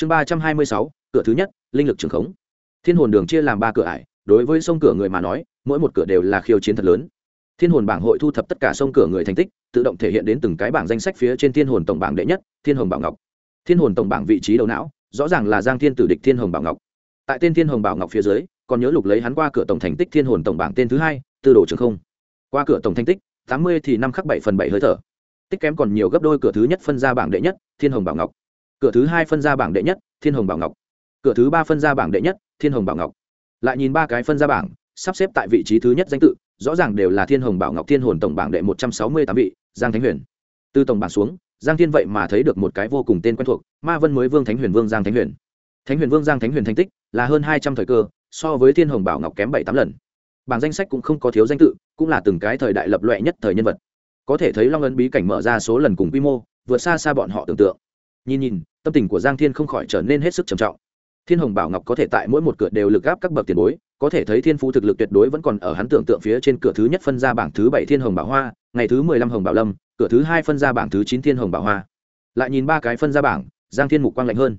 chương ba trăm hai mươi sáu, cửa thứ nhất, linh lực trường khống. Thiên hồn đường chia làm ba cửa ải, đối với sông cửa người mà nói, mỗi một cửa đều là khiêu chiến thật lớn. Thiên hồn bảng hội thu thập tất cả sông cửa người thành tích, tự động thể hiện đến từng cái bảng danh sách phía trên thiên hồn tổng bảng đệ nhất, thiên hồn bảo ngọc. Thiên hồn tổng bảng vị trí đầu não, rõ ràng là giang thiên tử địch thiên hồn bảo ngọc. Tại tên thiên hồn bảo ngọc phía dưới, còn nhớ lục lấy hắn qua cửa tổng thành tích thiên hồn tổng bảng tên thứ hai, tư đồ trường không. Qua cửa tổng thành tích, tám mươi thì năm khắc bảy phần bảy hơi thở. Tích kém còn nhiều gấp đôi cửa thứ nhất phân ra bảng đệ nhất, thiên hồng bảo ngọc cửa thứ hai phân ra bảng đệ nhất, thiên hồng bảo ngọc. Cửa thứ ba phân ra bảng đệ nhất, thiên hồng bảo ngọc. Lại nhìn ba cái phân ra bảng, sắp xếp tại vị trí thứ nhất danh tự, rõ ràng đều là thiên hồng bảo ngọc thiên hồn tổng bảng đệ một trăm sáu mươi tám vị, giang thánh huyền. Từ tổng bảng xuống, giang thiên vậy mà thấy được một cái vô cùng tên quen thuộc, ma vân mới vương thánh huyền vương giang thánh huyền. Thánh huyền vương giang thánh huyền thành tích là hơn hai trăm thời cơ, so với thiên hồng bảo ngọc kém bảy tám lần. Bảng danh sách cũng không có thiếu danh tự, cũng là từng cái thời đại lập loẹ nhất thời nhân vật. Có thể thấy long ấn bí cảnh mở ra số lần cùng quy mô, vượt xa xa bọn họ tưởng tượng nhìn nhìn, tâm tình của giang thiên không khỏi trở nên hết sức trầm trọng. Thiên hồng bảo ngọc có thể tại mỗi một cửa đều lực gáp các bậc tiền bối, có thể thấy thiên phú thực lực tuyệt đối vẫn còn ở hắn tưởng tượng phía trên cửa thứ nhất phân ra bảng thứ bảy thiên hồng bảo hoa, ngày thứ mười lăm hồng bảo lâm, cửa thứ hai phân ra bảng thứ chín thiên hồng bảo hoa. Lại nhìn ba cái phân ra bảng, giang thiên mục quang lạnh hơn.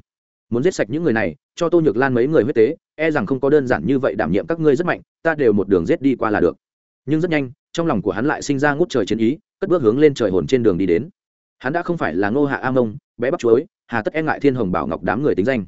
Muốn giết sạch những người này, cho tô nhược lan mấy người huyết tế e rằng không có đơn giản như vậy đảm nhiệm các ngươi rất mạnh, ta đều một đường giết đi qua là được. Nhưng rất nhanh, trong lòng của hắn lại sinh ra ngút trời chiến ý, cất bước hướng lên trời hồn trên đường đi đến. Hắn đã không phải là ngô hạ a mông bé bắp chuối, hà tất e ngại thiên hồng bảo ngọc đám người tính danh.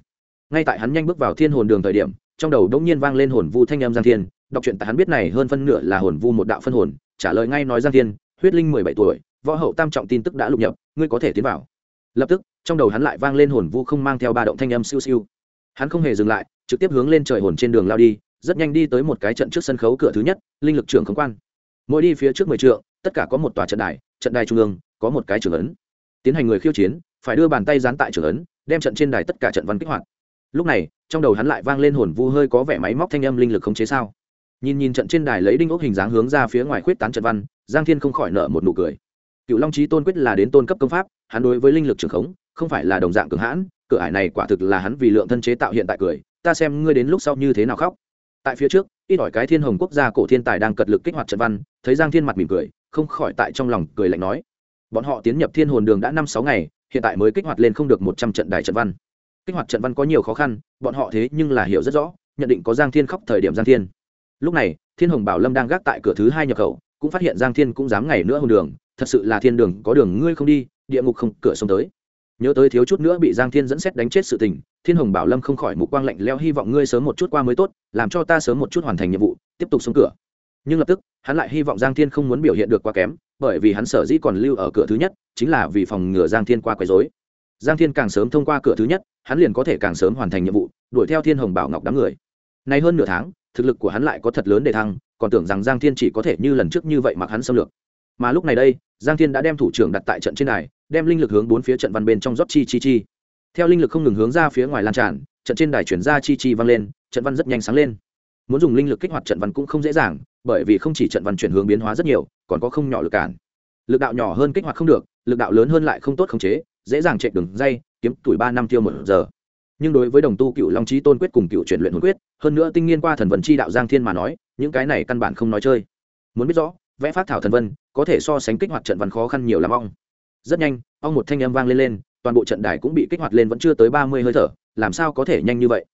Ngay tại hắn nhanh bước vào thiên hồn đường thời điểm, trong đầu đống nhiên vang lên hồn vu thanh em giang thiên. Đọc truyện tại hắn biết này hơn phân nửa là hồn vu một đạo phân hồn, trả lời ngay nói giang thiên, huyết linh mười bảy tuổi, võ hậu tam trọng tin tức đã lục nhập, ngươi có thể tiến vào. Lập tức, trong đầu hắn lại vang lên hồn vu không mang theo ba động thanh âm siêu siêu. Hắn không hề dừng lại, trực tiếp hướng lên trời hồn trên đường lao đi, rất nhanh đi tới một cái trận trước sân khấu cửa thứ nhất, linh lực trưởng khống quan. Mỗi đi phía trước mười trượng, tất cả có một tòa trận đài trận đài trung ương, có một cái trưởng ấn. Tiến hành người khiêu chiến phải đưa bàn tay dán tại trưởng ấn, đem trận trên đài tất cả trận văn kích hoạt. Lúc này, trong đầu hắn lại vang lên hồn vu hơi có vẻ máy móc thanh âm linh lực khống chế sao. Nhìn nhìn trận trên đài lấy đinh ốc hình dáng hướng ra phía ngoài khuyết tán trận văn, giang thiên không khỏi nợ một nụ cười. Cựu long trí tôn quyết là đến tôn cấp công pháp, hắn đối với linh lực trường khống, không phải là đồng dạng cường hãn, cửa ải này quả thực là hắn vì lượng thân chế tạo hiện tại cười, ta xem ngươi đến lúc sau như thế nào khóc. Tại phía trước, ít ỏi cái thiên hồng quốc gia cổ thiên tài đang cật lực kích hoạt trận văn, thấy giang thiên mặt mỉm cười, không khỏi tại trong lòng cười lạnh nói. Bọn họ tiến nhập thiên hồn đường đã năm sáu ngày hiện tại mới kích hoạt lên không được một trăm trận đài trận văn. Kích hoạt trận văn có nhiều khó khăn, bọn họ thế nhưng là hiểu rất rõ, nhận định có giang thiên khóc thời điểm giang thiên. Lúc này, thiên hồng bảo lâm đang gác tại cửa thứ hai nhập khẩu, cũng phát hiện giang thiên cũng dám ngày nữa hồng đường, thật sự là thiên đường, có đường ngươi không đi, địa ngục không, cửa sông tới. Nhớ tới thiếu chút nữa bị giang thiên dẫn xét đánh chết sự tình, thiên hồng bảo lâm không khỏi mục quang lạnh leo hy vọng ngươi sớm một chút qua mới tốt, làm cho ta sớm một chút hoàn thành nhiệm vụ, tiếp tục xuống cửa. Nhưng lập tức, hắn lại hy vọng giang thiên không muốn biểu hiện được quá kém bởi vì hắn sở dĩ còn lưu ở cửa thứ nhất, chính là vì phòng ngừa giang thiên qua quấy dối giang thiên càng sớm thông qua cửa thứ nhất, hắn liền có thể càng sớm hoàn thành nhiệm vụ, đuổi theo thiên hồng bảo ngọc đám người. Nay hơn nửa tháng, thực lực của hắn lại có thật lớn để thăng, còn tưởng rằng giang thiên chỉ có thể như lần trước như vậy mặc hắn xâm lược. Mà lúc này đây, giang thiên đã đem thủ trưởng đặt tại trận trên đài, đem linh lực hướng bốn phía trận văn bên trong rót chi chi chi. Theo linh lực không ngừng hướng ra phía ngoài lan tràn, trận trên đài chuyển ra chi chi vang lên, trận văn rất nhanh sáng lên. Muốn dùng linh lực kích hoạt trận văn cũng không dễ dàng, bởi vì không chỉ trận văn chuyển hướng biến hóa rất nhiều còn có không nhỏ lực cản. Lực đạo nhỏ hơn kích hoạt không được, lực đạo lớn hơn lại không tốt khống chế, dễ dàng chạy đường dây, kiếm tuổi ba năm tiêu một giờ. Nhưng đối với đồng tu cựu long trí tôn quyết cùng cựu chuyển luyện hồn quyết, hơn nữa tinh nghiên qua thần vân chi đạo giang thiên mà nói, những cái này căn bản không nói chơi. Muốn biết rõ, vẽ phát thảo thần vân, có thể so sánh kích hoạt trận văn khó khăn nhiều lắm ong rất nhanh ong một thanh âm vang lên lên, toàn bộ trận đài cũng bị kích hoạt lên vẫn chưa tới ba mươi hơi thở, làm sao có thể nhanh như vậy?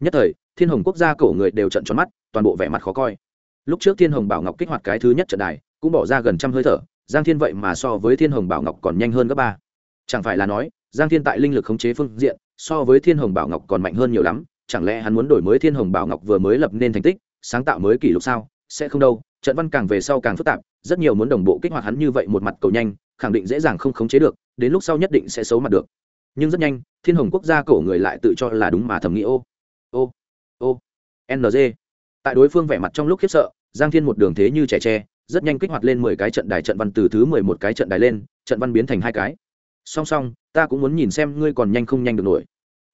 Nhất thời, thiên hồng quốc gia cổ người đều trận tròn mắt, toàn bộ vẻ mặt khó coi lúc trước thiên hồng bảo ngọc kích hoạt cái thứ nhất trận đài, cũng bỏ ra gần trăm hơi thở, giang thiên vậy mà so với thiên hồng bảo ngọc còn nhanh hơn gấp ba. Chẳng phải là nói, giang thiên tại linh lực khống chế phương diện, so với thiên hồng bảo ngọc còn mạnh hơn nhiều lắm, chẳng lẽ hắn muốn đổi mới thiên hồng bảo ngọc vừa mới lập nên thành tích, sáng tạo mới kỷ lục sao? Sẽ không đâu, trận văn càng về sau càng phức tạp, rất nhiều muốn đồng bộ kích hoạt hắn như vậy một mặt cầu nhanh, khẳng định dễ dàng không khống chế được, đến lúc sau nhất định sẽ xấu mặt được. Nhưng rất nhanh, thiên hồng quốc gia cổ người lại tự cho là đúng mà thầm nghĩ, ô ô ô ng tại đối phương vẻ mặt trong lúc khiếp sợ giang thiên một đường thế như trẻ tre, rất nhanh kích hoạt lên mười cái trận đài trận văn từ thứ mười một cái trận đài lên, trận văn biến thành hai cái. Song song, ta cũng muốn nhìn xem ngươi còn nhanh không nhanh được nổi.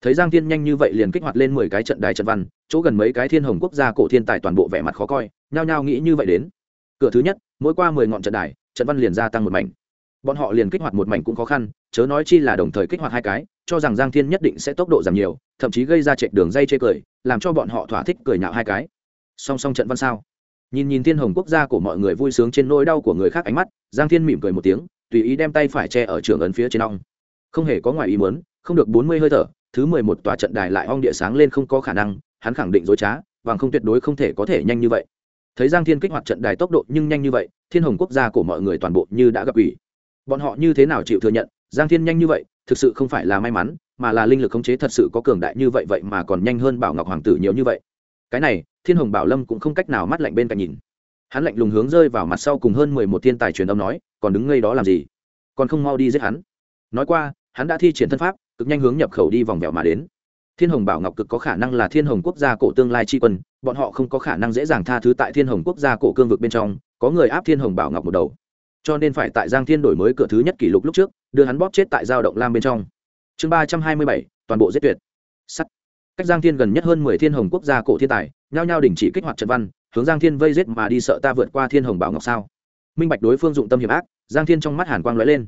Thấy giang thiên nhanh như vậy liền kích hoạt lên mười cái trận đài trận văn, chỗ gần mấy cái thiên hồng quốc gia cổ thiên tài toàn bộ vẻ mặt khó coi, nhao nhao nghĩ như vậy đến. Cửa thứ nhất, mỗi qua mười ngọn trận đài, trận văn liền gia tăng một mảnh. Bọn họ liền kích hoạt một mảnh cũng khó khăn, chớ nói chi là đồng thời kích hoạt hai cái, cho rằng giang thiên nhất định sẽ tốc độ giảm nhiều, thậm chí gây ra trệ đường dây chê cười, làm cho bọn họ thỏa thích cười nhạo hai cái. Song song trận văn sao? Nhìn nhìn thiên hồng quốc gia của mọi người vui sướng trên nỗi đau của người khác ánh mắt, giang thiên mỉm cười một tiếng, tùy ý đem tay phải che ở trường ấn phía trên ong. Không hề có ngoài ý muốn, không được bốn mươi hơi thở, thứ mười một tòa trận đài lại ong địa sáng lên không có khả năng, hắn khẳng định dối trá và không tuyệt đối không thể có thể nhanh như vậy. Thấy giang thiên kích hoạt trận đài tốc độ nhưng nhanh như vậy, thiên hồng quốc gia của mọi người toàn bộ như đã gặp ủy. Bọn họ như thế nào chịu thừa nhận, giang thiên nhanh như vậy, thực sự không phải là may mắn, mà là linh lực khống chế thật sự có cường đại như vậy vậy mà còn nhanh hơn bảo ngọc hoàng tử nhiều như vậy. Cái này thiên hồng bảo lâm cũng không cách nào mắt lạnh bên cạnh nhìn. Hắn lạnh lùng hướng rơi vào mặt sau cùng hơn mười một thiên tài truyền âm nói, còn đứng ngây đó làm gì? Còn không mau đi giết hắn. Nói qua, hắn đã thi triển thân pháp, cực nhanh hướng nhập khẩu đi vòng vèo mà đến. Thiên hồng bảo ngọc cực có khả năng là thiên hồng quốc gia cổ tương lai tri quân, bọn họ không có khả năng dễ dàng tha thứ tại thiên hồng quốc gia cổ cương vực bên trong, có người áp thiên hồng bảo ngọc một đầu. Cho nên phải tại giang thiên đổi mới cửa thứ nhất kỷ lục lúc trước, đưa hắn bóp chết tại giao động lam bên trong. Chương ba trăm hai mươi bảy, toàn bộ giết tuyệt. Sắt. Cách giang thiên gần nhất hơn mười thiên hồng quốc gia cổ thiên tài nhao nhao đình chỉ kích hoạt trận văn, hướng giang thiên vây giết mà đi sợ ta vượt qua thiên hồng bảo ngọc sao? Minh bạch đối phương dụng tâm hiểm ác, giang thiên trong mắt hàn quang lóe lên.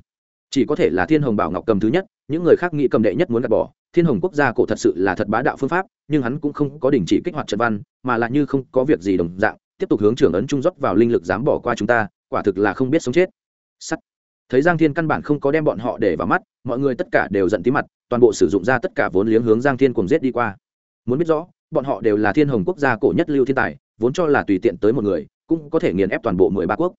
Chỉ có thể là thiên hồng bảo ngọc cầm thứ nhất, những người khác nghĩ cầm đệ nhất muốn gạt bỏ. Thiên hồng quốc gia cổ thật sự là thật bá đạo phương pháp, nhưng hắn cũng không có đình chỉ kích hoạt trận văn, mà là như không có việc gì đồng dạng, tiếp tục hướng trưởng ấn trung dốc vào linh lực dám bỏ qua chúng ta, quả thực là không biết sống chết. Sắt. Thấy giang thiên căn bản không có đem bọn họ để vào mắt, mọi người tất cả đều giận tí mặt, toàn bộ sử dụng ra tất cả vốn liếng hướng giang thiên cùng giết đi qua. Muốn biết rõ bọn họ đều là thiên hồng quốc gia cổ nhất lưu thiên tài, vốn cho là tùy tiện tới một người, cũng có thể nghiền ép toàn bộ mười ba quốc.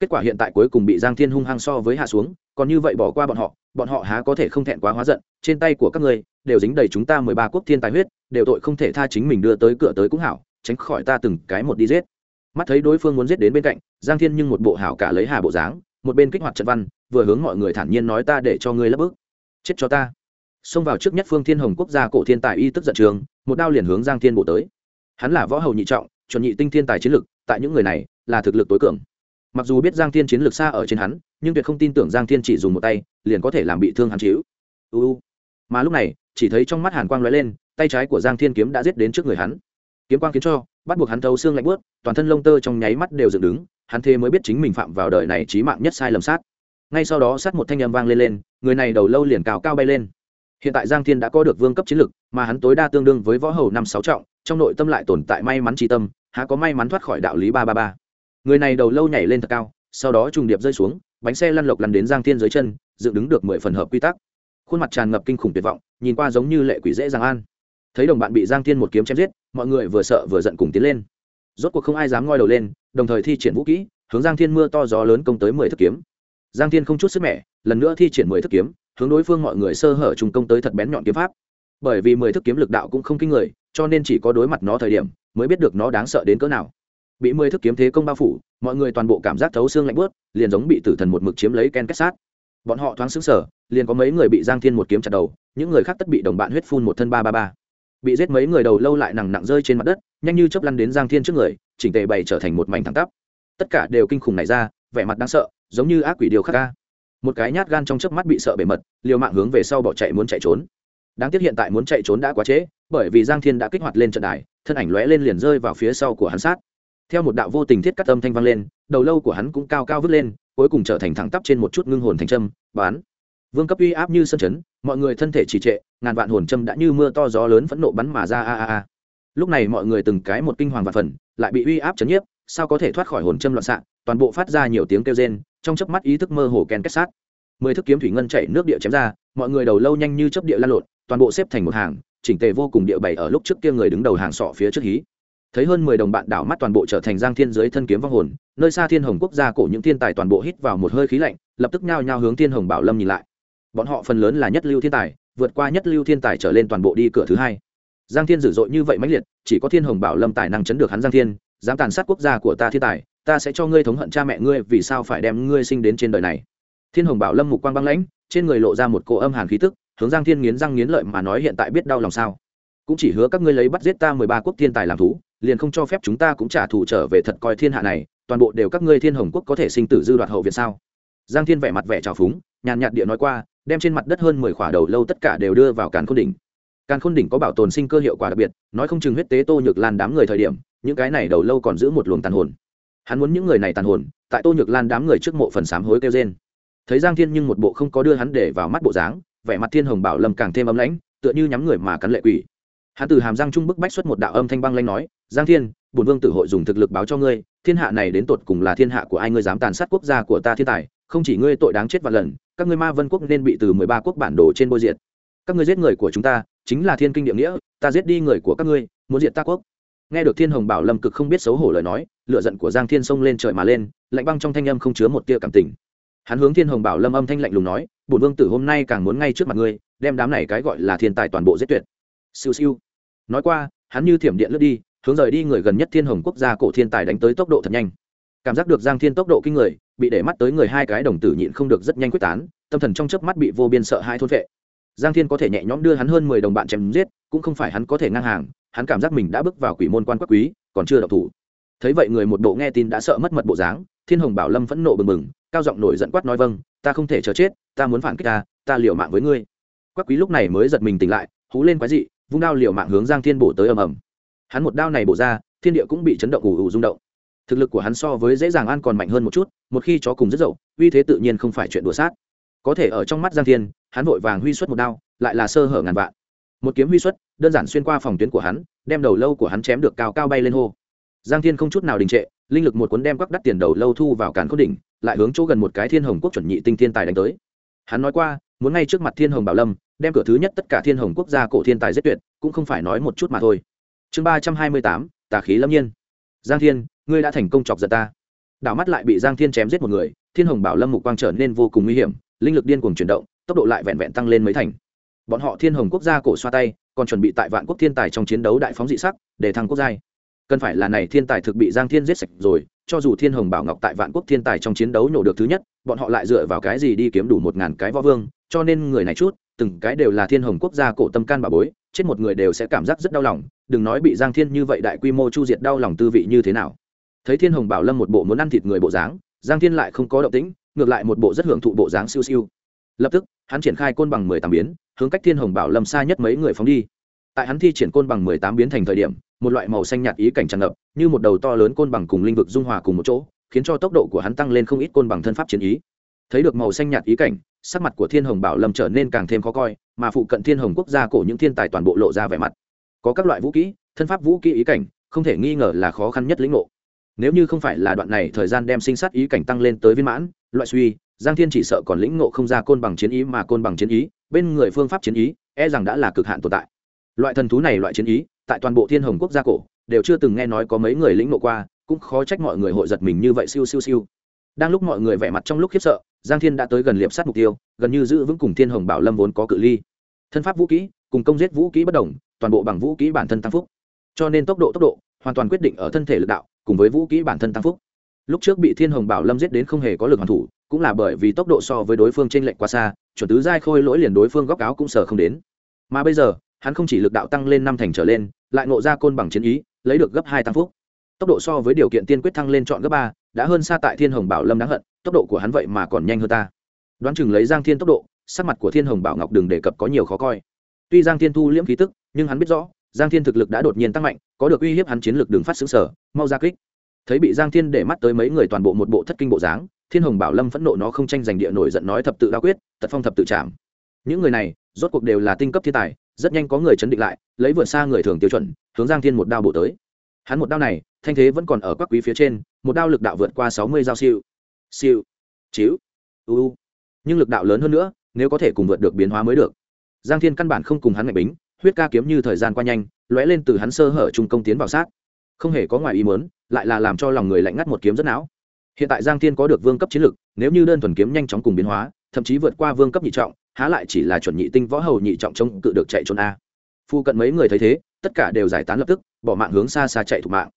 Kết quả hiện tại cuối cùng bị giang thiên hung hăng so với hạ xuống, còn như vậy bỏ qua bọn họ bọn họ há có thể không thẹn quá hóa giận, trên tay của các ngươi đều dính đầy chúng ta mười ba quốc thiên tài huyết, đều tội không thể tha chính mình đưa tới cửa tới cũng hảo, tránh khỏi ta từng cái một đi giết. Mắt thấy đối phương muốn giết đến bên cạnh, giang thiên nhưng một bộ hảo cả lấy hà bộ dáng, một bên kích hoạt trận văn, vừa hướng mọi người thản nhiên nói ta để cho ngươi lấp ức chết cho ta xông vào trước nhất phương thiên hồng quốc gia cổ thiên tài y tức giận trường, một đao liền hướng giang thiên bộ tới. Hắn là võ hầu nhị trọng, chuẩn nhị tinh thiên tài chiến lực, tại những người này, là thực lực tối cường. Mặc dù biết giang thiên chiến lược xa ở trên hắn, nhưng tuyệt không tin tưởng giang thiên chỉ dùng một tay, liền có thể làm bị thương hắn chịu uu mà lúc này, chỉ thấy trong mắt hàn quang lóe lên, tay trái của giang thiên kiếm đã giết đến trước người hắn. Kiếm quang khiến cho, bắt buộc hắn thấu xương lạnh bớt toàn thân lông tơ trong nháy mắt đều dựng đứng, hắn thế mới biết chính mình phạm vào đời này trí mạng nhất sai lầm sát. Ngay sau đó sát một thanh âm vang lên lên, người này đầu lâu liền cao cao bay lên hiện tại giang thiên đã có được vương cấp chiến lực, mà hắn tối đa tương đương với võ hầu năm sáu trọng, trong nội tâm lại tồn tại may mắn tri tâm, há có may mắn thoát khỏi đạo lý ba ba ba. Người này đầu lâu nhảy lên thật cao, sau đó trùng điệp rơi xuống, bánh xe lăn lộc lăn đến giang thiên dưới chân, dựng đứng được mười phần hợp quy tắc. Khuôn mặt tràn ngập kinh khủng tuyệt vọng, nhìn qua giống như lệ quỷ dễ dàng an. Thấy đồng bạn bị giang thiên một kiếm chém giết, mọi người vừa sợ vừa giận cùng tiến lên. Rốt cuộc không ai dám ngoi đầu lên, đồng thời thi triển vũ kỹ, hướng giang thiên mưa to gió lớn công tới mười thức kiếm. Giang thiên không chút sức mẻ, lần nữa thi triển mười thức kiếm hướng đối phương mọi người sơ hở trùng công tới thật bén nhọn kiếm pháp. Bởi vì mười thức kiếm lực đạo cũng không kinh người, cho nên chỉ có đối mặt nó thời điểm mới biết được nó đáng sợ đến cỡ nào. Bị mười thức kiếm thế công bao phủ, mọi người toàn bộ cảm giác thấu xương lạnh bớt liền giống bị tử thần một mực chiếm lấy ken kết sát. Bọn họ thoáng xứng sở liền có mấy người bị giang thiên một kiếm chặt đầu, những người khác tất bị đồng bạn huyết phun một thân ba ba ba. Bị giết mấy người đầu lâu lại nặng nặng rơi trên mặt đất, nhanh như chớp lăn đến giang thiên trước người, chỉnh tề bày trở thành một mảnh thẳng tắp. Tất cả đều kinh khủng này ra, vẻ mặt đáng sợ, giống như ác quỷ điều khắc ca một cái nhát gan trong chớp mắt bị sợ bề mật, liều mạng hướng về sau bỏ chạy muốn chạy trốn. Đáng tiếc hiện tại muốn chạy trốn đã quá trễ, bởi vì giang thiên đã kích hoạt lên trận đài, thân ảnh lóe lên liền rơi vào phía sau của hắn sát. Theo một đạo vô tình thiết cắt âm thanh vang lên, đầu lâu của hắn cũng cao cao vứt lên, cuối cùng trở thành thẳng tắp trên một chút ngưng hồn thành trâm bán vương cấp uy áp như sân chấn, mọi người thân thể trì trệ, ngàn vạn hồn châm đã như mưa to gió lớn phẫn nộ bắn mà ra a a a. Lúc này mọi người từng cái một kinh hoàng và phần lại bị uy áp chấn nhiếp, sao có thể thoát khỏi hồn châm loạn xạ, toàn bộ phát ra nhiều tiếng kêu rên trong chớp mắt ý thức mơ hồ ken kết sát. Mười thức kiếm thủy ngân chảy nước địa chém ra, mọi người đầu lâu nhanh như chớp địa lan lộn, toàn bộ xếp thành một hàng, chỉnh tề vô cùng địa bày ở lúc trước kia người đứng đầu hàng sọ phía trước hí. Thấy hơn mười đồng bạn đảo mắt toàn bộ trở thành giang thiên dưới thân kiếm vong hồn, nơi xa thiên hồng quốc gia cổ những thiên tài toàn bộ hít vào một hơi khí lạnh, lập tức nhao nhao hướng thiên hồng bảo lâm nhìn lại. Bọn họ phần lớn là nhất lưu thiên tài, vượt qua nhất lưu thiên tài trở lên toàn bộ đi cửa thứ hai. Giang thiên dữ dội như vậy mãnh liệt, chỉ có thiên hồng bảo lâm tài năng chấn được hắn giang thiên, dám tàn sát quốc gia của ta thiên tài ta sẽ cho ngươi thống hận cha mẹ ngươi vì sao phải đem ngươi sinh đến trên đời này. Thiên hồng bảo lâm mục quang băng lãnh, trên người lộ ra một cỗ âm hàn khí tức, hướng giang thiên nghiến răng nghiến lợi mà nói hiện tại biết đau lòng sao. Cũng chỉ hứa các ngươi lấy bắt giết ta mười ba quốc thiên tài làm thú, liền không cho phép chúng ta cũng trả thù trở về thật coi thiên hạ này, toàn bộ đều các ngươi thiên hồng quốc có thể sinh tử dư đoạt hậu viện sao? Giang thiên vẻ mặt vẻ trào phúng, nhàn nhạt địa nói qua, đem trên mặt đất hơn mười khỏa đầu lâu tất cả đều đưa vào càn khôn đỉnh. Càn khôn đỉnh có bảo tồn sinh cơ hiệu quả đặc biệt, nói không chừng huyết tế tô nhược lan đám người thời điểm, những cái này đầu lâu còn giữ một luồng tàn hồn hắn muốn những người này tàn hồn, tại tô nhược lan đám người trước mộ phần sám hối kêu trên thấy giang thiên nhưng một bộ không có đưa hắn để vào mắt bộ dáng, vẻ mặt thiên hồng bảo lâm càng thêm ấm lãnh, tựa như nhắm người mà cắn lệ quỷ. Hắn từ hàm giang trung bức bách xuất một đạo âm thanh băng lanh nói, giang thiên bùn vương tử hội dùng thực lực báo cho ngươi, thiên hạ này đến tột cùng là thiên hạ của ai ngươi dám tàn sát quốc gia của ta thiên tài, không chỉ ngươi tội đáng chết vạn lần, các ngươi ma vân quốc nên bị từ mười ba quốc bản đồ trên bôi diệt. Các ngươi giết người của chúng ta, chính là thiên kinh địa nghĩa, ta giết đi người của các ngươi, muốn diệt ta quốc nghe được thiên hồng bảo lâm cực không biết xấu hổ lời nói lựa giận của giang thiên xông lên trời mà lên, lạnh băng trong thanh âm không chứa một tia cảm tình. Hắn hướng thiên hồng bảo lâm âm thanh lạnh lùng nói, bổn vương tử hôm nay càng muốn ngay trước mặt ngươi, đem đám này cái gọi là thiên tài toàn bộ giết tuyệt. Siêu siêu. Nói qua, hắn như thiểm điện lướt đi, hướng rời đi người gần nhất thiên hồng quốc gia cổ thiên tài đánh tới tốc độ thật nhanh. Cảm giác được giang thiên tốc độ kinh người, bị để mắt tới người hai cái đồng tử nhịn không được rất nhanh quyết tán, tâm thần trong chớp mắt bị vô biên sợ hai thôn vệ giang thiên có thể nhẹ nhõm đưa hắn hơn mười đồng bạn chém giết, cũng không phải hắn có thể ngang hàng hắn cảm giác mình đã bước vào quỷ môn quan quắc quý, còn chưa độc thủ. Thấy vậy người một bộ nghe tin đã sợ mất mật bộ dáng, thiên hồng bảo lâm phẫn nộ bừng bừng, cao giọng nổi giận quát nói vâng ta không thể chờ chết, ta muốn phản kích ta ta liều mạng với ngươi. Quắc quý lúc này mới giật mình tỉnh lại, hú lên quái dị, vung đao liều mạng hướng giang thiên bổ tới ầm ầm. Hắn một đao này bổ ra, thiên địa cũng bị chấn động ù ù rung động. Thực lực của hắn so với dễ dàng an còn mạnh hơn một chút, một khi chó cùng rất dậu, uy thế tự nhiên không phải chuyện đùa sát. Có thể ở trong mắt giang thiên, hắn vội vàng huy xuất một đao, lại là sơ hở ngàn vạn. Một kiếm huy xuất đơn giản xuyên qua phòng tuyến của hắn, đem đầu lâu của hắn chém được cao cao bay lên hô. Giang thiên không chút nào đình trệ, linh lực một cuốn đem quắc đắt tiền đầu lâu thu vào càn khôn đỉnh, lại hướng chỗ gần một cái thiên hồng quốc chuẩn nhị tinh thiên tài đánh tới. Hắn nói qua, muốn ngay trước mặt thiên hồng bảo lâm, đem cửa thứ nhất tất cả thiên hồng quốc gia cổ thiên tài giết tuyệt, cũng không phải nói một chút mà thôi. Chương ba trăm hai mươi tám, tà khí lâm nhiên. Giang thiên, ngươi đã thành công chọc giật ta. Đảo mắt lại bị giang thiên chém giết một người, thiên hồng bảo lâm mục quang trở nên vô cùng nguy hiểm, linh lực điên cuồng chuyển động, tốc độ lại vẹn vẹn tăng lên mấy thành. Bọn họ thiên hồng quốc gia cổ xoa tay còn chuẩn bị tại vạn quốc thiên tài trong chiến đấu đại phóng dị sắc để thăng quốc giai. Cần phải là này thiên tài thực bị giang thiên giết sạch rồi, cho dù thiên hồng bảo ngọc tại vạn quốc thiên tài trong chiến đấu nhổ được thứ nhất, bọn họ lại dựa vào cái gì đi kiếm đủ một ngàn cái võ vương, cho nên người này chút, từng cái đều là thiên hồng quốc gia cổ tâm can bà bối, chết một người đều sẽ cảm giác rất đau lòng, đừng nói bị giang thiên như vậy đại quy mô chu diệt đau lòng tư vị như thế nào. Thấy thiên hồng bảo lâm một bộ muốn ăn thịt người bộ dáng, giang thiên lại không có động tĩnh, ngược lại một bộ rất hưởng thụ bộ dáng siêu siêu. Lập tức, hắn triển khai côn bằng mười tám biến hướng cách thiên hồng bảo lâm xa nhất mấy người phóng đi. Tại hắn thi triển côn bằng mười tám biến thành thời điểm, một loại màu xanh nhạt ý cảnh tràn ngập, như một đầu to lớn côn bằng cùng linh vực dung hòa cùng một chỗ, khiến cho tốc độ của hắn tăng lên không ít côn bằng thân pháp chiến ý. Thấy được màu xanh nhạt ý cảnh, sắc mặt của thiên hồng bảo lâm trở nên càng thêm khó coi, mà phụ cận thiên hồng quốc gia cổ những thiên tài toàn bộ lộ ra vẻ mặt. Có các loại vũ kỹ, thân pháp vũ kỹ ý cảnh, không thể nghi ngờ là khó khăn nhất lĩnh ngộ. Nếu như không phải là đoạn này thời gian đem sinh sát ý cảnh tăng lên tới viên mãn, loại suy, giang thiên chỉ sợ còn lĩnh ngộ không ra côn bằng chiến ý mà côn bằng chiến ý bên người phương pháp chiến ý e rằng đã là cực hạn tồn tại. Loại thần thú này, loại chiến ý, tại toàn bộ thiên hồng quốc gia cổ, đều chưa từng nghe nói có mấy người lĩnh ngộ qua, cũng khó trách mọi người hội giật mình như vậy siêu siêu siêu. Đang lúc mọi người vẻ mặt trong lúc khiếp sợ, giang thiên đã tới gần liệp sát mục tiêu, gần như giữ vững cùng thiên hồng bảo lâm vốn có cự ly. Thân pháp vũ kỹ, cùng công giết vũ kỹ bất đồng, toàn bộ bằng vũ kỹ bản thân tăng phúc. Cho nên tốc độ tốc độ, hoàn toàn quyết định ở thân thể lực đạo, cùng với vũ kỹ bản thân tăng phúc. Lúc trước bị thiên hồng bảo lâm giết đến không hề có lực hoàn thủ cũng là bởi vì tốc độ so với đối phương t r ê n lệch quá xa, chuẩn tứ giai khôi lỗi liền đối phương góc áo cũng sờ không đến. Mà bây giờ, hắn không chỉ lực đạo tăng lên năm thành trở lên, lại ngộ ra côn bằng chiến ý, lấy được gấp hai tăng phúc. Tốc độ so với điều kiện tiên quyết thăng lên chọn gấp ba, đã hơn xa tại thiên hồng bảo lâm đáng hận, tốc độ của hắn vậy mà còn nhanh hơn ta. Đoán chừng lấy giang thiên tốc độ, sắc mặt của thiên hồng bảo ngọc đừng đề cập có nhiều khó coi. Tuy giang thiên thu liễm khí tức, nhưng hắn biết rõ, giang thiên thực lực đã đột nhiên tăng mạnh, có được uy hiếp hắn chiến lược đường phát xứng sở, mau ra kích. Thấy bị giang thiên để mắt tới mấy người toàn bộ một bộ thất kinh bộ dáng thiên hồng bảo lâm phẫn nộ nó không tranh giành địa nổi giận nói thập tự đa quyết, tật phong thập tự chạm những người này, rốt cuộc đều là tinh cấp thiên tài, rất nhanh có người chấn định lại, lấy vượt xa người thường tiêu chuẩn, hướng giang thiên một đao bổ tới. Hắn một đao này, thanh thế vẫn còn ở các quý phía trên, một đao lực đạo vượt qua sáu mươi dao siêu. Siêu. Chiếu u nhưng lực đạo lớn hơn nữa, nếu có thể cùng vượt được biến hóa mới được. Giang thiên căn bản không cùng hắn ngạch bính, huyết ca kiếm như thời gian qua nhanh, lóe lên từ hắn sơ hở trung công tiến vào sát. Không hề có ngoài ý mớn lại là làm cho lòng người lạnh ngắt một kiếm rất não hiện tại giang thiên có được vương cấp chiến lực, nếu như đơn thuần kiếm nhanh chóng cùng biến hóa, thậm chí vượt qua vương cấp nhị trọng, há lại chỉ là chuẩn nhị tinh võ hầu nhị trọng chống cự được chạy trốn a. Phu cận mấy người thấy thế, tất cả đều giải tán lập tức, bỏ mạng hướng xa xa chạy thủ mạng.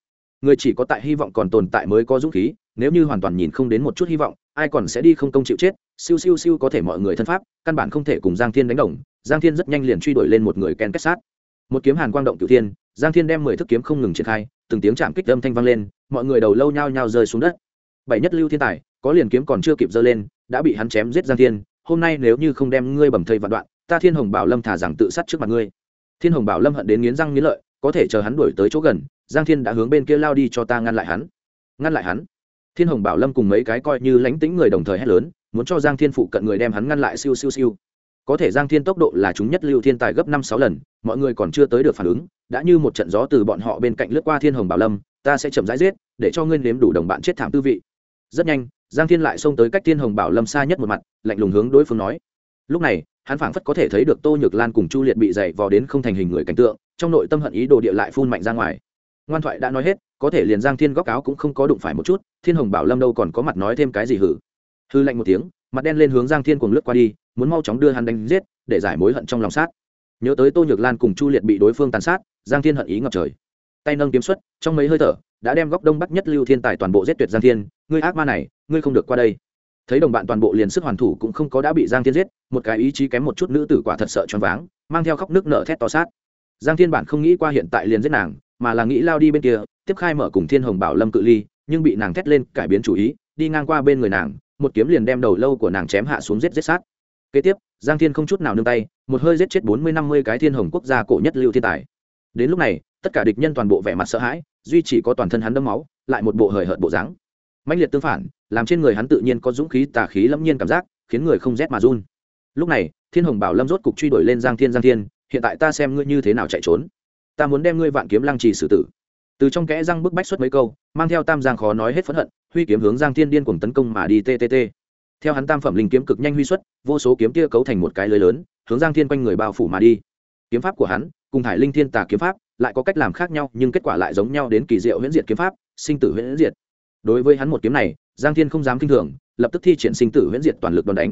Người chỉ có tại hy vọng còn tồn tại mới có dũng khí, nếu như hoàn toàn nhìn không đến một chút hy vọng, ai còn sẽ đi không công chịu chết, siêu siêu siêu có thể mọi người thân pháp, căn bản không thể cùng giang thiên đánh đồng, giang thiên rất nhanh liền truy đuổi lên một người ken kết sát. Một kiếm hàn quang động cửu thiên, giang thiên đem mười thức kiếm không ngừng triển khai, từng tiếng chạm kích âm thanh vang lên, mọi người đầu lâu nhao nhao rơi xuống đất bảy nhất lưu thiên tài, có liền kiếm còn chưa kịp giơ lên, đã bị hắn chém giết giang thiên, hôm nay nếu như không đem ngươi bầm thây vạn đoạn, ta thiên hồng bảo lâm thả rằng tự sát trước mặt ngươi. Thiên hồng bảo lâm hận đến nghiến răng nghiến lợi, có thể chờ hắn đuổi tới chỗ gần, giang thiên đã hướng bên kia lao đi cho ta ngăn lại hắn. Ngăn lại hắn? Thiên hồng bảo lâm cùng mấy cái coi như lánh tính người đồng thời hét lớn, muốn cho giang thiên phụ cận người đem hắn ngăn lại siêu siêu siêu. Có thể giang thiên tốc độ là chúng nhất lưu thiên tài gấp năm sáu lần, mọi người còn chưa tới được phản ứng, đã như một trận gió từ bọn họ bên cạnh lướt qua thiên hồng bảo lâm, ta sẽ chậm rãi giết, để cho ngươi nếm đủ đồng bạn chết thảm tư vị rất nhanh, giang thiên lại xông tới cách thiên hồng bảo lâm xa nhất một mặt, lạnh lùng hướng đối phương nói. Lúc này, hắn phảng phất có thể thấy được tô nhược lan cùng chu liệt bị dày vò đến không thành hình người cảnh tượng, trong nội tâm hận ý đồ địa lại phun mạnh ra ngoài. Ngoan thoại đã nói hết, có thể liền giang thiên góc áo cũng không có đụng phải một chút, thiên hồng bảo lâm đâu còn có mặt nói thêm cái gì hử? Hư lạnh một tiếng, mặt đen lên hướng giang thiên cuồng lướt qua đi, muốn mau chóng đưa hắn đánh giết, để giải mối hận trong lòng sát. Nhớ tới tô nhược lan cùng chu liệt bị đối phương tàn sát, giang thiên hận ý ngập trời. Tay nâng kiếm xuất, trong mấy hơi thở đã đem góc đông bắc nhất lưu thiên tài toàn bộ giết tuyệt giang thiên, ngươi ác ma này, ngươi không được qua đây. Thấy đồng bạn toàn bộ liền sức hoàn thủ cũng không có đã bị giang thiên giết, một cái ý chí kém một chút nữ tử quả thật sợ choáng váng, mang theo khóc nước nở thét to sát. Giang thiên bản không nghĩ qua hiện tại liền giết nàng, mà là nghĩ lao đi bên kia, tiếp khai mở cùng thiên hồng bảo lâm cự ly, nhưng bị nàng thét lên cải biến chủ ý, đi ngang qua bên người nàng, một kiếm liền đem đầu lâu của nàng chém hạ xuống giết giết sát. Kế tiếp, giang thiên không chút nào nương tay, một hơi giết chết bốn mươi năm mươi cái thiên hồng quốc gia cổ nhất lưu thiên tài. Đến lúc này tất cả địch nhân toàn bộ vẻ mặt sợ hãi, duy chỉ có toàn thân hắn đâm máu, lại một bộ hời hợt bộ dáng. Mạnh liệt tương phản, làm trên người hắn tự nhiên có dũng khí, tà khí, lâm nhiên cảm giác, khiến người không rét mà run. Lúc này, thiên hồng bảo lâm rốt cục truy đuổi lên giang thiên giang thiên, hiện tại ta xem ngươi như thế nào chạy trốn. Ta muốn đem ngươi vạn kiếm lăng trì xử tử. Từ trong kẽ răng bức bách xuất mấy câu, mang theo tam giang khó nói hết phẫn hận, huy kiếm hướng giang thiên điên cuồng tấn công mà đi ttt theo hắn tam phẩm linh kiếm cực nhanh huy xuất, vô số kiếm tia cấu thành một cái lưới lớn, hướng giang thiên quanh người bao phủ mà đi. Kiếm pháp của hắn cùng thải linh thiên tà kiếm pháp, lại có cách làm khác nhau, nhưng kết quả lại giống nhau đến kỳ diệu huyễn diệt kiếm pháp, sinh tử huyễn diệt. Đối với hắn một kiếm này, giang thiên không dám kinh thường, lập tức thi triển sinh tử huyễn diệt toàn lực đòn đánh.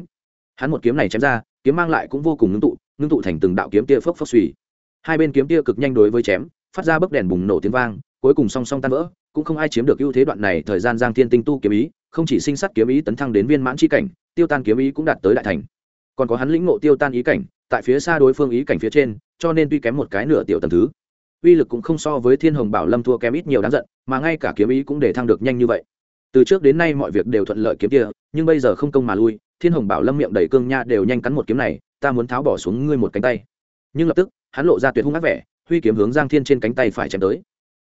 Hắn một kiếm này chém ra, kiếm mang lại cũng vô cùng ngưng tụ ngưng tụ thành từng đạo kiếm tia phốc phốc suy hai bên kiếm tia cực nhanh đối với chém, phát ra bấc đèn bùng nổ tiếng vang, cuối cùng song song tan vỡ, cũng không ai chiếm được ưu thế đoạn này, thời gian giang thiên tinh tu kiếm ý, không chỉ sinh sát kiếm ý tấn thăng đến viên mãn chi cảnh, tiêu tan kiếm ý cũng đạt tới đại thành còn có hắn lĩnh ngộ tiêu tan ý cảnh, tại phía xa đối phương ý cảnh phía trên, cho nên tuy kém một cái nửa tiểu tầm thứ, uy lực cũng không so với thiên hồng bảo lâm thua kém ít nhiều đáng giận, mà ngay cả kiếm ý cũng để thăng được nhanh như vậy. Từ trước đến nay mọi việc đều thuận lợi kiếm kia, nhưng bây giờ không công mà lui, thiên hồng bảo lâm miệng đầy cương nha đều nhanh cắn một kiếm này, ta muốn tháo bỏ xuống ngươi một cánh tay. Nhưng lập tức, hắn lộ ra tuyệt hung ác vẻ, huy kiếm hướng giang thiên trên cánh tay phải chém tới.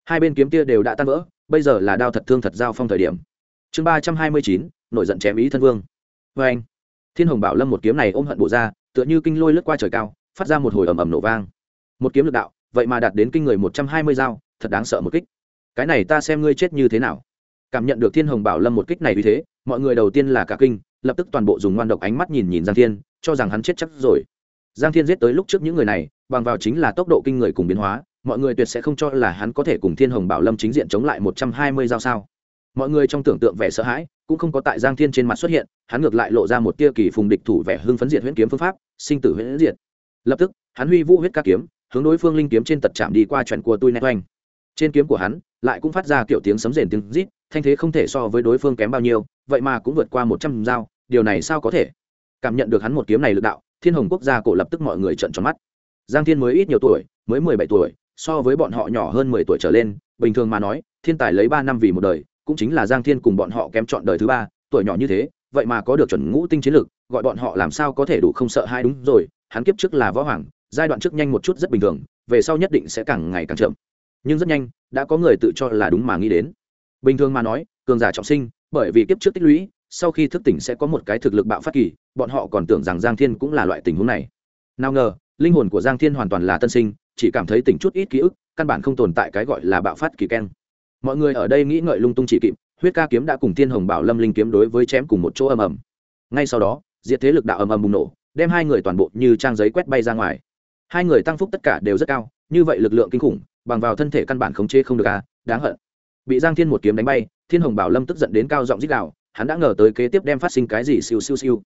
Hai bên kiếm kia đều đã tan vỡ, bây giờ là đao thật thương thật giao phong thời điểm. Chương ba trăm hai mươi chín, nổi giận chém ý thân vương. Vê anh thiên hồng bảo lâm một kiếm này ôm hận bộ ra, tựa như kinh lôi lướt qua trời cao, phát ra một hồi ầm ầm nổ vang. Một kiếm lực đạo, vậy mà đạt đến kinh người một trăm hai mươi dao, thật đáng sợ một kích. Cái này ta xem ngươi chết như thế nào. Cảm nhận được thiên hồng bảo lâm một kích này vì thế, mọi người đầu tiên là cả kinh, lập tức toàn bộ dùng ngoan độc ánh mắt nhìn nhìn giang thiên, cho rằng hắn chết chắc rồi. Giang thiên giết tới lúc trước những người này, bằng vào chính là tốc độ kinh người cùng biến hóa, mọi người tuyệt sẽ không cho là hắn có thể cùng thiên hồng bảo lâm chính diện chống lại một trăm hai mươi dao sao mọi người trong tưởng tượng vẻ sợ hãi, cũng không có tại giang thiên trên mặt xuất hiện, hắn ngược lại lộ ra một tia kỳ phùng địch thủ vẻ hưng phấn diệt huyễn kiếm phương pháp, sinh tử huyễn diệt. Lập tức, hắn huy vũ huyết ca kiếm, hướng đối phương linh kiếm trên tật chạm đi qua chuẩn của tôi nét oanh. Trên kiếm của hắn, lại cũng phát ra kiểu tiếng sấm rền tiếng rít, thanh thế không thể so với đối phương kém bao nhiêu, vậy mà cũng vượt qua một trăm dao, điều này sao có thể? Cảm nhận được hắn một kiếm này lực đạo, thiên hồng quốc gia cổ lập tức mọi người trợn tròn mắt. Giang thiên mới ít nhiều tuổi, mới mười bảy tuổi, so với bọn họ nhỏ hơn mười tuổi trở lên, bình thường mà nói, thiên tài lấy ba năm vì một đời cũng chính là giang thiên cùng bọn họ kém chọn đời thứ ba, tuổi nhỏ như thế, vậy mà có được chuẩn ngũ tinh chiến lược gọi bọn họ làm sao có thể đủ không sợ hai đúng rồi, hắn kiếp trước là võ hoàng, giai đoạn trước nhanh một chút rất bình thường, về sau nhất định sẽ càng ngày càng chậm. Nhưng rất nhanh, đã có người tự cho là đúng mà nghĩ đến. Bình thường mà nói, cường giả trọng sinh, bởi vì kiếp trước tích lũy, sau khi thức tỉnh sẽ có một cái thực lực bạo phát kỳ, bọn họ còn tưởng rằng giang thiên cũng là loại tình huống này. Nào ngờ, linh hồn của giang thiên hoàn toàn là tân sinh, chỉ cảm thấy tỉnh chút ít ký ức, căn bản không tồn tại cái gọi là bạo phát kỳ keng mọi người ở đây nghĩ ngợi lung tung chỉ kịp, huyết ca kiếm đã cùng thiên hồng bảo lâm linh kiếm đối với chém cùng một chỗ ầm ầm. Ngay sau đó, diệt thế lực đạo ầm ầm bùng nổ, đem hai người toàn bộ như trang giấy quét bay ra ngoài. Hai người tăng phúc tất cả đều rất cao, như vậy lực lượng kinh khủng, bằng vào thân thể căn bản khống chế không được à đáng hận. Bị giang thiên một kiếm đánh bay, thiên hồng bảo lâm tức giận đến cao giọng dích đạo hắn đã ngờ tới kế tiếp đem phát sinh cái gì siêu siêu siêu.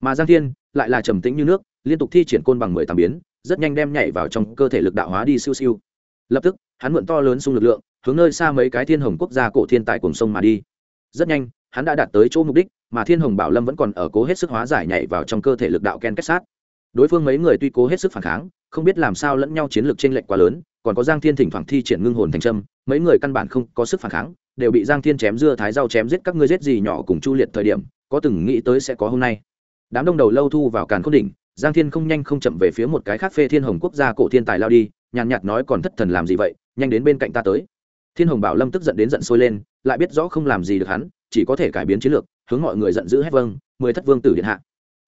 Mà giang thiên lại là trầm tĩnh như nước, liên tục thi triển côn bằng mười tám biến, rất nhanh đem nhảy vào trong cơ thể lực đạo hóa đi siêu siêu. Lập tức, hắn mượn to lớn xung lực lượng hướng nơi xa mấy cái thiên hồng quốc gia cổ thiên tại cùng sông mà đi. Rất nhanh, hắn đã đạt tới chỗ mục đích, mà thiên hồng bảo lâm vẫn còn ở cố hết sức hóa giải nhảy vào trong cơ thể lực đạo ken kết sát. Đối phương mấy người tuy cố hết sức phản kháng, không biết làm sao lẫn nhau chiến lược trên lệnh quá lớn, còn có giang thiên thỉnh thoảng thi triển ngưng hồn thành trâm mấy người căn bản không có sức phản kháng, đều bị giang thiên chém dưa thái rau chém giết các ngươi giết gì nhỏ cùng chu liệt thời điểm, có từng nghĩ tới sẽ có hôm nay. Đám đông đầu lâu thu vào càn khôn đỉnh, giang thiên không nhanh không chậm về phía một cái khác phê thiên hồng quốc gia cổ thiên tài lao đi, nhàn nhạt nói còn thất thần làm gì vậy, nhanh đến bên cạnh ta tới thiên hồng bảo lâm tức giận đến giận sôi lên, lại biết rõ không làm gì được hắn, chỉ có thể cải biến chiến lược, hướng mọi người giận dữ hét vâng mười thất vương tử điện hạ.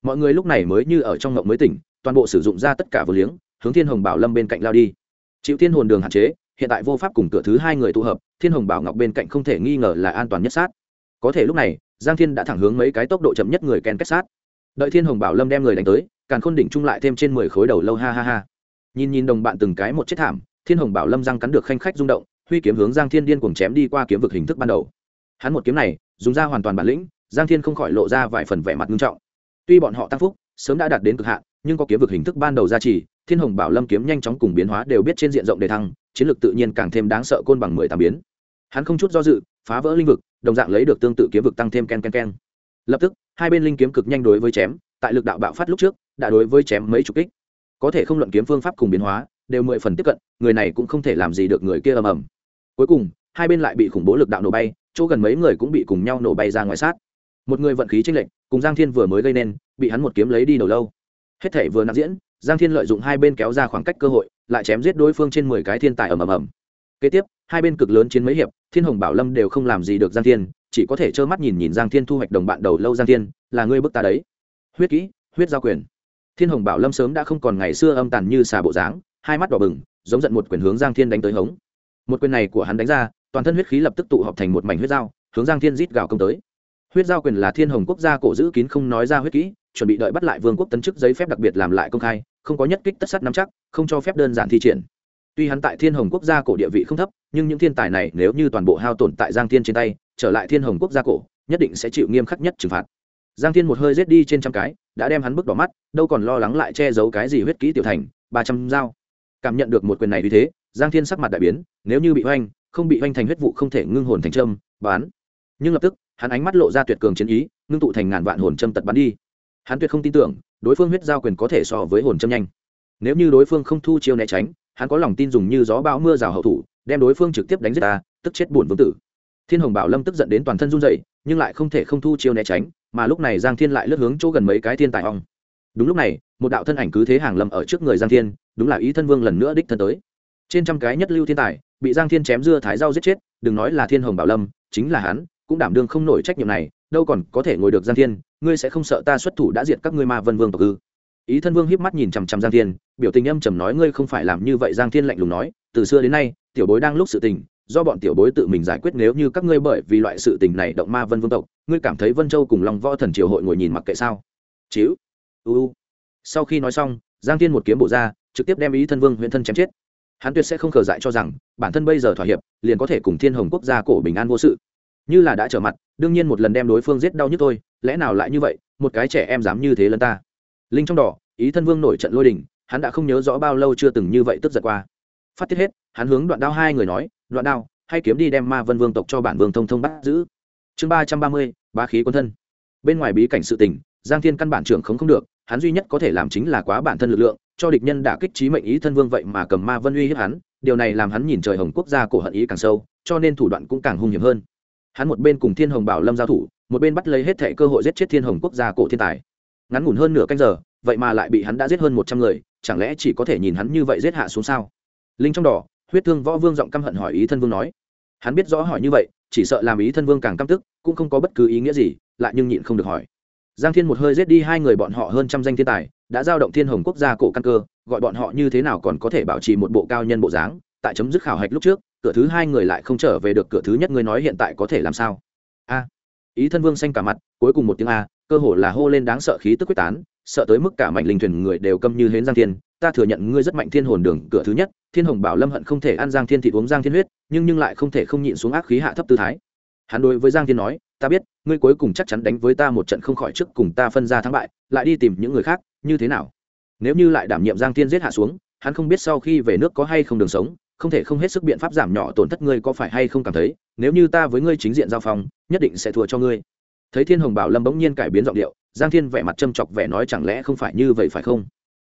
Mọi người lúc này mới như ở trong ngộng mới tỉnh, toàn bộ sử dụng ra tất cả vừa liếng, hướng thiên hồng bảo lâm bên cạnh lao đi. Chịu thiên hồn đường hạn chế, hiện tại vô pháp cùng cửa thứ hai người tụ hợp, thiên hồng bảo ngọc bên cạnh không thể nghi ngờ là an toàn nhất sát. Có thể lúc này, giang thiên đã thẳng hướng mấy cái tốc độ chậm nhất người ken kết sát. Đợi thiên hồng bảo lâm đem người đánh tới càng khôn đỉnh trung lại thêm trên mười khối đầu lâu, ha ha ha. Nhìn nhìn đồng bạn từng cái một chết thảm, thiên hồng bảo lâm răng cắn được khanh khách rung động huy kiếm hướng giang thiên điên cuồng chém đi qua kiếm vực hình thức ban đầu. Hắn một kiếm này, dùng ra hoàn toàn bản lĩnh, giang thiên không khỏi lộ ra vài phần vẻ mặt nghiêm trọng. Tuy bọn họ tăng phúc, sớm đã đạt đến cực hạn, nhưng có kiếm vực hình thức ban đầu ra trì, thiên hồng bảo lâm kiếm nhanh chóng cùng biến hóa đều biết trên diện rộng đề thăng, chiến lược tự nhiên càng thêm đáng sợ côn bằng mười tám biến. Hắn không chút do dự, phá vỡ linh vực, đồng dạng lấy được tương tự kiếm vực tăng thêm ken ken ken. Lập tức, hai bên linh kiếm cực nhanh đối với chém, tại lực đạo bạo phát lúc trước, đã đối với chém mấy chục kích. Có thể không luận kiếm phương pháp cùng biến hóa, đều mười phần tiếp cận, người này cũng không thể làm gì được người kia ầm ầm cuối cùng, hai bên lại bị khủng bố lực đạo nổ bay, chỗ gần mấy người cũng bị cùng nhau nổ bay ra ngoài sát. Một người vận khí tranh lệch, cùng giang thiên vừa mới gây nên, bị hắn một kiếm lấy đi đầu lâu. Hết thể vừa nặng diễn, giang thiên lợi dụng hai bên kéo ra khoảng cách cơ hội, lại chém giết đối phương trên mười cái thiên tài ầm ầm ầm. Kế tiếp, hai bên cực lớn chiến mấy hiệp, thiên hồng bảo lâm đều không làm gì được giang thiên, chỉ có thể trơ mắt nhìn nhìn giang thiên thu hoạch đồng bạn đầu lâu giang thiên, là ngươi bức ta đấy. Huyết kỹ, huyết giao quyền. Thiên hồng bảo lâm sớm đã không còn ngày xưa âm tàn như xà bộ dáng, hai mắt đỏ bừng, giống giận một quyền hướng giang thiên đánh tới hống một quyền này của hắn đánh ra, toàn thân huyết khí lập tức tụ họp thành một mảnh huyết dao, hướng giang thiên rít gào công tới. Huyết giao quyền là thiên hồng quốc gia cổ giữ kín không nói ra huyết kỹ, chuẩn bị đợi bắt lại vương quốc tấn chức giấy phép đặc biệt làm lại công khai, không có nhất kích tất sát nắm chắc, không cho phép đơn giản thi triển. Tuy hắn tại thiên hồng quốc gia cổ địa vị không thấp, nhưng những thiên tài này nếu như toàn bộ hao tổn tại giang thiên trên tay, trở lại thiên hồng quốc gia cổ, nhất định sẽ chịu nghiêm khắc nhất trừng phạt. Giang thiên một hơi rết đi trên trăm cái, đã đem hắn bước đỏ mắt, đâu còn lo lắng lại che giấu cái gì huyết kỹ tiểu thành, ba trăm dao. Cảm nhận được một quyền này vì thế, giang thiên sắc mặt đại biến nếu như bị oanh không bị oanh thành huyết vụ không thể ngưng hồn thành trâm bán. Nhưng lập tức, hắn ánh mắt lộ ra tuyệt cường chiến ý, ngưng tụ thành ngàn vạn hồn châm tật bắn đi. Hắn tuyệt không tin tưởng, đối phương huyết giao quyền có thể so với hồn châm nhanh. Nếu như đối phương không thu chiêu né tránh, hắn có lòng tin dùng như gió bão mưa rào hậu thủ, đem đối phương trực tiếp đánh giết ta, tức chết buồn vương tử. Thiên hồng bảo lâm tức giận đến toàn thân run dậy nhưng lại không thể không thu chiêu né tránh, mà lúc này giang thiên lại lướt hướng chỗ gần mấy cái thiên tài ong. Đúng lúc này, một đạo thân ảnh cứ thế hàng lâm ở trước người giang thiên, đúng là ý thân vương lần nữa đích thân tới. Trên trăm cái nhất lưu thiên tài bị giang thiên chém dưa thái rau giết chết, đừng nói là thiên hồng bảo lâm, chính là hắn, cũng đảm đương không nổi trách nhiệm này, đâu còn có thể ngồi được giang thiên, ngươi sẽ không sợ ta xuất thủ đã diệt các ngươi ma vân vương tộc ư? Ý thân vương hiếp mắt nhìn chằm chằm giang thiên, biểu tình âm trầm nói ngươi không phải làm như vậy, giang thiên lạnh lùng nói, từ xưa đến nay, tiểu bối đang lúc sự tình, do bọn tiểu bối tự mình giải quyết nếu như các ngươi bởi vì loại sự tình này động ma vân vương tộc, ngươi cảm thấy vân châu cùng long võ thần triều hội ngồi nhìn mặc kệ sao? Chiếu u sau khi nói xong, giang thiên một kiếm bộ ra, trực tiếp đem ý thân vương huyện thân chém chết hắn tuyệt sẽ không khờ dại cho rằng, bản thân bây giờ thỏa hiệp, liền có thể cùng thiên hồng quốc gia cổ bình an vô sự. Như là đã trở mặt, đương nhiên một lần đem đối phương giết đau như tôi lẽ nào lại như vậy, một cái trẻ em dám như thế lần ta? Linh trong đỏ, ý thân vương nổi trận lôi đình, hắn đã không nhớ rõ bao lâu chưa từng như vậy tức giật qua. Phát tiết hết, hắn hướng đoạn đao hai người nói, đoạn đao, hay kiếm đi đem ma vân vương tộc cho bản vương thông thông bắt giữ. Chương ba trăm ba mươi ba khí quân thân. Bên ngoài bí cảnh sự tình, giang thiên căn bản trưởng không không được, hắn duy nhất có thể làm chính là quá bản thân lực lượng cho địch nhân đã kích trí mệnh ý thân vương vậy mà cầm ma vân uy hiếp hắn, điều này làm hắn nhìn trời hồng quốc gia cổ hận ý càng sâu, cho nên thủ đoạn cũng càng hung hiểm hơn. Hắn một bên cùng thiên hồng bảo lâm giao thủ, một bên bắt lấy hết thệ cơ hội giết chết thiên hồng quốc gia cổ thiên tài. Ngắn ngủn hơn nửa canh giờ, vậy mà lại bị hắn đã giết hơn một trăm người, chẳng lẽ chỉ có thể nhìn hắn như vậy giết hạ xuống sao? Linh trong đỏ, huyết thương võ vương giọng căm hận hỏi ý thân vương nói. Hắn biết rõ hỏi như vậy, chỉ sợ làm ý thân vương càng căm tức, cũng không có bất cứ ý nghĩa gì, lại nhưng nhịn không được hỏi giang thiên một hơi giết đi hai người bọn họ hơn trăm danh thiên tài, đã giao động thiên hồng quốc gia cổ căn cơ, gọi bọn họ như thế nào còn có thể bảo trì một bộ cao nhân bộ dáng, tại chấm dứt khảo hạch lúc trước, cửa thứ hai người lại không trở về được cửa thứ nhất người nói hiện tại có thể làm sao? A. Ý thân vương xanh cả mặt, cuối cùng một tiếng a, cơ hồ là hô lên đáng sợ khí tức quyết tán, sợ tới mức cả mạnh linh thuyền người đều câm như hến giang thiên. Ta thừa nhận ngươi rất mạnh thiên hồn đường, cửa thứ nhất, thiên hồng bảo lâm hận không thể ăn giang thiên thịt uống giang thiên huyết, nhưng nhưng lại không thể không nhịn xuống ác khí hạ thấp tư thái. Hắn đối với giang thiên nói ta biết, ngươi cuối cùng chắc chắn đánh với ta một trận không khỏi trước cùng ta phân ra thắng bại, lại đi tìm những người khác, như thế nào? Nếu như lại đảm nhiệm giang thiên giết hạ xuống, hắn không biết sau khi về nước có hay không đường sống, không thể không hết sức biện pháp giảm nhỏ tổn thất ngươi có phải hay không cảm thấy, nếu như ta với ngươi chính diện giao phong, nhất định sẽ thua cho ngươi. Thấy thiên hồng bảo lâm bỗng nhiên cải biến giọng điệu, giang thiên vẻ mặt châm chọc vẻ nói chẳng lẽ không phải như vậy phải không?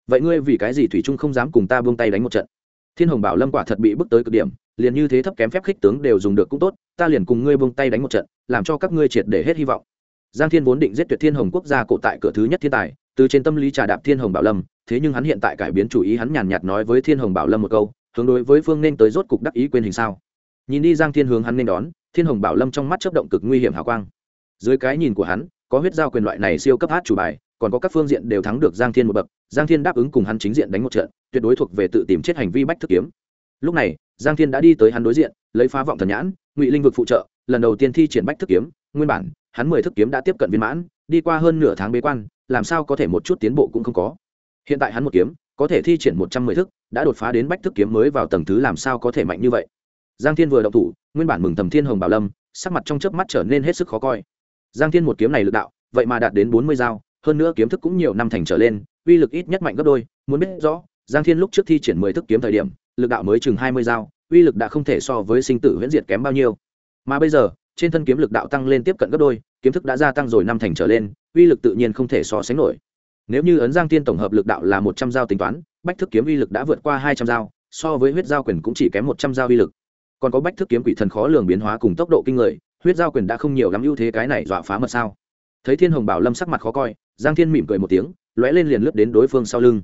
Vậy ngươi vì cái gì thủy trung không dám cùng ta buông tay đánh một trận? Thiên hồng bảo lâm quả thật bị bước tới cực điểm liền như thế thấp kém phép khích tướng đều dùng được cũng tốt, ta liền cùng ngươi buông tay đánh một trận, làm cho các ngươi triệt để hết hy vọng. Giang thiên vốn định giết tuyệt thiên hồng quốc gia cổ tại cửa thứ nhất thiên tài, từ trên tâm lý trà đạp thiên hồng bảo lâm, thế nhưng hắn hiện tại cải biến chủ ý hắn nhàn nhạt nói với thiên hồng bảo lâm một câu, hướng đối với phương nên tới rốt cục đắc ý quên hình sao. Nhìn đi giang thiên hướng hắn nên đón, thiên hồng bảo lâm trong mắt chấp động cực nguy hiểm hào quang. Dưới cái nhìn của hắn, có huyết giao quyền loại này siêu cấp hát chủ bài, còn có các phương diện đều thắng được giang thiên một bậc, giang thiên đáp ứng cùng hắn chính diện đánh một trận, tuyệt đối thuộc về tự tìm chết hành vi bách thức kiếm. Lúc này giang thiên đã đi tới hắn đối diện, lấy phá vọng thần nhãn, ngụy linh vực phụ trợ, lần đầu tiên thi triển bách thức kiếm, nguyên bản, hắn mười thức kiếm đã tiếp cận viên mãn, đi qua hơn nửa tháng bế quan, làm sao có thể một chút tiến bộ cũng không có. Hiện tại hắn một kiếm, có thể thi triển một trăm mười thức, đã đột phá đến bách thức kiếm mới vào tầng thứ làm sao có thể mạnh như vậy. Giang thiên vừa động thủ, nguyên bản mừng thầm thiên hồng bảo lâm, sắc mặt trong chớp mắt trở nên hết sức khó coi. Giang thiên một kiếm này lực đạo, vậy mà đạt đến bốn mươi dao, hơn nữa kiếm thức cũng nhiều năm thành trở lên, uy lực ít nhất mạnh gấp đôi, muốn biết rõ, giang thiên lúc trước thi triển mười thức kiếm thời điểm lực đạo mới chừng hai mươi dao, uy lực đã không thể so với sinh tử huyễn diệt kém bao nhiêu. Mà bây giờ, trên thân kiếm lực đạo tăng lên tiếp cận gấp đôi, kiếm thức đã gia tăng rồi năm thành trở lên, uy lực tự nhiên không thể so sánh nổi. Nếu như ấn giang thiên tổng hợp lực đạo là một trăm dao tính toán, bách thức kiếm uy lực đã vượt qua hai trăm dao, so với huyết giao quyền cũng chỉ kém một trăm dao uy lực. Còn có bách thức kiếm quỷ thần khó lường biến hóa cùng tốc độ kinh người, huyết giao quyền đã không nhiều lắm ưu thế cái này dọa phá mật sao? Thấy thiên hồng bảo lâm sắc mặt khó coi, giang thiên mỉm cười một tiếng, lóe lên liền lướt đến đối phương sau lưng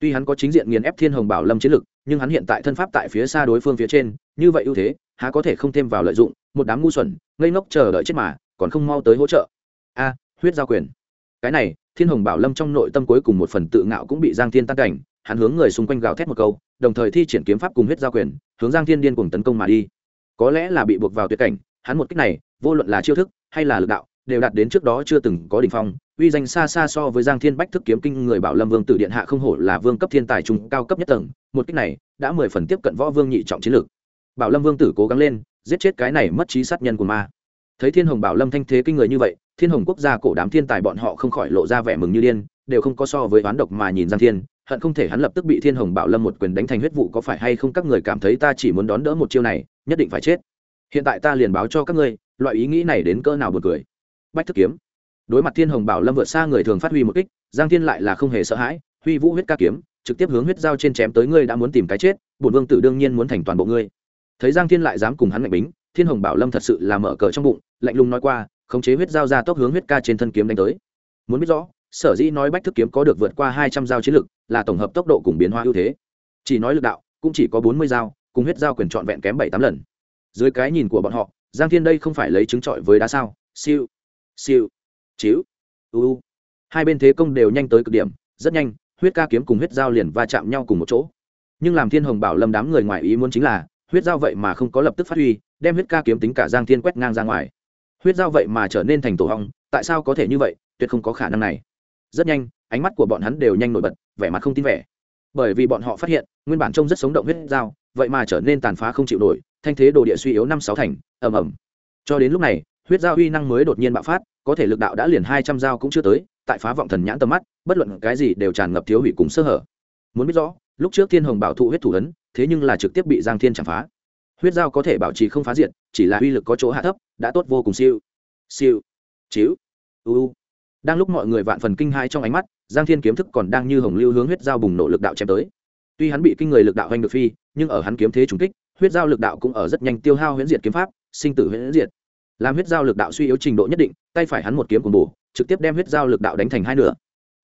tuy hắn có chính diện nghiền ép thiên hồng bảo lâm chiến lực, nhưng hắn hiện tại thân pháp tại phía xa đối phương phía trên, như vậy ưu thế, há có thể không thêm vào lợi dụng, một đám ngu xuẩn, ngây ngốc chờ đợi chết mà, còn không mau tới hỗ trợ. A, huyết giao quyền. Cái này, thiên hồng bảo lâm trong nội tâm cuối cùng một phần tự ngạo cũng bị giang thiên tan cảnh, hắn hướng người xung quanh gào thét một câu, đồng thời thi triển kiếm pháp cùng huyết giao quyền, hướng giang thiên điên cùng tấn công mà đi. Có lẽ là bị buộc vào tuyệt cảnh, hắn một cách này, vô luận là chiêu thức hay là lực đạo, đều đạt đến trước đó chưa từng có đỉnh phong uy danh xa xa so với giang thiên bách thức kiếm kinh người bảo lâm vương tử điện hạ không hổ là vương cấp thiên tài trung cao cấp nhất tầng, một cách này đã mười phần tiếp cận võ vương nhị trọng chiến lược. Bảo lâm vương tử cố gắng lên, giết chết cái này mất trí sát nhân của ma. Thấy thiên hồng bảo lâm thanh thế kinh người như vậy, thiên hồng quốc gia cổ đám thiên tài bọn họ không khỏi lộ ra vẻ mừng như điên, đều không có so với oán độc mà nhìn giang thiên, hận không thể hắn lập tức bị thiên hồng bảo lâm một quyền đánh thành huyết vụ có phải hay không các người cảm thấy ta chỉ muốn đón đỡ một chiêu này, nhất định phải chết. Hiện tại ta liền báo cho các ngươi, loại ý nghĩ này đến cỡ nào buồn cười. Bách thức kiếm đối mặt thiên hồng bảo lâm vượt xa người thường phát huy một kích, giang thiên lại là không hề sợ hãi, huy vũ huyết ca kiếm, trực tiếp hướng huyết dao trên chém tới ngươi đã muốn tìm cái chết, bổn vương tử đương nhiên muốn thành toàn bộ ngươi. Thấy giang thiên lại dám cùng hắn mạnh bính, thiên hồng bảo lâm thật sự là mở cờ trong bụng, lạnh lùng nói qua, khống chế huyết dao ra tốc hướng huyết ca trên thân kiếm đánh tới. Muốn biết rõ, sở dĩ nói bách thức kiếm có được vượt qua hai trăm dao chiến lực, là tổng hợp tốc độ cùng biến hóa ưu thế. Chỉ nói lực đạo, cũng chỉ có bốn mươi dao, cùng huyết dao quyền trọn vẹn kém bảy tám lần. Dưới cái nhìn của bọn họ, giang thiên đây không phải lấy trứng trọi với đá sao? Siêu siêu chiếu U. hai bên thế công đều nhanh tới cực điểm, rất nhanh, huyết ca kiếm cùng huyết dao liền va chạm nhau cùng một chỗ. Nhưng làm thiên hồng bảo lâm đám người ngoài ý muốn chính là, huyết dao vậy mà không có lập tức phát huy, đem huyết ca kiếm tính cả giang thiên quét ngang ra ngoài. Huyết dao vậy mà trở nên thành tổ hong, tại sao có thể như vậy, tuyệt không có khả năng này. Rất nhanh, ánh mắt của bọn hắn đều nhanh nổi bật, vẻ mặt không tin vẻ. Bởi vì bọn họ phát hiện, nguyên bản trông rất sống động huyết dao, vậy mà trở nên tàn phá không chịu nổi, thanh thế đồ địa suy yếu năm sáu thành, ầm ầm. Cho đến lúc này huyết Giao uy năng mới đột nhiên bạo phát, có thể lực đạo đã liền hai trăm dao cũng chưa tới, tại phá vọng thần nhãn tầm mắt, bất luận cái gì đều tràn ngập thiếu hủy cùng sơ hở. Muốn biết rõ, lúc trước thiên hồng bảo thụ huyết thủ ấn, thế nhưng là trực tiếp bị giang thiên chạm phá. Huyết dao có thể bảo trì không phá diện chỉ là uy lực có chỗ hạ thấp, đã tốt vô cùng siêu. Siêu. Chiếu. Uu đang lúc mọi người vạn phần kinh hai trong ánh mắt, giang thiên kiếm thức còn đang như hồng lưu hướng huyết dao bùng nổ lực đạo chém tới. Tuy hắn bị kinh người lực đạo hoành được phi, nhưng ở hắn kiếm thế trùng kích, huyết dao lực đạo cũng ở rất nhanh tiêu hao huyễn diệt kiếm pháp, sinh tử huyễn diệt làm huyết giao lực đạo suy yếu trình độ nhất định, tay phải hắn một kiếm cùng bổ, trực tiếp đem huyết giao lực đạo đánh thành hai nửa.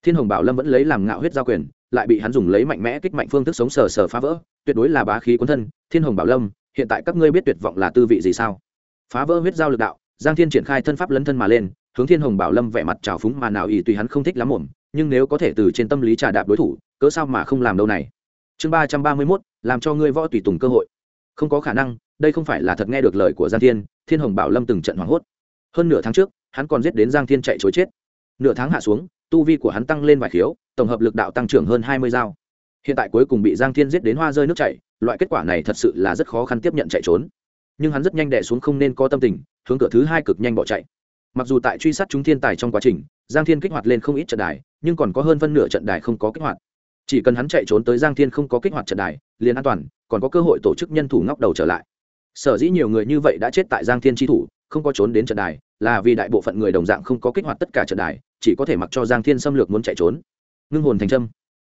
Thiên hồng bảo lâm vẫn lấy làm ngạo huyết giao quyền, lại bị hắn dùng lấy mạnh mẽ kích mạnh phương thức sống sờ sờ phá vỡ, tuyệt đối là bá khí cuốn thân. Thiên hồng bảo lâm, hiện tại các ngươi biết tuyệt vọng là tư vị gì sao? Phá vỡ huyết giao lực đạo, giang thiên triển khai thân pháp lấn thân mà lên, hướng thiên hồng bảo lâm vẻ mặt trào phúng mà nào ý tùy hắn không thích lắm mồm, nhưng nếu có thể từ trên tâm lý trà đạp đối thủ, cớ sao mà không làm đâu này? Chương ba trăm ba mươi mốt, làm cho ngươi võ tùy tùng cơ hội. Không có khả năng, đây không phải là thật nghe được lời của giang thiên thiên hồng bảo lâm từng trận hoảng hốt. Hơn nửa tháng trước, hắn còn giết đến giang thiên chạy chối chết. Nửa tháng hạ xuống, tu vi của hắn tăng lên vài khiếu, tổng hợp lực đạo tăng trưởng hơn hai mươi dao. Hiện tại cuối cùng bị giang thiên giết đến hoa rơi nước chảy, loại kết quả này thật sự là rất khó khăn tiếp nhận chạy trốn. Nhưng hắn rất nhanh đẻ xuống không nên có tâm tình, hướng cửa thứ hai cực nhanh bỏ chạy. Mặc dù tại truy sát chúng thiên tài trong quá trình, giang thiên kích hoạt lên không ít trận đài, nhưng còn có hơn phân nửa trận đài không có kích hoạt. Chỉ cần hắn chạy trốn tới giang thiên không có kích hoạt trận đài, liền an toàn, còn có cơ hội tổ chức nhân thủ ngóc đầu trở lại sở dĩ nhiều người như vậy đã chết tại giang thiên tri thủ, không có trốn đến trận đài, là vì đại bộ phận người đồng dạng không có kích hoạt tất cả trận đài, chỉ có thể mặc cho giang thiên xâm lược muốn chạy trốn. Ngưng hồn thành trâm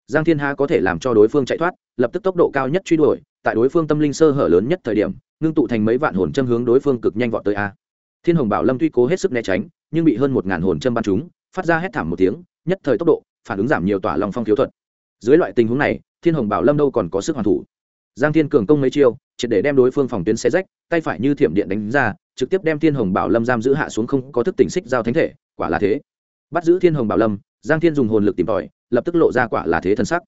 giang thiên ha có thể làm cho đối phương chạy thoát, lập tức tốc độ cao nhất truy đuổi, tại đối phương tâm linh sơ hở lớn nhất thời điểm, ngưng tụ thành mấy vạn hồn châm hướng đối phương cực nhanh vọt tới a. Thiên hồng bảo lâm tuy cố hết sức né tránh, nhưng bị hơn một ngàn hồn châm bắn chúng phát ra hét thảm một tiếng, nhất thời tốc độ, phản ứng giảm nhiều tỏa lòng phong thiếu thuật. Dưới loại tình huống này, thiên hồng bảo lâm đâu còn có sức hoàn thủ. Giang thiên cường công mấy chiêu triệt để đem đối phương phòng tuyến xe rách, tay phải như thiểm điện đánh ra, trực tiếp đem thiên hồng bảo lâm giam giữ hạ xuống không có thức tỉnh xích giao thánh thể, quả là thế. Bắt giữ thiên hồng bảo lâm, giang thiên dùng hồn lực tìm tòi, lập tức lộ ra quả là thế thân sắc.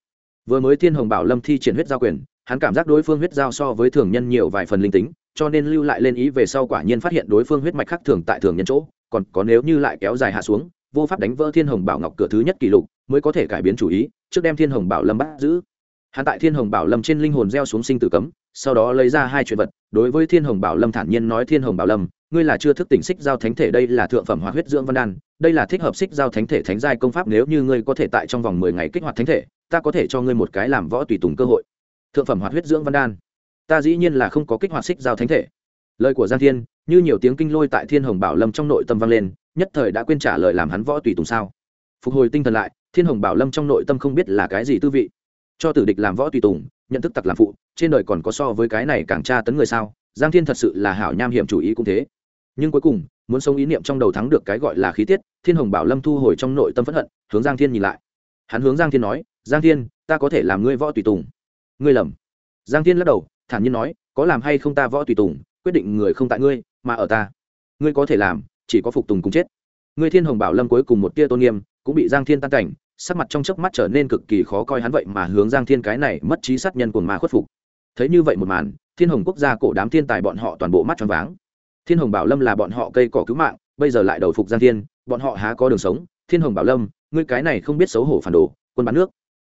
Vừa mới thiên hồng bảo lâm thi triển huyết giao quyền, hắn cảm giác đối phương huyết giao so với thường nhân nhiều vài phần linh tính, cho nên lưu lại lên ý về sau quả nhiên phát hiện đối phương huyết mạch khác thường tại thường nhân chỗ, còn có nếu như lại kéo dài hạ xuống, vô pháp đánh vỡ thiên hồng bảo ngọc cửa thứ nhất kỷ lục, mới có thể cải biến chủ ý, trước đem thiên hồng bảo lâm bắt giữ. Hắn tại thiên hồng bảo lâm trên linh hồn gieo xuống sinh tử cấm sau đó lấy ra hai chuyện vật, đối với thiên hồng bảo lâm thản nhiên nói, thiên hồng bảo lâm, ngươi là chưa thức tỉnh xích giao thánh thể, đây là thượng phẩm hoạt huyết dưỡng văn đan, đây là thích hợp xích giao thánh thể thánh giai công pháp, nếu như ngươi có thể tại trong vòng mười ngày kích hoạt thánh thể, ta có thể cho ngươi một cái làm võ tùy tùng cơ hội. Thượng phẩm hoạt huyết dưỡng văn đan. Ta dĩ nhiên là không có kích hoạt xích giao thánh thể. Lời của giang thiên, như nhiều tiếng kinh lôi tại thiên hồng bảo lâm trong nội tâm vang lên, nhất thời đã quên trả lời làm hắn võ tùy tùng sao. Phục hồi tinh thần lại, thiên hồng bảo lâm trong nội tâm không biết là cái gì tư vị. Cho tử địch làm võ tùy tùng, nhận thức tặc làm phụ trên đời còn có so với cái này càng tra tấn người sao? Giang thiên thật sự là hảo nham hiểm chủ ý cũng thế. Nhưng cuối cùng, muốn sống ý niệm trong đầu thắng được cái gọi là khí tiết, thiên hồng bảo lâm thu hồi trong nội tâm phẫn hận, hướng giang thiên nhìn lại. Hắn hướng giang thiên nói, giang thiên, ta có thể làm ngươi võ tùy tùng. Ngươi lầm. Giang thiên lắc đầu, thản nhiên nói, có làm hay không ta võ tùy tùng, quyết định người không tại ngươi, mà ở ta. Ngươi có thể làm, chỉ có phục tùng cùng chết. Ngươi thiên hồng bảo lâm cuối cùng một tia tôn nghiêm, cũng bị giang thiên tan cảnh, sắc mặt trong chớp mắt trở nên cực kỳ khó coi, hắn vậy mà hướng giang thiên cái này mất trí sát nhân cuồng mà khuất phục thấy như vậy một màn, thiên hồng quốc gia cổ đám thiên tài bọn họ toàn bộ mắt tròn váng. Thiên hồng bảo lâm là bọn họ cây cỏ cứu mạng, bây giờ lại đầu phục giang thiên, bọn họ há có đường sống. Thiên hồng bảo lâm, ngươi cái này không biết xấu hổ phản đồ, quân bán nước.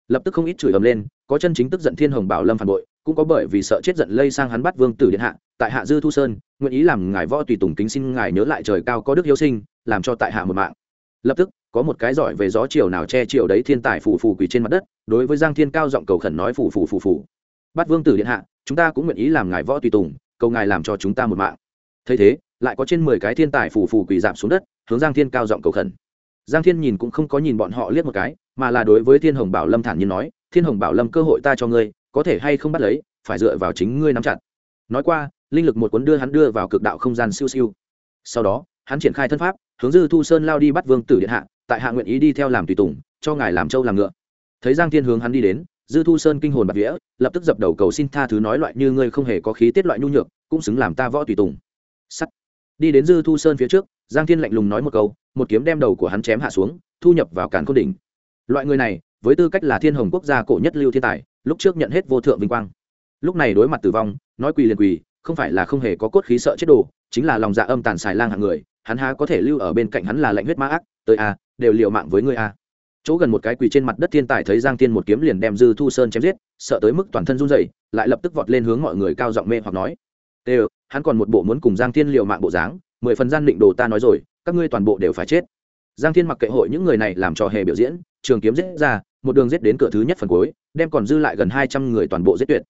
Lập tức không ít chửi ầm lên, có chân chính tức giận thiên hồng bảo lâm phản bội, cũng có bởi vì sợ chết giận lây sang hắn bắt vương tử điện hạ, tại hạ dư thu sơn, nguyện ý làm ngài võ tùy tùng kính xin ngài nhớ lại trời cao có đức hiếu sinh, làm cho tại hạ một mạng. Lập tức, có một cái giỏi về gió chiều nào che chiều đấy thiên tài phù phù quỳ trên mặt đất, đối với giang thiên cao giọng cầu khẩn nói phù phù phù phù bắt vương tử điện hạ, chúng ta cũng nguyện ý làm ngài võ tùy tùng, cầu ngài làm cho chúng ta một mạng. Thấy thế, lại có trên mười cái thiên tài phù phù quỳ giảm xuống đất, hướng giang thiên cao giọng cầu khẩn. Giang thiên nhìn cũng không có nhìn bọn họ liếc một cái, mà là đối với thiên hồng bảo lâm thản nhiên nói, thiên hồng bảo lâm, cơ hội ta cho ngươi, có thể hay không bắt lấy, phải dựa vào chính ngươi nắm chặt. Nói qua, linh lực một cuốn đưa hắn đưa vào cực đạo không gian siêu siêu. Sau đó, hắn triển khai thân pháp, hướng dư thu sơn lao đi bắt vương tử điện hạ, tại hạ nguyện ý đi theo làm tùy tùng, cho ngài làm trâu làm ngựa. Thấy giang thiên hướng hắn đi đến dư thu sơn kinh hồn bạc vía, lập tức dập đầu cầu xin tha thứ nói loại như ngươi không hề có khí tiết loại nhu nhược, cũng xứng làm ta võ tùy tùng. Sắt. Đi đến dư thu sơn phía trước, giang thiên lạnh lùng nói một câu, một kiếm đem đầu của hắn chém hạ xuống, thu nhập vào càn cốt đỉnh. Loại người này, với tư cách là thiên hồng quốc gia cổ nhất lưu thiên tài, lúc trước nhận hết vô thượng vinh quang. Lúc này đối mặt tử vong, nói quỳ liền quỳ, không phải là không hề có cốt khí sợ chết đồ, chính là lòng dạ âm tàn xài lang hạng người, hắn há có thể lưu ở bên cạnh hắn là lạnh huyết ma ác, tới a, đều liều mạng với ngươi a chỗ gần một cái quỳ trên mặt đất thiên tài thấy giang thiên một kiếm liền đem dư thu sơn chém giết, sợ tới mức toàn thân run rẩy, lại lập tức vọt lên hướng mọi người cao giọng mê hoặc nói. Đều, hắn còn một bộ muốn cùng giang thiên liều mạng bộ dáng, mười phần gian định đồ ta nói rồi, các ngươi toàn bộ đều phải chết. Giang thiên mặc kệ hội những người này làm trò hề biểu diễn, trường kiếm giết ra, một đường giết đến cửa thứ nhất phần cuối, đem còn dư lại gần hai trăm người toàn bộ giết tuyệt.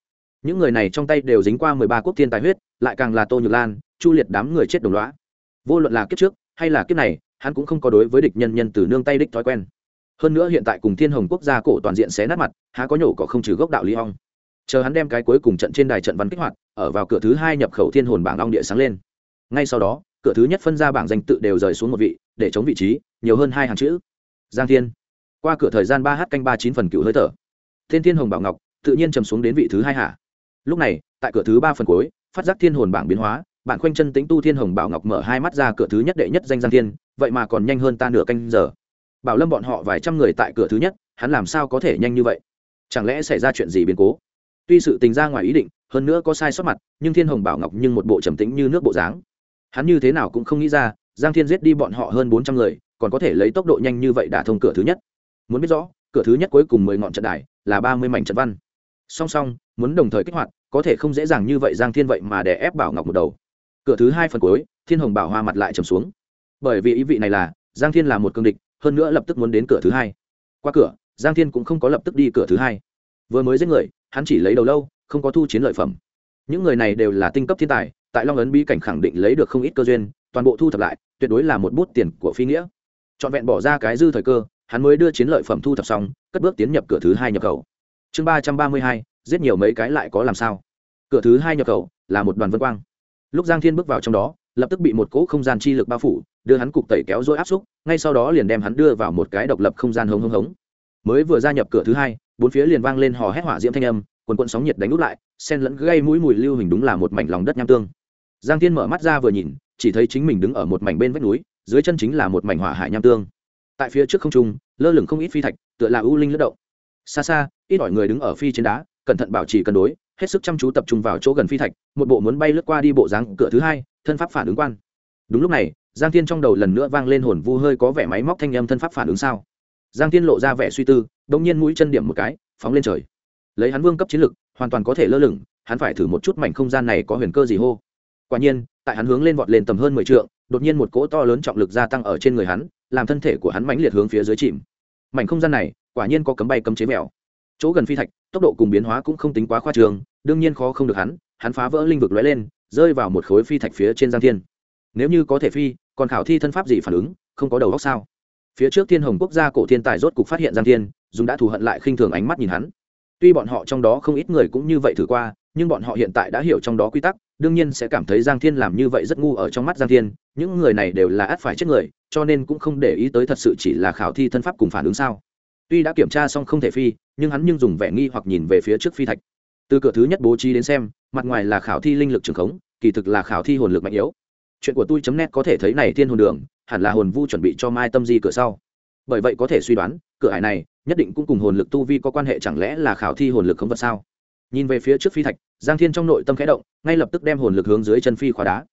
Những người này trong tay đều dính qua mười ba quốc thiên tài huyết, lại càng là tô nhược lan, chu liệt đám người chết đồng loá vô luận là kiếp trước hay là kiếp này, hắn cũng không có đối với địch nhân nhân từ nương tay đích thói quen hơn nữa hiện tại cùng thiên hồng quốc gia cổ toàn diện xé nát mặt, há có nhổ cỏ không trừ gốc đạo lý hong chờ hắn đem cái cuối cùng trận trên đài trận văn kích hoạt, ở vào cửa thứ hai nhập khẩu thiên hồn bảng long địa sáng lên. Ngay sau đó, cửa thứ nhất phân ra bảng danh tự đều rời xuống một vị, để chống vị trí, nhiều hơn hai hàng chữ. Giang thiên. Qua cửa thời gian ba h canh ba chín phần cựu hơi thở. Thiên thiên hồng bảo ngọc, tự nhiên trầm xuống đến vị thứ hai hạ. Lúc này, tại cửa thứ ba phần cuối, phát giác thiên hồn bảng biến hóa, bạn khoanh chân tính tu thiên hồng bảo ngọc mở hai mắt ra cửa thứ nhất đệ nhất danh giang thiên, vậy mà còn nhanh hơn ta nửa canh giờ bảo lâm bọn họ vài trăm người tại cửa thứ nhất, hắn làm sao có thể nhanh như vậy? Chẳng lẽ xảy ra chuyện gì biến cố? Tuy sự tình ra ngoài ý định, hơn nữa có sai sót mặt, nhưng thiên hồng bảo ngọc nhưng một bộ trầm tĩnh như nước bộ dáng. Hắn như thế nào cũng không nghĩ ra, giang thiên giết đi bọn họ hơn bốn trăm người, còn có thể lấy tốc độ nhanh như vậy đả thông cửa thứ nhất. Muốn biết rõ, cửa thứ nhất cuối cùng mười ngọn trận đài là ba mươi mảnh trận văn. Song song, muốn đồng thời kích hoạt, có thể không dễ dàng như vậy giang thiên vậy mà để ép bảo ngọc một đầu. Cửa thứ hai phần cuối, thiên hồng bảo hoa mặt lại trầm xuống. Bởi vì ý vị này là, giang thiên là một cương địch hơn nữa lập tức muốn đến cửa thứ hai. Qua cửa, giang thiên cũng không có lập tức đi cửa thứ hai. Vừa mới giết người, hắn chỉ lấy đầu lâu, không có thu chiến lợi phẩm. Những người này đều là tinh cấp thiên tài, tại long ấn bí cảnh khẳng định lấy được không ít cơ duyên, toàn bộ thu thập lại, tuyệt đối là một bút tiền của phi nghĩa. Trọn vẹn bỏ ra cái dư thời cơ, hắn mới đưa chiến lợi phẩm thu thập xong, cất bước tiến nhập cửa thứ hai nhập khẩu. Chương ba trăm ba mươi hai, giết nhiều mấy cái lại có làm sao? Cửa thứ hai nhập khẩu là một đoàn vân quang. Lúc giang thiên bước vào trong đó, lập tức bị một cỗ không gian chi lực bao phủ đưa hắn cục tẩy kéo dối áp xúc, ngay sau đó liền đem hắn đưa vào một cái độc lập không gian hống hống hống. Mới vừa gia nhập cửa thứ hai, bốn phía liền vang lên hò hét hỏa diễm thanh âm quần quận sóng nhiệt đánh úp lại sen lẫn gây mũi mùi lưu hình đúng là một mảnh lòng đất nham tương. Giang thiên mở mắt ra vừa nhìn, chỉ thấy chính mình đứng ở một mảnh bên vách núi, dưới chân chính là một mảnh hỏa hải nham tương. Tại phía trước không trung, lơ lửng không ít phi thạch, tựa là u linh lướt động xa xa, ít ỏi người đứng ở phi trên đá, cẩn thận bảo trì cân đối, hết sức chăm chú tập trung vào chỗ gần phi thạch, một bộ muốn bay lướt qua đi bộ dáng cửa thứ hai, thân pháp phản ứng quan đúng lúc này, giang thiên trong đầu lần nữa vang lên hồn vu hơi có vẻ máy móc thanh âm thân pháp phản ứng sao. Giang thiên lộ ra vẻ suy tư đông nhiên mũi chân điểm một cái, phóng lên trời. Lấy hắn vương cấp chiến lực, hoàn toàn có thể lơ lửng, hắn phải thử một chút mảnh không gian này có huyền cơ gì hô. Quả nhiên, tại hắn hướng lên vọt lên tầm hơn mười trượng, đột nhiên một cỗ to lớn trọng lực gia tăng ở trên người hắn, làm thân thể của hắn mãnh liệt hướng phía dưới chìm. Mảnh không gian này, quả nhiên có cấm bay cấm chế mèo. Chỗ gần phi thạch, tốc độ cùng biến hóa cũng không tính quá khoa trường đương nhiên khó không được hắn hắn phá vỡ linh vực lóe lên, rơi vào một khối phi thạch phía trên giang thiên nếu như có thể phi, còn khảo thi thân pháp gì phản ứng, không có đầu góc sao? Phía trước thiên hồng quốc gia cổ thiên tài rốt cục phát hiện giang thiên, dùng đã thù hận lại khinh thường ánh mắt nhìn hắn. Tuy bọn họ trong đó không ít người cũng như vậy thử qua, nhưng bọn họ hiện tại đã hiểu trong đó quy tắc, đương nhiên sẽ cảm thấy giang thiên làm như vậy rất ngu ở trong mắt giang thiên, những người này đều là át phải chết người, cho nên cũng không để ý tới thật sự chỉ là khảo thi thân pháp cùng phản ứng sao. Tuy đã kiểm tra xong không thể phi, nhưng hắn nhưng dùng vẻ nghi hoặc nhìn về phía trước phi thạch. Từ cửa thứ nhất bố trí đến xem, mặt ngoài là khảo thi linh lực trường khống, kỳ thực là khảo thi hồn lực mạnh yếu chuyện của tôi chấm nét có thể thấy này thiên hồn đường, hẳn là hồn vu chuẩn bị cho mai tâm di cửa sau. Bởi vậy có thể suy đoán, cửa hải này nhất định cũng cùng hồn lực tu vi có quan hệ chẳng lẽ là khảo thi hồn lực không vật sao? Nhìn về phía trước phi thạch, giang thiên trong nội tâm khẽ động, ngay lập tức đem hồn lực hướng dưới chân phi khóa đá.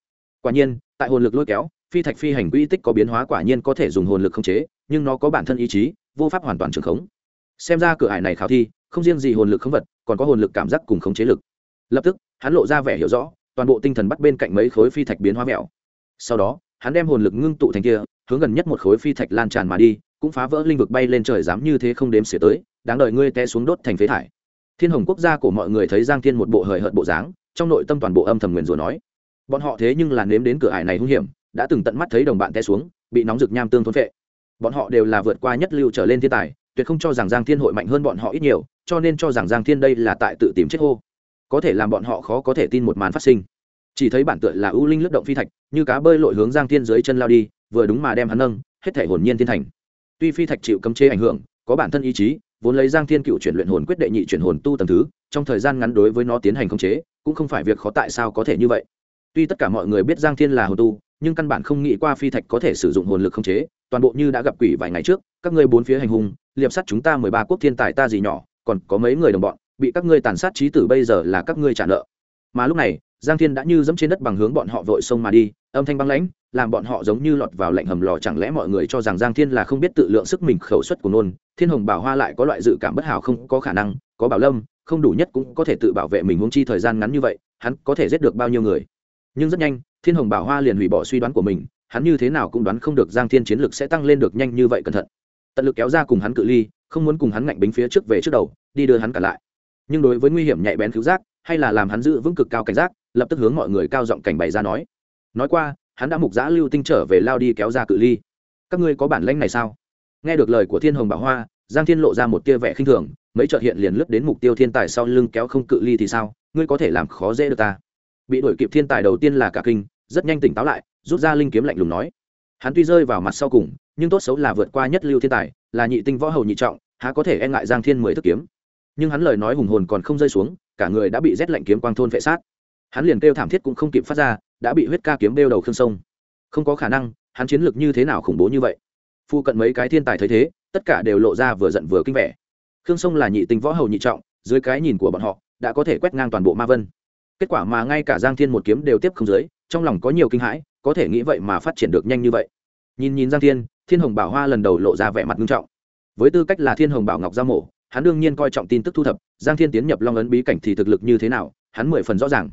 Quả nhiên, tại hồn lực lôi kéo, phi thạch phi hành quỹ tích có biến hóa quả nhiên có thể dùng hồn lực khống chế, nhưng nó có bản thân ý chí, vô pháp hoàn toàn trường khống. Xem ra cửa hải này khảo thi, không riêng gì hồn lực khống vật, còn có hồn lực cảm giác cùng khống chế lực. Lập tức, hắn lộ ra vẻ hiểu rõ, toàn bộ tinh thần bắt bên cạnh mấy khối phi thạch biến hóa mẹo sau đó, hắn đem hồn lực ngưng tụ thành kia, hướng gần nhất một khối phi thạch lan tràn mà đi, cũng phá vỡ linh vực bay lên trời dám như thế không đếm xỉa tới, đáng đợi ngươi té xuống đốt thành phế thải. Thiên hồng quốc gia của mọi người thấy giang thiên một bộ hời hợt bộ dáng, trong nội tâm toàn bộ âm thầm nguyền rủa nói, bọn họ thế nhưng là nếm đến cửa ải này hung hiểm, đã từng tận mắt thấy đồng bạn té xuống, bị nóng rực nham tương thôn phệ. Bọn họ đều là vượt qua nhất lưu trở lên thiên tài, tuyệt không cho rằng giang thiên hội mạnh hơn bọn họ ít nhiều, cho nên cho rằng giang thiên đây là tại tự tìm chết hô. Có thể làm bọn họ khó có thể tin một màn phát sinh chỉ thấy bản tựa là ưu linh lướt động phi thạch, như cá bơi lội hướng giang thiên dưới chân lao đi, vừa đúng mà đem hắn nâng, hết thể hồn nhiên thiên thành. Tuy phi thạch chịu cấm chế ảnh hưởng, có bản thân ý chí, vốn lấy giang thiên cựu chuyển luyện hồn quyết đệ nhị chuyển hồn tu tầng thứ, trong thời gian ngắn đối với nó tiến hành khống chế, cũng không phải việc khó tại sao có thể như vậy. Tuy tất cả mọi người biết giang thiên là hồn tu, nhưng căn bản không nghĩ qua phi thạch có thể sử dụng hồn lực khống chế, toàn bộ như đã gặp quỷ vài ngày trước, các ngươi bốn phía hành hung, liệp sát chúng ta mười ba quốc thiên tài ta gì nhỏ, còn có mấy người đồng bọn, bị các ngươi tàn sát trí tử bây giờ là các ngươi trả nợ. Mà lúc này giang thiên đã như dẫm trên đất bằng hướng bọn họ vội sông mà đi, âm thanh băng lãnh, làm bọn họ giống như lọt vào lạnh hầm lò. Chẳng lẽ mọi người cho rằng giang thiên là không biết tự lượng sức mình khẩu suất của nôn? Thiên hồng bảo hoa lại có loại dự cảm bất hảo không có khả năng, có bảo lâm, không đủ nhất cũng có thể tự bảo vệ mình huống chi thời gian ngắn như vậy, hắn có thể giết được bao nhiêu người? Nhưng rất nhanh, thiên hồng bảo hoa liền hủy bỏ suy đoán của mình, hắn như thế nào cũng đoán không được giang thiên chiến lực sẽ tăng lên được nhanh như vậy cẩn thận. Tận lực kéo ra cùng hắn cự ly, không muốn cùng hắn ngạnh bính phía trước về trước đầu, đi đưa hắn cả lại. Nhưng đối với nguy hiểm nhạy bén cứu giác, hay là làm hắn giữ vững cực cao cảnh giác lập tức hướng mọi người cao giọng cảnh bày ra nói. Nói qua, hắn đã mục giã lưu tinh trở về lao đi kéo ra cự ly. Các ngươi có bản lãnh này sao? Nghe được lời của thiên hồng bảo hoa, giang thiên lộ ra một tia vẻ khinh thường, mấy trợt hiện liền lướt đến mục tiêu thiên tài sau lưng kéo không cự ly thì sao? Ngươi có thể làm khó dễ được ta. Bị đổi kịp thiên tài đầu tiên là cả kinh, rất nhanh tỉnh táo lại, rút ra linh kiếm lạnh lùng nói. Hắn tuy rơi vào mặt sau cùng, nhưng tốt xấu là vượt qua nhất lưu thiên tài, là nhị tinh võ hầu nhị trọng, há có thể e ngại giang thiên mười thức kiếm. Nhưng hắn lời nói hùng hồn còn không rơi xuống, cả người đã bị rét lạnh kiếm quang thôn vệ sát hắn liền kêu thảm thiết cũng không kịp phát ra, đã bị huyết ca kiếm đeo đầu khương sông. Không có khả năng, hắn chiến lược như thế nào khủng bố như vậy? Phu cận mấy cái thiên tài thấy thế, tất cả đều lộ ra vừa giận vừa kinh vẻ. Khương sông là nhị tinh võ hầu nhị trọng, dưới cái nhìn của bọn họ, đã có thể quét ngang toàn bộ ma vân. Kết quả mà ngay cả giang thiên một kiếm đều tiếp không dưới, trong lòng có nhiều kinh hãi, có thể nghĩ vậy mà phát triển được nhanh như vậy. Nhìn nhìn giang thiên thiên hồng bảo hoa lần đầu lộ ra vẻ mặt nghiêm trọng. Với tư cách là thiên hồng bảo ngọc gia mổ hắn đương nhiên coi trọng tin tức thu thập, giang thiên tiến nhập long ấn bí cảnh thì thực lực như thế nào, hắn mười phần rõ ràng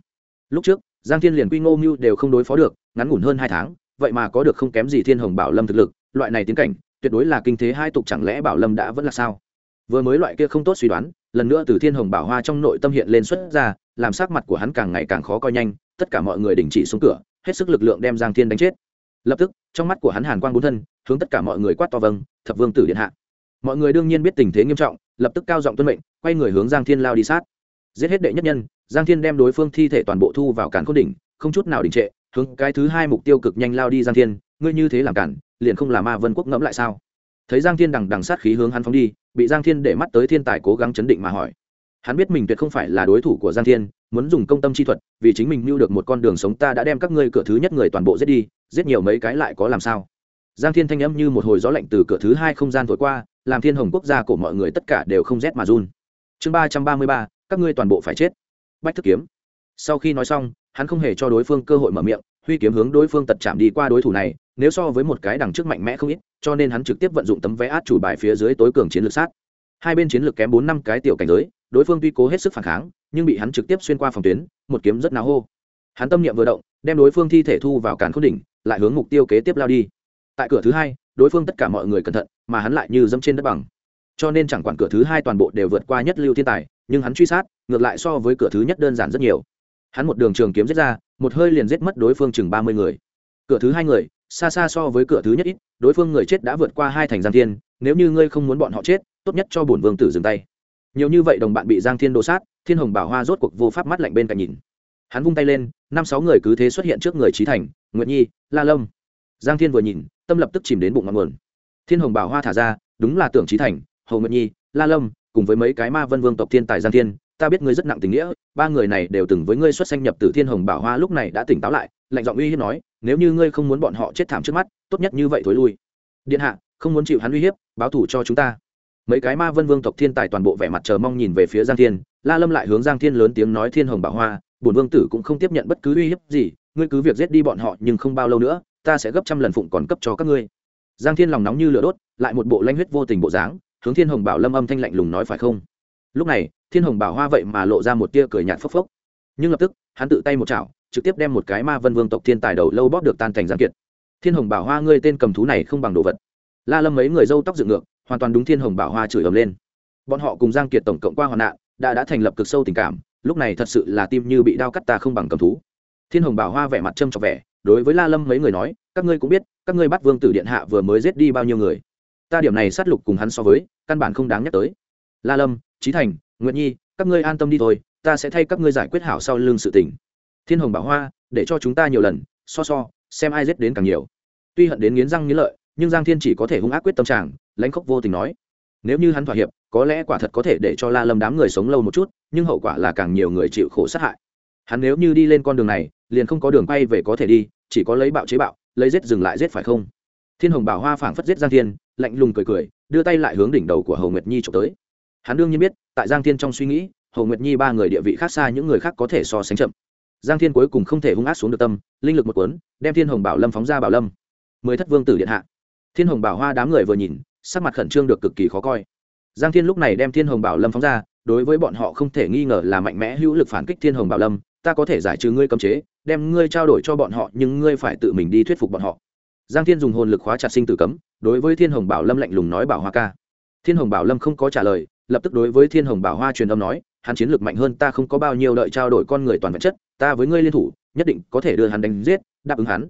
lúc trước, giang thiên liền quy ngô mưu đều không đối phó được, ngắn ngủn hơn hai tháng, vậy mà có được không kém gì thiên hồng bảo lâm thực lực, loại này tiến cảnh, tuyệt đối là kinh thế hai tục chẳng lẽ bảo lâm đã vẫn là sao? Vừa mới loại kia không tốt suy đoán, lần nữa từ thiên hồng bảo hoa trong nội tâm hiện lên xuất ra, làm sắc mặt của hắn càng ngày càng khó coi nhanh, tất cả mọi người đình chỉ xuống cửa, hết sức lực lượng đem giang thiên đánh chết. Lập tức, trong mắt của hắn hàn quang bốn thân, hướng tất cả mọi người quát to vâng thập vương tử điện hạ. Mọi người đương nhiên biết tình thế nghiêm trọng, lập tức cao giọng tuân mệnh, quay người hướng giang thiên lao đi sát. Giết hết đệ nhất nhân giang thiên đem đối phương thi thể toàn bộ thu vào cản khôn đỉnh, không chút nào đình trệ, hướng cái thứ hai mục tiêu cực nhanh lao đi giang thiên, ngươi như thế làm cản, liền không là ma vân quốc ngẫm lại sao? Thấy giang thiên đằng đằng sát khí hướng hắn phóng đi, bị giang thiên để mắt tới thiên tài cố gắng chấn định mà hỏi. Hắn biết mình tuyệt không phải là đối thủ của giang thiên, muốn dùng công tâm chi thuật, vì chính mình mưu được một con đường sống ta đã đem các ngươi cửa thứ nhất người toàn bộ giết đi, giết nhiều mấy cái lại có làm sao? Giang thiên thanh âm như một hồi gió lạnh từ cửa thứ hai không gian thổi qua, làm thiên hồng quốc gia của mọi người tất cả đều không rét mà run. Chương ba trăm ba mươi ba, các ngươi toàn bộ phải chết bách thức kiếm. Sau khi nói xong, hắn không hề cho đối phương cơ hội mở miệng, huy kiếm hướng đối phương tật chạm đi qua đối thủ này, nếu so với một cái đằng trước mạnh mẽ không ít, cho nên hắn trực tiếp vận dụng tấm vé át chủ bài phía dưới tối cường chiến lược sát. Hai bên chiến lược kém bốn năm cái tiểu cảnh giới, đối phương tuy cố hết sức phản kháng, nhưng bị hắn trực tiếp xuyên qua phòng tuyến, một kiếm rất náo hô. Hắn tâm niệm vừa động, đem đối phương thi thể thu vào càn khôn đỉnh, lại hướng mục tiêu kế tiếp lao đi. Tại cửa thứ hai, đối phương tất cả mọi người cẩn thận, mà hắn lại như dẫm trên đất bằng. Cho nên chẳng quản cửa thứ hai toàn bộ đều vượt qua nhất lưu thiên tài, nhưng hắn truy sát ngược lại so với cửa thứ nhất đơn giản rất nhiều. Hắn một đường trường kiếm giết ra, một hơi liền giết mất đối phương chừng ba mươi người. Cửa thứ hai người, xa xa so với cửa thứ nhất ít, đối phương người chết đã vượt qua hai thành giang thiên, nếu như ngươi không muốn bọn họ chết, tốt nhất cho bổn vương tử dừng tay. Nhiều như vậy đồng bạn bị giang thiên đổ sát, thiên hồng bảo hoa rốt cuộc vô pháp mắt lạnh bên cạnh nhìn. Hắn vung tay lên, năm sáu người cứ thế xuất hiện trước người trí thành nguyễn nhi, la lâm. Giang thiên vừa nhìn, tâm lập tức chìm đến bụng ngọn nguồn. Thiên hồng bảo hoa thả ra, đúng là tưởng trí thành hầu nguyễn nhi, la lâm, cùng với mấy cái ma vân vương tộc thiên tài giang thiên ta biết ngươi rất nặng tình nghĩa, ba người này đều từng với ngươi xuất sanh nhập từ thiên hồng bảo hoa lúc này đã tỉnh táo lại, lạnh giọng uy hiếp nói, nếu như ngươi không muốn bọn họ chết thảm trước mắt, tốt nhất như vậy thối lui. Điện hạ, không muốn chịu hắn uy hiếp, báo thủ cho chúng ta. Mấy cái ma vân vương tộc thiên tài toàn bộ vẻ mặt chờ mong nhìn về phía giang thiên, la lâm lại hướng giang thiên lớn tiếng nói thiên hồng bảo hoa, bổn vương tử cũng không tiếp nhận bất cứ uy hiếp gì, ngươi cứ việc giết đi bọn họ nhưng không bao lâu nữa, ta sẽ gấp trăm lần phụng còn cấp cho các ngươi. Giang thiên lòng nóng như lửa đốt, lại một bộ lanh huyết vô tình bộ dáng, hướng thiên hồng bảo lâm âm thanh lạnh lùng nói phải không? Lúc này thiên hồng bảo hoa vậy mà lộ ra một tia cười nhạt phốc phốc. Nhưng lập tức, hắn tự tay một chảo, trực tiếp đem một cái ma vân vương tộc thiên tài đầu lâu bóp được tan thành giang kiệt. Thiên hồng bảo hoa, ngươi tên cầm thú này không bằng đồ vật. La lâm mấy người dâu tóc dựng ngược, hoàn toàn đúng thiên hồng bảo hoa chửi ầm lên. Bọn họ cùng giang kiệt tổng cộng qua hoạn nạn, đã đã thành lập cực sâu tình cảm, lúc này thật sự là tim như bị đau cắt ta không bằng cầm thú. Thiên hồng bảo hoa vẻ mặt trâm trọc vẻ, đối với la lâm mấy người nói, các ngươi cũng biết, các ngươi bắt vương tử điện hạ vừa mới giết đi bao nhiêu người. Ta điểm này sát lục cùng hắn so với, căn bản không đáng nhắc tới. La lâm trí thành nguyện nhi, các ngươi an tâm đi thôi, ta sẽ thay các ngươi giải quyết hảo sau lương sự tình. Thiên hồng bảo hoa, để cho chúng ta nhiều lần, so so, xem ai giết đến càng nhiều. Tuy hận đến nghiến răng nghiến lợi, nhưng giang thiên chỉ có thể hung ác quyết tâm trạng, lãnh khốc vô tình nói. Nếu như hắn thỏa hiệp, có lẽ quả thật có thể để cho la lâm đám người sống lâu một chút, nhưng hậu quả là càng nhiều người chịu khổ sát hại. Hắn nếu như đi lên con đường này, liền không có đường bay về có thể đi, chỉ có lấy bạo chế bạo, lấy giết dừng lại giết phải không? Thiên hồng bảo hoa phảng phất giết giang thiên, lạnh lùng cười cười, đưa tay lại hướng đỉnh đầu của hầu nguyệt nhi trộm tới hắn đương nhiên biết, tại giang thiên trong suy nghĩ hầu nguyệt nhi ba người địa vị khác xa những người khác có thể so sánh chậm. Giang thiên cuối cùng không thể hung ác xuống được tâm, linh lực một cuốn, đem thiên hồng bảo lâm phóng ra bảo lâm. Mười thất vương tử điện hạ. Thiên hồng bảo hoa đám người vừa nhìn, sắc mặt khẩn trương được cực kỳ khó coi. Giang thiên lúc này đem thiên hồng bảo lâm phóng ra, đối với bọn họ không thể nghi ngờ là mạnh mẽ hữu lực phản kích thiên hồng bảo lâm, ta có thể giải trừ ngươi cấm chế, đem ngươi trao đổi cho bọn họ, nhưng ngươi phải tự mình đi thuyết phục bọn họ. Giang thiên dùng hồn lực khóa chặt sinh tử cấm, đối với thiên hồng bảo lâm lạnh lùng nói bảo hoa ca. Thiên hồng bảo lâm không có trả lời lập tức đối với thiên hồng bảo hoa truyền âm nói, hắn chiến lược mạnh hơn ta không có bao nhiêu đợi trao đổi con người toàn vật chất, ta với ngươi liên thủ, nhất định có thể đưa hắn đánh giết, đáp ứng hắn.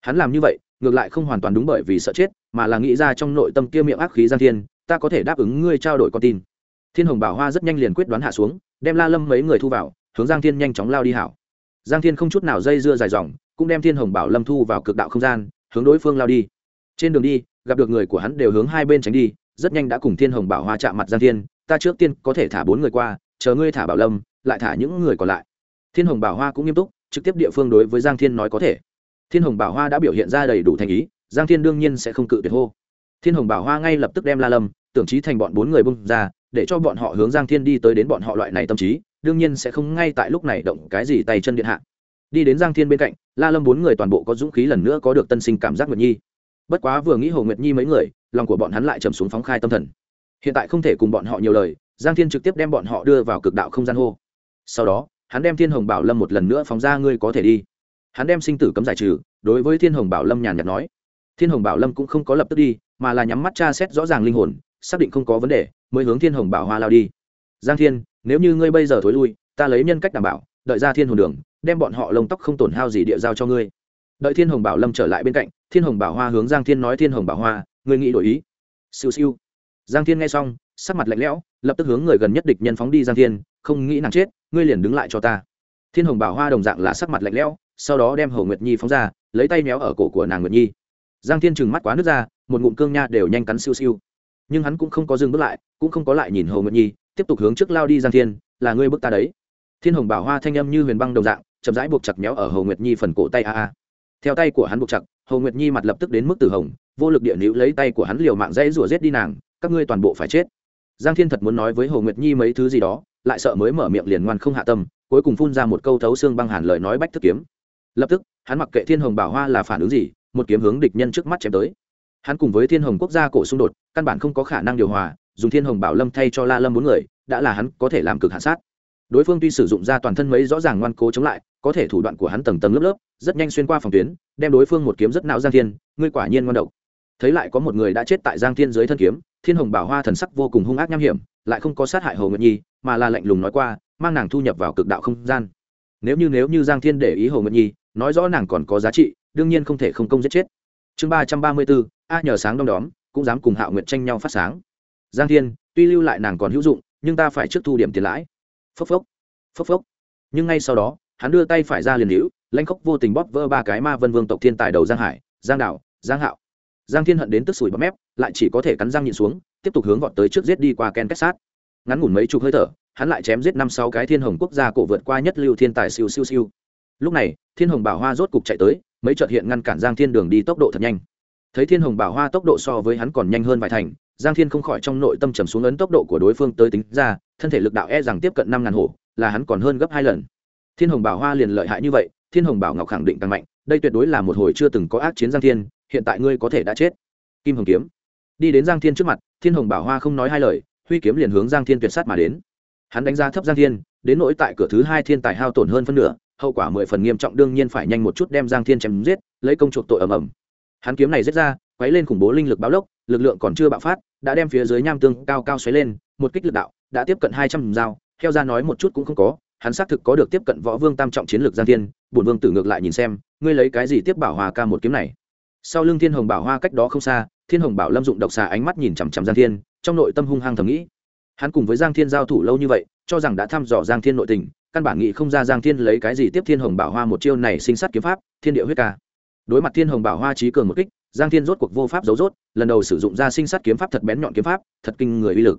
Hắn làm như vậy, ngược lại không hoàn toàn đúng bởi vì sợ chết, mà là nghĩ ra trong nội tâm kia miệng ác khí giang thiên, ta có thể đáp ứng ngươi trao đổi con tin. Thiên hồng bảo hoa rất nhanh liền quyết đoán hạ xuống, đem la lâm mấy người thu vào, hướng giang thiên nhanh chóng lao đi hảo. Giang thiên không chút nào dây dưa dài dòng, cũng đem thiên hồng bảo lâm thu vào cực đạo không gian, hướng đối phương lao đi. Trên đường đi, gặp được người của hắn đều hướng hai bên tránh đi, rất nhanh đã cùng thiên hồng bảo hoa chạm mặt giang thiên ta trước tiên có thể thả bốn người qua, chờ ngươi thả bảo lâm, lại thả những người còn lại. Thiên hồng bảo hoa cũng nghiêm túc, trực tiếp địa phương đối với giang thiên nói có thể. Thiên hồng bảo hoa đã biểu hiện ra đầy đủ thành ý, giang thiên đương nhiên sẽ không cự tuyệt hô. Thiên hồng bảo hoa ngay lập tức đem la lâm, tưởng trí thành bọn bốn người bung ra, để cho bọn họ hướng giang thiên đi tới đến bọn họ loại này tâm trí, đương nhiên sẽ không ngay tại lúc này động cái gì tay chân điện hạ. Đi đến giang thiên bên cạnh, la lâm bốn người toàn bộ có dũng khí lần nữa có được tân sinh cảm giác nguyệt nhi. Bất quá vừa nghĩ hồ nguyệt nhi mấy người, lòng của bọn hắn lại trầm xuống phóng khai tâm thần hiện tại không thể cùng bọn họ nhiều lời, giang thiên trực tiếp đem bọn họ đưa vào cực đạo không gian hô. Sau đó, hắn đem thiên hồng bảo lâm một lần nữa phóng ra, ngươi có thể đi. Hắn đem sinh tử cấm giải trừ, đối với thiên hồng bảo lâm nhàn nhạt nói. Thiên hồng bảo lâm cũng không có lập tức đi, mà là nhắm mắt tra xét rõ ràng linh hồn, xác định không có vấn đề, mới hướng thiên hồng bảo hoa lao đi. Giang thiên, nếu như ngươi bây giờ thối lui, ta lấy nhân cách đảm bảo, đợi ra thiên hồn đường, đem bọn họ lông tóc không tổn hao gì địa giao cho ngươi. Đợi thiên hồng bảo lâm trở lại bên cạnh, thiên hồng bảo hoa hướng giang thiên nói, thiên hồng bảo hoa, ngươi nghĩ đổi ý? Siêu siêu giang thiên nghe xong, sắc mặt lạnh lẽo, lập tức hướng người gần nhất địch nhân phóng đi giang thiên, không nghĩ nàng chết, ngươi liền đứng lại cho ta. Thiên hồng bảo hoa đồng dạng là sắc mặt lạnh lẽo, sau đó đem hồ nguyệt nhi phóng ra, lấy tay méo ở cổ của nàng nguyệt nhi. Giang thiên trừng mắt quá nước ra, một ngụm cương nha đều nhanh cắn siêu siêu. Nhưng hắn cũng không có dừng bước lại, cũng không có lại nhìn hồ nguyệt nhi, tiếp tục hướng trước lao đi giang thiên, là ngươi bước ta đấy. Thiên hồng bảo hoa thanh âm như huyền băng đồng dạng, chậm rãi buộc chặt méo ở hồ nguyệt nhi phần cổ tay a a. Theo tay của hắn buộc chặt, hồ nguyệt nhi mặt lập tức đến mức tử hồng, vô lực địa nữ lấy tay của hắn liều mạng dãy rủa rết đi nàng các ngươi toàn bộ phải chết. Giang thiên thật muốn nói với hồ nguyệt nhi mấy thứ gì đó, lại sợ mới mở miệng liền ngoan không hạ tâm, cuối cùng phun ra một câu thấu xương băng hàn lời nói bách thức kiếm. Lập tức, hắn mặc kệ thiên hồng bảo hoa là phản ứng gì, một kiếm hướng địch nhân trước mắt chém tới. Hắn cùng với thiên hồng quốc gia cổ xung đột, căn bản không có khả năng điều hòa, dùng thiên hồng bảo lâm thay cho la lâm bốn người, đã là hắn có thể làm cực hạ sát. Đối phương tuy sử dụng ra toàn thân mấy rõ ràng ngoan cố chống lại, có thể thủ đoạn của hắn tầng tầng lớp lớp, rất nhanh xuyên qua phòng tuyến, đem đối phương một kiếm rất não giang thiên, ngươi quả nhiên ngoan độc. Thấy lại có một người đã chết tại giang thiên dưới thân kiếm thiên hồng bảo hoa thần sắc vô cùng hung ác nham hiểm, lại không có sát hại hồ nguyệt nhi, mà là lạnh lùng nói qua, mang nàng thu nhập vào cực đạo không gian. Nếu như nếu như giang thiên để ý hồ nguyệt nhi, nói rõ nàng còn có giá trị, đương nhiên không thể không công giết chết. Chương ba trăm ba mươi bốn, a nhờ sáng đom đóm, cũng dám cùng hạo nguyệt tranh nhau phát sáng. Giang thiên, tuy lưu lại nàng còn hữu dụng, nhưng ta phải trước thu điểm tiền lãi. Phốc phốc phốc phốc. Nhưng ngay sau đó, hắn đưa tay phải ra liền hữu lanh khóc vô tình bóp vỡ ba cái ma vân vương tộc thiên tài đầu giang hải, giang đảo giang hạo. Giang thiên hận đến tức sủi bấm mép lại chỉ có thể cắn răng nhịn xuống, tiếp tục hướng vọt tới trước giết đi qua ken kết sát ngắn ngủn mấy chục hơi thở, hắn lại chém giết năm sáu cái thiên hồng quốc gia cổ vượt qua nhất lưu thiên tài siêu siêu siêu. Lúc này, thiên hồng bảo hoa rốt cục chạy tới, mấy trợt hiện ngăn cản giang thiên đường đi tốc độ thật nhanh. Thấy thiên hồng bảo hoa tốc độ so với hắn còn nhanh hơn vài thành, giang thiên không khỏi trong nội tâm trầm xuống ấn tốc độ của đối phương tới tính ra, thân thể lực đạo e rằng tiếp cận năm ngàn hổ, là hắn còn hơn gấp hai lần. Thiên hồng bảo hoa liền lợi hại như vậy, thiên hồng bảo ngọc khẳng định càng mạnh, đây tuyệt đối là một hồi chưa từng có ác chiến giang thiên, hiện tại ngươi có thể đã chết. Kim hồng kiếm đi đến giang thiên trước mặt, thiên hồng bảo hoa không nói hai lời, huy kiếm liền hướng giang thiên tuyệt sát mà đến. Hắn đánh giá thấp giang thiên, đến nỗi tại cửa thứ hai thiên tài hao tổn hơn phân nửa, hậu quả mười phần nghiêm trọng đương nhiên phải nhanh một chút đem giang thiên chém giết, lấy công chuộc tội ầm ầm. Hắn kiếm này giết ra, quấy lên khủng bố linh lực báo lốc, lực lượng còn chưa bạo phát, đã đem phía dưới nham tương cao cao xoáy lên, một kích lực đạo, đã tiếp cận hai trăm dao theo ra nói một chút cũng không có, hắn xác thực có được tiếp cận võ vương tam trọng chiến lược giang thiên, bổn vương tử ngược lại nhìn xem, ngươi lấy cái gì tiếp bảo hòa ca một kiếm này? Sau lưng thiên hồng bảo hoa cách đó không xa, thiên hồng bảo lâm dụng độc xà ánh mắt nhìn chằm chằm giang thiên, trong nội tâm hung hăng thầm nghĩ. Hắn cùng với giang thiên giao thủ lâu như vậy, cho rằng đã thăm dò giang thiên nội tình, căn bản nghĩ không ra giang thiên lấy cái gì tiếp thiên hồng bảo hoa một chiêu này sinh sát kiếm pháp, thiên địa huyết ca. Đối mặt thiên hồng bảo hoa trí cường một kích, giang thiên rốt cuộc vô pháp giấu rốt, lần đầu sử dụng ra sinh sát kiếm pháp thật bén nhọn kiếm pháp, thật kinh người uy lực.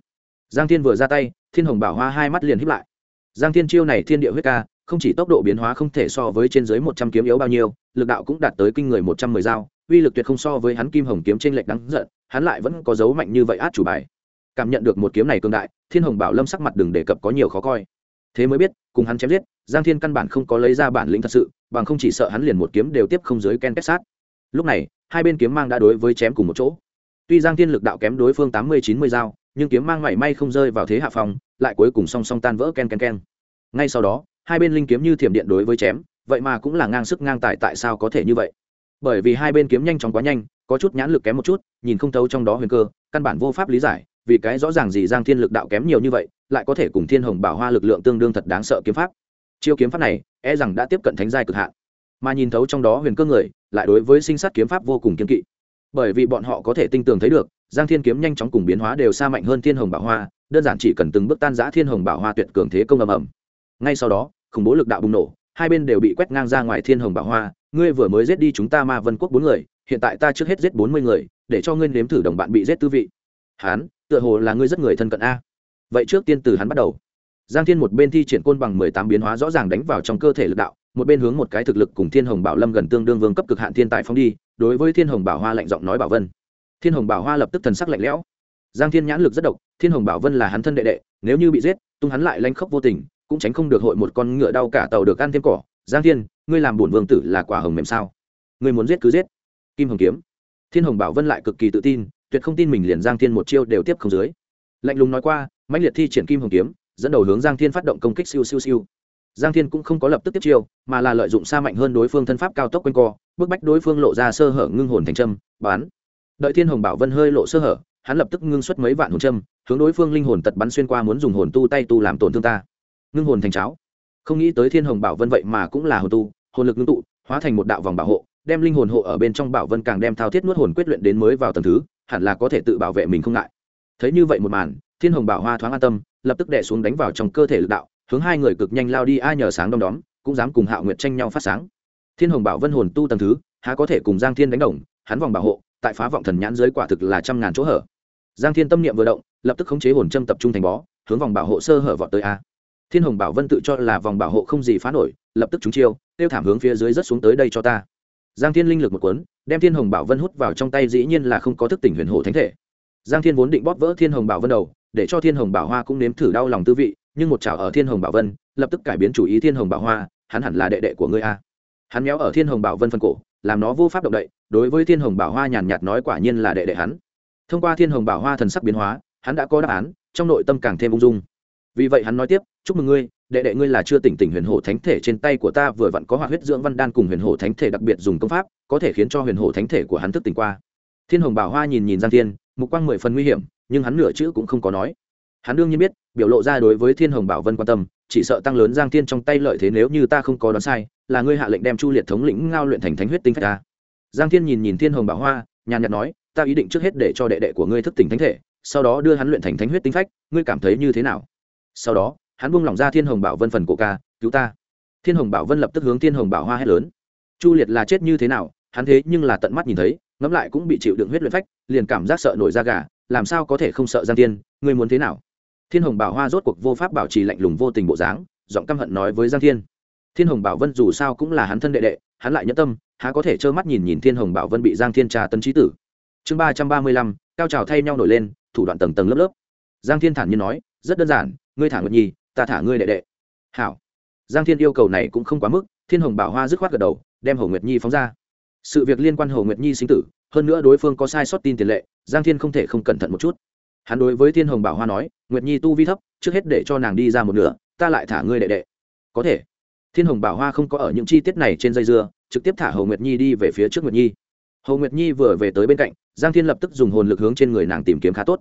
Giang thiên vừa ra tay, thiên hồng bảo hoa hai mắt liền hiếp lại. Giang thiên chiêu này thiên địa huyết ca, không chỉ tốc độ biến hóa không thể so với trên dưới một trăm kiếm yếu bao nhiêu, lực đạo cũng đạt tới kinh người một trăm mười dao uy lực tuyệt không so với hắn kim hồng kiếm trên lệch đáng giận, hắn lại vẫn có dấu mạnh như vậy át chủ bài. Cảm nhận được một kiếm này cường đại, thiên hồng bảo lâm sắc mặt đừng đề cập có nhiều khó coi. Thế mới biết, cùng hắn chém giết, giang thiên căn bản không có lấy ra bản lĩnh thật sự, bằng không chỉ sợ hắn liền một kiếm đều tiếp không dưới ken kết sát. Lúc này, hai bên kiếm mang đã đối với chém cùng một chỗ. Tuy giang thiên lực đạo kém đối phương tám mươi chín mươi dao, nhưng kiếm mang mảy may không rơi vào thế hạ phòng lại cuối cùng song song tan vỡ ken ken ken. Ngay sau đó, hai bên linh kiếm như thiểm điện đối với chém, vậy mà cũng là ngang sức ngang tài tại sao có thể như vậy? Bởi vì hai bên kiếm nhanh chóng quá nhanh, có chút nhãn lực kém một chút, nhìn không thấu trong đó huyền cơ, căn bản vô pháp lý giải, vì cái rõ ràng gì giang thiên lực đạo kém nhiều như vậy, lại có thể cùng thiên hồng bảo hoa lực lượng tương đương thật đáng sợ kiếm pháp. Chiêu kiếm pháp này e rằng đã tiếp cận thánh giai cực hạn. Mà nhìn thấu trong đó huyền cơ người, lại đối với sinh sát kiếm pháp vô cùng kiên kỵ. Bởi vì bọn họ có thể tinh tường thấy được, giang thiên kiếm nhanh chóng cùng biến hóa đều xa mạnh hơn thiên hồng bảo hoa, đơn giản chỉ cần từng bước tan giã thiên hồng bảo hoa tuyệt cường thế công ầm ầm. Ngay sau đó, khủng bố lực đạo bùng nổ, hai bên đều bị quét ngang ra ngoài thiên hồng bảo hoa ngươi vừa mới giết đi chúng ta ma vân quốc bốn người, hiện tại ta trước hết giết bốn mươi người, để cho ngươi nếm thử đồng bạn bị giết tư vị. Hán, tựa hồ là ngươi rất người thân cận a. Vậy trước tiên từ hắn bắt đầu. Giang thiên một bên thi triển côn bằng mười tám biến hóa rõ ràng đánh vào trong cơ thể lực đạo, một bên hướng một cái thực lực cùng thiên hồng bảo lâm gần tương đương vương cấp cực hạn thiên tài phóng đi, đối với thiên hồng bảo hoa lạnh giọng nói bảo vân. Thiên hồng bảo hoa lập tức thần sắc lạnh lẽo. Giang thiên nhãn lực rất độc, thiên hồng bảo vân là hắn thân đệ đệ, nếu như bị giết, tung hắn lại lanh khốc vô tình, cũng tránh không được hội một con ngựa đau cả tàu được ăn thêm cỏ. Giang thiên ngươi làm bổn vương tử là quả hồng mềm sao? Ngươi muốn giết cứ giết. Kim hồng kiếm. Thiên hồng bảo vân lại cực kỳ tự tin, tuyệt không tin mình liền giang thiên một chiêu đều tiếp không dưới. Lạnh lùng nói qua, mãnh liệt thi triển kim hồng kiếm, dẫn đầu hướng giang thiên phát động công kích siêu siêu siêu. Giang thiên cũng không có lập tức tiếp chiêu, mà là lợi dụng xa mạnh hơn đối phương thân pháp cao tốc quanh co, bức bách đối phương lộ ra sơ hở ngưng hồn thành trâm bán đợi thiên hồng bảo vân hơi lộ sơ hở, hắn lập tức ngưng xuất mấy vạn hồn trâm hướng đối phương linh hồn tật bắn xuyên qua muốn dùng hồn tu tay tu làm tổn thương ta. Ngưng hồn thành cháo. Không nghĩ tới thiên hồng bảo vân vậy mà cũng là hồn tu hồn lực ngưng tụ, hóa thành một đạo vòng bảo hộ, đem linh hồn hộ ở bên trong bảo vân càng đem thao thiết nuốt hồn quyết luyện đến mới vào tầng thứ, hẳn là có thể tự bảo vệ mình không ngại. Thấy như vậy một màn, thiên hồng bảo hoa thoáng an tâm, lập tức đẻ xuống đánh vào trong cơ thể lực đạo, hướng hai người cực nhanh lao đi, ai nhờ sáng đom đóm, cũng dám cùng hạo nguyệt tranh nhau phát sáng. Thiên hồng bảo vân hồn tu tầng thứ, há có thể cùng giang thiên đánh đồng, hắn vòng bảo hộ, tại phá vọng thần nhãn dưới quả thực là trăm ngàn chỗ hở. Giang thiên tâm niệm vừa động, lập tức khống chế hồn châm tập trung thành bó, hướng vòng bảo hộ sơ hở vọt tới a. Thiên hồng bảo vân tự cho là vòng bảo hộ không gì phá nổi, lập tức trúng chiêu tiêu thảm hướng phía dưới rất xuống tới đây cho ta. Giang thiên linh lực một cuốn, đem thiên hồng bảo vân hút vào trong tay dĩ nhiên là không có thức tỉnh huyền hổ thánh thể. Giang thiên vốn định bóp vỡ thiên hồng bảo vân đầu, để cho thiên hồng bảo hoa cũng nếm thử đau lòng tư vị, nhưng một chảo ở thiên hồng bảo vân, lập tức cải biến chủ ý thiên hồng bảo hoa, hắn hẳn là đệ đệ của ngươi a. Hắn méo ở thiên hồng bảo vân phân cổ, làm nó vô pháp động đậy, đối với thiên hồng bảo hoa nhàn nhạt nói quả nhiên là đệ đệ hắn. Thông qua thiên hồng bảo hoa thần sắc biến hóa, hắn đã có đáp án, trong nội tâm càng thêm ung dung vì vậy hắn nói tiếp, chúc mừng ngươi, đệ đệ ngươi là chưa tỉnh tỉnh huyền hổ thánh thể trên tay của ta, vừa vặn có hoạt huyết dưỡng văn đan cùng huyền hổ thánh thể đặc biệt dùng công pháp, có thể khiến cho huyền hổ thánh thể của hắn thức tỉnh qua. Thiên hồng bảo hoa nhìn nhìn giang thiên, mục quang mười phần nguy hiểm, nhưng hắn nửa chữ cũng không có nói. Hắn đương nhiên biết, biểu lộ ra đối với thiên hồng bảo vân quan tâm, chỉ sợ tăng lớn giang thiên trong tay lợi thế nếu như ta không có đoán sai, là ngươi hạ lệnh đem chu liệt thống lĩnh ngao luyện thành thánh huyết tinh phách ta. Giang thiên nhìn nhìn thiên hồng bảo hoa, nhàn nhạt nói, ta ý định trước hết để cho đệ đệ của ngươi thức tỉnh thánh thể, sau đó đưa hắn luyện thành thánh huyết tinh phách, ngươi cảm thấy như thế nào? Sau đó, hắn buông lỏng ra thiên hồng bảo vân phần cổ ca, cứu ta. Thiên hồng bảo vân lập tức hướng thiên hồng bảo hoa hét lớn. Chu liệt là chết như thế nào, hắn thế nhưng là tận mắt nhìn thấy, ngẫm lại cũng bị chịu đựng huyết luyện phách, liền cảm giác sợ nổi da gà, làm sao có thể không sợ giang tiên ngươi muốn thế nào? Thiên hồng bảo hoa rốt cuộc vô pháp bảo trì lạnh lùng vô tình bộ dáng, giọng căm hận nói với giang thiên. Thiên hồng bảo vân dù sao cũng là hắn thân đệ đệ, hắn lại nhẫn tâm, há có thể trơ mắt nhìn nhìn thiên hồng bảo vân bị giang thiên trà tấn trí tử. Chương ba trăm ba mươi lăm, cao trào thay nhau nổi lên, thủ đoạn tầng tầng lớp lớp. Giang thiên thản nhiên nói, rất đơn giản ngươi thả nguyệt nhi, ta thả ngươi đệ đệ. Hảo. Giang thiên yêu cầu này cũng không quá mức, thiên hồng bảo hoa dứt khoát gật đầu, đem hồ nguyệt nhi phóng ra. Sự việc liên quan hồ nguyệt nhi sinh tử, hơn nữa đối phương có sai sót tin tiền lệ, giang thiên không thể không cẩn thận một chút. Hắn đối với thiên hồng bảo hoa nói, nguyệt nhi tu vi thấp, trước hết để cho nàng đi ra một nửa, ta lại thả ngươi đệ đệ. Có thể. Thiên hồng bảo hoa không có ở những chi tiết này trên dây dưa, trực tiếp thả hồ nguyệt nhi đi về phía trước nguyệt nhi. Hồ nguyệt nhi vừa về tới bên cạnh, giang thiên lập tức dùng hồn lực hướng trên người nàng tìm kiếm khá tốt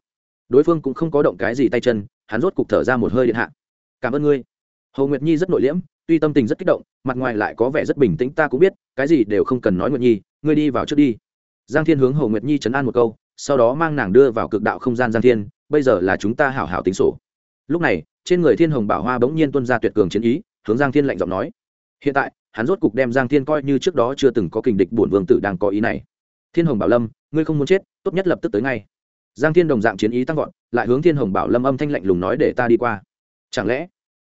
đối phương cũng không có động cái gì tay chân, hắn rốt cục thở ra một hơi điện hạ. Cảm ơn ngươi. Hồ nguyệt nhi rất nội liễm, tuy tâm tình rất kích động, mặt ngoài lại có vẻ rất bình tĩnh, ta cũng biết, cái gì đều không cần nói nguyệt nhi, ngươi đi vào trước đi. Giang thiên hướng hồ nguyệt nhi chấn an một câu, sau đó mang nàng đưa vào cực đạo không gian giang thiên, bây giờ là chúng ta hảo hảo tính sổ. Lúc này, trên người thiên hồng bảo hoa bỗng nhiên tuân ra tuyệt cường chiến ý, hướng giang thiên lạnh giọng nói. Hiện tại, hắn rốt cục đem giang thiên coi như trước đó chưa từng có kình địch bổn vương tử đang có ý này. Thiên hồng bảo lâm, ngươi không muốn chết, tốt nhất lập tức tới ngay giang thiên đồng dạng chiến ý tăng vọt, lại hướng thiên hồng bảo lâm âm thanh lạnh lùng nói để ta đi qua. Chẳng lẽ,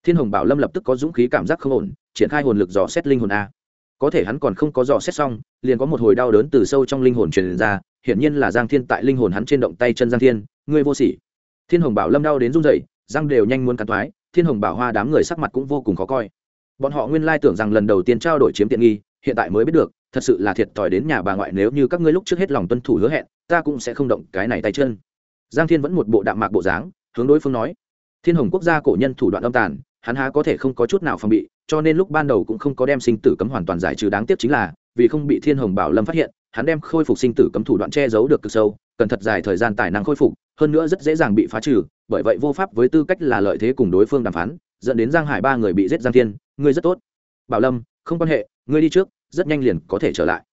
thiên hồng bảo lâm lập tức có dũng khí cảm giác không ổn, triển khai hồn lực dò xét linh hồn a? Có thể hắn còn không có dò xét xong, liền có một hồi đau đớn từ sâu trong linh hồn truyền ra, hiển nhiên là giang thiên tại linh hồn hắn trên động tay chân giang thiên, ngươi vô sỉ. Thiên hồng bảo lâm đau đến run rẩy, răng đều nhanh muốn cắn thoái thiên hồng bảo hoa đám người sắc mặt cũng vô cùng khó coi. Bọn họ nguyên lai tưởng rằng lần đầu tiên trao đổi chiếm tiện nghi, hiện tại mới biết được thật sự là thiệt thòi đến nhà bà ngoại nếu như các ngươi lúc trước hết lòng tuân thủ hứa hẹn, ta cũng sẽ không động cái này tay chân. Giang thiên vẫn một bộ đạm mạc bộ dáng, hướng đối phương nói. Thiên hồng quốc gia cổ nhân thủ đoạn âm tàn, hắn há có thể không có chút nào phòng bị, cho nên lúc ban đầu cũng không có đem sinh tử cấm hoàn toàn giải trừ đáng tiếc chính là, vì không bị thiên hồng bảo lâm phát hiện, hắn đem khôi phục sinh tử cấm thủ đoạn che giấu được cực sâu, cần thật dài thời gian tài năng khôi phục, hơn nữa rất dễ dàng bị phá trừ, bởi vậy vô pháp với tư cách là lợi thế cùng đối phương đàm phán, dẫn đến giang hải ba người bị giết giang thiên, ngươi rất tốt. Bảo lâm, không quan hệ, ngươi đi trước rất nhanh liền có thể trở lại.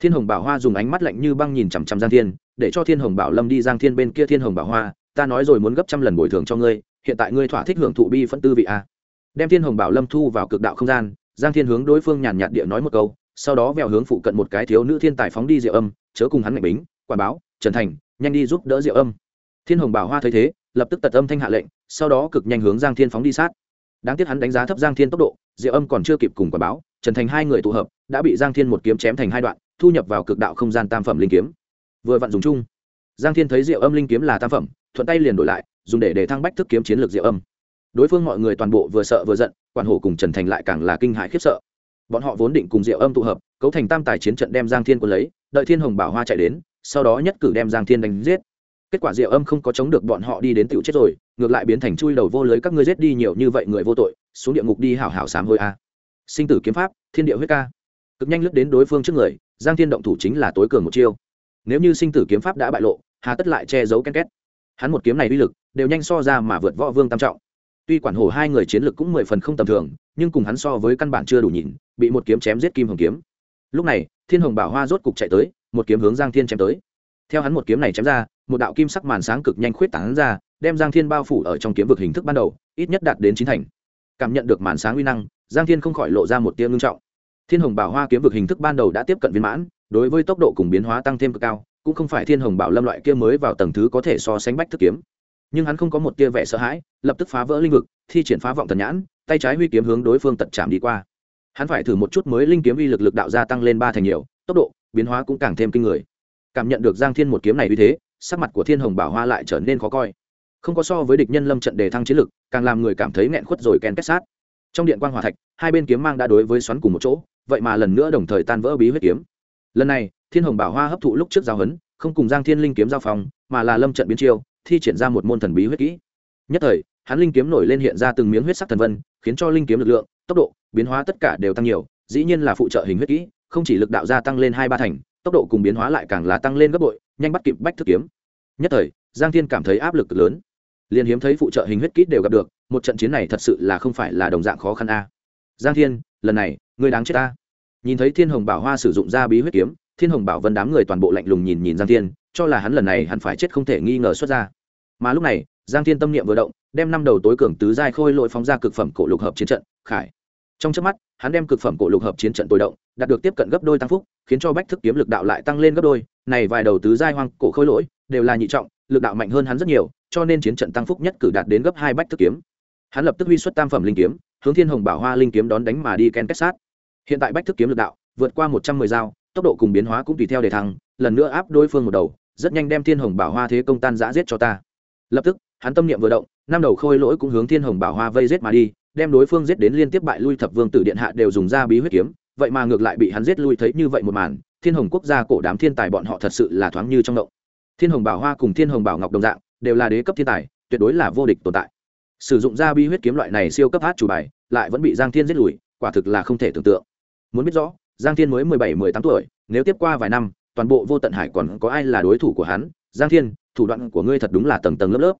Thiên hồng bảo hoa dùng ánh mắt lạnh như băng nhìn chằm chằm giang thiên, để cho thiên hồng bảo lâm đi giang thiên bên kia. Thiên hồng bảo hoa, ta nói rồi muốn gấp trăm lần bồi thường cho ngươi, hiện tại ngươi thỏa thích hưởng thụ bi phân tư vị a đem thiên hồng bảo lâm thu vào cực đạo không gian, giang thiên hướng đối phương nhàn nhạt địa nói một câu, sau đó vèo hướng phụ cận một cái thiếu nữ thiên tài phóng đi diệu âm, chớ cùng hắn mạnh bính, quản báo, trần thành, nhanh đi giúp đỡ diệu âm. Thiên hồng bảo hoa thấy thế, lập tức tật âm thanh hạ lệnh, sau đó cực nhanh hướng giang thiên phóng đi sát. Đáng tiếc hắn đánh giá thấp giang thiên tốc độ diệu âm còn chưa kịp cùng quả báo, trần thành hai người tụ hợp đã bị giang thiên một kiếm chém thành hai đoạn, thu nhập vào cực đạo không gian tam phẩm linh kiếm. Vừa vặn dùng chung, giang thiên thấy diệu âm linh kiếm là tam phẩm, thuận tay liền đổi lại, dùng để để thăng bách thức kiếm chiến lược diệu âm. Đối phương mọi người toàn bộ vừa sợ vừa giận, quản hổ cùng trần thành lại càng là kinh hãi khiếp sợ. Bọn họ vốn định cùng diệu âm tụ hợp, cấu thành tam tài chiến trận đem giang thiên quân lấy, đợi thiên hồng bảo hoa chạy đến, sau đó nhất cử đem giang thiên đánh giết. Kết quả diệu âm không có chống được bọn họ đi đến tựu chết rồi, ngược lại biến thành chui đầu vô lưới các ngươi giết đi nhiều như vậy người vô tội, xuống địa ngục đi hảo hảo sám hôi a. Sinh tử kiếm pháp, thiên địa huyết ca cực nhanh lướt đến đối phương trước người, giang thiên động thủ chính là tối cường một chiêu. Nếu như sinh tử kiếm pháp đã bại lộ, hà tất lại che giấu ken két. Hắn một kiếm này uy lực, đều nhanh so ra mà vượt võ vương tam trọng. Tuy quản hổ hai người chiến lực cũng mười phần không tầm thường, nhưng cùng hắn so với căn bản chưa đủ nhìn bị một kiếm chém giết kim hồng kiếm. Lúc này, thiên hồng bảo hoa rốt cục chạy tới, một kiếm hướng giang thiên chém tới. Theo hắn một kiếm này chém ra, một đạo kim sắc màn sáng cực nhanh khuyết tảng ra, đem giang thiên bao phủ ở trong kiếm vực hình thức ban đầu, ít nhất đạt đến chín thành. Cảm nhận được màn sáng uy năng, giang thiên không khỏi lộ ra một tia ngưng trọng thiên hồng bảo hoa kiếm vực hình thức ban đầu đã tiếp cận viên mãn, đối với tốc độ cùng biến hóa tăng thêm cực cao, cũng không phải thiên hồng bảo lâm loại kia mới vào tầng thứ có thể so sánh bách thức kiếm. Nhưng hắn không có một tia vẻ sợ hãi, lập tức phá vỡ linh vực, thi triển phá vọng thần nhãn, tay trái huy kiếm hướng đối phương tật chạm đi qua. Hắn phải thử một chút mới linh kiếm uy lực lực đạo gia tăng lên ba thành nhiều, tốc độ, biến hóa cũng càng thêm kinh người. Cảm nhận được giang thiên một kiếm này uy thế, sắc mặt của thiên hồng bảo hoa lại trở nên khó coi. Không có so với địch nhân lâm trận đề thăng chiến lực, càng làm người cảm thấy nghẹn khuất rồi ken kết sát. Trong điện quan hòa thạch, hai bên kiếm mang đã đối với xoắn cùng một chỗ vậy mà lần nữa đồng thời tan vỡ bí huyết kiếm. Lần này, thiên hồng bảo hoa hấp thụ lúc trước giao hấn không cùng giang thiên linh kiếm giao phòng mà là lâm trận biến chiêu, thi triển ra một môn thần bí huyết kỹ. Nhất thời, hắn linh kiếm nổi lên hiện ra từng miếng huyết sắc thần vân, khiến cho linh kiếm lực lượng, tốc độ, biến hóa tất cả đều tăng nhiều, dĩ nhiên là phụ trợ hình huyết kỹ, không chỉ lực đạo gia tăng lên hai ba thành, tốc độ cùng biến hóa lại càng là tăng lên gấp bội, nhanh bắt kịp bách thức kiếm. Nhất thời, giang thiên cảm thấy áp lực lớn. Liền hiếm thấy phụ trợ hình huyết kỹ đều gặp được, một trận chiến này thật sự là không phải là đồng dạng khó khăn a. Giang thiên, lần này ngươi đáng chết ta. Nhìn thấy thiên hồng bảo hoa sử dụng ra bí huyết kiếm, thiên hồng bảo vân đám người toàn bộ lạnh lùng nhìn nhìn giang thiên, cho là hắn lần này hắn phải chết không thể nghi ngờ xuất ra. Mà lúc này, giang thiên tâm niệm vừa động, đem năm đầu tối cường tứ giai khôi lội phóng ra cực phẩm cổ lục hợp chiến trận, khải. Trong trước mắt, hắn đem cực phẩm cổ lục hợp chiến trận tối động, đạt được tiếp cận gấp đôi tăng phúc, khiến cho bách thức kiếm lực đạo lại tăng lên gấp đôi, này vài đầu tứ giai hoang cổ khôi lỗi đều là nhị trọng, lực đạo mạnh hơn hắn rất nhiều, cho nên chiến trận tăng phúc nhất cử đạt đến gấp hai bách thức kiếm. Hắn lập tức huy xuất tam phẩm linh kiếm, hướng thiên hồng bảo hoa linh kiếm đón đánh mà đi ken kết sát hiện tại bách thức kiếm lực đạo, vượt qua một trăm mười dao, tốc độ cùng biến hóa cũng tùy theo để thăng, lần nữa áp đối phương một đầu, rất nhanh đem thiên hồng bảo hoa thế công tan giã giết cho ta. Lập tức, hắn tâm niệm vừa động, năm đầu khôi lỗi cũng hướng thiên hồng bảo hoa vây giết mà đi, đem đối phương giết đến liên tiếp bại lui thập vương tử điện hạ đều dùng ra bí huyết kiếm, vậy mà ngược lại bị hắn giết lui thấy như vậy một màn, thiên hồng quốc gia cổ đám thiên tài bọn họ thật sự là thoáng như trong động. Thiên hồng bảo hoa cùng thiên hồng bảo ngọc đồng dạng, đều là đế cấp thiên tài, tuyệt đối là vô địch tồn tại. Sử dụng ra bí huyết kiếm loại này siêu cấp hát chủ bài, lại vẫn bị giang thiên giết lùi, quả thực là không thể tưởng tượng muốn biết rõ, giang thiên mới mười bảy, mười tám tuổi, nếu tiếp qua vài năm, toàn bộ vô tận hải còn có ai là đối thủ của hắn? Giang thiên, thủ đoạn của ngươi thật đúng là tầng tầng lớp lớp.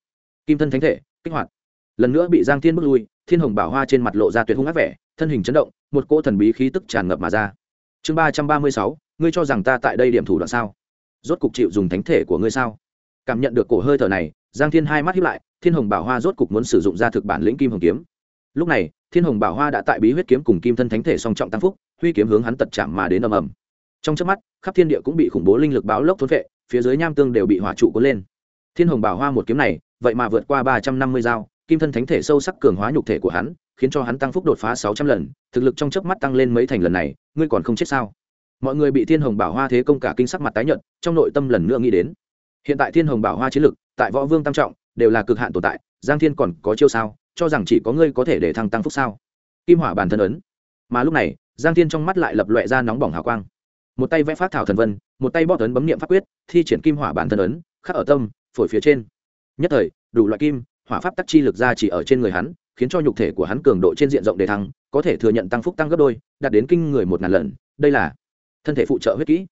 Kim thân thánh thể, kích hoạt. Lần nữa bị giang thiên bước lui, thiên hồng bảo hoa trên mặt lộ ra tuyệt hung ác vẻ, thân hình chấn động, một cỗ thần bí khí tức tràn ngập mà ra. Chương ba trăm ba mươi sáu, ngươi cho rằng ta tại đây điểm thủ đoạn sao? Rốt cục chịu dùng thánh thể của ngươi sao? Cảm nhận được cổ hơi thở này, giang thiên hai mắt hiếp lại, thiên hồng bảo hoa rốt cục muốn sử dụng ra thực bản lĩnh kim hồng kiếm. Lúc này, thiên hồng bảo hoa đã tại bí huyết kiếm cùng kim thân thánh thể song trọng tăng phúc huy kiếm hướng hắn tật chạm mà đến ầm ầm. Trong chớp mắt, khắp thiên địa cũng bị khủng bố linh lực báo lốc thốn vệ phía dưới nham tương đều bị hỏa trụ cuốn lên. Thiên hồng bảo hoa một kiếm này, vậy mà vượt qua ba trăm năm mươi dao, kim thân thánh thể sâu sắc cường hóa nhục thể của hắn, khiến cho hắn tăng phúc đột phá sáu trăm lần, thực lực trong chớp mắt tăng lên mấy thành lần này, ngươi còn không chết sao? Mọi người bị thiên hồng bảo hoa thế công cả kinh sắc mặt tái nhợt, trong nội tâm lần nữa nghĩ đến. Hiện tại thiên hồng bảo hoa chiến lực, tại võ vương tam trọng, đều là cực hạn tồn tại, giang thiên còn có chiêu sao, cho rằng chỉ có ngươi có thể để thăng tăng phúc sao? Kim hỏa bản thân ấn. Mà lúc này giang thiên trong mắt lại lập loẹ ra nóng bỏng hào quang. Một tay vẽ phát thảo thần vân, một tay bóp ấn bấm niệm pháp quyết, thi triển kim hỏa bản thân ấn, khắc ở tâm, phổi phía trên. Nhất thời, đủ loại kim, hỏa pháp tắc chi lực ra chỉ ở trên người hắn, khiến cho nhục thể của hắn cường độ trên diện rộng đề thăng, có thể thừa nhận tăng phúc tăng gấp đôi, đạt đến kinh người một ngàn lần. Đây là thân thể phụ trợ huyết kỹ.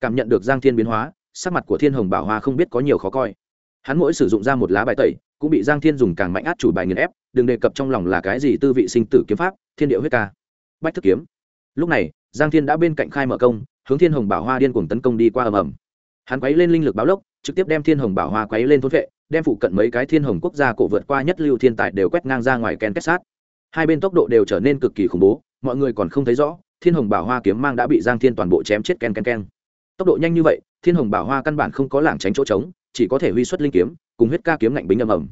Cảm nhận được giang thiên biến hóa, sắc mặt của thiên hồng bảo hoa không biết có nhiều khó coi. Hắn mỗi sử dụng ra một lá bài tẩy, cũng bị giang thiên dùng càng mạnh át chủ bài nghiền ép, đừng đề cập trong lòng là cái gì tư vị sinh tử kiếm pháp, thiên địa huyết ca. Bách thức kiếm lúc này, giang thiên đã bên cạnh khai mở công, hướng thiên hồng bảo hoa điên cuồng tấn công đi qua ầm ầm. Hắn quấy lên linh lực báo lốc, trực tiếp đem thiên hồng bảo hoa quấy lên thôn vệ, đem phụ cận mấy cái thiên hồng quốc gia cổ vượt qua nhất lưu thiên tài đều quét ngang ra ngoài ken kết sát. Hai bên tốc độ đều trở nên cực kỳ khủng bố, mọi người còn không thấy rõ, thiên hồng bảo hoa kiếm mang đã bị giang thiên toàn bộ chém chết ken ken ken. Tốc độ nhanh như vậy, thiên hồng bảo hoa căn bản không có lảng tránh chỗ trống, chỉ có thể huy xuất linh kiếm, cùng huyết ca kiếm ngạnh bính ầm ầm.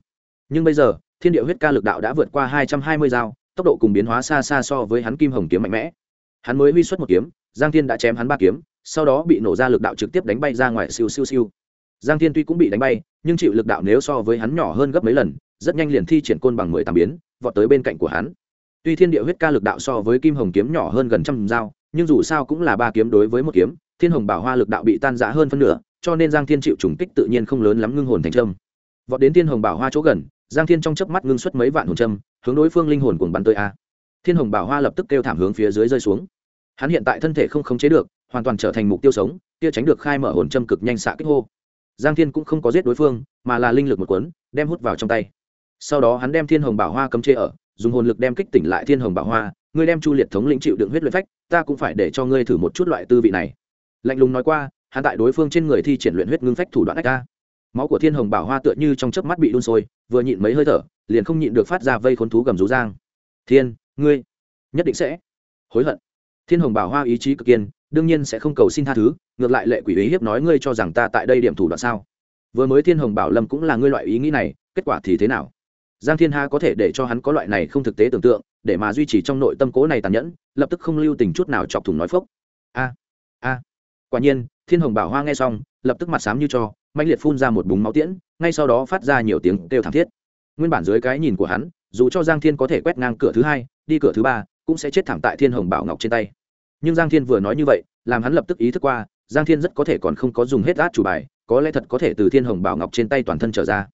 Nhưng bây giờ, thiên địa huyết ca lực đạo đã vượt qua hai trăm hai mươi dao, tốc độ cùng biến hóa xa xa so với hắn kim hồng kiếm mạnh mẽ hắn mới huy xuất một kiếm, giang thiên đã chém hắn ba kiếm, sau đó bị nổ ra lực đạo trực tiếp đánh bay ra ngoài siêu siêu siêu. Giang thiên tuy cũng bị đánh bay, nhưng chịu lực đạo nếu so với hắn nhỏ hơn gấp mấy lần, rất nhanh liền thi triển côn bằng mười tám biến, vọt tới bên cạnh của hắn. Tuy thiên địa huyết ca lực đạo so với kim hồng kiếm nhỏ hơn gần trăm dao, nhưng dù sao cũng là ba kiếm đối với một kiếm, thiên hồng bảo hoa lực đạo bị tan rã hơn phân nửa, cho nên giang thiên chịu trùng kích tự nhiên không lớn lắm ngưng hồn thành trâm vọt đến thiên hồng bảo hoa chỗ gần, giang thiên trong chớp mắt ngưng xuất mấy vạn hồn trâm hướng đối phương linh hồn cuồng bắn tới a thiên hồng bảo hoa lập tức kêu thảm hướng phía dưới rơi xuống. Hắn hiện tại thân thể không khống chế được, hoàn toàn trở thành mục tiêu sống, kia tránh được khai mở hồn châm cực nhanh xạ kích hô. Giang thiên cũng không có giết đối phương, mà là linh lực một cuốn, đem hút vào trong tay. Sau đó hắn đem thiên hồng bảo hoa cấm chế ở, dùng hồn lực đem kích tỉnh lại thiên hồng bảo hoa, ngươi đem chu liệt thống lĩnh chịu đựng huyết luyện phách, ta cũng phải để cho ngươi thử một chút loại tư vị này. Lạnh lùng nói qua, hắn tại đối phương trên người thi triển luyện huyết ngưng phách thủ đoạn ách ca máu của thiên hồng bảo hoa tựa như trong chớp mắt bị đun sôi, vừa nhịn mấy hơi thở, liền không nhịn được phát ra vây khốn thú gầm rú giang. Thiên ngươi nhất định sẽ hối hận. Thiên hồng bảo hoa ý chí cực kiên, đương nhiên sẽ không cầu xin tha thứ, ngược lại lệ quỷ ý hiếp nói ngươi cho rằng ta tại đây điểm thủ đoạn sao? Vừa mới thiên hồng bảo lâm cũng là ngươi loại ý nghĩ này, kết quả thì thế nào? Giang thiên ha có thể để cho hắn có loại này không thực tế tưởng tượng, để mà duy trì trong nội tâm cố này tàn nhẫn, lập tức không lưu tình chút nào chọc thủng nói phốc. A a. Quả nhiên, thiên hồng bảo hoa nghe xong, lập tức mặt sám như cho mạnh liệt phun ra một búng máu tiễn, ngay sau đó phát ra nhiều tiếng kêu thảm thiết. Nguyên bản dưới cái nhìn của hắn, dù cho giang thiên có thể quét ngang cửa thứ hai đi cửa thứ ba, cũng sẽ chết thảm tại thiên hồng bảo ngọc trên tay. Nhưng giang thiên vừa nói như vậy, làm hắn lập tức ý thức qua, giang thiên rất có thể còn không có dùng hết át chủ bài, có lẽ thật có thể từ thiên hồng bảo ngọc trên tay toàn thân trở ra.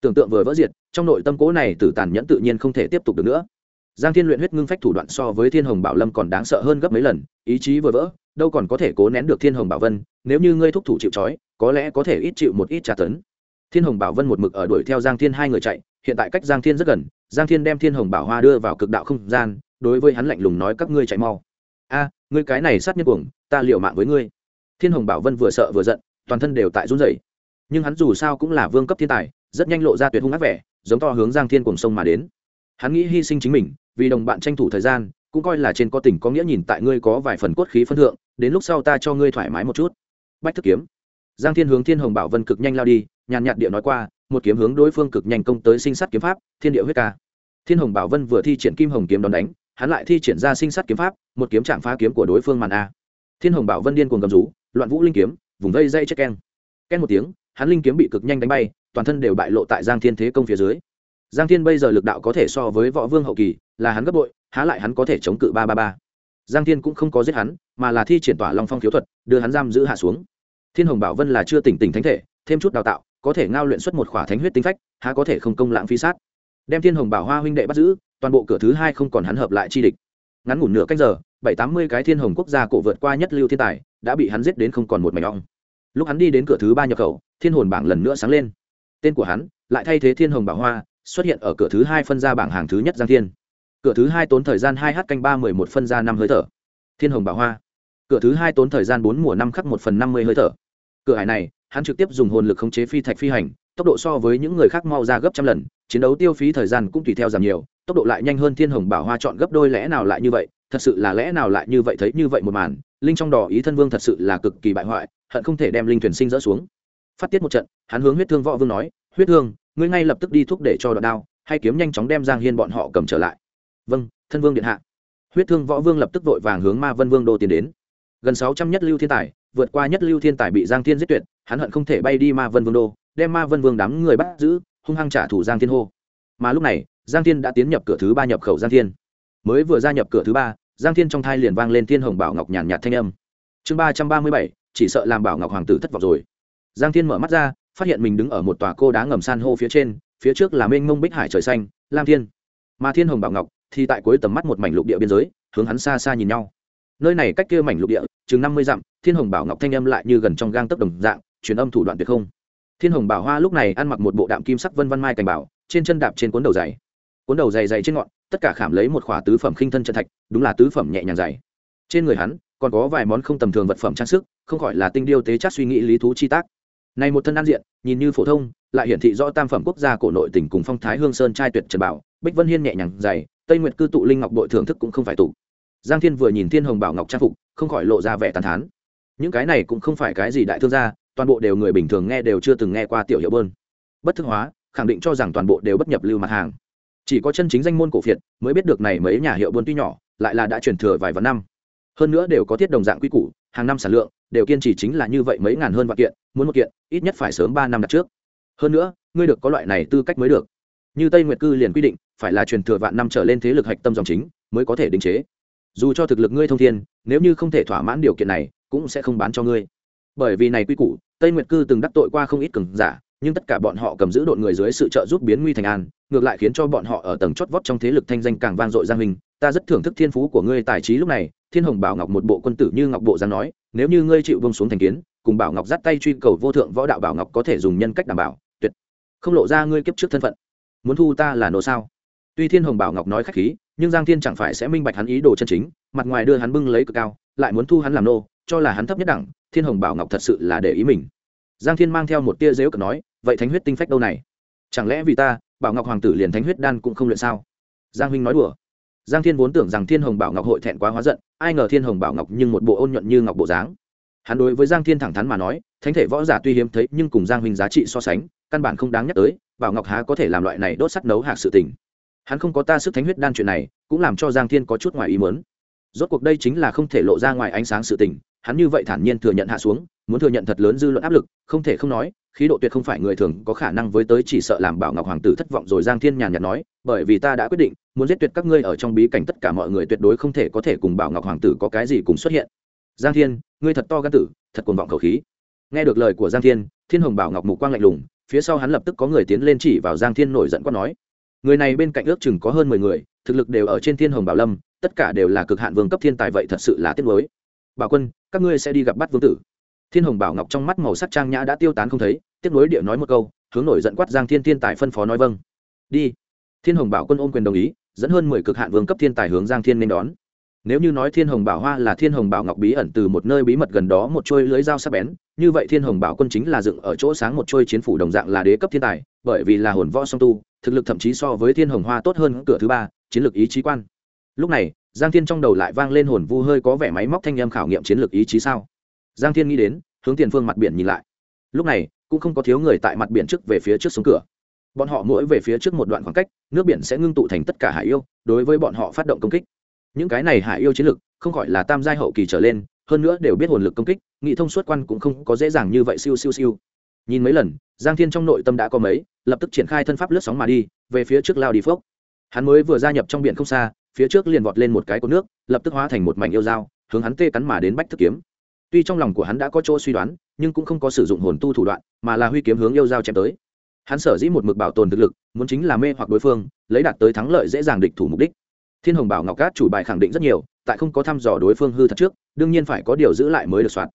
Tưởng tượng vừa vỡ diệt, trong nội tâm cố này tử tàn nhẫn tự nhiên không thể tiếp tục được nữa. Giang thiên luyện huyết ngưng phách thủ đoạn so với thiên hồng bảo lâm còn đáng sợ hơn gấp mấy lần, ý chí vừa vỡ, đâu còn có thể cố nén được thiên hồng bảo vân, nếu như ngươi thúc thủ chịu trói, có lẽ có thể ít chịu một ít tra tấn. Thiên hồng bảo vân một mực ở đuổi theo giang thiên hai người chạy, hiện tại cách giang thiên rất gần giang thiên đem thiên hồng bảo hoa đưa vào cực đạo không gian, đối với hắn lạnh lùng nói, các ngươi chạy mau. A, ngươi cái này sát nhân cuồng, ta liệu mạng với ngươi. Thiên hồng bảo vân vừa sợ vừa giận, toàn thân đều tại run rẩy. Nhưng hắn dù sao cũng là vương cấp thiên tài, rất nhanh lộ ra tuyệt hung ác vẻ, giống to hướng giang thiên cùng sông mà đến. Hắn nghĩ hy sinh chính mình, vì đồng bạn tranh thủ thời gian, cũng coi là trên có tình có nghĩa nhìn tại ngươi có vài phần cốt khí phân thượng, đến lúc sau ta cho ngươi thoải mái một chút. Bách thức kiếm. Giang thiên hướng thiên hồng bảo vân cực nhanh lao đi, nhàn nhạt địa nói qua một kiếm hướng đối phương cực nhanh công tới sinh sát kiếm pháp, thiên địa huyết ca. Thiên hồng bảo vân vừa thi triển kim hồng kiếm đón đánh, hắn lại thi triển ra sinh sát kiếm pháp, một kiếm chạm phá kiếm của đối phương màn a. Thiên hồng bảo vân điên cuồng gầm rú, loạn vũ linh kiếm, vùng vây dây chết keng. Ken một tiếng, hắn linh kiếm bị cực nhanh đánh bay, toàn thân đều bại lộ tại giang thiên thế công phía dưới. Giang thiên bây giờ lực đạo có thể so với võ vương hậu kỳ, là hắn gấp bội, há lại hắn có thể chống cự ba ba ba. Giang thiên cũng không có giết hắn, mà là thi triển tỏa long phong thiếu thuật, đưa hắn giam giữ hạ xuống. Thiên hồng bảo vân là chưa tỉnh tỉnh thánh thể, thêm chút đào tạo có thể ngao luyện xuất một khỏa thánh huyết tinh phách, há có thể không công lãng phi sát. Đem thiên hồng bảo hoa huynh đệ bắt giữ, toàn bộ cửa thứ hai không còn hắn hợp lại chi địch. Ngắn ngủn nửa canh giờ, bảy tám mươi cái thiên hồng quốc gia cổ vượt qua nhất lưu thiên tài, đã bị hắn giết đến không còn một mảnh ong. Lúc hắn đi đến cửa thứ ba nhập khẩu, thiên hồn bảng lần nữa sáng lên. Tên của hắn lại thay thế thiên hồng bảo hoa, xuất hiện ở cửa thứ hai phân ra bảng hàng thứ nhất giang thiên. Cửa thứ hai tốn thời gian hai h canh ba mười một phân ra năm hơi thở. Thiên hồng bảo hoa. Cửa thứ hai tốn thời gian bốn mùa năm khắc một phần năm mươi hơi thở. Cửa hải này hắn trực tiếp dùng hồn lực khống chế phi thạch phi hành, tốc độ so với những người khác mau ra gấp trăm lần, chiến đấu tiêu phí thời gian cũng tùy theo giảm nhiều, tốc độ lại nhanh hơn thiên hồng bảo hoa chọn gấp đôi lẽ nào lại như vậy, thật sự là lẽ nào lại như vậy thấy như vậy một màn, linh trong đỏ ý thân vương thật sự là cực kỳ bại hoại, hận không thể đem linh thuyền sinh rỡ xuống. Phát tiết một trận, hắn hướng huyết thương võ vương nói, huyết thương, ngươi ngay lập tức đi thúc để cho đoạn đao, hay kiếm nhanh chóng đem giang hiên bọn họ cầm trở lại. Vâng thân vương điện hạ. Huyết thương võ vương lập tức vội vàng hướng ma vân vương đô tiến đến. Gần sáu trăm nhất lưu thiên tài, vượt qua nhất lưu thiên tài bị giang thiên giết tuyệt hắn hận không thể bay đi ma vân vương đô, đem ma vân vương đám người bắt giữ, hung hăng trả thù giang thiên hô. Mà lúc này, giang thiên đã tiến nhập cửa thứ ba nhập khẩu giang thiên. Mới vừa gia nhập cửa thứ ba, giang thiên trong thai liền vang lên thiên hồng bảo ngọc nhàn nhạt thanh âm. Chương ba trăm ba mươi bảy, chỉ sợ làm bảo ngọc hoàng tử thất vọng rồi. Giang thiên mở mắt ra, phát hiện mình đứng ở một tòa cô đá ngầm san hô phía trên, phía trước là mênh mông bích hải trời xanh, lam thiên. Mà thiên hồng bảo ngọc thì tại cuối tầm mắt một mảnh lục địa biên giới, hướng hắn xa xa nhìn nhau. Nơi này cách kia mảnh lục địa chừng năm mươi dặm, thiên hồng bảo ngọc thanh âm lại như gần trong gang tấc đồng dạng truyền âm thủ đoạn tuyệt không. Thiên hồng bảo hoa lúc này ăn mặc một bộ đạm kim sắc vân văn mai cảnh bảo, trên chân đạp trên cuốn đầu dày cuốn đầu dày dày trên ngọn, tất cả khảm lấy một khỏa tứ phẩm khinh thân chân thạch, đúng là tứ phẩm nhẹ nhàng dày. Trên người hắn, còn có vài món không tầm thường vật phẩm trang sức, không khỏi là tinh điêu tế chắc suy nghĩ lý thú chi tác. Này một thân an diện, nhìn như phổ thông, lại hiển thị rõ tam phẩm quốc gia cổ nội tỉnh cùng phong thái hương sơn trai tuyệt trần bảo, bích vân hiên nhẹ nhàng dày, tây nguyệt cư tụ linh ngọc bội thưởng thức cũng không phải tụ. Giang thiên vừa nhìn thiên hồng bảo ngọc trang phục, không khỏi lộ ra vẻ tàn thán. Những cái này cũng không phải cái gì đại thương gia toàn bộ đều người bình thường nghe đều chưa từng nghe qua tiểu hiệu bơn. Bất thức hóa, khẳng định cho rằng toàn bộ đều bất nhập lưu mặt hàng. Chỉ có chân chính danh môn cổ phiệt mới biết được này mấy nhà hiệu buôn tuy nhỏ, lại là đã truyền thừa vài vạn năm. Hơn nữa đều có thiết đồng dạng quy củ, hàng năm sản lượng đều kiên trì chính là như vậy mấy ngàn hơn vạn kiện, muốn một kiện, ít nhất phải sớm ba năm đặt trước. Hơn nữa, ngươi được có loại này tư cách mới được. Như tây nguyệt cư liền quy định, phải là truyền thừa vạn năm trở lên thế lực hạch tâm dòng chính mới có thể định chế. Dù cho thực lực ngươi thông thiên, nếu như không thể thỏa mãn điều kiện này, cũng sẽ không bán cho ngươi bởi vì này quy củ, tây nguyệt cư từng đắc tội qua không ít cường giả, nhưng tất cả bọn họ cầm giữ đội người dưới sự trợ giúp biến nguy thành an, ngược lại khiến cho bọn họ ở tầng chót vót trong thế lực thanh danh càng vang dội giang hình. Ta rất thưởng thức thiên phú của ngươi tài trí lúc này, thiên hồng bảo ngọc một bộ quân tử như ngọc bộ giang nói, nếu như ngươi chịu bông xuống thành kiến, cùng bảo ngọc dắt tay truy cầu vô thượng võ đạo bảo ngọc có thể dùng nhân cách đảm bảo, tuyệt. Không lộ ra ngươi kiếp trước thân phận. Muốn thu ta là nô sao? Tuy thiên hồng bảo ngọc nói khách khí, nhưng giang thiên chẳng phải sẽ minh bạch hắn ý đồ chân chính, mặt ngoài đưa hắn bưng lấy cực cao, lại muốn thu hắn làm nô, cho là hắn thấp nhất đẳng thiên hồng bảo ngọc thật sự là để ý mình. Giang thiên mang theo một tia dếu cờ nói, vậy thánh huyết tinh phách đâu này? Chẳng lẽ vì ta, bảo ngọc hoàng tử liền thánh huyết đan cũng không luyện sao? Giang huynh nói đùa. Giang thiên vốn tưởng rằng thiên hồng bảo ngọc hội thẹn quá hóa giận, ai ngờ thiên hồng bảo ngọc nhưng một bộ ôn nhuận như ngọc bộ dáng. Hắn đối với giang thiên thẳng thắn mà nói, thánh thể võ giả tuy hiếm thấy nhưng cùng giang huynh giá trị so sánh, căn bản không đáng nhắc tới, bảo ngọc há có thể làm loại này đốt sắt nấu hạc sự tình. Hắn không có ta sức thánh huyết đan chuyện này, cũng làm cho giang thiên có chút ngoài ý mớn rốt cuộc đây chính là không thể lộ ra ngoài ánh sáng sự tình hắn như vậy thản nhiên thừa nhận hạ xuống, muốn thừa nhận thật lớn dư luận áp lực, không thể không nói, khí độ tuyệt không phải người thường có khả năng với tới chỉ sợ làm bảo ngọc hoàng tử thất vọng rồi giang thiên nhàn nhạt nói, bởi vì ta đã quyết định, muốn giết tuyệt các ngươi ở trong bí cảnh tất cả mọi người tuyệt đối không thể có thể cùng bảo ngọc hoàng tử có cái gì cùng xuất hiện. Giang thiên, ngươi thật to gan tử, thật cuồng vọng khẩu khí. Nghe được lời của giang thiên thiên hồng bảo ngọc mục quang lạnh lùng, phía sau hắn lập tức có người tiến lên chỉ vào giang thiên nổi giận quát nói, người này bên cạnh ước chừng có hơn mười người, thực lực đều ở trên thiên hồng bảo lâm, tất cả đều là cực hạn vương cấp thiên tài vậy thật sự là tiếc mới bảo quân, các ngươi sẽ đi gặp bắt vương tử. Thiên hồng bảo ngọc trong mắt màu sắc trang nhã đã tiêu tán không thấy, tiếp nối địa nói một câu, hướng nổi giận quát giang thiên thiên tài phân phó nói vâng. Đi. Thiên hồng bảo quân ôm quyền đồng ý, dẫn hơn mười cực hạn vương cấp thiên tài hướng giang thiên nên đón. Nếu như nói thiên hồng bảo hoa là thiên hồng bảo ngọc bí ẩn từ một nơi bí mật gần đó một trôi lưới dao sắc bén, như vậy thiên hồng bảo quân chính là dựng ở chỗ sáng một trôi chiến phủ đồng dạng là đế cấp thiên tài, bởi vì là hồn võ song tu, thực lực thậm chí so với thiên hồng hoa tốt hơn cửa thứ ba, chiến lược ý chí quan. Lúc này giang thiên trong đầu lại vang lên hồn vu hơi có vẻ máy móc thanh âm khảo nghiệm chiến lược ý chí sao? Giang thiên nghĩ đến, hướng tiền phương mặt biển nhìn lại. Lúc này, cũng không có thiếu người tại mặt biển trước về phía trước xuống cửa. Bọn họ mỗi về phía trước một đoạn khoảng cách, nước biển sẽ ngưng tụ thành tất cả hải yêu, đối với bọn họ phát động công kích. Những cái này hải yêu chiến lược, không gọi là tam giai hậu kỳ trở lên, hơn nữa đều biết hồn lực công kích, nghị thông suốt quan cũng không có dễ dàng như vậy siêu siêu siêu. Nhìn mấy lần, giang thiên trong nội tâm đã có mấy, lập tức triển khai thân pháp lướt sóng mà đi, về phía trước lao đi phốc. Hắn mới vừa gia nhập trong biển không xa phía trước liền vọt lên một cái cột nước, lập tức hóa thành một mảnh yêu dao, hướng hắn tê cắn mà đến bách thức kiếm. Tuy trong lòng của hắn đã có chỗ suy đoán, nhưng cũng không có sử dụng hồn tu thủ đoạn, mà là huy kiếm hướng yêu dao chém tới. Hắn sở dĩ một mực bảo tồn thực lực, muốn chính là mê hoặc đối phương, lấy đạt tới thắng lợi dễ dàng địch thủ mục đích. Thiên hồng bảo ngọc cát chủ bài khẳng định rất nhiều, tại không có thăm dò đối phương hư thật trước, đương nhiên phải có điều giữ lại mới được soạn.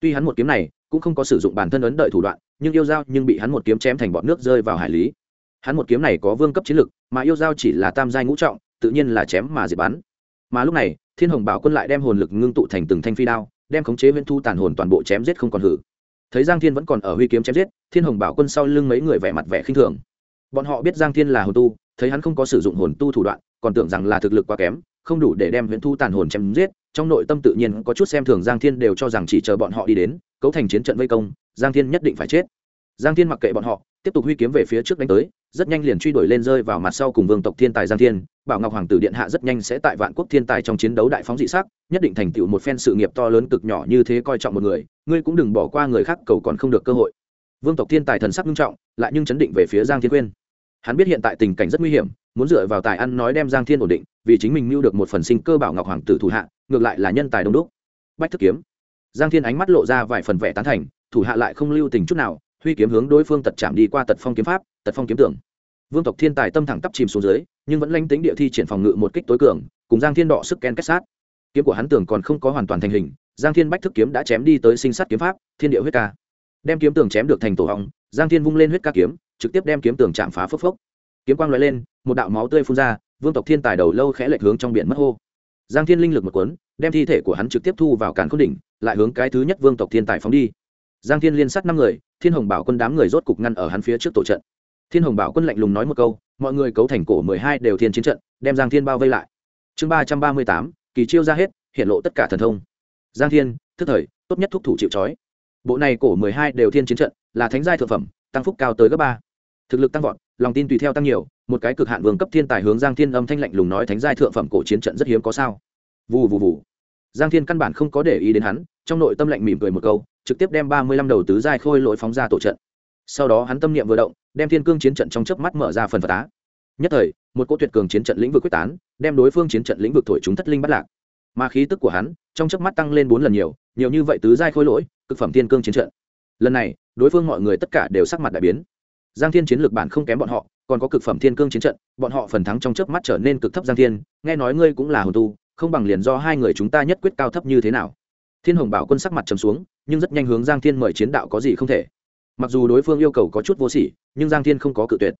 Tuy hắn một kiếm này cũng không có sử dụng bản thân ấn đợi thủ đoạn, nhưng yêu dao nhưng bị hắn một kiếm chém thành bọn nước rơi vào hải lý. Hắn một kiếm này có vương cấp chiến lực, mà yêu dao chỉ là tam giai ngũ trọng tự nhiên là chém mà diệt bắn. Mà lúc này, thiên hồng bảo quân lại đem hồn lực ngưng tụ thành từng thanh phi đao, đem khống chế huyễn thu tàn hồn toàn bộ chém giết không còn hử. Thấy giang thiên vẫn còn ở huy kiếm chém giết, thiên hồng bảo quân sau lưng mấy người vẻ mặt vẻ khinh thường. Bọn họ biết giang thiên là hồn tu, thấy hắn không có sử dụng hồn tu thủ đoạn, còn tưởng rằng là thực lực quá kém, không đủ để đem huyễn thu tàn hồn chém giết, trong nội tâm tự nhiên có chút xem thường giang thiên đều cho rằng chỉ chờ bọn họ đi đến, cấu thành chiến trận vây công, giang thiên nhất định phải chết. Giang thiên mặc kệ bọn họ, tiếp tục huy kiếm về phía trước đánh tới rất nhanh liền truy đuổi lên rơi vào mặt sau cùng vương tộc thiên tài giang thiên, bảo ngọc hoàng tử điện hạ rất nhanh sẽ tại vạn quốc thiên tài trong chiến đấu đại phóng dị sắc, nhất định thành tựu một phen sự nghiệp to lớn cực nhỏ như thế coi trọng một người, ngươi cũng đừng bỏ qua người khác, cầu còn không được cơ hội. Vương tộc thiên tài thần sắc nghiêm trọng, lại nhưng chấn định về phía giang thiên quyên. Hắn biết hiện tại tình cảnh rất nguy hiểm, muốn dựa vào tài ăn nói đem giang thiên ổn định, vì chính mình mưu được một phần sinh cơ bảo ngọc hoàng tử thủ hạ, ngược lại là nhân tài đông đúc. Bách thức kiếm. Giang thiên ánh mắt lộ ra vài phần vẻ tán thành, thủ hạ lại không lưu tình chút nào, huy kiếm hướng đối phương tật chạm đi qua tật phong kiếm pháp, tật phong kiếm tưởng vương tộc thiên tài tâm thẳng tắp chìm xuống dưới, nhưng vẫn lanh tính địa thi triển phòng ngự một kích tối cường, cùng giang thiên đọ sức ken kết sát. Kiếm của hắn tưởng còn không có hoàn toàn thành hình, giang thiên bách thức kiếm đã chém đi tới sinh sát kiếm pháp, thiên địa huyết ca. Đem kiếm tường chém được thành tổ hỏng giang thiên vung lên huyết ca kiếm, trực tiếp đem kiếm tường chạm phá phốc phốc. Kiếm quang l lên, một đạo máu tươi phun ra, vương tộc thiên tài đầu lâu khẽ lệch hướng trong biển mất hô. Giang thiên linh lực một cuốn, đem thi thể của hắn trực tiếp thu vào càn khôn đỉnh, lại hướng cái thứ nhất vương tộc thiên tài phóng đi. Giang thiên liên sát năm người, thiên hồng bảo quân đám người rốt cục ngăn ở hắn phía trước tổ trận thiên hồng bảo quân lạnh lùng nói một câu, mọi người cấu thành cổ mười hai đều thiên chiến trận, đem giang thiên bao vây lại. Chương ba trăm ba mươi tám, kỳ chiêu ra hết, hiện lộ tất cả thần thông. Giang thiên, thức thời, tốt nhất thúc thủ chịu trói. Bộ này cổ mười hai đều thiên chiến trận, là thánh giai thượng phẩm, tăng phúc cao tới gấp ba. Thực lực tăng vọt, lòng tin tùy theo tăng nhiều, một cái cực hạn vương cấp thiên tài hướng giang thiên âm thanh lạnh lùng nói thánh giai thượng phẩm cổ chiến trận rất hiếm có sao. Vù vù vù. Giang thiên căn bản không có để ý đến hắn, trong nội tâm lạnh mỉm cười một câu, trực tiếp đem ba mươi lăm đầu tứ giai khôi lỗi phóng ra tổ trận sau đó hắn tâm niệm vừa động, đem thiên cương chiến trận trong chớp mắt mở ra phần phật tá nhất thời, một cỗ tuyệt cường chiến trận lĩnh vực quyết tán, đem đối phương chiến trận lĩnh vực thổi chúng thất linh bắt lạc. Mà khí tức của hắn, trong chớp mắt tăng lên bốn lần nhiều nhiều như vậy tứ giai khôi lỗi, cực phẩm thiên cương chiến trận. Lần này, đối phương mọi người tất cả đều sắc mặt đại biến. Giang thiên chiến lược bản không kém bọn họ, còn có cực phẩm thiên cương chiến trận, bọn họ phần thắng trong chớp mắt trở nên cực thấp giang thiên, nghe nói ngươi cũng là hồn tu, không bằng liền do hai người chúng ta nhất quyết cao thấp như thế nào. Thiên hồng bảo quân sắc mặt trầm xuống, nhưng rất nhanh hướng giang thiên mời chiến đạo có gì không thể mặc dù đối phương yêu cầu có chút vô sỉ, nhưng giang thiên không có cự tuyệt.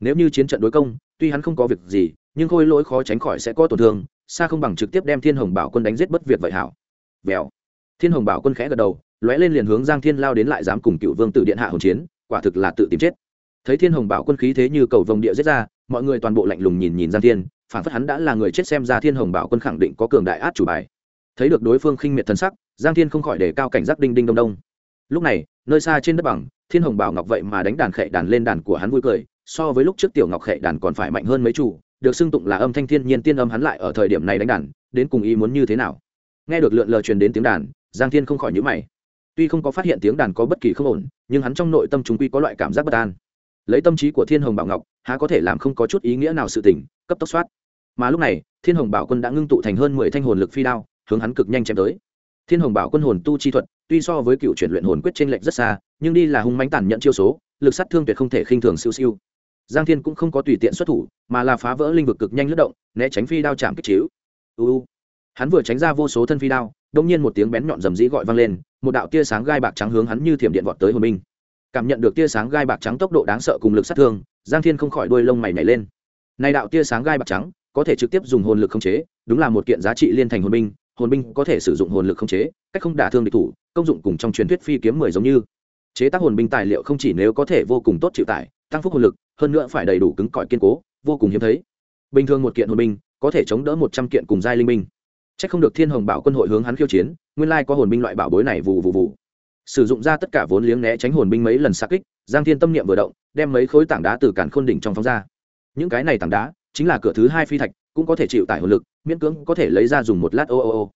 Nếu như chiến trận đối công, tuy hắn không có việc gì, nhưng khôi lỗi khó tránh khỏi sẽ có tổn thương, xa không bằng trực tiếp đem thiên hồng bảo quân đánh giết bất việt vậy hảo. Vèo. Thiên hồng bảo quân khẽ gật đầu, lóe lên liền hướng giang thiên lao đến lại dám cùng cựu vương tử điện hạ hồng chiến, quả thực là tự tìm chết. Thấy thiên hồng bảo quân khí thế như cầu vồng địa giết ra, mọi người toàn bộ lạnh lùng nhìn nhìn giang thiên phản phất hắn đã là người chết xem ra thiên hồng bảo quân khẳng định có cường đại át chủ bài. Thấy được đối phương khinh miệt thân sắc, giang thiên không khỏi để cao cảnh giác đinh đinh đông đông. Lúc này nơi xa trên đất bằng, thiên hồng bảo ngọc vậy mà đánh đàn khệ đàn lên đàn của hắn vui cười, so với lúc trước tiểu ngọc khệ đàn còn phải mạnh hơn mấy chủ, được xưng tụng là âm thanh thiên nhiên tiên âm hắn lại ở thời điểm này đánh đàn, đến cùng ý muốn như thế nào. Nghe được lượn lờ truyền đến tiếng đàn, giang thiên không khỏi nhữ mày. Tuy không có phát hiện tiếng đàn có bất kỳ không ổn, nhưng hắn trong nội tâm chúng quy có loại cảm giác bất an. Lấy tâm trí của thiên hồng bảo ngọc, há có thể làm không có chút ý nghĩa nào sự tình, cấp tốc soát. Mà lúc này, thiên hồng bảo quân đã ngưng tụ thành hơn mười thanh hồn lực phi đao, hướng hắn cực nhanh chém tới thiên hồng bảo quân hồn tu chi thuật, tuy so với cựu chuyển luyện hồn quyết trên lệnh rất xa, nhưng đi là hung mánh tàn nhận chiêu số, lực sát thương tuyệt không thể khinh thường siêu siêu. Giang thiên cũng không có tùy tiện xuất thủ, mà là phá vỡ linh vực cực nhanh lướt động, né tránh phi đao chạm kích chiếu. Uu hắn vừa tránh ra vô số thân phi đao đông nhiên một tiếng bén nhọn rầm rĩ gọi vang lên, một đạo tia sáng gai bạc trắng hướng hắn như thiểm điện vọt tới hồn binh cảm nhận được tia sáng gai bạc trắng tốc độ đáng sợ cùng lực sát thương, giang thiên không khỏi đuôi lông mày nhảy lên. Này đạo tia sáng gai bạc trắng, có thể trực tiếp dùng hồn lực khống chế, đúng là một kiện giá trị liên thành hồn binh hồn binh có thể sử dụng hồn lực không chế, cách không đả thương địch thủ, công dụng cùng trong truyền thuyết phi kiếm mười giống như. Chế tác hồn binh tài liệu không chỉ nếu có thể vô cùng tốt chịu tải, tăng phúc hồn lực, hơn nữa phải đầy đủ cứng cỏi kiên cố, vô cùng hiếm thấy. Bình thường một kiện hồn binh, có thể chống đỡ một trăm kiện cùng giai linh binh. C h ắ c không được thiên hồng bảo quân hội hướng hắn khiêu chiến, nguyên lai có hồn binh loại bảo bối này vù vù vù. Sử dụng ra tất cả vốn liếng né tránh hồn binh mấy lần xa kích, giang thiên tâm niệm vừa động, đem mấy khối tảng đá từ cản khôn đỉnh trong phóng ra. Những cái này tảng đá, chính là cửa thứ hai phi thạch, cũng có thể chịu tải hồn lực miễn cưỡng có thể lấy ra dùng một lát ô ô ô.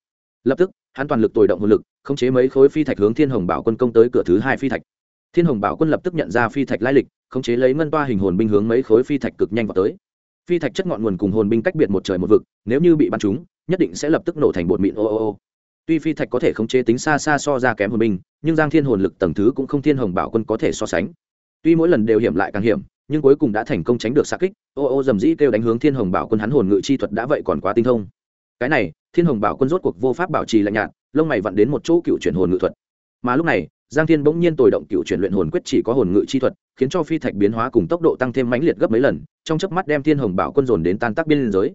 Lập tức hắn toàn lực tồi động hồn lực khống chế mấy khối phi thạch hướng thiên hồng bảo quân công tới cửa thứ hai phi thạch. Thiên hồng bảo quân lập tức nhận ra phi thạch lai lịch khống chế lấy ngân toa hình hồn binh hướng mấy khối phi thạch cực nhanh vào tới. Phi thạch chất ngọn nguồn cùng hồn binh cách biệt một trời một vực nếu như bị bắn chúng, nhất định sẽ lập tức nổ thành bột mịn ô ô ô. Tuy phi thạch có thể khống chế tính xa xa so ra kém hồn binh nhưng giang thiên hồn lực tầng thứ cũng không thiên hồng bảo quân có thể so sánh. Tuy mỗi lần đều hiểm lại càng hiểm nhưng cuối cùng đã thành công tránh được xạ kích. Ô ô dầm dĩ kêu đánh hướng thiên hồng bảo quân, hắn hồn ngự chi thuật đã vậy còn quá tinh thông. Cái này, thiên hồng bảo quân rốt cuộc vô pháp bảo trì lạnh nhạt, lông mày vặn đến một chỗ cựu chuyển hồn ngự thuật. Mà lúc này, giang thiên bỗng nhiên tồi động cựu chuyển luyện hồn quyết chỉ có hồn ngự chi thuật, khiến cho phi thạch biến hóa cùng tốc độ tăng thêm mãnh liệt gấp mấy lần, trong chớp mắt đem thiên hồng bảo quân dồn đến tan tác biên giới.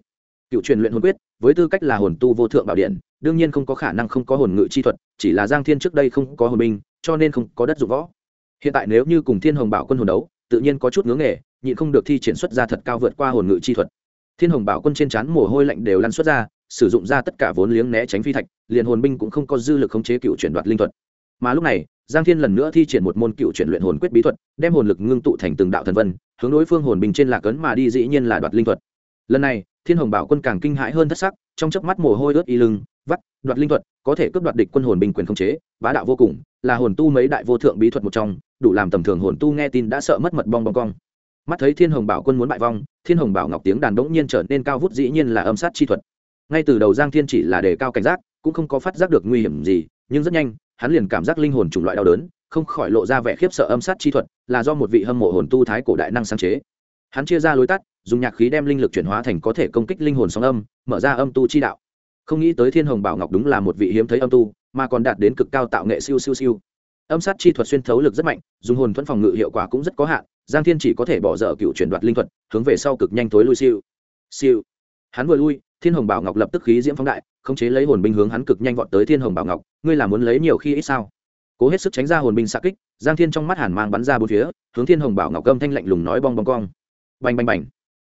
Cựu truyền luyện hồn quyết, với tư cách là hồn tu vô thượng bảo điện, đương nhiên không có khả năng không có hồn ngự chi thuật, chỉ là giang thiên trước đây không có hồn binh, cho nên không có đất dụng võ. Hiện tại nếu như cùng thiên hồng bảo quân hồn đấu tự nhiên có chút ngưỡng nghề, nhịn không được thi triển xuất ra thật cao vượt qua hồn ngự chi thuật. Thiên hồng bảo quân trên trán mồ hôi lạnh đều lăn xuất ra, sử dụng ra tất cả vốn liếng né tránh phi thạch, liền hồn binh cũng không có dư lực khống chế cựu chuyển đoạt linh thuật. Mà lúc này, giang thiên lần nữa thi triển một môn cựu chuyển luyện hồn quyết bí thuật, đem hồn lực ngưng tụ thành từng đạo thần vân, hướng đối phương hồn binh trên lạc ấn mà đi dĩ nhiên là đoạt linh thuật. Lần này, thiên hồng bảo quân càng kinh hãi hơn thất sắc, trong chớp mắt mồ hôi ướt y lưng, vắt, đoạt linh thuật, có thể cướp đoạt địch quân hồn bình quyền khống chế, bá đạo vô cùng, là hồn tu mấy đại vô thượng bí thuật một trong đủ làm tầm thường hồn tu nghe tin đã sợ mất mật bong bong cong. Mắt thấy thiên hồng bảo quân muốn bại vong, thiên hồng bảo ngọc tiếng đàn đống nhiên trở nên cao vút, dĩ nhiên là âm sát chi thuật. Ngay từ đầu giang thiên chỉ là đề cao cảnh giác, cũng không có phát giác được nguy hiểm gì, nhưng rất nhanh, hắn liền cảm giác linh hồn chủng loại đau đớn, không khỏi lộ ra vẻ khiếp sợ âm sát chi thuật, là do một vị hâm mộ hồn tu thái cổ đại năng sáng chế. Hắn chia ra lối tắt, dùng nhạc khí đem linh lực chuyển hóa thành có thể công kích linh hồn sóng âm, mở ra âm tu chi đạo. Không nghĩ tới thiên hồng bảo ngọc đúng là một vị hiếm thấy âm tu, mà còn đạt đến cực cao tạo nghệ siêu siêu siêu âm sát chi thuật xuyên thấu lực rất mạnh, dùng hồn thuẫn phòng ngự hiệu quả cũng rất có hạn, giang thiên chỉ có thể bỏ dở cựu chuyển đoạt linh thuật, hướng về sau cực nhanh thối lui siêu. Siêu. Hắn vừa lui, thiên hồng bảo ngọc lập tức khí diễm phóng đại, khống chế lấy hồn binh hướng hắn cực nhanh vọt tới thiên hồng bảo ngọc, ngươi là muốn lấy nhiều khi ít sao? Cố hết sức tránh ra hồn binh xạ kích, giang thiên trong mắt hàn mang bắn ra bốn phía, hướng thiên hồng bảo ngọc gâm thanh lạnh lùng nói bong bong cong. Bành bành bành.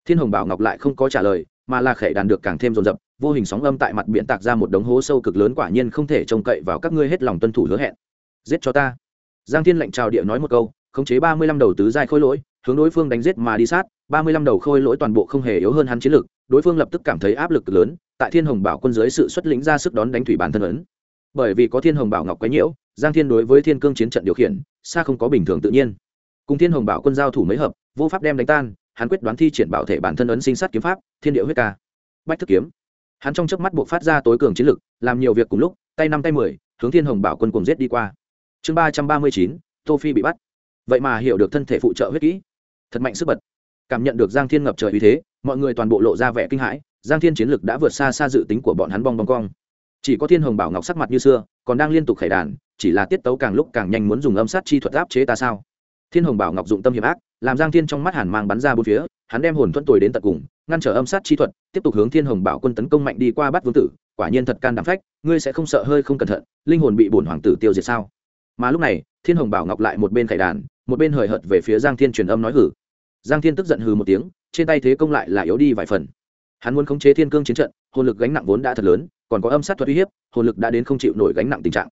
Thiên hồng bảo ngọc lại không có trả lời, mà là khẽ đàn được càng thêm rồn rập vô hình sóng âm tại mặt biển tạc ra một đống hố sâu cực lớn quả nhiên không thể trông cậy vào các ngươi hết lòng tuân thủ hứa hẹn giết cho ta. Giang thiên lệnh trào địa nói một câu, khống chế ba mươi lăm đầu tứ giai khôi lỗi, hướng đối phương đánh giết mà đi sát, ba mươi lăm đầu khôi lỗi toàn bộ không hề yếu hơn hắn chiến lực, đối phương lập tức cảm thấy áp lực lớn, tại thiên hồng bảo quân dưới sự xuất lĩnh ra sức đón đánh thủy bản thân ấn. Bởi vì có thiên hồng bảo ngọc quấy nhiễu, giang thiên đối với thiên cương chiến trận điều khiển, xa không có bình thường tự nhiên. Cùng thiên hồng bảo quân giao thủ mấy hợp, vô pháp đem đánh tan, hắn quyết đoán thi triển bảo thể bản thân ấn sinh sát kiếm pháp, thiên địa huyết ca. Bách thức kiếm. Hắn trong chớp mắt buộc phát ra tối cường chiến lực, làm nhiều việc cùng lúc, tay năm tay mười, hướng thiên hồng bảo quân cùng giết đi qua chương ba trăm ba mươi chín, tô phi bị bắt. Vậy mà hiểu được thân thể phụ trợ huyết kỹ. Thật mạnh sức bật. Cảm nhận được giang thiên ngập trời uy thế, mọi người toàn bộ lộ ra vẻ kinh hãi. Giang thiên chiến lực đã vượt xa xa dự tính của bọn hắn bong bong cong. Chỉ có thiên hồng bảo ngọc sắc mặt như xưa, còn đang liên tục khải đàn, chỉ là tiết tấu càng lúc càng nhanh muốn dùng âm sát chi thuật áp chế ta sao? Thiên hồng bảo ngọc dụng tâm hiểm ác, làm giang thiên trong mắt hàn mang bắn ra bốn phía, hắn đem hồn thuẫn tồi đến tận cùng, ngăn trở âm sát chi thuật, tiếp tục hướng thiên hồng bảo quân tấn công mạnh đi qua bắt vương tử, quả nhiên thật can đảm phách, ngươi sẽ không sợ hơi không cẩn thận, linh hồn bị bổn hoàng tử tiêu diệt sao? Mà lúc này, thiên hồng bảo ngọc lại một bên khải đàn, một bên hời hợt về phía giang thiên truyền âm nói hử. Giang thiên tức giận hừ một tiếng, trên tay thế công lại là yếu đi vài phần. Hắn muốn khống chế thiên cương chiến trận, hồn lực gánh nặng vốn đã thật lớn, còn có âm sát thuật uy hiếp, hồn lực đã đến không chịu nổi gánh nặng tình trạng.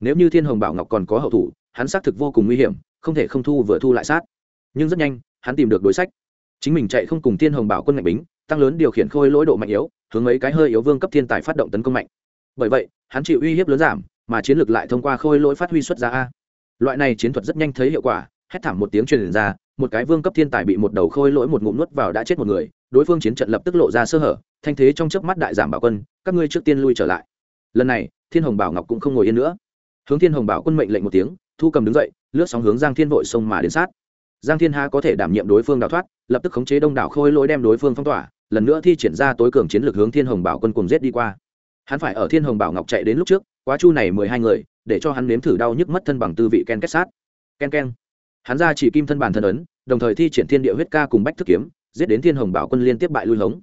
Nếu như thiên hồng bảo ngọc còn có hậu thủ, hắn xác thực vô cùng nguy hiểm, không thể không thu vừa thu lại sát. Nhưng rất nhanh, hắn tìm được đối sách. Chính mình chạy không cùng thiên hồng bảo quân ngạch bính, tăng lớn điều khiển khôi lỗi độ mạnh yếu, hướng mấy cái hơi yếu vương cấp thiên tài phát động tấn công mạnh. Bởi vậy, hắn chịu uy hiếp lớn giảm mà chiến lược lại thông qua khôi lỗi phát huy xuất ra a. Loại này chiến thuật rất nhanh thấy hiệu quả, hét thảm một tiếng truyền ra, một cái vương cấp thiên tài bị một đầu khôi lỗi một ngụm nuốt vào đã chết một người, đối phương chiến trận lập tức lộ ra sơ hở, thanh thế trong chớp mắt đại giảm bảo quân, các ngươi trước tiên lui trở lại. Lần này, thiên hồng bảo ngọc cũng không ngồi yên nữa. Hướng thiên hồng bảo quân mệnh lệnh một tiếng, thu cầm đứng dậy, lướt sóng hướng giang thiên vội sông mà đến sát. Giang thiên ha có thể đảm nhiệm đối phương đào thoát, lập tức khống chế đông đảo khôi lỗi đem đối phương phong tỏa, lần nữa thi triển ra tối cường chiến lược hướng thiên hồng bảo quân cùng giết đi qua. Hắn phải ở thiên hồng bảo ngọc chạy đến lúc trước quá chu này mười hai người, để cho hắn nếm thử đau nhức mất thân bằng tư vị ken kết sát. Ken ken hắn ra chỉ kim thân bản thân ấn, đồng thời thi triển thiên địa huyết ca cùng bách thức kiếm, giết đến thiên hồng bảo quân liên tiếp bại lui hống.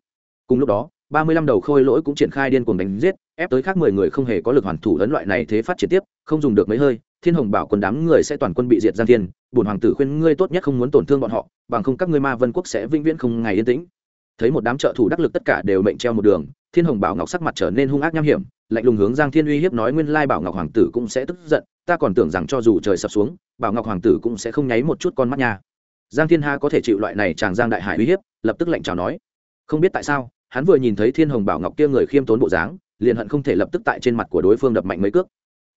Cùng lúc đó, ba mươi lăm đầu khôi lỗi cũng triển khai điên cuồng đánh giết, ép tới khác mười người không hề có lực hoàn thủ ấn loại này thế phát triển tiếp, không dùng được mấy hơi, thiên hồng bảo quân đám người sẽ toàn quân bị diệt giang thiên, bổn hoàng tử khuyên ngươi tốt nhất không muốn tổn thương bọn họ, bằng không các ngươi ma vân quốc sẽ vĩnh viễn không ngày yên tĩnh. Thấy một đám trợ thủ đắc lực tất cả đều mệnh treo một đường, thiên hồng bảo ngọc sắc mặt trở nên hung ác nham hiểm lạnh lùng hướng giang thiên uy hiếp nói nguyên lai bảo ngọc hoàng tử cũng sẽ tức giận, ta còn tưởng rằng cho dù trời sập xuống, bảo ngọc hoàng tử cũng sẽ không nháy một chút con mắt nha. Giang thiên ha có thể chịu loại này chàng giang đại hải uy hiếp, lập tức lạnh chào nói. Không biết tại sao, hắn vừa nhìn thấy thiên hồng bảo ngọc kia người khiêm tốn bộ dáng, liền hận không thể lập tức tại trên mặt của đối phương đập mạnh mấy cước.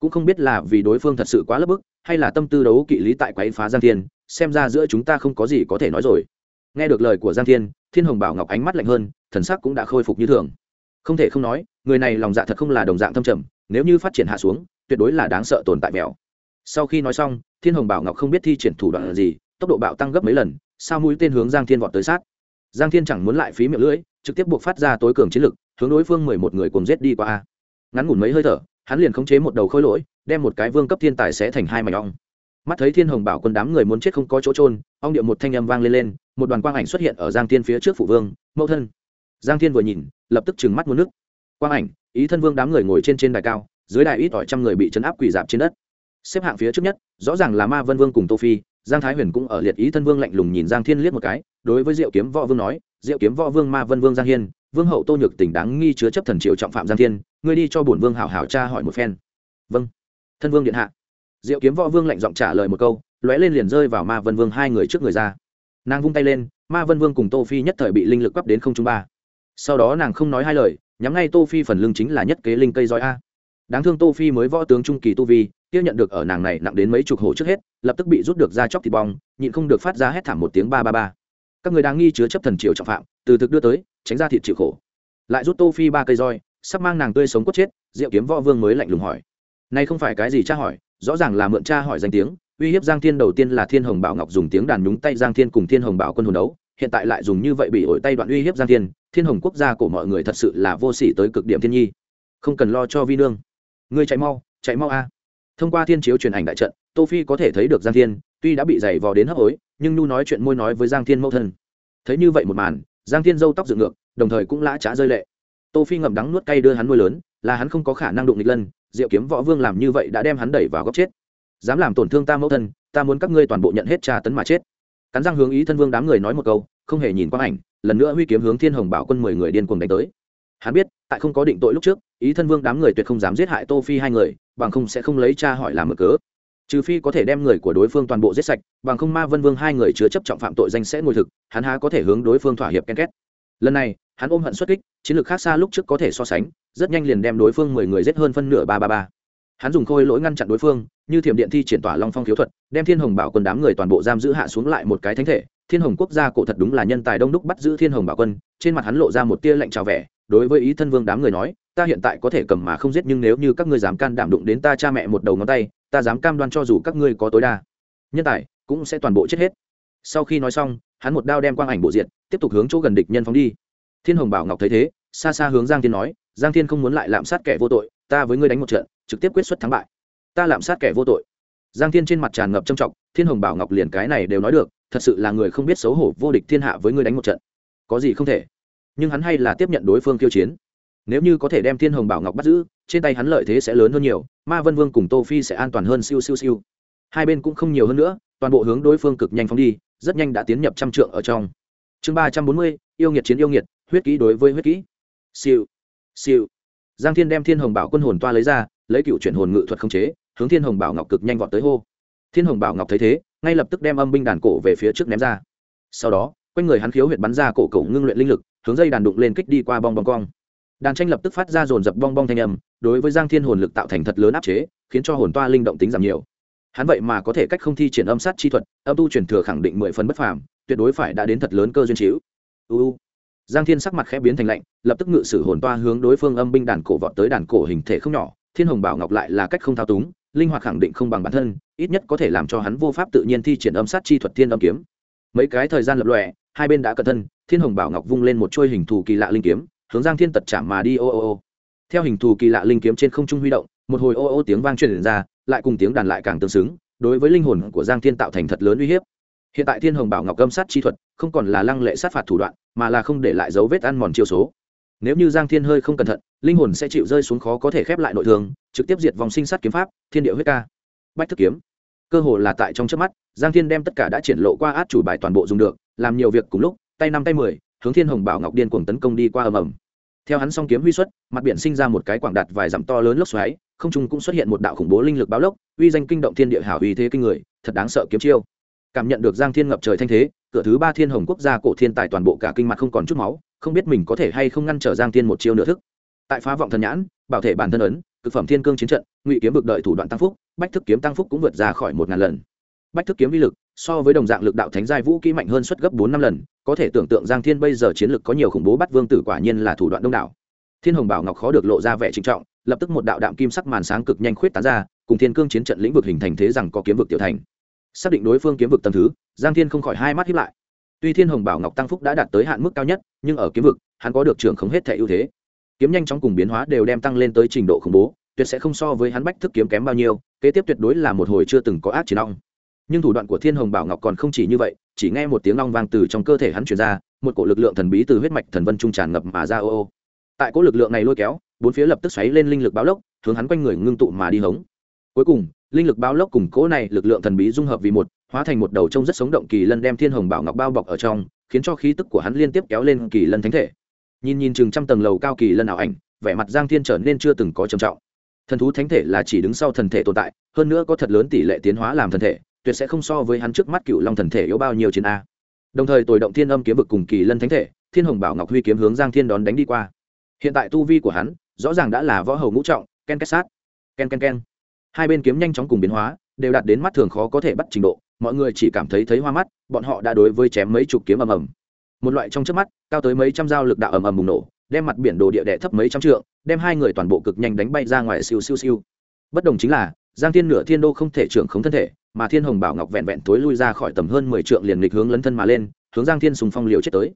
Cũng không biết là vì đối phương thật sự quá lấp bức, hay là tâm tư đấu kỵ lý tại quấy phá giang thiên, xem ra giữa chúng ta không có gì có thể nói rồi. Nghe được lời của giang thiên thiên hồng bảo ngọc ánh mắt lạnh hơn, thần sắc cũng đã khôi phục như thường. Không thể không nói người này lòng dạ thật không là đồng dạng thâm trầm, nếu như phát triển hạ xuống, tuyệt đối là đáng sợ tồn tại mèo. Sau khi nói xong, thiên hồng bảo ngọc không biết thi triển thủ đoạn gì, tốc độ bạo tăng gấp mấy lần, sao mũi tên hướng giang thiên vọt tới sát. Giang thiên chẳng muốn lại phí miệng lưỡi, trực tiếp buộc phát ra tối cường chiến lực, hướng đối phương mười một người cùng giết đi qua. Ngắn ngủn mấy hơi thở, hắn liền khống chế một đầu khôi lỗi, đem một cái vương cấp thiên tài sẽ thành hai mảnh ong. Mắt thấy thiên hồng bảo quân đám người muốn chết không có chỗ trôn ong điệu một thanh âm vang lên lên, một đoàn quang ảnh xuất hiện ở giang thiên phía trước phụ vương, mẫu thân. Giang thiên vừa nhìn, lập tức trừng mắt muốn nước quang ảnh, ý thân vương đám người ngồi trên trên đài cao, dưới đài ít ỏi trăm người bị chấn áp quỳ dạp trên đất. Xếp hạng phía trước nhất, rõ ràng là ma vân vương cùng tô phi, giang thái huyền cũng ở liệt ý thân vương lạnh lùng nhìn giang thiên liếc một cái, đối với diệu kiếm võ vương nói, diệu kiếm võ vương, ma vân vương giang hiên, vương hậu tô nhược tình đáng nghi chứa chấp thần triệu trọng phạm giang thiên, ngươi đi cho bổn vương hảo hảo tra hỏi một phen. Vâng. Thân vương điện hạ. Diệu kiếm võ vương lạnh giọng trả lời một câu, lóe lên liền rơi vào ma vân vương hai người trước người ra. Nàng vung tay lên, ma vân vương cùng tô phi nhất thời bị linh lực quắp đến không trung ba. Sau đó nàng không nói hai lời nhắm ngay tô phi phần lưng chính là nhất kế linh cây roi a. Đáng thương tô phi mới võ tướng trung kỳ tu vi tiếp nhận được ở nàng này nặng đến mấy chục hổ trước hết, lập tức bị rút được ra chóc thịt bong, nhịn không được phát ra hét thảm một tiếng ba ba ba. Các người đang nghi chứa chấp thần triều trọng phạm, từ thực đưa tới, tránh ra thịt chịu khổ. Lại rút tô phi ba cây roi, sắp mang nàng tươi sống cốt chết, diệu kiếm võ vương mới lạnh lùng hỏi. Nay không phải cái gì tra hỏi, rõ ràng là mượn cha hỏi danh tiếng, uy hiếp giang thiên đầu tiên là thiên hồng bảo ngọc dùng tiếng đàn nhúng tay giang thiên cùng thiên hồng bảo quân hồn đấu, hiện tại lại dùng như vậy bị ổi tay đoạn uy hiếp giang thiên thiên hồng quốc gia của mọi người thật sự là vô sỉ tới cực điểm thiên nhi. Không cần lo cho vi nương. Ngươi chạy mau chạy mau a. Thông qua thiên chiếu truyền ảnh đại trận, tô phi có thể thấy được giang thiên, tuy đã bị giày vò đến hấp hối, nhưng nu nói chuyện môi nói với giang thiên mẫu thân. Thấy như vậy một màn, giang thiên râu tóc dựng ngược, đồng thời cũng lã trá rơi lệ. Tô phi ngậm đắng nuốt cay đưa hắn nuôi lớn, là hắn không có khả năng đụng nghịch lân, diệu kiếm võ vương làm như vậy đã đem hắn đẩy vào góc chết. Dám làm tổn thương ta mẫu thân, ta muốn các ngươi toàn bộ nhận hết tra tấn mà chết. Cắn răng hướng ý thân vương đám người nói một câu không hề nhìn quang ảnh, lần nữa huy kiếm hướng thiên hồng bảo quân mười người điên cuồng đánh tới. Hắn biết, tại không có định tội lúc trước, ý thân vương đám người tuyệt không dám giết hại tô phi hai người, bằng không sẽ không lấy cha hỏi làm mở cớ. Trừ phi có thể đem người của đối phương toàn bộ giết sạch, bằng không ma vân vương hai người chứa chấp trọng phạm tội danh sẽ ngồi thực, hắn há có thể hướng đối phương thỏa hiệp ken két. Lần này, hắn ôm hận xuất kích, chiến lược khác xa lúc trước có thể so sánh, rất nhanh liền đem đối phương mười người giết hơn phân nửa ba ba ba hắn dùng khôi lỗi ngăn chặn đối phương, như thiểm điện thi triển tỏa long phong khiếu thuật, đem thiên hồng bảo quân đám người toàn bộ giam giữ hạ xuống lại một cái thánh thể. Thiên hồng quốc gia cổ thật đúng là nhân tài đông đúc bắt giữ thiên hồng bảo quân, trên mặt hắn lộ ra một tia lạnh trào vẻ, đối với ý thân vương đám người nói, ta hiện tại có thể cầm mà không giết, nhưng nếu như các ngươi dám can đảm đụng đến ta cha mẹ một đầu ngón tay, ta dám cam đoan cho dù các ngươi có tối đa nhân tài, cũng sẽ toàn bộ chết hết. Sau khi nói xong, hắn một đao đem quang ảnh bộ diện tiếp tục hướng chỗ gần địch nhân phóng đi. Thiên hồng bảo ngọc thấy thế, xa xa hướng giang thiên nói, giang thiên không muốn lại lạm sát kẻ vô tội, ta với ngươi đánh một trận trực tiếp quyết xuất thắng bại. Ta lạm sát kẻ vô tội. Giang thiên trên mặt tràn ngập trầm trọng, thiên hồng bảo ngọc liền cái này đều nói được, thật sự là người không biết xấu hổ, vô địch thiên hạ với ngươi đánh một trận. Có gì không thể. Nhưng hắn hay là tiếp nhận đối phương kiêu chiến. Nếu như có thể đem thiên hồng bảo ngọc bắt giữ, trên tay hắn lợi thế sẽ lớn hơn nhiều, ma vân vương cùng tô phi sẽ an toàn hơn siêu siêu siêu. Hai bên cũng không nhiều hơn nữa, toàn bộ hướng đối phương cực nhanh phóng đi, rất nhanh đã tiến nhập trăm trượng ở trong. Chương ba trăm bốn mươi, yêu nghiệt chiến yêu nghiệt, huyết kỹ đối với huyết kỹ. Siêu siêu. Giang thiên đem thiên hồng bảo quân hồn toa lấy ra lấy cựu chuyển hồn ngự thuật khống chế, hướng thiên hồng bảo ngọc cực nhanh vọt tới hô. Thiên hồng bảo ngọc thấy thế, ngay lập tức đem âm binh đàn cổ về phía trước ném ra. Sau đó, quanh người hắn khiếu huyệt bắn ra cổ cổ ngưng luyện linh lực, hướng dây đàn đụng lên kích đi qua bong bong cong. Đàn tranh lập tức phát ra dồn dập bong bong thanh âm, đối với giang thiên hồn lực tạo thành thật lớn áp chế, khiến cho hồn toa linh động tính giảm nhiều. Hắn vậy mà có thể cách không thi triển âm sát chi thuật, âm tu truyền thừa khẳng định mười phần bất phàm, tuyệt đối phải đã đến thật lớn cơ duyên chiếu uu giang thiên sắc mặt khẽ biến thành lạnh, lập tức ngự sử hồn toa hướng đối phương âm binh đàn cổ vọt tới đàn cổ hình thể không nhỏ thiên hồng bảo ngọc lại là cách không thao túng, linh hoạt khẳng định không bằng bản thân, ít nhất có thể làm cho hắn vô pháp tự nhiên thi triển âm sát chi thuật thiên âm kiếm. Mấy cái thời gian lập lòe, hai bên đã cẩn thân, thiên hồng bảo ngọc vung lên một chuôi hình thù kỳ lạ linh kiếm, hướng giang thiên tật chạm mà đi, ô ô ô. Theo hình thù kỳ lạ linh kiếm trên không trung huy động, một hồi ô ô tiếng vang truyền ra, lại cùng tiếng đàn lại càng tương xứng, đối với linh hồn của giang thiên tạo thành thật lớn uy hiếp. Hiện tại thiên hồng bảo ngọc âm sát chi thuật không còn là lăng lệ sát phạt thủ đoạn, mà là không để lại dấu vết ăn mòn chiêu số nếu như giang thiên hơi không cẩn thận, linh hồn sẽ chịu rơi xuống khó có thể khép lại nội thương, trực tiếp diệt vòng sinh sát kiếm pháp, thiên địa huyết ca. Bách thức kiếm. Cơ hồ là tại trong trước mắt, giang thiên đem tất cả đã triển lộ qua át chủ bài toàn bộ dùng được, làm nhiều việc cùng lúc, tay năm tay mười, hướng thiên hồng bảo ngọc điên cuồng tấn công đi qua ầm ầm. Theo hắn song kiếm huy xuất, mặt biển sinh ra một cái quảng đạt vài dặm to lớn lốc xoáy, không trung cũng xuất hiện một đạo khủng bố linh lực báo lốc, uy danh kinh động thiên địa hảo uy thế kinh người, thật đáng sợ kiếm chiêu. Cảm nhận được giang thiên ngập trời thanh thế cửa thứ ba thiên hồng quốc gia cổ thiên tài toàn bộ cả kinh mặt không còn chút máu, không biết mình có thể hay không ngăn trở giang thiên một chiêu nửa thức. Tại phá vọng thần nhãn, bảo thể bản thân ấn, cực phẩm thiên cương chiến trận, ngụy kiếm vực đợi thủ đoạn tăng phúc, bách thức kiếm tăng phúc cũng vượt ra khỏi một ngàn lần. Bách thức kiếm vi lực, so với đồng dạng lực đạo thánh giai vũ kỹ mạnh hơn suất gấp bốn năm lần, có thể tưởng tượng giang thiên bây giờ chiến lực có nhiều khủng bố bắt vương tử quả nhiên là thủ đoạn đông đảo. Thiên hồng bảo ngọc khó được lộ ra vẻ trinh trọng, lập tức một đạo đạm kim sắc màn sáng cực nhanh khuyết tán ra, cùng thiên cương chiến trận lĩnh vực hình thành thế rằng có kiếm vực tiểu thành xác định đối phương kiếm vực tầm thứ, giang thiên không khỏi hai mắt hiếp lại. Tuy thiên hồng bảo ngọc tăng phúc đã đạt tới hạn mức cao nhất, nhưng ở kiếm vực, hắn có được trưởng không hết thể ưu thế. Kiếm nhanh chóng cùng biến hóa đều đem tăng lên tới trình độ khủng bố, tuyệt sẽ không so với hắn bách thức kiếm kém bao nhiêu, kế tiếp tuyệt đối là một hồi chưa từng có ác chỉ long nhưng thủ đoạn của thiên hồng bảo ngọc còn không chỉ như vậy, chỉ nghe một tiếng long vang từ trong cơ thể hắn truyền ra, một cổ lực lượng thần bí từ huyết mạch thần vân trung tràn ngập mà ra ô ô. Tại cỗ lực lượng này lôi kéo, bốn phía lập tức xoáy lên linh lực báo lốc, hướng hắn quanh người ngưng tụ mà đi hống. Cuối cùng linh lực báo lốc cùng cỗ này lực lượng thần bí dung hợp vì một, hóa thành một đầu trông rất sống động kỳ lân đem thiên hồng bảo ngọc bao bọc ở trong, khiến cho khí tức của hắn liên tiếp kéo lên kỳ lân thánh thể. Nhìn nhìn chừng trăm tầng lầu cao kỳ lân ảo ảnh, vẻ mặt giang thiên trở nên chưa từng có trầm trọng. Thần thú thánh thể là chỉ đứng sau thần thể tồn tại, hơn nữa có thật lớn tỷ lệ tiến hóa làm thần thể, tuyệt sẽ không so với hắn trước mắt cựu long thần thể yếu bao nhiêu chiến a. Đồng thời tồi động thiên âm kiếm vực cùng kỳ lân thánh thể, thiên hồng bảo ngọc huy kiếm hướng giang thiên đón đánh đi qua. Hiện tại tu vi của hắn, rõ ràng đã là võ hầu ngũ trọng, ken kết sát, ken ken ken hai bên kiếm nhanh chóng cùng biến hóa, đều đạt đến mắt thường khó có thể bắt trình độ, mọi người chỉ cảm thấy thấy hoa mắt, bọn họ đã đối với chém mấy chục kiếm ầm ầm. Một loại trong trước mắt, cao tới mấy trăm dao lực đạo ầm ầm bùng nổ, đem mặt biển đồ địa đệ thấp mấy trăm trượng, đem hai người toàn bộ cực nhanh đánh bay ra ngoài siêu siêu siêu. Bất đồng chính là, giang thiên nửa thiên đô không thể trưởng khống thân thể, mà thiên hồng bảo ngọc vẹn vẹn tối lui ra khỏi tầm hơn mười trượng liền lịch hướng lấn thân mà lên, hướng giang thiên sùng phong liều chết tới.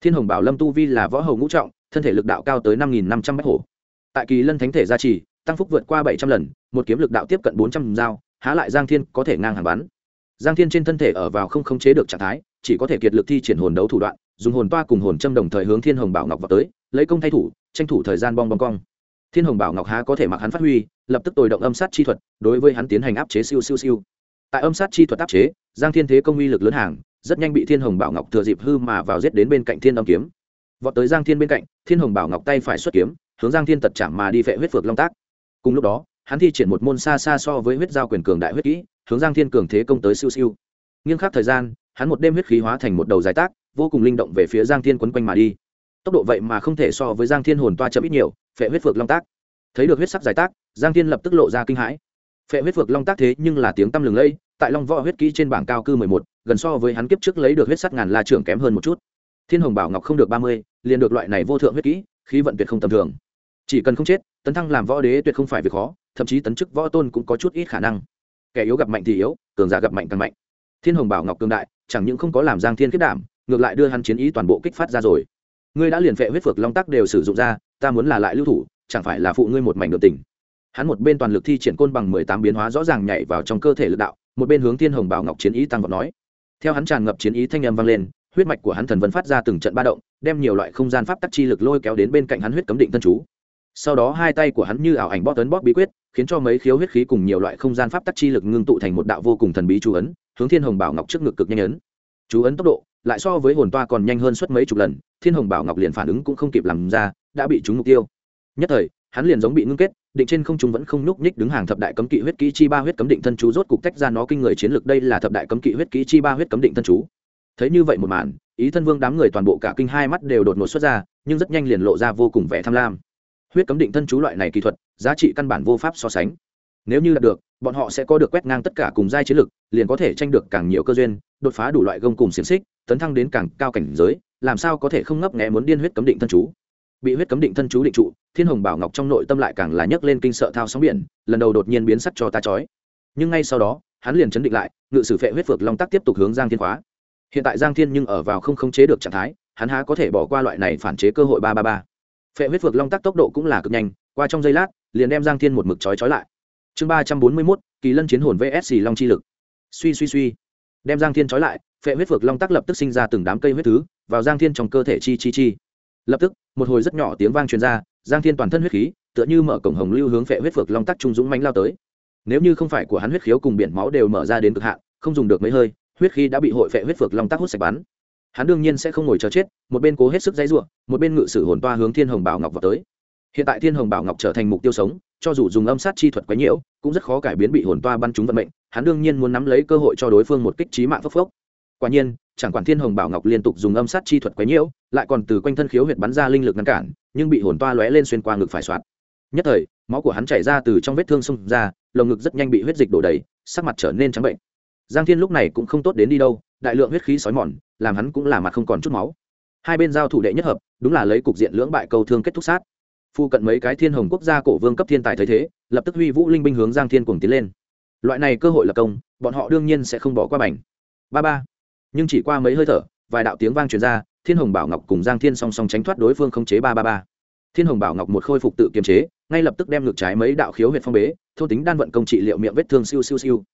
Thiên hồng bảo lâm tu vi là võ hầu ngũ trọng, thân thể lực đạo cao tới năm nghìn năm trăm m hổ. Tại kỳ lân thánh thể gia trì tăng phúc vượt qua bảy trăm lần, một kiếm lực đạo tiếp cận bốn trăm dao, há lại giang thiên có thể ngang hàng bắn. Giang thiên trên thân thể ở vào không khống chế được trạng thái, chỉ có thể kiệt lực thi triển hồn đấu thủ đoạn, dùng hồn toa cùng hồn châm đồng thời hướng thiên hồng bảo ngọc vào tới, lấy công thay thủ, tranh thủ thời gian bong bong cong. Thiên hồng bảo ngọc há có thể mặc hắn phát huy, lập tức tồi động âm sát chi thuật, đối với hắn tiến hành áp chế siêu siêu siêu. Tại âm sát chi thuật áp chế, giang thiên thế công uy lực lớn hàng, rất nhanh bị thiên hồng bảo ngọc thừa dịp hư mà vào giết đến bên cạnh thiên âm kiếm. Vọt tới giang thiên bên cạnh, thiên hồng bảo ngọc tay phải xuất kiếm, hướng giang thiên tật chạm mà đi vệ huyết phược long tác cùng lúc đó, hắn thi triển một môn xa xa so với huyết giao quyền cường đại huyết kỹ, hướng giang thiên cường thế công tới siêu siêu. Nghiêng khắc thời gian, hắn một đêm huyết khí hóa thành một đầu dài tác, vô cùng linh động về phía giang thiên quấn quanh mà đi. Tốc độ vậy mà không thể so với giang thiên hồn toa chậm ít nhiều, phệ huyết phược long tác. Thấy được huyết sắc dài tác, giang thiên lập tức lộ ra kinh hãi. Phệ huyết phược long tác thế nhưng là tiếng tăm lừng lẫy, tại long võ huyết kỹ trên bảng cao cư mười một, gần so với hắn kiếp trước lấy được huyết sắc ngàn la trưởng kém hơn một chút. Thiên hồng bảo ngọc không được ba mươi, liền được loại này vô thượng huyết kỹ, khí vận tuyệt không tầm thường chỉ cần không chết, tấn thăng làm võ đế tuyệt không phải việc khó, thậm chí tấn chức võ tôn cũng có chút ít khả năng. Kẻ yếu gặp mạnh thì yếu, cường giả gặp mạnh càng mạnh. Thiên hồng bảo ngọc cường đại, chẳng những không có làm giang thiên kết đảm, ngược lại đưa hắn chiến ý toàn bộ kích phát ra rồi. Ngươi đã liền phệ huyết phược long tắc đều sử dụng ra, ta muốn là lại lưu thủ, chẳng phải là phụ ngươi một mảnh nội tình. Hắn một bên toàn lực thi triển côn bằng mười tám biến hóa rõ ràng nhảy vào trong cơ thể lực đạo, một bên hướng thiên hồng bảo ngọc chiến ý tăng vọt nói. Theo hắn tràn ngập chiến ý thanh âm vang lên, huyết mạch của hắn thần vân phát ra từng trận ba động, đem nhiều loại không gian pháp tắc chi lực lôi kéo đến bên cạnh hắn huyết cấm định thân chú sau đó hai tay của hắn như ảo ảnh bóp tấn bóp bí quyết, khiến cho mấy khiếu huyết khí cùng nhiều loại không gian pháp tắc chi lực ngưng tụ thành một đạo vô cùng thần bí chú ấn, hướng thiên hồng bảo ngọc trước ngực cực nhanh ấn. Chú ấn tốc độ, lại so với hồn toa còn nhanh hơn suốt mấy chục lần, thiên hồng bảo ngọc liền phản ứng cũng không kịp làm ra, đã bị trúng mục tiêu. Nhất thời, hắn liền giống bị ngưng kết, định trên không trung vẫn không nhúc nhích đứng hàng thập đại cấm kỵ huyết kỹ chi ba huyết cấm định thân chú rốt cục tách ra nó kinh người chiến lược, đây là thập đại cấm kỵ huyết kỹ chi ba huyết cấm định thân chú. Thấy như vậy một màn, ý thân vương đám người toàn bộ cả kinh hai mắt đều đột ngột xuất ra, nhưng rất nhanh liền lộ ra vô cùng vẻ tham lam huyết cấm định thân chú loại này kỹ thuật, giá trị căn bản vô pháp so sánh. Nếu như đạt được, bọn họ sẽ có được quét ngang tất cả cùng giai chiến lực liền có thể tranh được càng nhiều cơ duyên, đột phá đủ loại gông cùng xiềng xích, tấn thăng đến càng cao cảnh giới, làm sao có thể không ngấp nghé muốn điên huyết cấm định thân chú. Bị huyết cấm định thân chú định trụ, thiên hồng bảo ngọc trong nội tâm lại càng là nhấc lên kinh sợ thao sóng biển, lần đầu đột nhiên biến sắc cho ta chói. Nhưng ngay sau đó, hắn liền chấn định lại, ngự sử phệ huyết phược long tắc tiếp tục hướng giang thiên khóa. Hiện tại giang thiên nhưng ở vào không khống chế được trạng thái, hắn há có thể bỏ qua loại này phản chế cơ hội ba ba ba phệ huyết phược long tắc tốc độ cũng là cực nhanh, qua trong giây lát, liền đem giang thiên một mực chói chói lại. Chương ba trăm bốn mươi mốt, kỳ lân chiến hồn vsc long chi lực. Suy suy suy. Đem giang thiên trói lại, phệ huyết phược long tắc lập tức sinh ra từng đám cây huyết thứ, vào giang thiên trong cơ thể chi chi chi. Lập tức, một hồi rất nhỏ tiếng vang truyền ra, giang thiên toàn thân huyết khí, tựa như mở cổng hồng lưu hướng phệ huyết phược long tắc trung dũng mánh lao tới. Nếu như không phải của hắn huyết khiếu cùng biển máu đều mở ra đến cực hạn, không dùng được mấy hơi, huyết khí đã bị hội phệ huyết phược long tắc hút sạch bắn hắn đương nhiên sẽ không ngồi chờ chết, một bên cố hết sức dãy ruộng một bên ngự sử hồn toa hướng thiên hồng bảo ngọc vào tới. Hiện tại thiên hồng bảo ngọc trở thành mục tiêu sống, cho dù dùng âm sát chi thuật quấy nhiễu, cũng rất khó cải biến bị hồn toa bắn trúng vận mệnh, hắn đương nhiên muốn nắm lấy cơ hội cho đối phương một kích trí mạng phốc phốc. Quả nhiên, chẳng quản thiên hồng bảo ngọc liên tục dùng âm sát chi thuật quấy nhiễu, lại còn từ quanh thân khiếu huyệt bắn ra linh lực ngăn cản, nhưng bị hồn toa lóe lên xuyên qua ngực phải soạt. Nhất thời, máu của hắn chảy ra từ trong vết thương xông ra, lồng ngực rất nhanh bị huyết dịch đổ đầy, sắc mặt trở nên trắng bệnh. Giang thiên lúc này cũng không tốt đến đi đâu đại lượng huyết khí sói mòn, làm hắn cũng là mặt không còn chút máu. Hai bên giao thủ đệ nhất hợp, đúng là lấy cục diện lưỡng bại câu thương kết thúc sát. Phu cận mấy cái thiên hồng quốc gia cổ vương cấp thiên tài thấy thế, lập tức huy vũ linh binh hướng giang thiên cùng tiến lên. Loại này cơ hội là công, bọn họ đương nhiên sẽ không bỏ qua bảnh ba ba. Nhưng chỉ qua mấy hơi thở, vài đạo tiếng vang truyền ra, thiên hồng bảo ngọc cùng giang thiên song song tránh thoát đối phương không chế ba ba ba. Thiên hồng bảo ngọc một khôi phục tự kiềm chế, ngay lập tức đem ngược trái mấy đạo khiếu huyện phong bế thôn tính đan vận công trị liệu miệng vết thương siêu siêu siêu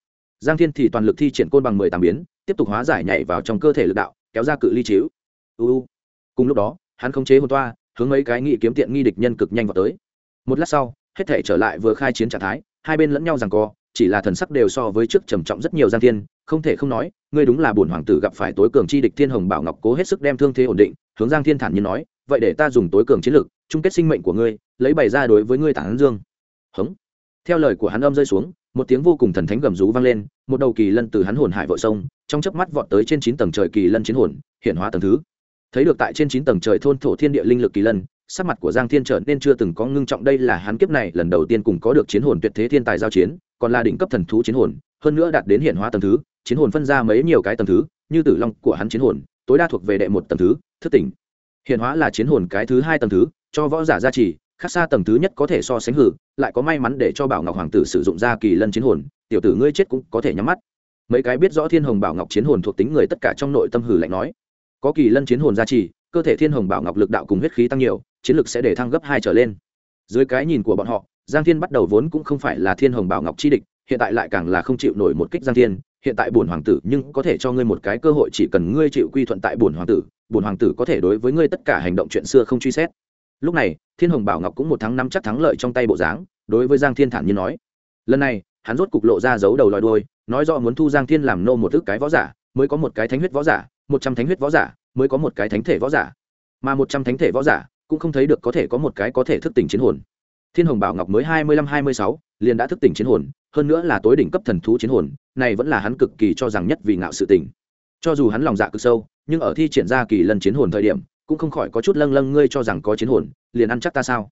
giang thiên thì toàn lực thi triển côn bằng mười tám biến, tiếp tục hóa giải nhảy vào trong cơ thể lực đạo, kéo ra cự ly chiếu. Uu cùng lúc đó, hắn khống chế hồn toa, hướng mấy cái nghị kiếm tiện nghi địch nhân cực nhanh vào tới. Một lát sau, hết thể trở lại vừa khai chiến trạng thái, hai bên lẫn nhau rằng co, chỉ là thần sắc đều so với trước trầm trọng rất nhiều giang thiên, không thể không nói, ngươi đúng là bổn hoàng tử gặp phải tối cường chi địch thiên hồng bảo ngọc cố hết sức đem thương thế ổn định, hướng giang thiên thản nhiên nói, vậy để ta dùng tối cường chiến lược chung kết sinh mệnh của ngươi, lấy bày ra đối với ngươi tản dương. Hống. Theo lời của hắn âm rơi xuống một tiếng vô cùng thần thánh gầm rú vang lên, một đầu kỳ lân từ hắn hồn hải vội sông, trong chớp mắt vọt tới trên chín tầng trời kỳ lân chiến hồn hiện hóa tầng thứ. Thấy được tại trên chín tầng trời thôn thổ thiên địa linh lực kỳ lân, sắc mặt của giang thiên trở nên chưa từng có ngưng trọng, đây là hắn kiếp này lần đầu tiên cùng có được chiến hồn tuyệt thế thiên tài giao chiến, còn là đỉnh cấp thần thú chiến hồn, hơn nữa đạt đến hiện hóa tầng thứ, chiến hồn phân ra mấy nhiều cái tầng thứ, như tử long của hắn chiến hồn, tối đa thuộc về đệ một tầng thứ, thức tỉnh. Hiện hóa là chiến hồn cái thứ hai tầng thứ, cho võ giả gia trì khác xa tầng thứ nhất có thể so sánh hử, lại có may mắn để cho bảo ngọc hoàng tử sử dụng ra kỳ lân chiến hồn, tiểu tử ngươi chết cũng có thể nhắm mắt. Mấy cái biết rõ thiên hồng bảo ngọc chiến hồn thuộc tính người tất cả trong nội tâm hử lạnh nói, có kỳ lân chiến hồn gia trì, cơ thể thiên hồng bảo ngọc lực đạo cùng huyết khí tăng nhiều, chiến lực sẽ để thăng gấp hai trở lên. Dưới cái nhìn của bọn họ, giang thiên bắt đầu vốn cũng không phải là thiên hồng bảo ngọc chi địch, hiện tại lại càng là không chịu nổi một kích giang thiên, hiện tại bổn hoàng tử nhưng có thể cho ngươi một cái cơ hội, chỉ cần ngươi chịu quy thuận tại bổn hoàng tử, bổn hoàng tử có thể đối với ngươi tất cả hành động chuyện xưa không truy xét lúc này, thiên hồng bảo ngọc cũng một tháng năm chắc thắng lợi trong tay bộ dáng, đối với giang thiên thản nhiên nói. Lần này, hắn rốt cục lộ ra dấu đầu lòi đuôi, nói rõ muốn thu giang thiên làm nô một ước cái võ giả, mới có một cái thánh huyết võ giả, một trăm thánh huyết võ giả, mới có một cái thánh thể võ giả. Mà một trăm thánh thể võ giả, cũng không thấy được có thể có một cái có thể thức tỉnh chiến hồn. Thiên hồng bảo ngọc mới hai mươi lăm hai mươi sáu, liền đã thức tỉnh chiến hồn, hơn nữa là tối đỉnh cấp thần thú chiến hồn, này vẫn là hắn cực kỳ cho rằng nhất vì ngạo sự tỉnh cho dù hắn lòng dạ cực sâu, nhưng ở thi triển ra kỳ lần chiến hồn thời điểm cũng không khỏi có chút lâng lâng, ngươi cho rằng có chiến hồn, liền ăn chắc ta sao?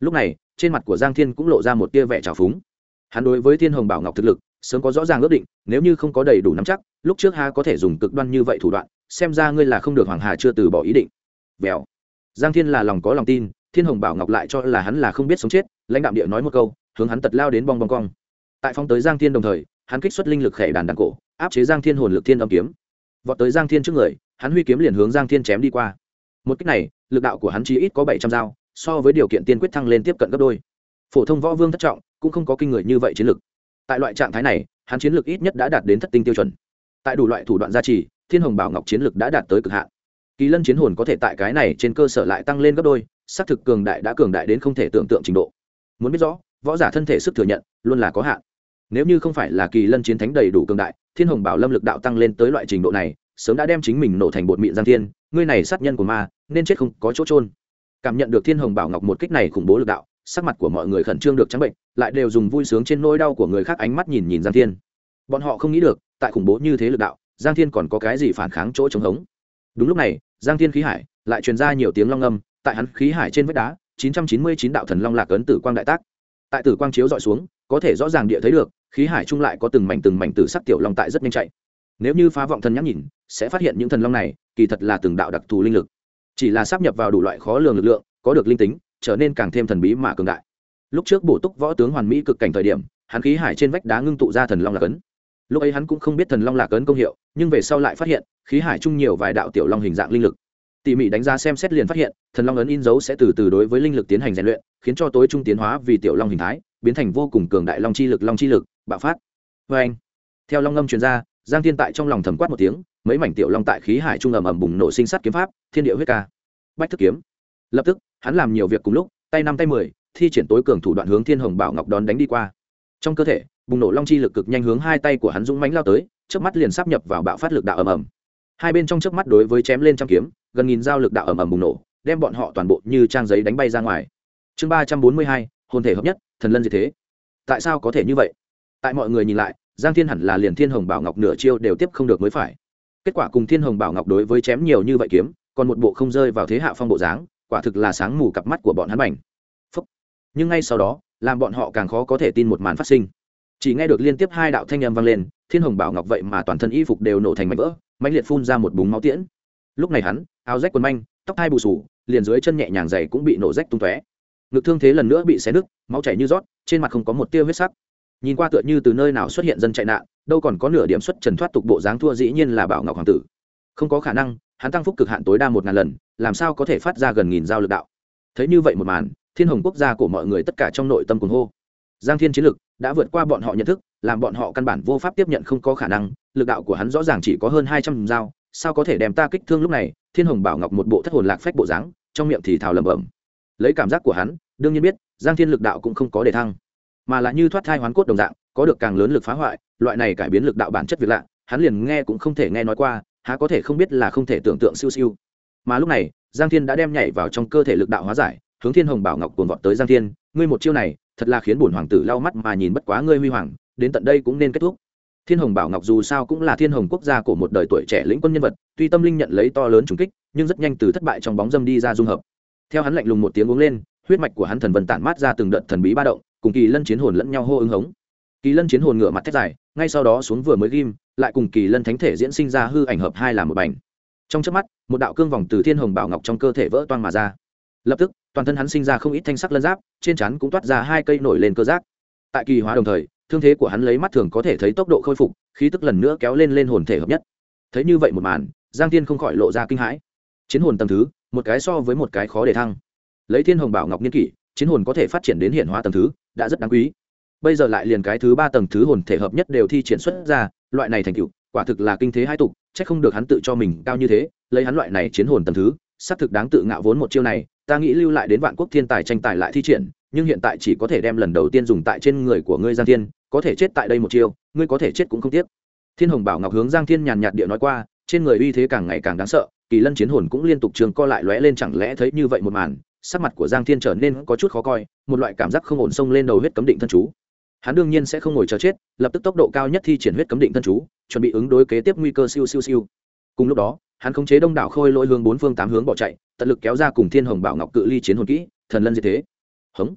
Lúc này, trên mặt của giang thiên cũng lộ ra một tia vẻ trào phúng. Hắn đối với thiên hồng bảo ngọc thực lực, sớm có rõ ràng ước định, nếu như không có đầy đủ nắm chắc, lúc trước ha có thể dùng cực đoan như vậy thủ đoạn, xem ra ngươi là không được hoàng hà chưa từ bỏ ý định. Vèo giang thiên là lòng có lòng tin, thiên hồng bảo ngọc lại cho là hắn là không biết sống chết, lãnh đạo địa nói một câu, hướng hắn tật lao đến bong bong cong. Tại phong tới giang thiên đồng thời, hắn kích xuất linh lực khẽ đàn đàn cổ, áp chế giang thiên hồn lực thiên âm kiếm. Vọt tới giang thiên trước người, hắn huy kiếm liền hướng giang thiên chém đi qua một cách này, lực đạo của hắn chỉ ít có bảy trăm dao, so với điều kiện tiên quyết thăng lên tiếp cận gấp đôi. Phổ thông võ vương thất trọng, cũng không có kinh người như vậy chiến lực. Tại loại trạng thái này, hắn chiến lược ít nhất đã đạt đến thất tinh tiêu chuẩn. Tại đủ loại thủ đoạn gia trì, thiên hồng bảo ngọc chiến lược đã đạt tới cực hạn. Kỳ lân chiến hồn có thể tại cái này trên cơ sở lại tăng lên gấp đôi, xác thực cường đại đã cường đại đến không thể tưởng tượng trình độ. Muốn biết rõ, võ giả thân thể sức thừa nhận, luôn là có hạn. Nếu như không phải là kỳ lân chiến thánh đầy đủ cường đại, thiên hồng bảo lâm lực đạo tăng lên tới loại trình độ này, sớm đã đem chính mình nổ thành bột mịn giang thiên ngươi này sát nhân của ma, nên chết không có chỗ trôn cảm nhận được thiên hồng bảo ngọc một kích này khủng bố lực đạo, sắc mặt của mọi người khẩn trương được trắng bệnh, lại đều dùng vui sướng trên nỗi đau của người khác ánh mắt nhìn nhìn giang thiên. Bọn họ không nghĩ được, tại khủng bố như thế lực đạo, giang thiên còn có cái gì phản kháng chỗ chống hống. Đúng lúc này, giang thiên khí hải lại truyền ra nhiều tiếng long âm, tại hắn khí hải trên vách đá 999 đạo thần long lạc ấn tử quang đại tác. Tại tử quang chiếu dọi xuống, có thể rõ ràng địa thấy được, khí hải trung lại có từng mảnh từng mảnh tử sắc tiểu long tại rất nhanh chạy nếu như phá vọng thần nhắc nhìn, sẽ phát hiện những thần long này, kỳ thật là từng đạo đặc thù linh lực. Chỉ là sắp nhập vào đủ loại khó lường lực lượng, có được linh tính, trở nên càng thêm thần bí mà cường đại. Lúc trước bổ túc võ tướng hoàn mỹ cực cảnh thời điểm, hắn khí hải trên vách đá ngưng tụ ra thần long lạc ấn. Lúc ấy hắn cũng không biết thần long lạc ấn công hiệu, nhưng về sau lại phát hiện, khí hải chung nhiều vài đạo tiểu long hình dạng linh lực. Tỉ mỉ đánh giá xem xét liền phát hiện, thần long ấn in dấu sẽ từ từ đối với linh lực tiến hành rèn luyện, khiến cho tối trung tiến hóa vì tiểu long hình thái, biến thành vô cùng cường đại long chi lực, long chi lực, bạo phát. Vê anh theo long ngâm truyền ra giang thiên tại trong lòng thầm quát một tiếng, mấy mảnh tiểu long tại khí hải trung ầm ầm bùng nổ sinh sát kiếm pháp, thiên địa huyết ca. Bách thức kiếm. Lập tức, hắn làm nhiều việc cùng lúc, tay năm tay mười, thi triển tối cường thủ đoạn hướng thiên hồng bảo ngọc đón đánh đi qua. Trong cơ thể, bùng nổ long chi lực cực nhanh hướng hai tay của hắn dũng mánh lao tới trước mắt liền sắp nhập vào bạo phát lực đạo ầm ầm. Hai bên trong trước mắt đối với chém lên trăm kiếm, gần nghìn dao lực đạo ầm ầm bùng nổ, đem bọn họ toàn bộ như trang giấy đánh bay ra ngoài. Chương ba trăm bốn mươi hai, hồn thể hợp nhất, thần lân gì thế. Tại sao có thể như vậy? Tại mọi người nhìn lại giang thiên hẳn là liền thiên hồng bảo ngọc nửa chiêu đều tiếp không được mới phải. Kết quả cùng thiên hồng bảo ngọc đối với chém nhiều như vậy kiếm, còn một bộ không rơi vào thế hạ phong bộ dáng, quả thực là sáng mù cặp mắt của bọn hắn bành. Phúc. nhưng ngay sau đó, làm bọn họ càng khó có thể tin một màn phát sinh. Chỉ nghe được liên tiếp hai đạo thanh âm vang lên, thiên hồng bảo ngọc vậy mà toàn thân y phục đều nổ thành mảnh vỡ, mãnh liệt phun ra một búng máu tiễn. Lúc này hắn, áo rách quần manh, tóc hai bù sù liền dưới chân nhẹ nhàng dày cũng bị nổ rách tung tóe. Ngực thương thế lần nữa bị xé nứt, máu chảy như rót, trên mặt không có một tia huyết sắc nhìn qua tựa như từ nơi nào xuất hiện dân chạy nạn, đâu còn có nửa điểm xuất trần thoát tục bộ dáng thua dĩ nhiên là bảo ngọc hoàng tử. Không có khả năng, hắn tăng phúc cực hạn tối đa một ngàn lần, làm sao có thể phát ra gần nghìn giao lực đạo? Thấy như vậy một màn, thiên hồng quốc gia của mọi người tất cả trong nội tâm cuồng hô. Giang thiên chiến lực đã vượt qua bọn họ nhận thức, làm bọn họ căn bản vô pháp tiếp nhận không có khả năng, lực đạo của hắn rõ ràng chỉ có hơn hai trăm dao sao có thể đem ta kích thương lúc này? Thiên hồng bảo ngọc một bộ thất hồn lạc phách bộ dáng, trong miệng thì thào lẩm bẩm. Lấy cảm giác của hắn, đương nhiên biết, giang thiên lực đạo cũng không có để thăng mà là như thoát thai hoán cốt đồng dạng, có được càng lớn lực phá hoại, loại này cải biến lực đạo bản chất việc lạ, hắn liền nghe cũng không thể nghe nói qua, há có thể không biết là không thể tưởng tượng siêu siêu. Mà lúc này, giang thiên đã đem nhảy vào trong cơ thể lực đạo hóa giải, hướng thiên hồng bảo ngọc cuồn vọt tới giang thiên, ngươi một chiêu này, thật là khiến bổn hoàng tử lau mắt mà nhìn bất quá ngươi huy hoàng, đến tận đây cũng nên kết thúc. Thiên hồng bảo ngọc dù sao cũng là thiên hồng quốc gia của một đời tuổi trẻ lĩnh quân nhân vật, tuy tâm linh nhận lấy to lớn trùng kích, nhưng rất nhanh từ thất bại trong bóng dâm đi ra dung hợp. Theo hắn lạnh lùng một tiếng uống lên, huyết mạch của hắn thần vần tản mát ra từng đợt thần bí ba động cùng kỳ lân chiến hồn lẫn nhau hô ứng hống. Kỳ lân chiến hồn ngựa mặt thét dài, ngay sau đó xuống vừa mới ghim, lại cùng kỳ lân thánh thể diễn sinh ra hư ảnh hợp hai là một bành. Trong trước mắt, một đạo cương vòng từ thiên hồng bảo ngọc trong cơ thể vỡ toang mà ra. Lập tức, toàn thân hắn sinh ra không ít thanh sắc lân giáp, trên chắn cũng toát ra hai cây nổi lên cơ giác tại kỳ hóa đồng thời, thương thế của hắn lấy mắt thường có thể thấy tốc độ khôi phục, khí tức lần nữa kéo lên lên hồn thể hợp nhất. Thấy như vậy một màn, giang tiên không khỏi lộ ra kinh hãi. Chiến hồn tầm thứ, một cái so với một cái khó để thăng. Lấy thiên hồng bảo ngọc niên kỷ, chiến hồn có thể phát triển đến hiện hóa tầm thứ đã rất đáng quý. Bây giờ lại liền cái thứ ba tầng thứ hồn thể hợp nhất đều thi triển xuất ra, loại này thành tựu, quả thực là kinh thế hai tục c h ắ c không được hắn tự cho mình cao như thế, lấy hắn loại này chiến hồn tầm thứ, xác thực đáng tự ngạo vốn một chiêu này, ta nghĩ lưu lại đến vạn quốc thiên tài tranh tài lại thi triển, nhưng hiện tại chỉ có thể đem lần đầu tiên dùng tại trên người của ngươi giang thiên, có thể chết tại đây một chiêu, ngươi có thể chết cũng không tiếc. Thiên hồng bảo ngọc hướng giang thiên nhàn nhạt địa nói qua, trên người uy thế càng ngày càng đáng sợ, kỳ lân chiến hồn cũng liên tục trường co lại lóe lên, chẳng lẽ thấy như vậy một màn sắc mặt của giang thiên trở nên có chút khó coi, một loại cảm giác không ổn xông lên đầu huyết cấm định thân chú. Hắn đương nhiên sẽ không ngồi chờ chết, lập tức tốc độ cao nhất thi triển huyết cấm định thân chú, chuẩn bị ứng đối kế tiếp nguy cơ siêu siêu siêu. Cùng lúc đó, hắn khống chế đông đảo khôi lỗi hướng bốn phương tám hướng bỏ chạy, tận lực kéo ra cùng thiên hồng bảo ngọc cự ly chiến hồn kỹ, thần lân như thế. Hống.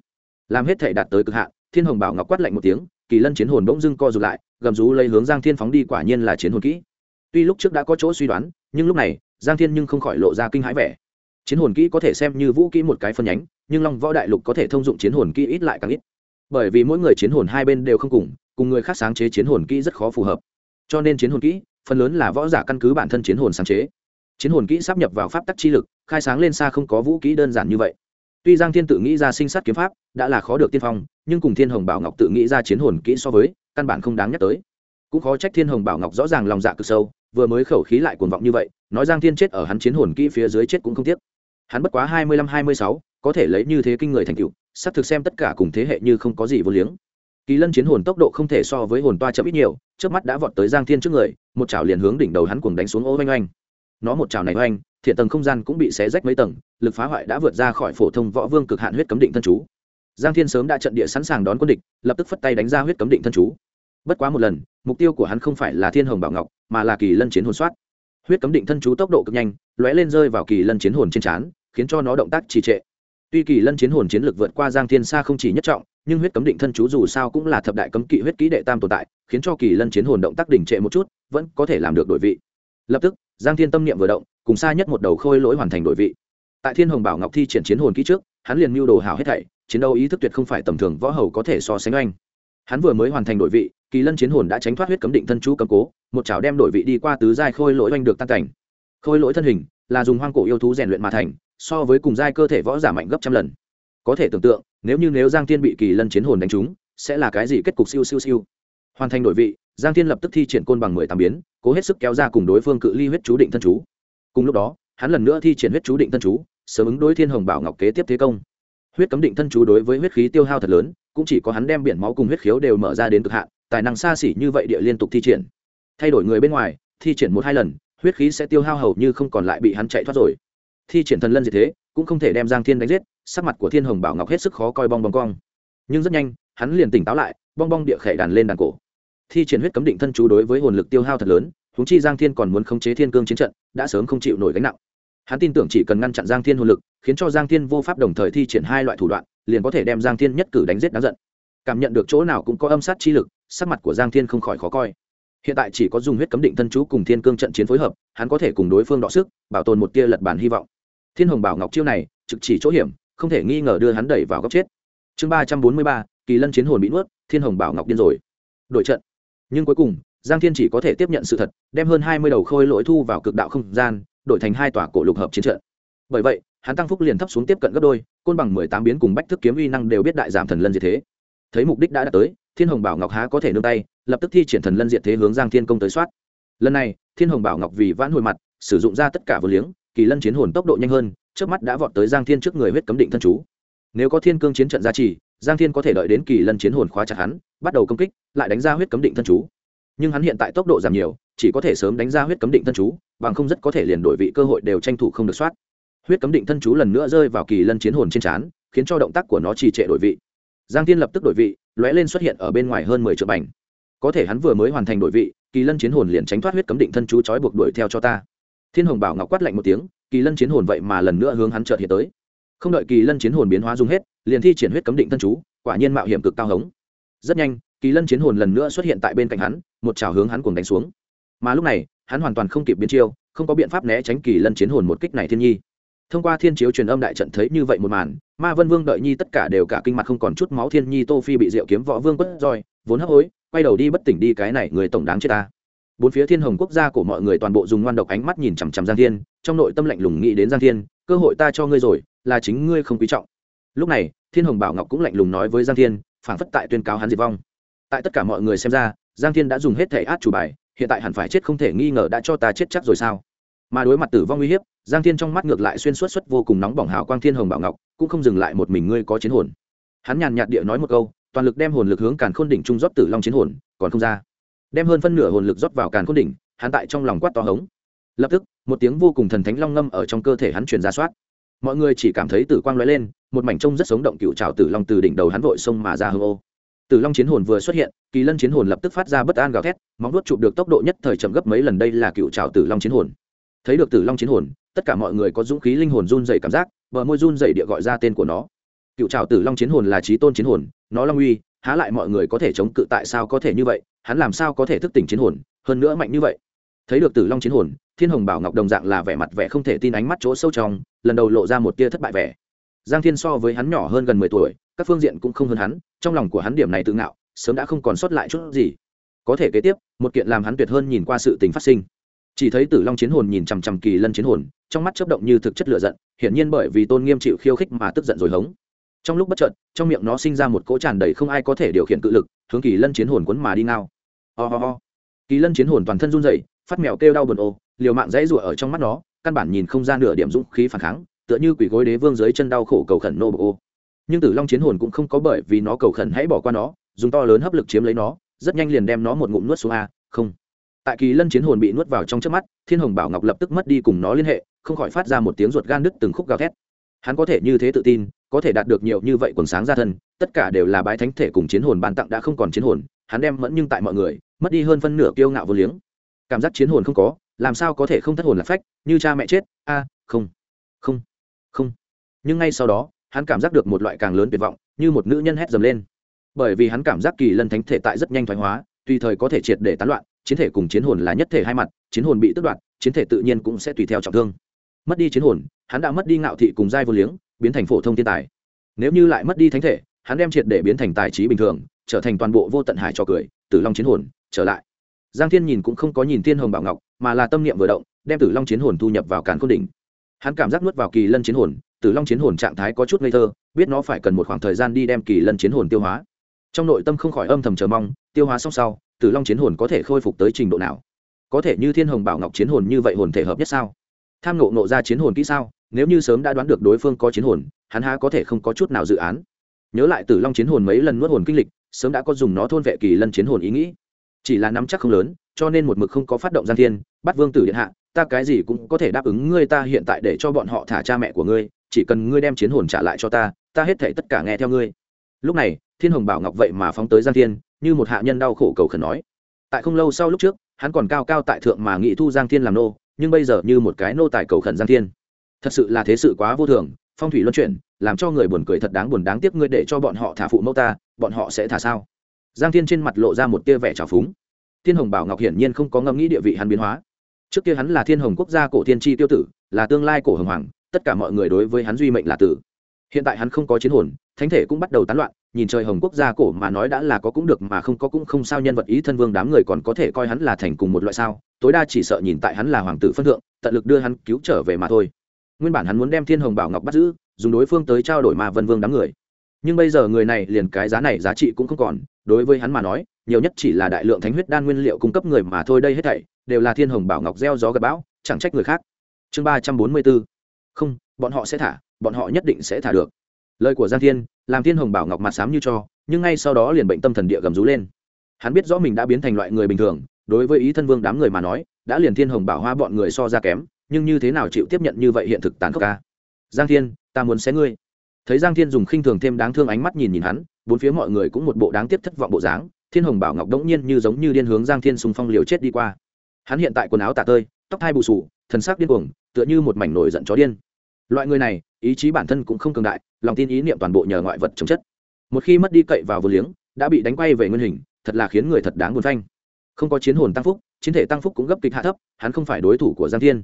Làm hết thể đạt tới cực hạn, thiên hồng bảo ngọc quát lạnh một tiếng, kỳ lân chiến hồn bỗng dưng co rụt lại, gầm rú lấy hướng giang thiên phóng đi quả nhiên là chiến hồn kỹ. Tuy lúc trước đã có chỗ suy đoán, nhưng lúc này, giang thiên nhưng không khỏi lộ ra kinh hãi vẻ chiến hồn kỹ có thể xem như vũ kỹ một cái phân nhánh, nhưng long võ đại lục có thể thông dụng chiến hồn kỹ ít lại càng ít. Bởi vì mỗi người chiến hồn hai bên đều không cùng cùng người khác sáng chế chiến hồn kỹ rất khó phù hợp. Cho nên chiến hồn kỹ, phần lớn là võ giả căn cứ bản thân chiến hồn sáng chế. Chiến hồn kỹ sắp nhập vào pháp tắc chi lực, khai sáng lên xa không có vũ kỹ đơn giản như vậy. Tuy giang thiên tự nghĩ ra sinh sát kiếm pháp, đã là khó được tiên phong, nhưng cùng thiên hồng bảo ngọc tự nghĩ ra chiến hồn kỹ so với, căn bản không đáng nhắc tới. Cũng khó trách thiên hồng bảo ngọc rõ ràng lòng dạ cực sâu, vừa mới khẩu khí lại cuồng vọng như vậy, nói giang thiên chết ở hắn chiến hồn kỹ phía dưới chết cũng không tiếc hắn bất quá hai mươi lăm, hai mươi sáu, có thể lấy như thế kinh người thành tựu, xác thực xem tất cả cùng thế hệ như không có gì vô liếng. Kỳ lân chiến hồn tốc độ không thể so với hồn toa chậm ít nhiều, trước mắt đã vọt tới giang thiên trước người, một chảo liền hướng đỉnh đầu hắn cuồng đánh xuống ô oanh oanh. Nó một chảo này oanh thiện tầng không gian cũng bị xé rách mấy tầng, lực phá hoại đã vượt ra khỏi phổ thông võ vương cực hạn huyết cấm định thân chú. Giang thiên sớm đã trận địa sẵn sàng đón quân địch, lập tức phất tay đánh ra huyết cấm định thân chú. Bất quá một lần, mục tiêu của hắn không phải là thiên hồng bảo ngọc, mà là kỳ lân chiến hồn soát. Huyết cấm định thân chú tốc độ cực nhanh, lóe lên rơi vào kỳ lân chiến hồn trên trán khiến cho nó động tác trì trệ. Tuy kỳ lân chiến hồn chiến lược vượt qua giang thiên xa không chỉ nhất trọng, nhưng huyết cấm định thân chú dù sao cũng là thập đại cấm kỵ huyết kỹ đệ tam tồn tại, khiến cho kỳ lân chiến hồn động tác đỉnh trệ một chút, vẫn có thể làm được đổi vị. Lập tức, giang thiên tâm niệm vừa động, cùng xa nhất một đầu khôi lỗi hoàn thành đổi vị. Tại thiên hồng bảo ngọc thi triển chiến hồn kỹ trước, hắn liền mưu đồ hảo hết thảy, chiến đấu ý thức tuyệt không phải tầm thường, võ hầu có thể so sánh anh hắn vừa mới hoàn thành đổi vị, kỳ lân chiến hồn đã tránh thoát huyết cấm định thân chú cầm cố, một chảo đem đổi vị đi qua tứ giai khôi lỗi oanh được tan cảnh. Khôi lỗi thân hình là dùng hoang cổ yêu thú rèn luyện mà thành so với cùng giai cơ thể võ giả mạnh gấp trăm lần. Có thể tưởng tượng, nếu như nếu giang thiên bị kỳ lân chiến hồn đánh trúng, sẽ là cái gì kết cục siêu siêu siêu. Hoàn thành đổi vị, giang thiên lập tức thi triển côn bằng mười tám biến, cố hết sức kéo ra cùng đối phương cự ly huyết chú định thân chú. Cùng lúc đó, hắn lần nữa thi triển huyết chú định thân chú, sớm ứng đối thiên hồng bảo ngọc kế tiếp thế công. Huyết cấm định thân chú đối với huyết khí tiêu hao thật lớn, cũng chỉ có hắn đem biển máu cùng huyết khiếu đều mở ra đến cực hạn, tài năng xa xỉ như vậy địa liên tục thi triển. Thay đổi người bên ngoài, thi triển một hai lần, huyết khí sẽ tiêu hao hầu như không còn lại bị hắn chạy thoát rồi thi triển thần lân gì thế, cũng không thể đem giang thiên đánh giết, sắc mặt của thiên hồng bảo ngọc hết sức khó coi bong bong cong. Nhưng rất nhanh, hắn liền tỉnh táo lại, bong bong địa khệ đàn lên đàn cổ. Thi triển huyết cấm định thân chú đối với hồn lực tiêu hao thật lớn húng chi giang thiên còn muốn khống chế thiên cương chiến trận, đã sớm không chịu nổi gánh nặng. Hắn tin tưởng chỉ cần ngăn chặn giang thiên hồn lực, khiến cho giang thiên vô pháp đồng thời thi triển hai loại thủ đoạn, liền có thể đem giang thiên nhất cử đánh giết đáng giận. Cảm nhận được chỗ nào cũng có âm sát chi lực, sắc mặt của giang thiên không khỏi khó coi. Hiện tại chỉ có dùng huyết cấm định thân chú cùng thiên cương trận chiến phối hợp, hắn có thể cùng đối phương đọ sức, bảo tồn một tia lật bản hy vọng thiên hồng bảo ngọc chiêu này, trực chỉ chỗ hiểm, không thể nghi ngờ đưa hắn đẩy vào góc chết. Chương ba trăm bốn mươi ba, kỳ lân chiến hồn bị nuốt, thiên hồng bảo ngọc điên rồi. Đội trận. Nhưng cuối cùng, giang thiên chỉ có thể tiếp nhận sự thật, đem hơn hai mươi đầu khôi lỗi thu vào cực đạo không gian, đổi thành hai tòa cổ lục hợp chiến trận. Bởi vậy, hắn tăng phúc liền thấp xuống tiếp cận gấp đôi, côn bằng mười tám biến cùng bách thức kiếm uy năng đều biết đại giảm thần lân diệt thế. Thấy mục đích đã đạt tới, thiên hồng bảo ngọc há có thể nương tay, lập tức thi triển thần lân diệt thế hướng giang thiên công tới soát. Lần này, thiên hồng bảo ngọc vì vãn hồi mặt, sử dụng ra tất cả vừa liếng kỳ lân chiến hồn tốc độ nhanh hơn, trước mắt đã vọt tới giang thiên trước người huyết cấm định thân chú. Nếu có thiên cương chiến trận gia trì, giang thiên có thể đợi đến kỳ lân chiến hồn khóa chặt hắn, bắt đầu công kích, lại đánh ra huyết cấm định thân chú. Nhưng hắn hiện tại tốc độ giảm nhiều, chỉ có thể sớm đánh ra huyết cấm định thân chú, bằng không rất có thể liền đổi vị cơ hội đều tranh thủ không được soát. Huyết cấm định thân chú lần nữa rơi vào kỳ lân chiến hồn trên trán, khiến cho động tác của nó trì trệ đổi vị. Giang thiên lập tức đổi vị, lóe lên xuất hiện ở bên ngoài hơn mười triệu bành. Có thể hắn vừa mới hoàn thành đổi vị, kỳ lân chiến hồn liền tránh thoát huyết cấm định thân chú trói buộc đuổi theo cho ta thiên hồng bảo ngọc quát lạnh một tiếng, kỳ lân chiến hồn vậy mà lần nữa hướng hắn chợt hiện tới. Không đợi kỳ lân chiến hồn biến hóa dùng hết, liền thi triển huyết cấm định thân chú, quả nhiên mạo hiểm cực cao hống. Rất nhanh, kỳ lân chiến hồn lần nữa xuất hiện tại bên cạnh hắn, một trào hướng hắn cùng đánh xuống. Mà lúc này, hắn hoàn toàn không kịp biến chiêu, không có biện pháp né tránh kỳ lân chiến hồn một kích này thiên nhi. Thông qua thiên chiếu truyền âm đại trận thấy như vậy một màn, ma vân vương đợi nhi tất cả đều cả kinh mặt không còn chút máu thiên nhi tô phi bị diệu kiếm võ vương quất roi, vốn hấp hối, quay đầu đi bất tỉnh đi cái này người tổng đáng chết ta bốn phía thiên hồng quốc gia của mọi người toàn bộ dùng ngoan độc ánh mắt nhìn chằm chằm giang thiên, trong nội tâm lạnh lùng nghĩ đến giang thiên, cơ hội ta cho ngươi rồi, là chính ngươi không quý trọng. Lúc này, thiên hồng bảo ngọc cũng lạnh lùng nói với giang thiên phản phất tại tuyên cáo hắn diệt vong. Tại tất cả mọi người xem ra, giang thiên đã dùng hết thể át chủ bài, hiện tại hẳn phải chết không thể nghi ngờ đã cho ta chết chắc rồi sao? Mà đối mặt tử vong uy hiếp, giang thiên trong mắt ngược lại xuyên suốt xuất vô cùng nóng bỏng hào quang thiên hồng bảo ngọc, cũng không dừng lại một mình ngươi có chiến hồn. Hắn nhàn nhạt địa nói một câu, toàn lực đem hồn lực hướng càn khôn đỉnh trung rót tử long chiến hồn, còn không ra đem hơn phân nửa hồn lực rót vào càn khôn đỉnh, hắn tại trong lòng quát to hống. Lập tức, một tiếng vô cùng thần thánh long ngâm ở trong cơ thể hắn truyền ra soát. Mọi người chỉ cảm thấy tử quang lóe lên, một mảnh trông rất sống động cựu trào tử long từ đỉnh đầu hắn vội xông mà ra hư ô. Tử long chiến hồn vừa xuất hiện, kỳ lân chiến hồn lập tức phát ra bất an gào thét, móng vuốt chụp được tốc độ nhất thời chậm gấp mấy lần đây là cựu trào tử long chiến hồn. Thấy được tử long chiến hồn, tất cả mọi người có dũng khí linh hồn run dày cảm giác vợ môi run dày địa gọi ra tên của nó. Cựu trào tử long chiến hồn là trí tôn chiến hồn, nó long uy há lại mọi người có thể chống cự tại sao có thể như vậy, hắn làm sao có thể thức tỉnh chiến hồn, hơn nữa mạnh như vậy. Thấy được tử long chiến hồn, thiên hồng bảo ngọc đồng dạng là vẻ mặt vẻ không thể tin ánh mắt chỗ sâu trong, lần đầu lộ ra một tia thất bại vẻ. Giang thiên so với hắn nhỏ hơn gần mười tuổi, các phương diện cũng không hơn hắn, trong lòng của hắn điểm này tự ngạo, sớm đã không còn sót lại chút gì. Có thể kế tiếp, một kiện làm hắn tuyệt hơn nhìn qua sự tình phát sinh. Chỉ thấy tử long chiến hồn nhìn chằm chằm kỳ lân chiến hồn, trong mắt chớp động như thực chất lựa giận, hiển nhiên bởi vì tôn nghiêm chịu khiêu khích mà tức giận rồi hống trong lúc bất chợt, trong miệng nó sinh ra một cỗ tràn đầy không ai có thể điều khiển cự lực, hướng kỳ lân chiến hồn quấn mà đi ngao. Ho、oh、ho、oh. ho. Kỳ lân chiến hồn toàn thân run dậy phát mèo kêu đau buồn ô, liều mạng dãy rụa ở trong mắt nó, căn bản nhìn không ra nửa điểm dũng khí phản kháng, tựa như quỷ gối đế vương dưới chân đau khổ cầu khẩn nô bộ ô. Nhưng tử long chiến hồn cũng không có bởi vì nó cầu khẩn hãy bỏ qua nó, dùng to lớn hấp lực chiếm lấy nó, rất nhanh liền đem nó một ngụm nuốt xuống a, không. Tại kỳ lân chiến hồn bị nuốt vào trong trước mắt, thiên hồng bảo ngọc lập tức mất đi cùng nó liên hệ, không khỏi phát ra một tiếng ruột gan đứt từng khúc gào thét. Hắn có thể như thế tự tin có thể đạt được nhiều như vậy quần sáng ra thân, tất cả đều là bái thánh thể cùng chiến hồn ban tặng đã không còn chiến hồn, hắn đem mẫn nhưng tại mọi người, mất đi hơn phân nửa kiêu ngạo vô liếng. Cảm giác chiến hồn không có, làm sao có thể không thất hồn là phách, như cha mẹ chết, a, không không không. Nhưng ngay sau đó, hắn cảm giác được một loại càng lớn tuyệt vọng, như một nữ nhân hét dầm lên. Bởi vì hắn cảm giác kỳ lân thánh thể tại rất nhanh thoái hóa, tùy thời có thể triệt để tán loạn, chiến thể cùng chiến hồn là nhất thể hai mặt, chiến hồn bị tước đoạt, chiến thể tự nhiên cũng sẽ tùy theo trọng thương. Mất đi chiến hồn, hắn đã mất đi ngạo thị cùng giai vô liếng biến thành phổ thông thiên tài. Nếu như lại mất đi thánh thể, hắn đem triệt để biến thành tài trí bình thường, trở thành toàn bộ vô tận hải cho cười, tử long chiến hồn, trở lại. Giang thiên nhìn cũng không có nhìn thiên hồng bảo ngọc, mà là tâm niệm vừa động, đem tử long chiến hồn thu nhập vào càn khôn đỉnh. Hắn cảm giác nuốt vào kỳ lân chiến hồn, tử long chiến hồn trạng thái có chút ngây thơ, biết nó phải cần một khoảng thời gian đi đem kỳ lân chiến hồn tiêu hóa. Trong nội tâm không khỏi âm thầm chờ mong, tiêu hóa xong sau, tử long chiến hồn có thể khôi phục tới trình độ nào? Có thể như thiên hồng bảo ngọc chiến hồn như vậy hồn thể hợp nhất sao? Tham ngộ nộ ra chiến hồn kỹ sao? Nếu như sớm đã đoán được đối phương có chiến hồn, hắn há có thể không có chút nào dự án. Nhớ lại tử long chiến hồn mấy lần nuốt hồn kinh lịch, sớm đã có dùng nó thôn vệ kỳ lân chiến hồn ý nghĩ. Chỉ là nắm chắc không lớn, cho nên một mực không có phát động gian thiên, bắt vương tử điện hạ, ta cái gì cũng có thể đáp ứng ngươi ta hiện tại để cho bọn họ thả cha mẹ của ngươi, chỉ cần ngươi đem chiến hồn trả lại cho ta ta hết thể tất cả nghe theo ngươi. Lúc này, thiên hồng bảo ngọc vậy mà phóng tới gian thiên, như một hạ nhân đau khổ cầu khẩn nói. Tại không lâu sau lúc trước, hắn còn cao cao tại thượng mà nghị thu giang thiên làm nô, nhưng bây giờ như một cái nô tài cầu khẩn giang thiên thật sự là thế sự quá vô thường, phong thủy luân chuyển, làm cho người buồn cười thật đáng buồn đáng tiếc ngươi để cho bọn họ thả phụ mẫu ta, bọn họ sẽ thả sao? Giang thiên trên mặt lộ ra một tia vẻ trào phúng. Thiên hồng bảo ngọc hiển nhiên không có ngẫm nghĩ địa vị hắn biến hóa. Trước kia hắn là thiên hồng quốc gia cổ thiên tri tiêu tử, là tương lai cổ hồng hoàng, tất cả mọi người đối với hắn duy mệnh là tử. Hiện tại hắn không có chiến hồn, thánh thể cũng bắt đầu tán loạn, nhìn trời hồng quốc gia cổ mà nói đã là có cũng được mà không có cũng không sao, nhân vật ý thân vương đám người còn có thể coi hắn là thành cùng một loại sao? Tối đa chỉ sợ nhìn tại hắn là hoàng tử phân thượng, tận lực đưa hắn cứu trở về mà thôi nguyên bản hắn muốn đem thiên hồng bảo ngọc bắt giữ, dùng đối phương tới trao đổi mà vân vương đám người. Nhưng bây giờ người này liền cái giá này giá trị cũng không còn, đối với hắn mà nói, nhiều nhất chỉ là đại lượng thánh huyết đan nguyên liệu cung cấp người mà thôi đây hết thảy, đều là thiên hồng bảo ngọc gieo gió gặp bão, chẳng trách người khác. Chương ba trăm bốn mươi bốn. Không, bọn họ sẽ thả, bọn họ nhất định sẽ thả được. Lời của giang thiên, làm thiên hồng bảo ngọc mặt sám như cho, nhưng ngay sau đó liền bệnh tâm thần địa gầm rú lên. Hắn biết rõ mình đã biến thành loại người bình thường, đối với ý thân vương đám người mà nói, đã liền thiên hồng bảo hoa bọn người so ra kém nhưng như thế nào chịu tiếp nhận như vậy hiện thực tàn khốc ca? Giang thiên, ta muốn xé ngươi. Thấy giang thiên dùng khinh thường thêm đáng thương ánh mắt nhìn nhìn hắn, bốn phía mọi người cũng một bộ đáng tiếp thất vọng bộ dáng. Thiên hồng bảo ngọc đống nhiên như giống như điên hướng giang thiên sùng phong liều chết đi qua. Hắn hiện tại quần áo tả tơi, tóc hai bù sù, thần sắc điên cuồng, tựa như một mảnh nổi giận chó điên. Loại người này, ý chí bản thân cũng không cường đại, lòng tin ý niệm toàn bộ nhờ ngoại vật chống chất. Một khi mất đi cậy vào vô liếng, đã bị đánh quay về nguyên hình, thật là khiến người thật đáng buồn phanh. Không có chiến hồn tăng phúc, chiến thể tăng phúc cũng gấp kịch hạ thấp, hắn không phải đối thủ của giang thiên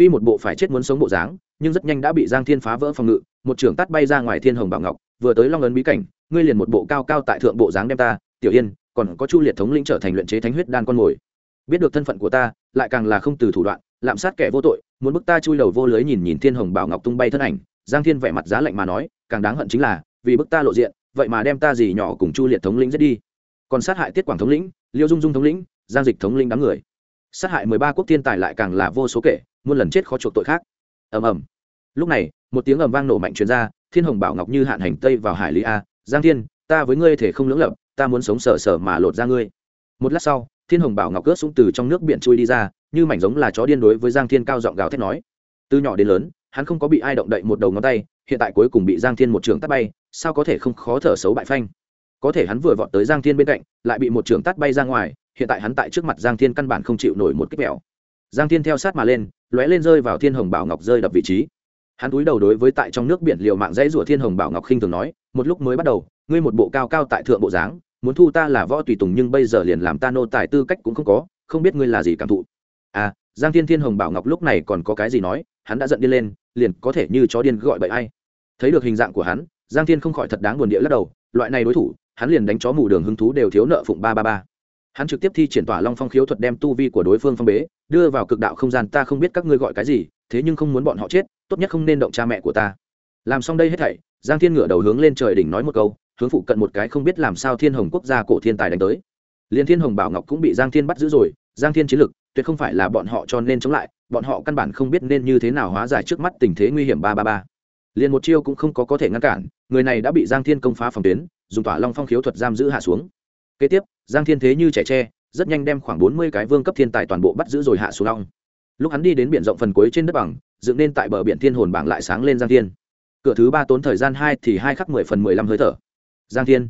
tuy một bộ phải chết muốn sống bộ dáng, nhưng rất nhanh đã bị giang thiên phá vỡ phòng ngự, một trưởng tắt bay ra ngoài thiên hồng bảo ngọc, vừa tới long ấn bí cảnh, ngươi liền một bộ cao cao tại thượng bộ dáng đem ta, tiểu yên, còn có chu liệt thống lĩnh trở thành luyện chế thánh huyết đan con mồi. Biết được thân phận của ta, lại càng là không từ thủ đoạn, lạm sát kẻ vô tội, muốn bức ta chui đầu vô lưới nhìn nhìn thiên hồng bảo ngọc tung bay thân ảnh, giang thiên vẻ mặt giá lạnh mà nói, càng đáng hận chính là, vì bức ta lộ diện, vậy mà đem ta gì nhỏ cùng chu liệt thống lĩnh giết đi. Còn sát hại tiết quảng thống lĩnh, liêu dung dung thống lĩnh, giang dịch thống lĩnh đám người sát hại mười ba quốc thiên tài lại càng là vô số kể, muôn lần chết khó chuộc tội khác. Ầm ầm. Lúc này, một tiếng ầm vang nổ mạnh truyền ra, thiên hồng bảo ngọc như hạn hành tây vào hải lý a, giang thiên, ta với ngươi thể không lưỡng lập, ta muốn sống sờ sờ mà lột ra ngươi. Một lát sau, thiên hồng bảo ngọc cướp xuống từ trong nước biển chui đi ra, như mảnh giống là chó điên đối với giang thiên cao giọng gào thét nói. Từ nhỏ đến lớn, hắn không có bị ai động đậy một đầu ngón tay, hiện tại cuối cùng bị giang thiên một trường tắt bay, sao có thể không khó thở xấu bại phanh. Có thể hắn vừa vọt tới giang thiên bên cạnh, lại bị một trường tắt bay ra ngoài hiện tại hắn tại trước mặt giang thiên căn bản không chịu nổi một kích mèo giang thiên theo sát mà lên, lóe lên rơi vào thiên hồng bảo ngọc rơi đập vị trí. Hắn cúi đầu đối với tại trong nước biển liều mạng dãy rủa thiên hồng bảo ngọc khinh thường nói, một lúc mới bắt đầu, ngươi một bộ cao cao tại thượng bộ dáng, muốn thu ta là võ tùy tùng nhưng bây giờ liền làm ta nô tài tư cách cũng không có, không biết ngươi là gì cảm thụ. À giang thiên thiên hồng bảo ngọc lúc này còn có cái gì nói, hắn đã giận điên lên, liền có thể như chó điên gọi bậy ai. Thấy được hình dạng của hắn, giang thiên không khỏi thật đáng buồn địa lắc đầu, loại này đối thủ, hắn liền đánh chó mù đường hứng thú đều thiếu nợ phụng ba ba ba hắn trực tiếp thi triển tỏa long phong khiếu thuật đem tu vi của đối phương phong bế, đưa vào cực đạo không gian, ta không biết các ngươi gọi cái gì, thế nhưng không muốn bọn họ chết, tốt nhất không nên động cha mẹ của ta. Làm xong đây hết thảy, giang thiên ngửa đầu hướng lên trời đỉnh nói một câu, hướng phụ cận một cái không biết làm sao thiên hồng quốc gia cổ thiên tài đánh tới. Liền thiên hồng bảo ngọc cũng bị giang thiên bắt giữ rồi, giang thiên chiến lực tuyệt không phải là bọn họ cho nên chống lại, bọn họ căn bản không biết nên như thế nào hóa giải trước mắt tình thế nguy hiểm ba ba ba. Liền một chiêu cũng không có có thể ngăn cản, người này đã bị giang thiên công phá phòng tuyến, dùng tỏa long phong khiếu thuật giam giữ hạ xuống. Kế tiếp giang thiên thế như trẻ tre, rất nhanh đem khoảng bốn mươi cái vương cấp thiên tài toàn bộ bắt giữ rồi hạ xuống long. Lúc hắn đi đến biển rộng phần cuối trên đất bằng, dựng nên tại bờ biển thiên hồn bảng lại sáng lên giang thiên. Cửa thứ ba tốn thời gian hai thì hai khắc mười phần mười lăm hơi thở. Giang thiên.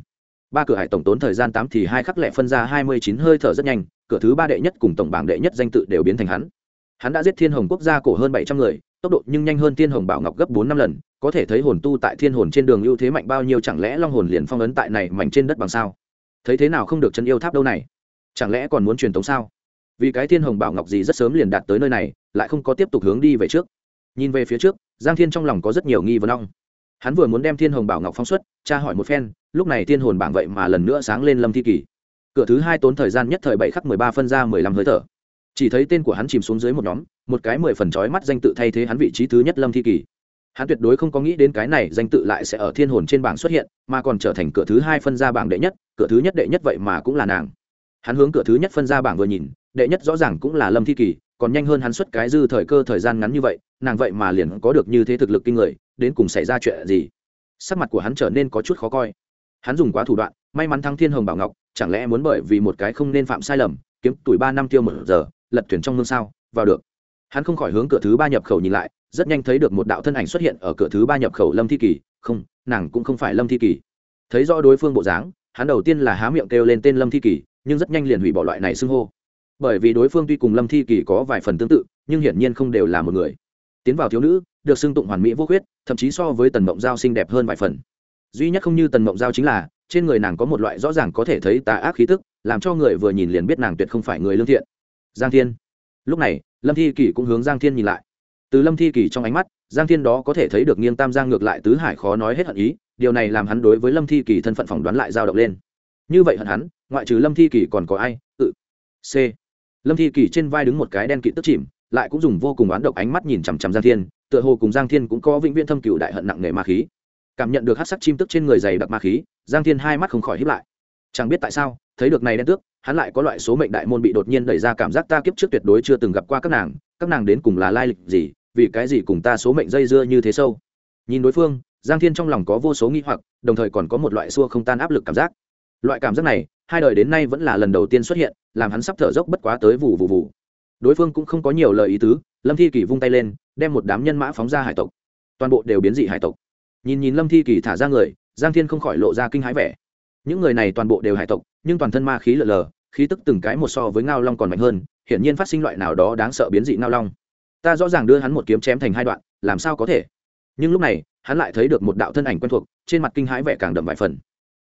Ba cửa hải tổng tốn thời gian tám thì hai khắc lẻ phân ra hai mươi chín hơi thở rất nhanh, cửa thứ ba đệ nhất cùng tổng bảng đệ nhất danh tự đều biến thành hắn. Hắn đã giết thiên hồng quốc gia cổ hơn bảy trăm người, tốc độ nhưng nhanh hơn thiên hồng bảo ngọc gấp bốn năm lần, có thể thấy hồn tu tại thiên hồn trên đường ưu thế mạnh bao nhiêu chẳng lẽ long hồn liền phong ấn tại này mảnh trên đất bằng sao? Thấy thế nào không được chân yêu tháp đâu này? Chẳng lẽ còn muốn truyền tống sao? Vì cái thiên hồng bảo ngọc gì rất sớm liền đạt tới nơi này, lại không có tiếp tục hướng đi về trước. Nhìn về phía trước, giang thiên trong lòng có rất nhiều nghi vấn ong. Hắn vừa muốn đem thiên hồng bảo ngọc phóng xuất, tra hỏi một phen, lúc này thiên hồn bảng vậy mà lần nữa sáng lên lâm thi kỳ. Cửa thứ hai tốn thời gian nhất thời bảy khắc mười ba phân ra mười lăm hơi thở. Chỉ thấy tên của hắn chìm xuống dưới một nhóm, một cái mười phần trói mắt danh tự thay thế hắn vị trí thứ nhất lâm thi kỳ hắn tuyệt đối không có nghĩ đến cái này danh tự lại sẽ ở thiên hồn trên bảng xuất hiện, mà còn trở thành cửa thứ hai phân ra bảng đệ nhất, cửa thứ nhất đệ nhất vậy mà cũng là nàng. Hắn hướng cửa thứ nhất phân ra bảng vừa nhìn, đệ nhất rõ ràng cũng là lâm thi kỳ, còn nhanh hơn hắn xuất cái dư thời cơ thời gian ngắn như vậy, nàng vậy mà liền có được như thế thực lực kinh người, đến cùng xảy ra chuyện gì? Sắc mặt của hắn trở nên có chút khó coi. Hắn dùng quá thủ đoạn, may mắn thăng thiên hồng bảo ngọc, chẳng lẽ muốn bởi vì một cái không nên phạm sai lầm, kiếm tuổi ba năm tiêu một giờ, lật thuyền trong mương sao? Vào được. Hắn không khỏi hướng cửa thứ ba nhập khẩu nhìn lại rất nhanh thấy được một đạo thân ảnh xuất hiện ở cửa thứ ba nhập khẩu lâm thi kỳ. Không, nàng cũng không phải lâm thi kỳ. Thấy rõ đối phương bộ dáng, hắn đầu tiên là há miệng kêu lên tên lâm thi kỳ, nhưng rất nhanh liền hủy bỏ loại này xưng hô. Bởi vì đối phương tuy cùng lâm thi kỳ có vài phần tương tự, nhưng hiển nhiên không đều là một người. Tiến vào thiếu nữ, được xưng tụng hoàn mỹ vô khuyết, thậm chí so với tần mộng giao xinh đẹp hơn vài phần. Duy nhất không như tần mộng giao chính là, trên người nàng có một loại rõ ràng có thể thấy tà ác khí tức, làm cho người vừa nhìn liền biết nàng tuyệt không phải người lương thiện. Giang thiên. Lúc này, lâm thi kỳ cũng hướng giang thiên nhìn lại từ lâm thi kỳ trong ánh mắt, giang thiên đó có thể thấy được nghiêng tam giang ngược lại tứ hải khó nói hết hận ý, điều này làm hắn đối với lâm thi kỳ thân phận phỏng đoán lại dao động lên. Như vậy hận hắn, ngoại trừ lâm thi kỳ còn có ai? Tự. C. Lâm thi kỳ trên vai đứng một cái đen kịt tức chìm, lại cũng dùng vô cùng oán độc ánh mắt nhìn chằm chằm giang thiên, tựa hồ cùng giang thiên cũng có vĩnh viễn thâm cựu đại hận nặng nề ma khí. Cảm nhận được hát sắc chim tức trên người dày đặc ma khí, giang thiên hai mắt không khỏi hiếp lại. Chẳng biết tại sao, thấy được này đen tước, hắn lại có loại số mệnh đại môn bị đột nhiên đẩy ra cảm giác ta kiếp trước tuyệt đối chưa từng gặp qua các nàng các nàng đến cùng là lai lịch gì? Vì cái gì cùng ta số mệnh dây dưa như thế sâu? Nhìn đối phương, giang thiên trong lòng có vô số nghi hoặc, đồng thời còn có một loại xua không tan áp lực cảm giác. Loại cảm giác này, hai đời đến nay vẫn là lần đầu tiên xuất hiện, làm hắn sắp thở dốc bất quá tới vụ vụ vụ đối phương cũng không có nhiều lời ý tứ, lâm thi kỳ vung tay lên, đem một đám nhân mã phóng ra hải tộc. Toàn bộ đều biến dị hải tộc. Nhìn nhìn lâm thi kỳ thả ra người, giang thiên không khỏi lộ ra kinh hãi vẻ. Những người này toàn bộ đều hải tộc, nhưng toàn thân ma khí lờ lờ, khí tức từng cái một so với ngao long còn mạnh hơn, hiển nhiên phát sinh loại nào đó đáng sợ biến dị ngao long ta rõ ràng đưa hắn một kiếm chém thành hai đoạn, làm sao có thể? Nhưng lúc này, hắn lại thấy được một đạo thân ảnh quen thuộc, trên mặt kinh hãi vẻ càng đậm vài phần.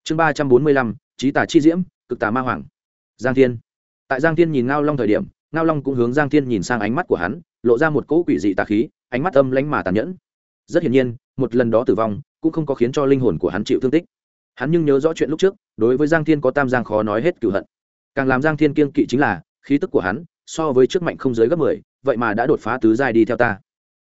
Chương ba trăm bốn mươi lăm trí tà chi diễm, cực tà ma hoàng. Giang thiên. Tại giang thiên nhìn ngao long thời điểm, ngao long cũng hướng giang thiên nhìn sang ánh mắt của hắn, lộ ra một cỗ quỷ dị tà khí, ánh mắt âm lánh mà tàn nhẫn. Rất hiển nhiên, một lần đó tử vong cũng không có khiến cho linh hồn của hắn chịu thương tích. Hắn nhưng nhớ rõ chuyện lúc trước, đối với giang thiên có tam giang khó nói hết cựu hận. Càng làm giang thiên kiên kỵ chính là, khí tức của hắn, so với trước mạnh không dưới gấp mười vậy mà đã đột phá tứ giai đi theo ta.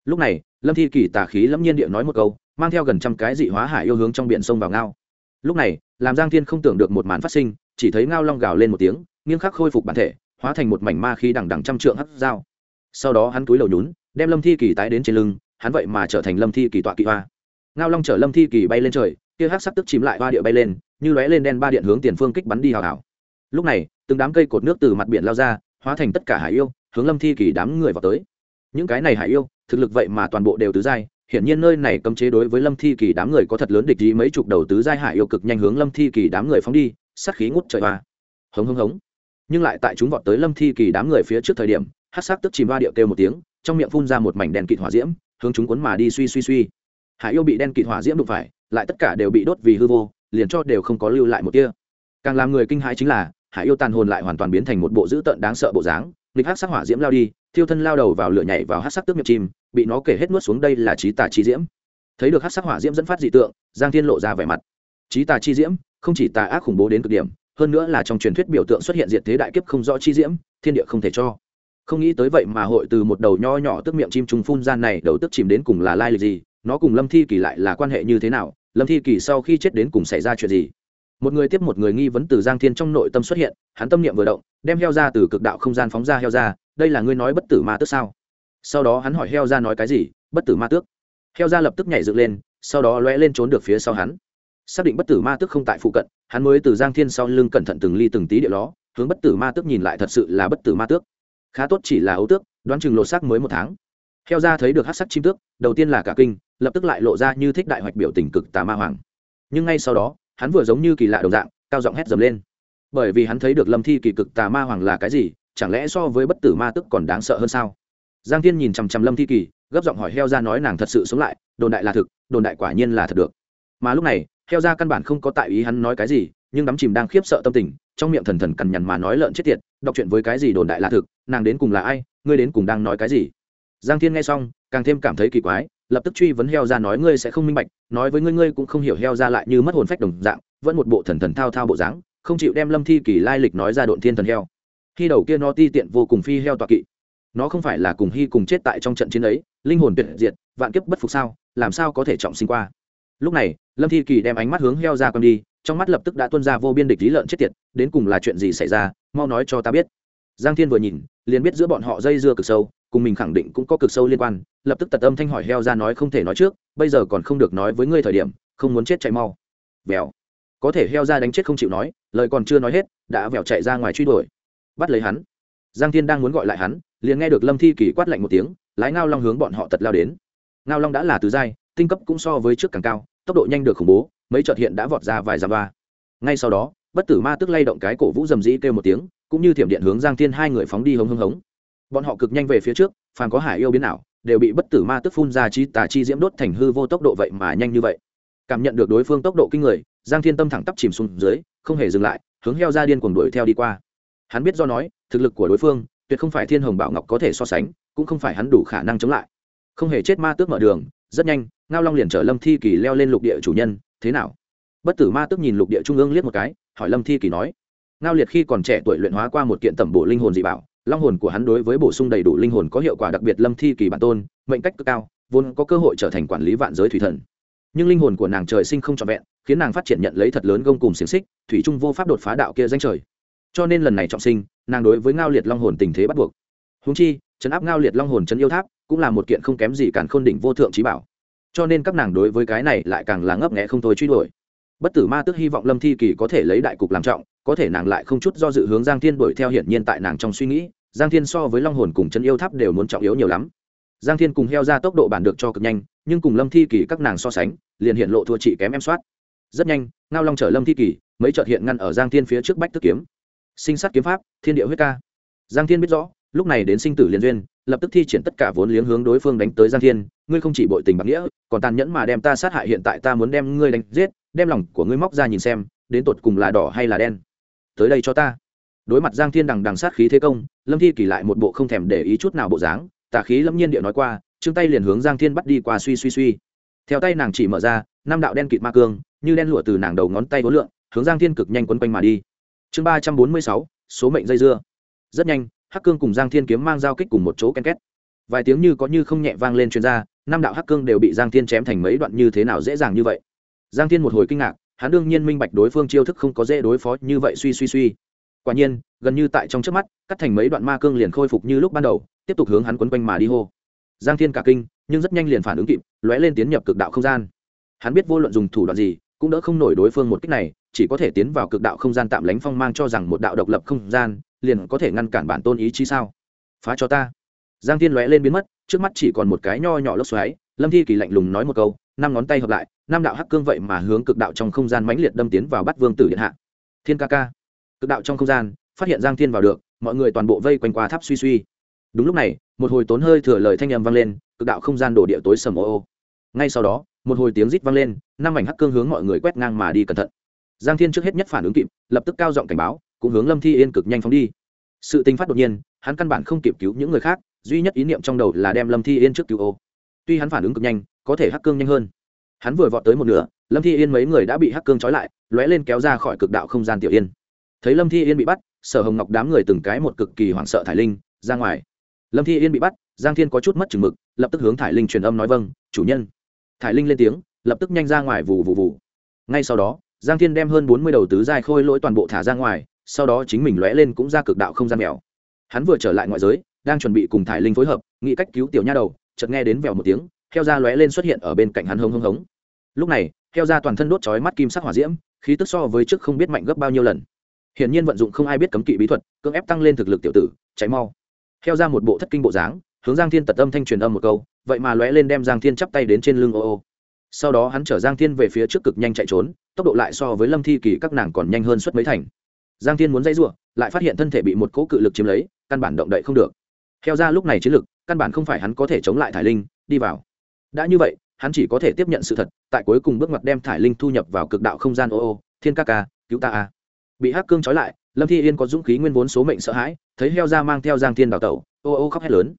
Lúc này, lâm thi kỳ tà khí lẫm nhiên địa nói một câu, mang theo gần trăm cái dị hóa hải yêu hướng trong biển sông vào ngao. Lúc này, làm giang thiên không tưởng được một màn phát sinh, chỉ thấy ngao long gào lên một tiếng, nghiêng khắc khôi phục bản thể, hóa thành một mảnh ma khí đằng đằng trăm trượng hắt dao. Sau đó hắn túi lầu nhún, đem lâm thi kỳ tái đến trên lưng, hắn vậy mà trở thành lâm thi kỳ tọa kỵ hoa. Ngao long chở lâm thi kỳ bay lên trời, kia hát sắc tức chìm lại hoa địa bay lên, như lóe lên đen ba điện hướng tiền phương kích bắn đi hào hào. Lúc này, từng đám cây cột nước từ mặt biển lao ra, hóa thành tất cả hải yêu hướng lâm thi kỳ đám người vào tới. Những cái này hải yêu, thực lực vậy mà toàn bộ đều tứ giai, hiển nhiên nơi này cấm chế đối với lâm thi kỳ đám người có thật lớn địch ý, mấy chục đầu tứ giai hải yêu cực nhanh hướng lâm thi kỳ đám người phóng đi, sát khí ngút trời hoa. Hống hống hống. Nhưng lại tại chúng vọt tới lâm thi kỳ đám người phía trước thời điểm hát sắc tức chìm ba điệu kêu một tiếng, trong miệng phun ra một mảnh đèn kịt hỏa diễm, hướng chúng cuốn mà đi suy suy suy. Hải yêu bị đen kịt hỏa diễm đụng phải, lại tất cả đều bị đốt vì hư vô, liền cho đều không có lưu lại một tia. Càng làm người kinh hãi chính là, hải yêu tàn hồn lại hoàn toàn biến thành một bộ dữ tợn đáng sợ bộ dáng nghịch hát sắc hỏa diễm lao đi, thiêu thân lao đầu vào lửa nhảy vào hát sắc tước miệng chim, bị nó kể hết nuốt xuống đây là trí tà chi diễm. Thấy được hát sắc hỏa diễm dẫn phát dị tượng, giang thiên lộ ra vẻ mặt. Trí tà chi diễm, không chỉ tà ác khủng bố đến cực điểm, hơn nữa là trong truyền thuyết biểu tượng xuất hiện diệt thế đại kiếp không rõ chi diễm, thiên địa không thể cho. Không nghĩ tới vậy mà hội từ một đầu nho nhỏ tức miệng chim trùng phun gian này, đầu tức chìm đến cùng là lai lịch gì, nó cùng lâm thi kỳ lại là quan hệ như thế nào, lâm thi kỳ sau khi chết đến cùng xảy ra chuyện gì? Một người tiếp một người nghi vấn từ giang thiên trong nội tâm xuất hiện, hắn tâm niệm vừa động, đem heo ra từ cực đạo không gian phóng ra heo ra, đây là ngươi nói bất tử ma tước sao? Sau đó hắn hỏi heo ra nói cái gì, bất tử ma tước. Heo ra lập tức nhảy dựng lên, sau đó lóe lên trốn được phía sau hắn. Xác định bất tử ma tước không tại phụ cận, hắn mới từ giang thiên sau lưng cẩn thận từng ly từng tí địa ló, hướng bất tử ma tước nhìn lại thật sự là bất tử ma tước. Khá tốt chỉ là ấu tước, đoán chừng lột xác mới một tháng. Heo ra thấy được hát sắc chim tước, đầu tiên là cả kinh, lập tức lại lộ ra như thích đại hoạch biểu tình cực tà ma hoàng. Nhưng ngay sau đó hắn vừa giống như kỳ lạ đồng dạng, cao giọng hét dầm lên. Bởi vì hắn thấy được lâm thi kỳ cực tà ma hoàng là cái gì, chẳng lẽ so với bất tử ma tức còn đáng sợ hơn sao? Giang thiên nhìn chằm chằm lâm thi kỳ, gấp giọng hỏi heo ra nói nàng thật sự sống lại, đồn đại là thực, đồn đại quả nhiên là thật được. Mà lúc này, heo ra căn bản không có tại ý hắn nói cái gì, nhưng đắm chìm đang khiếp sợ tâm tình, trong miệng thần thần cằn nhằn mà nói lợn chết tiệt, đọc chuyện với cái gì đồn đại là thực, nàng đến cùng là ai, ngươi đến cùng đang nói cái gì? Giang thiên nghe xong, càng thêm cảm thấy kỳ quái lập tức truy vấn heo ra nói ngươi sẽ không minh bạch, nói với ngươi ngươi cũng không hiểu heo ra lại như mất hồn phách đồng dạng, vẫn một bộ thần thần thao thao bộ dáng, không chịu đem lâm thi kỳ lai lịch nói ra độn thiên thần heo. Khi đầu kia nó ti tiện vô cùng phi heo tọa kỵ. Nó không phải là cùng hy cùng chết tại trong trận chiến ấy, linh hồn tuyệt diệt, vạn kiếp bất phục sao, làm sao có thể trọng sinh qua. Lúc này, lâm thi kỳ đem ánh mắt hướng heo ra con đi, trong mắt lập tức đã tuân ra vô biên địch lý lợn chết tiệt, đến cùng là chuyện gì xảy ra, mau nói cho ta biết. Giang thiên vừa nhìn, liền biết giữa bọn họ dây dưa cực sâu cùng mình khẳng định cũng có cực sâu liên quan, lập tức tật âm thanh hỏi heo ra nói không thể nói trước, bây giờ còn không được nói với ngươi thời điểm, không muốn chết chạy mau. Vèo có thể heo ra đánh chết không chịu nói, lời còn chưa nói hết, đã vèo chạy ra ngoài truy đuổi. Bắt lấy hắn. Giang thiên đang muốn gọi lại hắn, liền nghe được lâm thi kỳ quát lạnh một tiếng, lái ngao long hướng bọn họ tật lao đến. Ngao long đã là tứ giai, tinh cấp cũng so với trước càng cao, tốc độ nhanh được khủng bố, mấy trợt hiện đã vọt ra vài dặm ba. Ngay sau đó, bất tử ma tức lay động cái cổ vũ dầm dĩ kêu một tiếng, cũng như thiểm điện hướng giang thiên hai người phóng đi hống hống hống bọn họ cực nhanh về phía trước, phàm có hải yêu biến nào đều bị bất tử ma tức phun ra chi tà chi diễm đốt thành hư vô tốc độ vậy mà nhanh như vậy. Cảm nhận được đối phương tốc độ kinh người, giang thiên tâm thẳng tắp chìm xuống dưới, không hề dừng lại, hướng heo ra điên cuồng đuổi theo đi qua. Hắn biết do nói, thực lực của đối phương, tuyệt không phải thiên hồng bảo ngọc có thể so sánh, cũng không phải hắn đủ khả năng chống lại. Không hề chết ma tước mở đường, rất nhanh, ngao long liền chở lâm thi kỳ leo lên lục địa chủ nhân, thế nào? Bất tử ma tước nhìn lục địa trung ương liếc một cái, hỏi lâm thi kỳ nói. Ngao liệt khi còn trẻ tuổi luyện hóa qua một kiện tẩm bổ linh hồn dị bảo long hồn của hắn đối với bổ sung đầy đủ linh hồn có hiệu quả đặc biệt lâm thi kỳ bản tôn, mệnh cách cực cao, vốn có cơ hội trở thành quản lý vạn giới thủy thần. Nhưng linh hồn của nàng trời sinh không trọn vẹn, khiến nàng phát triển nhận lấy thật lớn gông cùng xiềng xích, thủy trung vô pháp đột phá đạo kia danh trời. Cho nên lần này trọng sinh, nàng đối với ngao liệt long hồn tình thế bắt buộc. Húng chi chấn áp ngao liệt long hồn chấn yêu tháp cũng là một kiện không kém gì cản khôn đỉnh vô thượng trí bảo. Cho nên các nàng đối với cái này lại càng là ngấp nghẽ không thôi truy đuổi. Bất tử ma tức hy vọng lâm thi kỳ có thể lấy đại cục làm trọng có thể nàng lại không chút do dự hướng giang thiên đuổi theo hiển nhiên tại nàng trong suy nghĩ, giang thiên so với long hồn cùng chân yêu tháp đều muốn trọng yếu nhiều lắm. Giang thiên cùng heo ra tốc độ bản được cho cực nhanh, nhưng cùng lâm thi kỳ các nàng so sánh, liền hiện lộ thua chị kém em soát. Rất nhanh, ngao long chở lâm thi kỳ, mấy trợt hiện ngăn ở giang thiên phía trước bách tức kiếm. Sinh sát kiếm pháp, thiên địa huyết ca. Giang thiên biết rõ, lúc này đến sinh tử liên duyên, lập tức thi triển tất cả vốn liếng hướng đối phương đánh tới giang thiên, ngươi không chỉ bội tình bạc nghĩa, còn tàn nhẫn mà đem ta sát hại hiện tại ta muốn đem ngươi đánh giết, đem lòng của ngươi móc ra nhìn xem, đến tột cùng là đỏ hay là đen tới đây cho ta. Đối mặt giang thiên đằng đằng sát khí thế công, lâm thi kỳ lại một bộ không thèm để ý chút nào bộ dáng, tà khí lâm nhiên địa nói qua chương tay liền hướng giang thiên bắt đi qua suy suy suy. Theo tay nàng chỉ mở ra, năm đạo đen kịt ma cương, như đen lụa từ nàng đầu ngón tay vốn lượn, hướng giang thiên cực nhanh quấn quanh mà đi. Chương ba trăm bốn mươi sáu, số mệnh dây dưa. Rất nhanh, hắc cương cùng giang thiên kiếm mang giao kích cùng một chỗ ken két. Vài tiếng như có như không nhẹ vang lên chuyên gia năm đạo hắc cương đều bị giang thiên chém thành mấy đoạn như thế nào dễ dàng như vậy. Giang thiên một hồi kinh ngạc hắn đương nhiên minh bạch đối phương chiêu thức không có dễ đối phó như vậy suy suy suy. Quả nhiên, gần như tại trong trước mắt, cắt thành mấy đoạn ma cương liền khôi phục như lúc ban đầu, tiếp tục hướng hắn quấn quanh mà đi hô. Giang thiên cả kinh, nhưng rất nhanh liền phản ứng kịp, lóe lên tiến nhập cực đạo không gian. Hắn biết vô luận dùng thủ đoạn gì, cũng đỡ không nổi đối phương một cách này, chỉ có thể tiến vào cực đạo không gian tạm lánh phong mang cho rằng một đạo độc lập không gian, liền có thể ngăn cản bản tôn ý chí sao? Phá cho ta. Giang thiên lóe lên biến mất, trước mắt chỉ còn một cái nho nhỏ lốc xoáy, lâm thi kỳ lạnh lùng nói một câu năm ngón tay hợp lại, năm đạo hắc cương vậy mà hướng cực đạo trong không gian mãnh liệt đâm tiến vào bắt vương tử điện hạ. Thiên ca ca. Cực đạo trong không gian, phát hiện giang thiên vào được, mọi người toàn bộ vây quanh qua tháp suy suy. Đúng lúc này, một hồi tốn hơi thừa lời thanh âm vang lên, cực đạo không gian đổ địa tối sầm ô ô. Ngay sau đó, một hồi tiếng rít vang lên, năm mảnh hắc cương hướng mọi người quét ngang mà đi cẩn thận. Giang thiên trước hết nhất phản ứng kịp, lập tức cao giọng cảnh báo, cũng hướng lâm thi yên cực nhanh phóng đi. Sự tình phát đột nhiên, hắn căn bản không kịp cứu những người khác, duy nhất ý niệm trong đầu là đem lâm thi yên trước cứu ô. Tuy hắn phản ứng cực nhanh có thể hắc cương nhanh hơn. Hắn vừa vọt tới một nửa, lâm thi yên mấy người đã bị hắc cương trói lại, lóe lên kéo ra khỏi cực đạo không gian tiểu yên. Thấy lâm thi yên bị bắt, sở hồng ngọc đám người từng cái một cực kỳ hoảng sợ thải linh, ra ngoài. Lâm thi yên bị bắt, giang thiên có chút mất chừng mực, lập tức hướng thải linh truyền âm nói vâng chủ nhân. Thải linh lên tiếng, lập tức nhanh ra ngoài vù vù vù. Ngay sau đó, giang thiên đem hơn bốn mươi đầu tứ giai khôi lỗi toàn bộ thả ra ngoài, sau đó chính mình lóe lên cũng ra cực đạo không gian mèo. Hắn vừa trở lại ngoại giới, đang chuẩn bị cùng thải linh phối hợp, nghĩ cách cứu tiểu nha đầu, chợt nghe đến vèo một tiếng heo da lóe lên xuất hiện ở bên cạnh hắn hống hống hống. Lúc này, heo da toàn thân đốt chói mắt kim sắc hỏa diễm, khí tức so với trước không biết mạnh gấp bao nhiêu lần. Hiển nhiên vận dụng không ai biết cấm kỵ bí thuật, cưỡng ép tăng lên thực lực tiểu tử cháy mau. Heo ra một bộ thất kinh bộ dáng, hướng giang thiên tật âm thanh truyền âm một câu, vậy mà lóe lên đem giang thiên chắp tay đến trên lưng ô ô. Sau đó hắn chở giang thiên về phía trước cực nhanh chạy trốn, tốc độ lại so với lâm thi kỳ các nàng còn nhanh hơn suốt mấy thành. Giang thiên muốn dây r lại phát hiện thân thể bị một cỗ cự lực chiếm lấy, căn bản động đậy không được. Theo ra lúc này chiến lực, căn bản không phải hắn có thể chống lại thải linh, đi vào đã như vậy, hắn chỉ có thể tiếp nhận sự thật, tại cuối cùng bước ngoặt đem thải linh thu nhập vào cực đạo không gian. Ô ô, thiên ca ca, cứu ta a. Bị hắc cương trói lại, lâm thi yên có dũng khí nguyên vốn số mệnh sợ hãi, thấy heo ra mang theo giang thiên đào tẩu, ô ô khóc hét lớn.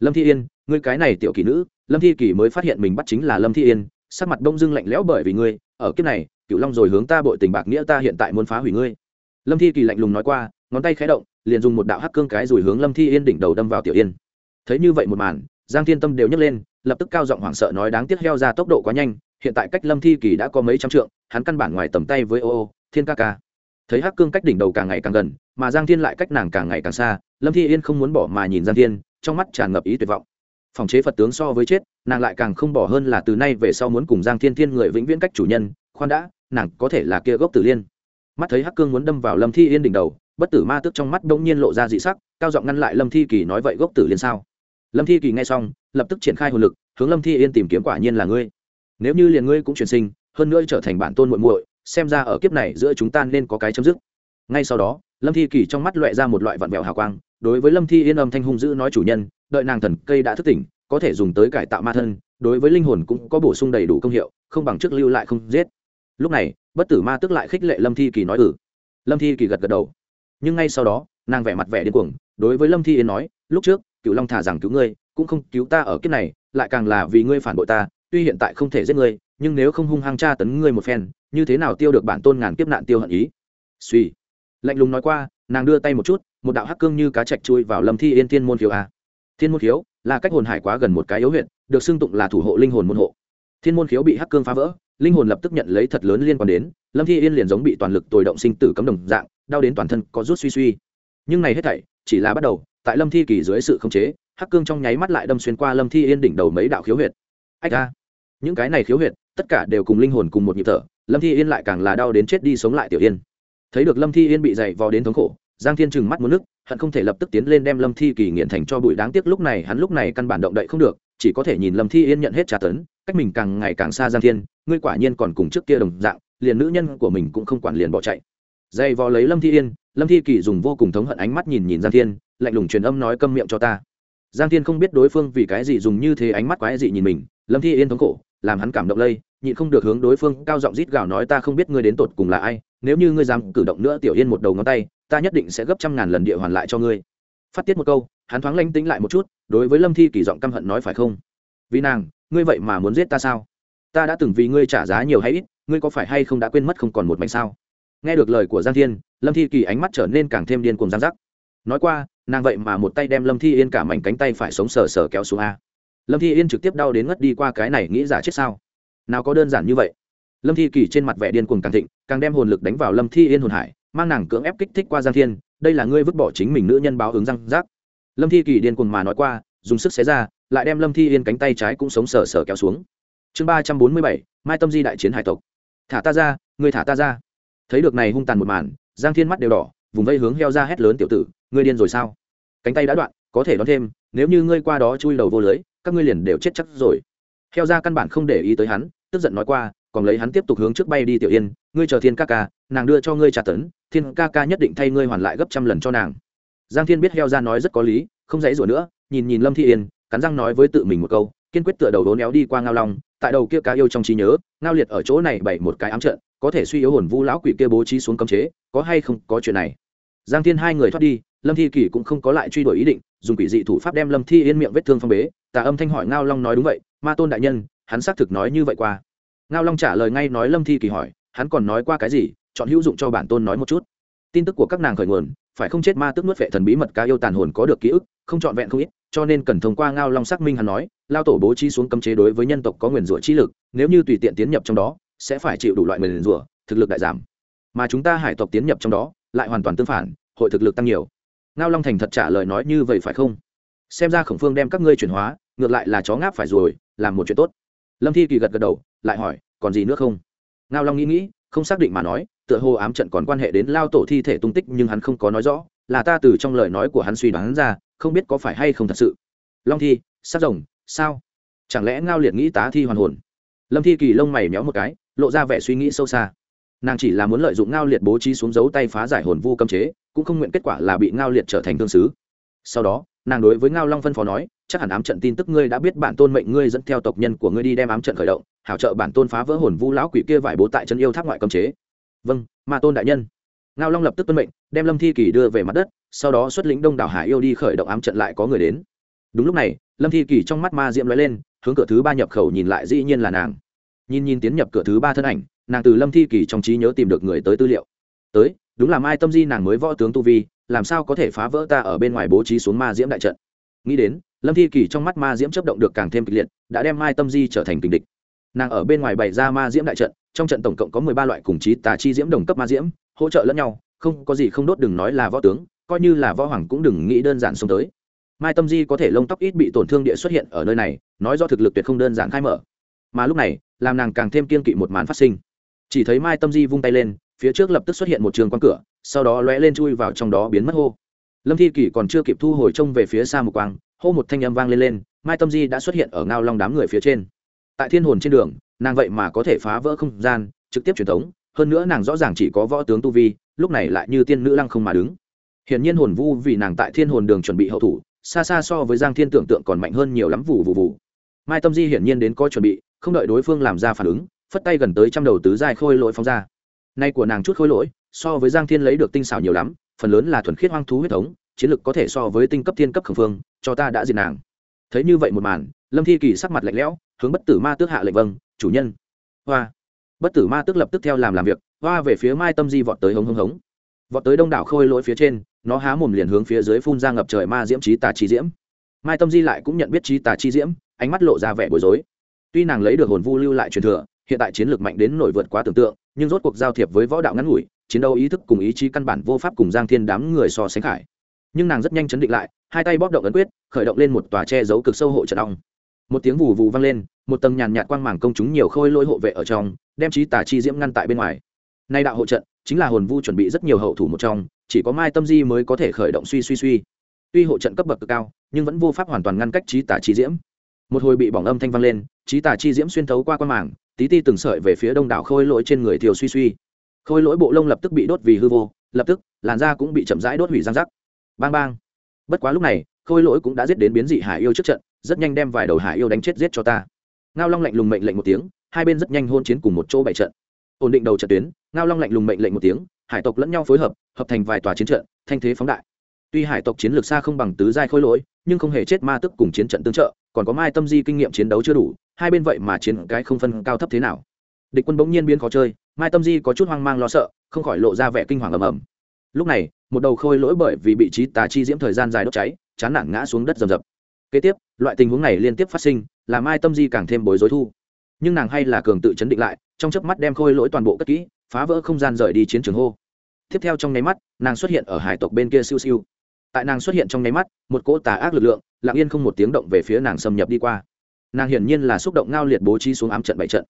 Lâm thi yên, ngươi cái này tiểu kỳ nữ, lâm thi kỳ mới phát hiện mình bắt chính là lâm thi yên, sắc mặt đông dưng lạnh lẽo bởi vì ngươi, ở kiếp này cựu long rồi hướng ta bội tình bạc nghĩa ta hiện tại muốn phá hủy ngươi. Lâm thi kỳ lạnh lùng nói qua, ngón tay khé động, liền dùng một đạo hắc cương cái rồi hướng lâm thi yên đỉnh đầu đâm vào tiểu yên. Thấy như vậy một màn, giang thiên tâm đều nhấc lên lập tức cao giọng hoảng sợ nói đáng tiếc heo ra tốc độ quá nhanh, hiện tại cách lâm thi kỳ đã có mấy trăm trượng, hắn căn bản ngoài tầm tay với ô ô, thiên ca ca. Thấy hắc cương cách đỉnh đầu càng ngày càng gần, mà giang thiên lại cách nàng càng ngày càng xa, lâm thi yên không muốn bỏ mà nhìn giang thiên, trong mắt tràn ngập ý tuyệt vọng. Phòng chế phật tướng so với chết, nàng lại càng không bỏ hơn là từ nay về sau muốn cùng giang thiên thiên người vĩnh viễn cách chủ nhân, khoan đã, nàng có thể là kia gốc tử liên. Mắt thấy hắc cương muốn đâm vào lâm thi yên đỉnh đầu, bất tử ma tức trong mắt bỗng nhiên lộ ra dị sắc, cao giọng ngăn lại lâm thi kỳ nói vậy gốc tử liên sao? Lâm thi kỳ nghe xong lập tức triển khai hồn lực, hướng lâm thi yên tìm kiếm quả nhiên là ngươi. Nếu như liền ngươi cũng chuyển sinh, hơn nữa trở thành bản tôn muội muội, xem ra ở kiếp này giữa chúng ta nên có cái chấm dứt. Ngay sau đó, lâm thi kỳ trong mắt loẹ ra một loại vặn vẹo hào quang, đối với lâm thi yên âm thanh hung dữ nói chủ nhân, đợi nàng thần cây đã thức tỉnh, có thể dùng tới cải tạo ma thân, đối với linh hồn cũng có bổ sung đầy đủ công hiệu, không bằng trước lưu lại không giết. Lúc này, bất tử ma tức lại khích lệ lâm thi kỳ nói ừ. Lâm thi kỳ gật gật đầu. Nhưng ngay sau đó, nàng vẻ mặt vẻ điên cuồng, đối với lâm thi yên nói, lúc trước cựu long thả rằng cứu ngươi cũng không cứu ta ở kiếp này, lại càng là vì ngươi phản bội ta, tuy hiện tại không thể giết ngươi, nhưng nếu không hung hăng tra tấn ngươi một phen, như thế nào tiêu được bản tôn ngàn kiếp nạn tiêu hận ý? Suy. Lạnh lùng nói qua, nàng đưa tay một chút, một đạo hắc cương như cá chạch chui vào lâm thi yên thiên môn khiếu a. Thiên môn khiếu là cách hồn hải quá gần một cái yếu huyện được xưng tụng là thủ hộ linh hồn môn hộ. Thiên môn khiếu bị hắc cương phá vỡ, linh hồn lập tức nhận lấy thật lớn liên quan đến, lâm thi yên liền giống bị toàn lực tồi động sinh tử cấm đồng dạng, đau đến toàn thân có rút suy suy. Nhưng này hết thảy chỉ là bắt đầu, tại lâm thi kỳ dưới sự khống chế hắc cương trong nháy mắt lại đâm xuyên qua lâm thi yên đỉnh đầu mấy đạo khiếu huyệt. Ách ra, những cái này khiếu huyệt, tất cả đều cùng linh hồn cùng một nhịp thở, lâm thi yên lại càng là đau đến chết đi sống lại tiểu yên. Thấy được lâm thi yên bị dày vò đến thống khổ, giang thiên trừng mắt muốn nước, hận không thể lập tức tiến lên đem lâm thi kỳ nghiện thành cho bụi đáng tiếc lúc này hắn lúc này căn bản động đậy không được, chỉ có thể nhìn lâm thi yên nhận hết trả tấn, cách mình càng ngày càng xa giang thiên, ngươi quả nhiên còn cùng trước kia đồng dạng, liền nữ nhân của mình cũng không quản liền bỏ chạy. Dày vò lấy lâm thi yên, lâm thi kỳ dùng vô cùng thống hận ánh mắt nhìn nhìn giang thiên, lạnh lùng truyền âm nói câm miệng cho ta giang thiên không biết đối phương vì cái gì dùng như thế ánh mắt quái dị nhìn mình, lâm thi yên thống khổ, làm hắn cảm động lây, nhịn không được hướng đối phương cao giọng rít gào nói ta không biết ngươi đến tột cùng là ai, nếu như ngươi dám cử động nữa tiểu yên một đầu ngón tay, ta nhất định sẽ gấp trăm ngàn lần địa hoàn lại cho ngươi. Phát tiết một câu, hắn thoáng lanh tính lại một chút, đối với lâm thi kỳ giọng căm hận nói phải không? Vì nàng, ngươi vậy mà muốn giết ta sao? Ta đã từng vì ngươi trả giá nhiều hay ít, ngươi có phải hay không đã quên mất không còn một mảnh sao? Nghe được lời của giang thiên, lâm thi kỳ ánh mắt trở nên càng thêm điên cuồng giang giác nói qua nàng vậy mà một tay đem lâm thi yên cả mảnh cánh tay phải sống sờ sờ kéo xuống a. Lâm thi yên trực tiếp đau đến ngất đi qua cái này nghĩ giả chết sao? Nào có đơn giản như vậy. Lâm thi kỳ trên mặt vẻ điên cuồng càng thịnh, càng đem hồn lực đánh vào lâm thi yên hồn hải, mang nàng cưỡng ép kích thích qua giang thiên, đây là ngươi vứt bỏ chính mình nữ nhân báo ứng răng rác lâm thi kỳ điên cuồng mà nói qua, dùng sức xé ra, lại đem lâm thi yên cánh tay trái cũng sống sờ sờ kéo xuống. Chương ba trăm bốn mươi bảy, mai tâm di đại chiến hải tộc. Thả ta ra, ngươi thả ta ra. Thấy được này hung tàn một màn, giang thiên mắt đều đỏ vùng vây hướng heo ra hét lớn tiểu tử, ngươi điên rồi sao? Cánh tay đã đoạn, có thể đón thêm, nếu như ngươi qua đó chui đầu vô lưới, các ngươi liền đều chết chắc rồi. Heo ra căn bản không để ý tới hắn, tức giận nói qua, còn lấy hắn tiếp tục hướng trước bay đi tiểu yên, ngươi chờ thiên ca ca, nàng đưa cho ngươi trả tấn, thiên ca ca nhất định thay ngươi hoàn lại gấp trăm lần cho nàng. Giang thiên biết heo ra nói rất có lý, không dãy rủa nữa, nhìn nhìn lâm thi yên, cắn răng nói với tự mình một câu, kiên quyết tựa đầu đốn éo đi qua ngao long, tại đầu kia cá yêu trong trí nhớ, ngao liệt ở chỗ này bày một cái ám trận, có thể suy yếu hồn vu lão quỷ kia bố trí xuống cấm chế, có hay không có chuyện này? Giang thiên hai người thoát đi, lâm thi kỳ cũng không có lại truy đuổi ý định, dùng quỷ dị thủ pháp đem lâm thi yên miệng vết thương phong bế. Tà âm thanh hỏi ngao long nói đúng vậy, ma tôn đại nhân, hắn xác thực nói như vậy qua. Ngao long trả lời ngay nói lâm thi kỳ hỏi, hắn còn nói qua cái gì? Chọn hữu dụng cho bản tôn nói một chút. Tin tức của các nàng khởi nguồn, phải không chết ma tức nuốt vệ thần bí mật ca yêu tàn hồn có được ký ức, không trọn vẹn không ít, cho nên cần thông qua ngao long xác minh hắn nói, lao tổ bố trí xuống cấm chế đối với nhân tộc có nguyền rủa trí lực, nếu như tùy tiện tiến nhập trong đó, sẽ phải chịu đủ loại nguyền rủa, thực lực đại giảm. Mà chúng ta hải tộc tiến nhập trong đó lại hoàn toàn tương phản, hội thực lực tăng nhiều. Ngao long thành thật trả lời nói như vậy phải không? Xem ra khổng phương đem các ngươi chuyển hóa, ngược lại là chó ngáp phải rồi, làm một chuyện tốt. Lâm thi kỳ gật gật đầu, lại hỏi, còn gì nữa không? Ngao long nghĩ nghĩ, không xác định mà nói, tựa hồ ám trận còn quan hệ đến lao tổ thi thể tung tích nhưng hắn không có nói rõ, là ta từ trong lời nói của hắn suy đoán ra, không biết có phải hay không thật sự. Long thi, sát rồng, sao? Chẳng lẽ ngao liệt nghĩ tá thi hoàn hồn? Lâm thi kỳ lông mày méo một cái, lộ ra vẻ suy nghĩ sâu xa nàng chỉ là muốn lợi dụng ngao liệt bố trí xuống dấu tay phá giải hồn vu cấm chế, cũng không nguyện kết quả là bị ngao liệt trở thành thương sứ. Sau đó, nàng đối với ngao long phân phó nói, chắc hẳn ám trận tin tức ngươi đã biết bản tôn mệnh ngươi dẫn theo tộc nhân của ngươi đi đem ám trận khởi động, hảo trợ bản tôn phá vỡ hồn vu lão quỷ kia vải bố tại chân yêu tháp ngoại cấm chế. Vâng ma tôn đại nhân. Ngao long lập tức tuân mệnh, đem lâm thi kỳ đưa về mặt đất, sau đó xuất lĩnh đông đảo hải yêu đi khởi động ám trận lại có người đến. Đúng lúc này, lâm thi kỳ trong mắt ma diễm lóe lên, hướng cửa thứ ba nhập khẩu nhìn lại dĩ nhiên là nàng. Nhìn nhìn tiến nhập cửa thứ ba thân ảnh nàng từ lâm thi kỳ trong trí nhớ tìm được người tới tư liệu. Tới, đúng là mai tâm di nàng mới võ tướng tu vi, làm sao có thể phá vỡ ta ở bên ngoài bố trí xuống ma diễm đại trận? Nghĩ đến, lâm thi kỳ trong mắt ma diễm chấp động được càng thêm kịch liệt, đã đem mai tâm di trở thành tình địch. Nàng ở bên ngoài bày ra ma diễm đại trận, trong trận tổng cộng có mười ba loại cùng chí tà chi diễm đồng cấp ma diễm, hỗ trợ lẫn nhau, không có gì không đốt đừng nói là võ tướng, coi như là võ hoàng cũng đừng nghĩ đơn giản xuống tới. Mai tâm di có thể lông tóc ít bị tổn thương địa xuất hiện ở nơi này, nói do thực lực tuyệt không đơn giản khai mở. Mà lúc này, làm nàng càng thêm kiên kỵ một màn phát sinh chỉ thấy mai tâm di vung tay lên, phía trước lập tức xuất hiện một trường quan cửa, sau đó lóe lên chui vào trong đó biến mất hô. Lâm thi kỷ còn chưa kịp thu hồi trông về phía xa một quang, hô một thanh âm vang lên lên, mai tâm di đã xuất hiện ở ngao long đám người phía trên. Tại thiên hồn trên đường, nàng vậy mà có thể phá vỡ không gian, trực tiếp truyền thống, hơn nữa nàng rõ ràng chỉ có võ tướng tu vi, lúc này lại như tiên nữ lăng không mà đứng. Hiển nhiên hồn vu vì nàng tại thiên hồn đường chuẩn bị hậu thủ, xa xa so với giang thiên tưởng tượng còn mạnh hơn nhiều lắm vụ vụ vụ mai tâm di hiển nhiên đến có chuẩn bị, không đợi đối phương làm ra phản ứng phất tay gần tới trăm đầu tứ giai khôi lỗi phóng ra. Nay của nàng chút khôi lỗi, so với giang thiên lấy được tinh xảo nhiều lắm, phần lớn là thuần khiết hoang thú huyết thống, chiến lực có thể so với tinh cấp thiên cấp khẩn phương cho ta đã diệt nàng. Thấy như vậy một màn, lâm thi kỳ sắc mặt lạnh lẽo, hướng bất tử ma tước hạ lệnh vâng chủ nhân. Hoa. Bất tử ma tước lập tức theo làm làm việc, hoa về phía mai tâm di vọt tới hống hống hống. Vọt tới đông đảo khôi lỗi phía trên, nó há mồm liền hướng phía dưới phun ra ngập trời ma diễm trí tà chi diễm. Mai tâm di lại cũng nhận biết trí tà chi diễm, ánh mắt lộ ra vẻ bối rối. Tuy nàng lấy được hồn vu lưu lại truyền thừa hiện tại chiến lược mạnh đến nổi vượt quá tưởng tượng, nhưng rốt cuộc giao thiệp với võ đạo ngắn ngủi, chiến đấu ý thức cùng ý chí căn bản vô pháp cùng giang thiên đám người so sánh khải. Nhưng nàng rất nhanh chấn định lại, hai tay bóp động ấn quyết, khởi động lên một tòa che giấu cực sâu hộ trận ong. Một tiếng vù vù vang lên, một tầng nhàn nhạt quang mảng công chúng nhiều khôi lỗi hộ vệ ở trong, đem trí tà chi diễm ngăn tại bên ngoài. Nay đạo hộ trận, chính là hồn vu chuẩn bị rất nhiều hậu thủ một trong, chỉ có mai tâm di mới có thể khởi động suy suy suy. Tuy hộ trận cấp bậc cực cao, nhưng vẫn vô pháp hoàn toàn ngăn cách trí tà chi diễm. Một hồi bị bỏng âm thanh vang lên, trí tà chi diễm xuyên thấu qua quan mảng tí ti từng sợi về phía đông đảo khôi lỗi trên người thiều suy suy. Khôi lỗi bộ lông lập tức bị đốt vì hư vô, lập tức, làn da cũng bị chậm rãi đốt hủy răng rắc. Bang bang. Bất quá lúc này, khôi lỗi cũng đã giết đến biến dị hải yêu trước trận, rất nhanh đem vài đầu hải yêu đánh chết giết cho ta. Ngao long lạnh lùng mệnh lệnh một tiếng, hai bên rất nhanh hôn chiến cùng một chỗ bảy trận. Ổn định đầu trận tuyến, ngao long lạnh lùng mệnh lệnh một tiếng, hải tộc lẫn nhau phối hợp hợp thành vài tòa chiến trận, thanh thế phóng đại. Tuy hải tộc chiến lược xa không bằng tứ giai khôi lỗi, nhưng không hề chết ma tức cùng chiến trận tương trợ, còn có mai tâm di kinh nghiệm chiến đấu chưa đủ hai bên vậy mà chiến cái không phân cao thấp thế nào. Địch quân bỗng nhiên biến khó chơi, mai tâm di có chút hoang mang lo sợ, không khỏi lộ ra vẻ kinh hoàng ầm ầm. Lúc này, một đầu khôi lỗi bởi vì bị trí tà chi diễm thời gian dài đốt cháy, chán nản ngã xuống đất rầm rập. Kế tiếp, loại tình huống này liên tiếp phát sinh, làm mai tâm di càng thêm bối rối thu. Nhưng nàng hay là cường tự chấn định lại, trong chớp mắt đem khôi lỗi toàn bộ cất kỹ, phá vỡ không gian rời đi chiến trường hô. Tiếp theo trong nháy mắt, nàng xuất hiện ở hải tộc bên kia siêu siêu. Tại nàng xuất hiện trong nháy mắt, một cỗ tà ác lực lượng, lặng yên không một tiếng động về phía nàng xâm nhập đi qua nàng hiển nhiên là xúc động ngao liệt bố trí xuống ám trận bảy trận.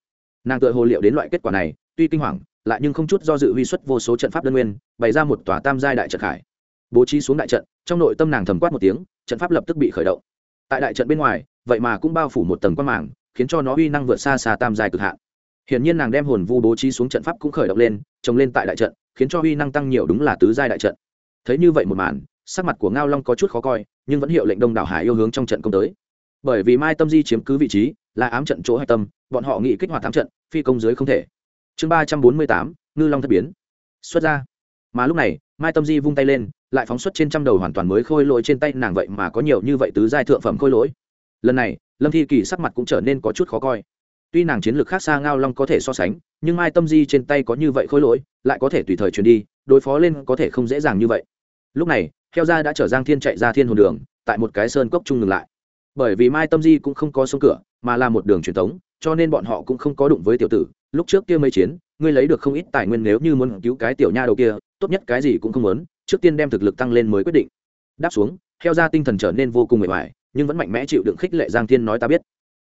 Nàng tự hồ liệu đến loại kết quả này tuy kinh hoàng lại nhưng không chút do dự huy xuất vô số trận pháp đơn nguyên bày ra một tòa tam giai đại trận khải. Bố trí xuống đại trận trong nội tâm nàng thầm quát một tiếng trận pháp lập tức bị khởi động. Tại đại trận bên ngoài vậy mà cũng bao phủ một tầng quan mạng, khiến cho nó uy năng vượt xa xa tam giai cực hạn. Hiển nhiên nàng đem hồn vu bố trí xuống trận pháp cũng khởi động lên trồng lên tại đại trận khiến cho uy năng tăng nhiều đúng là tứ giai đại trận. Thấy như vậy một màn sắc mặt của ngao long có chút khó coi nhưng vẫn hiệu lệnh đông đảo hải yêu hướng trong trận công tới bởi vì mai tâm di chiếm cứ vị trí, là ám trận chỗ hạch tâm, bọn họ nghĩ kích hoạt ám trận, phi công dưới không thể. Chương ba trăm bốn mươi tám, ngư long thất biến. Xuất ra. Mà lúc này, mai tâm di vung tay lên, lại phóng xuất trên trăm đầu hoàn toàn mới khôi lỗi trên tay nàng vậy mà có nhiều như vậy tứ giai thượng phẩm khôi lỗi. Lần này, lâm thi kỳ sắc mặt cũng trở nên có chút khó coi. Tuy nàng chiến lược khác xa ngao long có thể so sánh, nhưng mai tâm di trên tay có như vậy khôi lỗi, lại có thể tùy thời chuyển đi, đối phó lên có thể không dễ dàng như vậy. Lúc này theo ra đã chở giang thiên chạy ra thiên hồn đường, tại một cái sơn cốc chung ngừng lại bởi vì mai tâm di cũng không có sông cửa, mà là một đường truyền thống, cho nên bọn họ cũng không có đụng với tiểu tử. Lúc trước kia mấy chiến, ngươi lấy được không ít tài nguyên nếu như muốn cứu cái tiểu nha đầu kia, tốt nhất cái gì cũng không muốn, trước tiên đem thực lực tăng lên mới quyết định. Đáp xuống heo ra tinh thần trở nên vô cùng mệt mỏi, nhưng vẫn mạnh mẽ chịu đựng khích lệ giang thiên nói ta biết.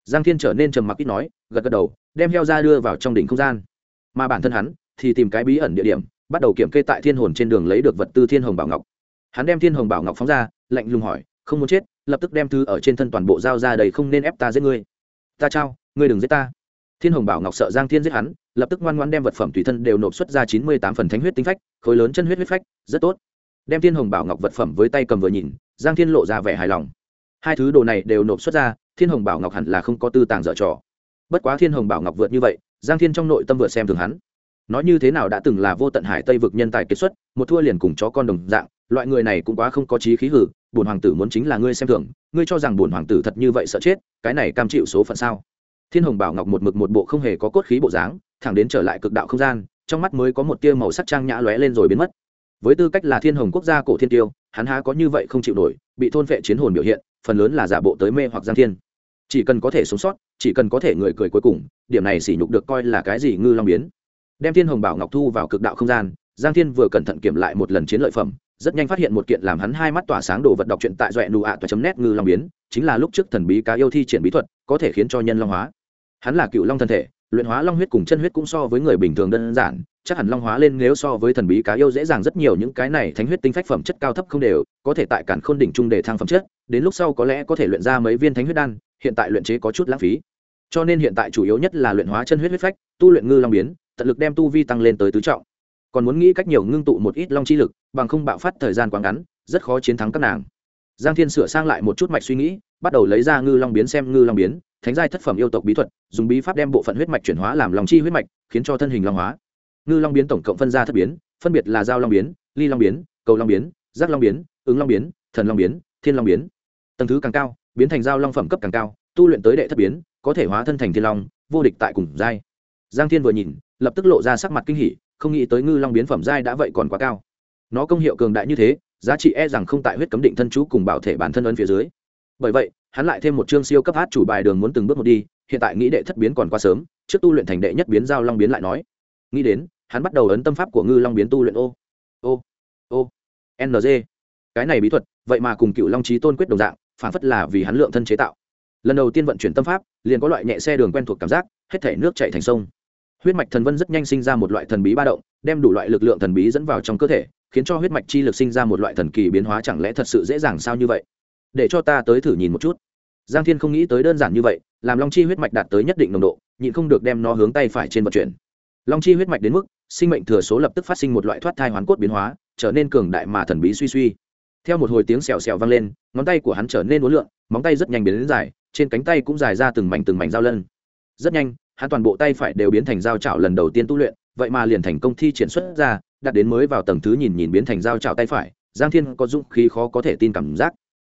Giang thiên trở nên trầm mặc ít nói, gật gật đầu, đem heo ra đưa vào trong đỉnh không gian. Mà bản thân hắn thì tìm cái bí ẩn địa điểm, bắt đầu kiểm kê tại thiên hồn trên đường lấy được vật tư thiên hồng bảo ngọc. Hắn đem thiên hồng bảo ngọc phóng ra, lạnh lùng hỏi, không muốn chết lập tức đem thư ở trên thân toàn bộ giao ra đầy không nên ép ta giết ngươi. Ta trao, ngươi đừng giết ta. Thiên hồng bảo ngọc sợ giang thiên giết hắn, lập tức ngoan ngoan đem vật phẩm tùy thân đều nộp xuất ra chín mươi tám phần thánh huyết tinh phách, khối lớn chân huyết huyết phách, rất tốt. Đem thiên hồng bảo ngọc vật phẩm với tay cầm vừa nhìn, giang thiên lộ ra vẻ hài lòng. Hai thứ đồ này đều nộp xuất ra, thiên hồng bảo ngọc hẳn là không có tư tàng dở trò. Bất quá thiên hồng bảo ngọc vượt như vậy, giang thiên trong nội tâm vượt xem thường hắn. Nói như thế nào đã từng là vô tận hải tây vực nhân tài kết xuất, một thua liền cùng chó con đồng dạng, loại người này cũng quá không có trí khí hử bổn hoàng tử muốn chính là ngươi xem thường, ngươi cho rằng bổn hoàng tử thật như vậy sợ chết, cái này cam chịu số phận sao? Thiên hồng bảo ngọc một mực một bộ không hề có cốt khí bộ dáng, thẳng đến trở lại cực đạo không gian, trong mắt mới có một tia màu sắc trang nhã lóe lên rồi biến mất. Với tư cách là thiên hồng quốc gia cổ thiên tiêu, hắn há có như vậy không chịu nổi, bị thôn vệ chiến hồn biểu hiện, phần lớn là giả bộ tới mê hoặc giang thiên. Chỉ cần có thể sống sót, chỉ cần có thể người cười cuối cùng, điểm này sỉ nhục được coi là cái gì ngư long biến. Đem thiên hồng bảo ngọc thu vào cực đạo không gian, giang thiên vừa cẩn thận kiểm lại một lần chiến lợi phẩm rất nhanh phát hiện một kiện làm hắn hai mắt tỏa sáng đồ vật đọc truyện tại doẹ nụ ạ toa chấm nét ngư long biến, chính là lúc trước thần bí cá yêu thi triển bí thuật, có thể khiến cho nhân long hóa. Hắn là cựu long thân thể, luyện hóa long huyết cùng chân huyết cũng so với người bình thường đơn giản, chắc hẳn long hóa lên nếu so với thần bí cá yêu dễ dàng rất nhiều, những cái này thánh huyết tinh phách phẩm chất cao thấp không đều, có thể tại cản khôn đỉnh trung để thăng phẩm chất, đến lúc sau có lẽ có thể luyện ra mấy viên thánh huyết đan, hiện tại luyện chế có chút lãng phí. Cho nên hiện tại chủ yếu nhất là luyện hóa chân huyết huyết phách, tu luyện ngư long biến, tận lực đem tu vi tăng lên tới tứ trọng còn muốn nghĩ cách nhiều ngưng tụ một ít long chi lực, bằng không bạo phát thời gian quá ngắn, rất khó chiến thắng các nàng. Giang thiên sửa sang lại một chút mạch suy nghĩ, bắt đầu lấy ra ngư long biến xem ngư long biến, thánh giai thất phẩm yêu tộc bí thuật, dùng bí pháp đem bộ phận huyết mạch chuyển hóa làm lòng chi huyết mạch, khiến cho thân hình long hóa. Ngư long biến tổng cộng phân ra thất biến, phân biệt là giao long biến, ly long biến, cầu long biến, giác long biến, ứng long biến, thần long biến, thiên long biến. Tầng thứ càng cao, biến thành giao long phẩm cấp càng cao, tu luyện tới đệ thất biến, có thể hóa thân thành thiên long, vô địch tại cùng giai. Giang thiên vừa nhìn, lập tức lộ ra sắc mặt kinh hỉ không nghĩ tới ngư long biến phẩm giai đã vậy còn quá cao. Nó công hiệu cường đại như thế, giá trị e rằng không tại huyết cấm định thân chú cùng bảo thể bản thân ấn phía dưới. Bởi vậy, hắn lại thêm một chương siêu cấp hát chủ bài đường muốn từng bước một đi, hiện tại nghĩ đệ thất biến còn quá sớm, trước tu luyện thành đệ nhất biến giao long biến lại nói. Nghĩ đến, hắn bắt đầu ấn tâm pháp của ngư long biến tu luyện ô. Ô ô ng cái này bí thuật, vậy mà cùng cựu long trí tôn quyết đồng dạng, phản phất là vì hắn lượng thân chế tạo. Lần đầu tiên vận chuyển tâm pháp, liền có loại nhẹ xe đường quen thuộc cảm giác, hết thể nước chạy thành sông huyết mạch thần vân rất nhanh sinh ra một loại thần bí ba động, đem đủ loại lực lượng thần bí dẫn vào trong cơ thể, khiến cho huyết mạch chi lực sinh ra một loại thần kỳ biến hóa chẳng lẽ thật sự dễ dàng sao như vậy? Để cho ta tới thử nhìn một chút. Giang thiên không nghĩ tới đơn giản như vậy, làm long chi huyết mạch đạt tới nhất định nồng độ, nhịn không được đem nó hướng tay phải trên vận chuyển. Long chi huyết mạch đến mức, sinh mệnh thừa số lập tức phát sinh một loại thoát thai hoán cốt biến hóa, trở nên cường đại mà thần bí suy suy. Theo một hồi tiếng xèo xèo vang lên, ngón tay của hắn trở nên uốn lượn, móng tay rất nhanh biến đến dài, trên cánh tay cũng dài ra từng mảnh từng mảnh dao lân. Rất nhanh hắn toàn bộ tay phải đều biến thành dao chảo lần đầu tiên tu luyện, vậy mà liền thành công thi triển xuất ra đạt đến mới vào tầng thứ nhìn nhìn biến thành dao chảo tay phải, giang thiên có dũng khí khó có thể tin cảm giác.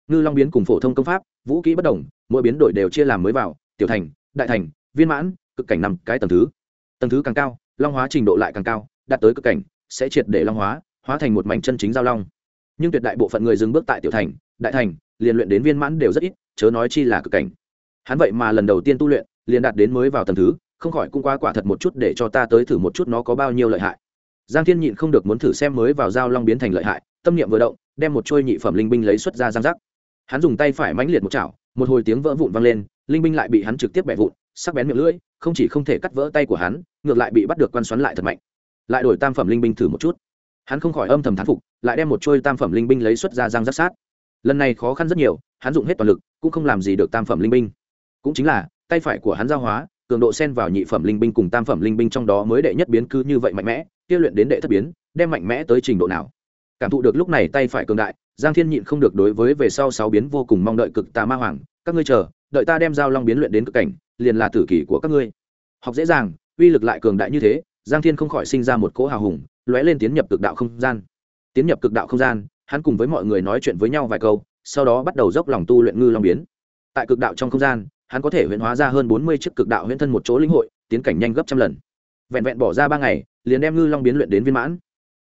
Ngư long biến cùng phổ thông công pháp, vũ kỹ bất đồng, mỗi biến đổi đều chia làm mới vào, tiểu thành, đại thành, viên mãn, cực cảnh năm cái tầng thứ. Tầng thứ càng cao, long hóa trình độ lại càng cao, đạt tới cực cảnh, sẽ triệt để long hóa hóa thành một mảnh chân chính giao long. Nhưng tuyệt đại bộ phận người dừng bước tại tiểu thành, đại thành, liền luyện đến viên mãn đều rất ít, chớ nói chi là cực cảnh. Hắn vậy mà lần đầu tiên tu luyện liền đạt đến mới vào tầng thứ, không khỏi cũng qua quả thật một chút để cho ta tới thử một chút nó có bao nhiêu lợi hại. Giang thiên nhịn không được muốn thử xem mới vào dao long biến thành lợi hại, tâm niệm vừa động, đem một trôi nhị phẩm linh binh lấy xuất ra giang giác. Hắn dùng tay phải mãnh liệt một chảo, một hồi tiếng vỡ vụn vang lên, linh binh lại bị hắn trực tiếp bẻ vụn, sắc bén miệng lưỡi, không chỉ không thể cắt vỡ tay của hắn, ngược lại bị bắt được quan xoắn lại thật mạnh. Lại đổi tam phẩm linh binh thử một chút. Hắn không khỏi âm thầm thán phục, lại đem một trôi tam phẩm linh binh lấy xuất ra giang giác sát. Lần này khó khăn rất nhiều, hắn dùng hết toàn lực, cũng không làm gì được tam phẩm linh binh. Cũng chính là tay phải của hắn giao hóa, cường độ xen vào nhị phẩm linh binh cùng tam phẩm linh binh trong đó mới đệ nhất biến cứ như vậy mạnh mẽ, kia luyện đến đệ thất biến, đem mạnh mẽ tới trình độ nào. Cảm thụ được lúc này tay phải cường đại, giang thiên nhịn không được đối với về sau sáu biến vô cùng mong đợi cực tà ma hoàng, các ngươi chờ, đợi ta đem giao long biến luyện đến cực cảnh, liền là tử kỷ của các ngươi. Học dễ dàng, uy lực lại cường đại như thế, giang thiên không khỏi sinh ra một cỗ hào hùng, lóe lên tiến nhập cực đạo không gian. Tiến nhập cực đạo không gian, hắn cùng với mọi người nói chuyện với nhau vài câu, sau đó bắt đầu dốc lòng tu luyện ngư long biến. Tại cực đạo trong không gian hắn có thể huyễn hóa ra hơn bốn mươi chiếc cực đạo huyễn thân một chỗ lĩnh hội tiến cảnh nhanh gấp trăm lần. Vẹn vẹn bỏ ra ba ngày liền đem ngư long biến luyện đến viên mãn.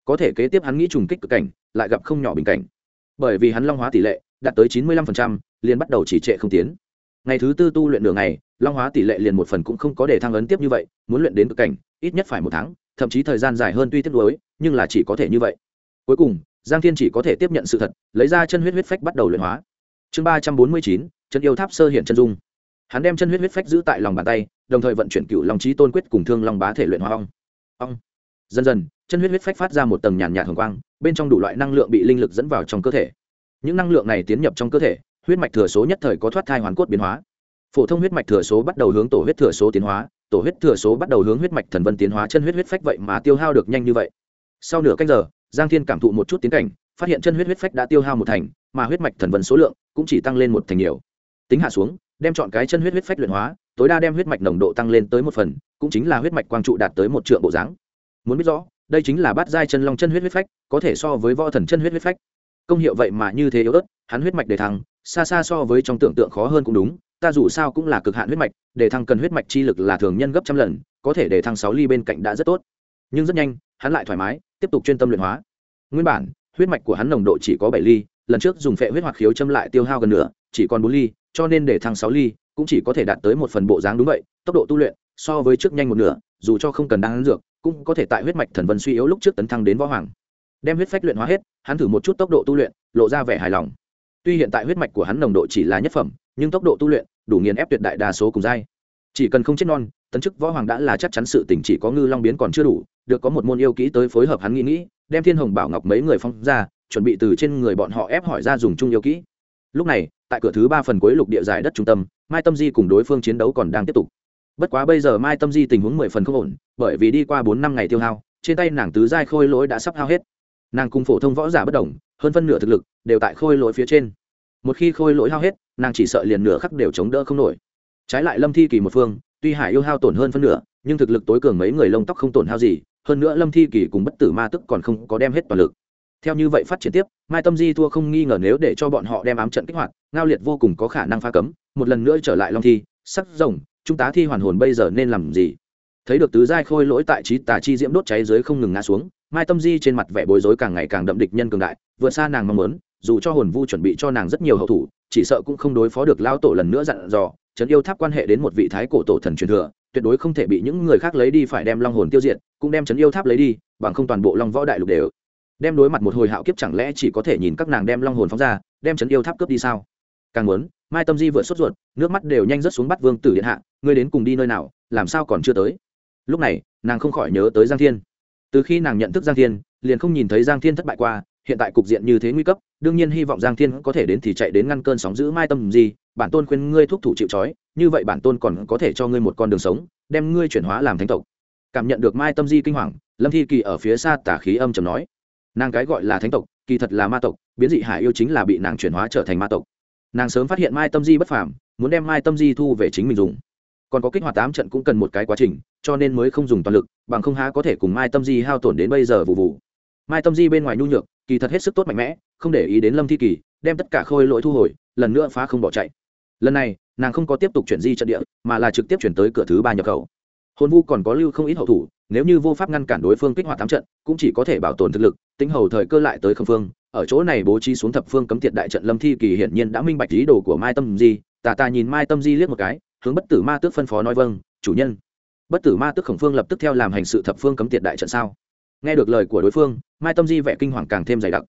Có thể kế tiếp hắn nghĩ trùng kích cực cảnh lại gặp không nhỏ bình cảnh. Bởi vì hắn long hóa tỷ lệ đạt tới chín mươi lăm phần trăm, liền bắt đầu chỉ trệ không tiến. Ngày thứ tư tu luyện nửa ngày long hóa tỷ lệ liền một phần cũng không có để thăng ấn tiếp như vậy muốn luyện đến cực cảnh ít nhất phải một tháng thậm chí thời gian dài hơn tuy tiếp nối nhưng là chỉ có thể như vậy. Cuối cùng giang thiên chỉ có thể tiếp nhận sự thật lấy ra chân huyết huyết phách bắt đầu luyện hóa. Chương ba trăm bốn mươi chín chân yêu tháp sơ hiện chân dung hắn đem chân huyết huyết phách giữ tại lòng bàn tay, đồng thời vận chuyển cựu long trí tôn quyết cùng thương long bá thể luyện hóa ong. Ong. Dần dần, chân huyết huyết phách phát ra một tầng nhàn nhạt hồng quang, bên trong đủ loại năng lượng bị linh lực dẫn vào trong cơ thể. Những năng lượng này tiến nhập trong cơ thể, huyết mạch thừa số nhất thời có thoát thai hoàn cốt biến hóa. Phổ thông huyết mạch thừa số bắt đầu hướng tổ huyết thừa số tiến hóa, tổ huyết thừa số bắt đầu hướng huyết mạch thần vân tiến hóa chân huyết huyết phách vậy mà tiêu hao được nhanh như vậy. Sau nửa canh giờ, giang thiên cảm thụ một chút tiến cảnh, phát hiện chân huyết huyết phách đã tiêu hao một thành, mà huyết mạch thần vân số lượng cũng chỉ tăng lên một thành nhiều. Tính hạ xuống đem chọn cái chân huyết huyết phách luyện hóa, tối đa đem huyết mạch nồng độ tăng lên tới một phần, cũng chính là huyết mạch quang trụ đạt tới một triệu bộ dáng. Muốn biết rõ, đây chính là bát giai chân long chân huyết huyết phách, có thể so với võ thần chân huyết huyết phách. Công hiệu vậy mà như thế yếu ớt, hắn huyết mạch đề thăng, xa xa so với trong tưởng tượng khó hơn cũng đúng, ta dù sao cũng là cực hạn huyết mạch để thăng cần huyết mạch chi lực là thường nhân gấp trăm lần, có thể để thăng sáu ly bên cạnh đã rất tốt. Nhưng rất nhanh, hắn lại thoải mái, tiếp tục chuyên tâm luyện hóa. Nguyên bản, huyết mạch của hắn nồng độ chỉ có bảy ly, lần trước dùng phệ huyết hoặc khiếu châm lại tiêu hao gần nửa, chỉ còn bốn ly cho nên để thăng sáu ly cũng chỉ có thể đạt tới một phần bộ dáng đúng vậy, tốc độ tu luyện so với trước nhanh một nửa, dù cho không cần đan dược, cũng có thể tại huyết mạch thần vân suy yếu lúc trước tấn thăng đến võ hoàng. Đem huyết phách luyện hóa hết, hắn thử một chút tốc độ tu luyện, lộ ra vẻ hài lòng. Tuy hiện tại huyết mạch của hắn nồng độ chỉ là nhất phẩm, nhưng tốc độ tu luyện đủ nghiền ép tuyệt đại đa số cùng giai. Chỉ cần không chết non, tấn chức võ hoàng đã là chắc chắn sự tình chỉ có ngư long biến còn chưa đủ, được có một môn yêu kỹ tới phối hợp hắn nghĩ nghĩ, đem thiên hồng bảo ngọc mấy người phong ra, chuẩn bị từ trên người bọn họ ép hỏi ra dùng chung yêu kỹ. Lúc này tại cửa thứ ba phần cuối lục địa giải đất trung tâm, mai tâm di cùng đối phương chiến đấu còn đang tiếp tục. Bất quá bây giờ mai tâm di tình huống mười phần không ổn, bởi vì đi qua bốn năm ngày tiêu hao, trên tay nàng tứ giai khôi lỗi đã sắp hao hết. Nàng cùng phổ thông võ giả bất đồng, hơn phân nửa thực lực đều tại khôi lỗi phía trên. Một khi khôi lỗi hao hết, nàng chỉ sợ liền nửa khắc đều chống đỡ không nổi. Trái lại lâm thi kỳ một phương, tuy hải yêu hao tổn hơn phân nửa, nhưng thực lực tối cường mấy người lông tóc không tổn hao gì, hơn nữa lâm thi kỳ cùng bất tử ma tức còn không có đem hết toàn lực theo như vậy phát triển tiếp, mai tâm di thua không nghi ngờ nếu để cho bọn họ đem ám trận kích hoạt, ngao liệt vô cùng có khả năng phá cấm, một lần nữa trở lại long thi, sắc rồng trung tá thi hoàn hồn bây giờ nên làm gì? Thấy được tứ giai khôi lỗi tại trí tà chi diễm đốt cháy dưới không ngừng ngã xuống, mai tâm di trên mặt vẻ bối rối càng ngày càng đậm địch nhân cường đại, vượt xa nàng mong muốn, dù cho hồn vu chuẩn bị cho nàng rất nhiều hậu thủ, chỉ sợ cũng không đối phó được lao tổ lần nữa dặn dò trấn yêu tháp quan hệ đến một vị thái cổ tổ thần truyền thừa, tuyệt đối không thể bị những người khác lấy đi phải đem long hồn tiêu diệt, cũng đem trấn yêu tháp lấy đi, bằng không toàn bộ long võ đại lục đều đem đối mặt một hồi hạo kiếp chẳng lẽ chỉ có thể nhìn các nàng đem long hồn phóng ra, đem trấn yêu tháp cướp đi sao? Càng muốn, mai tâm di vừa sốt ruột, nước mắt đều nhanh rớt xuống bắt vương tử điện hạ, ngươi đến cùng đi nơi nào, làm sao còn chưa tới? Lúc này, nàng không khỏi nhớ tới giang thiên. Từ khi nàng nhận thức giang thiên, liền không nhìn thấy giang thiên thất bại qua, hiện tại cục diện như thế nguy cấp, đương nhiên hy vọng giang thiên có thể đến thì chạy đến ngăn cơn sóng giữ mai tâm gì bản tôn khuyên ngươi thúc thủ chịu trói, như vậy bản tôn còn có thể cho ngươi một con đường sống, đem ngươi chuyển hóa làm thánh tộc. Cảm nhận được mai tâm di kinh hoàng, lâm thi kỳ ở phía xa tả khí âm trầm nói nàng cái gọi là thánh tộc, kỳ thật là ma tộc, biến dị hải yêu chính là bị nàng chuyển hóa trở thành ma tộc. Nàng sớm phát hiện mai tâm di bất phàm, muốn đem mai tâm di thu về chính mình dùng. Còn có kích hoạt tám trận cũng cần một cái quá trình, cho nên mới không dùng toàn lực, bằng không há có thể cùng mai tâm di hao tổn đến bây giờ vụ vụ. Mai tâm di bên ngoài nhu nhược, kỳ thật hết sức tốt mạnh mẽ, không để ý đến lâm thi kỳ, đem tất cả khôi lỗi thu hồi, lần nữa phá không bỏ chạy. Lần này, nàng không có tiếp tục chuyển di trận địa, mà là trực tiếp chuyển tới cửa thứ ba nhập khẩu hồn vu còn có lưu không ít hậu thủ, nếu như vô pháp ngăn cản đối phương kích hoạt tám trận, cũng chỉ có thể bảo tồn thực lực, tính hầu thời cơ lại tới khâm phương. Ở chỗ này bố trí xuống thập phương cấm tiệt đại trận lâm thi kỳ hiển nhiên đã minh bạch ý đồ của mai tâm di. Tà tà nhìn mai tâm di liếc một cái, hướng bất tử ma tước phân phó nói vâng chủ nhân. Bất tử ma tước khổng phương lập tức theo làm hành sự thập phương cấm tiệt đại trận sao? Nghe được lời của đối phương, mai tâm di vẻ kinh hoàng càng thêm dày đặc.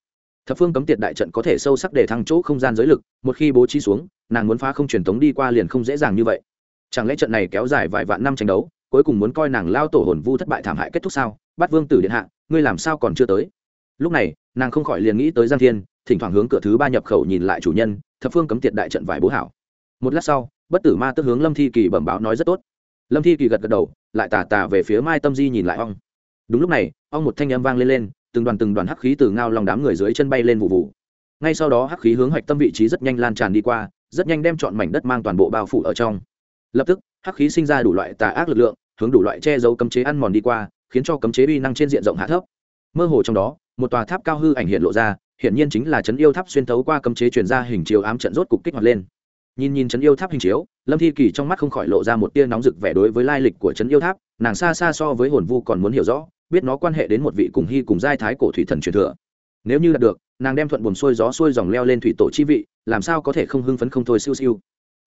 Thập phương cấm tiệt đại trận có thể sâu sắc để thăng chỗ không gian giới lực, một khi bố trí xuống, nàng muốn phá không truyền tống đi qua liền không dễ dàng như vậy. Chẳng lẽ trận này kéo dài vài vạn năm tranh đấu? Cuối cùng muốn coi nàng lao tổ hồn vu thất bại thảm hại kết thúc sao? Bắt vương tử điện hạ, ngươi làm sao còn chưa tới? Lúc này, nàng không khỏi liền nghĩ tới giang thiên, thỉnh thoảng hướng cửa thứ ba nhập khẩu nhìn lại chủ nhân, thập phương cấm tiệt đại trận vải bố hảo. Một lát sau, bất tử ma tức hướng lâm thi kỳ bẩm báo nói rất tốt. Lâm thi kỳ gật gật đầu, lại tà tà về phía mai tâm di nhìn lại ong. Đúng lúc này, ong một thanh âm vang lên lên, từng đoàn từng đoàn hắc khí từ ngao lòng đám người dưới chân bay lên vụ vụ. Ngay sau đó hắc khí hướng hoạch tâm vị trí rất nhanh lan tràn đi qua, rất nhanh đem chọn mảnh đất mang toàn bộ bao phủ ở trong. Lập tức, hắc khí sinh ra đủ loại tà ác lực lượng hướng đủ loại che giấu cấm chế ăn mòn đi qua, khiến cho cấm chế uy năng trên diện rộng hạ thấp. Mơ hồ trong đó, một tòa tháp cao hư ảnh hiện lộ ra hiện nhiên chính là chấn yêu tháp xuyên thấu qua cấm chế truyền ra hình chiếu ám trận rốt cục kích hoạt lên. Nhìn nhìn chấn yêu tháp hình chiếu, lâm thi kỳ trong mắt không khỏi lộ ra một tia nóng rực vẻ đối với lai lịch của chấn yêu tháp, nàng xa xa so với hồn vu còn muốn hiểu rõ, biết nó quan hệ đến một vị cùng hy cùng giai thái cổ thủy thần truyền thừa. Nếu như đạt được, nàng đem thuận buồn xuôi gió xuôi dòng leo lên thủy tổ chi vị, làm sao có thể không hưng phấn không thôi siêu siêu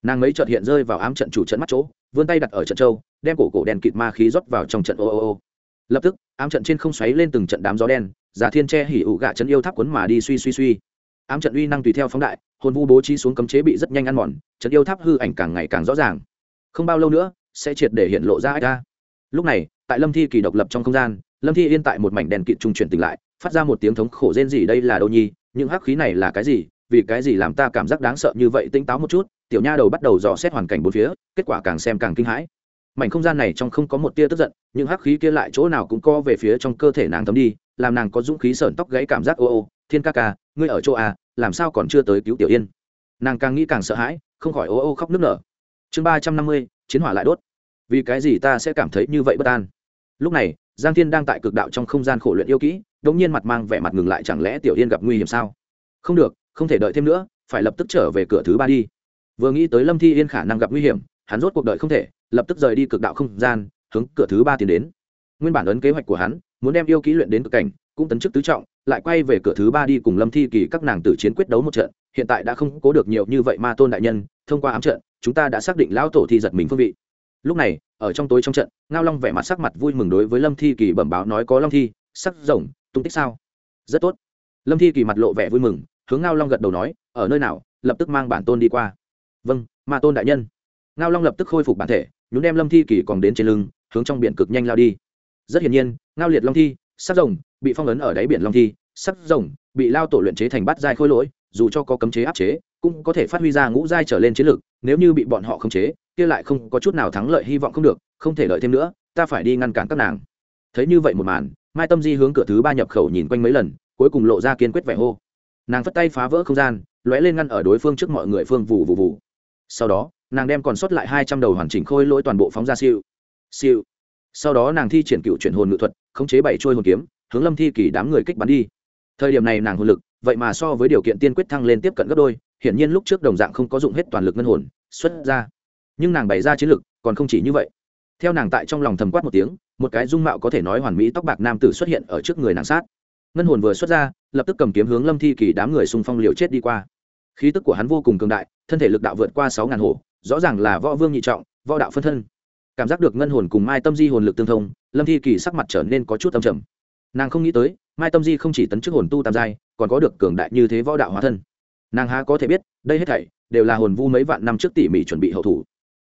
nàng mấy trợt hiện rơi vào ám trận chủ trận mắt chỗ, vươn tay đặt ở trận châu, đem cổ cổ đen kịt ma khí rót vào trong trận ô ô ô. Lập tức, ám trận trên không xoáy lên từng trận đám gió đen, giả thiên che hỉ ụ gạ chân yêu tháp quấn mà đi suy suy suy. Ám trận uy năng tùy theo phóng đại, hồn vu bố trí xuống cấm chế bị rất nhanh ăn mòn, trận yêu tháp hư ảnh càng ngày càng rõ ràng. Không bao lâu nữa, sẽ triệt để hiện lộ ra ai ta lúc này, tại lâm thi kỳ độc lập trong không gian, lâm thi yên tại một mảnh đèn kịt trung chuyển tỉnh lại, phát ra một tiếng thống khổ rên gì đây là đâu nhi? Những hắc khí này là cái gì? Vì cái gì làm ta cảm giác đáng sợ như vậy? Tinh táo một chút tiểu nha đầu bắt đầu dò xét hoàn cảnh bốn phía, kết quả càng xem càng kinh hãi. Mảnh không gian này trong không có một tia tức giận nhưng hắc khí kia lại chỗ nào cũng co về phía trong cơ thể nàng thấm đi, làm nàng có dũng khí sởn tóc gãy cảm giác, ô ô, thiên ca ca, ngươi ở chỗ à làm sao còn chưa tới cứu tiểu yên? Nàng càng nghĩ càng sợ hãi, không khỏi ô ô khóc nức nở. Chương ba trăm năm mươi, chiến hỏa lại đốt. Vì cái gì ta sẽ cảm thấy như vậy bất an? Lúc này, giang thiên đang tại cực đạo trong không gian khổ luyện yêu kỹ đ ỗ n g nhiên mặt mang vẻ mặt ngừng lại, chẳng lẽ tiểu yên gặp nguy hiểm sao? Không được, không thể đợi thêm nữa, phải lập tức trở về cửa thứ ba đi vừa nghĩ tới lâm thi yên khả năng gặp nguy hiểm, hắn rốt cuộc đợi không thể, lập tức rời đi cực đạo không gian, hướng cửa thứ ba tiến đến. Nguyên bản ấn kế hoạch của hắn, muốn đem yêu kỹ luyện đến cực cảnh, cũng tấn chức tứ trọng, lại quay về cửa thứ ba đi cùng lâm thi kỳ các nàng tử chiến quyết đấu một trận, hiện tại đã không cố được nhiều như vậy ma tôn đại nhân, thông qua ám trận, chúng ta đã xác định lão tổ thi giật mình phương vị. Lúc này, ở trong tối trong trận, ngao long vẻ mặt sắc mặt vui mừng đối với lâm thi kỳ bẩm báo nói có long thi, sắc rồng, tung tích sao? Rất tốt. Lâm thi kỳ mặt lộ vẻ vui mừng, hướng ngao long gật đầu nói, ở nơi nào, lập tức mang bản tôn đi qua vâng ma tôn đại nhân. Ngao long lập tức khôi phục bản thể, nhún đem lâm thi kỳ còn đến trên lưng, hướng trong biển cực nhanh lao đi. Rất hiển nhiên, ngao liệt long thi sắc rồng, bị phong ấn ở đáy biển long thi sắc rồng, bị lao tổ luyện chế thành bát giai khôi lỗi, dù cho có cấm chế áp chế, cũng có thể phát huy ra ngũ giai trở lên chiến lược nếu như bị bọn họ khống chế, kia lại không có chút nào thắng lợi hy vọng không được, không thể lợi thêm nữa, ta phải đi ngăn cản các nàng. Thấy như vậy một màn, mai tâm di hướng cửa thứ ba nhập khẩu nhìn quanh mấy lần, cuối cùng lộ ra kiên quyết vẻ hô. Nàng phất tay phá vỡ không gian, lóe lên ngăn ở đối phương trước mọi người phương vù vù vù sau đó, nàng đem còn sót lại hai trăm đầu hoàn chỉnh khôi lỗi toàn bộ phóng ra siêu. Siêu. Sau đó nàng thi triển cựu chuyển hồn ngự thuật, khống chế bảy trôi hồn kiếm, hướng lâm thi kỳ đám người kích bắn đi. Thời điểm này nàng hồn lực, vậy mà so với điều kiện tiên quyết thăng lên tiếp cận gấp đôi, hiển nhiên lúc trước đồng dạng không có dụng hết toàn lực ngân hồn, xuất ra. Nhưng nàng bày ra chiến lực, còn không chỉ như vậy. Theo nàng tại trong lòng thầm quát một tiếng, một cái dung mạo có thể nói hoàn mỹ tóc bạc nam tử xuất hiện ở trước người nàng sát. Ngân hồn vừa xuất ra, lập tức cầm kiếm hướng lâm thi kỳ đám người xung phong liều chết đi qua khí tức của hắn vô cùng cường đại, thân thể lực đạo vượt qua sáu ngàn hổ, rõ ràng là võ vương nhị trọng, võ đạo phân thân. Cảm giác được ngân hồn cùng mai tâm di hồn lực tương thông, lâm thi kỳ sắc mặt trở nên có chút tâm trầm. Nàng không nghĩ tới, mai tâm di không chỉ tấn chức hồn tu tam giai, còn có được cường đại như thế võ đạo hóa thân. Nàng há có thể biết, đây hết thảy đều là hồn vu mấy vạn năm trước tỉ mỉ chuẩn bị hậu thủ.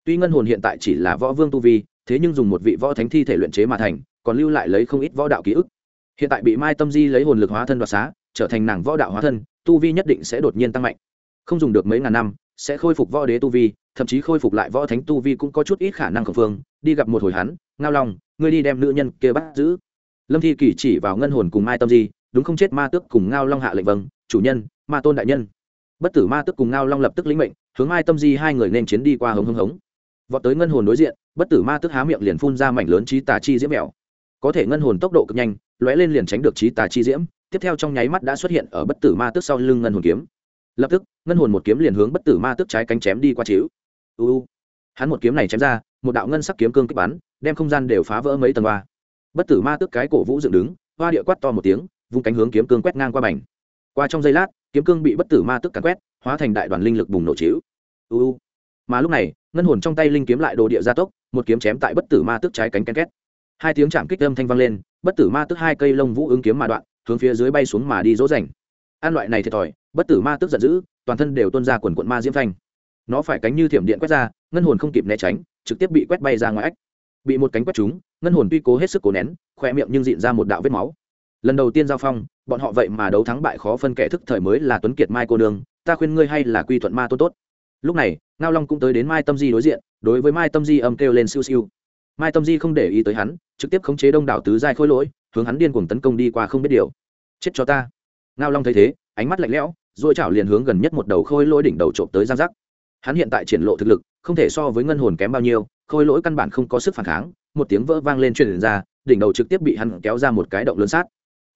Tuy ngân hồn hiện tại chỉ là võ vương tu vi, thế nhưng dùng một vị võ thánh thi thể luyện chế mà thành, còn lưu lại lấy không ít võ đạo ký ức. Hiện tại bị mai tâm di lấy hồn lực hóa thân đoạt xá, trở thành nàng võ đạo hóa thân, tu vi nhất định sẽ đột nhiên tăng mạnh không dùng được mấy ngàn năm, sẽ khôi phục võ đế tu vi, thậm chí khôi phục lại võ thánh tu vi cũng có chút ít khả năng khẩn phương. Đi gặp một hồi hắn, ngao lòng ngươi đi đem nữ nhân kia bắt giữ. Lâm thi kỳ chỉ vào ngân hồn cùng mai tâm di, đúng không chết ma tước cùng ngao long hạ lệnh vâng chủ nhân, ma tôn đại nhân. Bất tử ma tước cùng ngao long lập tức lĩnh mệnh, hướng mai tâm di hai người nên chiến đi qua hống hống hống. Vọt tới ngân hồn đối diện, bất tử ma tước há miệng liền phun ra mảnh lớn trí tà chi diễm mèo. Có thể ngân hồn tốc độ cực nhanh, lóe lên liền tránh được trí tà chi diễm. Tiếp theo trong nháy mắt đã xuất hiện ở bất tử ma tước sau lưng ngân hồn kiếm lập tức, ngân hồn một kiếm liền hướng bất tử ma tước trái cánh chém đi qua chiếu uu hắn một kiếm này chém ra, một đạo ngân sắc kiếm cương kích bắn, đem không gian đều phá vỡ mấy tầng ba bất tử ma tước cái cổ vũ dựng đứng, hoa địa quát to một tiếng, vung cánh hướng kiếm cương quét ngang qua bành. Qua trong giây lát, kiếm cương bị bất tử ma tước cắn quét, hóa thành đại đoàn linh lực bùng nổ chiếu uu mà lúc này, ngân hồn trong tay linh kiếm lại đồ địa gia tốc, một kiếm chém tại bất tử ma tước trái cánh ken két. Hai tiếng chạm kích âm thanh vang lên, bất tử ma tước hai cây lông vũ ứng kiếm mà đoạn, hướng phía dưới bay xuống mà đi dỗ dành an loại này thiệt thòi, bất tử ma tước giận dữ, toàn thân đều tuôn ra quần quận ma diễm thanh nó phải cánh như thiểm điện quét ra, ngân hồn không kịp né tránh, trực tiếp bị quét bay ra ngoài ách. Bị một cánh quét trúng, ngân hồn tuy cố hết sức cố nén khoe miệng nhưng dịn ra một đạo vết máu. Lần đầu tiên giao phong, bọn họ vậy mà đấu thắng bại khó phân kẻ thức thời mới là tuấn kiệt mai cô nương, ta khuyên ngươi hay là quy thuận ma tốt tốt. Lúc này, ngao long cũng tới đến mai tâm di đối diện, đối với mai tâm di âm kêu lên siêu siêu. Mai tâm di không để ý tới hắn, trực tiếp khống chế đông đảo tứ giai khôi lỗi, hướng hắn điên cuồng tấn công đi qua không biết điều. Chết cho ta ngao long thấy thế, ánh mắt lạnh lẽo dội chảo liền hướng gần nhất một đầu khôi lỗi đỉnh đầu trộm tới giang giác. Hắn hiện tại triển lộ thực lực, không thể so với ngân hồn kém bao nhiêu, khôi lỗi căn bản không có sức phản kháng, một tiếng vỡ vang lên truyền ra, đỉnh đầu trực tiếp bị hắn kéo ra một cái động lớn sát.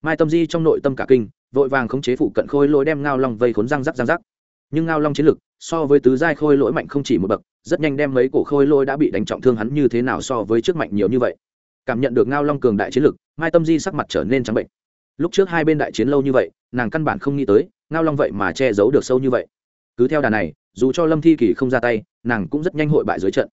Mai tâm di trong nội tâm cả kinh, vội vàng khống chế phụ cận khôi lỗi đem ngao long vây khốn răng rắc răng rắc nhưng ngao long chiến lực, so với tứ giai khôi lỗi mạnh không chỉ một bậc, rất nhanh đem mấy cổ khôi lỗi đã bị đánh trọng thương hắn như thế nào so với trước mạnh nhiều như vậy. Cảm nhận được ngao long cường đại chiến lực, mai tâm di sắc mặt trở nên trắng bệnh lúc trước hai bên đại chiến lâu như vậy, nàng căn bản không nghĩ tới, ngao long vậy mà che giấu được sâu như vậy. Cứ theo đà này, dù cho lâm thi kỳ không ra tay, nàng cũng rất nhanh hội bại dưới trận.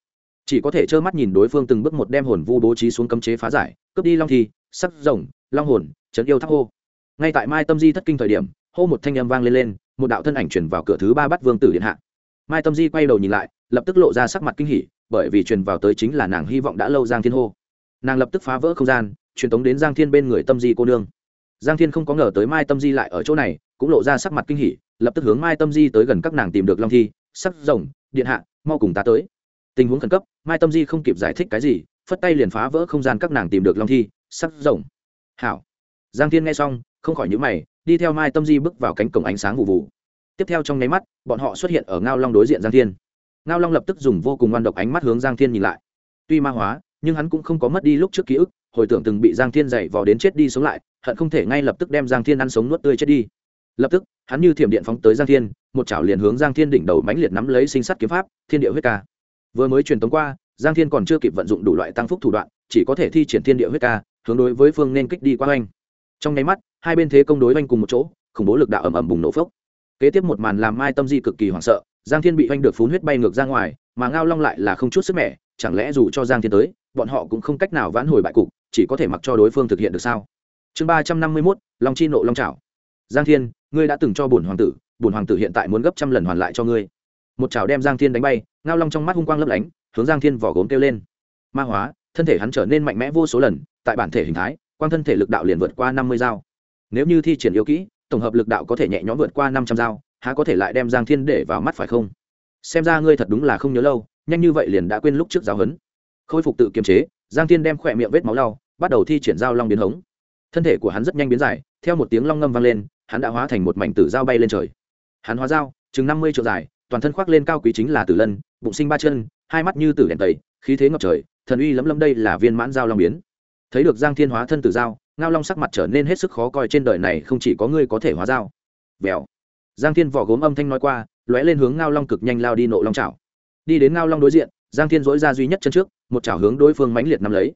Chỉ có thể trơ mắt nhìn đối phương từng bước một đem hồn vu bố trí xuống cấm chế phá giải, cướp đi long thi, sắc rồng, long hồn, trấn yêu thác hô. Ngay tại mai tâm di thất kinh thời điểm, hô một thanh âm vang lên lên, một đạo thân ảnh chuyển vào cửa thứ ba bắt vương tử điện hạ. Mai tâm di quay đầu nhìn lại, lập tức lộ ra sắc mặt kinh hỉ, bởi vì truyền vào tới chính là nàng hy vọng đã lâu giang thiên hô. Nàng lập tức phá vỡ không gian, truyền tống đến giang thiên bên người tâm di cô nương giang thiên không có ngờ tới mai tâm di lại ở chỗ này, cũng lộ ra sắc mặt kinh hỉ, lập tức hướng mai tâm di tới gần các nàng tìm được long thi, sắc rồng, điện hạ, mau cùng ta tới. Tình huống khẩn cấp, mai tâm di không kịp giải thích cái gì, phất tay liền phá vỡ không gian các nàng tìm được long thi, sắc rồng. Hảo. Giang thiên nghe xong, không khỏi nhữ mày, đi theo mai tâm di bước vào cánh cổng ánh sáng vụ vụ. Tiếp theo trong nháy mắt, bọn họ xuất hiện ở ngao long đối diện giang thiên. Ngao long lập tức dùng vô cùng ngoan độc ánh mắt hướng giang thiên nhìn lại. Tuy ma hóa, nhưng hắn cũng không có mất đi lúc trước ký ức hồi tưởng từng bị giang thiên dày vò đến chết đi sống lại, hận không thể ngay lập tức đem giang thiên ăn sống nuốt tươi chết đi. Lập tức, hắn như thiểm điện phóng tới giang thiên, một chảo liền hướng giang thiên đỉnh đầu mãnh liệt nắm lấy sinh sắt kiếm pháp, thiên địa huyết ca. Vừa mới truyền tống qua, giang thiên còn chưa kịp vận dụng đủ loại tăng phúc thủ đoạn, chỉ có thể thi triển thiên địa huyết ca, hướng đối với phương nên kích đi qua oanh. Trong nháy mắt, hai bên thế công đối oanh cùng một chỗ, khủng bố lực đạo ầm ầm bùng nổ phốc. Kế tiếp một màn làm mai tâm di cực kỳ hoảng sợ, giang thiên bị oanh được phun huyết bay ngược ra ngoài, mà ngao long lại là không chút sức mẻ, chẳng lẽ dù cho giang thiên tới, bọn họ cũng không cách nào vãn hồi bại cục chỉ có thể mặc cho đối phương thực hiện được sao? Chương ba trăm năm mươi mốt, long chi nộ long trào giang thiên, ngươi đã từng cho bổn hoàng tử, bổn hoàng tử hiện tại muốn gấp trăm lần hoàn lại cho ngươi. Một chảo đem giang thiên đánh bay, ngao long trong mắt hung quang lấp lánh, hướng giang thiên vỏ gốm kêu lên. Ma hóa, thân thể hắn trở nên mạnh mẽ vô số lần, tại bản thể hình thái, quang thân thể lực đạo liền vượt qua năm mươi dao. Nếu như thi triển yêu kỹ, tổng hợp lực đạo có thể nhẹ nhõm vượt qua năm trăm dao, há có thể lại đem giang thiên để vào mắt phải không? Xem ra ngươi thật đúng là không nhớ lâu, nhanh như vậy liền đã quên lúc trước giáo huấn. Khôi phục tự kiềm chế giang thiên đem khỏe miệng vết máu lau, bắt đầu thi triển dao long biến hống. Thân thể của hắn rất nhanh biến dài, theo một tiếng long ngâm vang lên, hắn đã hóa thành một mảnh tử dao bay lên trời. Hắn hóa dao, chừng năm mươi triệu dài, toàn thân khoác lên cao quý chính là tử lân, bụng sinh ba chân, hai mắt như tử đèn tẩy, khí thế ngập trời, thần uy lấm lấm đây là viên mãn dao long biến. Thấy được giang thiên hóa thân tử dao, ngao long sắc mặt trở nên hết sức khó coi trên đời này, không chỉ có ngươi có thể hóa dao. Vèo giang thiên vỏ gốm âm thanh nói qua, lóe lên hướng ngao long cực nhanh lao đi nộ long chảo. Đi đến ngao long đối diện, giang thiên dỗi ra duy nhất chân trước một chảo hướng đối phương mãnh liệt nắm lấy.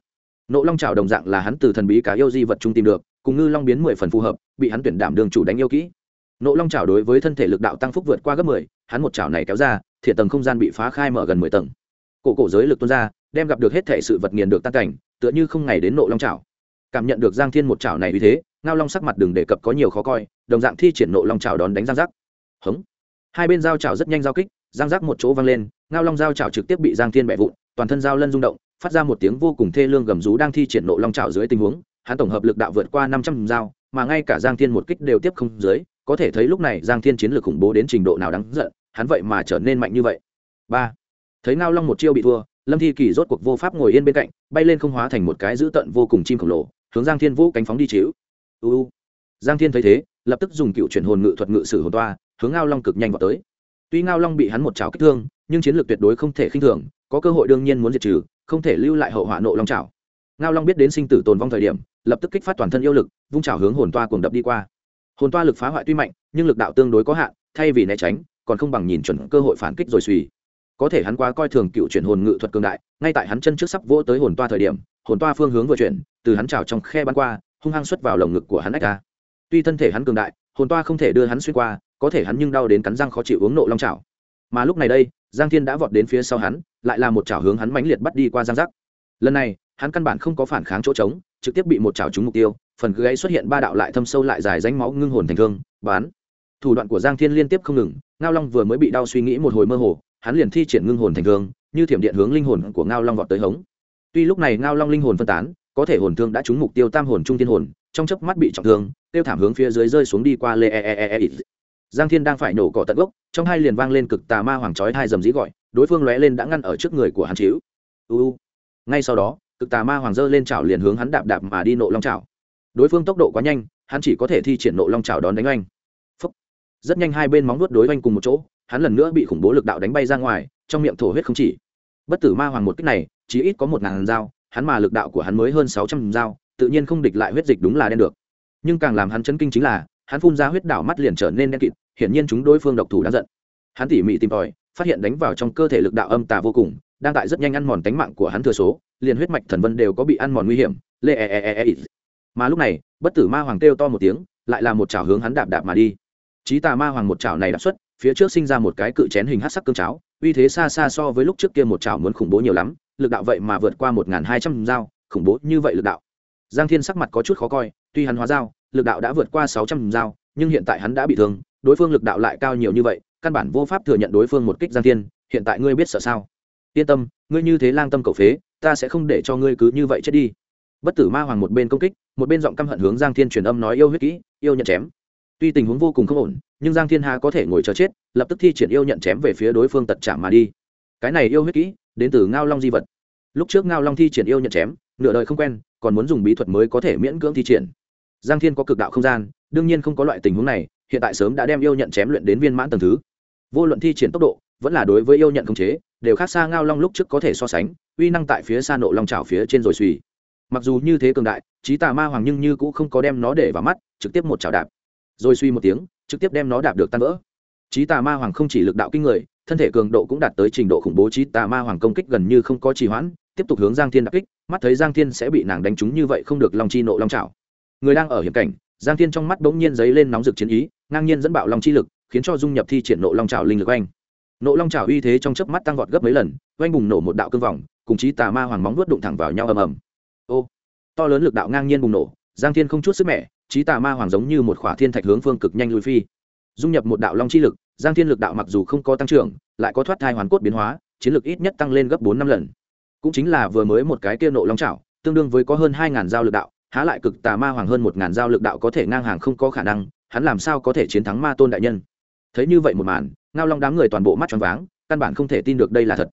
Nộ long chảo đồng dạng là hắn từ thần bí cá yêu di vật trung tìm được, cùng ngư long biến mười phần phù hợp, bị hắn tuyển đảm đường chủ đánh yêu kỹ. Nộ long chảo đối với thân thể lực đạo tăng phúc vượt qua gấp mười, hắn một chảo này kéo ra, thiệt tầng không gian bị phá khai mở gần mười tầng. Cổ cổ giới lực tuôn ra, đem gặp được hết thể sự vật nghiền được tan cảnh, tựa như không ngày đến nộ long chảo. Cảm nhận được giang thiên một chảo này vì thế, ngao long sắc mặt đừng đề cập có nhiều khó coi, đồng dạng thi triển nộ long chảo đón đánh giang giác. Hống. Hai bên giao chảo rất nhanh giao kích, giang giác một chỗ vang lên, ngao long giao chảo trực tiếp bị giang thiên bẹ vụn toàn thân giao lân rung động, phát ra một tiếng vô cùng thê lương gầm rú đang thi triển nộ long chảo dưới tình huống, hắn tổng hợp lực đạo vượt qua năm trăm dao, mà ngay cả giang thiên một kích đều tiếp không dưới, có thể thấy lúc này giang thiên chiến lược khủng bố đến trình độ nào đáng giận, hắn vậy mà trở nên mạnh như vậy. Ba, thấy ngao long một chiêu bị thua, lâm thi kỳ rốt cuộc vô pháp ngồi yên bên cạnh, bay lên không hóa thành một cái dữ tận vô cùng chim khổng lồ, hướng giang thiên vũ cánh phóng đi chịu. Uu giang thiên thấy thế, lập tức dùng cựu chuyển hồn ngự thuật ngự sử hồn toa, hướng ngao long cực nhanh vào tới. Tuy ngao long bị hắn một chảo kích thương, nhưng chiến lược tuyệt đối không thể khinh thường có cơ hội đương nhiên muốn diệt trừ, không thể lưu lại hậu họa nộ long chảo ngao long biết đến sinh tử tồn vong thời điểm, lập tức kích phát toàn thân yêu lực, vung chảo hướng hồn toa cùng đập đi qua. Hồn toa lực phá hoại tuy mạnh, nhưng lực đạo tương đối có hạn, thay vì né tránh, còn không bằng nhìn chuẩn cơ hội phản kích rồi suy. Có thể hắn quá coi thường cựu chuyển hồn ngự thuật cường đại, ngay tại hắn chân trước sắp vỗ tới hồn toa thời điểm, hồn toa phương hướng vừa chuyển, từ hắn trào trong khe bắn qua, hung hăng xuất vào lồng ngực của hắn ách ra. Tuy thân thể hắn cường đại, hồn toa không thể đưa hắn xuyên qua, có thể hắn nhưng đau đến cắn răng khó chịu uống nộ long chảo mà lúc này đây, giang thiên đã vọt đến phía sau hắn lại là một chảo hướng hắn mãnh liệt bắt đi qua giang giác. Lần này, hắn căn bản không có phản kháng chỗ trống, trực tiếp bị một chảo trúng mục tiêu, phần gáy xuất hiện ba đạo lại thâm sâu lại dài ránh máu ngưng hồn thành thương bán thủ đoạn của giang thiên liên tiếp không ngừng, ngao long vừa mới bị đau suy nghĩ một hồi mơ hồ, hắn liền thi triển ngưng hồn thành thương, như thiểm điện hướng linh hồn của ngao long vọt tới hống. Tuy lúc này ngao long linh hồn phân tán, có thể hồn thương đã trúng mục tiêu tam hồn trung thiên hồn, trong chớp mắt bị trọng thương, tiêu thảm hướng phía dưới rơi xuống đi qua lê e e e e. e. Giang thiên đang phải nổ cỏ tận gốc, trong hai liền vang lên cực tà ma hoàng chói hai dầm dĩ gọi đối phương lóe lên đã ngăn ở trước người của hắn chịu uu ngay sau đó, cực tà ma hoàng dơ lên chảo liền hướng hắn đạp đạp mà đi nộ long chảo. Đối phương tốc độ quá nhanh, hắn chỉ có thể thi triển nộ long chảo đón đánh oanh. Phúc. rất nhanh hai bên móng nuốt đối oanh cùng một chỗ, hắn lần nữa bị khủng bố lực đạo đánh bay ra ngoài, trong miệng thổ huyết không chỉ. Bất tử ma hoàng một cách này, chỉ ít có một ngàn dao, hắn mà lực đạo của hắn mới hơn sáu trăm dao, tự nhiên không địch lại huyết dịch đúng là đen được. Nhưng càng làm hắn chấn kinh chính là, hắn phun ra huyết đảo mắt liền trở nên đen kịt, hiển nhiên chúng đối phương độc thủ đã giận. Hắn tỉ mỉ tìm tòi phát hiện đánh vào trong cơ thể lực đạo âm tà vô cùng, đang tại rất nhanh ăn mòn tánh mạng của hắn thừa số, liền huyết mạch thần vân đều có bị ăn mòn nguy hiểm, lê e e e e, e. mà lúc này, bất tử ma hoàng kêu to một tiếng, lại là một chảo hướng hắn đạp đạp mà đi. Trí tà ma hoàng một chảo này đạp xuất, phía trước sinh ra một cái cự chén hình hát sắc cương cháo, uy thế xa xa so với lúc trước kia một chảo muốn khủng bố nhiều lắm, lực đạo vậy mà vượt qua một hai trăm dao, khủng bố như vậy lực đạo. Giang thiên sắc mặt có chút khó coi, tuy hắn hóa dao, lực đạo đã vượt qua sáu trăm dao, nhưng hiện tại hắn đã bị thương đối phương lực đạo lại cao nhiều như vậy, căn bản vô pháp thừa nhận đối phương một kích giang thiên, hiện tại ngươi biết sợ sao? Yên tâm, ngươi như thế lang tâm cầu phế, ta sẽ không để cho ngươi cứ như vậy chết đi. Bất tử ma hoàng một bên công kích, một bên giọng căm hận hướng giang thiên truyền âm nói yêu huyết kỹ, yêu nhận chém. Tuy tình huống vô cùng không ổn, nhưng giang thiên hà có thể ngồi chờ chết, lập tức thi triển yêu nhận chém về phía đối phương tật chạm mà đi. Cái này yêu huyết kỹ, đến từ ngao long di vật. Lúc trước ngao long thi triển yêu nhận chém, nửa đời không quen, còn muốn dùng bí thuật mới có thể miễn cưỡng thi triển. Giang thiên có cực đạo không gian, đương nhiên không có loại tình huống này hiện tại sớm đã đem yêu nhận chém luyện đến viên mãn tầng thứ. Vô luận thi triển tốc độ, vẫn là đối với yêu nhận khống chế, đều khác xa ngao long lúc trước có thể so sánh, uy năng tại phía xa nộ long trào phía trên rồi suy. Mặc dù như thế cường đại trí tà ma hoàng nhưng như cũng không có đem nó để vào mắt, trực tiếp một chảo đạp. Rồi suy một tiếng, trực tiếp đem nó đạp được tan vỡ. Trí tà ma hoàng không chỉ lực đạo kinh người, thân thể cường độ cũng đạt tới trình độ khủng bố trí tà ma hoàng công kích gần như không có trì hoãn, tiếp tục hướng giang thiên đặc kích, mắt thấy giang thiên sẽ bị nàng đánh trúng như vậy không được long chi nộ long trào người đang ở hiểm cảnh, giang thiên trong mắt bỗng nhiên giấy lên nóng rực chiến ý ngang nhiên dẫn bạo long chi lực, khiến cho dung nhập thi triển nộ long trào linh lực oanh. Nộ long trào uy thế trong chớp mắt tăng vọt gấp mấy lần, oanh bùng nổ một đạo cương vòng, cùng chí tà ma hoàng móng vuốt đụng thẳng vào nhau ầm ầm. Ô, to lớn lực đạo ngang nhiên bùng nổ, giang thiên không chút sức mẻ, chí tà ma hoàng giống như một khỏa thiên thạch hướng phương cực nhanh lùi phi. Dung nhập một đạo long chi lực, giang thiên lực đạo mặc dù không có tăng trưởng, lại có thoát thai hoàn cốt biến hóa, chiến lực ít nhất tăng lên gấp bốn năm lần. Cũng chính là vừa mới một cái kia nộ long trào tương đương với có hơn hai ngàn giao lực đạo, há lại cực tà ma hoàng hơn một ngàn giao lực đạo có thể ngang hàng không có khả năng hắn làm sao có thể chiến thắng ma tôn đại nhân? Thấy như vậy một màn, ngao long đám người toàn bộ mắt tròn váng, căn bản không thể tin được đây là thật.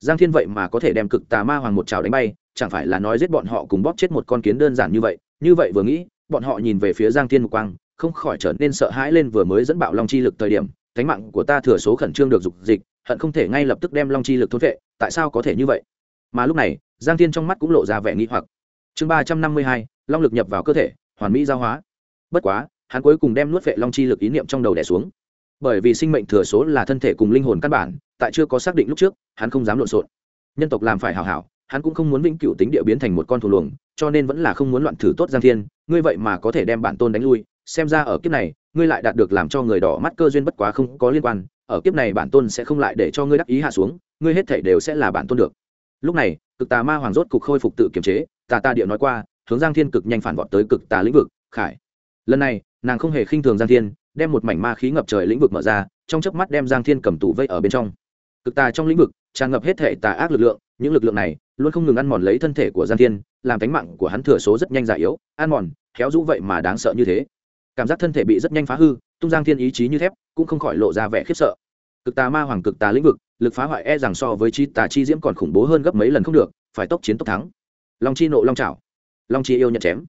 Giang thiên vậy mà có thể đem cực tà ma hoàng một trào đánh bay, chẳng phải là nói giết bọn họ cùng bóp chết một con kiến đơn giản như vậy? Như vậy vừa nghĩ, bọn họ nhìn về phía giang thiên mục quang, không khỏi trở nên sợ hãi lên vừa mới dẫn bạo long chi lực thời điểm. Cánh mạng của ta thừa số khẩn trương được dục dịch, hận không thể ngay lập tức đem long chi lực thôn vệ, tại sao có thể như vậy? Mà lúc này, giang thiên trong mắt cũng lộ ra vẻ nghĩ hoặc. Chương ba trăm năm mươi hai, long lực nhập vào cơ thể, hoàn mỹ giao hóa. Bất quá hắn cuối cùng đem nuốt vệ long chi lực ý niệm trong đầu đẻ xuống. Bởi vì sinh mệnh thừa số là thân thể cùng linh hồn căn bản, tại chưa có xác định lúc trước, hắn không dám lộn xộn. Nhân tộc làm phải hảo hảo, hắn cũng không muốn vĩnh cửu tính địa biến thành một con thù luồng, cho nên vẫn là không muốn loạn thử tốt giang thiên, ngươi vậy mà có thể đem bản tôn đánh lui, xem ra ở kiếp này, ngươi lại đạt được làm cho người đỏ mắt cơ duyên bất quá không có liên quan, ở kiếp này bản tôn sẽ không lại để cho ngươi đắc ý hạ xuống, ngươi hết thể đều sẽ là bản tôn được. Lúc này, cực tà ma hoàng rốt cục khôi phục tự kiềm chế, tà ta địa nói qua, hướng giang thiên cực nhanh phản vọt tới cực tà lĩnh vực, khải. Lần này nàng không hề khinh thường giang thiên đem một mảnh ma khí ngập trời lĩnh vực mở ra trong chớp mắt đem giang thiên cầm tủ vây ở bên trong. Cực tà trong lĩnh vực tràn ngập hết thể tà ác lực lượng những lực lượng này luôn không ngừng ăn mòn lấy thân thể của giang thiên làm cánh mạng của hắn thừa số rất nhanh già yếu ăn mòn khéo rũ vậy mà đáng sợ như thế. Cảm giác thân thể bị rất nhanh phá hư tung giang thiên ý chí như thép cũng không khỏi lộ ra vẻ khiếp sợ. Cực tà ma hoàng cực tà lĩnh vực lực phá hoại e rằng so với chi tà chi diễm còn khủng bố hơn gấp mấy lần không được phải tốc chiến tốc thắng. Long chi nộ long chảo, long chi yêu nhận chém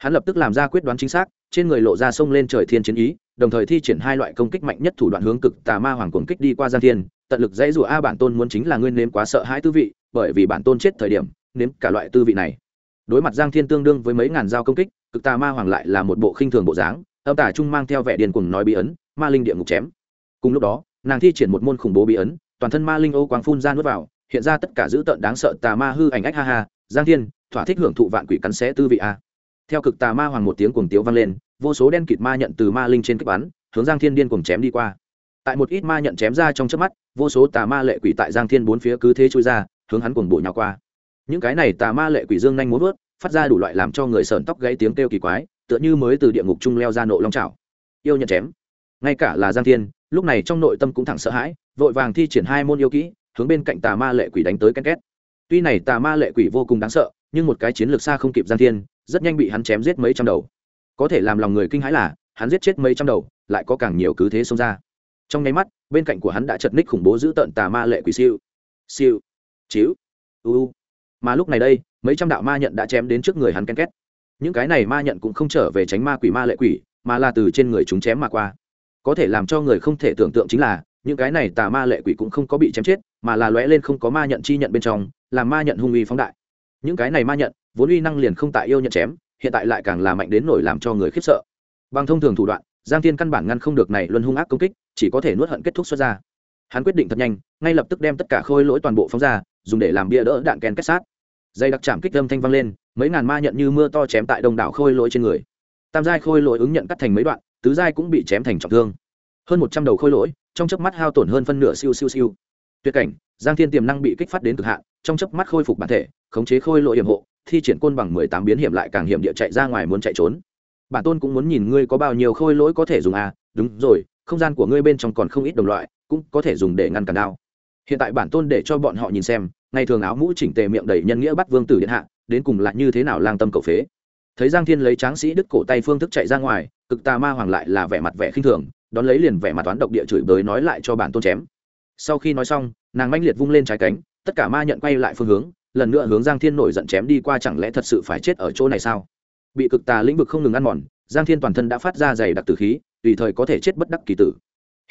hắn lập tức làm ra quyết đoán chính xác, trên người lộ ra sông lên trời thiên chiến ý, đồng thời thi triển hai loại công kích mạnh nhất thủ đoạn hướng cực tà ma hoàng cuồng kích đi qua giang thiên. Tận lực dãy rủa, a, bản tôn muốn chính là nguyên nếm quá sợ hãi tư vị, bởi vì bản tôn chết thời điểm, nếm cả loại tư vị này. Đối mặt giang thiên tương đương với mấy ngàn dao công kích, cực tà ma hoàng lại là một bộ khinh thường bộ dáng, âm tả trung mang theo vẻ điền cuồng nói bí ấn ma linh địa ngục chém. Cùng lúc đó, nàng thi triển một môn khủng bố bí ấn toàn thân ma linh ô quang phun ra nuốt vào, hiện ra tất cả dữ tợn đáng sợ tà ma hư ảnh ách ha ha. Giang thiên, thỏa thích hưởng thụ vạn quỷ cắn xé tư vị a theo cực tà ma hoàng một tiếng cuồng tiếu vang lên, vô số đen kịt ma nhận từ ma linh trên kích bắn, hướng giang thiên điên cuồng chém đi qua. Tại một ít ma nhận chém ra trong chớp mắt, vô số tà ma lệ quỷ tại giang thiên bốn phía cứ thế trôi ra, hướng hắn cuồng bộ nhào qua. Những cái này tà ma lệ quỷ dương nhanh muốn vớt, phát ra đủ loại làm cho người sởn tóc gãy tiếng kêu kỳ quái, tựa như mới từ địa ngục trung leo ra nộ long trào yêu nhận chém. Ngay cả là giang thiên, lúc này trong nội tâm cũng thẳng sợ hãi, vội vàng thi triển hai môn yêu kỹ, hướng bên cạnh tà ma lệ quỷ đánh tới ken két. Tuy này tà ma lệ quỷ vô cùng đáng sợ, nhưng một cái chiến lược xa không kịp giang thiên rất nhanh bị hắn chém giết mấy trăm đầu. Có thể làm lòng người kinh hãi là, hắn giết chết mấy trăm đầu, lại có càng nhiều cứ thế xông ra. Trong nháy mắt, bên cạnh của hắn đã chật ních khủng bố giữ tợn tà ma lệ quỷ siêu. Siêu. Chiếu u. Mà lúc này đây, mấy trăm đạo ma nhận đã chém đến trước người hắn ken két. Những cái này ma nhận cũng không trở về tránh ma quỷ ma lệ quỷ, mà là từ trên người chúng chém mà qua. Có thể làm cho người không thể tưởng tượng chính là, những cái này tà ma lệ quỷ cũng không có bị chém chết, mà là lóe lên không có ma nhận chi nhận bên trong, làm ma nhận hung uy phóng đại. Những cái này ma nhận vốn uy năng liền không tại yêu nhận chém, hiện tại lại càng là mạnh đến nổi làm cho người khiếp sợ. Bằng thông thường thủ đoạn, giang thiên căn bản ngăn không được này luân hung ác công kích, chỉ có thể nuốt hận kết thúc xuất ra. Hắn quyết định thật nhanh, ngay lập tức đem tất cả khôi lỗi toàn bộ phóng ra, dùng để làm bia đỡ đạn kèn kết sát. Dây đặc chạm kích âm thanh vang lên, mấy ngàn ma nhận như mưa to chém tại đông đảo khôi lỗi trên người. Tam giai khôi lỗi ứng nhận cắt thành mấy đoạn, tứ giai cũng bị chém thành trọng thương. Hơn một trăm đầu khôi lỗi, trong chớp mắt hao tổn hơn phân nửa siêu siêu siêu. Tuyệt cảnh, giang thiên tiềm năng bị kích phát đến cực hạn, trong chớp mắt khôi phục bản thể, khống chế khôi lỗi hiểm hộ thi triển côn bằng mười tám biến hiểm lại càng hiểm địa chạy ra ngoài muốn chạy trốn. Bản tôn cũng muốn nhìn ngươi có bao nhiêu khôi lỗi có thể dùng à? Đúng rồi, không gian của ngươi bên trong còn không ít đồng loại, cũng có thể dùng để ngăn cản đao. Hiện tại bản tôn để cho bọn họ nhìn xem, ngày thường áo mũ chỉnh tề miệng đầy nhân nghĩa bắt vương tử điện hạ, đến cùng lại như thế nào lang tâm cầu phế. Thấy giang thiên lấy tráng sĩ đứt cổ tay phương thức chạy ra ngoài, cực tà ma hoàng lại là vẻ mặt vẻ khinh thường, đón lấy liền vẻ mặt toán độc địa chửi bới nói lại cho bản tôn chém. Sau khi nói xong, nàng manh liệt vung lên trái cánh, tất cả ma nhận quay lại phương hướng lần nữa hướng giang thiên nổi giận chém đi qua chẳng lẽ thật sự phải chết ở chỗ này sao? Bị cực tà lĩnh vực không ngừng ăn mòn, giang thiên toàn thân đã phát ra dày đặc tử khí, tùy thời có thể chết bất đắc kỳ tử.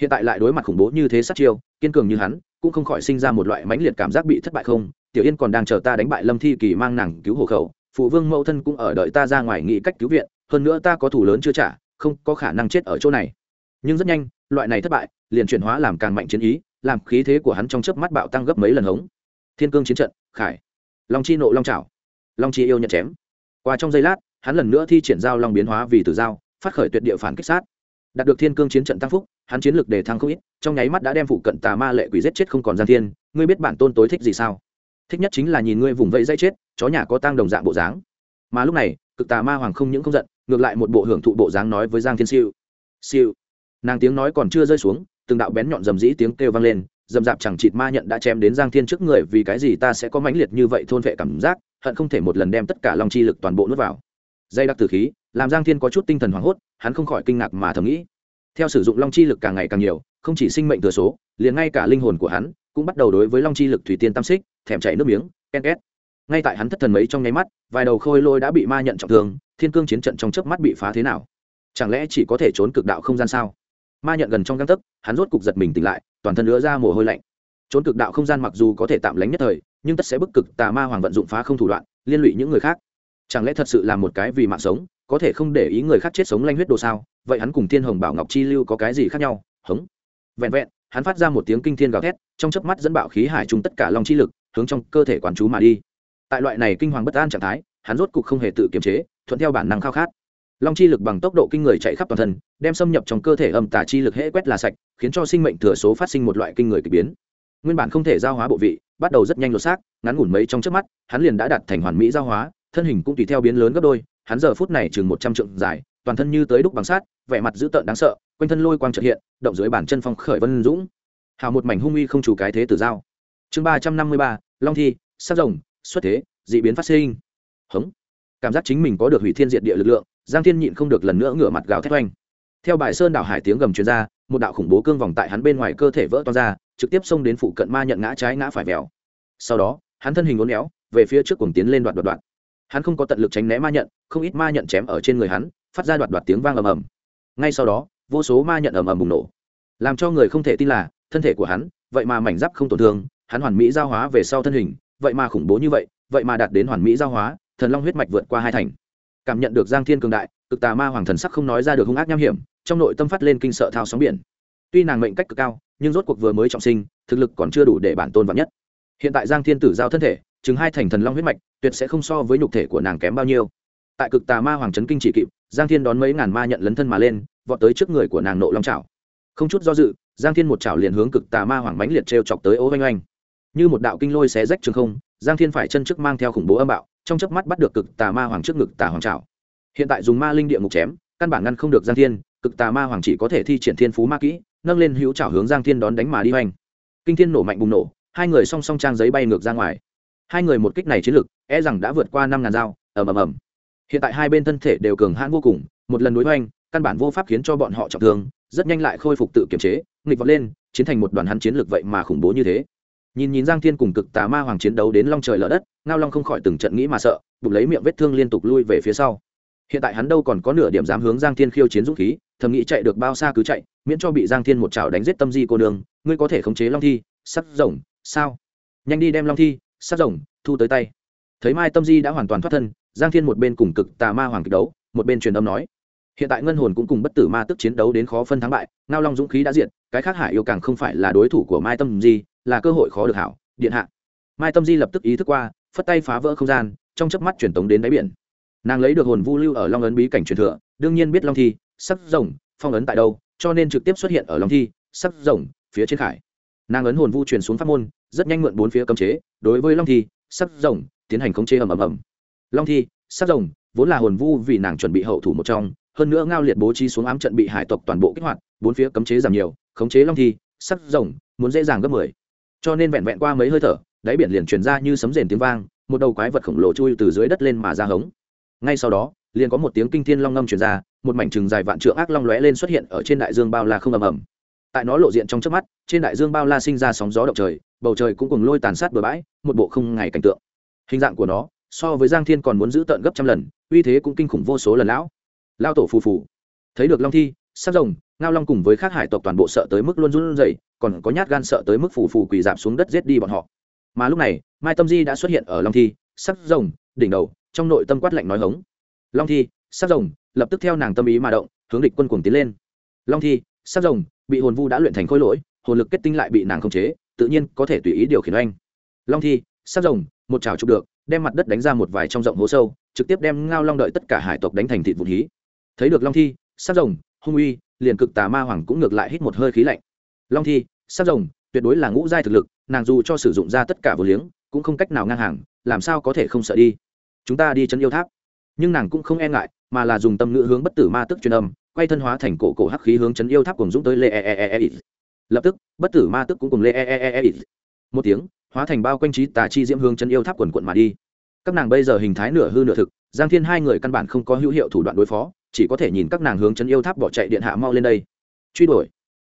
Hiện tại lại đối mặt khủng bố như thế sát chiêu, kiên cường như hắn, cũng không khỏi sinh ra một loại mãnh liệt cảm giác bị thất bại không? Tiểu yên còn đang chờ ta đánh bại lâm thi kỳ mang nàng cứu hộ khẩu, phụ vương mẫu thân cũng ở đợi ta ra ngoài nghĩ cách cứu viện, hơn nữa ta có thủ lớn chưa trả, không có khả năng chết ở chỗ này. Nhưng rất nhanh, loại này thất bại, liền chuyển hóa làm càng mạnh chiến ý, làm khí thế của hắn trong chớp mắt bạo tăng gấp mấy lần hống. Thiên cương chiến trận, khải long chi nộ long trảo long chi yêu nhận chém. Qua trong giây lát, hắn lần nữa thi triển giao long biến hóa vì tử giao, phát khởi tuyệt địa phản kích sát. Đạt được thiên cương chiến trận tăng phúc, hắn chiến lược đề thăng không ít, trong nháy mắt đã đem phụ cận tà ma lệ quỷ giết chết không còn gian thiên. Ngươi biết bản tôn tối thích gì sao? Thích nhất chính là nhìn ngươi vùng vẫy dây chết, chó nhà có tang đồng dạng bộ dáng. Mà lúc này, cực tà ma hoàng không những không giận, ngược lại một bộ hưởng thụ bộ dáng nói với giang thiên siêu. Siêu. Nàng tiếng nói còn chưa rơi xuống, từng đạo bén nhọn dầm dĩ tiếng kêu vang lên dầm dạp chẳng chịt ma nhận đã chém đến giang thiên trước người, vì cái gì ta sẽ có mãnh liệt như vậy thôn vệ cảm giác, hận không thể một lần đem tất cả long chi lực toàn bộ nuốt vào. Dây đặc tử khí, làm giang thiên có chút tinh thần hoảng hốt, hắn không khỏi kinh ngạc mà thầm nghĩ. Theo sử dụng long chi lực càng ngày càng nhiều, không chỉ sinh mệnh thừa số, liền ngay cả linh hồn của hắn cũng bắt đầu đối với long chi lực thủy tiên tam xích, thèm chảy nước miếng, ken két. Ngay tại hắn thất thần mấy trong nháy mắt, vài đầu khôi lôi đã bị ma nhận trọng thương, thiên cương chiến trận trong chớp mắt bị phá thế nào? Chẳng lẽ chỉ có thể trốn cực đạo không gian sao? Ma nhận gần trong găng tấc, hắn rốt cục giật mình tỉnh lại toàn thân ứa ra mồ hôi lạnh. Trốn cực đạo không gian mặc dù có thể tạm lánh nhất thời, nhưng tất sẽ bức cực tà ma hoàng vận dụng phá không thủ đoạn, liên lụy những người khác. Chẳng lẽ thật sự là một cái vì mạng sống, có thể không để ý người khác chết sống lanh huyết đồ sao? Vậy hắn cùng thiên hồng bảo ngọc chi lưu có cái gì khác nhau? Hống. Vẹn vẹn, hắn phát ra một tiếng kinh thiên gào thét, trong chớp mắt dẫn bạo khí hải chung tất cả long chi lực, hướng trong cơ thể quản chú mà đi. Tại loại này kinh hoàng bất an trạng thái, hắn rốt cục không hề tự kiềm chế, thuận theo bản năng khao khát long chi lực bằng tốc độ kinh người chạy khắp toàn thân, đem xâm nhập trong cơ thể âm tả chi lực hễ quét là sạch, khiến cho sinh mệnh thừa số phát sinh một loại kinh người k ỳ biến. Nguyên bản không thể giao hóa bộ vị, bắt đầu rất nhanh lột xác, ngắn ngủn mấy trong trước mắt, hắn liền đã đặt thành hoàn mỹ giao hóa, thân hình cũng tùy theo biến lớn gấp đôi, hắn giờ phút này chừng một trăm trượng dài, toàn thân như tới đúc bằng sát vẻ mặt dữ tợn đáng sợ, quanh thân lôi quang trợ hiện, động dưới bản chân phong khởi vân dũng. Hào một mảnh hung uy không chủ cái thế tử giao. Chương ba trăm năm mươi ba, long thi, sắc rồng, xuất thế d ị biến phát sinh. Hống. Cảm giác chính mình có được hủy thiên diệt địa lực lượng giang thiên nhịn không được lần nữa ngửa mặt gào thét oanh. Theo bài sơn đảo hải tiếng gầm chuyên r a một đạo khủng bố cương vòng tại hắn bên ngoài cơ thể vỡ toan ra, trực tiếp xông đến phụ cận ma nhận ngã trái ngã phải vèo sau đó, hắn thân hình uốn éo, về phía trước cùng tiến lên đoạt đoạt đoạt. Hắn không có tận lực tránh né ma nhận, không ít ma nhận chém ở trên người hắn, phát ra đoạt đoạt tiếng vang ầm ầm. Ngay sau đó, vô số ma nhận ầm ầm bùng nổ. Làm cho người không thể tin là, thân thể của hắn, vậy mà mảnh giáp không tổn thương, hắn hoàn mỹ giao hóa về sau thân hình, vậy mà khủng bố như vậy vậy mà đạt đến hoàn mỹ giao hóa, thần long huyết mạch vượt qua hai thành cảm nhận được giang thiên cường đại, cực tà ma hoàng thần sắc không nói ra được hung ác nham hiểm, trong nội tâm phát lên kinh sợ thao sóng biển. Tuy nàng mệnh cách cực cao, nhưng rốt cuộc vừa mới trọng sinh, thực lực còn chưa đủ để bản tôn vạn nhất. Hiện tại giang thiên tử giao thân thể chứng hai thành thần long huyết mạch, tuyệt sẽ không so với nhục thể của nàng kém bao nhiêu. Tại cực tà ma hoàng trấn kinh chỉ kịp, giang thiên đón mấy ngàn ma nhận lấn thân mà lên, vọt tới trước người của nàng nộ long trào không chút do dự, giang thiên một chảo liền hướng cực tà ma hoàng mãnh liệt t chọc tới ô oanh oanh. Như một đạo kinh lôi xé rách trường không, giang thiên phải chân trước mang theo khủng bố âm bạo trong chớp mắt bắt được cực tà ma hoàng trước ngực tà hoàng trảo. Hiện tại dùng ma linh địa ngục chém, căn bản ngăn không được giang thiên, cực tà ma hoàng chỉ có thể thi triển thiên phú ma kỹ, nâng lên hữu trảo hướng giang thiên đón đánh mà đi hoành. Kinh thiên nổ mạnh bùng nổ, hai người song song trang giấy bay ngược ra ngoài. Hai người một kích này chiến lực e rằng đã vượt qua năm ngàn dao, ầm ầm ầm. Hiện tại hai bên thân thể đều cường hãn vô cùng, một lần đối hoành, căn bản vô pháp khiến cho bọn họ trọng thương, rất nhanh lại khôi phục tự kiểm chế, nghịch vọt lên, chiến thành một đoàn hắn chiến lực vậy mà khủng bố như thế. Nhìn nhìn giang thiên cùng cực tà ma hoàng chiến đấu đến long trời lở đất ngao long không khỏi từng trận nghĩ mà sợ, bụng lấy miệng vết thương liên tục lui về phía sau. Hiện tại hắn đâu còn có nửa điểm dám hướng giang thiên khiêu chiến dũng khí, thầm nghĩ chạy được bao xa cứ chạy, miễn cho bị giang thiên một chảo đánh giết tâm di cô đường ngươi có thể khống chế long thi sắt rồng, sao? Nhanh đi đem long thi sắt rồng, thu tới tay. Thấy mai tâm di đã hoàn toàn thoát thân, giang thiên một bên cùng cực tà ma hoàng kịch đấu, một bên truyền âm nói. Hiện tại ngân hồn cũng cùng bất tử ma tức chiến đấu đến khó phân thắng bại, ngao long dũng khí đã diện cái khác hải yêu càng không phải là đối thủ của mai tâm di, là cơ hội khó được hảo, điện hạ. Mai tâm di lập tức ý thức qua phất tay phá vỡ không gian, trong chớp mắt truyền tống đến đáy biển. Nàng lấy được hồn vu lưu ở long ấn bí cảnh truyền thừa, đương nhiên biết long thi, sắc rồng, phong ấn tại đâu, cho nên trực tiếp xuất hiện ở long thi, sắc rồng, phía trên khải. Nàng ấn hồn vu truyền xuống pháp môn, rất nhanh mượn bốn phía cấm chế, đối với long thi, sắc rồng, tiến hành khống chế ầm ầm ầm. Long thi, sắc rồng, vốn là hồn vu vì nàng chuẩn bị hậu thủ một trong, hơn nữa ngao liệt bố trí xuống ám trận bị hải tộc toàn bộ kích hoạt, bốn phía cấm chế giảm nhiều, khống chế long thi, sắc rồng, muốn dễ dàng gấp mười. Cho nên vẹn vẹn qua mấy hơi thở đáy biển liền truyền ra như sấm rền tiếng vang, một đầu quái vật khổng lồ chui từ dưới đất lên mà ra hống. Ngay sau đó, liền có một tiếng kinh thiên long ngâm truyền ra, một mảnh trừng dài vạn trượng ác long lóe lên xuất hiện ở trên đại dương bao la không ầm ầm. Tại nó lộ diện trong trước mắt, trên đại dương bao la sinh ra sóng gió động trời, bầu trời cũng cùng lôi tàn sát bừa bãi, một bộ không ngày cảnh tượng. Hình dạng của nó, so với giang thiên còn muốn giữ tận gấp trăm lần, uy thế cũng kinh khủng vô số lần lão. Lao tổ phù phù. Thấy được long thi, sắc rồng, ngao long cùng với các hải tộc toàn bộ sợ tới mức luôn run rẩy, còn có nhát gan sợ tới mức phù phù quỳ dạp xuống đất giết đi bọn họ mà lúc này, mai tâm di đã xuất hiện ở long thi, sắc rồng, đỉnh đầu, trong nội tâm quát lạnh nói hống. Long thi, sắc rồng, lập tức theo nàng tâm ý mà động, hướng địch quân cuồng tiến lên. Long thi, sắc rồng, bị hồn vu đã luyện thành khối lỗi, hồn lực kết tinh lại bị nàng khống chế, tự nhiên có thể tùy ý điều khiển oanh. Long thi, sắc rồng, một chảo chụp được, đem mặt đất đánh ra một vài trong rộng hố sâu, trực tiếp đem ngao long đợi tất cả hải tộc đánh thành thịt vụn hí. Thấy được long thi, sắc rồng, hung uy, liền cực tà ma hoàng cũng ngược lại hít một hơi khí lạnh. Long thi, sắc rồng, tuyệt đối là ngũ giai thực lực nàng dù cho sử dụng ra tất cả vừa liếng, cũng không cách nào ngang hàng, làm sao có thể không sợ đi? Chúng ta đi chân yêu tháp. Nhưng nàng cũng không e ngại, mà là dùng tâm ngữ hướng bất tử ma tức truyền âm, quay thân hóa thành cổ cổ hắc khí hướng chân yêu tháp cùng dũng tới lê e e e e lập tức, bất tử ma tức cũng cùng lê e e e e một tiếng, hóa thành bao quanh trí tà chi diễm hướng chân yêu tháp quần quận mà đi. Các nàng bây giờ hình thái nửa hư nửa thực, giang thiên hai người căn bản không có hữu hiệu thủ đoạn đối phó, chỉ có thể nhìn các nàng hướng chân yêu tháp bỏ chạy điện hạ mau lên đây. Truy đuổi.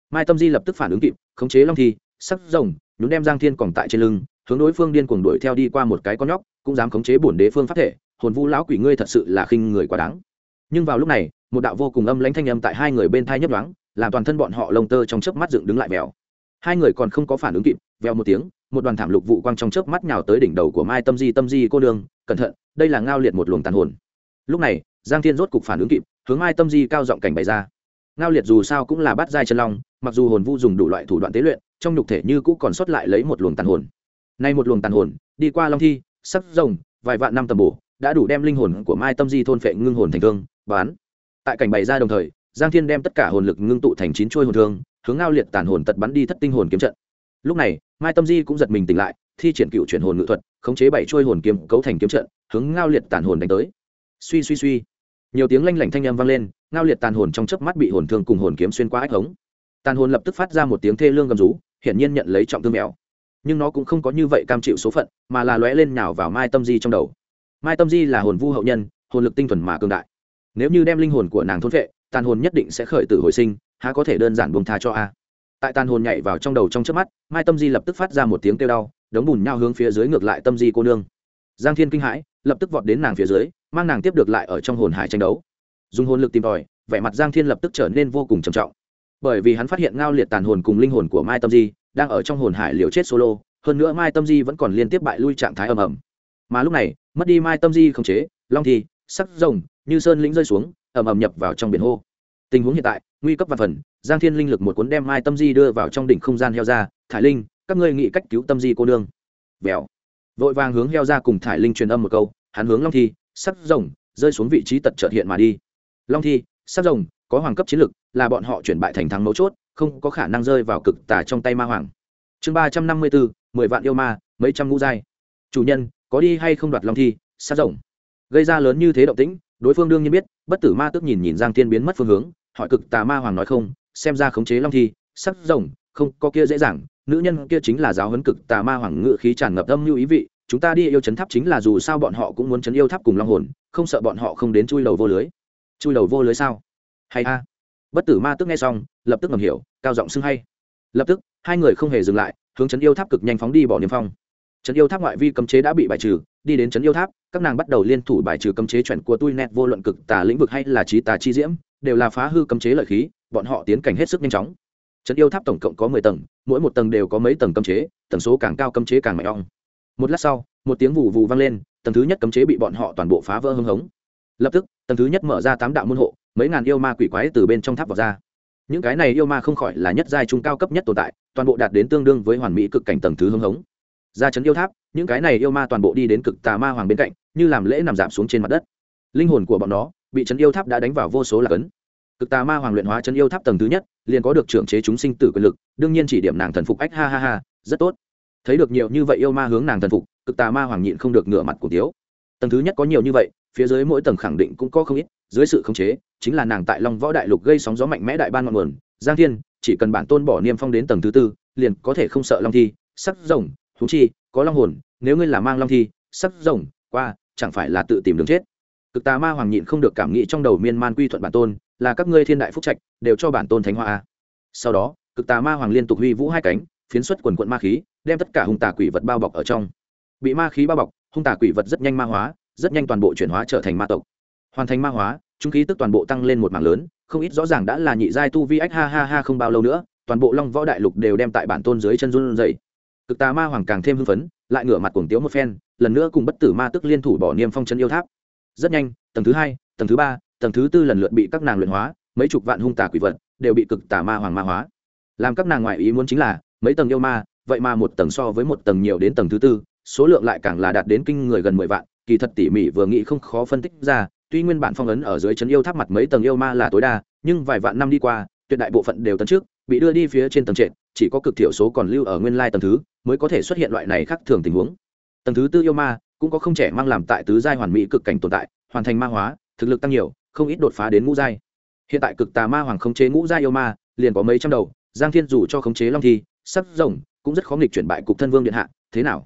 Mai tâm di lập tức phản ứng kịp, khống chế long thi sắc rồng, nhún đem giang thiên còn tại trên lưng, hướng đối phương điên cuồng đuổi theo đi qua một cái con nhóc, cũng dám khống chế bổn đế phương pháp thể, hồn vu lão quỷ ngươi thật sự là khinh người quá đáng. Nhưng vào lúc này, một đạo vô cùng âm lãnh thanh âm tại hai người bên thai nhấp đoáng làm toàn thân bọn họ lông tơ trong chớp mắt dựng đứng lại vèo. Hai người còn không có phản ứng kịp, vèo một tiếng, một đoàn thảm lục vụ quang trong chớp mắt nhào tới đỉnh đầu của mai tâm di tâm di cô đường cẩn thận, đây là ngao liệt một luồng tàn hồn. Lúc này, giang thiên rốt cục phản ứng kịp, hướng mai tâm di cao giọng cảnh bày ra. Ngao liệt dù sao cũng là bắt giai chân long, mặc dù hồn vu dùng đủ loại thủ đoạn tế luyện trong nhục thể như cũ còn sót lại lấy một luồng tàn hồn. Nay một luồng tàn hồn, đi qua long thi sắc rồng, vài vạn năm tầm bổ, đã đủ đem linh hồn của mai tâm di thôn phệ ngưng hồn thành thương, bán. Tại cảnh bày ra đồng thời, giang thiên đem tất cả hồn lực ngưng tụ thành chín chuôi hồn thương, hướng ngao liệt tàn hồn tật bắn đi thất tinh hồn kiếm trận. Lúc này, mai tâm di cũng giật mình tỉnh lại, thi triển cựu chuyển hồn ngự thuật, khống chế bảy chuôi hồn kiếm, cấu thành kiếm trận, hướng ngao liệt tàn hồn đánh tới. Suy suy suy. Nhiều tiếng lanh lảnh thanh âm vang lên, ngao liệt tàn hồn trong chớp mắt bị hồn thương cùng hồn kiếm xuyên qua ách hống. Tàn hồn lập tức phát ra một tiếng thê lương gầm rú hiển nhiên nhận lấy trọng thương mèo nhưng nó cũng không có như vậy cam chịu số phận, mà là lóe lên nhào vào mai tâm di trong đầu. Mai tâm di là hồn vu hậu nhân, hồn lực tinh thuần mà cường đại. Nếu như đem linh hồn của nàng thôn vệ tàn hồn nhất định sẽ khởi tử hồi sinh, há có thể đơn giản buông tha cho a. Tại tàn hồn nhảy vào trong đầu trong trước mắt, mai tâm di lập tức phát ra một tiếng kêu đau, đống bùn nhau hướng phía dưới ngược lại tâm di cô nương. Giang thiên kinh hãi, lập tức vọt đến nàng phía dưới, mang nàng tiếp được lại ở trong hồn hải tranh đấu. Dùng hồn lực tìm tòi, vẻ mặt giang thiên lập tức trở nên vô cùng trầm trọng bởi vì hắn phát hiện ngao liệt tàn hồn cùng linh hồn của mai tâm di đang ở trong hồn hải liều chết solo, hơn nữa mai tâm di vẫn còn liên tiếp bại lui trạng thái ầm ầm. Mà lúc này, mất đi mai tâm di không chế, long thi, sắc rồng, như sơn lĩnh rơi xuống, ầm ầm nhập vào trong biển hô. Tình huống hiện tại, nguy cấp và phần, giang thiên linh lực một cuốn đem mai tâm di đưa vào trong đỉnh không gian heo ra, thải linh, các ngươi nghĩ cách cứu tâm di cô nương. Vèo vội vàng hướng heo ra cùng thải linh truyền âm một câu, hắn hướng long thi, sắc rồng, rơi xuống vị trí tật trợt hiện mà đi. Long thi, sắc rồng có hoàng cấp chiến lực, là bọn họ chuyển bại thành thắng mấu chốt, không có khả năng rơi vào cực tà trong tay ma hoàng. Chương ba trăm năm mươi bốn, mười vạn yêu ma, mấy trăm ngũ giai. Chủ nhân, có đi hay không đoạt long thi? Sát rộng gây ra lớn như thế động tĩnh, đối phương đương nhiên biết, bất tử ma tức nhìn nhìn giang tiên biến mất phương hướng, hỏi cực tà ma hoàng nói không, xem ra khống chế long thi, sát rộng không có kia dễ dàng. Nữ nhân kia chính là giáo huấn cực tà ma hoàng ngự khí tràn ngập âm như ý vị, chúng ta đi yêu chấn tháp chính là dù sao bọn họ cũng muốn chấn yêu tháp cùng long hồn, không sợ bọn họ không đến chui đầu vô lưới. Chui đầu vô lưới sao? Hay a. Bất tử ma tức nghe xong, lập tức ngầm hiểu, cao giọng xưng hay. Lập tức, hai người không hề dừng lại, hướng Trấn yêu tháp cực nhanh phóng đi bỏ niêm phong. Trấn yêu tháp ngoại vi cấm chế đã bị bài trừ, đi đến Trấn yêu tháp, các nàng bắt đầu liên thủ bài trừ cấm chế chuẩn của tui net vô luận cực tà lĩnh vực hay là trí tà chi diễm, đều là phá hư cấm chế lợi khí, bọn họ tiến cảnh hết sức nhanh chóng. Trấn yêu tháp tổng cộng có mười tầng, mỗi một tầng đều có mấy tầng cấm chế tầng số càng cao cấm chế càng mạnh ong. Một lát sau, một tiếng vù vù vang lên, tầng thứ nhất cấm chế bị bọn họ toàn bộ phá vỡ hưng hống. Lập tức, tầng thứ nhất mở ra tám đạo môn hộ mấy ngàn yêu ma quỷ quái từ bên trong tháp vào ra. Những cái này yêu ma không khỏi là nhất giai trung cao cấp nhất tồn tại, toàn bộ đạt đến tương đương với hoàn mỹ cực cảnh tầng thứ hưng hống. Ra chấn yêu tháp, những cái này yêu ma toàn bộ đi đến cực tà ma hoàng bên cạnh, như làm lễ nằm giảm xuống trên mặt đất. Linh hồn của bọn nó, bị chấn yêu tháp đã đánh vào vô số là cấn cực tà ma hoàng luyện hóa chấn yêu tháp tầng thứ nhất, liền có được trưởng chế chúng sinh tử quyền lực, đương nhiên chỉ điểm nàng thần phục ách, ha ha ha, rất tốt. Thấy được nhiều như vậy yêu ma hướng nàng thần phục, cực tà ma hoàng nhịn không được ngửa mặt của tiếu. Tầng thứ nhất có nhiều như vậy phía dưới mỗi tầng khẳng định cũng có không ít, dưới sự khống chế, chính là nàng tại long võ đại lục gây sóng gió mạnh mẽ đại ban ngọn nguồn. Giang thiên, chỉ cần bản tôn bỏ niêm phong đến tầng thứ tư, liền có thể không sợ long thi, sắc rồng, thú chi, có long hồn, nếu ngươi là mang long thi, sắc rồng, qua, chẳng phải là tự tìm đường chết? Cực tà ma hoàng nhịn không được cảm nghĩ trong đầu miên man quy thuận bản tôn, là các ngươi thiên đại phúc trạch, đều cho bản tôn thánh hoa sau đó, cực tà ma hoàng liên tục huy vũ hai cánh, phiến xuất quần quận ma khí, đem tất cả hung tà quỷ vật bao bọc ở trong. Bị ma khí bao bọc, hung tà quỷ vật rất nhanh ma hóa rất nhanh toàn bộ chuyển hóa trở thành ma tộc. Hoàn thành ma hóa trung khí tức toàn bộ tăng lên một mảng lớn, không ít rõ ràng đã là nhị giai tu vi ách ha ha ha không bao lâu nữa, toàn bộ long võ đại lục đều đem tại bản tôn dưới chân run dày cực tà ma hoàng càng thêm hưng phấn, lại ngửa mặt cuồng tiếu một phen, lần nữa cùng bất tử ma tức liên thủ bỏ niêm phong chân yêu tháp. Rất nhanh, tầng thứ hai, tầng thứ ba, tầng thứ tư lần lượt bị các nàng luyện hóa, mấy chục vạn hung tà quỷ vật đều bị cực tà ma hoàng ma hóa. Làm các nàng ngoại ý muốn chính là, mấy tầng yêu ma, vậy mà một tầng so với một tầng nhiều đến tầng thứ tư, số lượng lại càng là đạt đến kinh người gần mười vạn kỳ thật tỉ mỉ vừa nghĩ không khó phân tích ra, tuy nguyên bản phong ấn ở dưới chân yêu tháp mặt mấy tầng yêu ma là tối đa, nhưng vài vạn năm đi qua, tuyệt đại bộ phận đều tấn trước, bị đưa đi phía trên tầng trệt, chỉ có cực thiểu số còn lưu ở nguyên lai tầng thứ, mới có thể xuất hiện loại này khác thường tình huống. Tầng thứ tư yêu ma, cũng có không trẻ mang làm tại tứ giai hoàn mỹ cực cảnh tồn tại, hoàn thành ma hóa, thực lực tăng nhiều, không ít đột phá đến ngũ giai. Hiện tại cực tà ma hoàng khống chế ngũ giai yêu ma, liền có mấy trăm đầu, giang thiên dù cho khống chế long thi sắc rồng, cũng rất khó nghịch chuyển bại cục thân vương điện hạ, thế nào?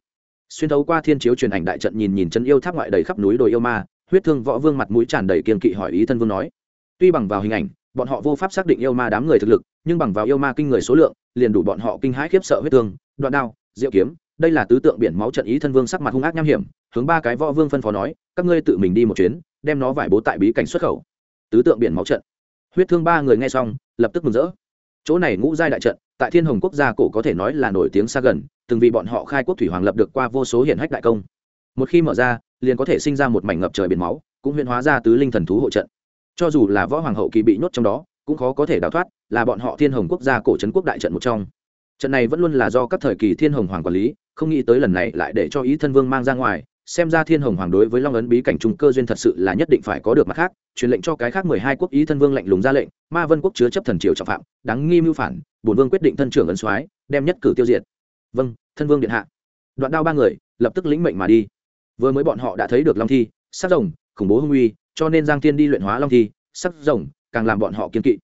Xuyên thấu qua thiên chiếu truyền ảnh đại trận nhìn nhìn chân yêu tháp ngoại đầy khắp núi đồi yêu ma, huyết thương võ vương mặt mũi tràn đầy kiên kỵ hỏi ý thân vương nói. Tuy bằng vào hình ảnh, bọn họ vô pháp xác định yêu ma đám người thực lực, nhưng bằng vào yêu ma kinh người số lượng, liền đủ bọn họ kinh hãi khiếp sợ huyết thương, đoạn đao, diệu kiếm. Đây là tứ tượng biển máu trận ý thân vương sắc mặt hung ác nham hiểm, hướng ba cái võ vương phân phó nói, các ngươi tự mình đi một chuyến, đem nó vải bố tại bí cảnh xuất khẩu. Tứ tượng biển máu trận. Huyết thương ba người nghe xong, lập tức mừng rỡ. Chỗ này ngũ giai đại trận, tại thiên hồng quốc gia cổ có thể nói là nổi tiếng xa gần từng vì bọn họ khai quốc thủy hoàng lập được qua vô số hiển hách đại công. Một khi mở ra, liền có thể sinh ra một mảnh ngập trời biển máu, cũng huyễn hóa ra tứ linh thần thú hộ trận. Cho dù là võ hoàng hậu kỳ bị nhốt trong đó, cũng khó có thể đào thoát, là bọn họ thiên hồng quốc gia cổ trấn quốc đại trận một trong. Trận này vẫn luôn là do các thời kỳ thiên hồng hoàng quản lý, không nghĩ tới lần này lại để cho ý thân vương mang ra ngoài, xem ra thiên hồng hoàng đối với long ấn bí cảnh trung cơ duyên thật sự là nhất định phải có được mặt khác, truyền lệnh cho cái khác mười hai quốc ý thân vương lạnh lùng ra lệnh, ma vân quốc chứa chấp thần triều trọng phạm, đáng nghi mưu phản, bổn vương quyết định thân trưởng ấn soái, đem nhất cử tiêu diệt vâng thân vương điện hạ. Đoạn đao ba người, lập tức lĩnh mệnh mà đi. Vừa mới bọn họ đã thấy được long thi, sắc rồng, khủng bố hung uy, cho nên giang thiên đi luyện hóa long thi, sắc rồng càng làm bọn họ kiên kỵ.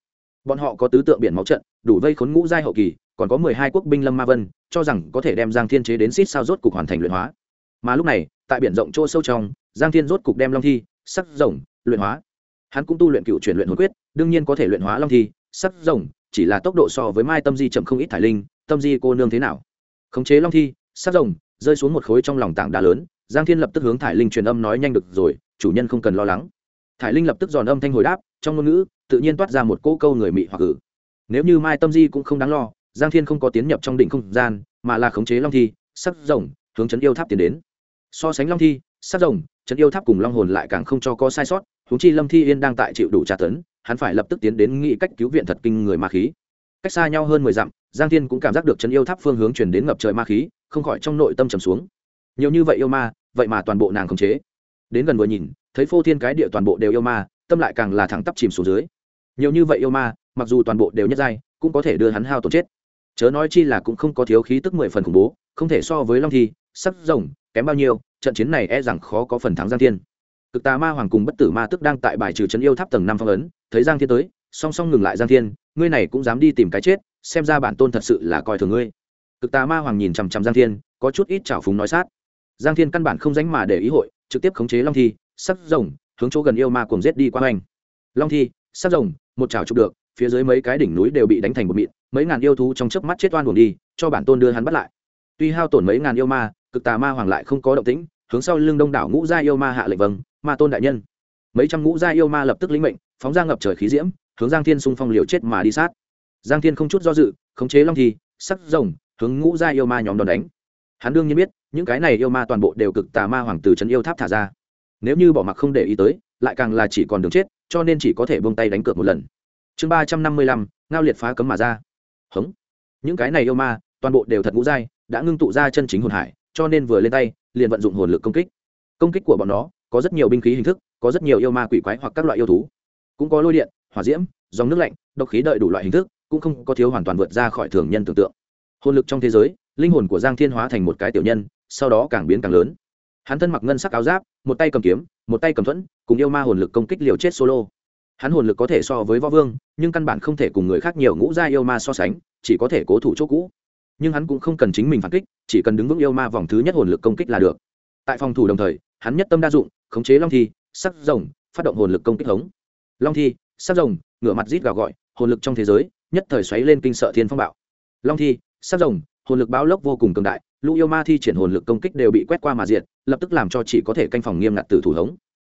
Bọn họ có tứ tượng biển máu trận, đủ vây khốn ngũ giai hậu kỳ, còn có mười hai quốc binh lâm ma vân, cho rằng có thể đem giang thiên chế đến xít sao rốt cục hoàn thành luyện hóa. Mà lúc này, tại biển rộng chỗ sâu trong, giang thiên rốt cục đem long thi, sắc rồng luyện hóa. Hắn cũng tu luyện cựu chuyển luyện hồn quyết, đương nhiên có thể luyện hóa long thi, sắc rồng chỉ là tốc độ so với mai tâm di chậm không ít thải linh, tâm di cô nương thế nào? Khống chế long thi sát rồng, rơi xuống một khối trong lòng tảng đá lớn, giang thiên lập tức hướng thải linh truyền âm nói nhanh được rồi, chủ nhân không cần lo lắng. Thải linh lập tức giòn âm thanh hồi đáp, trong ngôn ngữ, tự nhiên toát ra một cỗ câu người mị hoặc cử nếu như mai tâm di cũng không đáng lo, giang thiên không có tiến nhập trong đỉnh không gian, mà là khống chế long thi sắc rồng, hướng chấn yêu tháp tiến đến. So sánh long thi sắc rồng chấn yêu tháp cùng long hồn lại càng không cho có sai sót, huống chi lâm thi yên đang tại chịu đủ tra tấn, hắn phải lập tức tiến đến nghĩ cách cứu viện thật kinh người ma khí cách xa nhau hơn mười dặm, giang thiên cũng cảm giác được chân yêu tháp phương hướng chuyển đến ngập trời ma khí, không khỏi trong nội tâm trầm xuống. Nhiều như vậy yêu ma, vậy mà toàn bộ nàng khống chế. Đến gần vừa nhìn, thấy phô thiên cái địa toàn bộ đều yêu ma, tâm lại càng là thẳng tắp chìm xuống dưới. Nhiều như vậy yêu ma, mặc dù toàn bộ đều nhất giai, cũng có thể đưa hắn hao tổn chết. Chớ nói chi là cũng không có thiếu khí tức mười phần khủng bố, không thể so với long thi, sắc rồng, kém bao nhiêu, trận chiến này e rằng khó có phần thắng giang thiên. Cực tà ma hoàng cùng bất tử ma tức đang tại bài trừ trấn yêu tháp tầng năm phong ấn, thấy giang thiên tới song song ngừng lại giang thiên, ngươi này cũng dám đi tìm cái chết, xem ra bản tôn thật sự là coi thường ngươi. Cực tà ma hoàng nhìn chằm chằm giang thiên, có chút ít trào phúng nói sát. Giang thiên căn bản không dánh mà để ý hội, trực tiếp khống chế long thi, sắc rồng, hướng chỗ gần yêu ma cùng giết đi qua hoành. Long thi, sắc rồng, một trào chụp được, phía dưới mấy cái đỉnh núi đều bị đánh thành một mịn, mấy ngàn yêu thú trong chớp mắt chết oan buồn đi, cho bản tôn đưa hắn bắt lại. Tuy hao tổn mấy ngàn yêu ma, cực tà ma hoàng lại không có động tĩnh, hướng sau lưng đông đảo ngũ gia yêu ma hạ lệnh vâng ma tôn đại nhân. Mấy trăm ngũ gia yêu ma lập tức lĩnh mệnh, phóng ra ngập trời khí diễm hướng giang thiên xung phong liều chết mà đi sát. Giang thiên không chút do dự, khống chế long thi, sắc rồng, hướng ngũ ra yêu ma nhóm đòn đánh. Hắn đương nhiên biết, những cái này yêu ma toàn bộ đều cực tà ma hoàng từ trấn yêu tháp thả ra. Nếu như bỏ mặc không để ý tới, lại càng là chỉ còn đường chết, cho nên chỉ có thể buông tay đánh cược một lần. Chương ba trăm năm mươi lăm, ngao liệt phá cấm mà ra. Hống. Những cái này yêu ma, toàn bộ đều thật ngũ giai, đã ngưng tụ ra chân chính hồn hải, cho nên vừa lên tay, liền vận dụng hồn lực công kích. Công kích của bọn nó, có rất nhiều binh khí hình thức, có rất nhiều yêu ma quỷ quái hoặc các loại yêu thú. Cũng có lôi điện hỏa diễm, dòng nước lạnh, độc khí đợi đủ loại hình thức, cũng không có thiếu hoàn toàn vượt ra khỏi thường nhân tưởng tượng. Hồn lực trong thế giới, linh hồn của giang thiên hóa thành một cái tiểu nhân, sau đó càng biến càng lớn. Hắn thân mặc ngân sắc áo giáp, một tay cầm kiếm, một tay cầm thuẫn, cùng yêu ma hồn lực công kích liều chết solo. Hắn hồn lực có thể so với võ vương, nhưng căn bản không thể cùng người khác nhiều ngũ gia yêu ma so sánh, chỉ có thể cố thủ chỗ cũ. Nhưng hắn cũng không cần chính mình phản kích, chỉ cần đứng vững yêu ma vòng thứ nhất hồn lực công kích là được. Tại phòng thủ đồng thời, hắn nhất tâm đa dụng, khống chế long thi, sắc rồng, phát động hồn lực công kích hống. Long thi sắc rồng, ngửa mặt rít gào gọi, hồn lực trong thế giới, nhất thời xoáy lên kinh sợ thiên phong bạo. Long thi, sắc rồng, hồn lực báo lốc vô cùng cường đại, lũ yêu ma thi triển hồn lực công kích đều bị quét qua mà diện lập tức làm cho chỉ có thể canh phòng nghiêm ngặt từ thủ hống.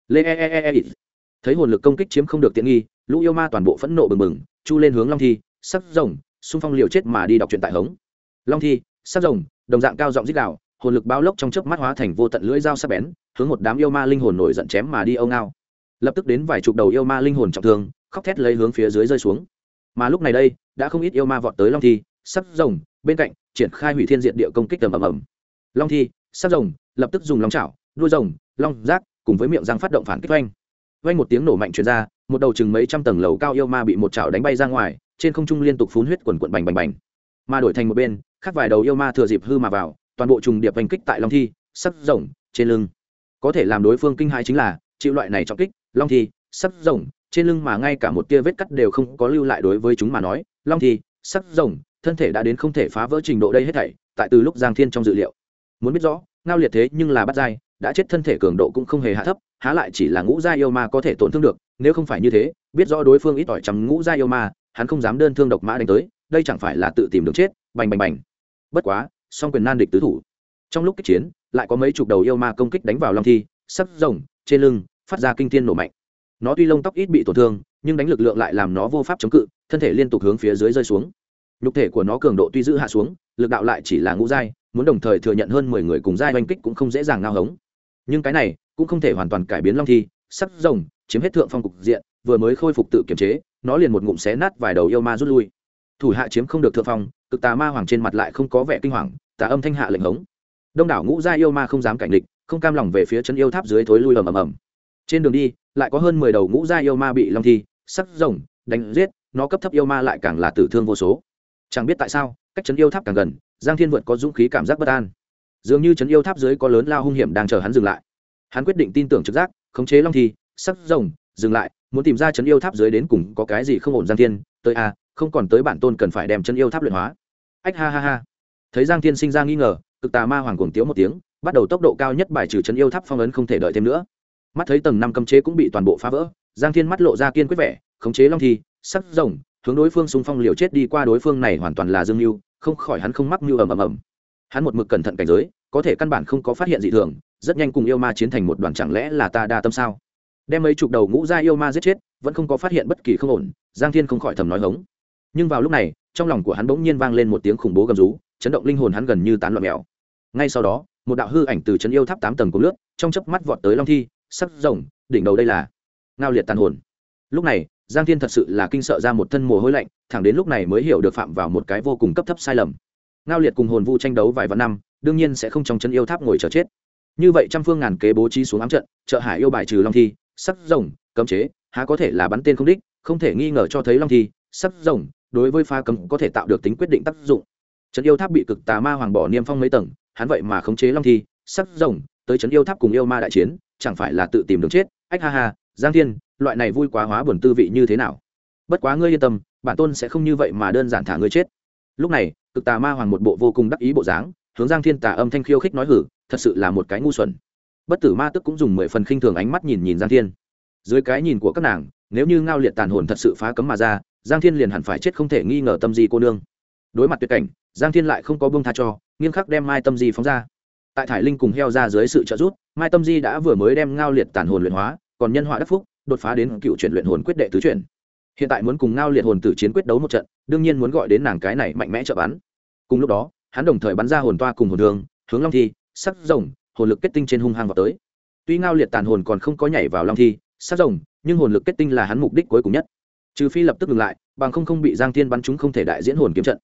Lê e, e e e e thấy hồn lực công kích chiếm không được tiện nghi, lũ yêu ma toàn bộ phẫn nộ bừng bừng, chu lên hướng long thi, sắc rồng, xung phong liều chết mà đi đọc truyện tại hống. Long thi, sắc rồng, đồng dạng cao giọng dích đạo hồn lực bao lốc trong chớp mắt hóa thành vô tận lưỡi dao sắc bén, hướng một đám yêu ma linh hồn nổi giận chém mà đi âu ngao lập tức đến vài chục đầu yêu ma linh hồn trọng thương, khóc thét lấy hướng phía dưới rơi xuống. Mà lúc này đây, đã không ít yêu ma vọt tới long thi sắc rồng, bên cạnh, triển khai hủy thiên diện địa công kích tầm ầm ầm. Long thi sắc rồng, lập tức dùng long chảo, đuôi rồng, long rác cùng với miệng răng phát động phản kích oanh. Oanh một tiếng nổ mạnh truyền ra, một đầu chừng mấy trăm tầng lầu cao yêu ma bị một chảo đánh bay ra ngoài, trên không trung liên tục phun huyết quần quận bành bành bành. Mà đổi thành một bên, khác vài đầu yêu ma thừa dịp hư mà vào, toàn bộ trùng điệp oanh kích tại long thi sắc rồng, trên lưng. Có thể làm đối phương kinh hãi chính là, chịu loại này trọng kích long thi, sắc rồng, trên lưng mà ngay cả một tia vết cắt đều không có lưu lại đối với chúng mà nói. Long thi, sắc rồng, thân thể đã đến không thể phá vỡ trình độ đây hết thảy, tại từ lúc giang thiên trong dự liệu. Muốn biết rõ, ngao liệt thế nhưng là bắt dai đã chết thân thể cường độ cũng không hề hạ thấp, há lại chỉ là ngũ gia yêu ma có thể tổn thương được, nếu không phải như thế, biết rõ đối phương ít ỏi chằm ngũ gia yêu ma, hắn không dám đơn thương độc mã đánh tới, đây chẳng phải là tự tìm đường chết, bành bành bành. Bất quá, song quyền nan địch tứ thủ. Trong lúc kích chiến, lại có mấy chục đầu yêu ma công kích đánh vào long thi, sắc rồng, trên lưng phát ra kinh thiên nổ mạnh. Nó tuy lông tóc ít bị tổn thương, nhưng đánh lực lượng lại làm nó vô pháp chống cự, thân thể liên tục hướng phía dưới rơi xuống. Nhục thể của nó cường độ tuy giữ hạ xuống, lực đạo lại chỉ là ngũ giai, muốn đồng thời thừa nhận hơn mười người cùng giai oanh kích cũng không dễ dàng ngao hống. Nhưng cái này cũng không thể hoàn toàn cải biến long thi sắc rồng, chiếm hết thượng phong cục diện, vừa mới khôi phục tự kiểm chế, nó liền một ngụm xé nát vài đầu yêu ma rút lui. Thủ hạ chiếm không được thượng phong, cực tà ma hoàng trên mặt lại không có vẻ kinh hoàng, tà âm thanh hạ lệnh hống. Đông đảo ngũ gia yêu ma không dám cảnh địch, không cam lòng về phía chân yêu tháp dưới thối lui ầm ầm ầm trên đường đi, lại có hơn mười đầu ngũ gia yêu ma bị long thi, sắc rồng, đánh giết, nó cấp thấp yêu ma lại càng là tử thương vô số. Chẳng biết tại sao, cách trấn yêu tháp càng gần, giang thiên vượt có dũng khí cảm giác bất an. Dường như trấn yêu tháp dưới có lớn lao hung hiểm đang chờ hắn dừng lại. Hắn quyết định tin tưởng trực giác, khống chế long thi, sắc rồng, dừng lại, muốn tìm ra trấn yêu tháp dưới đến cùng có cái gì không ổn giang thiên, tới a không còn tới bản tôn cần phải đem chân yêu tháp luyện hóa. Ách ha ha ha. Thấy giang thiên sinh ra nghi ngờ, cực tà ma hoàng cuồng tiếu một tiếng, bắt đầu tốc độ cao nhất bài trừ chân yêu tháp phong ấn không thể đợi thêm nữa mắt thấy tầng năm cấm chế cũng bị toàn bộ phá vỡ, giang thiên mắt lộ ra kiên quyết vẻ, khống chế long thi, sắc rồng, hướng đối phương xung phong liều chết đi qua đối phương này hoàn toàn là dương mưu không khỏi hắn không mắc mưu ầm ầm ầm. Hắn một mực cẩn thận cảnh giới, có thể căn bản không có phát hiện gì thường, rất nhanh cùng yêu ma chiến thành một đoàn chẳng lẽ là ta đa tâm sao? Đem mấy chục đầu ngũ gia yêu ma giết chết, vẫn không có phát hiện bất kỳ không ổn, giang thiên không khỏi thầm nói hống. Nhưng vào lúc này, trong lòng của hắn bỗng nhiên vang lên một tiếng khủng bố gầm rú, chấn động linh hồn hắn gần như tán loạn mèo. Ngay sau đó, một đạo hư ảnh từ trấn yêu tháp tám tầng cùng lướt trong chớp mắt vọt tới long thi sắc rồng, đỉnh đầu đây là ngao liệt tàn hồn. Lúc này, giang thiên thật sự là kinh sợ ra một thân mồ hôi lạnh, thẳng đến lúc này mới hiểu được phạm vào một cái vô cùng cấp thấp sai lầm. Ngao liệt cùng hồn vu tranh đấu vài vạn năm, đương nhiên sẽ không trong chân yêu tháp ngồi chờ chết. Như vậy trăm phương ngàn kế bố trí xuống ám trận, trợ hải yêu bài trừ long thi, sắc rồng, cấm chế, há có thể là bắn tên không đích, không thể nghi ngờ cho thấy long thi, sắc rồng, đối với pha cấm có thể tạo được tính quyết định tác dụng. Trấn yêu tháp bị cực tà ma hoàng bỏ niêm phong mấy tầng, hắn vậy mà khống chế long thi, sắc rồng, tới trấn yêu tháp cùng yêu ma đại chiến chẳng phải là tự tìm đường chết, ách ha ha, giang thiên, loại này vui quá hóa buồn tư vị như thế nào? Bất quá ngươi yên tâm, bản tôn sẽ không như vậy mà đơn giản thả ngươi chết. Lúc này, cực tà ma hoàng một bộ vô cùng đắc ý bộ dáng, hướng giang thiên tà âm thanh khiêu khích nói hử, thật sự là một cái ngu xuẩn. Bất tử ma tức cũng dùng mười phần khinh thường ánh mắt nhìn nhìn giang thiên. Dưới cái nhìn của các nàng, nếu như ngao liệt tàn hồn thật sự phá cấm mà ra, giang thiên liền hẳn phải chết không thể nghi ngờ tâm di cô nương. Đối mặt tuyệt cảnh, giang thiên lại không có bông tha cho, nghiêm khắc đem mai tâm di phóng ra tại thải linh cùng heo ra dưới sự trợ giúp, mai tâm di đã vừa mới đem ngao liệt tàn hồn luyện hóa, còn nhân họa đắc phúc, đột phá đến cựu chuyển luyện hồn quyết đệ tứ chuyển. Hiện tại muốn cùng ngao liệt hồn tử chiến quyết đấu một trận, đương nhiên muốn gọi đến nàng cái này mạnh mẽ trợ bắn. Cùng lúc đó, hắn đồng thời bắn ra hồn toa cùng hồn đường, hướng long thi, sắc rồng, hồn lực kết tinh trên hung hăng vào tới. Tuy ngao liệt tàn hồn còn không có nhảy vào long thi, sắc rồng, nhưng hồn lực kết tinh là hắn mục đích cuối cùng nhất. Trừ phi lập tức ngừng lại, bằng không không bị giang thiên bắn chúng không thể đại diễn hồn kiếm trận.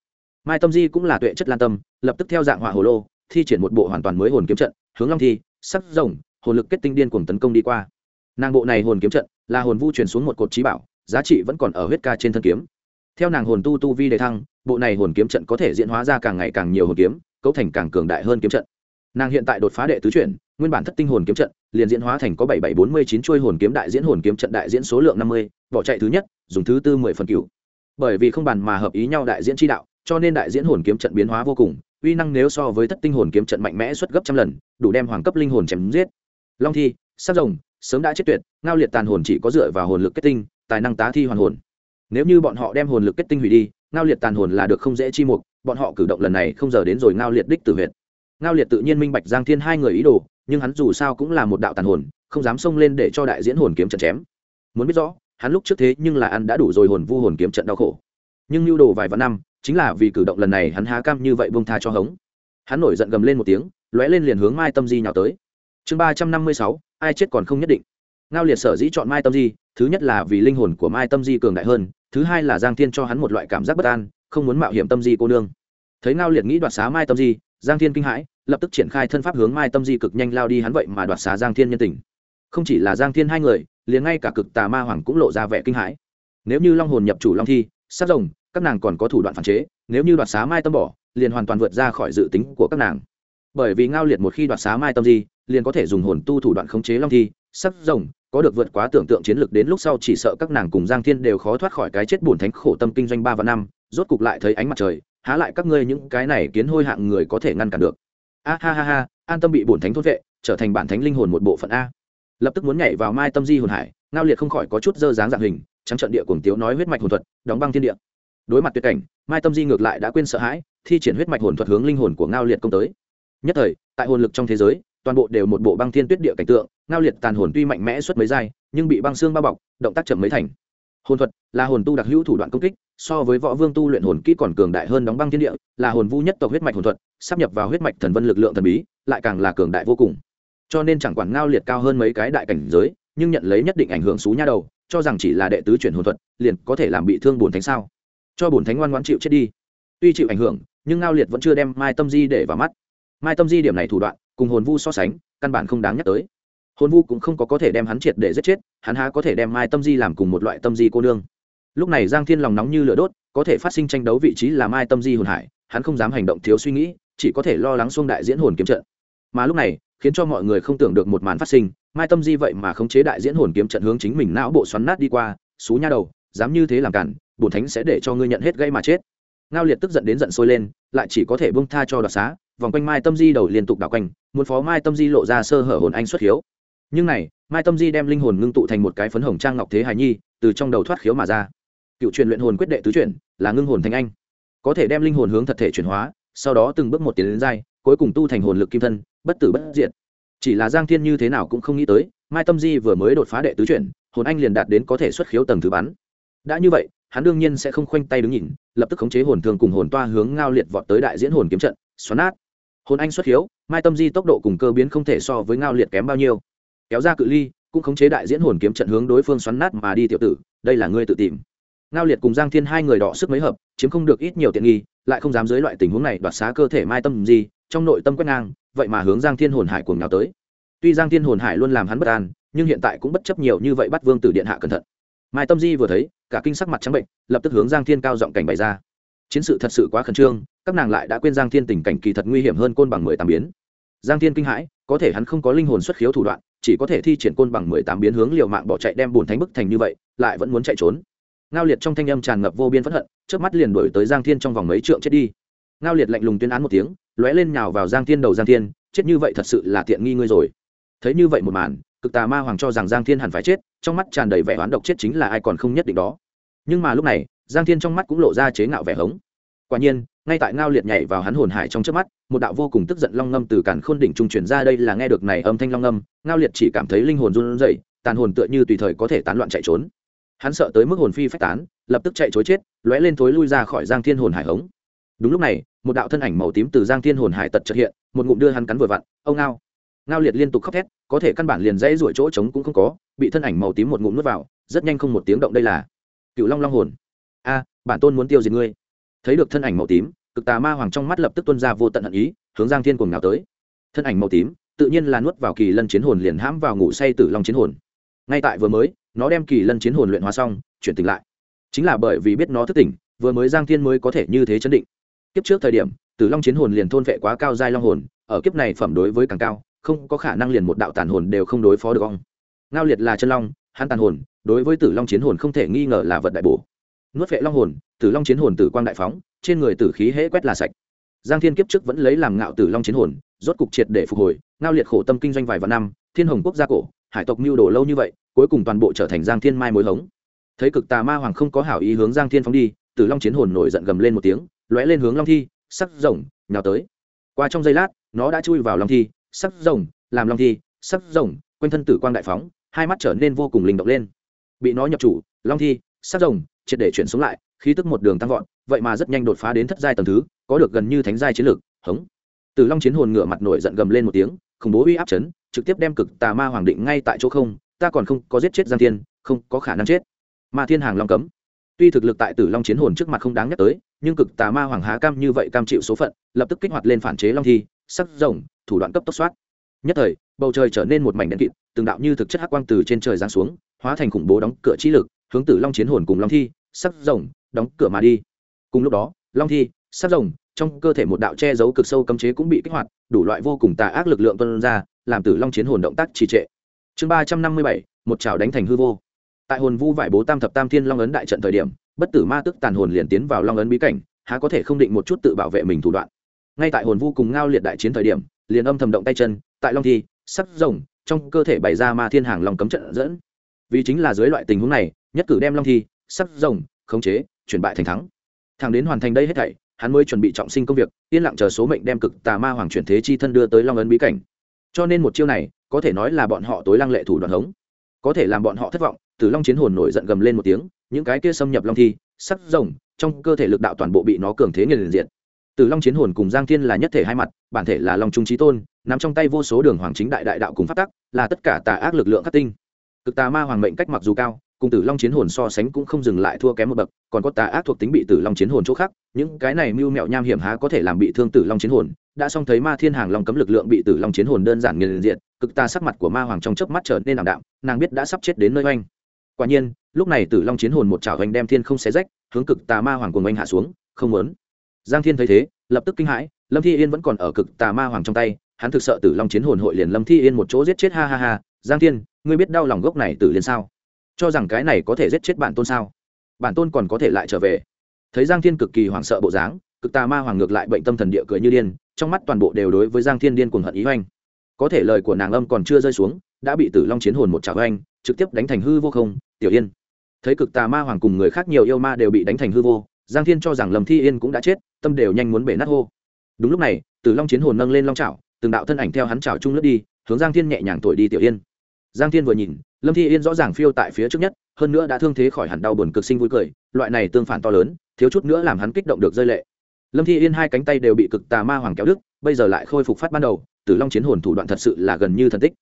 Mai tâm di cũng là tuệ chất lan tâm, lập tức theo dạng hỏa hồ lô thi triển một bộ hoàn toàn mới hồn kiếm trận, hướng long thi, sắc rồng, hồn lực kết tinh điên cuồng tấn công đi qua. Nàng bộ này hồn kiếm trận là hồn vu chuyển xuống một cột trí bảo, giá trị vẫn còn ở huyết ca trên thân kiếm. Theo nàng hồn tu tu vi đề thăng, bộ này hồn kiếm trận có thể diễn hóa ra càng ngày càng nhiều hồn kiếm, cấu thành càng cường đại hơn kiếm trận. Nàng hiện tại đột phá đệ tứ chuyển, nguyên bản thất tinh hồn kiếm trận, liền diễn hóa thành có bảy bảy bốn mươi chín chuôi hồn kiếm đại diễn hồn kiếm trận đại diễn số lượng năm mươi, bỏ chạy thứ nhất, dùng thứ tư mười phần cựu bởi vì không bàn mà hợp ý nhau đại diễn chi đạo, cho nên đại diễn hồn kiếm trận biến hóa vô cùng uy năng nếu so với thất tinh hồn kiếm trận mạnh mẽ suất gấp trăm lần, đủ đem hoàng cấp linh hồn chém giết. Long thi sắc rồng, sớm đã chết tuyệt, ngao liệt tàn hồn chỉ có dựa vào hồn lực kết tinh, tài năng tá thi hoàn hồn. Nếu như bọn họ đem hồn lực kết tinh hủy đi, ngao liệt tàn hồn là được không dễ chi mục, bọn họ cử động lần này không giờ đến rồi ngao liệt đích tử huyệt. Ngao liệt tự nhiên minh bạch giang thiên hai người ý đồ, nhưng hắn dù sao cũng là một đạo tàn hồn, không dám xông lên để cho đại diễn hồn kiếm trận chém. Muốn biết rõ, hắn lúc trước thế nhưng là ăn đã đủ rồi hồn vu hồn kiếm trận đau khổ. Nhưng lưu đồ vài vạn năm chính là vì cử động lần này hắn há cam như vậy bông tha cho hống. Hắn nổi giận gầm lên một tiếng, lóe lên liền hướng mai tâm di nhào tới. Chương ba trăm năm mươi sáu, ai chết còn không nhất định. Ngao liệt sở dĩ chọn mai tâm di, thứ nhất là vì linh hồn của mai tâm di cường đại hơn, thứ hai là giang thiên cho hắn một loại cảm giác bất an, không muốn mạo hiểm tâm di cô nương. Thấy ngao liệt nghĩ đoạt xá mai tâm di, giang thiên kinh hãi, lập tức triển khai thân pháp hướng mai tâm di cực nhanh lao đi hắn vậy mà đoạt xá giang thiên nhân tình. Không chỉ là giang thiên hai người, liền ngay cả cực tà ma hoàng cũng lộ ra vẻ kinh hãi. Nếu như long hồn nhập chủ long thi, sát rồng các nàng còn có thủ đoạn phản chế, nếu như đoạt xá mai tâm bỏ, liền hoàn toàn vượt ra khỏi dự tính của các nàng. Bởi vì ngao liệt một khi đoạt xá mai tâm di, liền có thể dùng hồn tu thủ đoạn khống chế long thi, sắc rồng, có được vượt quá tưởng tượng chiến lược đến lúc sau chỉ sợ các nàng cùng giang thiên đều khó thoát khỏi cái chết buồn thánh khổ tâm kinh doanh ba và năm, rốt cục lại thấy ánh mặt trời, há lại các ngươi những cái này kiến hôi hạng người có thể ngăn cản được. A ha ha ha, an tâm bị bổn thánh thốt vệ, trở thành bản thánh linh hồn một bộ phận a. Lập tức muốn nhảy vào mai tâm di hồn hải, ngao liệt không khỏi có chút dơ dáng dạng hình, trắng trận địa cuồng tiếu nói huyết mạch hồn thuật, đóng băng thiên địa đối mặt tuyệt cảnh, mai tâm di ngược lại đã quên sợ hãi, thi triển huyết mạch hồn thuật hướng linh hồn của ngao liệt công tới. Nhất thời, tại hồn lực trong thế giới, toàn bộ đều một bộ băng thiên tuyết địa cảnh tượng, ngao liệt tàn hồn tuy mạnh mẽ suốt mấy giai, nhưng bị băng xương bao bọc, động tác chậm mấy thành. Hồn thuật là hồn tu đặc hữu thủ đoạn công kích, so với võ vương tu luyện hồn kỹ còn cường đại hơn đóng băng thiên địa, là hồn vu nhất tộc huyết mạch hồn thuật, sắp nhập vào huyết mạch thần vân lực lượng thần bí, lại càng là cường đại vô cùng. Cho nên chẳng quản ngao liệt cao hơn mấy cái đại cảnh giới, nhưng nhận lấy nhất định ảnh hưởng xú nha đầu, cho rằng chỉ là đệ tứ chuyển hồn thuật, liền có thể làm bị thương bùn thánh sao? Cho bổn thánh ngoan ngoãn chịu chết đi. Tuy chịu ảnh hưởng, nhưng ngao liệt vẫn chưa đem mai tâm di để vào mắt. Mai tâm di điểm này thủ đoạn, cùng hồn vu so sánh, căn bản không đáng nhắc tới. Hồn vu cũng không có có thể đem hắn triệt để giết chết, hắn há có thể đem mai tâm di làm cùng một loại tâm di cô nương. Lúc này giang thiên lòng nóng như lửa đốt, có thể phát sinh tranh đấu vị trí là mai tâm di hồn hải, hắn không dám hành động thiếu suy nghĩ, chỉ có thể lo lắng xuông đại diễn hồn kiếm trận. Mà lúc này, khiến cho mọi người không tưởng được một màn phát sinh, mai tâm di vậy mà khống chế đại diễn hồn kiếm trận hướng chính mình não bộ xoắn nát đi qua, xú nha đầu, dám như thế làm cản bổn thánh sẽ để cho ngươi nhận hết gây mà chết. Ngao liệt tức giận đến giận sôi lên, lại chỉ có thể bông tha cho đoạt xá, vòng quanh mai tâm di đầu liên tục đảo quanh, muốn phó mai tâm di lộ ra sơ hở hồn anh xuất hiếu nhưng này, mai tâm di đem linh hồn ngưng tụ thành một cái phấn hồng trang ngọc thế hài nhi, từ trong đầu thoát khiếu mà ra. Cựu truyền luyện hồn quyết đệ tứ chuyển là ngưng hồn thành anh. Có thể đem linh hồn hướng thật thể chuyển hóa, sau đó từng bước một tiến đến giai, cuối cùng tu thành hồn lực kim thân, bất tử bất diệt. Chỉ là giang thiên như thế nào cũng không nghĩ tới, mai tâm di vừa mới đột phá đệ tứ chuyển hồn anh liền đạt đến có thể xuất khiếu tầng thứ bắn. Đã như vậy hắn đương nhiên sẽ không khoanh tay đứng nhìn lập tức khống chế hồn thường cùng hồn toa hướng ngao liệt vọt tới đại diễn hồn kiếm trận xoắn nát. Hồn anh xuất hiếu, mai tâm di tốc độ cùng cơ biến không thể so với ngao liệt kém bao nhiêu. Kéo ra cự ly cũng khống chế đại diễn hồn kiếm trận hướng đối phương xoắn nát mà đi tiểu tử đây là ngươi tự tìm. Ngao liệt cùng giang thiên hai người đọ sức mấy hợp chiếm không được ít nhiều tiện nghi lại không dám dưới loại tình huống này đoạt xá cơ thể mai tâm di trong nội tâm quét ngang vậy mà hướng giang thiên hồn hải cuồng nhào tới. Tuy giang thiên hồn hải luôn làm hắn bất an nhưng hiện tại cũng bất chấp nhiều như vậy bắt vương tử điện hạ cẩn thận mai tâm di vừa thấy, cả kinh sắc mặt trắng bệnh, lập tức hướng giang thiên cao giọng cảnh bày ra. Chiến sự thật sự quá khẩn trương, các nàng lại đã quên giang thiên tình cảnh kỳ thật nguy hiểm hơn côn bằng mười tám biến. Giang thiên kinh hãi, có thể hắn không có linh hồn xuất khiếu thủ đoạn, chỉ có thể thi triển côn bằng mười tám biến hướng liều mạng bỏ chạy đem bùn thánh bức thành như vậy, lại vẫn muốn chạy trốn. Ngao liệt trong thanh âm tràn ngập vô biên phẫn hận trước mắt liền đổi tới giang thiên trong vòng mấy trượng chết đi. Ngao liệt lạnh lùng tuyên án một tiếng, lóe lên nhào vào giang thiên đầu giang thiên, chết như vậy thật sự là tiện nghi ngươi rồi. Thấy như vậy một màn cực tà ma hoàng cho rằng giang thiên hẳn phải chết, trong mắt tràn đầy vẻ oán độc chết chính là ai còn không nhất định đó. Nhưng mà lúc này, giang thiên trong mắt cũng lộ ra chế ngạo vẻ hống. Quả nhiên, ngay tại ngao liệt nhảy vào hắn hồn hải trong trước mắt, một đạo vô cùng tức giận long ngâm từ cản khôn đỉnh trung truyền ra đây là nghe được này âm thanh long ngâm, ngao liệt chỉ cảm thấy linh hồn run rẩy, tàn hồn tựa như tùy thời có thể tán loạn chạy trốn. Hắn sợ tới mức hồn phi phách tán, lập tức chạy chối chết, lóe lên thối lui ra khỏi giang thiên hồn hải hống. Đúng lúc này, một đạo thân ảnh màu tím từ giang thiên hồn hải tật trật hiện, một ngụm đưa hắn cắn vừa vặn, ông ngao ngao liệt liên tục khóc thét, có thể căn bản liền dãy ruổi chỗ trống cũng không có, bị thân ảnh màu tím một ngụm nuốt vào, rất nhanh không một tiếng động đây là. Cựu long long hồn. A, bản tôn muốn tiêu diệt ngươi. Thấy được thân ảnh màu tím, cực tà ma hoàng trong mắt lập tức tuân ra vô tận hận ý, hướng giang thiên cùng nào tới. Thân ảnh màu tím, tự nhiên là nuốt vào kỳ lân chiến hồn liền hãm vào ngủ say tử long chiến hồn. Ngay tại vừa mới, nó đem kỳ lân chiến hồn luyện hóa xong, chuyển tỉnh lại. Chính là bởi vì biết nó thức tỉnh, vừa mới giang thiên mới có thể như thế chấn định. Kiếp trước thời điểm, tử long chiến hồn liền thôn vệ quá cao giai long hồn, ở kiếp này phẩm đối với càng cao không có khả năng liền một đạo tàn hồn đều không đối phó được ong ngao liệt là chân long, hắn tàn hồn, đối với tử long chiến hồn không thể nghi ngờ là vật đại bổ. Nuốt vệ long hồn, tử long chiến hồn tử quang đại phóng, trên người tử khí hễ quét là sạch. Giang thiên kiếp trước vẫn lấy làm ngạo tử long chiến hồn, rốt cục triệt để phục hồi, ngao liệt khổ tâm kinh doanh vài vạn năm, thiên hồng quốc gia cổ, hải tộc mưu đồ lâu như vậy, cuối cùng toàn bộ trở thành giang thiên mai mối hống. Thấy cực tà ma hoàng không có hảo ý hướng giang thiên phóng đi, tử long chiến hồn nổi giận gầm lên một tiếng, lóe lên hướng long thi, sắc rồng, nhào tới. Qua trong giây lát, nó đã chui vào long thi sắc rồng, làm long thi sắc rồng, quanh thân tử quang đại phóng, hai mắt trở nên vô cùng linh động lên. Bị nó nhập chủ, long thi sắc rồng, triệt để chuyển xuống lại, khí tức một đường tăng vọt, vậy mà rất nhanh đột phá đến thất giai tầng thứ, có được gần như thánh giai chiến lược, hống. Từ long chiến hồn ngựa mặt nổi giận gầm lên một tiếng, khủng bố uy áp chấn, trực tiếp đem cực tà ma hoàng định ngay tại chỗ không, ta còn không có giết chết giang thiên, không có khả năng chết. Ma thiên hàng long cấm. Tuy thực lực tại tử long chiến hồn trước mặt không đáng nhắc tới, nhưng cực tà ma hoàng há cam như vậy cam chịu số phận, lập tức kích hoạt lên phản chế long thi sắc rồng, thủ đoạn cấp tốc soát. Nhất thời, bầu trời trở nên một mảnh đen kịt, từng đạo như thực chất hắc quang từ trên trời giáng xuống, hóa thành khủng bố đóng cửa chi lực, hướng tử long chiến hồn cùng long thi, sắc rồng, đóng cửa mà đi. Cùng lúc đó, long thi, sắc rồng, trong cơ thể một đạo che giấu cực sâu cấm chế cũng bị kích hoạt, đủ loại vô cùng tà ác lực lượng tuân ra, làm tử long chiến hồn động tác trì trệ. Chương ba trăm năm mươi bảy, một chảo đánh thành hư vô. Tại hồn vu vải bố tam thập tam thiên long ấn đại trận thời điểm, bất tử ma tức tàn hồn liền tiến vào long ấn bí cảnh, há có thể không định một chút tự bảo vệ mình thủ đoạn ngay tại hồn vu cùng ngao liệt đại chiến thời điểm, liền âm thầm động tay chân, tại long thi, sắc rồng, trong cơ thể bày ra ma thiên hàng lòng cấm trận dẫn. Vì chính là dưới loại tình huống này, nhất cử đem long thi, sắc rồng, khống chế, chuyển bại thành thắng. Thằng đến hoàn thành đây hết thảy, hắn mới chuẩn bị trọng sinh công việc, yên lặng chờ số mệnh đem cực tà ma hoàng chuyển thế chi thân đưa tới long ấn bí cảnh. Cho nên một chiêu này, có thể nói là bọn họ tối lăng lệ thủ đoạn hống. Có thể làm bọn họ thất vọng, từ long chiến hồn nổi giận gầm lên một tiếng, những cái kia xâm nhập long thi, sắc rồng, trong cơ thể lực đạo toàn bộ bị nó cường thế nghiền diện tử long chiến hồn cùng giang thiên là nhất thể hai mặt, bản thể là long trung Chí tôn, nắm trong tay vô số đường hoàng chính đại đại đạo cùng phát tắc, là tất cả tà ác lực lượng khắc tinh. Cực tà ma hoàng mệnh cách mặc dù cao, cùng tử long chiến hồn so sánh cũng không dừng lại thua kém một bậc, còn có tà ác thuộc tính bị tử long chiến hồn chỗ khác, những cái này mưu mẹo nham hiểm há có thể làm bị thương tử long chiến hồn. Đã xong thấy ma thiên hàng long cấm lực lượng bị tử long chiến hồn đơn giản nghiền diện cực tà sắc mặt của ma hoàng trong chớp mắt trở nên ảm đạm, nàng biết đã sắp chết đến nơi oanh. Quả nhiên, lúc này tử long chiến hồn một chảo oanh đem thiên không xé rách, hướng cực tà ma hoàng cùng oanh hạ xuống, không muốn giang thiên thấy thế, lập tức kinh hãi, lâm thi yên vẫn còn ở cực tà ma hoàng trong tay, hắn thực sợ tử long chiến hồn hội liền lâm thi yên một chỗ giết chết, ha ha ha, giang thiên, ngươi biết đau lòng gốc này tử liền sao? Cho rằng cái này có thể giết chết bản tôn sao? Bản tôn còn có thể lại trở về. Thấy giang thiên cực kỳ hoảng sợ bộ dáng, cực tà ma hoàng ngược lại bệnh tâm thần địa cười như điên, trong mắt toàn bộ đều đối với giang thiên điên cuồng hận ý oanh có thể lời của nàng âm còn chưa rơi xuống, đã bị tử long chiến hồn một chảo oanh trực tiếp đánh thành hư vô không, tiểu yên. Thấy cực tà ma hoàng cùng người khác nhiều yêu ma đều bị đánh thành hư vô giang thiên cho rằng lâm thi yên cũng đã chết, tâm đều nhanh muốn bể nát hô. Đúng lúc này tử long chiến hồn nâng lên long trào từng đạo thân ảnh theo hắn trào trung lướt đi, hướng giang thiên nhẹ nhàng thổi đi tiểu yên. Giang thiên vừa nhìn, lâm thi yên rõ ràng phiêu tại phía trước nhất, hơn nữa đã thương thế khỏi hẳn đau buồn cực sinh vui cười, loại này tương phản to lớn, thiếu chút nữa làm hắn kích động được rơi lệ. Lâm thi yên hai cánh tay đều bị cực tà ma hoàng kéo đức bây giờ lại khôi phục phát ban đầu tử long chiến hồn thủ đoạn thật sự là gần như thần tích.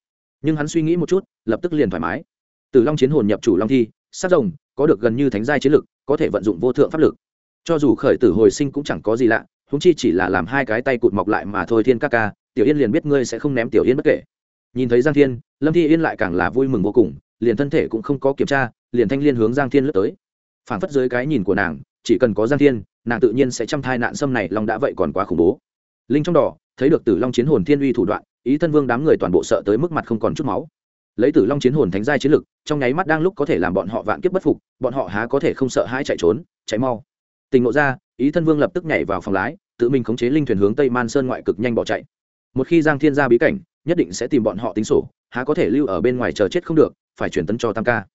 Nhưng hắn suy nghĩ một chút, lập tức liền thoải mái. Tử long chiến hồn nhập chủ long thi, sát rồng, có được gần như thánh giai chiến lực, có thể vận dụng vô thượng pháp lực cho dù khởi tử hồi sinh cũng chẳng có gì lạ húng chi chỉ là làm hai cái tay cụt mọc lại mà thôi thiên ca ca, tiểu yên liền biết ngươi sẽ không ném tiểu yên bất kể. Nhìn thấy giang thiên, lâm thi yên lại càng là vui mừng vô cùng, liền thân thể cũng không có kiểm tra, liền thanh liên hướng giang thiên lướt tới. Phản phất dưới cái nhìn của nàng, chỉ cần có giang thiên, nàng tự nhiên sẽ chăm thai nạn xâm này long đã vậy còn quá khủng bố. Linh trong đỏ, thấy được tử long chiến hồn thiên uy thủ đoạn, ý thân vương đám người toàn bộ sợ tới mức mặt không còn chút máu. Lấy tử long chiến hồn thánh giai chiến lực, trong nháy mắt đang lúc có thể làm bọn họ vạn kiếp bất phục, bọn họ há có thể không sợ hai chạy trốn, chạy mau tình ngộ ra, ý thân vương lập tức nhảy vào phòng lái, tự mình khống chế linh thuyền hướng tây man sơn ngoại cực nhanh bỏ chạy. Một khi giang thiên ra bí cảnh, nhất định sẽ tìm bọn họ tính sổ, há có thể lưu ở bên ngoài chờ chết không được, phải chuyển tấn cho tam ca.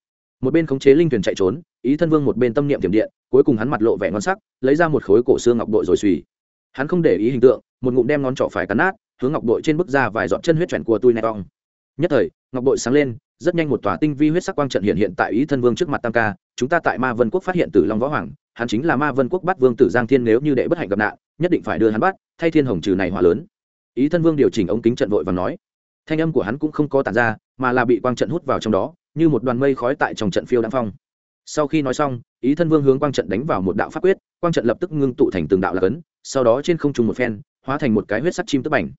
Một bên khống chế linh thuyền chạy trốn, ý thân vương một bên tâm niệm tiềm điện, cuối cùng hắn mặt lộ vẻ ngon sắc, lấy ra một khối cổ xương ngọc bội rồi suy hắn không để ý hình tượng, một ngụm đem ngón trỏ phải cắn nát, hướng ngọc bội trên bức ra vài giọt chân huyết chuẩn của tui nẹt ong. Nhất thời, ngọc bội sáng lên, rất nhanh một tòa tinh vi huyết sắc quang trận hiện hiện tại ý thân vương trước mặt tam ca. Chúng ta tại ma vân quốc phát hiện tử long võ hoàng hắn chính là ma vân quốc bắt vương tử giang thiên nếu như đệ bất hạnh gặp nạn, nhất định phải đưa hắn bắt, thay thiên hồng trừ này hỏa lớn. Ý thân vương điều chỉnh ống kính trận vội và nói. Thanh âm của hắn cũng không có tàn ra, mà là bị quang trận hút vào trong đó, như một đoàn mây khói tại trong trận phiêu đăng phong. Sau khi nói xong, ý thân vương hướng quang trận đánh vào một đạo pháp quyết, quang trận lập tức ngưng tụ thành từng đạo lạc ấn, sau đó trên không trung một phen, hóa thành một cái huyết sắc chim tức bành.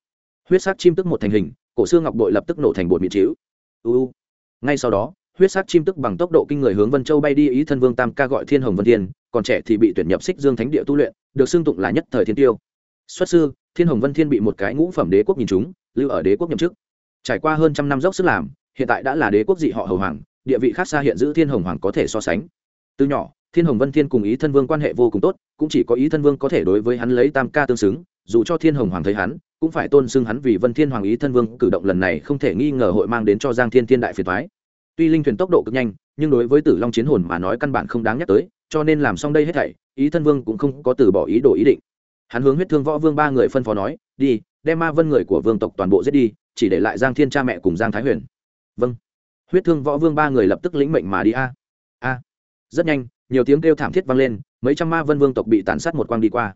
huyết sắc chim tức một thành hình, cổ xương ngọc bội lập tức nổ thành bột mịn chiếu uu ngay sau đó, huyết sắc chim tức bằng tốc độ kinh người hướng vân châu bay đi, ý thân vương tam ca gọi thiên hồng vân thiên còn trẻ thì bị tuyển nhập xích dương thánh địa tu luyện, được xưng tụng là nhất thời thiên tiêu. Xuất sư, thiên hồng vân thiên bị một cái ngũ phẩm đế quốc nhìn chúng lưu ở đế quốc nhậm chức. Trải qua hơn trăm năm dốc sức làm, hiện tại đã là đế quốc dị họ hầu hoàng, địa vị khác xa hiện giữ thiên hồng hoàng có thể so sánh. Từ nhỏ, thiên hồng vân thiên cùng ý thân vương quan hệ vô cùng tốt, cũng chỉ có ý thân vương có thể đối với hắn lấy tam ca tương xứng, dù cho thiên hồng hoàng thấy hắn, cũng phải tôn xưng hắn vì vân thiên hoàng ý thân vương, cử động lần này không thể nghi ngờ hội mang đến cho giang thiên thiên đại phiền thoái tuy linh thuyền tốc độ cực nhanh, nhưng đối với tử long chiến hồn mà nói căn bản không đáng nhắc tới cho nên làm xong đây hết thảy, ý thân vương cũng không có từ bỏ ý đồ ý định. Hắn hướng huyết thương võ vương ba người phân phó nói, đi, đem ma vân người của vương tộc toàn bộ giết đi, chỉ để lại giang thiên cha mẹ cùng giang thái huyền. Vâng. Huyết thương võ vương ba người lập tức lĩnh mệnh mà đi. A a. Rất nhanh, nhiều tiếng kêu thảm thiết vang lên, mấy trăm ma vân vương tộc bị tàn sát một quang đi qua.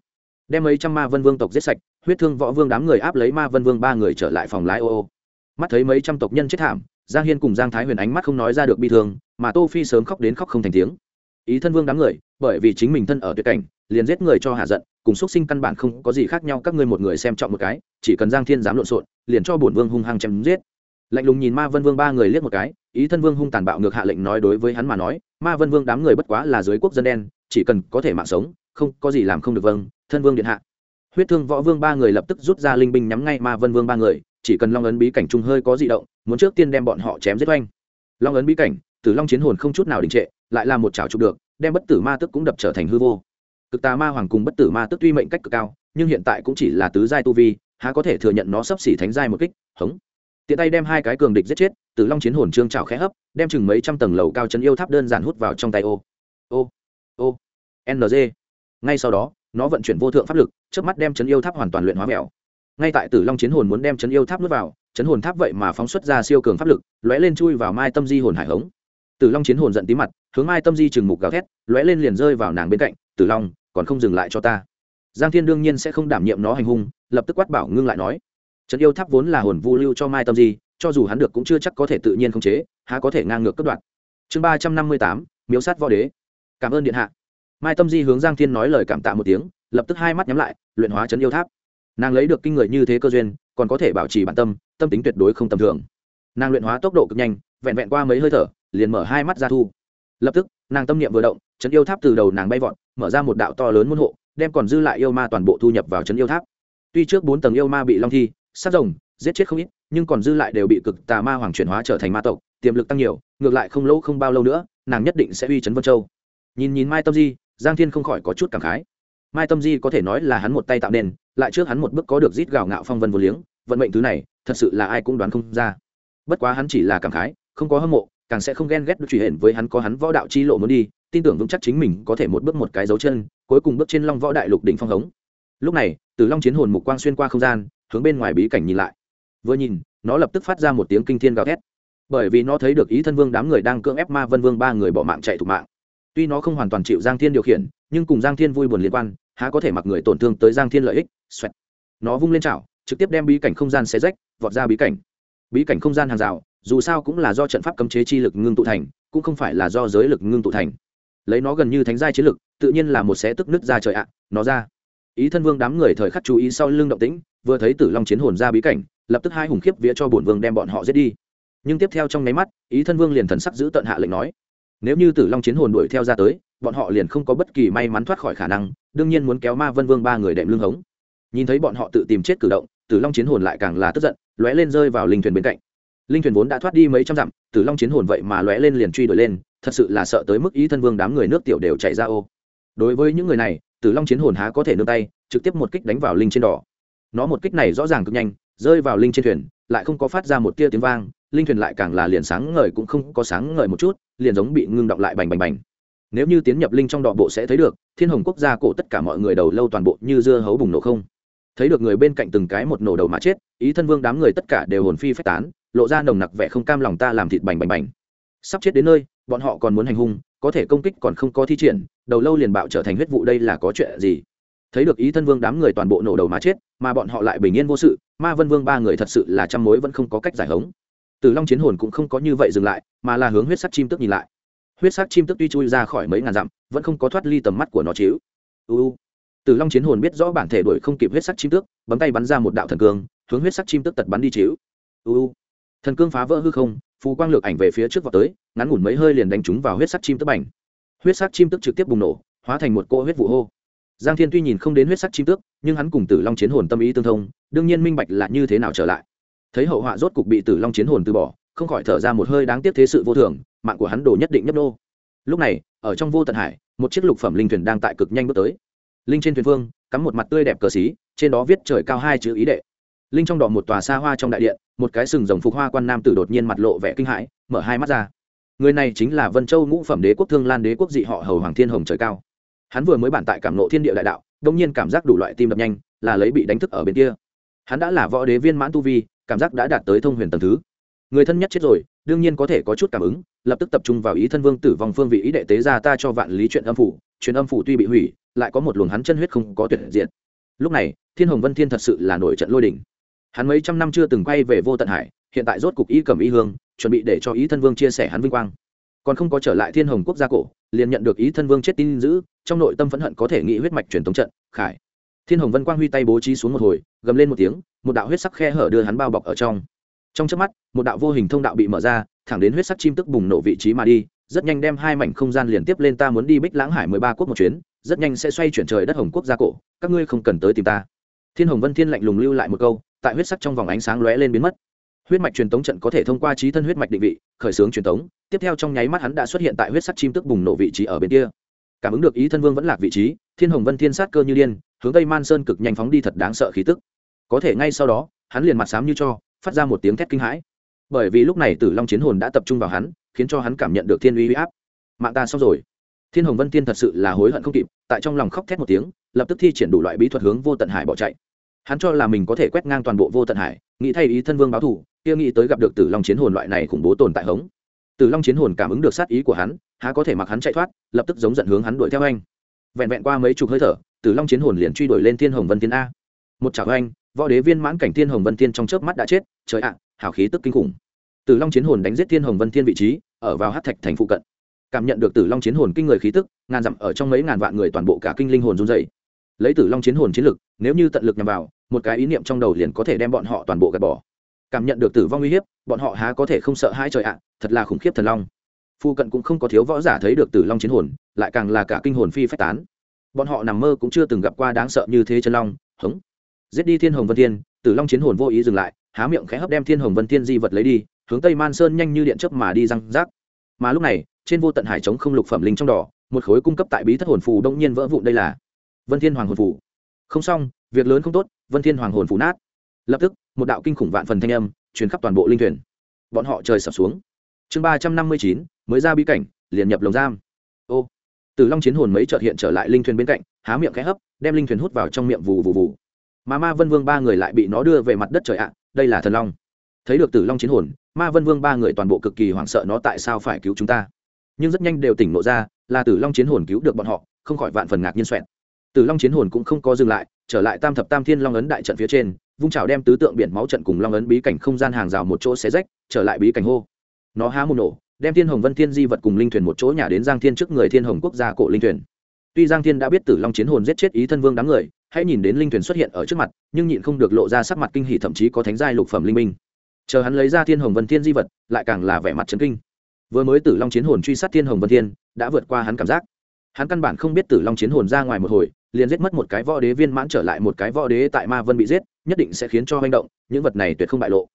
Đem mấy trăm ma vân vương tộc giết sạch, huyết thương võ vương đám người áp lấy ma vân vương ba người trở lại phòng lái ô ô. Mắt thấy mấy trăm tộc nhân chết thảm, giang hiên cùng giang thái huyền ánh mắt không nói ra được bi thương, mà tô phi sớm khóc đến khóc không thành tiếng ý thân vương đám người, bởi vì chính mình thân ở tuyệt cảnh, liền giết người cho hạ giận, cùng xuất sinh căn bản không có gì khác nhau, các ngươi một người xem trọng một cái, chỉ cần giang thiên dám lộn xộn, liền cho bổn vương hung hăng chém giết. Lạnh lùng nhìn ma vân vương ba người liếc một cái, ý thân vương hung tàn bạo ngược hạ lệnh nói đối với hắn mà nói, ma vân vương đám người bất quá là dưới quốc dân đen, chỉ cần có thể mạng sống, không, có gì làm không được vâng thân vương điện hạ. Huyết thương võ vương ba người lập tức rút ra linh binh nhắm ngay ma vân vương ba người, chỉ cần long ấn bí cảnh trung hơi có di động, muốn trước tiên đem bọn họ chém giết oanh. Long ấn bí cảnh tử long chiến hồn không chút nào đình trệ, lại là một chảo trục được, đem bất tử ma tức cũng đập trở thành hư vô. Cực tà ma hoàng cùng bất tử ma tức tuy mệnh cách cực cao, nhưng hiện tại cũng chỉ là tứ giai tu vi, há có thể thừa nhận nó sắp xỉ thánh giai một kích, hống. Tiện tay đem hai cái cường địch giết chết, tử long chiến hồn trương trào khẽ hấp, đem chừng mấy trăm tầng lầu cao chân yêu tháp đơn giản hút vào trong tay ô. Ô ô ng ngay sau đó, nó vận chuyển vô thượng pháp lực trước mắt đem chấn yêu tháp hoàn toàn luyện hóa mèo ngay tại tử long chiến hồn muốn đem chấn yêu tháp nuốt vào chấn hồn tháp vậy mà phóng xuất ra siêu cường pháp lực, lóe lên chui vào mai tâm di hồn hải hống tử long chiến hồn giận tí mặt, hướng mai tâm di chừng mục gào thét, lóe lên liền rơi vào nàng bên cạnh, tử long, còn không dừng lại cho ta. Giang thiên đương nhiên sẽ không đảm nhiệm nó hành hung, lập tức quát bảo ngưng lại nói trấn yêu tháp vốn là hồn vu lưu cho mai tâm di, cho dù hắn được cũng chưa chắc có thể tự nhiên khống chế, há có thể ngang ngược cấp đoạn chương ba trăm năm mươi tám, miếu sát võ đế. Cảm ơn điện hạ. Mai tâm di hướng giang thiên nói lời cảm tạ một tiếng, lập tức hai mắt nhắm lại, luyện hóa trấn yêu tháp. Nàng lấy được kinh người như thế cơ duyên, còn có thể bảo trì bản tâm tâm tính tuyệt đối không tầm thường. Nàng luyện hóa tốc độ cực nhanh, vẹn vẹn qua mấy hơi thở liền mở hai mắt ra thu. Lập tức, nàng tâm niệm vừa động, trấn yêu tháp từ đầu nàng bay vọt, mở ra một đạo to lớn môn hộ, đem còn dư lại yêu ma toàn bộ thu nhập vào trấn yêu tháp. Tuy trước bốn tầng yêu ma bị long thi, sát rồng, giết chết không ít, nhưng còn dư lại đều bị cực tà ma hoàng chuyển hóa trở thành ma tộc, tiềm lực tăng nhiều, ngược lại không lâu không bao lâu nữa, nàng nhất định sẽ uy chấn vân châu. Nhìn nhìn mai tâm di, giang thiên không khỏi có chút cảm khái. Mai tâm di có thể nói là hắn một tay tạo nên lại trước hắn một bước có được rít gào ngạo phong vân vô liếng, vận mệnh thứ này, thật sự là ai cũng đoán không ra. Bất quá hắn chỉ là cảm khái, không có hâm mộ càng sẽ không ghen ghét truy hển với hắn có hắn võ đạo chi lộ muốn đi, tin tưởng vững chắc chính mình có thể một bước một cái dấu chân, cuối cùng bước trên long võ đại lục đỉnh phong hống. Lúc này, từ long chiến hồn mục quang xuyên qua không gian, hướng bên ngoài bí cảnh nhìn lại. Vừa nhìn, nó lập tức phát ra một tiếng kinh thiên gào thét. Bởi vì nó thấy được ý thân vương đám người đang cưỡng ép ma vân vương ba người bỏ mạng chạy thủ mạng. Tuy nó không hoàn toàn chịu giang thiên điều khiển, nhưng cùng giang thiên vui buồn liên quan, há có thể mặc người tổn thương tới giang thiên lợi ích, xoẹt. Nó vung lên chảo, trực tiếp đem bí cảnh không gian xé rách, vọt ra bí cảnh. Bí cảnh không gian hàng rào dù sao cũng là do trận pháp cấm chế chi lực ngưng tụ thành, cũng không phải là do giới lực ngưng tụ thành. Lấy nó gần như thánh giai chiến lực, tự nhiên là một xé tức nứt ra trời ạ, nó ra. Ý thân vương đám người thời khắc chú ý sau lưng động tĩnh, vừa thấy tử long chiến hồn ra bí cảnh, lập tức hai hùng khiếp vía cho bổn vương đem bọn họ giết đi. Nhưng tiếp theo trong nháy mắt, ý thân vương liền thần sắc giữ tận hạ lệnh nói, nếu như tử long chiến hồn đuổi theo ra tới, bọn họ liền không có bất kỳ may mắn thoát khỏi khả năng, đương nhiên muốn kéo ma vân vương ba người đệm lưng hống. Nhìn thấy bọn họ tự tìm chết cử động, tử long chiến hồn lại càng là tức giận, lóe lên rơi vào linh thuyền bên cạnh linh thuyền vốn đã thoát đi mấy trăm dặm, tử long chiến hồn vậy mà lóe lên liền truy đuổi lên, thật sự là sợ tới mức ý thân vương đám người nước tiểu đều chảy ra ô. Đối với những người này, tử long chiến hồn há có thể nương tay, trực tiếp một kích đánh vào linh trên đỏ. Nó một kích này rõ ràng cực nhanh, rơi vào linh trên thuyền, lại không có phát ra một tia tiếng vang, linh thuyền lại càng là liền sáng ngời cũng không có sáng ngời một chút, liền giống bị ngưng động lại bành bành bành. Nếu như tiến nhập linh trong đọ bộ sẽ thấy được, thiên hồng quốc gia cổ tất cả mọi người đầu lâu toàn bộ như dưa hấu bùng nổ không thấy được người bên cạnh từng cái một nổ đầu mà chết, ý thân vương đám người tất cả đều hồn phi phách tán, lộ ra nồng nặc vẻ không cam lòng ta làm thịt bành bành bành. Sắp chết đến nơi, bọn họ còn muốn hành hung, có thể công kích còn không có thi triển, đầu lâu liền bạo trở thành huyết vụ đây là có chuyện gì? Thấy được ý thân vương đám người toàn bộ nổ đầu mà chết, mà bọn họ lại bình yên vô sự, ma vân vương ba người thật sự là trăm mối vẫn không có cách giải hống. Từ long chiến hồn cũng không có như vậy dừng lại, mà là hướng huyết sắc chim tức nhìn lại. Huyết sắc chim tức tuy chui ra khỏi mấy ngàn dặm, vẫn không có thoát ly tầm mắt của nó chiếu. U. Tử long chiến hồn biết rõ bản thể đuổi không kịp huyết sắc chim tước, bấm tay bắn ra một đạo thần cương, hướng huyết sắc chim tước tật bắn đi chiếu uu thần cương phá vỡ hư không, phù quang lược ảnh về phía trước vọt tới, ngắn ngủn mấy hơi liền đánh trúng vào huyết sắc chim tước bành. Huyết sắc chim tước trực tiếp bùng nổ, hóa thành một cỗ huyết vụ hô. Giang thiên tuy nhìn không đến huyết sắc chim tước, nhưng hắn cùng tử long chiến hồn tâm ý tương thông, đương nhiên minh bạch là như thế nào trở lại. Thấy hậu họa rốt cục bị tử long chiến hồn từ bỏ, không khỏi thở ra một hơi đáng tiếc thế sự vô thường, mạng của hắn đổ nhất định nhấp nô. lúc này, ở trong vô tận hải, một chiếc lục phẩm linh thuyền đang tại cực nhanh bước tới linh trên thuyền phương, cắm một mặt tươi đẹp cờ xí, trên đó viết trời cao hai chữ ý đệ. Linh trong đỏ một tòa xa hoa trong đại điện, một cái sừng rồng phục hoa quan nam tử đột nhiên mặt lộ vẻ kinh hãi, mở hai mắt ra. Người này chính là vân châu ngũ phẩm đế quốc thương lan đế quốc dị họ hầu hoàng thiên hồng trời cao. Hắn vừa mới bản tại cảm nộ thiên địa đại đạo, đông nhiên cảm giác đủ loại tim đập nhanh, là lấy bị đánh thức ở bên kia. Hắn đã là võ đế viên mãn tu vi, cảm giác đã đạt tới thông huyền tầng thứ. Người thân nhất chết rồi, đương nhiên có thể có chút cảm ứng, lập tức tập trung vào ý thân vương tử vong phương vị ý đệ tế ra ta cho vạn lý chuyện âm phủ, chuyện âm phủ tuy bị hủy lại có một luồng hắn chân huyết không có tuyệt diện lúc này, thiên hồng vân thiên thật sự là nổi trận lôi đỉnh hắn mấy trăm năm chưa từng quay về vô tận hải, hiện tại rốt cục ý cầm ý hương, chuẩn bị để cho ý thân vương chia sẻ hắn vinh quang. Còn không có trở lại thiên hồng quốc gia cổ, liền nhận được ý thân vương chết tin giữ, trong nội tâm phẫn hận có thể nghĩ huyết mạch truyền thống trận, khải. Thiên hồng vân quang huy tay bố trí xuống một hồi, gầm lên một tiếng, một đạo huyết sắc khe hở đưa hắn bao bọc ở trong. Trong chớp mắt, một đạo vô hình thông đạo bị mở ra, thẳng đến huyết sắc chim tức bùng nổ vị trí mà đi, rất nhanh đem hai mảnh không gian liền tiếp lên ta muốn đi bích lãng hải mười ba quốc một chuyến rất nhanh sẽ xoay chuyển trời đất hồng quốc gia cổ, các ngươi không cần tới tìm ta. Thiên hồng vân thiên lạnh lùng lưu lại một câu, tại huyết sắc trong vòng ánh sáng lóe lên biến mất. Huyết mạch truyền tống trận có thể thông qua trí thân huyết mạch định vị, khởi xướng truyền tống, tiếp theo trong nháy mắt hắn đã xuất hiện tại huyết sắc chim tức bùng nổ vị trí ở bên kia. Cảm ứng được ý thân vương vẫn lạc vị trí, thiên hồng vân thiên sát cơ như điên, hướng tây man sơn cực nhanh phóng đi thật đáng sợ khí tức. Có thể ngay sau đó, hắn liền mặt sám như cho, phát ra một tiếng thét kinh hãi. Bởi vì lúc này tử long chiến hồn đã tập trung vào hắn, khiến cho hắn cảm nhận được thiên uy huy áp. Mạng ta xong rồi thiên hồng vân tiên thật sự là hối hận không kịp, tại trong lòng khóc thét một tiếng, lập tức thi triển đủ loại bí thuật hướng vô tận hải bỏ chạy. Hắn cho là mình có thể quét ngang toàn bộ vô tận hải, nghĩ thay ý thân vương báo thù kia nghĩ tới gặp được tử long chiến hồn loại này khủng bố tồn tại hống. Tử long chiến hồn cảm ứng được sát ý của hắn, há có thể mặc hắn chạy thoát, lập tức giống giận hướng hắn đuổi theo anh. Vẹn vẹn qua mấy chục hơi thở, tử long chiến hồn liền truy đuổi lên thiên hồng vân tiên a. Một chảo anh võ đế viên mãn cảnh thiên hồng vân tiên trong chớp mắt đã chết, trời ạ, hào khí tức kinh khủng. Tử long chiến hồn đánh giết thiên hồng vân tiên vị trí, ở vào hát thạch thành phụ cận cảm nhận được tử long chiến hồn kinh người khí tức, ngàn dặm ở trong mấy ngàn vạn người toàn bộ cả kinh linh hồn run dày lấy tử long chiến hồn chiến lực, nếu như tận lực nhằm vào, một cái ý niệm trong đầu liền có thể đem bọn họ toàn bộ gạt bỏ. Cảm nhận được tử vong uy hiếp, bọn họ há có thể không sợ hai trời ạ, thật là khủng khiếp thần long. Phu cận cũng không có thiếu võ giả thấy được tử long chiến hồn, lại càng là cả kinh hồn phi phách tán. Bọn họ nằm mơ cũng chưa từng gặp qua đáng sợ như thế chân long, hống. Giết đi thiên hồng vân thiên, tử long chiến hồn vô ý dừng lại, há miệng khẽ hấp đem thiên hồng vân thiên di vật lấy đi, hướng tây man sơn nhanh như điện chớp mà đi răng rác mà lúc này, trên vô tận hải trống không lục phẩm linh trong đỏ, một khối cung cấp tại bí thất hồn phù đông nhiên vỡ vụn đây là vân thiên hoàng hồn phù. Không xong, việc lớn không tốt, vân thiên hoàng hồn phù nát. Lập tức, một đạo kinh khủng vạn phần thanh âm truyền khắp toàn bộ linh thuyền. Bọn họ trời sập xuống. Chương ba trăm năm mươi chín, mới ra bí cảnh, liền nhập lồng giam. Ô, từ long chiến hồn mấy chợt hiện trở lại linh thuyền bên cạnh, há miệng khẽ hấp, đem linh thuyền hút vào trong miệng vù vù vù. Mà ma vân vương ba người lại bị nó đưa về mặt đất trời ạ, đây là thần long thấy được tử long chiến hồn, ma vân vương ba người toàn bộ cực kỳ hoảng sợ nó tại sao phải cứu chúng ta. Nhưng rất nhanh đều tỉnh lộ ra, là tử long chiến hồn cứu được bọn họ, không khỏi vạn phần ngạc nhiên xoẹn tử long chiến hồn cũng không có dừng lại, trở lại tam thập tam thiên long ấn đại trận phía trên, vung trào đem tứ tượng biển máu trận cùng long ấn bí cảnh không gian hàng rào một chỗ xé rách, trở lại bí cảnh hô. Nó há một nổ, đem thiên hồng vân thiên di vật cùng linh thuyền một chỗ nhà đến giang thiên trước người thiên hồng quốc gia cổ linh thuyền. Tuy giang thiên đã biết tử long chiến hồn giết chết ý thân vương đám người, hãy nhìn đến linh thuyền xuất hiện ở trước mặt, nhưng nhịn không được lộ ra sắc mặt kinh hỉ thậm chí có thánh giai lục phẩm linh minh chờ hắn lấy ra thiên hồng vân thiên di vật, lại càng là vẻ mặt trấn kinh. Vừa mới tử long chiến hồn truy sát thiên hồng vân thiên, đã vượt qua hắn cảm giác. Hắn căn bản không biết tử long chiến hồn ra ngoài một hồi, liền giết mất một cái võ đế viên mãn trở lại một cái võ đế tại ma vân bị giết, nhất định sẽ khiến cho manh động, những vật này tuyệt không bại lộ.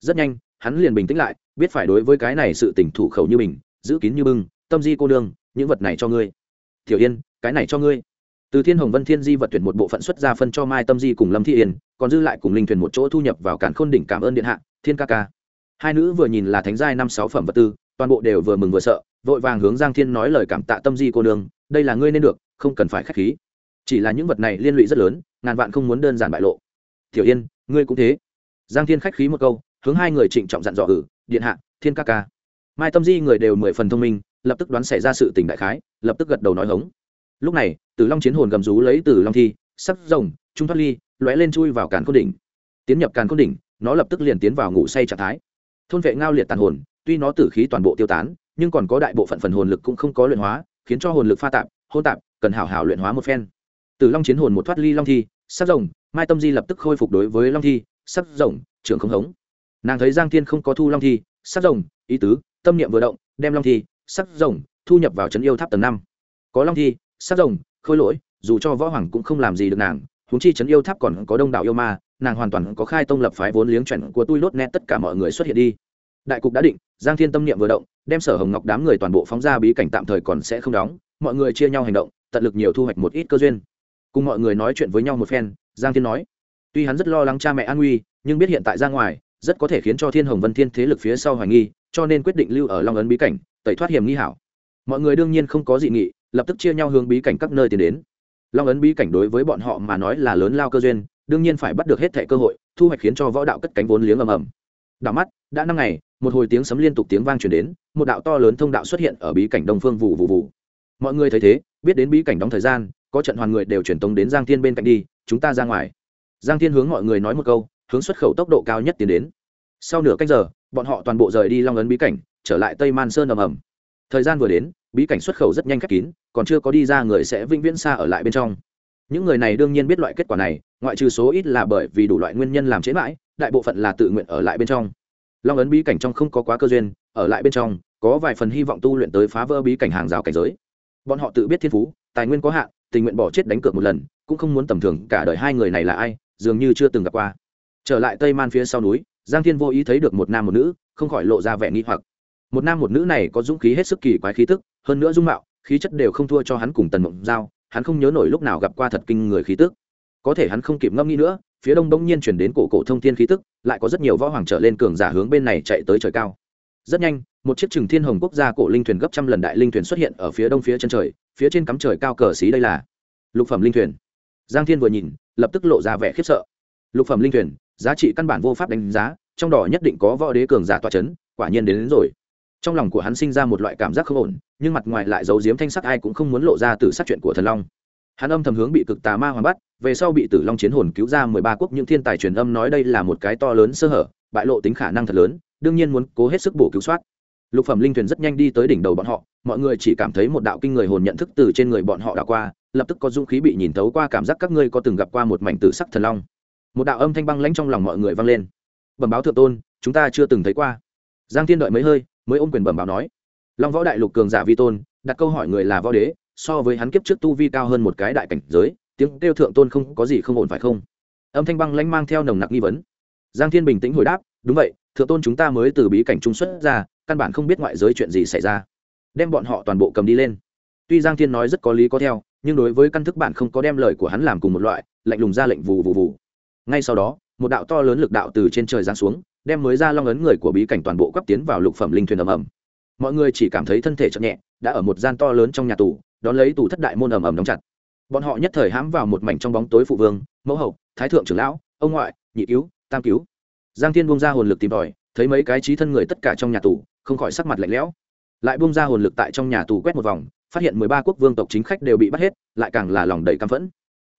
Rất nhanh, hắn liền bình tĩnh lại, biết phải đối với cái này sự tỉnh thủ khẩu như mình, giữ kín như bưng, tâm di cô đương những vật này cho ngươi. Tiểu yên, cái này cho ngươi. Từ thiên hồng vân thiên di vật tuyển một bộ phận xuất ra phân cho mai tâm di cùng lâm thi yên, còn dư lại cùng linh thuyền một chỗ thu nhập vào cản khôn đỉnh cảm ơn điện hạ thiên ca ca. Hai nữ vừa nhìn là thánh giai năm sáu phẩm vật tư, toàn bộ đều vừa mừng vừa sợ, vội vàng hướng giang thiên nói lời cảm tạ tâm di cô nương, đây là ngươi nên được, không cần phải k h á c h khí. Chỉ là những vật này liên lụy rất lớn, ngàn vạn không muốn đơn giản bại lộ. Tiểu yên, ngươi cũng thế. Giang thiên khách khí một câu, hướng hai người trịnh trọng dặn dò ử điện hạ, thiên ca ca. Mai tâm di người đều mười phần thông minh, lập tức đoán xảy ra sự tình đại khái, lập tức gật đầu nói hống. Lúc này, tử long chiến hồn gầm rú lấy từ long thi sắc rồng, trung thoát ly, lóe lên chui vào càn cốt đỉnh. Tiến nhập càn cốt đỉnh nó lập tức liền tiến vào ngủ say trạng thái. Thôn vệ ngao liệt tàn hồn, tuy nó tử khí toàn bộ tiêu tán, nhưng còn có đại bộ phận phần hồn lực cũng không có luyện hóa, khiến cho hồn lực pha tạp, hôn tạp, cần hảo hảo luyện hóa một phen. Từ long chiến hồn một thoát ly long thi sắc rồng, mai tâm di lập tức khôi phục đối với long thi sắc rồng, trưởng không hống. Nàng thấy giang thiên không có thu long thi sắc rồng, ý tứ, tâm niệm vừa động, đem long thi sắc rồng, thu nhập vào trấn yêu tháp tầng năm. Có long thi sắc rồng, khôi lỗi, dù cho võ hoàng cũng không làm gì được nàng, huống chi trấn yêu tháp còn có đông đảo yêu ma nàng hoàn toàn có khai tông lập phái vốn liếng chuẩn của tôi lốt nét tất cả mọi người xuất hiện đi. Đại cục đã định, giang thiên tâm niệm vừa động, đem sở hồng ngọc đám người toàn bộ phóng ra bí cảnh tạm thời còn sẽ không đóng, mọi người chia nhau hành động, tận lực nhiều thu hoạch một ít cơ duyên. Cùng mọi người nói chuyện với nhau một phen, giang thiên nói, tuy hắn rất lo lắng cha mẹ an nguy, nhưng biết hiện tại ra ngoài, rất có thể khiến cho thiên hồng vân thiên thế lực phía sau hoài nghi, cho nên quyết định lưu ở long ấn bí cảnh, tẩy thoát hiểm nghi hảo. Mọi người đương nhiên không có dị nghị, lập tức chia nhau hướng bí cảnh các nơi tiến đến. Long ấn bí cảnh đối với bọn họ mà nói là lớn lao cơ duyên đương nhiên phải bắt được hết thẻ cơ hội, thu hoạch khiến cho võ đạo cất cánh vốn liếng ầm ầm. Đạo mắt, đã năm ngày, một hồi tiếng sấm liên tục tiếng vang truyền đến, một đạo to lớn thông đạo xuất hiện ở bí cảnh đông phương vụ vụ vụ mọi người thấy thế, biết đến bí cảnh đóng thời gian, có trận hoàn người đều truyền tống đến giang thiên bên cạnh đi, chúng ta ra ngoài. Giang thiên hướng mọi người nói một câu, hướng xuất khẩu tốc độ cao nhất tiến đến. Sau nửa cách giờ, bọn họ toàn bộ rời đi long ấn bí cảnh, trở lại tây man sơn ầm ầm. Thời gian vừa đến, bí cảnh xuất khẩu rất nhanh khép kín, còn chưa có đi ra người sẽ vĩnh viễn xa ở lại bên trong những người này đương nhiên biết loại kết quả này, ngoại trừ số ít là bởi vì đủ loại nguyên nhân làm chế mãi, đại bộ phận là tự nguyện ở lại bên trong. Long ấn bí cảnh trong không có quá cơ duyên, ở lại bên trong, có vài phần hy vọng tu luyện tới phá vỡ bí cảnh hàng rào cảnh giới. Bọn họ tự biết thiên phú, tài nguyên có hạn, tình nguyện bỏ chết đánh cược một lần, cũng không muốn tầm thường, cả đời hai người này là ai, dường như chưa từng gặp qua. Trở lại tây man phía sau núi, giang thiên vô ý thấy được một nam một nữ, không khỏi lộ ra vẻ nghi hoặc. Một nam một nữ này có dũng khí hết sức kỳ quái khí tức, hơn nữa dung mạo, khí chất đều không thua cho hắn cùng tần mộng giao hắn không nhớ nổi lúc nào gặp qua thật kinh người khí tức. Có thể hắn không kịp ngâm nghĩ nữa phía đông đông nhiên chuyển đến cổ cổ thông thiên khí tức lại có rất nhiều võ hoàng trở lên cường giả hướng bên này chạy tới trời cao. Rất nhanh một chiếc trừng thiên hồng quốc gia cổ linh thuyền gấp trăm lần đại linh thuyền xuất hiện ở phía đông phía chân trời phía trên cắm trời cao cờ xí đây là lục phẩm linh thuyền. Giang thiên vừa nhìn lập tức lộ ra vẻ khiếp sợ. Lục phẩm linh thuyền giá trị căn bản vô pháp đánh giá trong đó nhất định có võ đế cường giả toa c h ấ n quả nhiên đến, đến rồi trong lòng của hắn sinh ra một loại cảm giác không ổn, nhưng mặt ngoài lại giấu giếm thanh sắc, ai cũng không muốn lộ ra từ sát chuyện của thần long. Hắn âm thầm hướng bị cực tà ma hoàng bắt, về sau bị tử long chiến hồn cứu ra mười ba quốc những thiên tài truyền âm nói đây là một cái to lớn sơ hở, bại lộ tính khả năng thật lớn, đương nhiên muốn cố hết sức bổ cứu soát. Lục phẩm linh thuyền rất nhanh đi tới đỉnh đầu bọn họ, mọi người chỉ cảm thấy một đạo kinh người hồn nhận thức từ trên người bọn họ đã qua, lập tức có dũng khí bị nhìn thấu qua cảm giác các ngươi có từng gặp qua một mảnh tử sắc thần long. Một đạo âm thanh băng lãnh trong lòng mọi người vang lên. Bẩm báo thượng tôn, chúng ta chưa từng thấy qua. Giang thiên đợi mấy hơi mới ôm quyền bẩm báo nói, long võ đại lục cường giả vi tôn, đặt câu hỏi người là võ đế, so với hắn kiếp trước tu vi cao hơn một cái đại cảnh giới, tiếng kêu thượng tôn không có gì không ổn phải không? Âm thanh băng lãnh mang theo nồng nặc nghi vấn. Giang thiên bình tĩnh hồi đáp, đúng vậy, thượng tôn chúng ta mới từ bí cảnh trung xuất ra, căn bản không biết ngoại giới chuyện gì xảy ra. Đem bọn họ toàn bộ cầm đi lên. Tuy giang thiên nói rất có lý có theo, nhưng đối với căn thức bản không có đem lời của hắn làm cùng một loại, lạnh lùng ra lệnh vù vù vù. Ngay sau đó, một đạo to lớn lực đạo từ trên trời giáng xuống đem mới ra long ấn người của bí cảnh toàn bộ quắp tiến vào lục phẩm linh thuyền ầm ầm. Mọi người chỉ cảm thấy thân thể chậm nhẹ, đã ở một gian to lớn trong nhà tù, đón lấy tù thất đại môn ầm ầm đóng chặt. Bọn họ nhất thời hãm vào một mảnh trong bóng tối phụ vương, mẫu hậu, thái thượng trưởng lão, ông ngoại, nhị cứu, tam cứu. Giang thiên buông ra hồn lực tìm tòi, thấy mấy cái trí thân người tất cả trong nhà tù, không khỏi sắc mặt lạnh lẽo. Lại buông ra hồn lực tại trong nhà tù quét một vòng, phát hiện mười ba quốc vương tộc chính khách đều bị bắt hết, lại càng là lòng đầy căm phẫn.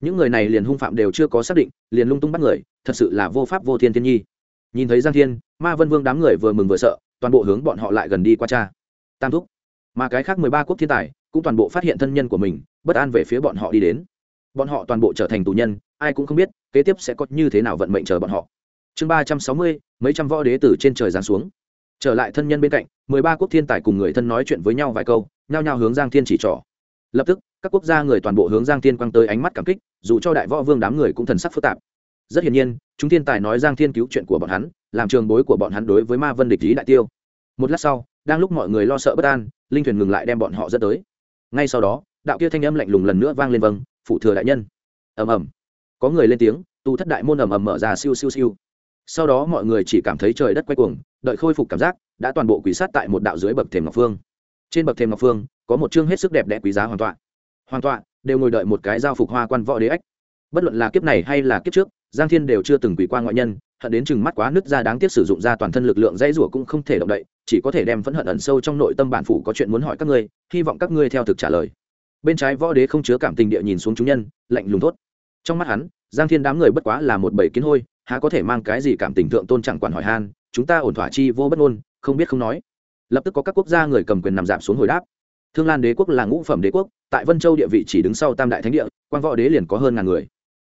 Những người này liền hung phạm đều chưa có xác định, liền lung tung bắt người, thật sự là vô pháp vô thiên thiên nhi nhìn thấy giang thiên, ma vân vương đám người vừa mừng vừa sợ, toàn bộ hướng bọn họ lại gần đi qua cha. Tam thúc. Mà cái khác mười ba quốc thiên tài, cũng toàn bộ phát hiện thân nhân của mình, bất an về phía bọn họ đi đến. Bọn họ toàn bộ trở thành tù nhân, ai cũng không biết, kế tiếp sẽ có như thế nào vận mệnh chờ bọn họ. Chương ba trăm sáu mươi, mấy trăm võ đế tử trên trời giáng xuống. Trở lại thân nhân bên cạnh, mười ba quốc thiên tài cùng người thân nói chuyện với nhau vài câu, nhao nhao hướng giang thiên chỉ trỏ. Lập tức, các quốc gia người toàn bộ hướng giang thiên quăng tới ánh mắt cảm kích, dù cho đại võ vương đám người cũng thần sắc phức tạp rất hiển nhiên, chúng thiên tài nói giang thiên cứu chuyện của bọn hắn, làm trường bối của bọn hắn đối với ma vân địch lý đại tiêu. Một lát sau, đang lúc mọi người lo sợ bất an, linh thuyền ngừng lại đem bọn họ dẫn tới. Ngay sau đó, đạo kia thanh âm lạnh lùng lần nữa vang lên vâng phụ thừa đại nhân. Ầm ầm. Có người lên tiếng tu thất đại môn ầm ầm mở ra siêu siêu siêu. Sau đó mọi người chỉ cảm thấy trời đất quay cuồng, đợi khôi phục cảm giác, đã toàn bộ quỷ sát tại một đạo dưới bậc thềm ngọc phương. Trên bậc thềm ngọc phương, có một chương hết sức đẹp đẽ quý giá hoàn toàn hoàn toàn đều ngồi đợi một cái giao phục hoa quan võ đế ếch bất luận là kiếp này hay là kiếp trước giang thiên đều chưa từng quỷ qua ngoại nhân, hận đến chừng mắt quá nứt ra đáng tiếc sử dụng ra toàn thân lực lượng dãy rủa cũng không thể động đậy, chỉ có thể đem phẫn hận ẩn sâu trong nội tâm bản phủ có chuyện muốn hỏi các ngươi, hy vọng các ngươi theo thực trả lời. Bên trái võ đế không chứa cảm tình địa nhìn xuống chúng nhân, lạnh lùng tốt trong mắt hắn, giang thiên đám người bất quá là một bầy kiến hôi, há có thể mang cái gì cảm tình thượng tôn chẳng quản hỏi han, chúng ta ổn thỏa chi vô bất ngôn, không biết không nói. Lập tức có các quốc gia người cầm quyền nằm giảm xuống hồi đáp. Thương lan đế quốc là ngũ phẩm đế quốc, tại vân châu địa vị chỉ đứng sau tam đại thánh địa, quan võ đế liền có hơn ngàn người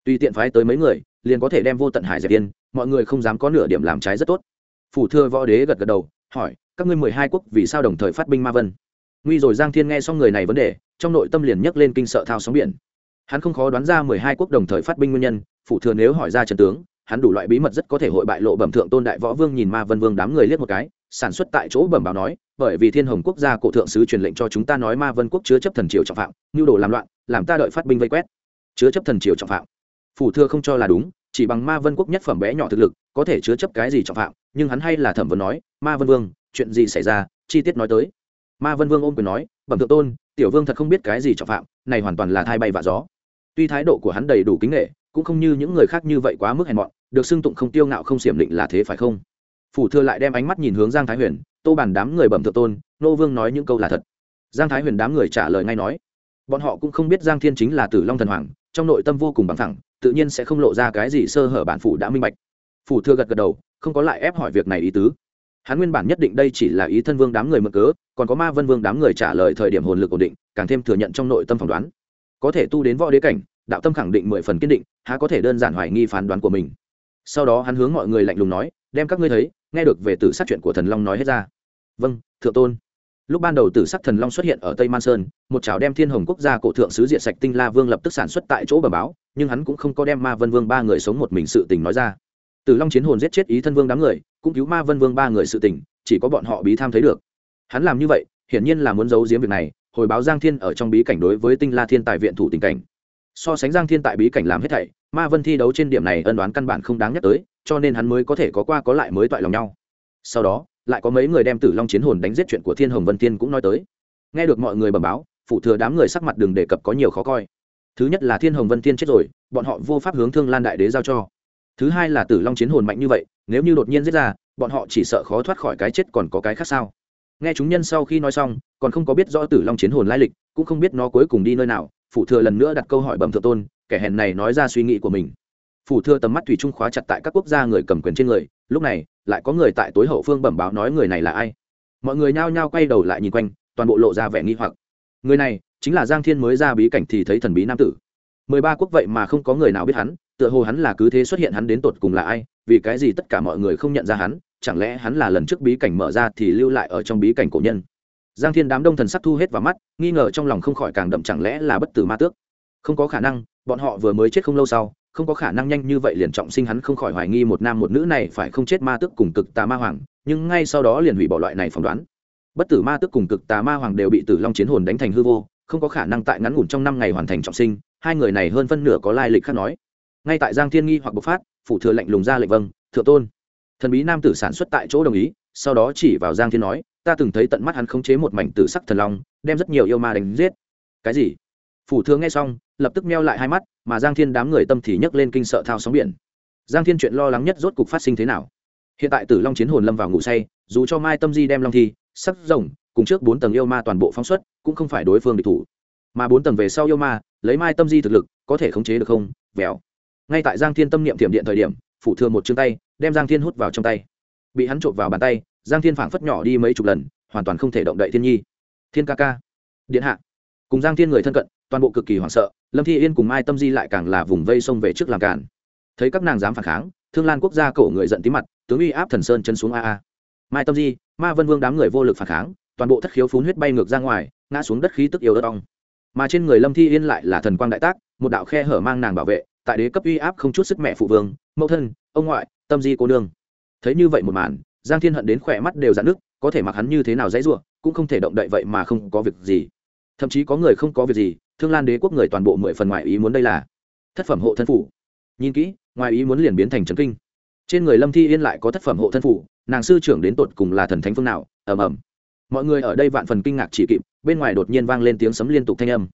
tùy tiện phái tới mấy người, liền có thể đem vô tận hải dẹp yên, mọi người không dám có nửa điểm làm trái rất tốt. Phủ thưa võ đế gật gật đầu, hỏi, các ngươi mười hai quốc vì sao đồng thời phát binh ma vân? Nguy rồi giang thiên nghe xong người này vấn đề, trong nội tâm liền nhấc lên kinh sợ thao sóng biển. Hắn không khó đoán ra mười hai quốc đồng thời phát binh nguyên nhân, phủ thừa nếu hỏi ra trần tướng, hắn đủ loại bí mật rất có thể hội bại lộ bẩm thượng tôn đại võ vương nhìn ma vân vương đám người liếc một cái, sản xuất tại chỗ bẩm báo nói, bởi vì thiên hồng quốc gia cổ thượng sứ truyền lệnh cho chúng ta nói ma vân quốc chứa chấp thần triều trọng phạm nhu đồ làm loạn, làm ta đợi phát binh vây quét. Chứa chấp thần triều trọng phạm phủ thừa không cho là đúng, chỉ bằng ma vân quốc nhất phẩm bé nhỏ thực lực, có thể chứa chấp cái gì trọng phạm, nhưng hắn hay là thẩm vấn nói, ma vân vương, chuyện gì xảy ra? Chi tiết nói tới. Ma vân vương ôm quyền nói, bẩm thượng tôn, tiểu vương thật không biết cái gì trọng phạm, này hoàn toàn là thai bay vạ gió. Tuy thái độ của hắn đầy đủ kính nghệ cũng không như những người khác như vậy quá mức hèn mọn, được xưng tụng không tiêu ngạo không xiểm định là thế phải không? Phủ thừa lại đem ánh mắt nhìn hướng giang thái huyền, tô bàn đám người bẩm thượng tôn, nô vương nói những câu là thật. Giang thái huyền đám người trả lời ngay nói, bọn họ cũng không biết giang thiên chính là tử long thần hoàng, trong nội tâm vô cùng bằng thẳng tự nhiên sẽ không lộ ra cái gì sơ hở bản phủ đã minh bạch. Phủ thừa gật gật đầu, không có lại ép hỏi việc này ý tứ. Hắn nguyên bản nhất định đây chỉ là ý thân vương đám người mượn cớ, còn có ma vân vương đám người trả lời thời điểm hồn lực ổn định, càng thêm thừa nhận trong nội tâm phỏng đoán. Có thể tu đến võ đế cảnh, đạo tâm khẳng định mười phần kiên định, há có thể đơn giản hoài nghi phán đoán của mình. Sau đó hắn hướng mọi người lạnh lùng nói, đem các ngươi thấy, nghe được về tử sát chuyện của thần long nói hết ra. Vâng thượng tôn. Lúc ban đầu tử sắc thần long xuất hiện ở tây man sơn, một chảo đem thiên hồng quốc gia cổ thượng sứ diện sạch tinh la vương lập tức sản xuất tại chỗ bờ báo nhưng hắn cũng không có đem ma vân vương ba người sống một mình sự tình nói ra. Tử long chiến hồn giết chết ý thân vương đám người, cũng cứu ma vân vương ba người sự tình, chỉ có bọn họ bí tham thấy được. Hắn làm như vậy, hiển nhiên là muốn giấu giếm việc này, hồi báo giang thiên ở trong bí cảnh đối với tinh la thiên tại viện thủ tình cảnh. So sánh giang thiên tại bí cảnh làm hết thảy, ma vân thi đấu trên điểm này ân đoán căn bản không đáng nhắc tới, cho nên hắn mới có thể có qua có lại mới toại lòng nhau. Sau đó, lại có mấy người đem tử long chiến hồn đánh giết chuyện của thiên hồng vân tiên cũng nói tới. Nghe được mọi người bẩm báo phụ thừa đám người sắc mặt đừng đề cập có nhiều khó coi thứ nhất là thiên hồng vân tiên chết rồi, bọn họ vô pháp hướng thương lan đại đế giao cho. Thứ hai là tử long chiến hồn mạnh như vậy, nếu như đột nhiên giết ra, bọn họ chỉ sợ khó thoát khỏi cái chết còn có cái khác sao? Nghe chúng nhân sau khi nói xong, còn không có biết rõ tử long chiến hồn lai lịch, cũng không biết nó cuối cùng đi nơi nào, phủ thừa lần nữa đặt câu hỏi bẩm thượng tôn, kẻ hèn này nói ra suy nghĩ của mình. Phủ thừa tầm mắt thủy trung khóa chặt tại các quốc gia người cầm quyền trên người, lúc này, lại có người tại tối hậu phương bẩm báo nói người này là ai. Mọi người nhao nhao quay đầu lại nhìn quanh, toàn bộ lộ ra vẻ nghi hoặc. Người này chính là giang thiên mới ra bí cảnh thì thấy thần bí nam tử. Mười ba quốc vậy mà không có người nào biết hắn, tựa hồ hắn là cứ thế xuất hiện hắn đến tột cùng là ai, vì cái gì tất cả mọi người không nhận ra hắn, chẳng lẽ hắn là lần trước bí cảnh mở ra thì lưu lại ở trong bí cảnh cổ nhân? Giang thiên đám đông thần sắc thu hết vào mắt, nghi ngờ trong lòng không khỏi càng đậm chẳng lẽ là bất tử ma tước? Không có khả năng, bọn họ vừa mới chết không lâu sau, không có khả năng nhanh như vậy liền trọng sinh hắn không khỏi hoài nghi một nam một nữ này phải không chết ma tước cùng cực tà ma hoàng, nhưng ngay sau đó liền hủy bỏ loại này phỏng đoán. Bất tử ma tước cùng cực tà ma hoàng đều bị tử long chiến hồn đánh thành hư vô không có khả năng tại ngắn ngủn trong năm ngày hoàn thành trọng sinh, hai người này hơn phân nửa có lai lịch khác nói. Ngay tại giang thiên nghi hoặc bộc phát, phủ thừa lệnh lùng ra lệnh vâng thượng tôn. Thần bí nam tử sản xuất tại chỗ đồng ý, sau đó chỉ vào giang thiên nói, ta từng thấy tận mắt hắn khống chế một mảnh tử sắc thần long, đem rất nhiều yêu ma đánh giết. Cái gì? Phủ thừa nghe xong, lập tức meo lại hai mắt, mà giang thiên đám người tâm thì nhấc lên kinh sợ thao sóng biển. Giang thiên chuyện lo lắng nhất rốt cục phát sinh thế nào? Hiện tại tử long chiến hồn lâm vào ngủ say, dù cho mai tâm di đem long thi sắc rồng, cùng trước bốn tầng yêu ma toàn bộ phóng xuất cũng không phải đối phương địch thủ. Mà bốn tầng về sau yêu ma, lấy mai tâm di thực lực, có thể khống chế được không? Vèo ngay tại giang thiên tâm niệm thiểm điện thời điểm, phủ thừa một chương tay, đem giang thiên hút vào trong tay. Bị hắn trộm vào bàn tay, giang thiên phảng phất nhỏ đi mấy chục lần, hoàn toàn không thể động đậy thiên nhi. Thiên ca ca. Điện hạ. Cùng giang thiên người thân cận, toàn bộ cực kỳ hoảng sợ, lâm thi yên cùng mai tâm di lại càng là vùng vây xông về trước làm cản. Thấy các nàng dám phản kháng, thương lan quốc gia cổ người giận tí mặt, tướng uy áp thần sơn chân xuống a a. Mai tâm di, ma vân vương đám người vô lực phản kháng, toàn bộ thất khiếu phun huyết bay ngược ra ngoài ngã xuống đất khí tức yếu đất ong. Mà trên người lâm thi yên lại là thần quang đại tác, một đạo khe hở mang nàng bảo vệ, tại đế cấp uy áp không chút sức mẹ phụ vương, mẫu thân, ông ngoại, tâm di cô nương. Thấy như vậy một màn, giang thiên hận đến khỏe mắt đều dạn nước, có thể mặc hắn như thế nào dãy ruộng cũng không thể động đậy vậy mà không có việc gì. Thậm chí có người không có việc gì, thương lan đế quốc người toàn bộ mười phần ngoại ý muốn đây là thất phẩm hộ thân phủ. Nhìn kỹ, ngoài ý muốn liền biến thành trấn kinh. Trên người lâm thi yên lại có thất phẩm hộ thân phủ, nàng sư trưởng đến tột cùng là thần thánh phương nào, ầm ầm mọi người ở đây vạn phần kinh ngạc chỉ kịp, bên ngoài đột nhiên vang lên tiếng sấm liên tục thanh âm.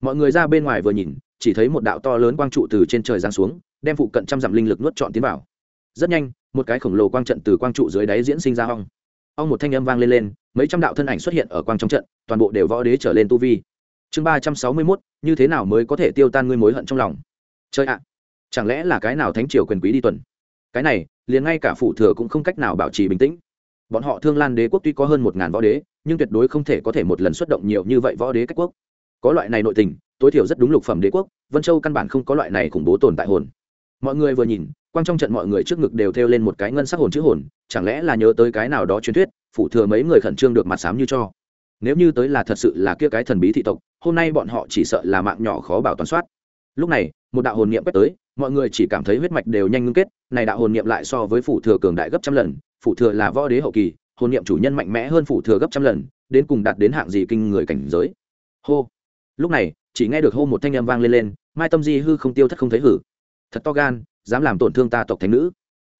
Mọi người ra bên ngoài vừa nhìn, chỉ thấy một đạo to lớn quang trụ từ trên trời giáng xuống, đem phụ cận trăm dặm linh lực nuốt trọn tiến vào. Rất nhanh, một cái khổng lồ quang trận từ quang trụ dưới đáy diễn sinh ra hong ong một thanh âm vang lên lên, mấy trăm đạo thân ảnh xuất hiện ở quang trong trận, toàn bộ đều võ đế trở lên tu vi. Chương ba trăm sáu mươi mốt, như thế nào mới có thể tiêu tan ngươi mối hận trong lòng? Chơi ạ, chẳng lẽ là cái nào thánh triều quyền quý đi tuần? Cái này, liền ngay cả phủ thừa cũng không cách nào bảo trì bình tĩnh bọn họ thương lan đế quốc tuy có hơn một ngàn võ đế, nhưng tuyệt đối không thể có thể một lần xuất động nhiều như vậy võ đế cách quốc. Có loại này nội tình, tối thiểu rất đúng lục phẩm đế quốc, vân châu căn bản không có loại này khủng bố tồn tại hồn. Mọi người vừa nhìn, quang trong trận mọi người trước ngực đều thêu lên một cái ngân sắc hồn chữ hồn, chẳng lẽ là nhớ tới cái nào đó truyền thuyết, phủ thừa mấy người khẩn trương được mặt sám như cho. Nếu như tới là thật sự là kia cái thần bí thị tộc, hôm nay bọn họ chỉ sợ là mạng nhỏ khó bảo toàn soát. Lúc này, một đạo hồn niệm quét tới, mọi người chỉ cảm thấy huyết mạch đều nhanh ngưng kết, này đạo hồn niệm lại so với phủ thừa cường đại gấp trăm lần phủ thừa là võ đế hậu kỳ, hồn niệm chủ nhân mạnh mẽ hơn phủ thừa gấp trăm lần, đến cùng đạt đến hạng gì kinh người cảnh giới. Hô. Lúc này, chỉ nghe được hô một thanh âm vang lên lên, mai tâm di hư không tiêu thất không thấy hử. Thật to gan, dám làm tổn thương ta tộc thánh nữ.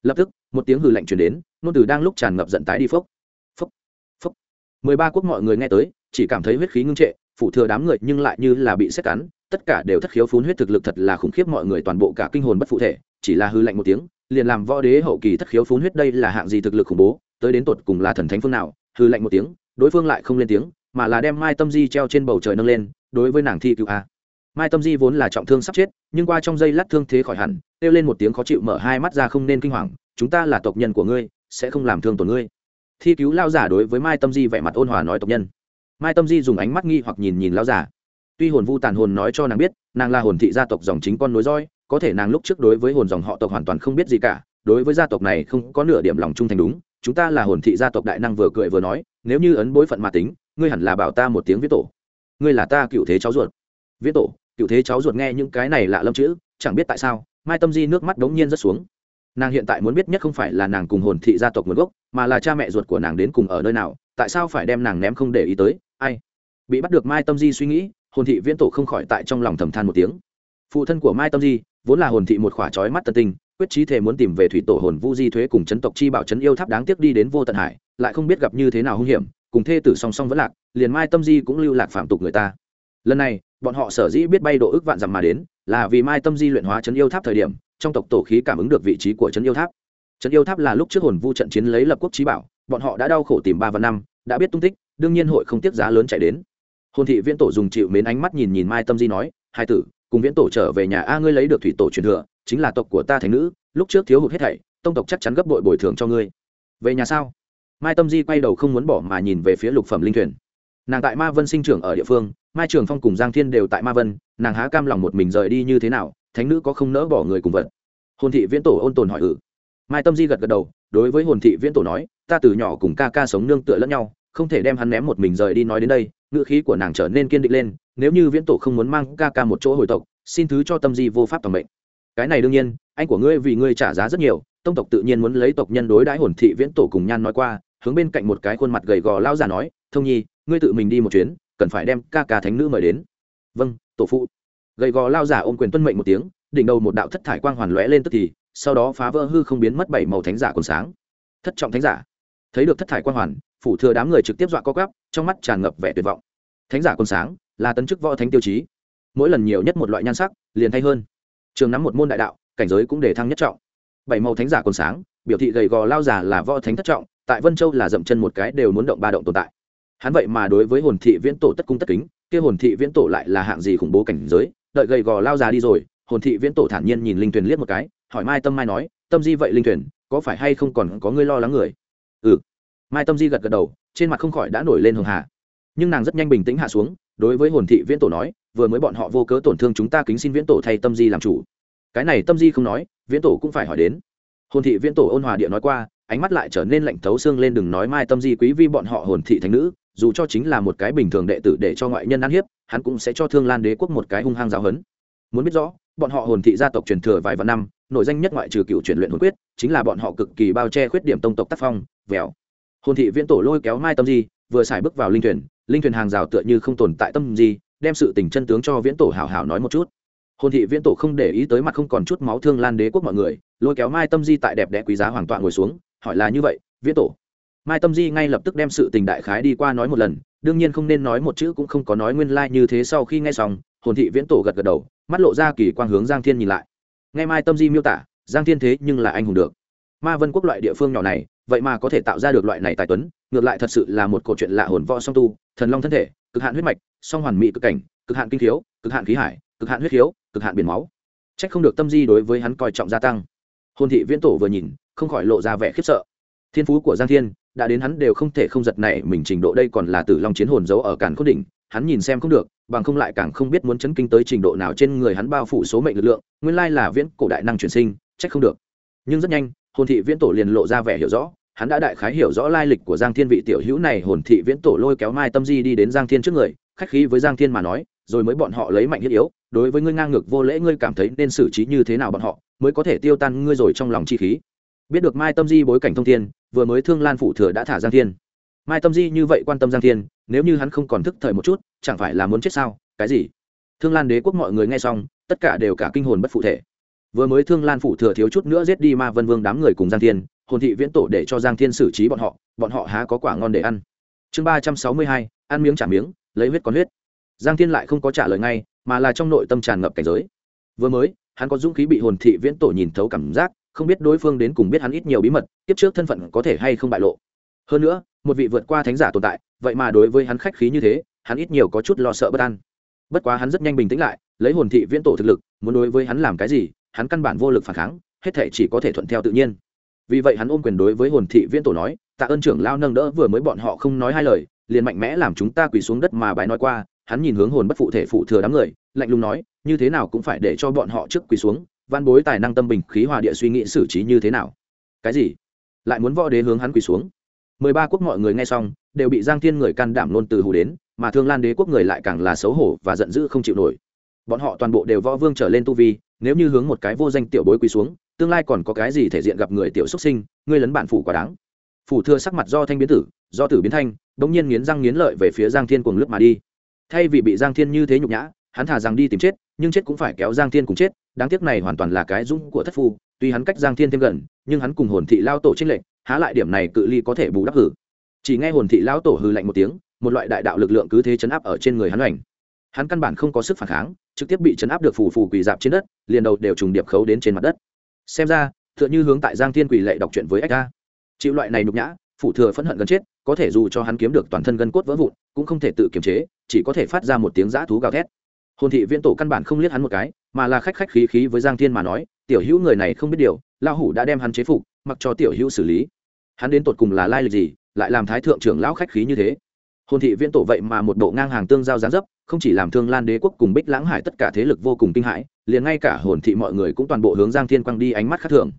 Lập tức, một tiếng hử lạnh truyền đến nôn từ đang lúc tràn ngập giận tái đi phốc. Phốc phốc. Mười ba quốc mọi người nghe tới, chỉ cảm thấy huyết khí ngưng trệ, phủ thừa đám người nhưng lại như là bị xét cắn, tất cả đều thất khiếu phun huyết thực lực thật là khủng khiếp mọi người toàn bộ cả kinh hồn bất phụ thể chỉ là hư lạnh một tiếng, liền làm võ đế hậu kỳ thất khiếu phun huyết đây là hạng gì thực lực khủng bố, tới đến tột cùng là thần thánh phương nào, hư lạnh một tiếng, đối phương lại không lên tiếng, mà là đem mai tâm di treo trên bầu trời nâng lên, đối với nàng thi cứu a. Mai tâm di vốn là trọng thương sắp chết, nhưng qua trong giây lát thương thế khỏi hẳn, kêu lên một tiếng khó chịu mở hai mắt ra không nên kinh hoàng, chúng ta là tộc nhân của ngươi, sẽ không làm thương tổn ngươi. Thi cứu lao giả đối với mai tâm di vẻ mặt ôn hòa nói tộc nhân. Mai tâm di dùng ánh mắt nghi hoặc nhìn nhìn lao giả. Tuy hồn vu tàn hồn nói cho nàng biết, nàng là hồn thị gia tộc dòng chính con nối roi có thể nàng lúc trước đối với hồn dòng họ tộc hoàn toàn không biết gì cả, đối với gia tộc này không có nửa điểm lòng trung thành đúng, chúng ta là hồn thị gia tộc đại năng vừa cười vừa nói, nếu như ấn bối phận mà tính, ngươi hẳn là bảo ta một tiếng viết tổ. Ngươi là ta cựu thế cháu ruột. Viết tổ, cựu thế cháu ruột nghe những cái này lạ lâm chữ, chẳng biết tại sao, mai tâm di nước mắt đống nhiên rất xuống. Nàng hiện tại muốn biết nhất không phải là nàng cùng hồn thị gia tộc nguồn gốc, mà là cha mẹ ruột của nàng đến cùng ở nơi nào, tại sao phải đem nàng ném không để ý tới, ai? Bị bắt được mai tâm di suy nghĩ, hồn thị viễn tổ không khỏi tại trong lòng thầm than một tiếng. Phụ thân của mai tâm di vốn là hồn thị một khỏa trói mắt tân tinh, quyết trí thể muốn tìm về thủy tổ hồn vu di thuế cùng chấn tộc chi bảo chấn yêu tháp đáng tiếc đi đến vô tận hải, lại không biết gặp như thế nào hung hiểm, cùng thê tử song song vẫn lạc, liền mai tâm di cũng lưu lạc phạm tục người ta. Lần này, bọn họ sở dĩ biết bay độ ước vạn dặm mà đến, là vì mai tâm di luyện hóa chấn yêu tháp thời điểm, trong tộc tổ khí cảm ứng được vị trí của chấn yêu tháp. Chấn yêu tháp là lúc trước hồn vu trận chiến lấy lập quốc trí bảo, bọn họ đã đau khổ tìm ba và năm, đã biết tung tích, đương nhiên hội không tiết giá lớn chạy đến. Hồn thị viễn tổ dùng chịu mến ánh mắt nhìn nhìn mai tâm di nói, hai tử cùng viễn tổ trở về nhà a, ngươi lấy được thủy tổ truyền thừa, chính là tộc của ta thành nữ, lúc trước thiếu hụt hết thảy, tông tộc chắc chắn gấp bội bồi thường cho ngươi. Về nhà sao? Mai tâm di quay đầu không muốn bỏ mà nhìn về phía lục phẩm linh thuyền. Nàng tại ma vân sinh trưởng ở địa phương, mai trường phong cùng giang thiên đều tại ma vân, nàng há cam lòng một mình rời đi như thế nào, thánh nữ có không nỡ bỏ người cùng vật. Hồn thị viễn tổ ôn tồn hỏi ử mai tâm di gật gật đầu, đối với hồn thị viễn tổ nói, ta từ nhỏ cùng ca ca sống nương tựa lẫn nhau, không thể đem hắn ném một mình rời đi nói đến đây ngữ khí của nàng trở nên kiên định lên, nếu như viễn tổ không muốn mang ca ca một chỗ hồi tộc, xin thứ cho tâm di vô pháp toàn mệnh. Cái này đương nhiên, anh của ngươi vì ngươi trả giá rất nhiều, tông tộc tự nhiên muốn lấy tộc nhân đối đãi hồn thị viễn tổ cùng nhan nói qua, hướng bên cạnh một cái khuôn mặt gầy gò lao già nói, thông nhi, ngươi tự mình đi một chuyến, cần phải đem ca ca thánh nữ mời đến. Vâng tổ phụ. Gầy gò lao giả ôm quyền tuân mệnh một tiếng, đỉnh đầu một đạo thất thải quang hoàn lóe lên tức thì, sau đó phá vỡ hư không biến mất bảy màu thánh giả còn sáng. Thất trọng thánh giả. Thấy được thất thải quang hoàn phủ thừa đám người trực tiếp dọa co quắp, trong mắt tràn ngập vẻ tuyệt vọng. Thánh giả còn sáng là tấn chức võ thánh tiêu chí. Mỗi lần nhiều nhất một loại nhan sắc liền thay hơn. Trường nắm một môn đại đạo cảnh giới cũng để thăng nhất trọng. Bảy màu thánh giả còn sáng biểu thị gầy gò lao giả là võ thánh thất trọng tại vân châu là dậm chân một cái đều muốn động ba động tồn tại. Hắn vậy mà đối với hồn thị viễn tổ tất cung tất kính kia hồn thị viễn tổ lại là hạng gì khủng bố cảnh giới đợi gầy gò lao già đi rồi hồn thị viễn tổ thản nhiên nhìn linh tuyền liếc một cái hỏi mai tâm mai nói tâm di vậy linh tuyền có phải hay không còn có ngươi lo lắng người? Ừ mai tâm di gật gật đầu, trên mặt không khỏi đã nổi lên hường hà. Nhưng nàng rất nhanh bình tĩnh hạ xuống, đối với hồn thị viễn tổ nói, vừa mới bọn họ vô cớ tổn thương chúng ta kính xin viễn tổ thay tâm di làm chủ. Cái này tâm di không nói, viễn tổ cũng phải hỏi đến. Hồn thị viễn tổ ôn hòa địa nói qua, ánh mắt lại trở nên lạnh thấu xương lên đừng nói mai tâm di quý vi bọn họ hồn thị thành nữ, dù cho chính là một cái bình thường đệ tử để cho ngoại nhân ăn hiếp, hắn cũng sẽ cho thương lan đế quốc một cái hung hăng giáo hấn muốn biết rõ, bọn họ hồn thị gia tộc truyền thừa vài vạn năm nội danh nhất ngoại trừ cựu truyền luyện hồn quyết, chính là bọn họ cực kỳ bao che khuyết điểm tông tộc tác phong vẻo hồn thị viễn tổ lôi kéo mai tâm di, vừa xài bước vào linh thuyền linh thuyền hàng rào tựa như không tồn tại tâm di, đem sự tình chân tướng cho viễn tổ hào hào nói một chút. Hồn thị viễn tổ không để ý tới mặt không còn chút máu thương lan đế quốc mọi người, lôi kéo mai tâm di tại đẹp đẽ quý giá hoàng tọa ngồi xuống, hỏi là như vậy, viễn tổ. Mai tâm di ngay lập tức đem sự tình đại khái đi qua nói một lần, đương nhiên không nên nói một chữ cũng không có nói nguyên lai、like、như thế sau khi nghe xong, hồn thị viễn tổ gật gật đầu, mắt lộ ra kỳ quang hướng giang thiên nhìn lại. Nghe mai tâm di miêu tả, giang thiên thế nhưng là anh hùng được. Ma vân quốc loại địa phương nhỏ này vậy mà có thể tạo ra được loại này tài tuấn, ngược lại thật sự là một câu chuyện lạ hồn võ song tu, thần long thân thể, cực hạn huyết mạch, song hoàn mỹ cực cảnh, cực hạn kinh thiếu cực hạn khí hải, cực hạn huyết thiếu cực hạn biển máu. C h ắ c không được tâm di đối với hắn coi trọng gia tăng. Hồn thị viễn tổ vừa nhìn, không khỏi lộ ra vẻ khiếp sợ. Thiên phú của giang thiên, đã đến hắn đều không thể không giật này mình trình độ đây còn là tử long chiến hồn giấu ở càn khôn đỉnh, hắn nhìn xem không được, bằng không lại càng không biết muốn chấn kinh tới trình độ nào trên người hắn bao phủ số mệnh lực lượng, nguyên lai là viễn cổ đại năng chuyển sinh trách không được. Nhưng rất nhanh hồn thị viễn tổ liền lộ ra vẻ hiểu rõ, hắn đã đại khái hiểu rõ lai lịch của giang thiên vị tiểu hữu này, hồn thị viễn tổ lôi kéo mai tâm di đi đến giang thiên trước người, khách khí với giang thiên mà nói, rồi mới bọn họ lấy mạnh thiết yếu, đối với ngươi ngang ngược vô lễ ngươi cảm thấy nên xử trí như thế nào bọn họ, mới có thể tiêu tan ngươi rồi trong lòng chi khí. Biết được mai tâm di bối cảnh thông thiên, vừa mới thương lan phủ thừa đã thả giang thiên. Mai tâm di như vậy quan tâm giang thiên, nếu như hắn không còn thức thời một chút, chẳng phải là muốn chết sao? Cái gì? Thương lan đế quốc mọi người nghe xong, tất cả đều cả kinh hồn bất phụ thể vừa mới thương lan phủ thừa thiếu chút nữa giết đi ma vân vương đám người cùng giang thiên, hồn thị viễn tổ để cho giang thiên xử trí bọn họ bọn họ há có quả ngon để ăn. Chương ba trăm sáu mươi hai, ăn miếng trả miếng, lấy huyết con huyết. Giang thiên lại không có trả lời ngay, mà là trong nội tâm tràn ngập cảnh giới. Vừa mới, hắn có dũng khí bị hồn thị viễn tổ nhìn thấu cảm giác, không biết đối phương đến cùng biết hắn ít nhiều bí mật tiếp trước thân phận có thể hay không bại lộ. Hơn nữa, một vị vượt qua thánh giả tồn tại, vậy mà đối với hắn khách khí như thế, hắn ít nhiều có chút lo sợ bất an. Bất quá hắn rất nhanh bình tĩnh lại, lấy hồn thị viễn tổ thực lực, muốn đối với hắn làm cái gì hắn căn bản vô lực phản kháng, hết thể chỉ có thể thuận theo tự nhiên. Vì vậy hắn ôm quyền đối với hồn thị viễn tổ nói, tạ ơn trưởng lao nâng đỡ, vừa mới bọn họ không nói hai lời, liền mạnh mẽ làm chúng ta quỳ xuống đất mà bài nói qua. Hắn nhìn hướng hồn bất phụ thể phụ thừa đám người, lạnh lùng nói, như thế nào cũng phải để cho bọn họ trước quỳ xuống, văn bối tài năng tâm bình, khí hòa địa suy nghĩ xử trí như thế nào? Cái gì? Lại muốn võ đế hướng hắn quỳ xuống. Mười ba quốc mọi người nghe xong, đều bị giang thiên người can đảm luôn từ hù đến, mà thương lan đế quốc người lại càng là xấu hổ và giận dữ không chịu nổi. Bọn họ toàn bộ đều võ vương trở lên tu vi nếu như hướng một cái vô danh tiểu bối quỳ xuống, tương lai còn có cái gì thể diện gặp người tiểu xuất sinh, ngươi lấn bản phủ quá đáng. Phủ thừa sắc mặt do thanh biến tử, do tử biến thanh bỗng nhiên nghiến răng nghiến lợi về phía giang thiên cuồng lướt mà đi. Thay vì bị giang thiên như thế nhục nhã, hắn thả rằng đi tìm chết, nhưng chết cũng phải kéo giang thiên cùng chết, đáng tiếc này hoàn toàn là cái dũng của thất phu, tuy hắn cách giang thiên thêm gần, nhưng hắn cùng hồn thị lao tổ trên lệnh há lại điểm này cự ly có thể bù đắp hử. Chỉ nghe hồn thị lao tổ hư lạnh một tiếng, một loại đại đạo lực lượng cứ thế chấn áp ở trên người hắn hoành. Hắn căn bản không có sức phản kháng trực tiếp bị chấn áp được phù phù quỳ dạp trên đất, liền đầu đều trùng điệp khấu đến trên mặt đất. Xem ra, tựa như hướng tại giang thiên quỳ lệ đọc chuyện với ách ca chịu loại này nhục nhã, phụ thừa phẫn hận gần chết, có thể dù cho hắn kiếm được toàn thân gân cốt vỡ vụn, cũng không thể tự kiềm chế, chỉ có thể phát ra một tiếng dã thú gào thét. Hồn thị viễn tổ căn bản không liếc hắn một cái, mà là khách khách khí khí với giang thiên mà nói, tiểu hữu người này không biết điều, lão hủ đã đem hắn chế phục, mặc cho tiểu hữu xử lý. Hắn đến tột cùng là lai lịch gì, lại làm thái thượng trưởng lão khách khí như thế? Hồn thị viễn tổ vậy mà một bộ ngang hàng tương giao gián dấp, không chỉ làm thương lan đế quốc cùng bích lãng hải tất cả thế lực vô cùng kinh hãi, liền ngay cả hồn thị mọi người cũng toàn bộ hướng giang thiên quăng đi ánh mắt khác thường.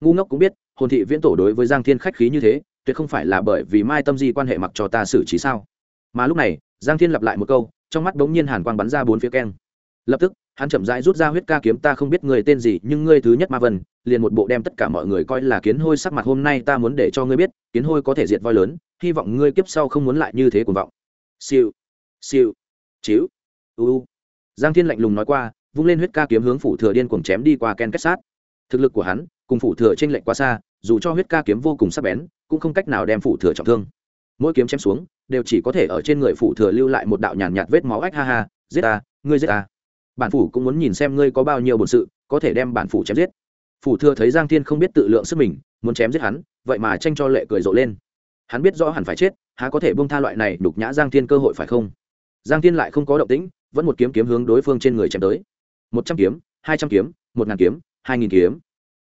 Ngu ngốc cũng biết, hồn thị viễn tổ đối với giang thiên khách khí như thế, tuyệt không phải là bởi vì mai tâm di quan hệ mặc cho ta xử trí sao? Mà lúc này, giang thiên lặp lại một câu, trong mắt bỗng nhiên hàn quang bắn ra bốn phía keng. Lập tức, hắn chậm rãi rút ra huyết ca kiếm, ta không biết người tên gì, nhưng ngươi thứ nhất ma vân, liền một bộ đem tất cả mọi người coi là kiến hôi sắc mặt hôm nay ta muốn để cho ngươi biết, kiến hôi có thể diệt voi lớn hy vọng ngươi kiếp sau không muốn lại như thế cuồng vọng. Siêu siêu chiếu u giang thiên lạnh lùng nói qua vung lên huyết ca kiếm hướng phủ thừa điên cuồng chém đi qua ken kết sát. Thực lực của hắn cùng phủ thừa trên lệnh quá xa dù cho huyết ca kiếm vô cùng sắc bén cũng không cách nào đem phủ thừa trọng thương. Mỗi kiếm chém xuống đều chỉ có thể ở trên người phủ thừa lưu lại một đạo nhàn nhạt, nhạt vết máu ách ha ha giết ta ngươi giết ta. Bản phủ cũng muốn nhìn xem ngươi có bao nhiêu bổn sự có thể đem bản phủ chém giết. Phủ thừa thấy giang thiên không biết tự lượng sức mình muốn chém giết hắn vậy mà tranh cho lệ cười rộ lên hắn biết rõ hẳn phải chết há có thể bông tha loại này đục nhã giang thiên cơ hội phải không? Giang thiên lại không có động tĩnh vẫn một kiếm kiếm hướng đối phương trên người chém tới. Một trăm kiếm hai trăm kiếm một ngàn kiếm hai nghìn kiếm.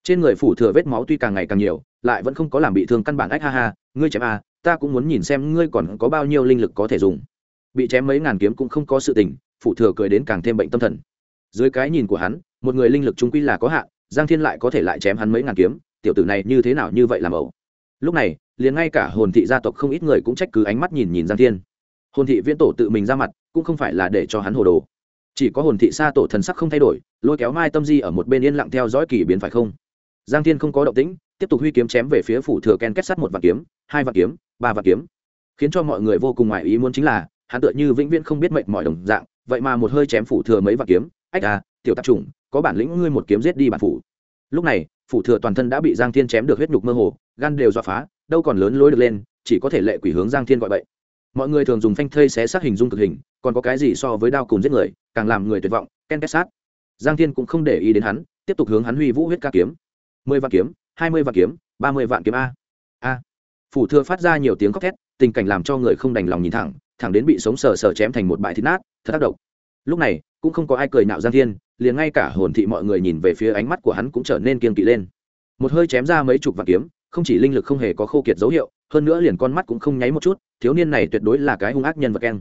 Trên người phủ thừa vết máu tuy càng ngày càng nhiều lại vẫn không có làm bị thương căn bản ách ha ha ngươi chém à, ta cũng muốn nhìn xem ngươi còn có bao nhiêu linh lực có thể dùng. Bị chém mấy ngàn kiếm cũng không có sự tình phủ thừa cười đến càng thêm bệnh tâm thần. Dưới cái nhìn của hắn một người linh lực trung quy là có hạn giang thiên lại có thể lại chém hắn mấy ngàn kiếm tiểu tử này như thế nào như vậy làm ẩu? Lúc này liền ngay cả hồn thị gia tộc không ít người cũng trách cứ ánh mắt nhìn nhìn giang thiên. Hồn thị viễn tổ tự mình ra mặt, cũng không phải là để cho hắn hồ đồ. Chỉ có hồn thị xa tổ thần sắc không thay đổi, lôi kéo mai tâm di ở một bên yên lặng theo dõi kỳ biến phải không? Giang thiên không có động tĩnh, tiếp tục huy kiếm chém về phía phủ thừa ken kết sắt một vạn kiếm, hai vạn kiếm, ba vạn kiếm. Khiến cho mọi người vô cùng ngoài ý muốn chính là, hắn tựa như vĩnh viễn không biết mệnh mọi đồng dạng, vậy mà một hơi chém phủ thừa mấy vạn kiếm. Ách à tiểu tạp trùng có bản lĩnh ngươi một kiếm giết đi bản phủ. Lúc này, phủ thừa toàn thân đã bị giang thiên chém được huyết nhục mơ hồ gan đều dọa phá, đâu còn lớn lối được lên, chỉ có thể lệ quỷ hướng giang thiên gọi vậy mọi người thường dùng phanh thây xé sát hình dung thực hình, còn có cái gì so với đao cùn giết người, càng làm người tuyệt vọng, ken kết sát. Giang thiên cũng không để ý đến hắn, tiếp tục hướng hắn huy vũ huyết ca kiếm. Mười vạn kiếm, hai mươi vạn kiếm, ba mươi vạn kiếm a. A. Phủ thừa phát ra nhiều tiếng khóc thét, tình cảnh làm cho người không đành lòng nhìn thẳng thẳng đến bị sống sờ sờ chém thành một bãi thịt nát, thật tác động lúc này, cũng không có ai cười nạo giang thiên, liền ngay cả hồn thị mọi người nhìn về phía ánh mắt của hắn cũng trở nên kiên kỵ lên. Một hơi chém ra mấy chục vạn kiếm không chỉ linh lực không hề có khô kiệt dấu hiệu hơn nữa liền con mắt cũng không nháy một chút thiếu niên này tuyệt đối là cái hung ác nhân vật keng.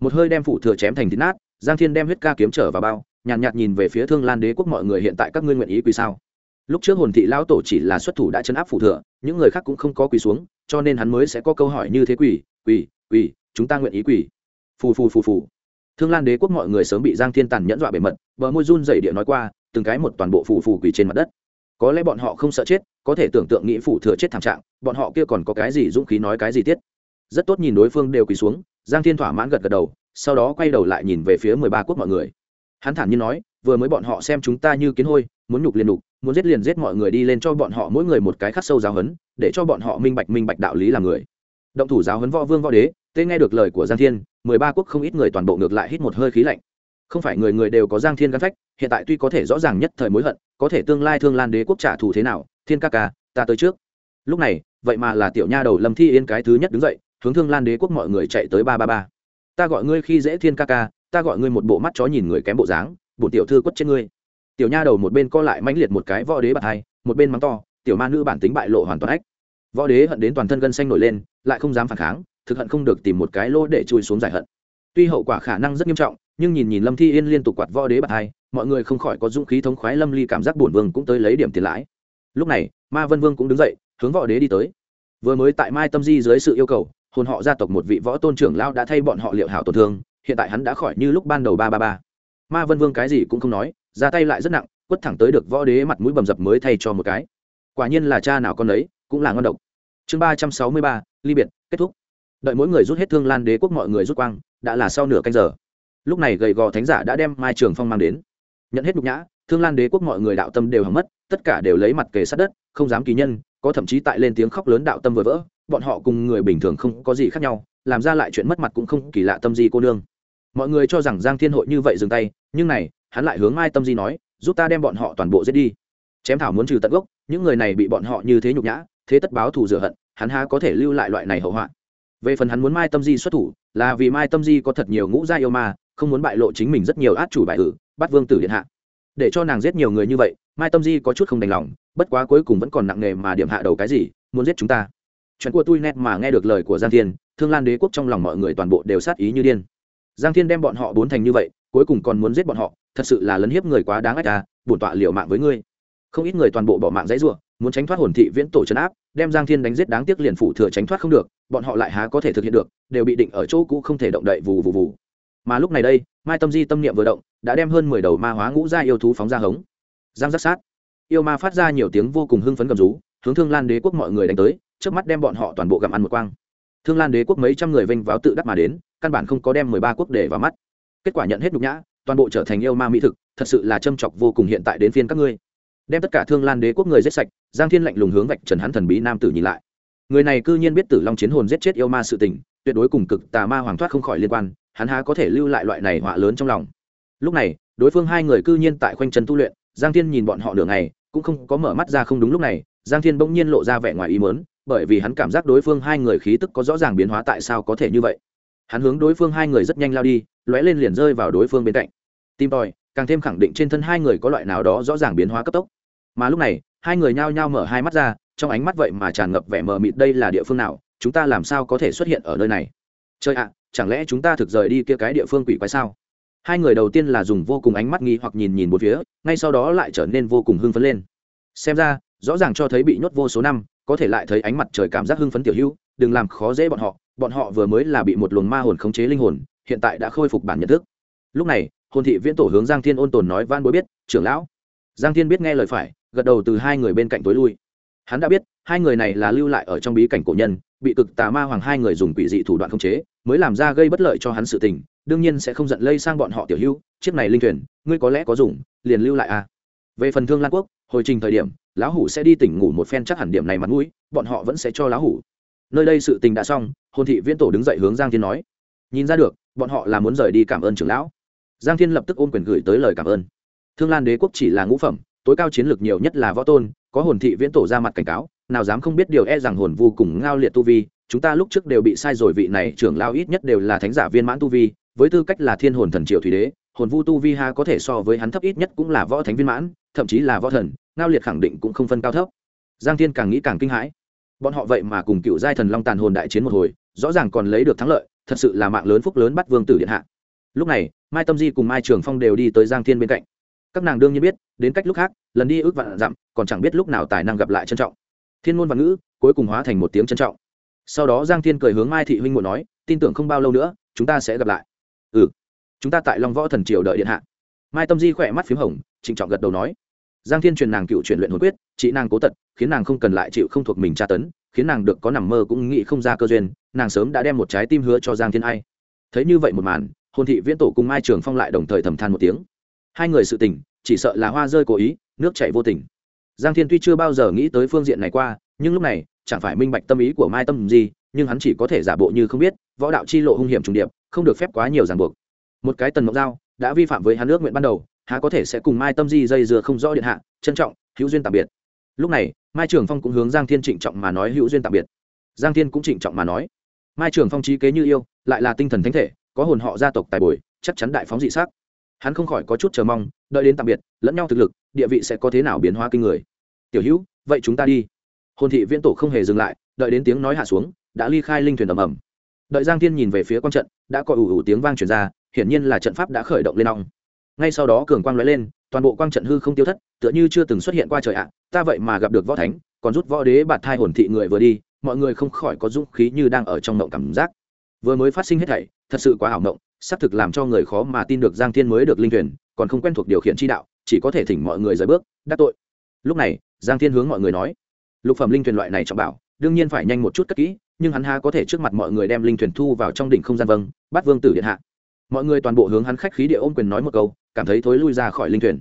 Một hơi đem phụ thừa chém thành thịt nát giang thiên đem huyết ca kiếm trở vào bao nhàn nhạt, nhạt nhìn về phía thương lan đế quốc mọi người hiện tại các ngươi nguyện ý quỳ sao? Lúc trước hồn thị lão tổ chỉ là xuất thủ đã chấn áp phụ thừa những người khác cũng không có quỳ xuống cho nên hắn mới sẽ có câu hỏi như thế quỳ quỳ quỳ chúng ta nguyện ý quỳ. Phù phù phù phù. Thương lan đế quốc mọi người sớm bị giang thiên tàn nhẫn dọa bề mật bờ môi run dày địa nói qua từng cái một toàn bộ phù phù quỳ trên mặt đất có lẽ bọn họ không sợ chết, có thể tưởng tượng nghĩ phụ thừa chết thảm trạng, bọn họ kia còn có cái gì dũng khí nói cái gì tiết. Rất tốt nhìn đối phương đều quỳ xuống, giang thiên thỏa mãn gật gật đầu, sau đó quay đầu lại nhìn về phía mười ba quốc mọi người. Hắn thản nhiên nói, vừa mới bọn họ xem chúng ta như kiến hôi, muốn nhục liền nhục, muốn giết liền giết mọi người đi lên cho bọn họ mỗi người một cái khắc sâu giáo hấn để cho bọn họ minh bạch minh bạch đạo lý làm người. Động thủ giáo hấn võ vương võ đế tê nghe được lời của giang thiên, mười ba quốc không ít người toàn bộ ngược lại hít một hơi khí lạnh. Không phải người người đều có giang thiên gắn phách hiện tại tuy có thể rõ ràng nhất thời mối hận, có thể tương lai thương lan đế quốc trả thù thế nào, thiên ca ca, ta tới trước. Lúc này, vậy mà là tiểu nha đầu lâm thi yên cái thứ nhất đứng dậy, hướng thương lan đế quốc mọi người chạy tới ba ba ba. Ta gọi ngươi khi dễ thiên ca ca, ta gọi ngươi một bộ mắt chó nhìn người kém bộ dáng bổn tiểu thư quất trên ngươi. Tiểu nha đầu một bên co lại mãnh liệt một cái võ đế bạc hai, một bên mắng to, tiểu ma nữ bản tính bại lộ hoàn toàn ách. Võ đế hận đến toàn thân gân xanh nổi lên, lại không dám phản kháng, thực hận không được tìm một cái lỗ để chui xuống giải hận. Tuy hậu quả khả năng rất nghiêm trọng, nhưng nhìn nhìn lâm thi yên liên tục quạt võ đế bạc hai mọi người không khỏi có dũng khí thống khoái lâm ly cảm giác bổn vương cũng tới lấy điểm tiền lãi. Lúc này, ma vân vương cũng đứng dậy, hướng võ đế đi tới. Vừa mới tại mai tâm di dưới sự yêu cầu, hồn họ gia tộc một vị võ tôn trưởng lao đã thay bọn họ liệu hảo tổn thương, hiện tại hắn đã khỏi như lúc ban đầu ba ba ba. Ma vân vương cái gì cũng không nói, ra tay lại rất nặng, quất thẳng tới được võ đế mặt mũi bầm dập mới thay cho một cái. Quả nhiên là cha nào con ấy cũng là ngon độc. Chương ba trăm sáu mươi ba, ly biệt, kết thúc. Đợi mỗi người rút hết thương lan đế quốc mọi người rút quang, đã là sau nửa canh giờ. Lúc này gầy gò thánh giả đã đem mai trường phong mang đến nhận hết nhục nhã, thương lan đế quốc mọi người đạo tâm đều hầm mất, tất cả đều lấy mặt kề sát đất, không dám kỳ nhân, có thậm chí tại lên tiếng khóc lớn đạo tâm vừa vỡ, bọn họ cùng người bình thường không có gì khác nhau, làm ra lại chuyện mất mặt cũng không kỳ lạ tâm di cô nương. Mọi người cho rằng giang thiên hội như vậy dừng tay, nhưng này, hắn lại hướng mai tâm di nói, giúp ta đem bọn họ toàn bộ giết đi. Chém thảo muốn trừ tận gốc, những người này bị bọn họ như thế nhục nhã, thế tất báo thù rửa hận, hắn há có thể lưu lại loại này hậu họa? Về phần hắn muốn mai tâm di xuất thủ, là vì mai tâm di có thật nhiều ngũ gia yêu ma, không muốn bại lộ chính mình rất nhiều át chủ bại ử bắt vương tử điện hạ. Để cho nàng giết nhiều người như vậy, mai tâm di có chút không đành lòng, bất quá cuối cùng vẫn còn nặng nề mà điểm hạ đầu cái gì, muốn giết chúng ta. Chuyện của tôi nét mà nghe được lời của giang thiên, thương lan đế quốc trong lòng mọi người toàn bộ đều sát ý như điên. Giang thiên đem bọn họ bốn thành như vậy, cuối cùng còn muốn giết bọn họ, thật sự là lấn hiếp người quá đáng ách ta, bổn tọa liệu mạng với ngươi. Không ít người toàn bộ bỏ mạng dãy rủa, muốn tránh thoát hồn thị viễn tổ trấn áp, đem giang thiên đánh giết đáng tiếc liền phủ thừa tránh thoát không được, bọn họ lại há có thể thực hiện được, đều bị định ở chỗ cũ không thể động đậy vù vù vù. Mà lúc này đây mai tâm di tâm niệm vừa động, đã đem hơn mười đầu ma hóa ngũ gia yêu thú phóng ra hống. Giang giác sát. Yêu ma phát ra nhiều tiếng vô cùng hưng phấn gầm rú, hướng thương lan đế quốc mọi người đánh tới trước mắt đem bọn họ toàn bộ gặm ăn một quang. Thương lan đế quốc mấy trăm người vênh váo tự đắc mà đến, căn bản không có đem mười ba quốc để vào mắt. Kết quả nhận hết nhục nhã, toàn bộ trở thành yêu ma mỹ thực, thật sự là châm chọc vô cùng hiện tại đến phiên các ngươi. Đem tất cả thương lan đế quốc người giết sạch, giang thiên lạnh lùng hướng vạch trần hắn thần bí nam tử nhìn lại. Người này cư nhiên biết tử long chiến hồn giết chết yêu ma sự tình, tuyệt đối cùng cực tà ma hoàng thoát không khỏi liên quan hắn há có thể lưu lại loại này họa lớn trong lòng. Lúc này, đối phương hai người cư nhiên tại khoanh chân tu luyện, giang thiên nhìn bọn họ đường này cũng không có mở mắt ra không đúng lúc này, giang thiên bỗng nhiên lộ ra vẻ ngoài ý mớn bởi vì hắn cảm giác đối phương hai người khí tức có rõ ràng biến hóa tại sao có thể như vậy. Hắn hướng đối phương hai người rất nhanh lao đi, lóe lên liền rơi vào đối phương bên cạnh. Tim tòi, càng thêm khẳng định trên thân hai người có loại nào đó rõ ràng biến hóa cấp tốc. Mà lúc này, hai người nhao nhao mở hai mắt ra, trong ánh mắt vậy mà tràn ngập vẻ mờ mịt đây là địa phương nào, chúng ta làm sao có thể xuất hiện ở nơi này? Chơi ạ chẳng lẽ chúng ta thực rời đi kia cái địa phương quỷ quái sao? Hai người đầu tiên là dùng vô cùng ánh mắt nghi hoặc nhìn nhìn một phía, ngay sau đó lại trở nên vô cùng hưng phấn lên. Xem ra, rõ ràng cho thấy bị nhốt vô số năm, có thể lại thấy ánh mặt trời cảm giác hưng phấn tiểu hữu, đừng làm khó dễ bọn họ bọn họ vừa mới là bị một luồng ma hồn khống chế linh hồn, hiện tại đã khôi phục bản nhận thức. Lúc này, hồn thị viễn tổ hướng giang thiên ôn tồn nói van bối biết, trưởng lão. Giang thiên biết nghe lời phải, gật đầu từ hai người bên cạnh tối lui. Hắn đã biết hai người này là lưu lại ở trong bí cảnh cổ nhân, bị cực tà ma hoàng hai người dùng quỷ dị thủ đoạn khống chế, mới làm ra gây bất lợi cho hắn sự tình, đương nhiên sẽ không giận lây sang bọn họ tiểu hữu, chiếc này linh thuyền, ngươi có lẽ có dùng, liền lưu lại a à. về phần thương lan quốc, hồi trình thời điểm, lão hủ sẽ đi tỉnh ngủ một phen chắc hẳn điểm này mặt mũi, bọn họ vẫn sẽ cho lão hủ. Nơi đây sự tình đã xong, hồn thị viễn tổ đứng dậy hướng giang thiên nói. Nhìn ra được, bọn họ là muốn rời đi cảm ơn trưởng lão. Giang thiên lập tức ôm quyền gửi tới lời cảm ơn. Thương lan đế quốc chỉ là ngũ phẩm, tối cao chiến lược nhiều nhất là võ tôn, có hồn thị viễn tổ ra mặt cảnh cáo nào dám không biết điều e rằng hồn vô cùng ngao liệt tu vi, chúng ta lúc trước đều bị sai rồi, vị này trưởng lao ít nhất đều là thánh giả viên mãn tu vi, với tư cách là thiên hồn thần triệu thủy đế, hồn vu tu vi ha có thể so với hắn thấp ít nhất cũng là võ thánh viên mãn, thậm chí là võ thần, ngao liệt khẳng định cũng không phân cao thấp. Giang thiên càng nghĩ càng kinh hãi. Bọn họ vậy mà cùng cựu giai thần long tàn hồn đại chiến một hồi, rõ ràng còn lấy được thắng lợi, thật sự là mạng lớn phúc lớn bắt vương tử điện hạ. Lúc này, mai tâm di cùng mai trường phong đều đi tới giang thiên bên cạnh. Các nàng đương nhiên biết, đến cách lúc khác, lần đi ước vạn dặm, còn chẳng biết lúc nào tài năng gặp lại trân trọng thiên ngôn văn ngữ, cuối cùng hóa thành một tiếng trân trọng. Sau đó giang thiên cười hướng mai thị huynh một nói, tin tưởng không bao lâu nữa, chúng ta sẽ gặp lại. Ừ chúng ta tại long võ thần triều đợi điện hạ. Mai tâm di khỏe mắt p h í m hồng, trịnh trọng gật đầu nói. Giang thiên truyền nàng cựu truyền luyện hồn quyết chị nàng cố tật, khiến nàng không cần lại chịu không thuộc mình tra tấn, khiến nàng được có nằm mơ cũng nghĩ không ra cơ duyên, nàng sớm đã đem một trái tim hứa cho giang thiên ai. Thấy như vậy một màn, hồn thị viễn tổ cùng mai trường phong lại đồng thời thầm than một tiếng. Hai người sự tình, chỉ sợ là hoa rơi cố ý, nước chảy vô tình giang thiên tuy chưa bao giờ nghĩ tới phương diện này qua, nhưng lúc này, chẳng phải minh bạch tâm ý của mai tâm gì, nhưng hắn chỉ có thể giả bộ như không biết, võ đạo chi lộ hung hiểm trùng điệp, không được phép quá nhiều ràng buộc. Một cái tần mộng giao đã vi phạm với hắn ước nguyện ban đầu, há có thể sẽ cùng mai tâm di dây dừa không rõ điện hạ, trân trọng, hữu duyên tạm biệt. Lúc này, mai trường phong cũng hướng giang thiên trịnh trọng mà nói hữu duyên tạm biệt. Giang thiên cũng trịnh trọng mà nói, mai trường phong trí kế như yêu, lại là tinh thần thánh thể, có hồn họ gia tộc tài bồi, chắc chắn đại phóng dị sắc. Hắn không khỏi có chút chờ mong đợi đến tạm biệt, lẫn nhau thực lực, địa vị sẽ có thế nào biến hóa kinh người. Tiểu hữu, vậy chúng ta đi. Hồn thị viễn tổ không hề dừng lại, đợi đến tiếng nói hạ xuống, đã ly khai linh thuyền ầm ầm. Đợi giang thiên nhìn về phía quang trận, đã có ủ ủ tiếng vang truyền ra, hiển nhiên là trận pháp đã khởi động lên ong. Ngay sau đó cường quang lóe lên, toàn bộ quang trận hư không tiêu thất, tựa như chưa từng xuất hiện qua trời ạ. Ta vậy mà gặp được võ thánh, còn rút võ đế bạt thai hồn thị người vừa đi, mọi người không khỏi có dũng khí như đang ở trong mộng cảm giác. Vừa mới phát sinh hết thảy, thật sự quá ảo mộng xác thực làm cho người khó mà tin được giang thiên mới được linh thuyền, còn không quen thuộc điều khiển chi đạo, chỉ có thể thỉnh mọi người rời bước, đắc tội. Lúc này, giang thiên hướng mọi người nói, lục phẩm linh thuyền loại này trọng bảo, đương nhiên phải nhanh một chút cất kỹ, nhưng hắn ha có thể trước mặt mọi người đem linh thuyền thu vào trong đỉnh không gian vâng bắt vương tử điện hạ. Mọi người toàn bộ hướng hắn khách khí địa ôm quyền nói một câu, cảm thấy thối lui ra khỏi linh thuyền.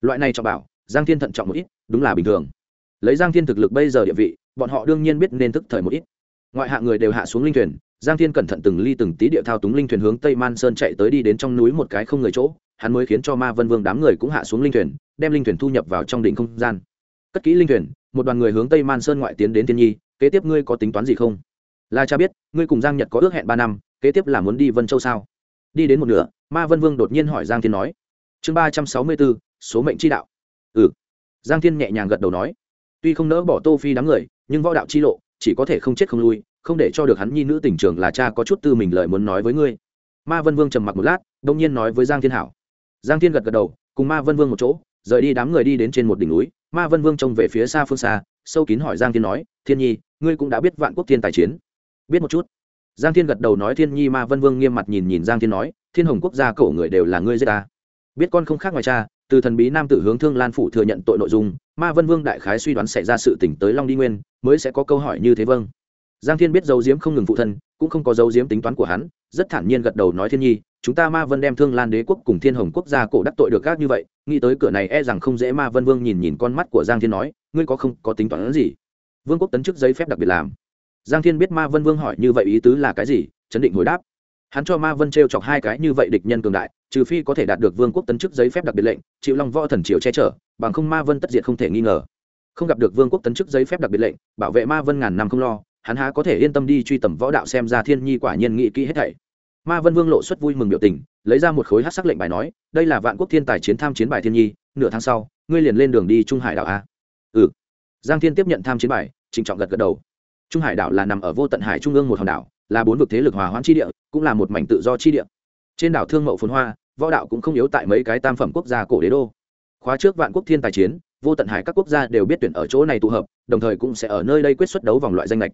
Loại này trọng bảo, giang thiên thận trọng một ít, đúng là bình thường. Lấy giang thiên thực lực bây giờ địa vị, bọn họ đương nhiên biết nên thức thời một ít. Ngoại hạ người đều hạ xuống linh thuyền giang thiên cẩn thận từng ly từng tí địa thao túng linh thuyền hướng tây man sơn chạy tới đi đến trong núi một cái không người chỗ. Hắn mới khiến cho ma vân vương đám người cũng hạ xuống linh thuyền, đem linh thuyền thu nhập vào trong đỉnh không gian. Cất kỹ linh thuyền, một đoàn người hướng tây man sơn ngoại tiến đến thiên nhi, kế tiếp ngươi có tính toán gì không? La cha biết, ngươi cùng giang nhật có ước hẹn ba năm, kế tiếp là muốn đi vân châu sao? Đi đến một nửa, ma vân vương đột nhiên hỏi giang thiên nói. Chương ba trăm sáu mươi bốn, số mệnh chi đạo. Ừ. Giang thiên nhẹ nhàng gật đầu nói. Tuy không nỡ bỏ tô phi đám người, nhưng võ đạo chi lộ, chỉ có thể không chết không lui không để cho được hắn nhi nữ tỉnh trường là cha có chút tư mình lời muốn nói với ngươi. Ma vân vương trầm mặc một lát, đông nhiên nói với giang thiên hảo. Giang thiên gật gật đầu, cùng ma vân vương một chỗ, rời đi đám người đi đến trên một đỉnh núi. Ma vân vương trông về phía xa phương xa, sâu kín hỏi giang thiên nói, thiên nhi, ngươi cũng đã biết vạn quốc thiên tài chiến. Biết một chút. Giang thiên gật đầu nói, thiên nhi. Ma vân vương nghiêm mặt nhìn nhìn giang thiên nói, thiên hồng quốc gia cổ người đều là ngươi giết ta. Biết con không khác ngoài cha. Từ thần bí nam tử hướng thương lan phủ thừa nhận tội nội dung, ma vân vương đại khái suy đoán xảy ra sự tỉnh tới long đi nguyên, mới sẽ có câu hỏi như thế vâng giang thiên biết dấu diếm không ngừng phụ thân, cũng không có dấu diếm tính toán của hắn, rất thản nhiên gật đầu nói thiên nhi, chúng ta ma vân đem thương lan đế quốc cùng thiên hồng quốc gia cổ đắc tội được gác như vậy, nghĩ tới cửa này e rằng không dễ ma vân vương nhìn nhìn con mắt của giang thiên nói, ngươi có không có tính toán gì? Vương quốc tấn chức giấy phép đặc biệt làm. Giang thiên biết ma vân vương hỏi như vậy ý tứ là cái gì, chấn định hồi đáp. Hắn cho ma vân t r e o chọc hai cái như vậy địch nhân cường đại, trừ phi có thể đạt được vương quốc tấn chức giấy phép đặc biệt lệnh, chịu long võ thần triều che chở, bằng không ma vân tất diệt không thể nghi ngờ. Không gặp được vương quốc tấn chức giấy phép đặc biệt lệnh, bảo vệ ma vân ngàn năm không lo hắn há có thể yên tâm đi truy tầm võ đạo xem ra thiên nhi quả nhiên nghị kỹ hết thảy. Ma vân vương lộ xuất vui mừng biểu tình, lấy ra một khối hát sắc lệnh bài nói, đây là vạn quốc thiên tài chiến tham chiến bài thiên nhi, nửa tháng sau, ngươi liền lên đường đi trung hải đảo a. Ừ. Giang thiên tiếp nhận tham chiến bài, trịnh trọng gật gật đầu. Trung hải đảo là nằm ở vô tận hải trung ương một hòn đảo, là bốn vực thế lực hòa hoãn chi địa, cũng là một mảnh tự do chi địa. Trên đảo thương mậu phồn hoa, võ đạo cũng không yếu tại mấy cái tam phẩm quốc gia cổ đế đô. Khóa trước vạn quốc thiên tài chiến, vô tận hải các quốc gia đều biết tuyển ở chỗ này tụ hợp, đồng thời cũng sẽ ở nơi đây quyết xuất đấu vòng loại danh lệch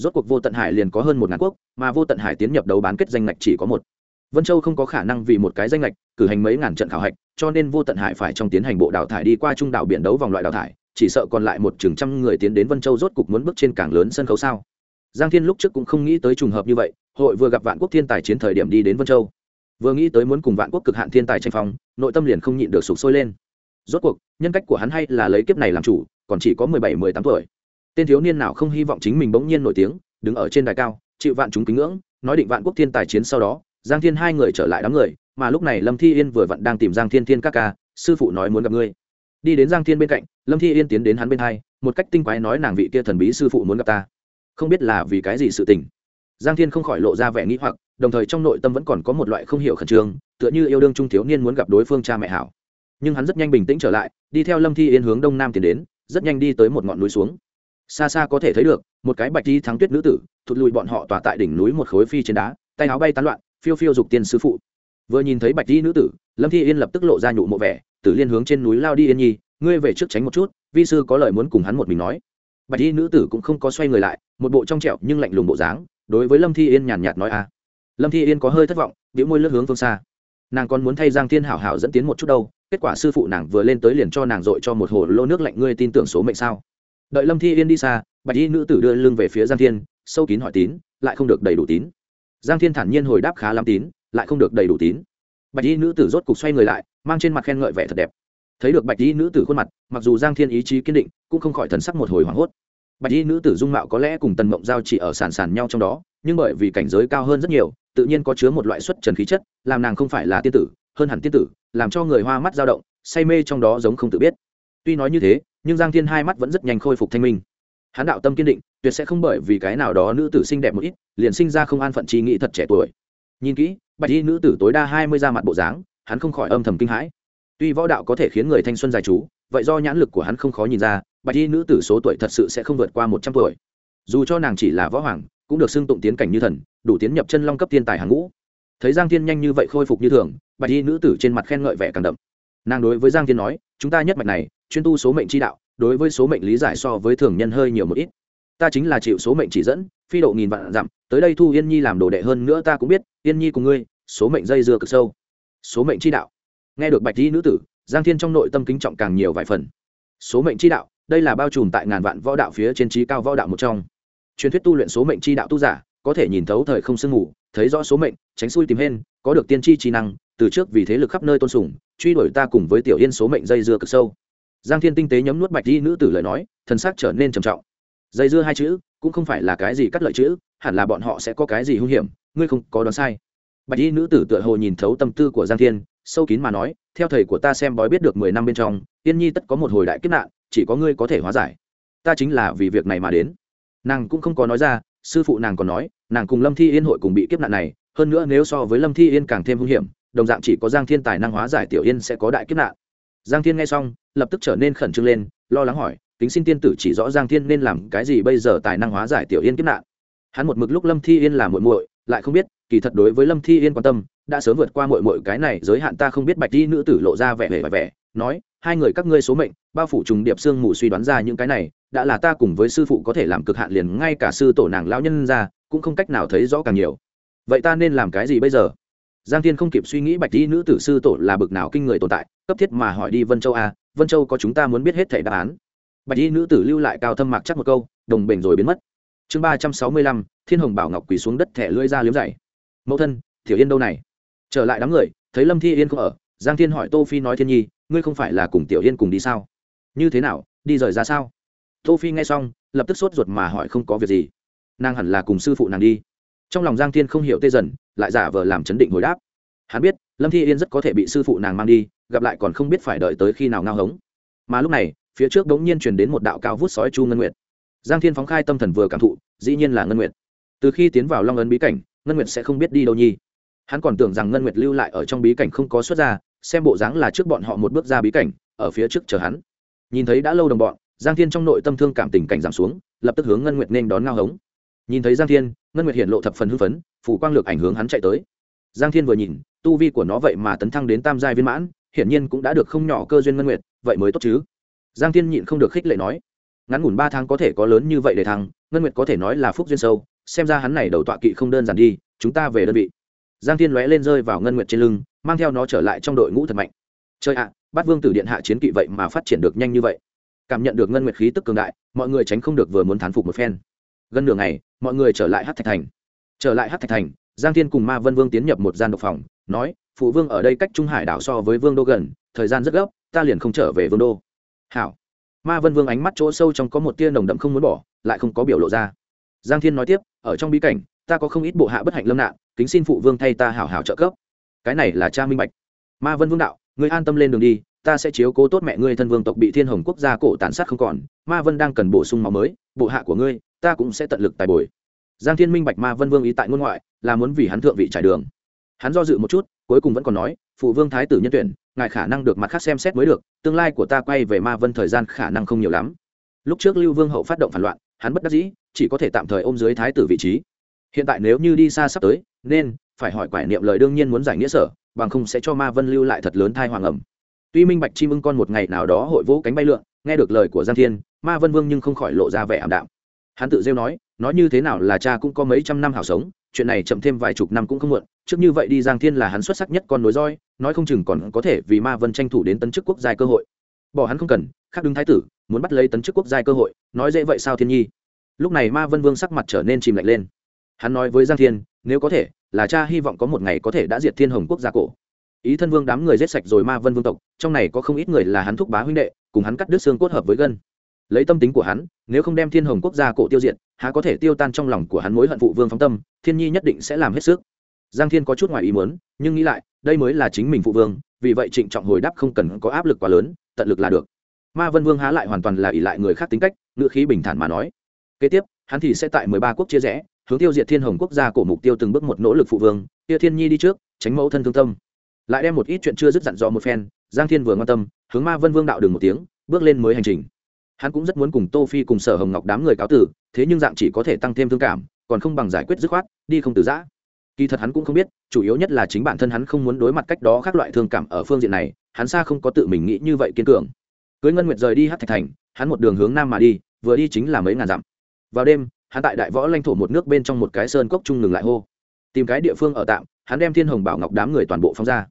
rốt cuộc vô tận hải liền có hơn một ngàn quốc, mà vô tận hải tiến nhập đấu bán kết danh lệch chỉ có một. Vân châu không có khả năng vì một cái danh lệch cử hành mấy ngàn trận khảo hạch, cho nên vô tận hải phải trong tiến hành bộ đào thải đi qua trung đảo biển đấu vòng loại đào thải, chỉ sợ còn lại một chừng trăm người tiến đến vân châu rốt cục muốn bước trên cảng lớn sân khấu sao. Giang thiên lúc trước cũng không nghĩ tới trùng hợp như vậy, hội vừa gặp vạn quốc thiên tài chiến thời điểm đi đến vân châu. Vừa nghĩ tới muốn cùng vạn quốc cực hạn thiên tài tranh phong, nội tâm liền không nhịn được sụp sôi lên. Rốt cuộc, nhân cách của hắn hay là lấy kiếp này làm chủ, còn chỉ có mười bảy, mười tám tuổi tên thiếu niên nào không hy vọng chính mình bỗng nhiên nổi tiếng, đứng ở trên đài cao, chịu vạn chúng kính ngưỡng, nói định vạn quốc thiên tài chiến sau đó, giang thiên hai người trở lại đám người, mà lúc này lâm thi yên vừa vặn đang tìm giang thiên thiên các ca, sư phụ nói muốn gặp ngươi. Đi đến giang thiên bên cạnh, lâm thi yên tiến đến hắn bên hai, một cách tinh quái nói nàng vị kia thần bí sư phụ muốn gặp ta. Không biết là vì cái gì sự tình. Giang thiên không khỏi lộ ra vẻ nghĩ hoặc, đồng thời trong nội tâm vẫn còn có một loại không hiểu khẩn trương, tựa như yêu đương trung thiếu niên muốn gặp đối phương cha mẹ hảo. Nhưng hắn rất nhanh bình tĩnh trở lại, đi theo lâm thi yên hướng đông nam tiến đến, rất nhanh đi tới một ngọn núi xuống xa xa có thể thấy được, một cái bạch đi thắng tuyết nữ tử, thụt lùi bọn họ tỏa tại đỉnh núi một khối phi trên đá, tay áo bay tán loạn, phiêu phiêu dục tiên sư phụ. Vừa nhìn thấy bạch đi nữ tử, lâm thi yên lập tức lộ ra nhụ mộ vẻ, tử liên hướng trên núi lao đi yên nhi, ngươi về trước tránh một chút, vi sư có lời muốn cùng hắn một mình nói. Bạch y nữ tử cũng không có xoay người lại, một bộ trong trẹo nhưng lạnh lùng bộ dáng, đối với lâm thi yên nhàn nhạt nói a. Lâm thi yên có hơi thất vọng biểu môi lướt hướng phương xa. Nàng còn muốn thay giang thiên hảo hảo dẫn tiến một chút đâu, kết quả sư phụ nàng vừa lên tới liền cho nàng dội cho một hồ lô nước lạnh, ngươi tin tưởng số mệnh sao? Đợi lâm thi yên đi xa, bạch y nữ tử đưa lưng về phía giang thiên, sâu kín hỏi tín, lại không được đầy đủ tín. Giang thiên thản nhiên hồi đáp khá lắm tín, lại không được đầy đủ tín. Bạch y nữ tử rốt cục xoay người lại, mang trên mặt khen ngợi vẻ thật đẹp. Thấy được bạch y nữ tử khuôn mặt, mặc dù giang thiên ý chí kiên định, cũng không khỏi thần sắc một hồi hoảng hốt. Bạch y nữ tử dung mạo có lẽ cùng tần mộng giao chỉ ở sàn sàn nhau trong đó, nhưng bởi vì cảnh giới cao hơn rất nhiều, tự nhiên có chứa một loại xuất trần khí chất, làm nàng không phải là tiên tử, hơn hẳn tiên tử, làm cho người hoa mắt dao động, say mê trong đó giống không tự biết tuy nói như thế, nhưng giang thiên hai mắt vẫn rất nhanh khôi phục thanh minh. Hắn đạo tâm kiên định, tuyệt sẽ không bởi vì cái nào đó nữ tử xinh đẹp một ít, liền sinh ra không an phận trí nghĩ thật trẻ tuổi. Nhìn kỹ, bạch y nữ tử tối đa hai mươi ra mặt bộ dáng, hắn không khỏi âm thầm kinh hãi. Tuy võ đạo có thể khiến người thanh xuân dài chú vậy do nhãn lực của hắn không khó nhìn ra, bạch y nữ tử số tuổi thật sự sẽ không vượt qua một trăm tuổi. Dù cho nàng chỉ là võ hoàng, cũng được xưng tụng tiến cảnh như thần, đủ tiến nhập chân long cấp thiên tài hàng ngũ. Thấy giang thiên nhanh như vậy khôi phục như thường, bạch y nữ tử trên mặt khen ngợi vẻ càng đậm. Nàng đối với giang thiên nói, chúng ta nhất mạch này chuyên tu số mệnh chi đạo, đối với số mệnh lý giải so với thường nhân hơi nhiều một ít. Ta chính là chịu số mệnh chỉ dẫn, phi độ nghìn vạn dặm, tới đây thu yên nhi làm đồ đệ hơn nữa ta cũng biết, yên nhi cùng ngươi, số mệnh dây dưa cực sâu. Số mệnh chi đạo. Nghe được bạch di nữ tử, giang thiên trong nội tâm kính trọng càng nhiều vài phần. Số mệnh chi đạo, đây là bao trùm tại ngàn vạn võ đạo phía trên trí cao võ đạo một trong. Truyền thuyết tu luyện số mệnh chi đạo tu giả, có thể nhìn thấu thời không sương ngủ thấy rõ số mệnh, tránh xui tìm hên, có được tiên tri trí năng, từ trước vì thế lực khắp nơi tôn sùng, truy đuổi ta cùng với tiểu yên số mệnh dây dưa cực sâu giang thiên tinh tế nhấm nuốt bạch di nữ tử lời nói, thần sắc trở nên trầm trọng. Dây dưa hai chữ, cũng không phải là cái gì cắt lợi chữ, hẳn là bọn họ sẽ có cái gì hung hiểm, ngươi không có đoán sai. Bạch y nữ tử tựa hồ nhìn thấu tâm tư của giang thiên, sâu kín mà nói, theo thầy của ta xem bói biết được mười năm bên trong tiên nhi tất có một hồi đại kiếp nạn, chỉ có ngươi có thể hóa giải. Ta chính là vì việc này mà đến. Nàng cũng không có nói ra, sư phụ nàng còn nói, nàng cùng lâm thi yên hội cùng bị kiếp nạn này, hơn nữa nếu so với lâm thi yên càng thêm hung hiểm, đồng dạng chỉ có giang thiên tài năng hóa giải tiểu yên sẽ có đại kiếp nạn giang thiên nghe xong, lập tức trở nên khẩn trương lên, lo lắng hỏi, kính xin tiên tử chỉ rõ giang thiên nên làm cái gì bây giờ tài năng hóa giải tiểu yên kiếp nạn? Hắn một mực lúc lâm thi yên là muội muội, lại không biết, kỳ thật đối với lâm thi yên quan tâm, đã sớm vượt qua muội muội cái này giới hạn ta không biết bạch di nữ tử lộ ra vẻ vẻ vẻ nói, hai người các ngươi số mệnh, bao phủ trùng điệp xương mù suy đoán ra những cái này, đã là ta cùng với sư phụ có thể làm cực hạn liền ngay cả sư tổ nàng lão nhân ra, cũng không cách nào thấy rõ càng nhiều. Vậy ta nên làm cái gì bây giờ? Giang thiên không kịp suy nghĩ bạch di nữ tử sư tổ là bực nào kinh người tồn tại cấp thiết mà hỏi đi vân châu a vân châu có chúng ta muốn biết hết thảy đáp án. Bạch y nữ tử lưu lại cao thâm mạc chắc một câu, đồng bình rồi biến mất. Chương ba trăm sáu mươi lăm, thiên hồng bảo ngọc quỳ xuống đất thẻ lưỡi ra liếm dày mẫu thân thiểu yên đâu này? Trở lại đám người, thấy lâm thi yên không ở, giang thiên hỏi tô phi nói thiên nhi, ngươi không phải là cùng tiểu yên cùng đi sao? Như thế nào, đi rời ra sao? Tô phi nghe xong, lập tức sốt ruột mà hỏi không có việc gì. Nàng hẳn là cùng sư phụ nàng đi. Trong lòng giang thiên không hiểu tê dần, lại giả vờ làm chấn định hồi đáp. Hắn biết lâm thi yên rất có thể bị sư phụ nàng mang đi, gặp lại còn không biết phải đợi tới khi nào ngao hống. Mà lúc này, phía trước đống nhiên truyền đến một đạo cao vút sói chu ngân nguyệt. Giang thiên phóng khai tâm thần vừa cảm thụ, dĩ nhiên là ngân nguyệt. Từ khi tiến vào long ấn bí cảnh, ngân nguyệt sẽ không biết đi đâu nhi. Hắn còn tưởng rằng ngân nguyệt lưu lại ở trong bí cảnh không có xuất ra, xem bộ dáng là trước bọn họ một bước ra bí cảnh, ở phía trước chờ hắn. Nhìn thấy đã lâu đồng bọn, giang thiên trong nội tâm thương cảm tình cảnh giảm xuống, lập tức hướng ngân nguyệt nên đón ngao hống. Nhìn thấy giang thiên, ngân nguyệt hiện lộ thập phần hưng phấn, phủ quang lược ảnh hướng hắn chạy tới. Giang thiên vừa nhìn tu vi của nó vậy mà tấn thăng đến tam giai viên mãn, hiển nhiên cũng đã được không nhỏ cơ duyên ngân nguyệt, vậy mới tốt chứ. Giang thiên nhịn không được khích lệ nói, ngắn ngủn ba tháng có thể có lớn như vậy để thăng, ngân nguyệt có thể nói là phúc duyên sâu, xem ra hắn này đầu tọa kỵ không đơn giản đi, chúng ta về đơn vị. Giang thiên lóe lên rơi vào ngân nguyệt trên lưng, mang theo nó trở lại trong đội ngũ thật mạnh. Chơi ạ bắt vương tử điện hạ chiến kỵ vậy mà phát triển được nhanh như vậy. Cảm nhận được ngân nguyệt khí tức cường đại, mọi người tránh không được vừa muốn thán phục một phen. Gần nửa ngày, mọi người trở lại hát thạch thành. Trở lại hát thạch thành, giang thiên cùng ma vân vương tiến nhập một gian độc phòng nói, phụ vương ở đây cách trung hải đảo so với vương đô gần, thời gian rất gấp, ta liền không trở về vương đô. Hảo. Ma vân vương ánh mắt chỗ sâu trong có một tia nồng đậm không muốn bỏ, lại không có biểu lộ ra. Giang thiên nói tiếp, ở trong bí cảnh, ta có không ít bộ hạ bất hạnh lâm nạn, kính xin phụ vương thay ta hảo hảo trợ cấp. Cái này là cha minh bạch. Ma vân vương đạo, ngươi an tâm lên đường đi, ta sẽ chiếu cố tốt mẹ ngươi thân vương tộc bị thiên hồng quốc gia cổ tàn sát không còn. Ma vân đang cần bổ sung máu mới, bộ hạ của ngươi, ta cũng sẽ tận lực tài bồi. Giang thiên minh bạch ma vân vương ý tại ngôn ngoại, là muốn vì hắn thượng vị trải đường hắn do dự một chút, cuối cùng vẫn còn nói, phụ vương thái tử nhân tuyển, ngài khả năng được mặt khác xem xét mới được, tương lai của ta quay về ma vân thời gian khả năng không nhiều lắm. Lúc trước lưu vương hậu phát động phản loạn, hắn bất đắc dĩ, chỉ có thể tạm thời ôm dưới thái tử vị trí. Hiện tại nếu như đi xa sắp tới, nên phải hỏi quải niệm lời đương nhiên muốn giải nghĩa sở, bằng không sẽ cho ma vân lưu lại thật lớn thai hoàng ẩm. Tuy minh bạch chim ưng con một ngày nào đó hội vỗ cánh bay lượn, nghe được lời của giang thiên, ma vân vương nhưng không khỏi lộ ra vẻ ảm đạm. Hắn tự rêu nói nói như thế nào là cha cũng có mấy trăm năm hảo sống, chuyện này chậm thêm vài chục năm cũng không muộn. Trước như vậy đi giang thiên là hắn xuất sắc nhất con nối roi, nói không chừng còn có thể vì ma vân tranh thủ đến tấn chức quốc giai cơ hội. Bỏ hắn không cần, khác đứng thái tử, muốn bắt lấy tấn chức quốc giai cơ hội, nói dễ vậy sao thiên nhi? Lúc này ma vân vương sắc mặt trở nên chìm lạnh lên. Hắn nói với giang thiên, nếu có thể, là cha hy vọng có một ngày có thể đã diệt thiên hồng quốc gia cổ. Ý thân vương đám người giết sạch rồi ma vân vương tộc, trong này có không ít người là hắn thúc bá huynh đệ, cùng hắn cắt đứt xương cốt hợp với gân lấy tâm tính của hắn, nếu không đem thiên hồng quốc gia cổ tiêu diệt, há có thể tiêu tan trong lòng của hắn mối hận phụ vương phóng tâm, thiên nhi nhất định sẽ làm hết sức. Giang thiên có chút ngoài ý muốn, nhưng nghĩ lại, đây mới là chính mình phụ vương, vì vậy trịnh trọng hồi đáp không cần có áp lực quá lớn, tận lực là được. Ma vân vương há lại hoàn toàn là ỷ lại người khác tính cách, ngữ khí bình thản mà nói. Kế tiếp, hắn thì sẽ tại mười ba quốc chia rẽ, hướng tiêu diệt thiên hồng quốc gia cổ mục tiêu từng bước một nỗ lực phụ vương tia thiên nhi đi trước, tránh mẫu thân thương tâm. Lại đem một ít chuyện chưa dứt dặn dò một phen, giang thiên vừa quan tâm, hướng ma vân vương đạo đường một tiếng, bước lên mới hành trình hắn cũng rất muốn cùng tô phi cùng sở hồng ngọc đám người cáo tử, thế nhưng dạng chỉ có thể tăng thêm thương cảm, còn không bằng giải quyết dứt khoát, đi không từ giã. Kỳ thật hắn cũng không biết, chủ yếu nhất là chính bản thân hắn không muốn đối mặt cách đó các loại thương cảm ở phương diện này, hắn xa không có tự mình nghĩ như vậy kiên cường. Cưới ngân nguyệt rời đi hát thạch thành, hắn một đường hướng nam mà đi, vừa đi chính là mấy ngàn dặm. Vào đêm, hắn tại đại võ lãnh thổ một nước bên trong một cái sơn cốc trung ngừng lại hô. Tìm cái địa phương ở tạm, hắn đem thiên hồng bảo ngọc đám người toàn bộ phóng ra.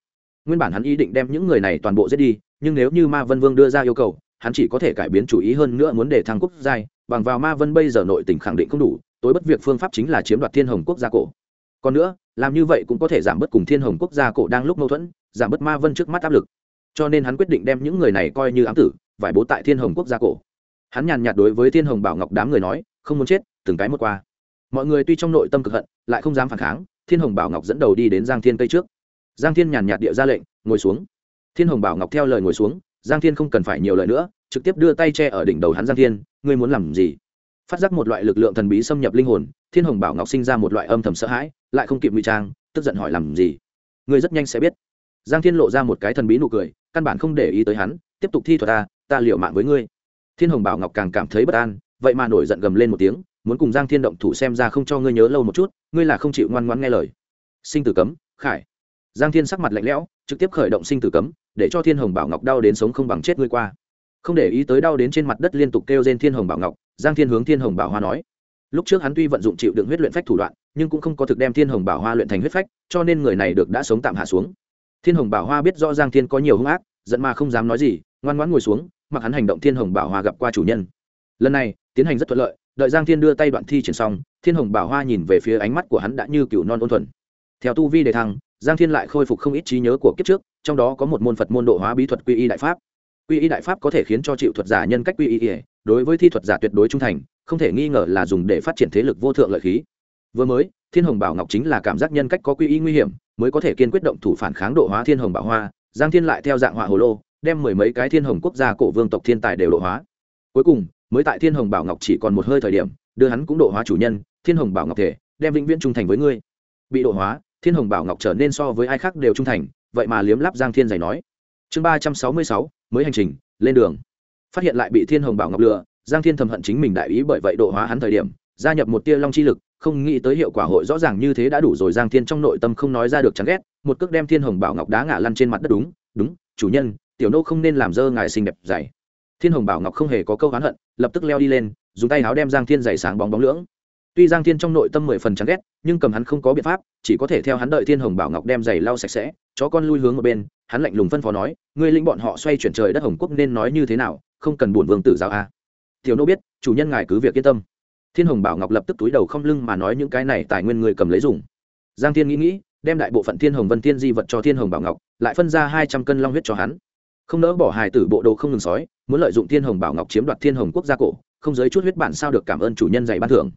Nguyên bản hắn ý định đem những người này toàn bộ giết đi, nhưng nếu như ma vân vương đưa ra yêu cầu hắn chỉ có thể cải biến chủ ý hơn nữa muốn để thăng quốc giai, bằng vào ma vân bây giờ nội tỉnh khẳng định không đủ, tối bất việc phương pháp chính là chiếm đoạt thiên hồng quốc gia cổ. Còn nữa, làm như vậy cũng có thể giảm bớt cùng thiên hồng quốc gia cổ đang lúc mâu thuẫn, giảm bớt ma vân trước mắt áp lực. Cho nên hắn quyết định đem những người này coi như ám tử, vải bố tại thiên hồng quốc gia cổ. Hắn nhàn nhạt đối với thiên hồng bảo ngọc đám người nói, không muốn chết, từng cái một qua. Mọi người tuy trong nội tâm cực hận, lại không dám phản kháng, thiên hồng bảo ngọc dẫn đầu đi đến giang thiên cây trước. Giang thiên nhàn nhạt địa ra lệnh, ngồi xuống. Thiên hồng bảo ngọc theo lời ngồi xuống giang thiên không cần phải nhiều lời nữa, trực tiếp đưa tay che ở đỉnh đầu hắn giang thiên, ngươi muốn làm gì? Phát giác một loại lực lượng thần bí xâm nhập linh hồn, thiên hồng bảo ngọc sinh ra một loại âm thầm sợ hãi, lại không kịp ngụy trang, tức giận hỏi làm gì? Ngươi rất nhanh sẽ biết. Giang thiên lộ ra một cái thần bí nụ cười, căn bản không để ý tới hắn, tiếp tục thi thuật ta ta liệu mạng với ngươi. Thiên hồng bảo ngọc càng cảm thấy bất an, vậy mà nổi giận gầm lên một tiếng, muốn cùng giang thiên động thủ xem ra không cho ngươi nhớ lâu một chút, ngươi là không chịu ngoan ngoãn nghe lời. Sinh tử cấm, khải. Giang thiên sắc mặt lạnh lẽo, trực tiếp khởi động sinh tử cấm để cho thiên hồng bảo ngọc đau đến sống không bằng chết ngươi qua. Không để ý tới đau đến trên mặt đất liên tục kêu trên thiên hồng bảo ngọc, giang thiên hướng thiên hồng bảo hoa nói. Lúc trước hắn tuy vận dụng chịu đựng huyết luyện phách thủ đoạn, nhưng cũng không có thực đem thiên hồng bảo hoa luyện thành huyết phách, cho nên người này được đã sống tạm hạ xuống. Thiên hồng bảo hoa biết rõ giang thiên có nhiều hung ác, giận mà không dám nói gì, ngoan ngoãn ngồi xuống, mặc hắn hành động thiên hồng bảo hoa gặp qua chủ nhân. Lần này, tiến hành rất thuận lợi, đợi giang thiên đưa tay đoạn thi triển xong, thiên hồng bảo hoa nhìn về phía ánh mắt của hắn đã như cựu non ôn thuần. Theo tu vi đề thăng giang thiên lại khôi phục không ít trí nhớ của kiếp trước, trong đó có một môn phật môn độ hóa bí thuật quy y đại pháp. Quy y đại pháp có thể khiến cho chịu thuật giả nhân cách quy y ỉa đối với thi thuật giả tuyệt đối trung thành, không thể nghi ngờ là dùng để phát triển thế lực vô thượng lợi khí. Vừa mới, thiên hồng bảo ngọc chính là cảm giác nhân cách có quy y nguy hiểm, mới có thể kiên quyết động thủ phản kháng độ hóa thiên hồng bảo hoa, giang thiên lại theo dạng họa hồ lô, đem mười mấy cái thiên hồng quốc gia cổ vương tộc thiên tài đều độ hóa. Cuối cùng, mới tại thiên hồng bảo ngọc chỉ còn một hơi thời điểm, đưa hắn cũng độ hóa chủ nhân, thiên hồng bảo ngọc thể, đem vĩnh viễn trung thành với ngươi. Bị độ hóa thiên hồng bảo ngọc trở nên so với ai khác đều trung thành, vậy mà liếm lắp giang thiên giày nói. Chương ba trăm sáu mươi sáu, mới hành trình, lên đường. Phát hiện lại bị thiên hồng bảo ngọc lừa, giang thiên thầm hận chính mình đại ý bởi vậy độ hóa hắn thời điểm, gia nhập một tia long chi lực, không nghĩ tới hiệu quả hội rõ ràng như thế đã đủ rồi giang thiên trong nội tâm không nói ra được chán ghét, một cước đem thiên hồng bảo ngọc đá ngã lăn trên mặt đất đúng đúng, chủ nhân, tiểu nô không nên làm dơ ngài xinh đẹp dày thiên hồng bảo ngọc không hề có câu oán hận, lập tức leo đi lên, dùng tay áo đem giang thiên giày sáng bóng bóng lưỡng tuy giang thiên trong nội tâm mười phần chán ghét, nhưng cầm hắn không có biện pháp, chỉ có thể theo hắn đợi thiên hồng bảo ngọc đem giày lau sạch sẽ, chó con lui hướng một bên, hắn lạnh lùng phân phó nói, ngươi lĩnh bọn họ xoay chuyển trời đất hồng quốc nên nói như thế nào, không cần buồn vương tử giáo a. À. Tiểu nô biết, chủ nhân ngài cứ việc yên tâm. Thiên hồng bảo ngọc lập tức túi đầu không lưng mà nói những cái này tài nguyên người cầm lấy dùng. Giang thiên nghĩ nghĩ, đem đại bộ phận thiên hồng vân thiên di vật cho thiên hồng bảo ngọc, lại phân ra hai trăm cân long huyết cho hắn. Không nỡ bỏ hài tử bộ đồ không ngừng sói, muốn lợi dụng thiên hồng bảo ngọc chiếm đoạt thiên hồng quốc gia cổ, không giới chút huyết bản sao được cảm ơn chủ nhân dạy ban thưởng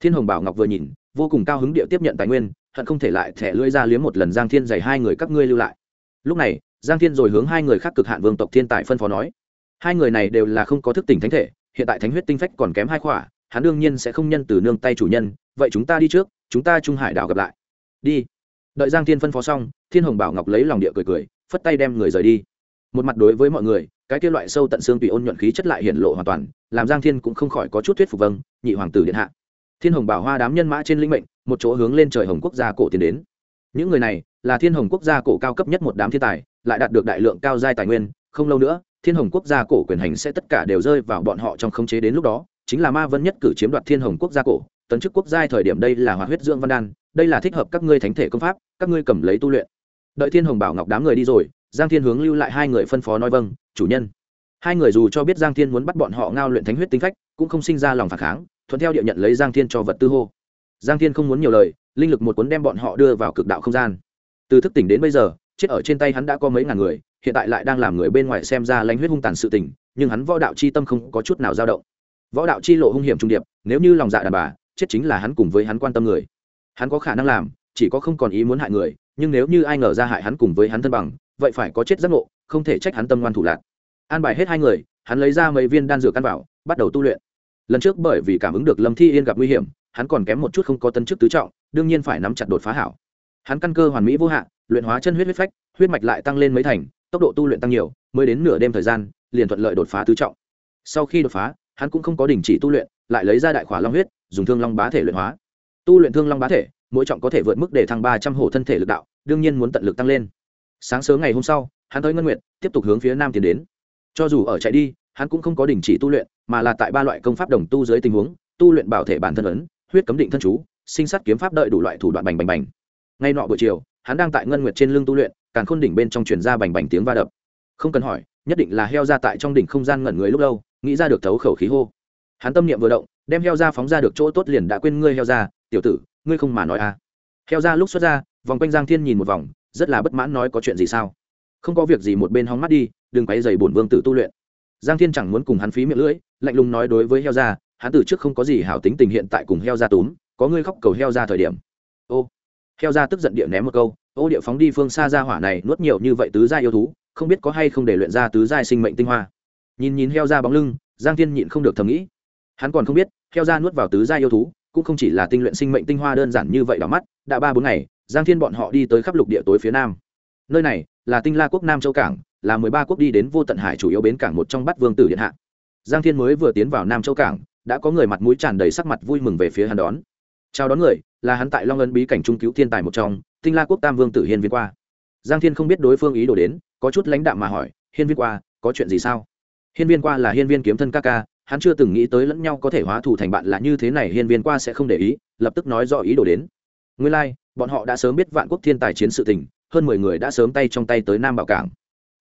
thiên hồng bảo ngọc vừa nhìn, vô cùng cao hứng địa tiếp nhận tài nguyên, hận không thể lại thẻ lưỡi ra liếm một lần giang thiên dày hai người các ngươi lưu lại. Lúc này, giang thiên rồi hướng hai người khác cực hạn vương tộc thiên tài phân phó nói, hai người này đều là không có thức tỉnh thánh thể, hiện tại thánh huyết tinh phách còn kém hai khỏa, hắn đương nhiên sẽ không nhân từ nương tay chủ nhân, vậy chúng ta đi trước, chúng ta trung hải đảo gặp lại. Đi. Đợi giang thiên phân phó xong, thiên hồng bảo ngọc lấy lòng địa cười cười, phất tay đem người rời đi. Một mặt đối với mọi người, cái kia loại sâu tận xương tùy ôn nhuận khí chất lại hiện lộ hoàn toàn, làm giang thiên cũng không khỏi có chút thuyết phục vâng nhị hoàng tử điện hạ thiên hồng bảo hoa đám nhân mã trên linh mệnh, một chỗ hướng lên trời hồng quốc gia cổ tiến đến. Những người này là thiên hồng quốc gia cổ cao cấp nhất một đám thiên tài, lại đạt được đại lượng cao giai tài nguyên. Không lâu nữa, thiên hồng quốc gia cổ quyền hành sẽ tất cả đều rơi vào bọn họ trong khống chế đến lúc đó. Chính là ma vân nhất cử chiếm đoạt thiên hồng quốc gia cổ, tấn chức quốc giai thời điểm đây là hoạt huyết dưỡng văn đan, đây là thích hợp các ngươi thánh thể công pháp, các ngươi cầm lấy tu luyện. Đợi thiên hồng bảo ngọc đám người đi rồi, giang thiên hướng lưu lại hai người phân phó nói vâng chủ nhân. Hai người dù cho biết giang thiên muốn bắt bọn họ ngao luyện thánh huyết tinh phách, cũng không sinh ra lòng phản kháng thuận theo địa nhận lấy giang thiên cho vật tư hô. Giang thiên không muốn nhiều lời, linh lực một cuốn đem bọn họ đưa vào cực đạo không gian. Từ thức tỉnh đến bây giờ, chết ở trên tay hắn đã có mấy ngàn người, hiện tại lại đang làm người bên ngoài xem ra lãnh huyết hung tàn sự tình, nhưng hắn võ đạo chi tâm không có chút nào dao động. Võ đạo chi lộ hung hiểm trung điệp, nếu như lòng dạ đàn bà, chết chính là hắn cùng với hắn quan tâm người. Hắn có khả năng làm, chỉ có không còn ý muốn hại người, nhưng nếu như ai ngờ ra hại hắn cùng với hắn thân bằng, vậy phải có chết giác ngộ, không thể trách hắn tâm ngoan thủ lạc. An bài hết hai người, hắn lấy ra mấy viên đan dược căn bảo, bắt đầu tu luyện lần trước bởi vì cảm ứng được lâm thi yên gặp nguy hiểm, hắn còn kém một chút không có tân chức tứ trọng, đương nhiên phải nắm chặt đột phá hảo. Hắn căn cơ hoàn mỹ vô hạn, luyện hóa chân huyết huyết phách, huyết mạch lại tăng lên mấy thành, tốc độ tu luyện tăng nhiều, mới đến nửa đêm thời gian, liền thuận lợi đột phá tứ trọng. Sau khi đột phá, hắn cũng không có đình chỉ tu luyện, lại lấy ra đại khỏa long huyết, dùng thương long bá thể luyện hóa. Tu luyện thương long bá thể, mỗi trọng có thể vượt mức để thăng ba trăm hổ thân thể lực đạo, đương nhiên muốn tận lực tăng lên. Sáng sớm ngày hôm sau, hắn tới ngân nguyện tiếp tục hướng phía nam tiến đến. Cho dù ở chạy đi, hắn cũng không có đình chỉ tu luyện mà là tại ba loại công pháp đồng tu dưới tình huống, tu luyện bảo thể bản thân ấn, huyết cấm định thân chú, sinh sát kiếm pháp đợi đủ loại thủ đoạn bành bành bành. Ngay nọ buổi chiều, hắn đang tại ngân nguyệt trên lưng tu luyện càng khôn đỉnh bên trong truyền ra bành bành tiếng va đập. Không cần hỏi, nhất định là heo ra tại trong đỉnh không gian ngẩn người lúc lâu, nghĩ ra được thấu khẩu khí hô. Hắn tâm niệm vừa động, đem heo ra phóng ra được chỗ tốt liền đã quên ngươi heo ra, tiểu tử, ngươi không mà nói à. Heo ra lúc xuất ra, vòng quanh giang thiên nhìn một vòng, rất là bất mãn nói có chuyện gì sao. Không có việc gì một bên hóng mắt đi, đừng quay dày bổn vương tử tu luyện giang thiên chẳng muốn cùng hắn phí miệng lưỡi, lạnh lùng nói đối với heo ra hắn từ trước không có gì hảo tính tình hiện tại cùng heo ra túm, có ngươi khóc cầu heo ra thời điểm. Ô, heo ra tức giận địa ném một câu, ô địa phóng đi phương xa ra hỏa này, nuốt nhiều như vậy tứ gia yêu thú, không biết có hay không để luyện ra tứ giai sinh mệnh tinh hoa. Nhìn nhìn heo ra bóng lưng, giang thiên nhịn không được thầm nghĩ. Hắn còn không biết, heo ra nuốt vào tứ giai yêu thú, cũng không chỉ là tinh luyện sinh mệnh tinh hoa đơn giản như vậy đỏ mắt, đã ba bốn ngày, giang thiên bọn họ đi tới khắp lục địa tối phía nam. Nơi này là tinh la quốc nam châu cảng là mười ba quốc đi đến vô tận hải chủ yếu bến cảng một trong bắt vương tử điện hạ. Giang thiên mới vừa tiến vào nam châu cảng đã có người mặt mũi tràn đầy sắc mặt vui mừng về phía hắn đón. Chào đón người là hắn tại long ân bí cảnh trung cứu thiên tài một trong tinh la quốc tam vương tử hiên viên qua. Giang thiên không biết đối phương ý đồ đến có chút lãnh đạm mà hỏi hiên viên qua có chuyện gì sao? Hiên viên qua là hiên viên kiếm thân ca ca hắn chưa từng nghĩ tới lẫn nhau có thể hóa thù thành bạn là như thế này hiên viên qua sẽ không để ý lập tức nói rõ ý đồ đến. Nguyên lai、like, bọn họ đã sớm biết vạn quốc thiên tài chiến sự tình hơn mười người đã sớm tay trong tay tới nam bảo cảng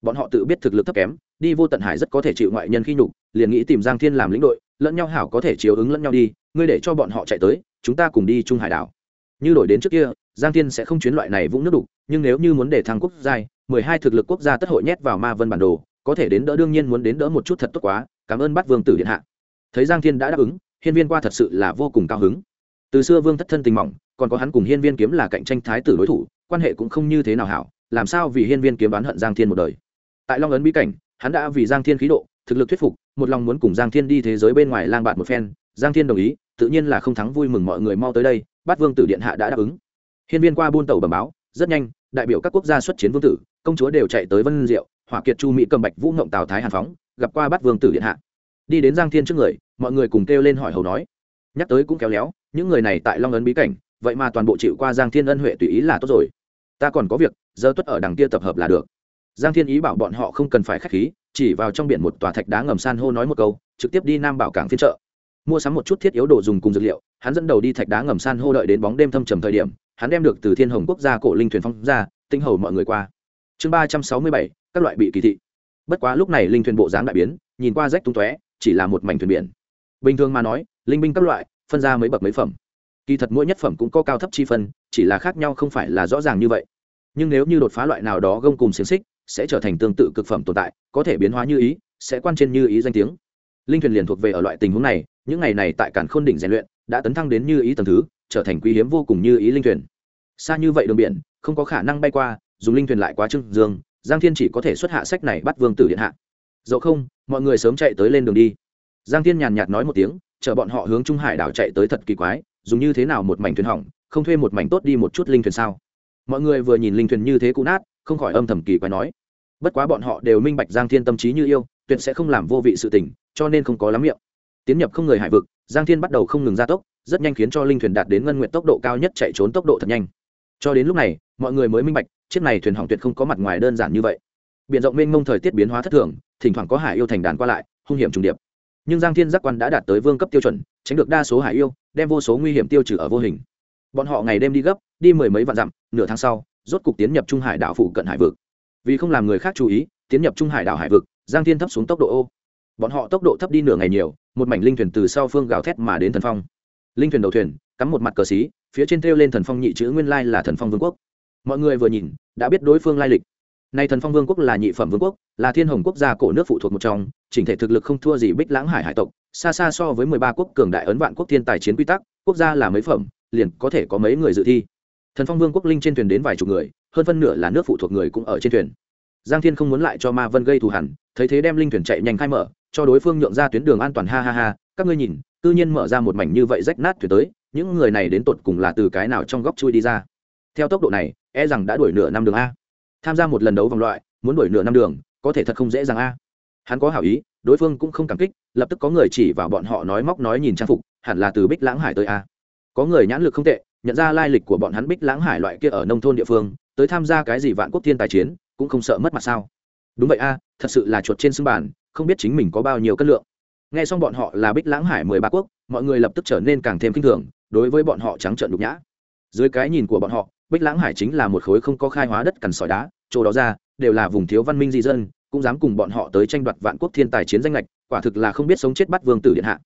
bọn họ tự biết thực lực thấp kém, đi vô tận hải rất có thể chịu ngoại nhân khi nhục, liền nghĩ tìm giang thiên làm lĩnh đội, lẫn nhau hảo có thể chiếu ứng lẫn nhau đi, ngươi để cho bọn họ chạy tới, chúng ta cùng đi trung hải đảo. Như đổi đến trước kia, giang thiên sẽ không chuyến loại này vũng nước đục, nhưng nếu như muốn để thăng quốc giai, mười hai thực lực quốc gia tất hội nhét vào ma vân bản đồ, có thể đến đỡ đương nhiên muốn đến đỡ một chút thật tốt quá, cảm ơn bắt vương tử điện hạ. Thấy giang thiên đã đáp ứng, hiên viên qua thật sự là vô cùng cao hứng. Từ xưa vương thất thân tình mỏng, còn có hắn cùng hiên viên kiếm là cạnh tranh thái tử đối thủ, quan hệ cũng không như thế nào hảo, làm sao vì hiên viên kiếm đoán hận giang thiên một đời tại long ấn bí cảnh, hắn đã vì giang thiên khí độ, thực lực thuyết phục, một lòng muốn cùng giang thiên đi thế giới bên ngoài lang bạt một phen. Giang thiên đồng ý, tự nhiên là không thắng vui mừng mọi người mau tới đây, Bát vương tử điện hạ đã đáp ứng. Hiên viên qua buôn tàu bẩm báo, rất nhanh, đại biểu các quốc gia xuất chiến vương tử, công chúa đều chạy tới vân diệu, hỏa kiệt chu mỹ cầm bạch vũ ngộng tào thái hàn phóng, gặp qua Bát vương tử điện hạ. Đi đến giang thiên trước người, mọi người cùng kêu lên hỏi hầu nói. Nhắc tới cũng kéo léo, những người này tại long ấn bí cảnh, vậy mà toàn bộ chịu qua giang thiên ân huệ tùy ý là tốt rồi. Ta còn có việc, giờ tuất ở đằng kia tập hợp là được giang thiên ý bảo bọn họ không cần phải k h á c h khí, chỉ vào trong biển một tòa thạch đá ngầm san hô nói một câu, trực tiếp đi nam bảo cảng phiên chợ. Mua sắm một chút thiết yếu đồ dùng cùng dược liệu, hắn dẫn đầu đi thạch đá ngầm san hô đợi đến bóng đêm thâm trầm thời điểm, hắn đem được từ thiên hồng quốc gia cổ linh thuyền phong ra, tinh hầu mọi người qua. Chương ba trăm sáu mươi bảy, các loại bị kỳ thị. Bất quá lúc này linh thuyền bộ dáng đại biến, nhìn qua rách tung tóe, chỉ là một mảnh thuyền biển. Bình thường mà nói, linh binh các loại, phân ra mấy bậc mấy phẩm. Kỳ thật mỗi nhất phẩm cũng có cao thấp chi phân, chỉ là khác nhau không phải là rõ ràng như vậy. Nhưng nếu như đột phá loại nào đó gông cùng xiềng xích sẽ trở thành tương tự cực phẩm tồn tại, có thể biến hóa như ý, sẽ quan trên như ý danh tiếng. Linh thuyền liền thuộc về ở loại tình huống này, những ngày này tại cản khôn đỉnh rèn luyện, đã tấn thăng đến như ý tầng thứ, trở thành quý hiếm vô cùng như ý linh thuyền. Xa như vậy đường biển, không có khả năng bay qua, dùng linh thuyền lại quá trưng dương, giang thiên chỉ có thể xuất hạ sách này bắt vương tử điện hạ. Dẫu không, mọi người sớm chạy tới lên đường đi. Giang thiên nhàn nhạt nói một tiếng, chờ bọn họ hướng trung hải đảo chạy tới thật kỳ quái, dùng như thế nào một mảnh thuyền hỏng, không thuê một mảnh tốt đi một chút linh thuyền sao? Mọi người vừa nhìn linh thuyền như thế cũ nát không khỏi âm thầm kỳ quái nói. Bất quá bọn họ đều minh bạch giang thiên tâm trí như yêu, tuyệt sẽ không làm vô vị sự tình, cho nên không có lắm miệng. Tiến nhập không người hải vực, giang thiên bắt đầu không ngừng gia tốc, rất nhanh khiến cho linh thuyền đạt đến ngân nguyện tốc độ cao nhất chạy trốn tốc độ thật nhanh. Cho đến lúc này, mọi người mới minh bạch, chiếc này thuyền hỏng tuyệt không có mặt ngoài đơn giản như vậy. B i ể n rộng mênh mông thời tiết biến hóa thất thường, thỉnh thoảng có hải yêu thành đàn qua lại, hung hiểm trùng điệp. Nhưng giang thiên giác quan đã đạt tới vương cấp tiêu chuẩn, tránh được đa số hải yêu, đem vô số nguy hiểm tiêu trừ ở vô hình. Bọn họ ngày đêm đi gấp, đi mười mấy vạn dặm, nửa tháng sau rốt cục tiến nhập trung hải đảo phụ cận hải vực. Vì không làm người khác chú ý, tiến nhập trung hải đảo hải vực, giang thiên thấp xuống tốc độ ô. Bọn họ tốc độ thấp đi nửa ngày nhiều, một mảnh linh thuyền từ sau phương gào thét mà đến thần phong. Linh thuyền đầu thuyền, cắm một mặt cờ xí, phía trên thêu lên thần phong nhị chữ nguyên lai là thần phong vương quốc. Mọi người vừa nhìn, đã biết đối phương lai lịch. Nay thần phong vương quốc là nhị phẩm vương quốc, là thiên hồng quốc gia cổ nước phụ thuộc một trong, chỉnh thể thực lực không thua gì bích lãng hải hải tộc, xa xa so với mười ba quốc cường đại ấn vạn quốc thiên tài chiến quy tắc, quốc gia là mấy phẩm, liền có thể có mấy người dự thi thần phong vương quốc linh trên thuyền đến vài chục người, hơn phân nửa là nước phụ thuộc người cũng ở trên thuyền. Giang thiên không muốn lại cho ma vân gây thù hẳn, thấy thế đem linh thuyền chạy nhanh khai mở, cho đối phương nhượng ra tuyến đường an toàn, ha ha ha, các ngươi nhìn tư nhiên mở ra một mảnh như vậy rách nát thuyền tới, những người này đến tột cùng là từ cái nào trong góc chui đi ra. Theo tốc độ này e rằng đã đuổi nửa năm đường a. Tham gia một lần đấu vòng loại, muốn đuổi nửa năm đường, có thể thật không dễ dàng a. Hắn có hảo ý, đối phương cũng không cảm kích, lập tức có người chỉ vào bọn họ nói móc nói nhìn trang phục, hẳn là từ bích lãng hải tới a. Có người nhãn lực không tệ nhận ra lai lịch của bọn hắn bích lãng hải loại kia ở nông thôn địa phương tới tham gia cái gì vạn quốc thiên tài chiến cũng không sợ mất mặt sao? Đúng vậy a thật sự là chuột trên xương bàn, không biết chính mình có bao nhiêu cân lượng. Nghe xong bọn họ là bích lãng hải mười ba quốc mọi người lập tức trở nên càng thêm kinh thường đối với bọn họ trắng trợn đục nhã. Dưới cái nhìn của bọn họ bích lãng hải chính là một khối không có khai hóa đất cằn sỏi đá chỗ đó ra đều là vùng thiếu văn minh di dân cũng dám cùng bọn họ tới tranh đoạt vạn quốc thiên tài chiến danh lệch quả thực là không biết sống chết bắt vương tử điện hạ.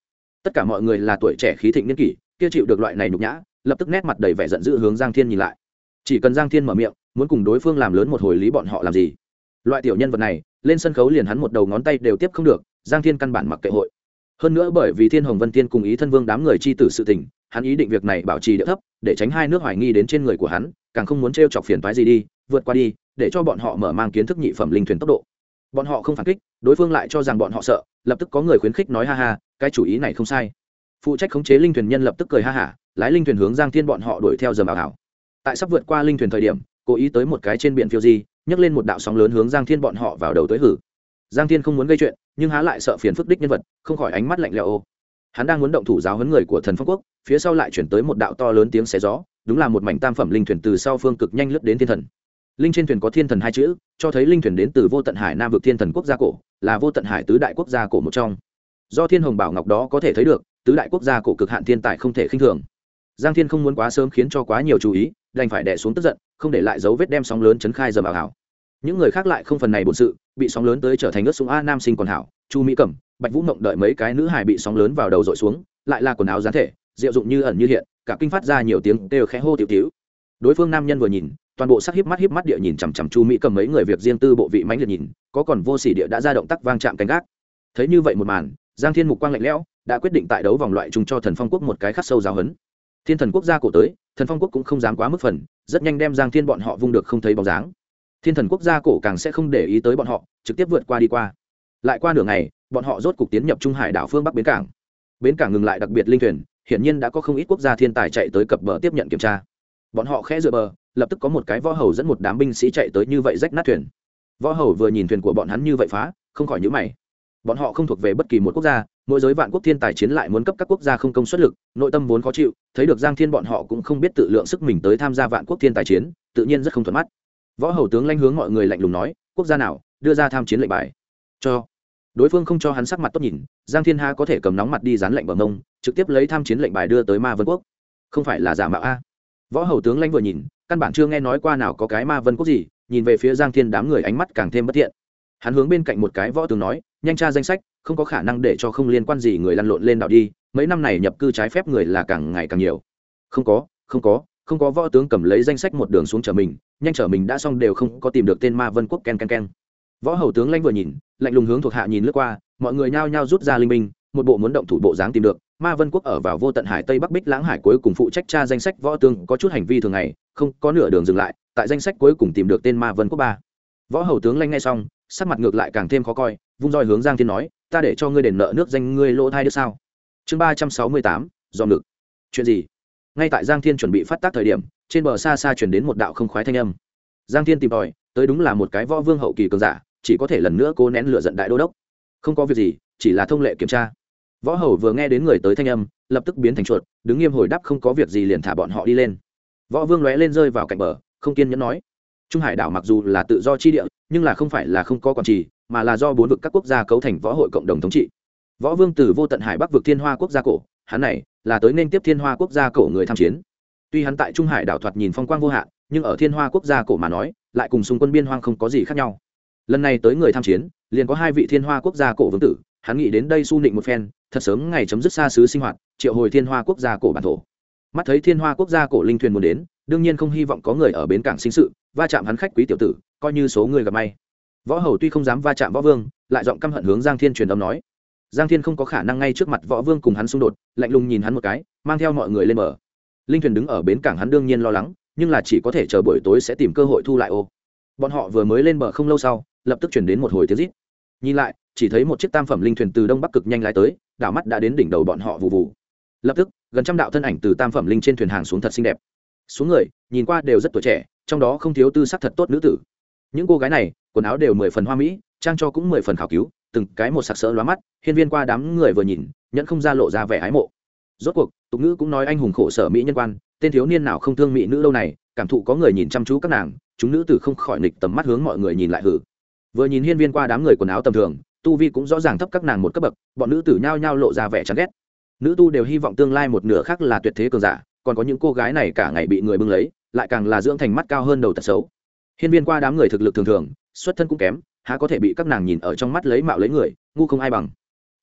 Tất cả mọi người là tuổi trẻ khí thịnh niên kỷ kia chịu được loại này nhục nhã lập tức nét mặt đầy vẻ giận dữ hướng giang thiên nhìn lại. Chỉ cần giang thiên mở miệng, muốn cùng đối phương làm lớn một hồi lý bọn họ làm gì? Loại tiểu nhân vật này, lên sân khấu liền hắn một đầu ngón tay đều tiếp không được, giang thiên căn bản mặc kệ hội. Hơn nữa bởi vì thiên hồng vân thiên cùng ý thân vương đám người chi tử sự tình, hắn ý định việc này bảo trì địa thấp, để tránh hai nước hoài nghi đến trên người của hắn, càng không muốn t chọc phiền toái gì đi, vượt qua đi, để cho bọn họ mở mang kiến thức nhị phẩm linh thuyền tốc độ. Bọn họ không phản kích, đối phương lại cho rằng bọn họ sợ, lập tức có người khuyến khích nói ha ha, cái chủ ý này không sai. Phụ trách khống chế linh thuyền nhân lập tức cười ha hả lái linh thuyền hướng giang thiên bọn họ đuổi theo dầm ảo ảo. Tại sắp vượt qua linh thuyền thời điểm, cố ý tới một cái trên biển phiêu di, nhấc lên một đạo sóng lớn hướng giang thiên bọn họ vào đầu tới hử. Giang thiên không muốn gây chuyện, nhưng há lại sợ phiền phức đích nhân vật, không khỏi ánh mắt lạnh lẽo. Ô hắn đang muốn động thủ giáo huấn người của thần phong quốc, phía sau lại chuyển tới một đạo to lớn tiếng xé gió, đúng là một mảnh tam phẩm linh thuyền từ sau phương cực nhanh lướt đến thiên thần. Linh trên thuyền có thiên thần hai chữ, cho thấy linh thuyền đến từ vô tận hải nam vực thiên thần quốc gia cổ, là vô tận hải tứ đại quốc gia cổ một trong. Do thiên hồng bảo ngọc đó có thể thấy được, tứ đại quốc gia cổ cực hạn thiên tài không thể khinh thường giang thiên không muốn quá sớm khiến cho quá nhiều chú ý, đành phải đẻ xuống tức giận, không để lại dấu vết đem sóng lớn chấn khai giờ bảo hảo. Những người khác lại không phần này bổn sự, bị sóng lớn tới trở thành nước súng a nam sinh còn hảo, chu mỹ cẩm, bạch vũ mộng đợi mấy cái nữ hài bị sóng lớn vào đầu dội xuống, lại là quần áo gián thể diệu dụng như ẩn như hiện, cả kinh phát ra nhiều tiếng đều khẽ hô tiểu tiểu. Đối phương nam nhân vừa nhìn, toàn bộ sắc híp mắt híp mắt địa nhìn chằm chằm chu mỹ cầm mấy người việc riêng tư bộ vị mánh liệt nhìn, có còn vô sỉ địa đã ra động tác vang chạm canh gác. Thấy như vậy một màn, giang thiên mục quang lạnh lẽo, đã quyết định tại đấu vòng loại chung cho thần phong quốc một cái khắc sâu giáo hấn thiên thần quốc gia cổ tới, thần phong quốc cũng không dám quá mức phần, rất nhanh đem giang thiên bọn họ vung được không thấy bóng dáng. Thiên thần quốc gia cổ càng sẽ không để ý tới bọn họ, trực tiếp vượt qua đi qua. Lại qua nửa ngày, bọn họ rốt cục tiến nhập trung hải đảo phương bắc bến cảng. Bến cảng ngừng lại đặc biệt linh thuyền, hiển nhiên đã có không ít quốc gia thiên tài chạy tới cập bờ tiếp nhận kiểm tra. Bọn họ khẽ dựa bờ, lập tức có một cái võ hầu dẫn một đám binh sĩ chạy tới như vậy rách nát thuyền. Võ hầu vừa nhìn thuyền của bọn hắn như vậy phá, không khỏi nhữ mày. Bọn họ không thuộc về bất kỳ một quốc gia mỗi giới vạn quốc thiên tài chiến lại muốn cấp các quốc gia không công suất lực, nội tâm vốn khó chịu, thấy được giang thiên bọn họ cũng không biết tự lượng sức mình tới tham gia vạn quốc thiên tài chiến, tự nhiên rất không thuận mắt. Võ hầu tướng lanh hướng mọi người lạnh lùng nói, quốc gia nào, đưa ra tham chiến lệnh bài. Cho. Đối phương không cho hắn sắc mặt tốt nhìn, giang thiên ha có thể cầm nóng mặt đi dán lệnh bờ mông, trực tiếp lấy tham chiến lệnh bài đưa tới ma vân quốc. Không phải là giả mạo a. Võ hầu tướng lanh vừa nhìn, căn bản chưa nghe nói qua nào có cái ma vân quốc gì, nhìn về phía giang thiên đám người ánh mắt càng thêm bất thiện hắn hướng bên cạnh một cái võ tướng nói, nhanh tra danh sách, không có khả năng để cho không liên quan gì người lăn lộn lên đạo đi, mấy năm này nhập cư trái phép người là càng ngày càng nhiều. Không có không có không có võ tướng cầm lấy danh sách một đường xuống chở mình, nhanh chở mình đã xong đều không có tìm được tên ma vân quốc ken ken ken. Võ hầu tướng lanh vừa nhìn, lạnh lùng hướng thuộc hạ nhìn lướt qua, mọi người nhao nhao rút ra linh minh một bộ muốn động thủ bộ dáng tìm được, ma vân quốc ở vào vô tận hải tây bắc bích lãng hải cuối cùng phụ trách tra danh sách võ tướng, có chút hành vi thường ngày, không có nửa đường dừng lại, tại danh sách cuối cùng tìm được tên ma vân quốc ba. Võ hầu tướng lanh ngay xong sắc mặt ngược lại càng thêm khó coi, vung roi hướng giang thiên nói, ta để cho ngươi đền nợ nước danh ngươi lỗ thai được sao? Chương ba trăm sáu mươi tám, do ngực. Chuyện gì? Ngay tại giang thiên chuẩn bị phát tác thời điểm, trên bờ xa xa chuyển đến một đạo không khoái thanh âm. Giang thiên tìm tòi, tới đúng là một cái võ vương hậu kỳ cường giả, chỉ có thể lần nữa cố nén lửa giận đại đô đốc. Không có việc gì, chỉ là thông lệ kiểm tra. Võ hầu vừa nghe đến người tới thanh âm, lập tức biến thành chuột, đứng nghiêm hồi đáp không có việc gì liền thả bọn họ đi lên. Võ vương lóe lên rơi vào cạnh bờ, không kiên nhẫn nói trung hải đảo mặc dù là tự do chi địa, nhưng là không phải là không có quản trì, mà là do bốn vực các quốc gia cấu thành võ hội cộng đồng thống trị. Võ vương từ vô tận hải bắc vực thiên hoa quốc gia cổ, hắn này là tới nên tiếp thiên hoa quốc gia cổ người tham chiến. Tuy hắn tại trung hải đảo thoạt nhìn phong quang vô hạn, nhưng ở thiên hoa quốc gia cổ mà nói, lại cùng xung quân biên hoang không có gì khác nhau. Lần này tới người tham chiến, liền có hai vị thiên hoa quốc gia cổ vương tử, hắn nghĩ đến đây su nịnh một phen, thật sớm ngày chấm dứt xa xứ sinh hoạt, triệu hồi thiên hoa quốc gia cổ bản thổ mắt thấy thiên hoa quốc gia cổ linh thuyền muốn đến, đương nhiên không hy vọng có người ở bến cảng sinh sự, va chạm hắn khách quý tiểu tử, coi như số người gặp may. Võ hầu tuy không dám va chạm võ vương, lại giọng căm hận hướng giang thiên truyền âm nói. Giang thiên không có khả năng ngay trước mặt võ vương cùng hắn xung đột, lạnh lùng nhìn hắn một cái, mang theo mọi người lên bờ. Linh thuyền đứng ở bến cảng hắn đương nhiên lo lắng, nhưng là chỉ có thể chờ buổi tối sẽ tìm cơ hội thu lại ô. Bọn họ vừa mới lên bờ không lâu sau, lập tức chuyển đến một hồi tiếng rít. Nhìn lại, chỉ thấy một chiếc tam phẩm linh thuyền từ đông bắc cực nhanh lái tới, đảo mắt đã đến đỉnh đầu bọn họ vụ vụ lập tức, gần trăm đạo thân ảnh từ tam phẩm linh trên thuyền hàng xuống thật xinh đẹp. Xuống người, nhìn qua đều rất tuổi trẻ, trong đó không thiếu tư sắc thật tốt nữ tử. Những cô gái này, quần áo đều mười phần hoa mỹ, trang cho cũng mười phần khảo cứu, từng cái một sặc sỡ lóa mắt, hiên viên qua đám người vừa nhìn, nhẫn không ra lộ ra vẻ ái mộ. Rốt cuộc, tục ngữ cũng nói anh hùng khổ sở mỹ nhân quan, tên thiếu niên nào không thương mỹ nữ lâu này, cảm thụ có người nhìn chăm chú các nàng, chúng nữ tử không khỏi nịch tầm mắt hướng mọi người nhìn lại hử. Vừa nhìn hiên viên qua đám người quần áo tầm thường, tu vi cũng rõ ràng thấp các nàng một cấp bậc, bọn nữ tử nhao nhao lộ ra vẻ chán ghét nữ tu đều hy vọng tương lai một nửa khác là tuyệt thế cường giả, còn có những cô gái này cả ngày bị người bưng lấy, lại càng là dưỡng thành mắt cao hơn đầu tật xấu. Hiên viên qua đám người thực lực thường thường, xuất thân cũng kém, há có thể bị các nàng nhìn ở trong mắt lấy mạo lấy người, ngu không ai bằng.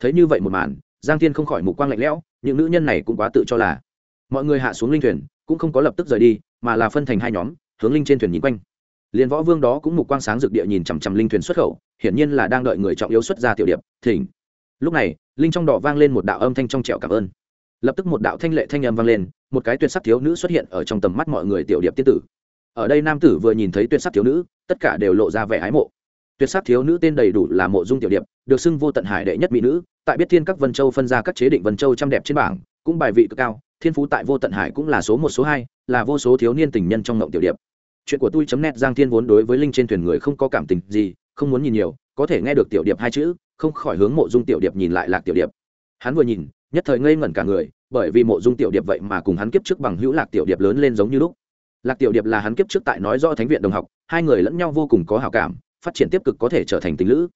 Thấy như vậy một màn, giang thiên không khỏi mục quang lạnh lẽo, những nữ nhân này cũng quá tự cho là. Mọi người hạ xuống linh thuyền, cũng không có lập tức rời đi, mà là phân thành hai nhóm, hướng linh trên thuyền nhìn quanh. Liền võ vương đó cũng mục quang sáng rực địa nhìn chằm chằm linh thuyền xuất khẩu, hiển nhiên là đang đợi người trọng yếu xuất ra tiểu điệp, thỉnh. Lúc này linh trong đỏ vang lên một đạo âm thanh trong trẻo cảm ơn. Lập tức một đạo thanh lệ thanh âm vang lên, một cái tuyệt sắc thiếu nữ xuất hiện ở trong tầm mắt mọi người tiểu điệp tiên tử. Ở đây nam tử vừa nhìn thấy tuyệt sắc thiếu nữ, tất cả đều lộ ra vẻ ái mộ. Tuyệt sắc thiếu nữ tên đầy đủ là mộ dung tiểu điệp, được xưng vô tận hải đệ nhất mỹ nữ, tại biết thiên các vân châu phân ra các chế định vân châu trăm đẹp trên bảng, cũng bài vị cực cao, thiên phú tại vô tận hải cũng là số một, số hai, là vô số thiếu niên tình nhân trong ngộng tiểu điệp. Chuyện của tôi chấm nét giang thiên vốn đối với linh trên thuyền người không có cảm tình gì, không muốn nhìn nhiều, có thể nghe được tiểu điệp hai chữ không khỏi hướng mộ dung tiểu điệp nhìn lại lạc tiểu điệp. Hắn vừa nhìn, nhất thời ngây ngẩn cả người, bởi vì mộ dung tiểu điệp vậy mà cùng hắn kiếp trước bằng hữu lạc tiểu điệp lớn lên giống như lúc. Lạc tiểu điệp là hắn kiếp trước tại nói do thánh viện đồng học, hai người lẫn nhau vô cùng có hào cảm, phát triển tiếp cực có thể trở thành tình lữ.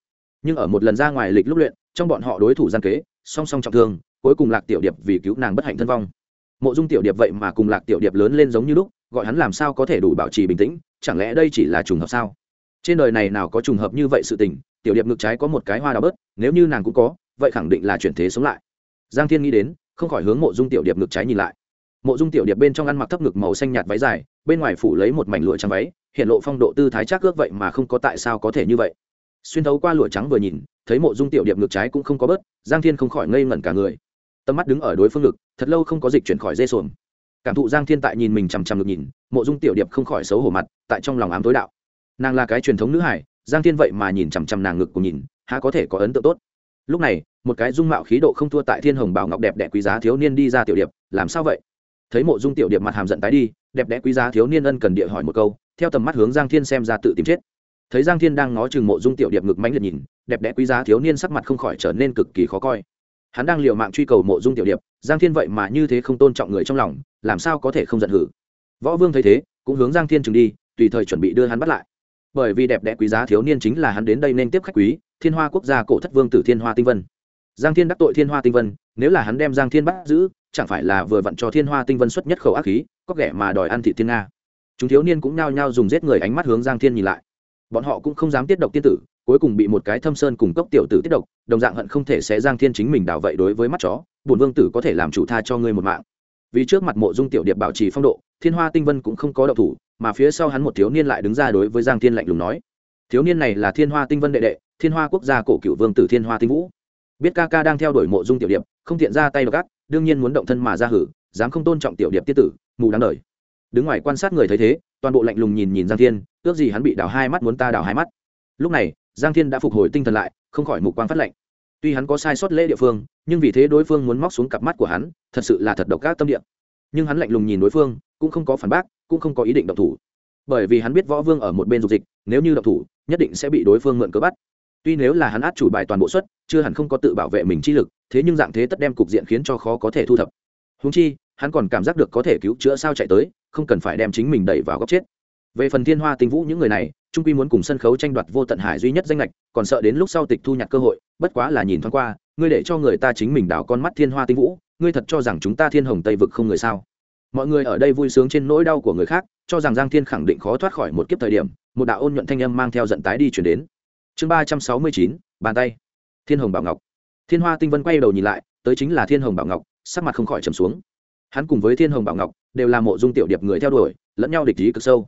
Nhưng ở một lần ra ngoài lịch lúc luyện, trong bọn họ đối thủ gian kế, song song trọng thương, cuối cùng lạc tiểu điệp vì cứu nàng bất hạnh thân vong. Mộ dung tiểu điệp vậy mà cùng lạc tiểu điệp lớn lên giống như lúc, gọi hắn làm sao có thể đủ bảo trì bình tĩnh, chẳng lẽ đây chỉ là trùng hợp sao? Trên đời này nào có trùng hợp như vậy sự tình, tiểu điệp ngực trái có một cái hoa đào bớt, nếu như nàng cũng có, vậy khẳng định là chuyển thế sống lại. Giang thiên nghĩ đến, không khỏi hướng mộ dung tiểu điệp ngực trái nhìn lại. Mộ dung tiểu điệp bên trong ăn mặc thấp ngực màu xanh nhạt váy dài, bên ngoài phủ lấy một mảnh lụa trắng váy, hiện lộ phong độ tư thái chắc ước vậy mà không có tại sao có thể như vậy. Xuyên thấu qua lụa trắng vừa nhìn, thấy mộ dung tiểu điệp ngực trái cũng không có bớt, giang thiên không khỏi ngây ngẩn cả người. Tầm mắt đứng ở đối phương ngực, thật lâu không có dịch chuyển khỏi dây sồn cảm thụ giang thiên tại nhìn mình chằm chằm ngực nhìn, mộ dung tiểu điệp không khỏi xấu hổ mặt, tại trong lòng ám tối đạo nàng là cái truyền thống nữ hải, giang thiên vậy mà nhìn chằm chằm nàng ngực của nhìn, há có thể có ấn tượng tốt. Lúc này, một cái dung mạo khí độ không thua tại thiên hồng bảo ngọc đẹp đẽ quý giá thiếu niên đi ra tiểu điệp, làm sao vậy? Thấy mộ dung tiểu điệp mặt hàm giận tái đi, đẹp đẽ quý giá thiếu niên ân cần địa hỏi một câu, theo tầm mắt hướng giang thiên xem ra tự tìm chết. Thấy giang thiên đang ngó chừng mộ dung tiểu điệp ngực mánh liệt nhìn, đẹp đẽ quý giá thiếu niên sắc mặt không khỏi trở nên cực kỳ khó coi. Hắn đang liều mạng truy cầu mộ dung tiểu điệp, giang thiên vậy mà như thế không tôn trọng người trong lòng, làm sao có thể không giận hử? Võ vương thấy thế, cũng hướng giang thiên chừng đi, tùy thời chuẩn bị đưa hắn bắt lại bởi vì đẹp đẽ quý giá thiếu niên chính là hắn đến đây nên tiếp khách quý, thiên hoa quốc gia cổ thất vương tử thiên hoa tinh vân. Giang thiên đắc tội thiên hoa tinh vân, nếu là hắn đem giang thiên bắt giữ, chẳng phải là vừa vặn cho thiên hoa tinh vân xuất nhất khẩu ác khí, có kẻ mà đòi ăn thị thiên nga. Chúng thiếu niên cũng nhao nhao dùng giết người ánh mắt hướng giang thiên nhìn lại. Bọn họ cũng không dám tiết độc tiên tử, cuối cùng bị một cái thâm sơn cùng cốc tiểu tử tiết độc, đồng dạng hận không thể sẽ giang thiên chính mình đào vậy đối với mắt chó, bổn vương tử có thể làm chủ tha cho ngươi một mạng. Vì trước mặt mộ dung tiểu điệp bảo trì phong độ, thiên hoa tinh vân cũng không có đậu thủ mà phía sau hắn một thiếu niên lại đứng ra đối với giang thiên lạnh lùng nói, thiếu niên này là thiên hoa tinh vân đệ đệ, thiên hoa quốc gia cổ cựu vương tử thiên hoa tinh vũ. Biết ca ca đang theo đuổi mộ dung tiểu điệp, không tiện ra tay đ ộ đương nhiên muốn động thân mà ra hử, dám không tôn trọng tiểu điệp tiết tử, mù đáng đời. Đứng ngoài quan sát người thấy thế, toàn bộ lạnh lùng nhìn nhìn giang thiên, ước gì hắn bị đào hai mắt muốn ta đào hai mắt. Lúc này, giang thiên đã phục hồi tinh thần lại, không khỏi mục quang phát lệnh tuy hắn có sai sót lễ địa phương, nhưng vì thế đối phương muốn móc xuống cặp mắt của hắn, thật sự là thật độc các tâm địa nhưng hắn lạnh lùng nhìn đối phương, cũng không có phản bác, cũng không có ý định động thủ. Bởi vì hắn biết võ vương ở một bên dục dịch, nếu như động thủ, nhất định sẽ bị đối phương mượn cớ bắt. Tuy nếu là hắn át chủ bài toàn bộ suất chưa hẳn không có tự bảo vệ mình chi lực, thế nhưng dạng thế tất đem cục diện khiến cho khó có thể thu thập. Húng chi, hắn còn cảm giác được có thể cứu chữa sao chạy tới, không cần phải đem chính mình đẩy vào góc chết. Về phần thiên hoa, tinh vũ những người này trung quy muốn cùng sân khấu tranh đoạt vô tận hải duy nhất danh lệch còn sợ đến lúc sau tịch thu nhặt cơ hội, bất quá là nhìn thoáng qua, ngươi để cho người ta chính mình đảo con mắt thiên hoa, tinh vũ ngươi thật cho rằng chúng ta thiên hồng tây vực không người sao? Mọi người ở đây vui sướng trên nỗi đau của người khác, cho rằng giang thiên khẳng định khó thoát khỏi một kiếp thời điểm, một đạo ôn nhuận thanh âm mang theo giận tái đi chuyển đến. Chương ba trăm sáu mươi chín, bàn tay. Thiên hồng bảo ngọc. Thiên hoa tinh vân quay đầu nhìn lại, tới chính là thiên hồng bảo ngọc, sắc mặt không khỏi trầm xuống. Hắn cùng với thiên hồng bảo ngọc, đều là mộ dung tiểu điệp người theo đuổi, lẫn nhau địch ý cực sâu.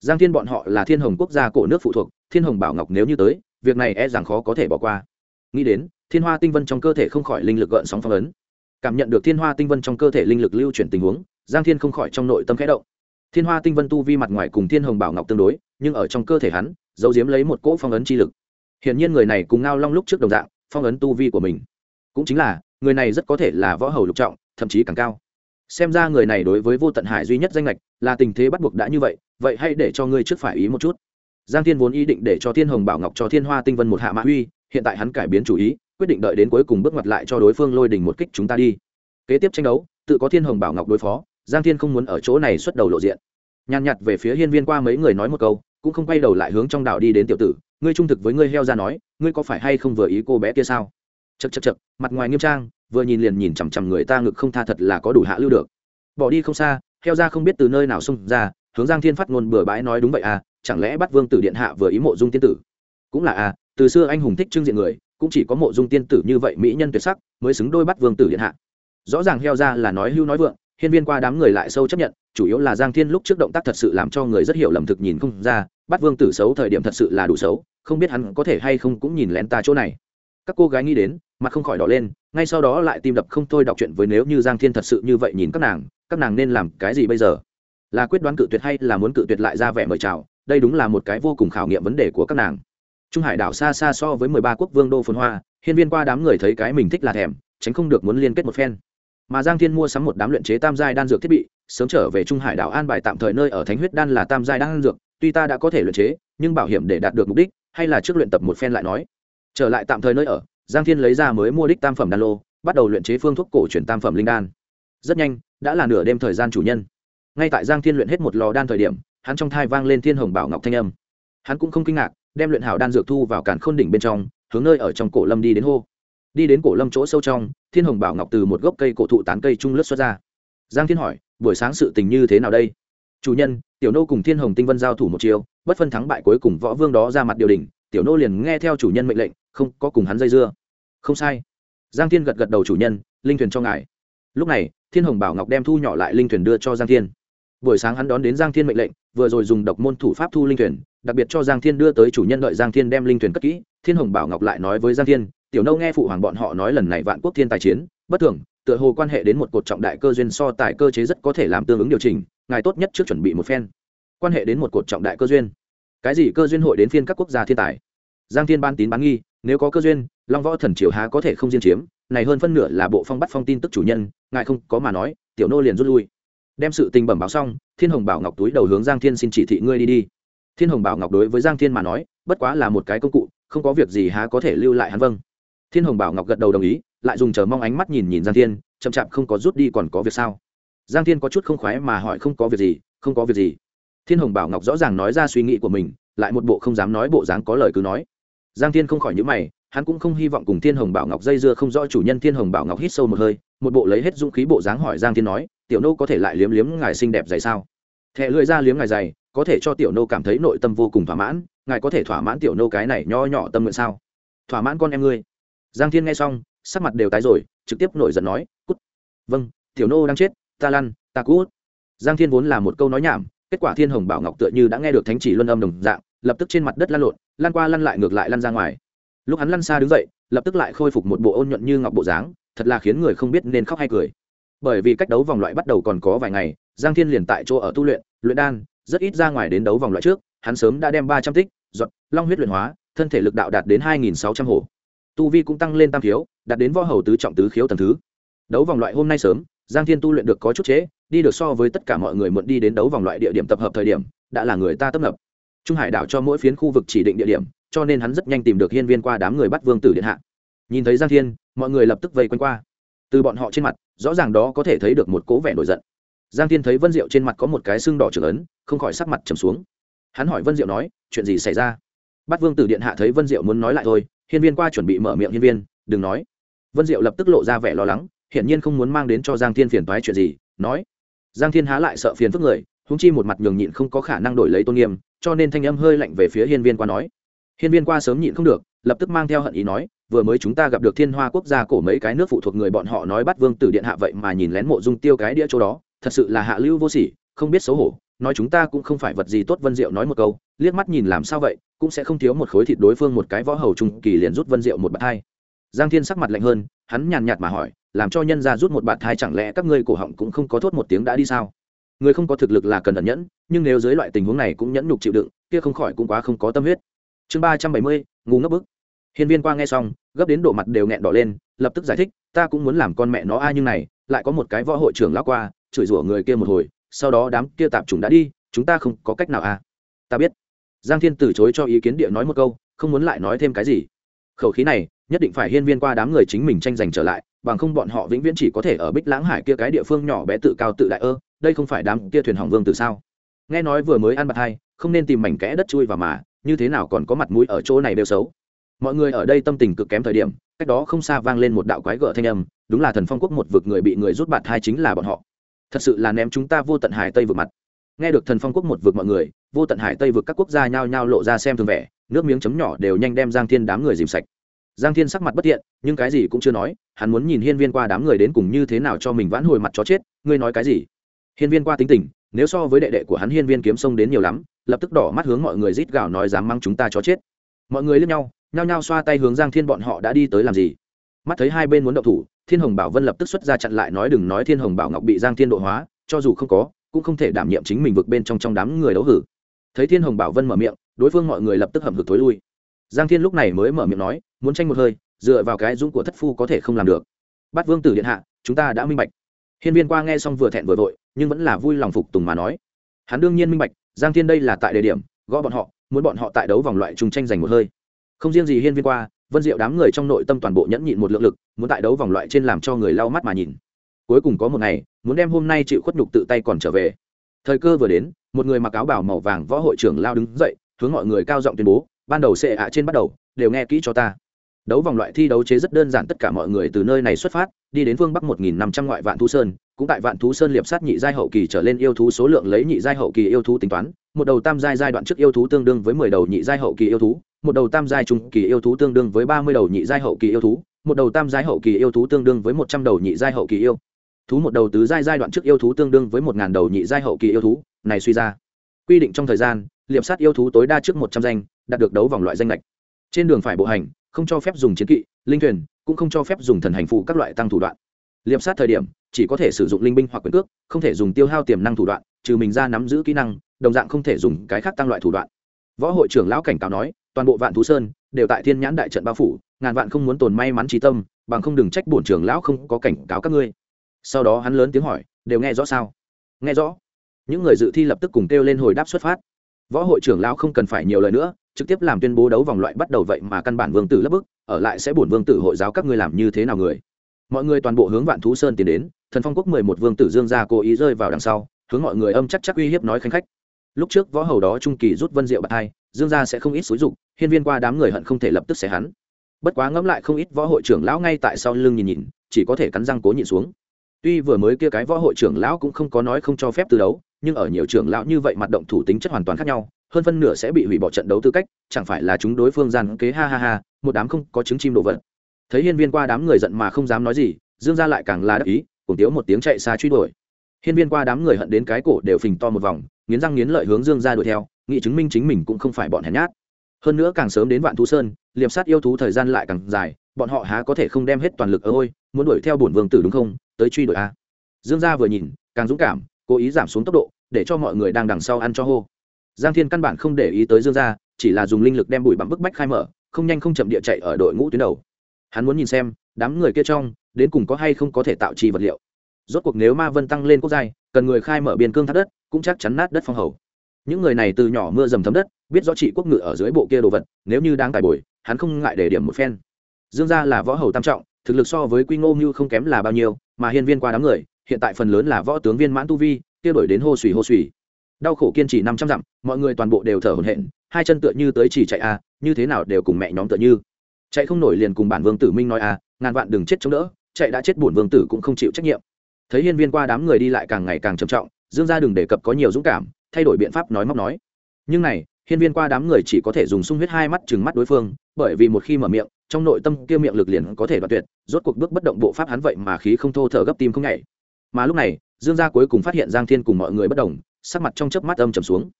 Giang thiên bọn họ là thiên hồng quốc gia cổ nước phụ thuộc, thiên hồng bảo ngọc nếu như tới, việc này e rằng khó có thể bỏ qua. Nghĩ đến, thiên hoa tinh vân trong cơ thể không khỏi linh lực gợn sóng phong ấn cảm nhận được thiên hoa tinh vân trong cơ thể linh lực lưu chuyển tình huống, giang thiên không khỏi trong nội tâm khẽ động. Thiên hoa tinh vân tu vi mặt ngoài cùng thiên hồng bảo ngọc tương đối, nhưng ở trong cơ thể hắn, giấu diếm lấy một cỗ phong ấn chi lực. Hiển nhiên người này cùng ngao long lúc trước đồng dạng, phong ấn tu vi của mình. Cũng chính là, người này rất có thể là võ hầu lục trọng, thậm chí càng cao. Xem ra người này đối với vô tận hải duy nhất danh lệch là tình thế bắt buộc đã như vậy vậy hãy để cho ngươi trước phải ý một chút. Giang thiên vốn ý định để cho thiên hồng bảo ngọc cho thiên hoa tinh vân một hạ mã uy, hiện tại hắn cải biến chủ ý quyết định đợi đến cuối cùng bước ngoặt lại cho đối phương lôi đình một kích chúng ta đi. Kế tiếp tranh đấu, tự có thiên hồng bảo ngọc đối phó, giang thiên không muốn ở chỗ này xuất đầu lộ diện. Nhàn nhạt về phía hiên viên qua mấy người nói một câu, cũng không quay đầu lại hướng trong đảo đi đến tiểu tử, ngươi trung thực với ngươi heo ra nói, ngươi có phải hay không vừa ý cô bé kia sao? Chật chật chật mặt ngoài nghiêm trang, vừa nhìn liền nhìn chằm chằm người ta ngực không tha thật là có đủ hạ lưu được. Bỏ đi không xa, heo ra không biết từ nơi nào xông ra, hướng giang thiên phát ngôn bừa bãi nói đúng vậy à chẳng lẽ bắt vương tử điện hạ vừa ý mộ dung tiên tử? Cũng là à từ xưa anh hùng thích trưng diện người cũng chỉ có mộ dung tiên tử như vậy mỹ nhân tuyệt sắc mới xứng đôi bắt vương tử điện hạ. Rõ ràng heo ra là nói hưu nói vượng, hiên viên qua đám người lại sâu chấp nhận, chủ yếu là giang thiên lúc trước động tác thật sự làm cho người rất hiểu lầm thực nhìn không ra, bắt vương tử xấu thời điểm thật sự là đủ xấu, không biết hắn có thể hay không cũng nhìn lén ta chỗ này. Các cô gái nghĩ đến, mặt không khỏi đỏ lên, ngay sau đó lại tim đập không thôi đọc chuyện với nếu như giang thiên thật sự như vậy nhìn các nàng các nàng nên làm cái gì bây giờ? Là quyết đoán cự tuyệt hay là muốn cự tuyệt lại ra vẻ mời chào? Đây đúng là một cái vô cùng khảo nghiệm vấn đề của các nàng trung hải đảo xa xa so với mười ba quốc vương đô phồn hoa, hiên viên qua đám người thấy cái mình thích là thèm, tránh không được muốn liên kết một phen. Mà giang thiên mua sắm một đám luyện chế tam giai đan dược thiết bị, sớm trở về trung hải đảo an bài tạm thời nơi ở thánh huyết đan là tam giai đan dược, tuy ta đã có thể luyện chế, nhưng bảo hiểm để đạt được mục đích, hay là trước luyện tập một phen lại nói. Trở lại tạm thời nơi ở, giang thiên lấy ra mới mua đích tam phẩm đan lô, bắt đầu luyện chế phương thuốc cổ truyền tam phẩm linh đan. Rất nhanh, đã là nửa đêm thời gian chủ nhân. Ngay tại giang thiên luyện hết một lò đan thời điểm, hắn trong thai vang lên thiên hồng bảo ngọc thanh âm. Hắn cũng không kinh ngạc đem luyện hảo đan dược thu vào cản khôn đỉnh bên trong, hướng nơi ở trong cổ lâm đi đến hô. Đi đến cổ lâm chỗ sâu trong, thiên hồng bảo ngọc từ một gốc cây cổ thụ tán cây trung lướt xuất ra. Giang thiên hỏi, buổi sáng sự tình như thế nào đây? Chủ nhân, tiểu nô cùng thiên hồng tinh vân giao thủ một chiều bất phân thắng bại cuối cùng võ vương đó ra mặt điều đình tiểu nô liền nghe theo chủ nhân mệnh lệnh, không có cùng hắn dây dưa. Không sai. Giang thiên gật gật đầu chủ nhân, linh thuyền cho ngài. Lúc này, thiên hồng bảo ngọc đem thu nhỏ lại linh thuyền đưa cho giang thiên buổi sáng hắn đón đến giang thiên mệnh lệnh, vừa rồi dùng độc môn thủ pháp thu linh thuyền, đặc biệt cho giang thiên đưa tới chủ nhân đợi giang thiên đem linh thuyền cất kỹ, thiên hồng bảo ngọc lại nói với giang thiên, tiểu nâu nghe phụ hoàng bọn họ nói lần này vạn quốc thiên tài chiến, bất thường, tựa hồ quan hệ đến một cột trọng đại cơ duyên so tài cơ chế rất có thể làm tương ứng điều chỉnh, ngài tốt nhất trước chuẩn bị một phen. Quan hệ đến một cột trọng đại cơ duyên? Cái gì cơ duyên hội đến phiên các quốc gia thiên tài? Giang thiên ban tín bán nghi, nếu có cơ duyên, long võ thần triều há có thể không diên chiếm, này hơn phân nửa là bộ phong bắt phong tin tức chủ nhân, ngài không có mà nói, tiểu nô liền rút lui đem sự tình bẩm báo xong, thiên hồng bảo ngọc túi đầu hướng giang thiên xin chỉ thị ngươi đi đi. Thiên hồng bảo ngọc đối với giang thiên mà nói, bất quá là một cái công cụ, không có việc gì há có thể lưu lại hắn vâng. Thiên hồng bảo ngọc gật đầu đồng ý, lại dùng chờ mong ánh mắt nhìn nhìn giang thiên, chậm chạp không có rút đi còn có việc sao? Giang thiên có chút không khoái mà hỏi không có việc gì, không có việc gì. Thiên hồng bảo ngọc rõ ràng nói ra suy nghĩ của mình, lại một bộ không dám nói bộ dáng có lời cứ nói. Giang thiên không khỏi nhữ mày, hắn cũng không hy vọng cùng thiên hồng bảo ngọc dây dưa không rõ chủ nhân thiên hồng bảo ngọc hít sâu một hơi, một bộ lấy hết dũng khí bộ dáng hỏi giang thiên nói tiểu nô có thể lại liếm liếm ngài xinh đẹp dày sao? Thẹ lưỡi ra liếm ngài dày, có thể cho tiểu nô cảm thấy nội tâm vô cùng thỏa mãn, ngài có thể thỏa mãn tiểu nô cái này nho nhỏ tâm nguyện sao? Thỏa mãn con em ngươi. Giang thiên nghe xong, sắc mặt đều tái rồi, trực tiếp nổi giận nói, cút. Vâng tiểu nô đang chết, ta lăn, ta cút. Giang thiên vốn là một câu nói nhảm, kết quả thiên hồng bảo ngọc tựa như đã nghe được thánh chỉ luân âm đồng dạng, lập tức trên mặt đất lăn lộn, lăn qua lăn lại ngược lại lăn ra ngoài. Lúc hắn lăn xa đứng dậy, lập tức lại khôi phục một bộ ôn nhuận như ngọc bộ dáng, thật là khiến người không biết nên khóc hay cười bởi vì cách đấu vòng loại bắt đầu còn có vài ngày giang thiên liền tại chỗ ở tu luyện luyện đan rất ít ra ngoài đến đấu vòng loại trước hắn sớm đã đem ba trăm tích giọt long huyết luyện hóa thân thể lực đạo đạt đến hai nghìn sáu trăm hồ tu vi cũng tăng lên tam khiếu đạt đến võ hầu tứ trọng tứ khiếu tầm thứ. Đấu vòng loại hôm nay sớm giang thiên tu luyện được có chút chế, đi được so với tất cả mọi người muộn đi đến đấu vòng loại địa điểm tập hợp thời điểm đã là người ta tấp nập. Trung hải đảo cho mỗi phiến khu vực chỉ định địa điểm cho nên hắn rất nhanh tìm được hiên viên qua đám người bắt vương tử điện hạ. Nhìn thấy giang thiên mọi người lập tức vây quanh qua từ bọn họ trên mặt, rõ ràng đó có thể thấy được một cố vẻ nổi giận. Giang thiên thấy vân diệu trên mặt có một cái xương đỏ trưởng ấn, không khỏi sắc mặt trầm xuống. Hắn hỏi vân diệu nói, chuyện gì xảy ra? Bát vương tử điện hạ thấy vân diệu muốn nói lại thôi, hiên viên qua chuẩn bị mở miệng hiên viên, đừng nói. Vân diệu lập tức lộ ra vẻ lo lắng, hiển nhiên không muốn mang đến cho giang thiên phiền toái chuyện gì, nói. Giang thiên há lại sợ phiền phức người húng chi một mặt nhường nhịn không có khả năng đổi lấy tôn nghiêm, cho nên thanh âm hơi lạnh về phía hiên viên qua nói hiên viên qua sớm nhịn không được, lập tức mang theo hận ý nói, vừa mới chúng ta gặp được thiên hoa quốc gia cổ mấy cái nước phụ thuộc người bọn họ nói bắt vương tử điện hạ vậy mà nhìn lén mộ dung tiêu cái đĩa chỗ đó, thật sự là hạ lưu vô sỉ, không biết xấu hổ, nói chúng ta cũng không phải vật gì tốt vân diệu nói một câu, liếc mắt nhìn làm sao vậy, cũng sẽ không thiếu một khối thịt đối phương một cái võ hầu trung kỳ liền rút vân diệu một bạt hai. Giang thiên sắc mặt lạnh hơn, hắn nhàn nhạt mà hỏi, làm cho nhân ra rút một bạt hai chẳng lẽ các ngươi cổ họng cũng không có thốt một tiếng đã đi sao? Người không có thực lực là cần ẩn nhẫn, nhưng nếu dưới loại tình huống này cũng nhẫn nhục chịu đựng, kia không khỏi cũng quá không có tâm huyết chương ba trăm bảy mươi, ngu ngốc bức. Hiên viên qua nghe xong, gấp đến độ mặt đều nghẹn đỏ lên, lập tức giải thích, ta cũng muốn làm con mẹ nó ai nhưng này, lại có một cái võ hội trưởng lão qua, chửi rủa người kia một hồi, sau đó đám kia tạp chủng đã đi, chúng ta không có cách nào à ta biết. Giang thiên từ chối cho ý kiến địa nói một câu, không muốn lại nói thêm cái gì. Khẩu khí này, nhất định phải hiên viên qua đám người chính mình tranh giành trở lại, bằng không bọn họ vĩnh viễn chỉ có thể ở bích lãng hải kia cái địa phương nhỏ bé tự cao tự đại ơ, đây không phải đám kia thuyền hỏng vương từ sao? Nghe nói vừa mới ăn bạc hai, không nên tìm mảnh kẽ đất chui vào mà như thế nào còn có mặt mũi ở chỗ này đều xấu. Mọi người ở đây tâm tình cực kém thời điểm, cách đó không xa vang lên một đạo quái gở thanh âm, đúng là thần phong quốc một vực người bị người rút bạt hai chính là bọn họ. Thật sự là ném chúng ta vô tận hải tây vực mặt. Nghe được thần phong quốc một vực mọi người, vô tận hải tây vực các quốc gia nhao nhao lộ ra xem thường vẻ, nước miếng chấm nhỏ đều nhanh đem giang thiên đám người dìm sạch. Giang thiên sắc mặt bất thiện, nhưng cái gì cũng chưa nói, hắn muốn nhìn hiên viên qua đám người đến cùng như thế nào cho mình vãn hồi mặt chó chết, ngươi nói cái gì? Hiên viên qua tính tình, nếu so với đệ đệ của hắn hiên viên kiếm sông đến nhiều lắm lập tức đỏ mắt hướng mọi người rít gào nói dám mang chúng ta chó chết. Mọi người lướt nhau, nhao nhao xoa tay hướng giang thiên bọn họ đã đi tới làm gì. Mắt thấy hai bên muốn động thủ, thiên hồng bảo vân lập tức xuất ra chặn lại nói đừng nói thiên hồng bảo ngọc bị giang thiên độ hóa, cho dù không có, cũng không thể đảm nhiệm chính mình vực bên trong trong đám người đấu hử. Thấy thiên hồng bảo vân mở miệng, đối phương mọi người lập tức hầm hực thối lui. Giang thiên lúc này mới mở miệng nói, muốn tranh một hơi, dựa vào cái dũng của thất phu có thể không làm được. Bắt vương tử điện hạ, chúng ta đã minh bạch. Hiên viên qua nghe xong vừa thẹn vừa vội, nhưng vẫn là vui lòng phục tùng mà nói. Hắn đương nhiên minh bạch giang thiên đây là tại địa điểm, gõ bọn họ, muốn bọn họ tại đấu vòng loại chung tranh giành một hơi. Không riêng gì hiên viên qua, vân diệu đám người trong nội tâm toàn bộ nhẫn nhịn một lượng lực, muốn tại đấu vòng loại trên làm cho người lau mắt mà nhìn. Cuối cùng có một ngày, muốn đem hôm nay chịu khuất nhục tự tay còn trở về. Thời cơ vừa đến, một người mặc áo bảo màu vàng võ hội trưởng lao đứng dậy, hướng mọi người cao giọng tuyên bố, ban đầu xệ ạ trên bắt đầu, đều nghe kỹ cho ta. Đấu vòng loại thi đấu chế rất đơn giản tất cả mọi người từ nơi này xuất phát, đi đến phương bắc một nghìn năm trăm ngoại vạn thu sơn cũng tại vạn thú sơn liệp sát nhị giai hậu kỳ trở lên yêu thú số lượng lấy nhị giai hậu kỳ yêu thú tính toán, một đầu tam giai giai đoạn trước yêu thú tương đương với mười đầu nhị giai hậu kỳ yêu thú, một đầu tam giai trung kỳ yêu thú tương đương với ba mươi đầu nhị giai hậu kỳ yêu thú, một đầu tam giai hậu kỳ yêu thú tương đương với một trăm đầu nhị giai hậu kỳ yêu thú, một đầu tứ giai giai đoạn trước yêu thú tương đương với một ngàn đầu nhị giai hậu kỳ yêu thú. Này suy ra, quy định trong thời gian, liệp sát yêu thú tối đa trước một trăm danh, đạt được đấu vòng loại danh lệch trên đường phải bộ hành, không cho phép dùng chiến kỵ, linh thuyền, cũng không cho phép dùng thần hành phụ các loại tăng thủ đoạn liệp sát thời điểm, chỉ có thể sử dụng linh binh hoặc quyền cước, không thể dùng tiêu hao tiềm năng thủ đoạn, trừ mình ra nắm giữ kỹ năng, đồng dạng không thể dùng cái khác tăng loại thủ đoạn. Võ hội trưởng lão cảnh cáo nói, toàn bộ vạn thú sơn đều tại thiên nhãn đại trận bao phủ, ngàn vạn không muốn tồn may mắn trí tâm, bằng không đừng trách bổn trưởng lão không có cảnh cáo các ngươi. Sau đó hắn lớn tiếng hỏi, đều nghe rõ sao? Nghe rõ. Những người dự thi lập tức cùng kêu lên hồi đáp xuất phát. Võ hội trưởng lão không cần phải nhiều lời nữa, trực tiếp làm tuyên bố đấu vòng loại bắt đầu vậy mà căn bản vương tử lấp bức, ở lại sẽ bổn vương tử hội giáo các ngươi làm như thế nào người mọi người toàn bộ hướng vạn thú sơn tiến đến, thần phong quốc mười một vương tử dương gia cố ý rơi vào đằng sau, hướng mọi người âm chắc chắc uy hiếp nói khanh khách. Lúc trước võ hầu đó trung kỳ rút vân diệu bạc hai, dương gia sẽ không ít xúi dục, hiên viên qua đám người hận không thể lập tức xé hắn. Bất quá ngẫm lại không ít võ hội trưởng lão ngay tại sau lưng nhìn nhìn, chỉ có thể cắn răng cố nhịn xuống. Tuy vừa mới kia cái võ hội trưởng lão cũng không có nói không cho phép từ đấu, nhưng ở nhiều trưởng lão như vậy mặt động thủ tính chất hoàn toàn khác nhau, hơn phân nửa sẽ bị hủy bỏ trận đấu tư cách, chẳng phải là chúng đối phương gian kế ha ha ha, một đám không có trứng chim đồ vật thấy hiên viên qua đám người giận mà không dám nói gì, dương gia lại càng là đắc ý, cùng tiếu một tiếng chạy xa truy đuổi. Hiên viên qua đám người hận đến cái cổ đều phình to một vòng, nghiến răng nghiến lợi hướng dương gia đuổi theo nghị chứng minh chính mình cũng không phải bọn hèn nhát. Hơn nữa càng sớm đến vạn thú sơn, liệp sát yêu thú thời gian lại càng dài, bọn họ há có thể không đem hết toàn lực ơ ôi, muốn đuổi theo bổn vương tử đúng không? Tới truy đuổi a. Dương gia vừa nhìn, càng dũng cảm, cố ý giảm xuống tốc độ, để cho mọi người đang đằng sau ăn cho hô. Giang thiên căn bản không để ý tới dương gia, chỉ là dùng linh lực đem bụi bặm bức bách khai mở, không nhanh không chậm địa chạy ở đội ngũ tuyến đầu hắn muốn nhìn xem đám người kia trong đến cùng có hay không có thể tạo trì vật liệu. Rốt cuộc nếu ma vân tăng lên quốc giai, cần người khai mở biên cương thắt đất, cũng chắc chắn nát đất phong hầu. Những người này từ nhỏ mưa dầm thấm đất, biết rõ trị quốc ngự ở dưới bộ kia đồ vật, nếu như đang tài bồi, hắn không ngại để điểm một phen. Dương gia là võ hầu tam trọng, thực lực so với quy ngô như không kém là bao nhiêu, mà hiên viên qua đám người, hiện tại phần lớn là võ tướng viên mãn tu vi, kia đổi đến hô suy hô suy đau khổ kiên trì năm trăm dặm, mọi người toàn bộ đều thở hổn hển, hai chân tựa như tới chỉ chạy a, như thế nào đều cùng mẹ nhóm tựa như chạy không nổi liền cùng bản vương tử minh nói a ngàn vạn đừng chết chống đỡ, chạy đã chết bổn vương tử cũng không chịu trách nhiệm. Thấy hiên viên qua đám người đi lại càng ngày càng trầm trọng, dương gia đừng đề cập có nhiều dũng cảm, thay đổi biện pháp nói móc nói. Nhưng này, hiên viên qua đám người chỉ có thể dùng sung huyết hai mắt chừng mắt đối phương, bởi vì một khi mở miệng, trong nội tâm kia miệng lực liền có thể đoạt tuyệt, rốt cuộc bước bất động bộ pháp hắn vậy mà khí không thô thở gấp tim không nhảy. Mà lúc này, dương gia cuối cùng phát hiện giang thiên cùng mọi người bất đồng, sắc mặt trong chớp mắt âm trầm xuống.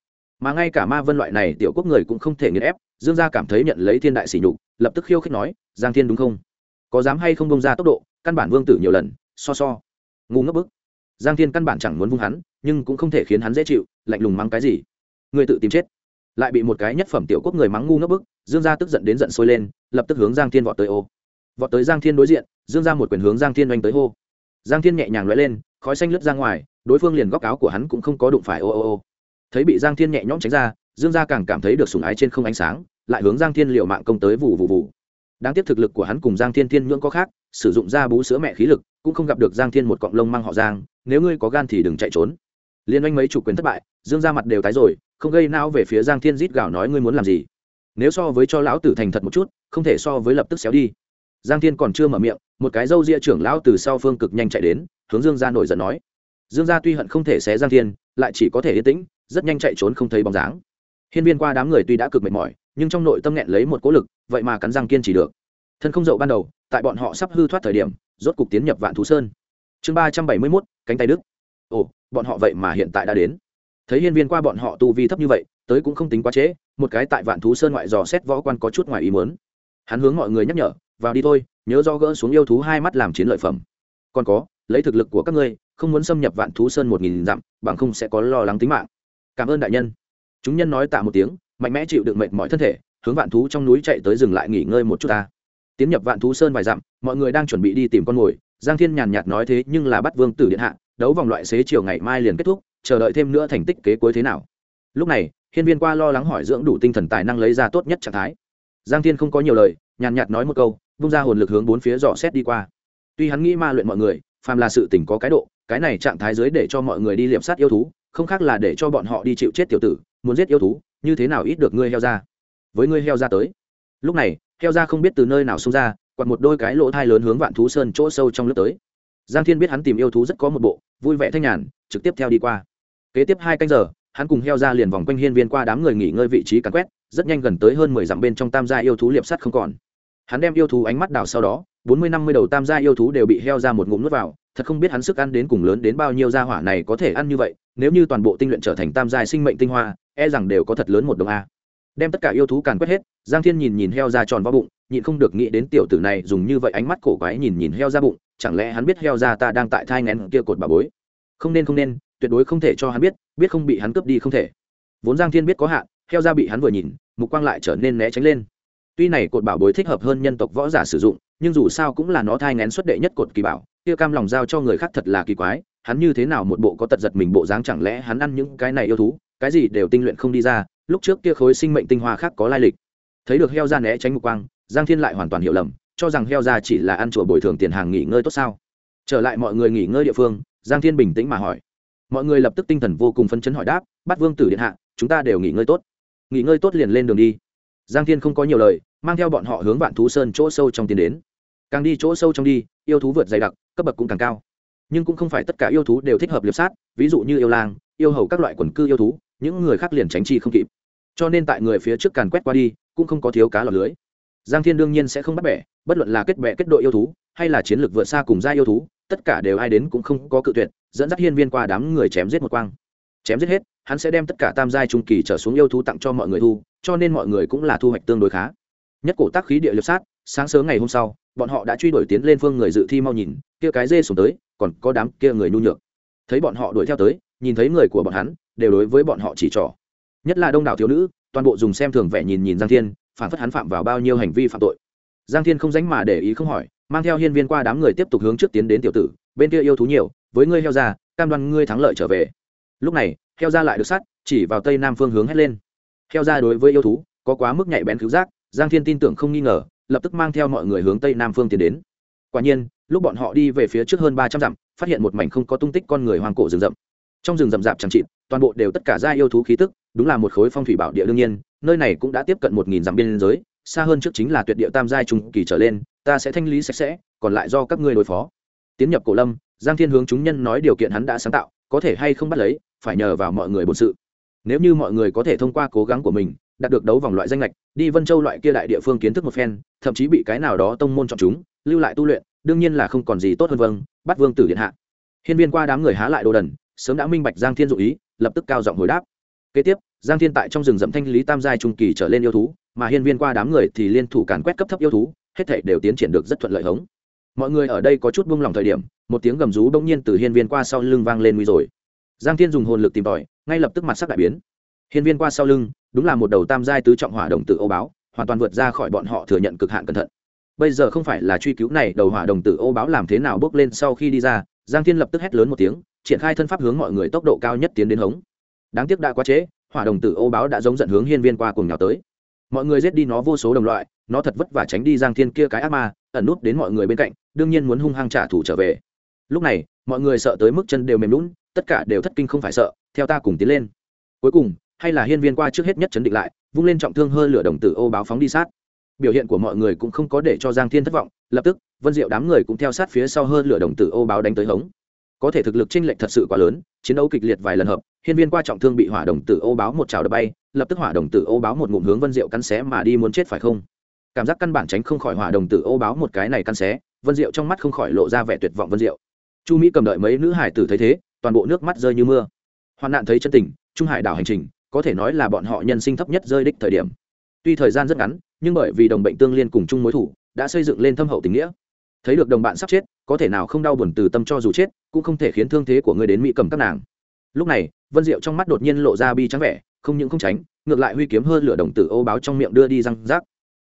Mà ngay cả ma vân loại này tiểu quốc người cũng không thể nghiền ép dương gia cảm thấy nhận lấy thiên đại sỉ nhục, lập tức khiêu khích nói, giang thiên đúng không? Có dám hay không bông ra tốc độ, căn bản vương tử nhiều lần, so so. Ngu ngốc bức. Giang thiên căn bản chẳng muốn vung hắn, nhưng cũng không thể khiến hắn dễ chịu, lạnh lùng mắng cái gì? Người tự tìm chết. Lại bị một cái nhất phẩm tiểu quốc người mắng ngu ngốc bức, dương gia tức giận đến giận sôi lên, lập tức hướng giang thiên vọt tới ô. Vọt tới giang thiên đối diện, dương ra một quyền hướng giang thiên oanh tới hô. Giang thiên nhẹ nhàng lóe lên, khói xanh lướt ra ngoài, đối phương liền góc áo của hắn cũng không có đụng phải, ô ô ô. Thấy bị giang thiên nhẹ nhõm tránh ra, dương gia càng cảm thấy được sùng ái trên không ánh sáng lại hướng giang thiên liệu mạng công tới vụ vụ vụ đáng tiếc thực lực của hắn cùng giang thiên thiên nhưỡng có khác, sử dụng ra bú sữa mẹ khí lực, cũng không gặp được giang thiên một cọng lông mang họ giang, nếu ngươi có gan thì đừng chạy trốn. Liên oanh mấy chủ quyền thất bại, dương ra mặt đều tái rồi, không gây nao về phía giang thiên rít gào nói ngươi muốn làm gì. Nếu so với cho lão tử thành thật một chút, không thể so với lập tức xéo đi. Giang thiên còn chưa mở miệng, một cái râu ria trưởng lão từ sau phương cực nhanh chạy đến, hướng dương gia nổi giận nói. Dương gia tuy hận không thể xé giang thiên, lại chỉ có thể yên tĩnh, rất nhanh chạy trốn không thấy bóng dáng hiên viên qua đám người tuy đã cực mệt mỏi, nhưng trong nội tâm nghẹn lấy một cố lực, vậy mà cắn răng kiên trì được. Thân không dậu ban đầu, tại bọn họ sắp hư thoát thời điểm, rốt cục tiến nhập vạn thú sơn. Chương ba trăm bảy mươi mốt, cánh tay đức. Ồ, bọn họ vậy mà hiện tại đã đến. Thấy hiên viên qua bọn họ tu vi thấp như vậy, tới cũng không tính quá trễ, một cái tại vạn thú sơn ngoại dò xét võ quan có chút ngoài ý muốn. Hắn hướng mọi người nhắc nhở, vào đi thôi, nhớ do gỡ xuống yêu thú hai mắt làm chiến lợi phẩm. Còn có, lấy thực lực của các ngươi, không muốn xâm nhập vạn thú sơn một nghìn dặm, bằng không sẽ có lo lắng tính mạng. Cảm ơn đại nhân chúng nhân nói tạ một tiếng, mạnh mẽ chịu đựng mệt mỏi thân thể, hướng vạn thú trong núi chạy tới dừng lại nghỉ ngơi một chút ta. Tiến nhập vạn thú sơn vài dặm, mọi người đang chuẩn bị đi tìm con mồi. Giang thiên nhàn nhạt nói thế nhưng là bắt vương tử điện hạ, đấu vòng loại xế chiều ngày mai liền kết thúc, chờ đợi thêm nữa thành tích kế cuối thế nào. Lúc này, hiên viên qua lo lắng hỏi dưỡng đủ tinh thần tài năng lấy ra tốt nhất trạng thái. Giang thiên không có nhiều lời, nhàn nhạt nói một câu, vung ra hồn lực hướng bốn phía dò xét đi qua. Tuy hắn nghĩ ma luyện mọi người, phàm là sự tỉnh có cái độ, cái này trạng thái dưới để cho mọi người đi liệp sát yêu thú, không khác là để cho bọn họ đi chịu chết tiểu tử muốn giết yêu thú, như thế nào ít được ngươi heo ra? Với ngươi heo ra tới. Lúc này, heo ra không biết từ nơi nào xông ra quặt một đôi cái lỗ thai lớn hướng vạn thú sơn chỗ sâu trong lớp tới. Giang thiên biết hắn tìm yêu thú rất có một bộ, vui vẻ thanh nhàn, trực tiếp theo đi qua. Kế tiếp hai canh giờ, hắn cùng heo ra liền vòng quanh hiên viên qua đám người nghỉ ngơi vị trí cắn quét, rất nhanh gần tới hơn mười dặm bên trong tam gia yêu thú liệp sắt không còn. Hắn đem yêu thú ánh mắt đào sau đó, bốn mươi năm mươi đầu tam gia yêu thú đều bị heo ra một ngụm nuốt vào, thật không biết hắn sức ăn đến cùng lớn đến bao nhiêu gia hỏa này có thể ăn như vậy, nếu như toàn bộ tinh luyện trở thành tam gia sinh mệnh tinh hoa e rằng đều có thật lớn một đồng a. Đem tất cả yêu thú càn quét hết, giang thiên nhìn nhìn heo ra tròn vào bụng, nhịn không được nghĩ đến tiểu tử này dùng như vậy ánh mắt cổ quái nhìn nhìn heo ra bụng, chẳng lẽ hắn biết heo ra ta đang tại thai ngén kia cột bà bối? Không nên không nên, tuyệt đối không thể cho hắn biết biết không bị hắn cướp đi không thể. Vốn giang thiên biết có hạn, heo ra bị hắn vừa nhìn, mục quang lại trở nên né tránh lên. Tuy này cột bảo bối thích hợp hơn nhân tộc võ giả sử dụng, nhưng dù sao cũng là nó thai ngén xuất đệ nhất cột kỳ bảo, kia cam lòng giao cho người khác thật là kỳ quái, hắn như thế nào một bộ có tật giật mình bộ dáng chẳng lẽ hắn ăn những cái này yêu thú cái gì đều tinh luyện không đi ra, lúc trước kia khối sinh mệnh tinh hoa khác có lai lịch. Thấy được heo ra né tránh mục quang, giang thiên lại hoàn toàn hiểu lầm, cho rằng heo ra chỉ là ăn chùa bồi thường tiền hàng nghỉ ngơi tốt sao. Trở lại mọi người nghỉ ngơi địa phương, giang thiên bình tĩnh mà hỏi. Mọi người lập tức tinh thần vô cùng phấn chấn hỏi đáp bắt vương tử điện hạ, chúng ta đều nghỉ ngơi tốt. Nghỉ ngơi tốt liền lên đường đi. Giang thiên không có nhiều lời, mang theo bọn họ hướng vạn thú sơn chỗ sâu trong tiến đến. Càng đi chỗ sâu trong đi, yêu thú vượt dày đặc, cấp bậc cũng càng cao. Nhưng cũng không phải tất cả yêu thú đều thích hợp liệp sát, ví dụ như yêu lang, yêu hầu các loại quần cư yêu thú những người khác liền tránh chi không kịp. Cho nên tại người phía trước càn quét qua đi, cũng không có thiếu cá lọc lưới. Giang thiên đương nhiên sẽ không bắt bẻ, bất luận là kết bè kết đội yêu thú, hay là chiến lược vượt xa cùng gia yêu thú, tất cả đều ai đến cũng không có cự tuyệt, dẫn dắt hiên viên qua đám người chém giết một quang. Chém giết hết, hắn sẽ đem tất cả tam giai trung kỳ trở xuống yêu thú tặng cho mọi người thu, cho nên mọi người cũng là thu hoạch tương đối khá. Nhất cổ tác khí địa liệp sát, sáng sớm ngày hôm sau, bọn họ đã truy đuổi tiến lên phương người dự thi mau nhìn, kia cái dê xuống tới, còn có đám kia người nhu nhược. Thấy bọn họ đuổi theo tới nhìn thấy người của bọn hắn, đều đối với bọn họ chỉ trỏ. Nhất là đông đảo thiếu nữ, toàn bộ dùng xem thường vẻ nhìn nhìn giang thiên, phản phất hắn phạm vào bao nhiêu hành vi phạm tội. Giang thiên không dánh mà để ý không hỏi, mang theo hiên viên qua đám người tiếp tục hướng trước tiến đến tiểu tử, bên kia yêu thú nhiều, với ngươi heo ra, cam đoan ngươi thắng lợi trở về. Lúc này, heo ra lại được sát, chỉ vào tây nam phương hướng hét lên. Heo ra đối với yêu thú, có quá mức nhạy bén cứu giác, giang thiên tin tưởng không nghi ngờ, lập tức mang theo mọi người hướng tây nam phương tiến đến. Quả nhiên, lúc bọn họ đi về phía trước hơn ba trăm dặm, phát hiện một mảnh không có tung tích con người hoang cổ rừng rậm trong rừng rậm rạp chẳng chịt, toàn bộ đều tất cả ra yêu thú khí tức, đúng là một khối phong thủy bảo địa đương nhiên, nơi này cũng đã tiếp cận một nghìn dặm biên giới, xa hơn trước chính là tuyệt địa tam giai trung kỳ trở lên, ta sẽ thanh lý sạch sẽ, còn lại do các ngươi đối phó. Tiến nhập cổ lâm, giang thiên hướng chúng nhân nói điều kiện hắn đã sáng tạo, có thể hay không bắt lấy, phải nhờ vào mọi người bổn sự. Nếu như mọi người có thể thông qua cố gắng của mình, đạt được đấu vòng loại danh lệch, đi vân châu loại kia đại địa phương kiến thức một phen, thậm chí bị cái nào đó tông môn chọn chúng, lưu lại tu luyện, đương nhiên là không còn gì tốt hơn vâng bắt vương tử điện hạ. Hiên viên qua đám người há lại đồ đần sớm đã minh bạch giang thiên dụ ý, lập tức cao giọng hồi đáp. Kế tiếp, giang thiên tại trong rừng rậm thanh lý tam giai trung kỳ trở lên yêu thú, mà hiên viên qua đám người thì liên thủ càn quét cấp thấp yêu thú, hết thảy đều tiến triển được rất thuận lợi hống. Mọi người ở đây có chút buông lòng thời điểm, một tiếng gầm rú bỗng nhiên từ hiên viên qua sau lưng vang lên nguy rồi. Giang thiên dùng hồn lực tìm tòi, ngay lập tức mặt sắc đại biến. Hiên viên qua sau lưng, đúng là một đầu tam giai tứ trọng hỏa đồng tử ô báo, hoàn toàn vượt ra khỏi bọn họ thừa nhận cực hạn cẩn thận. Bây giờ không phải là truy cứu này, đầu hỏa đồng tử ô báo làm thế nào bước lên sau khi đi ra, giang thiên lập tức hét lớn một tiếng triển khai thân pháp hướng mọi người tốc độ cao nhất tiến đến hống. Đáng tiếc đã quá trễ, hỏa đồng tử ô báo đã giống giận hướng hiên viên qua cùng nhào tới. Mọi người giết đi nó vô số đồng loại, nó thật vất vả tránh đi giang thiên kia cái ác ma, ẩn nút đến mọi người bên cạnh, đương nhiên muốn hung hăng trả thù trở về. Lúc này, mọi người sợ tới mức chân đều mềm lún tất cả đều thất kinh không phải sợ, theo ta cùng tiến lên. Cuối cùng, hay là hiên viên qua trước hết nhất chấn định lại, vung lên trọng thương hơi lửa đồng tử ô báo phóng đi sát. Biểu hiện của mọi người cũng không có để cho giang thiên thất vọng, lập tức, vân diệu đám người cũng theo sát phía sau hơn lửa đồng tử ô báo đánh tới hống có thể thực lực chênh lệch thật sự quá lớn, chiến đấu kịch liệt vài lần hợp, hiên viên qua trọng thương bị hỏa đồng tử ô báo một chảo đập bay, lập tức hỏa đồng tử ô báo một ngụm hướng vân diệu cắn xé mà đi muốn chết phải không? Cảm giác căn bản tránh không khỏi hỏa đồng tử ô báo một cái này cắn xé, vân diệu trong mắt không khỏi lộ ra vẻ tuyệt vọng vân diệu. Chu mỹ cầm đợi mấy nữ hải tử thấy thế, toàn bộ nước mắt rơi như mưa. Hoạn nạn thấy chân tình, trung hải đảo hành trình, có thể nói là bọn họ nhân sinh thấp nhất rơi đích thời điểm. Tuy thời gian rất ngắn, nhưng bởi vì đồng bệnh tương liên cùng chung mối thủ, đã xây dựng lên thâm hậu tình nghĩa thấy được đồng bạn sắp chết, có thể nào không đau buồn từ tâm cho dù chết, cũng không thể khiến thương thế của người đến mỹ cầm các nàng. Lúc này, vân diệu trong mắt đột nhiên lộ ra bi trắng vẻ, không những không tránh, ngược lại huy kiếm hơn lửa đồng tử ô báo trong miệng đưa đi răng rác.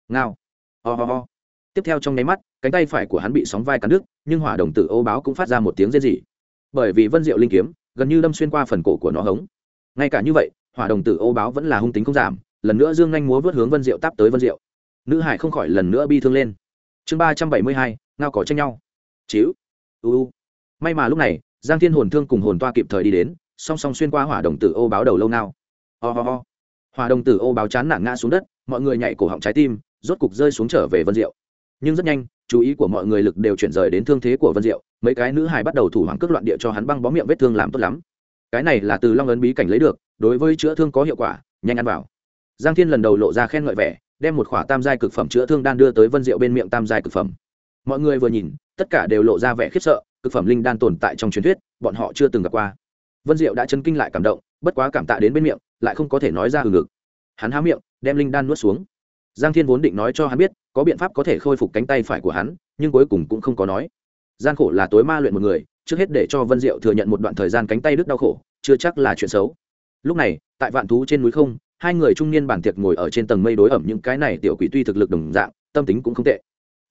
Ngao. Ho、oh ho、oh、ho. Tiếp theo trong nháy mắt, cánh tay phải của hắn bị sóng vai cắn đứt, nhưng hỏa đồng tử ô báo cũng phát ra một tiếng rên rỉ. Bởi vì vân diệu linh kiếm, gần như đâm xuyên qua phần cổ của nó hống. Ngay cả như vậy, hỏa đồng tử ô báo vẫn là hung tính không giảm, lần nữa dương nhanh múa vớt hướng vân diệu táp tới vân diệu. Nữ hải không khỏi lần nữa bi thương lên. Chương ba trăm bảy mươi hai ngao có tranh nhau. Chiếu uu may mà lúc này, giang thiên hồn thương cùng hồn toa kịp thời đi đến, song song xuyên qua hỏa đồng tử ô báo đầu lâu nào ho、oh、ho、oh. hỏa đồng tử ô báo chán nản ngã xuống đất, mọi người nhảy cổ họng trái tim, rốt cục rơi xuống trở về vân diệu. Nhưng rất nhanh, chú ý của mọi người lực đều chuyển rời đến thương thế của vân diệu, mấy cái nữ hài bắt đầu thủ hoàng cước loạn địa cho hắn băng bó miệng vết thương làm tốt lắm. Cái này là từ long ấn bí cảnh lấy được, đối với chữa thương có hiệu quả, nhanh ăn vào. Giang thiên lần đầu lộ ra khen ngợi vẻ, đem một khỏa tam giai cực phẩm chữa thương đan đưa tới vân diệu bên miệng tam giai cực phẩm mọi người vừa nhìn, tất cả đều lộ ra vẻ khiếp sợ, cực phẩm linh đan tồn tại trong truyền thuyết, bọn họ chưa từng gặp qua. Vân diệu đã chấn kinh lại cảm động, bất quá cảm tạ đến bên miệng, lại không có thể nói ra hừng ngực. Hắn há miệng, đem linh đan nuốt xuống. Giang thiên vốn định nói cho hắn biết, có biện pháp có thể khôi phục cánh tay phải của hắn, nhưng cuối cùng cũng không có nói. Gian khổ là tối ma luyện một người, trước hết để cho vân diệu thừa nhận một đoạn thời gian cánh tay đứt đau khổ, chưa chắc là chuyện xấu. Lúc này, tại vạn thú trên núi không, hai người trung niên bản tiệc ngồi ở trên tầng mây đối ẩm những cái này tiểu quỷ tuy thực lực đồng dạng, tâm tính cũng không tệ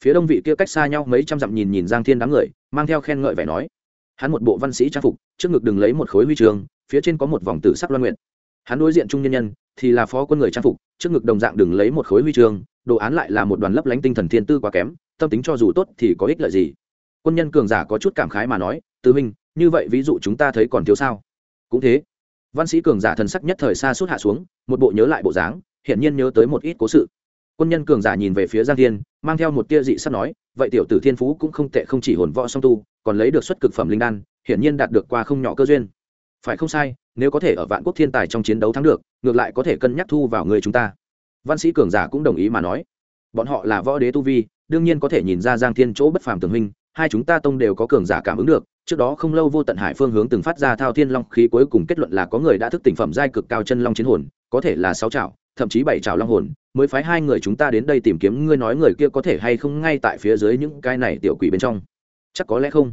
phía đông vị kia cách xa nhau mấy trăm dặm nhìn nhìn giang thiên đám người, mang theo khen ngợi vẻ nói, hắn một bộ văn sĩ trang phục, trước ngực đừng lấy một khối huy trường, phía trên có một vòng tử sắc loan nguyện hắn đối diện trung nhân nhân, thì là phó quân người trang phục, trước ngực đồng dạng đừng lấy một khối huy chương đồ án lại là một đoàn lấp lánh tinh thần thiên tư quá kém, tâm tính cho dù tốt thì có ích lợi gì? Quân nhân cường giả có chút cảm khái mà nói tứ minh như vậy ví dụ chúng ta thấy còn thiếu sao? Cũng thế. Văn sĩ cường giả thần sắc nhất thời xa suốt hạ xuống, một bộ nhớ lại bộ dáng hiện nhiên nhớ tới một ít cố sự quân nhân cường giả nhìn về phía giang thiên, mang theo một tia dị sắt nói, vậy tiểu tử thiên phú cũng không tệ, không chỉ hồn võ song tu, còn lấy được xuất cực phẩm linh đan, hiển nhiên đạt được qua không nhỏ cơ duyên. Phải không sai, nếu có thể ở vạn quốc thiên tài trong chiến đấu thắng được, ngược lại có thể cân nhắc thu vào người chúng ta. Văn sĩ cường giả cũng đồng ý mà nói. Bọn họ là võ đế tu vi, đương nhiên có thể nhìn ra giang thiên chỗ bất phàm tường huynh, hai chúng ta tông đều có cường giả cảm ứng được, trước đó không lâu vô tận hải phương hướng từng phát ra thao thiên long khí cuối cùng kết luận là có người đã thức tỉnh phẩm giai cực cao chân long chiến hồn, có thể là sáu trảo thậm chí bảy trảo long hồn, mới phái hai người chúng ta đến đây tìm kiếm. Ngươi nói người kia có thể hay không ngay tại phía dưới những cái này tiểu quỷ bên trong? Chắc có lẽ không.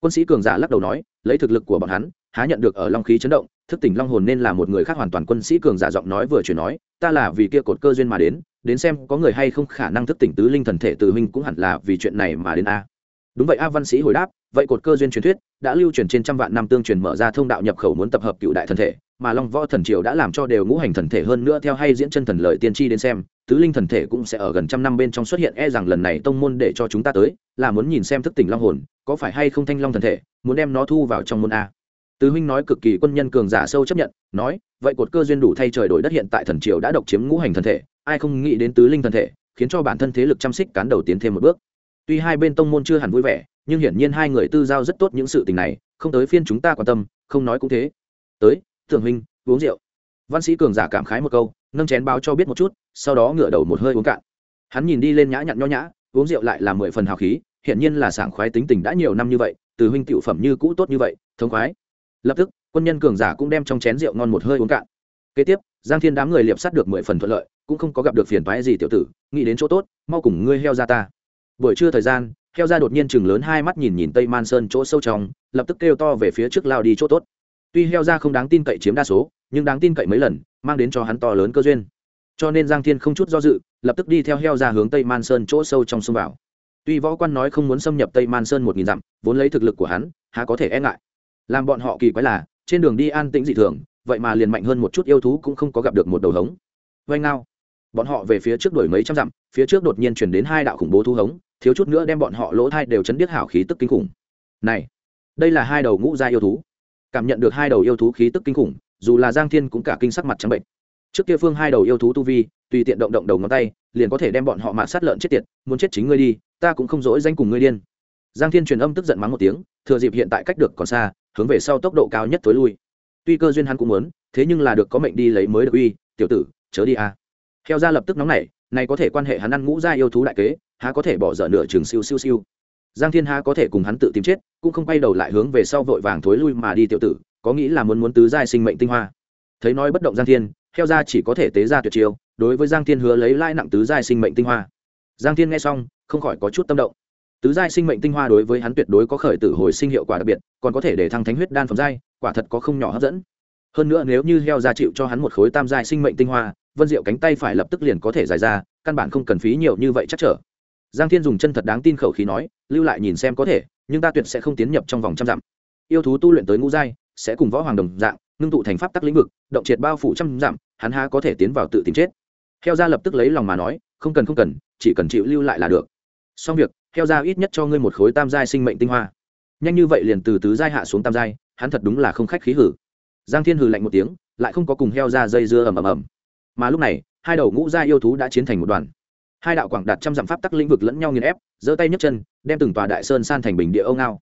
Quân sĩ cường giả lắc đầu nói, lấy thực lực của bọn hắn, há nhận được ở long khí chấn động, thức tỉnh long hồn nên là một người khác hoàn toàn. Quân sĩ cường giả giọng nói vừa chuyển nói, ta là vì kia cột cơ duyên mà đến đến xem có người hay không khả năng thức tỉnh tứ linh thần thể từ huynh cũng hẳn là vì chuyện này mà đến a. Đúng vậy a, văn sĩ hồi đáp, vậy cột cơ duyên truyền thuyết, đã lưu truyền trên trăm vạn năm tương truyền mở ra thông đạo nhập khẩu muốn tập hợp cựu đại thần thể mà long võ thần triều đã làm cho đều ngũ hành thần thể hơn nữa theo hay diễn chân thần lợi tiên tri đến xem, tứ linh thần thể cũng sẽ ở gần trăm năm bên trong xuất hiện e rằng lần này tông môn để cho chúng ta tới, là muốn nhìn xem thức tỉnh long hồn, có phải hay không thanh long thần thể, muốn đem nó thu vào trong môn a. Tứ huynh nói cực kỳ quân nhân cường giả sâu chấp nhận, nói, vậy cột cơ duyên đủ thay trời đổi đất hiện tại thần triều đã độc chiếm ngũ hành thần thể, ai không nghĩ đến tứ linh thần thể, khiến cho bản thân thế lực chăm xích cán đầu tiến thêm một bước. Tuy hai bên tông môn chưa hẳn vui vẻ, nhưng hiển nhiên hai người tư giao rất tốt những sự tình này, không tới phiên chúng ta quan tâm, không nói cũng thế. Tới tưởng huynh, uống rượu. Văn sĩ cường giả cảm khái một câu, nâng chén báo cho biết một chút, sau đó ngửa đầu một hơi uống cạn. Hắn nhìn đi lên nhã nhặn nho nhã, uống rượu lại là mười phần hào khí, hiển nhiên là sảng khoái tính tình đã nhiều năm như vậy, từ huynh tiểu phẩm như cũ tốt như vậy thống khoái. Lập tức, quân nhân cường giả cũng đem trong chén rượu ngon một hơi uống cạn. Kế tiếp, giang thiên đám người liệp sát được mười phần thuận lợi, cũng không có gặp được phiền toái gì tiểu tử, nghĩ đến chỗ tốt, mau cùng ngươi heo ra ta. Buổi trưa thời gian, heo ra đột nhiên chừng lớn hai mắt nhìn nhìn tây man sơn chỗ sâu trong, lập tức kêu to về phía trước lao đi chỗ tốt tuy heo ra không đáng tin cậy chiếm đa số, nhưng đáng tin cậy mấy lần, mang đến cho hắn to lớn cơ duyên. Cho nên giang thiên không chút do dự, lập tức đi theo heo ra hướng tây man sơn chỗ sâu trong sông vào. Tuy võ quan nói không muốn xâm nhập tây man sơn một nghìn dặm, vốn lấy thực lực của hắn, há có thể e ngại. Làm bọn họ kỳ quái là, trên đường đi an tĩnh dị thường, vậy mà liền mạnh hơn một chút yêu thú cũng không có gặp được một đầu hống. Vây ngao. Bọn họ về phía trước đuổi mấy trăm dặm, phía trước đột nhiên chuyển đến hai đạo khủng bố thu hống, thiếu chút nữa đem bọn họ lỗ thai đều chấn điếc hảo khí tức kinh khủng. Này, đây là hai đầu ngũ gia yêu thú cảm nhận được hai đầu yêu thú khí tức kinh khủng, dù là giang thiên cũng cả kinh sắc mặt trắng bệnh. Trước kia phương hai đầu yêu thú tu vi, tùy tiện động động đầu ngón tay, liền có thể đem bọn họ mạ sát lợn chết tiệt, muốn chết chính ngươi đi, ta cũng không dỗi danh cùng ngươi điên. Giang thiên truyền âm tức giận mắng một tiếng, thừa dịp hiện tại cách được còn xa, hướng về sau tốc độ cao nhất tối lui. Tuy cơ duyên hắn cũng muốn, thế nhưng là được có mệnh đi lấy mới được uy, tiểu tử, chớ đi a. À. heo ra lập tức nóng nảy, này có thể quan hệ hắn ăn ngũ gia yêu thú đại kế, há có thể bỏ dở nửa trường siêu siêu siêu giang thiên há có thể cùng hắn tự tìm chết, cũng không quay đầu lại hướng về sau vội vàng thối lui mà đi tiểu tử, có nghĩ là muốn muốn tứ giai sinh mệnh tinh hoa. Thấy nói bất động giang thiên theo ra chỉ có thể tế ra tuyệt chiêu, đối với giang thiên hứa lấy lãi nặng tứ giai sinh mệnh tinh hoa. Giang thiên nghe xong, không khỏi có chút tâm động. Tứ giai sinh mệnh tinh hoa đối với hắn tuyệt đối có khởi tử hồi sinh hiệu quả đặc biệt, còn có thể để thăng thánh huyết đan phẩm giai, quả thật có không nhỏ hấp dẫn. Hơn nữa nếu như heo ra chịu cho hắn một khối tam giai sinh mệnh tinh hoa, vân diệu cánh tay phải lập tức liền có thể giải ra, căn bản không cần phí nhiều như vậy chắc trở giang thiên dùng chân thật đáng tin khẩu khí nói, lưu lại nhìn xem có thể, nhưng ta tuyệt sẽ không tiến nhập trong vòng trăm dặm. Yêu thú tu luyện tới ngũ giai, sẽ cùng võ hoàng đồng dạng, ngưng tụ thành pháp tắc lĩnh vực, động triệt bao phủ trăm dặm, hắn há có thể tiến vào tự tìm chết. Heo ra lập tức lấy lòng mà nói, không cần không cần, chỉ cần chịu lưu lại là được. Xong việc, heo ra ít nhất cho ngươi một khối tam giai sinh mệnh tinh hoa. Nhanh như vậy liền từ tứ giai hạ xuống tam giai, hắn thật đúng là không khách khí hử. Giang thiên hừ lạnh một tiếng, lại không có cùng heo ra dây dưa ầm ầm ầm. Mà lúc này, hai đầu ngũ giai yêu thú đã chiến thành một đoàn hai đạo quảng đạt trăm dặm pháp tắc lĩnh vực lẫn nhau nghiền ép, giơ tay nhấc chân, đem từng tòa đại sơn san thành bình địa âu ngao.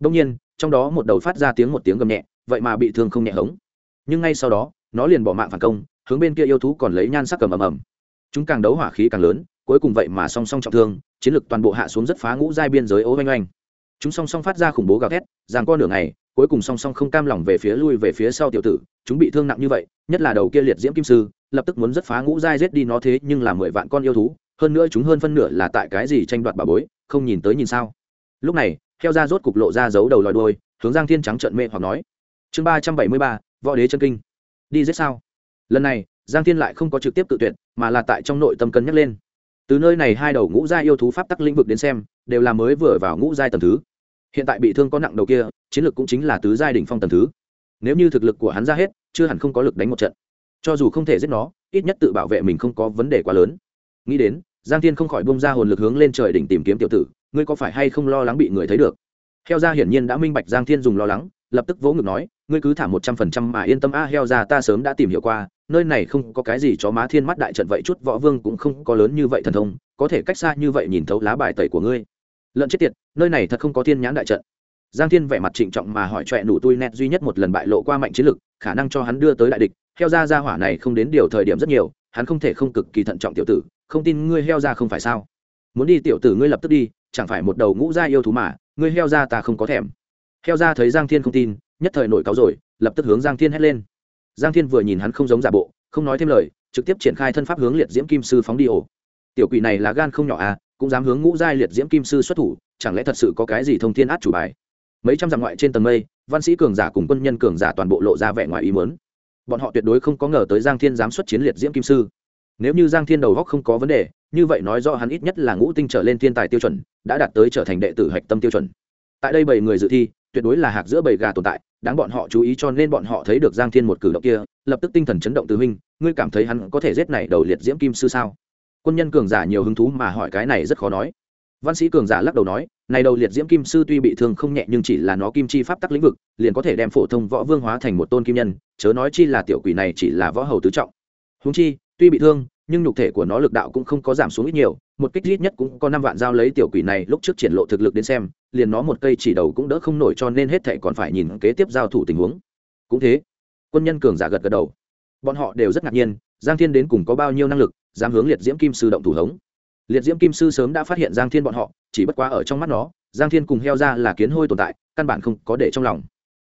Đông nhiên, trong đó một đầu phát ra tiếng một tiếng gầm nhẹ, vậy mà bị thương không nhẹ hống. Nhưng ngay sau đó, nó liền bỏ mạng phản công, hướng bên kia yêu thú còn lấy nhan sắc cầm ầm ầm. Chúng càng đấu hỏa khí càng lớn, cuối cùng vậy mà song song trọng thương, chiến lực toàn bộ hạ xuống rất phá ngũ giai biên giới ố oanh oanh. Chúng song song phát ra khủng bố gào thét, giằng con đường này cuối cùng song song không cam lòng về phía lui về phía sau tiểu tử, chúng bị thương nặng như vậy, nhất là đầu kia liệt diễm kim sư, lập tức muốn rất phá ngũ giai giết đi nó thế nhưng là mười vạn con yêu thú hơn nữa chúng hơn phân nửa là tại cái gì tranh đoạt bà bối, không nhìn tới nhìn sao. Lúc này heo ra rốt cục lộ ra giấu đầu lòi đôi hướng giang thiên trắng trận mê hoặc nói, chương ba trăm bảy mươi ba, võ đế chân kinh. Đi giết sao? Lần này, giang thiên lại không có trực tiếp tự tuyệt, mà là tại trong nội tâm cân nhắc lên. Từ nơi này hai đầu ngũ gia yêu thú pháp tắc lĩnh vực đến xem, đều là mới vừa vào ngũ giai tầm thứ. Hiện tại bị thương có nặng đầu kia, chiến lược cũng chính là tứ giai đỉnh phong tầm thứ. Nếu như thực lực của hắn ra hết, chưa hẳn không có lực đánh một trận. Cho dù không thể giết nó, ít nhất tự bảo vệ mình không có vấn đề quá lớn nghĩ đến, giang thiên không khỏi bông ra hồn lực hướng lên trời đỉnh tìm kiếm tiểu tử, ngươi có phải hay không lo lắng bị người thấy được? Heo ra hiển nhiên đã minh bạch giang thiên dùng lo lắng, lập tức vỗ ngực nói, ngươi cứ thả một trăm phần trăm mà yên tâm a, heo ra ta sớm đã tìm hiểu qua, nơi này không có cái gì chó má thiên mắt đại trận vậy chút võ vương cũng không có lớn như vậy thần thông, có thể cách xa như vậy nhìn thấu lá bài tẩy của ngươi. Lợn chết tiệt, nơi này thật không có thiên nhãn đại trận. Giang thiên vẻ mặt trịnh trọng mà hỏi trọe nụ tui nét duy nhất một lần bại lộ qua mạnh chiến lực, khả năng cho hắn đưa tới đại địch. Heo ra ra hỏa này không đến điều thời điểm rất nhiều, hắn không thể không cực kỳ thận trọng tiểu tử không tin ngươi heo ra không phải sao? Muốn đi tiểu tử ngươi lập tức đi, chẳng phải một đầu ngũ gia yêu thú mà, ngươi heo ra ta không có thèm. Heo ra thấy giang thiên không tin, nhất thời nổi cáo rồi, lập tức hướng giang thiên hét lên. Giang thiên vừa nhìn hắn không giống giả bộ, không nói thêm lời, trực tiếp triển khai thân pháp hướng liệt diễm kim sư phóng đi ổ. Tiểu quỷ này là gan không nhỏ à cũng dám hướng ngũ giai liệt diễm kim sư xuất thủ, chẳng lẽ thật sự có cái gì thông thiên át chủ bài? Mấy trăm dặm ngoại trên tầng mây, văn sĩ cường giả cùng quân nhân cường giả toàn bộ lộ ra vẻ ngoài ý muốn. Bọn họ tuyệt đối không có ngờ tới giang thiên dám xuất chiến liệt diễm kim sư nếu như giang thiên đầu góc không có vấn đề, như vậy nói rõ hắn ít nhất là ngũ tinh trở lên thiên tài tiêu chuẩn, đã đạt tới trở thành đệ tử hạch tâm tiêu chuẩn. Tại đây bảy người dự thi, tuyệt đối là hạc giữa bầy gà tồn tại, đáng bọn họ chú ý cho nên bọn họ thấy được giang thiên một cử động kia, lập tức tinh thần chấn động từ huynh, ngươi cảm thấy hắn có thể giết này đầu liệt diễm kim sư sao? Quân nhân cường giả nhiều hứng thú mà hỏi cái này rất khó nói. Văn sĩ cường giả lắc đầu nói, này đầu liệt diễm kim sư tuy bị thương không nhẹ nhưng chỉ là nó kim chi pháp tắc lĩnh vực, liền có thể đem phổ thông võ vương hóa thành một tôn kim nhân, chớ nói chi là tiểu quỷ này chỉ là võ hầu tứ trọng. Húng chi tuy bị thương, nhưng nhục thể của nó lực đạo cũng không có giảm xuống ít nhiều, một kích ít nhất cũng có năm vạn dao lấy tiểu quỷ này lúc trước triển lộ thực lực đến xem, liền nó một cây chỉ đầu cũng đỡ không nổi cho nên hết thệ còn phải nhìn kế tiếp giao thủ tình huống. Cũng thế, quân nhân cường giả gật gật đầu. Bọn họ đều rất ngạc nhiên, giang thiên đến cùng có bao nhiêu năng lực, dám hướng liệt diễm kim sư động thủ hống. Liệt diễm kim sư sớm đã phát hiện giang thiên bọn họ, chỉ bất quá ở trong mắt nó, giang thiên cùng heo ra là kiến hôi tồn tại, căn bản không có để trong lòng.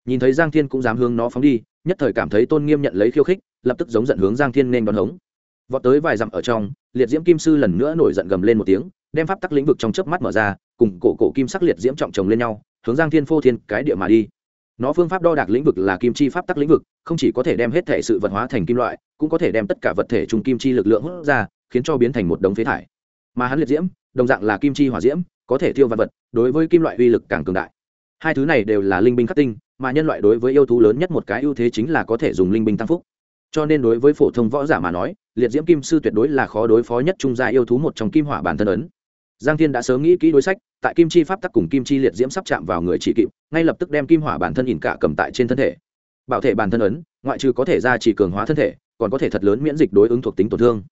Nhìn thấy giang thiên cũng dám hướng nó phóng đi, nhất thời cảm thấy tôn nghiêm nhận lấy khiêu khích, lập tức giống giận hướng giang thiên nên đón hống vọt tới vài dặm ở trong, liệt diễm kim sư lần nữa nổi giận gầm lên một tiếng, đem pháp tắc lĩnh vực trong chớp mắt mở ra, cùng cổ cổ kim sắc liệt diễm trọng chồng lên nhau, hướng giang thiên phô thiên cái địa mà đi. Nó phương pháp đo đạc lĩnh vực là kim chi pháp tắc lĩnh vực, không chỉ có thể đem hết thể sự vật hóa thành kim loại, cũng có thể đem tất cả vật thể trùng kim chi lực lượng hút ra, khiến cho biến thành một đống phế thải. Mà hắn liệt diễm, đồng dạng là kim chi hỏa diễm, có thể thiêu vật vật, đối với kim loại uy lực càng cường đại. Hai thứ này đều là linh binh khắc tinh, mà nhân loại đối với yêu thú lớn nhất một cái ưu thế chính là có thể dùng linh binh tăng phúc cho nên đối với phổ thông võ giả mà nói, liệt diễm kim sư tuyệt đối là khó đối phó nhất trung gia yêu thú một trong kim hỏa bản thân ấn. Giang thiên đã sớm nghĩ kỹ đối sách, tại kim chi pháp tắc cùng kim chi liệt diễm sắp chạm vào người chỉ kịp, ngay lập tức đem kim hỏa bản thân ỉn cả cầm tại trên thân thể. Bảo thể bản thân ấn, ngoại trừ có thể ra chỉ cường hóa thân thể, còn có thể thật lớn miễn dịch đối ứng thuộc tính tổn thương.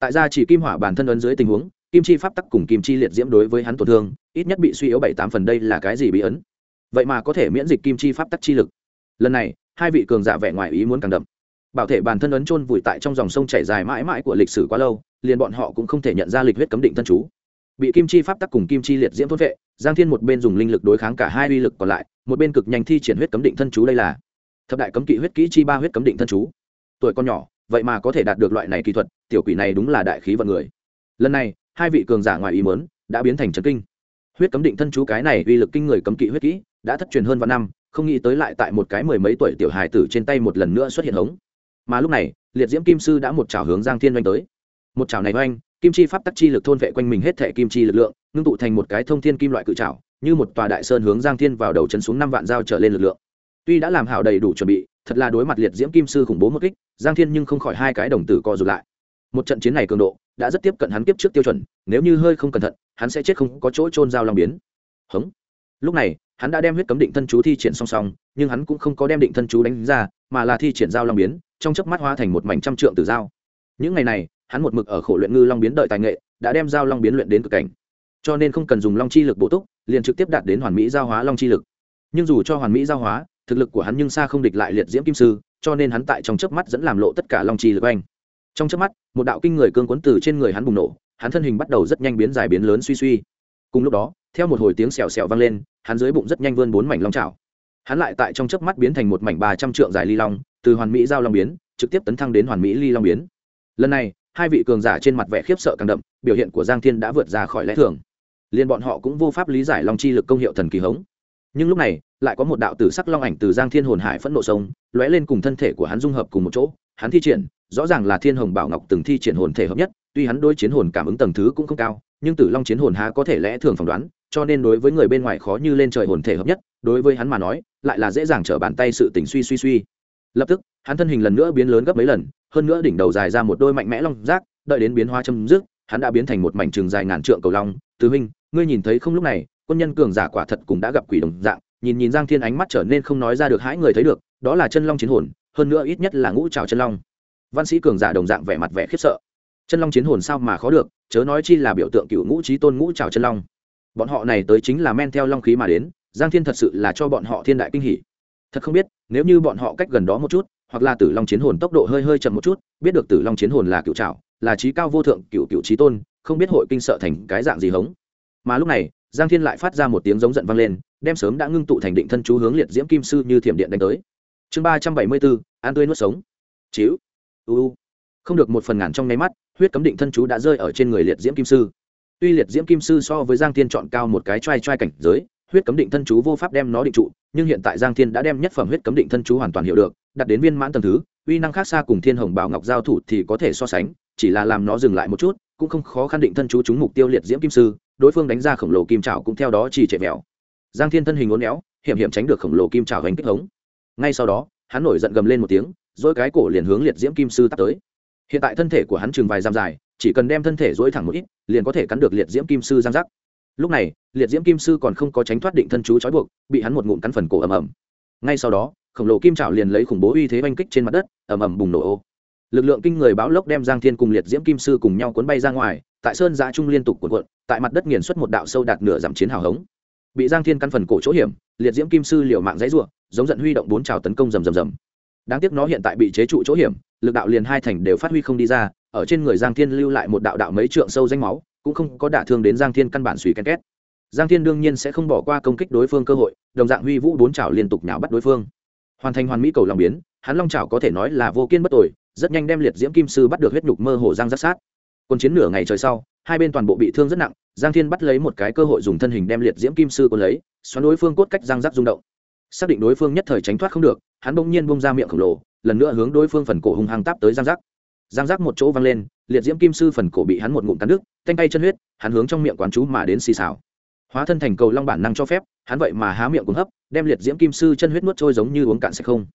Tại gia chỉ kim hỏa bản thân ấn dưới tình huống, kim chi pháp tắc cùng kim chi liệt diễm đối với hắn tổn thương, ít nhất bị suy yếu bảy tám phần đây là cái gì bị ấn? Vậy mà có thể miễn dịch kim chi pháp tắc chi lực. Lần này, hai vị cường giả vẻ ngoài ý muốn càng đậm bảo thể bản thân ấn chôn vùi tại trong dòng sông chảy dài mãi mãi của lịch sử quá lâu, liền bọn họ cũng không thể nhận ra lịch huyết cấm định thân chú. Bị kim chi pháp tắc cùng kim chi liệt diễm thốt vệ, giang thiên một bên dùng linh lực đối kháng cả hai uy lực còn lại, một bên cực nhanh thi triển huyết cấm định thân chú đây là thập đại cấm kỵ huyết kỹ chi ba huyết cấm định thân chú. Tuổi con nhỏ, vậy mà có thể đạt được loại này kỹ thuật, tiểu quỷ này đúng là đại khí vận người. Lần này, hai vị cường giả ngoài ý mớn đã biến thành trấn kinh. Huyết cấm định thân chú cái này uy lực kinh người cấm kỵ huyết kỹ đã thất truyền hơn vạn năm, không nghĩ tới lại tại một cái mười mấy tuổi tiểu hài tử trên tay một lần nữa xuất hiện hống mà lúc này, liệt diễm kim sư đã một chảo hướng giang thiên oanh tới. Một chảo này oanh, kim chi pháp tắc chi lực thôn vệ quanh mình hết thể kim chi lực lượng, ngưng tụ thành một cái thông thiên kim loại cự trào như một tòa đại sơn hướng giang thiên vào đầu chân xuống năm vạn dao trở lên lực lượng. Tuy đã làm hảo đầy đủ chuẩn bị, thật là đối mặt liệt diễm kim sư khủng bố một kích, giang thiên nhưng không khỏi hai cái đồng tử co rụt lại. Một trận chiến này cường độ, đã rất tiếp cận hắn kiếp trước tiêu chuẩn, nếu như hơi không cẩn thận, hắn sẽ chết không có chỗ trôn dao long biến. Hống. Lúc này, hắn đã đem huyết cấm định thân chú thi triển song song, nhưng hắn cũng không có đem định thân chú đánh ra, mà là thi triển dao long biến trong chớp mắt hóa thành một mảnh trăm trượng từ dao những ngày này, hắn một mực ở khổ luyện ngư long biến đợi tài nghệ, đã đem dao long biến luyện đến cực cảnh. Cho nên không cần dùng long chi lực bổ túc, liền trực tiếp đạt đến hoàn mỹ giao hóa long chi lực. Nhưng dù cho hoàn mỹ giao hóa, thực lực của hắn nhưng xa không địch lại liệt diễm kim sư, cho nên hắn tại trong chớp mắt dẫn làm lộ tất cả long chi lực anh trong chớp mắt, một đạo kinh người cương cuốn từ trên người hắn bùng nổ, hắn thân hình bắt đầu rất nhanh biến dài biến lớn suy suy. Cùng lúc đó, theo một hồi tiếng xèo xèo vang lên, hắn dưới bụng rất nhanh vươn bốn mảnh long trào hắn lại tại trong chớp mắt biến thành một mảnh ba trăm trượng dài ly long từ hoàn mỹ giao long biến, trực tiếp tấn thăng đến hoàn mỹ ly long biến. Lần này, hai vị cường giả trên mặt vẻ khiếp sợ càng đậm, biểu hiện của giang thiên đã vượt ra khỏi lẽ thường. Liền bọn họ cũng vô pháp lý giải long chi lực công hiệu thần kỳ hống. Nhưng lúc này, lại có một đạo tử sắc long ảnh từ giang thiên hồn hải phẫn nộ sông, lóe lên cùng thân thể của hắn dung hợp cùng một chỗ. Hắn thi triển, rõ ràng là thiên hồng bảo ngọc từng thi triển hồn thể hợp nhất, tuy hắn đôi chiến hồn cảm ứng tầng thứ cũng không cao, nhưng tử long chiến hồn há có thể lẽ thường phỏng đoán, cho nên đối với người bên ngoài khó như lên trời hồn thể hợp nhất, đối với hắn mà nói, lại là dễ dàng trở bàn tay sự tình suy suy suy lập tức, hắn thân hình lần nữa biến lớn gấp mấy lần, hơn nữa đỉnh đầu dài ra một đôi mạnh mẽ long rác, đợi đến biến hóa châm dứt, hắn đã biến thành một mảnh trường dài ngàn trượng cầu long. Tứ huynh, ngươi nhìn thấy không lúc này, quân nhân cường giả quả thật cũng đã gặp quỷ đồng dạng. Nhìn nhìn giang thiên ánh mắt trở nên không nói ra được hãi người thấy được, đó là chân long chiến hồn, hơn nữa ít nhất là ngũ trào chân long. Văn sĩ cường giả đồng dạng vẻ mặt vẻ khiếp sợ. Chân long chiến hồn sao mà khó được, chớ nói chi là biểu tượng cựu ngũ trí tôn ngũ trào chân long. Bọn họ này tới chính là men theo long khí mà đến, giang thiên thật sự là cho bọn họ thiên đại kinh hỷ thật không biết nếu như bọn họ cách gần đó một chút hoặc là tử long chiến hồn tốc độ hơi hơi chậm một chút biết được tử long chiến hồn là cựu trảo, là trí cao vô thượng cựu cựu trí tôn không biết hội kinh sợ thành cái dạng gì hống. Mà lúc này giang thiên lại phát ra một tiếng giống giận vang lên đem sớm đã ngưng tụ thành định thân chú hướng liệt diễm kim sư như thiểm điện đánh tới. Chương ba trăm bảy mươi bốn an tươi nuốt sống. Chíu. Uu không được một phần ngàn trong nháy mắt huyết cấm định thân chú đã rơi ở trên người liệt diễm kim sư. Tuy liệt diễm kim sư so với giang thiên chọn cao một cái t r a i t r a i cảnh giới huyết cấm định thân chú vô pháp đem nó định trụ, nhưng hiện tại giang thiên đã đem nhất phẩm huyết cấm định thân chú hoàn toàn hiểu được, đặt đến viên mãn tầng thứ, uy năng khác xa cùng thiên hồng bảo ngọc giao thủ thì có thể so sánh, chỉ là làm nó dừng lại một chút, cũng không khó khăn định thân chú chúng mục tiêu liệt diễm kim sư, đối phương đánh ra khổng lồ kim trào cũng theo đó chỉ chạy mèo giang thiên thân hình uốn éo, hiểm hiểm tránh được khổng lồ kim trào gánh kích hống. Ngay sau đó, hắn nổi giận gầm lên một tiếng dỗi cái cổ liền hướng liệt diễm kim sư tắt tới. Hiện tại thân thể của hắn chừng vài giam dài, chỉ cần đem thân thể dỗi thẳng một ít, liền có thể cắn được liệt diễm kim sư giang giác lúc này, liệt diễm kim sư còn không có tránh thoát định thân chú trói buộc, bị hắn một ngụm cắn phần cổ ầm ầm. Ngay sau đó, khổng lồ kim trảo liền lấy khủng bố uy thế oanh kích trên mặt đất, ầm ầm bùng nổ ô. Lực lượng kinh người báo lốc đem giang thiên cùng liệt diễm kim sư cùng nhau cuốn bay ra ngoài, tại sơn giã trung liên tục cuộn cuộn, tại mặt đất nghiền xuất một đạo sâu đạt nửa giảm chiến hào hống. Bị giang thiên căn phần cổ chỗ hiểm, liệt diễm kim sư liều mạng dãy ruộng giống giận huy động bốn trào tấn công rầm rầm rầm. Đáng tiếc nó hiện tại bị chế trụ chỗ hiểm, lực đạo liền hai thành đều phát huy không đi ra, ở trên người giang thiên lưu lại một đạo đạo mấy trượng sâu danh máu cũng không có đả thương đến giang thiên căn bản suy ken két. Giang thiên đương nhiên sẽ không bỏ qua công kích đối phương cơ hội, đồng dạng huy vũ bốn chảo liên tục nhào bắt đối phương. Hoàn thành hoàn mỹ cầu lòng biến, hắn long chảo có thể nói là vô kiên bất tội rất nhanh đem liệt diễm kim sư bắt được huyết nhục mơ hồ giang giác sát. Quân chiến nửa ngày trời sau, hai bên toàn bộ bị thương rất nặng, giang thiên bắt lấy một cái cơ hội dùng thân hình đem liệt diễm kim sư quân lấy, xoắn đối phương cốt cách giang giác rung động. Xác định đối phương nhất thời tránh thoát không được, hắn bỗng nhiên bông ra miệng khổng lồ, lần nữa hướng đối phương phần cổ hung hăng táp tới giang giác giang giác một chỗ văng lên, liệt diễm kim sư phần cổ bị hắn một ngụm cắn đứt tanh tay chân huyết, hắn hướng trong miệng quán chú mà đến xì xào. Hóa thân thành cầu long bản năng cho phép, hắn vậy mà há miệng cuốn hấp, đem liệt diễm kim sư chân huyết nuốt trôi giống như uống cạn sạch không.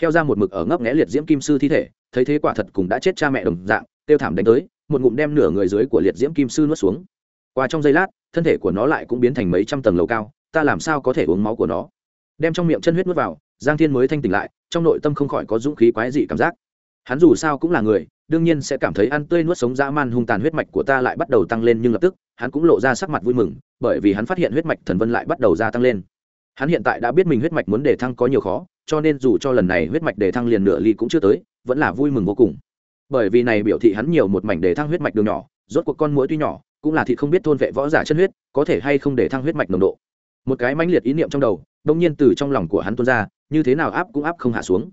Theo ra một mực ở ngấp nghẽ liệt diễm kim sư thi thể, thấy thế quả thật cũng đã chết cha mẹ đồng dạng tiêu thảm đánh tới, một ngụm đem nửa người dưới của liệt diễm kim sư nuốt xuống. Qua trong giây lát, thân thể của nó lại cũng biến thành mấy trăm tầng lầu cao, ta làm sao có thể uống máu của nó? Đem trong miệng chân huyết nuốt vào, giang thiên mới thanh tỉnh lại, trong nội tâm không khỏi có dũng khí quái dị cảm giác hắn dù sao cũng là người, đương nhiên sẽ cảm thấy ăn tươi nuốt sống dã man hung tàn huyết mạch của ta lại bắt đầu tăng lên nhưng lập tức, hắn cũng lộ ra sắc mặt vui mừng, bởi vì hắn phát hiện huyết mạch thần vân lại bắt đầu gia tăng lên. Hắn hiện tại đã biết mình huyết mạch muốn đề thăng có nhiều khó, cho nên dù cho lần này huyết mạch đề thăng liền nửa ly cũng chưa tới, vẫn là vui mừng vô cùng. Bởi vì này biểu thị hắn nhiều một mảnh đề thăng huyết mạch đường nhỏ, rốt cuộc con mũi tuy nhỏ, cũng là thị không biết thôn vệ võ giả chân huyết, có thể hay không để thăng huyết mạch nồng độ. Một cái mãnh liệt ý niệm trong đầu đông nhiên từ trong lòng của hắn tuôn ra, như thế nào áp cũng áp không hạ xuống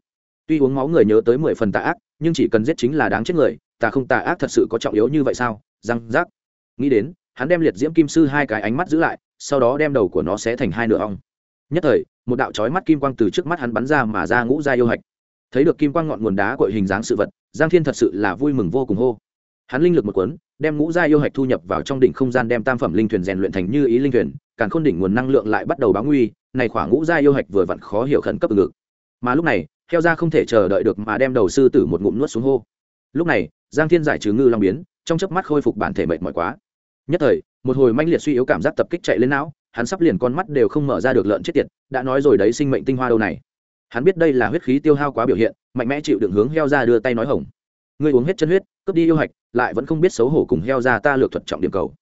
tuy uống máu người nhớ tới mười phần tà ác, nhưng chỉ cần giết chính là đáng chết người ta không tà ác thật sự có trọng yếu như vậy sao? Răng rác nghĩ đến, hắn đem liệt diễm kim sư hai cái ánh mắt giữ lại, sau đó đem đầu của nó sẽ thành hai nửa ong. Nhất thời, một đạo trói mắt kim quang từ trước mắt hắn bắn ra mà ra ngũ ra yêu hạch. Thấy được kim quang ngọn nguồn đá cội hình dáng sự vật, giang thiên thật sự là vui mừng vô cùng hô. Hắn linh lực một cuốn, đem ngũ gia yêu hạch thu nhập vào trong đỉnh không gian đem tam phẩm linh thuyền rèn luyện thành như ý linh thuyền, càng khôn đỉnh nguồn năng lượng lại bắt đầu báo nguy, này khoảng ngũ gia yêu hạch vừa vặn khó hiểu khẩn cấp ngực mà lúc này heo ra không thể chờ đợi được mà đem đầu sư tử một ngụm nuốt xuống hô. Lúc này, giang thiên giải trừ ngư long biến, trong chớp mắt khôi phục bản thể mệt mỏi quá. Nhất thời, một hồi manh liệt suy yếu cảm giác tập kích chạy lên não, hắn sắp liền con mắt đều không mở ra được lợn chết tiệt, đã nói rồi đấy sinh mệnh tinh hoa đâu này. Hắn biết đây là huyết khí tiêu hao quá biểu hiện, mạnh mẽ chịu đựng hướng heo ra đưa tay nói hỏng ngươi uống hết chân huyết, cướp đi yêu hạch, lại vẫn không biết xấu hổ cùng heo ra ta lược thuật trọng điểm cầu.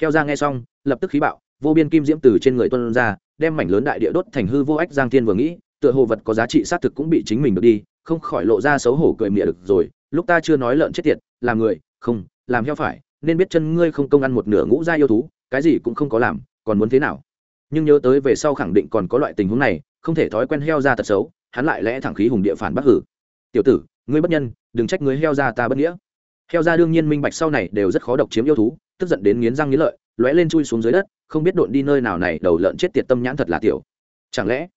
Heo ra nghe xong, lập tức khí bạo, vô biên kim diễm từ trên người tuân ra, đem mảnh lớn đại địa đốt thành hư vô ách giang thiên vừa nghĩ tựa hồ vật có giá trị xác thực cũng bị chính mình được đi, không khỏi lộ ra xấu hổ cười mịa được rồi, lúc ta chưa nói lợn chết tiệt, làm người, không, làm heo phải, nên biết chân ngươi không công ăn một nửa ngũ gia yêu thú, cái gì cũng không có làm, còn muốn thế nào? Nhưng nhớ tới về sau khẳng định còn có loại tình huống này, không thể thói quen heo ra tật xấu, hắn lại lẽ thẳng khí hùng địa phản bắc hử. Tiểu tử, ngươi bất nhân, đừng trách ngươi heo ra ta bất nghĩa. Heo ra đương nhiên minh bạch sau này đều rất khó độc chiếm yêu thú, tức giận đến nghiến răng nghiến lợi, lóe lên chui xuống dưới đất, không biết độn đi nơi nào này, đầu lợn chết tiệt tâm nhãn thật là tiểu. Chẳng lẽ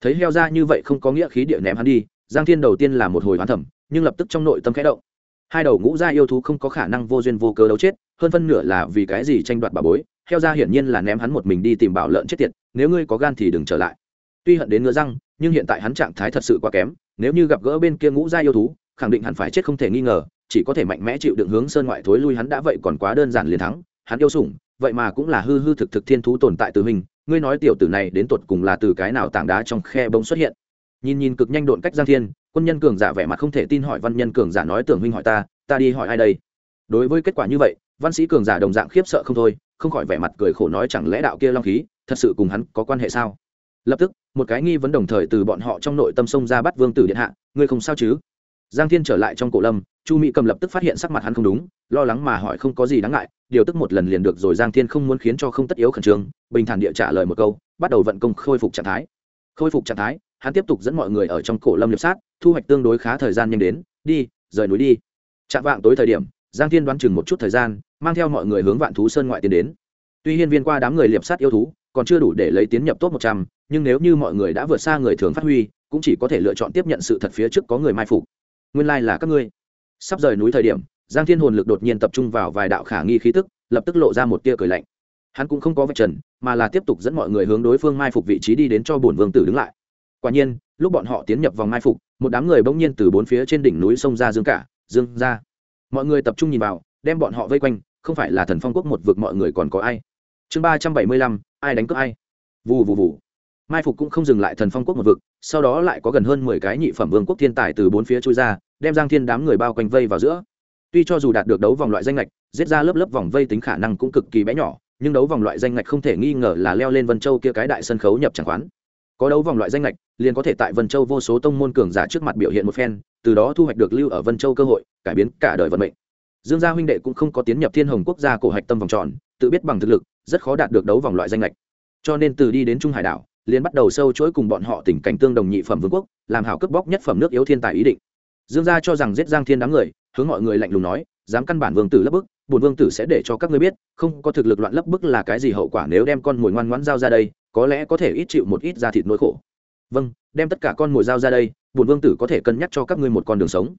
thấy heo ra như vậy không có nghĩa khí địa ném hắn đi, giang thiên đầu tiên là một hồi hoán thẩm, nhưng lập tức trong nội tâm khẽ động. Hai đầu ngũ gia yêu thú không có khả năng vô duyên vô cớ đấu chết, hơn phân nửa là vì cái gì tranh đoạt bà bối, heo ra hiển nhiên là ném hắn một mình đi tìm bảo lợn chết tiệt, nếu ngươi có gan thì đừng trở lại. Tuy hận đến ngứa răng, nhưng hiện tại hắn trạng thái thật sự quá kém, nếu như gặp gỡ bên kia ngũ gia yêu thú, khẳng định hẳn phải chết không thể nghi ngờ, chỉ có thể mạnh mẽ chịu đựng hướng sơn ngoại thối lui hắn đã vậy còn quá đơn giản liền thắng, hắn yêu sủng, vậy mà cũng là hư hư thực thực thiên thú tồn tại từ mình ngươi nói tiểu tử này đến tuột cùng là từ cái nào tảng đá trong khe bông xuất hiện? Nhìn nhìn cực nhanh độn cách giang thiên, quân nhân cường giả vẻ mặt không thể tin hỏi văn nhân cường giả nói tưởng huynh hỏi ta ta đi hỏi ai đây? Đối với kết quả như vậy, văn sĩ cường giả đồng dạng khiếp sợ không thôi, không khỏi vẻ mặt cười khổ nói chẳng lẽ đạo kia long khí, thật sự cùng hắn có quan hệ sao? Lập tức, một cái nghi vấn đồng thời từ bọn họ trong nội tâm sông ra bắt vương tử điện hạ, ngươi không sao chứ? Giang thiên trở lại trong cổ lâm, chu mỹ cầm lập tức phát hiện sắc mặt hắn không đúng, lo lắng mà hỏi không có gì đáng ngại điều tức một lần liền được rồi, giang thiên không muốn khiến cho không tất yếu khẩn trương, bình thản địa trả lời một câu, bắt đầu vận công khôi phục trạng thái. Khôi phục trạng thái, hắn tiếp tục dẫn mọi người ở trong cổ lâm liệp sát, thu hoạch tương đối khá thời gian nhanh đến, đi, rời núi đi. Chạm vạng tối thời điểm, giang thiên đoán chừng một chút thời gian, mang theo mọi người hướng vạn thú sơn ngoại tiến đến. Tuy hiên viên qua đám người liệp sát yêu thú, còn chưa đủ để lấy tiến nhập top một trăm, nhưng nếu như mọi người đã vượt xa người thường phát huy, cũng chỉ có thể lựa chọn tiếp nhận sự thật phía trước có người mai phục. Nguyên lai là các ngươi. Sắp rời núi thời điểm giang thiên hồn lực đột nhiên tập trung vào vài đạo khả nghi khí tức, lập tức lộ ra một tia cười lạnh. Hắn cũng không có vạch trần, mà là tiếp tục dẫn mọi người hướng đối phương mai phục vị trí đi đến cho bổn vương tử đứng lại. Quả nhiên, lúc bọn họ tiến nhập vòng mai phục, một đám người bỗng nhiên từ bốn phía trên đỉnh núi sông ra dương cả, dương ra. Mọi người tập trung nhìn vào, đem bọn họ vây quanh, không phải là thần phong quốc một vực mọi người còn có ai? Chương ba trăm bảy mươi lăm, ai đánh cướp ai? Vù vù vù. Mai phục cũng không dừng lại thần phong quốc một vực, sau đó lại có gần hơn mười cái nhị phẩm vương quốc thiên tài từ bốn phía trôi ra, đem giang thiên đám người bao quanh vây vào giữa tuy cho dù đạt được đấu vòng loại danh lệch giết ra lớp lớp vòng vây tính khả năng cũng cực kỳ bé nhỏ, nhưng đấu vòng loại danh lệch không thể nghi ngờ là leo lên vân châu kia cái đại sân khấu nhập chẳng khoán. Có đấu vòng loại danh lệch liền có thể tại vân châu vô số tông môn cường giả trước mặt biểu hiện một phen, từ đó thu hoạch được lưu ở vân châu cơ hội, cải biến cả đời vận mệnh. Dương gia huynh đệ cũng không có tiến nhập thiên hồng quốc gia cổ hạch tâm vòng tròn, tự biết bằng thực lực, rất khó đạt được đấu vòng loại danh lệch cho nên từ đi đến trung hải đảo, liền bắt đầu sâu chuỗi cùng bọn họ tình cảnh tương đồng nhị phẩm vương quốc, làm hảo cướp bóc nhất phẩm nước yếu thiên tài ý định. Dương gia cho rằng giết giang thiên đám người hướng mọi người lạnh lùng nói, dám căn bản vương tử lấp bức bùn vương tử sẽ để cho các ngươi biết, không có thực lực loạn lấp bức là cái gì hậu quả nếu đem con mồi ngoan ngoãn giao ra đây, có lẽ có thể ít chịu một ít da thịt nỗi khổ. Vâng đem tất cả con mồi giao ra đây bùn vương tử có thể cân nhắc cho các ngươi một con đường sống.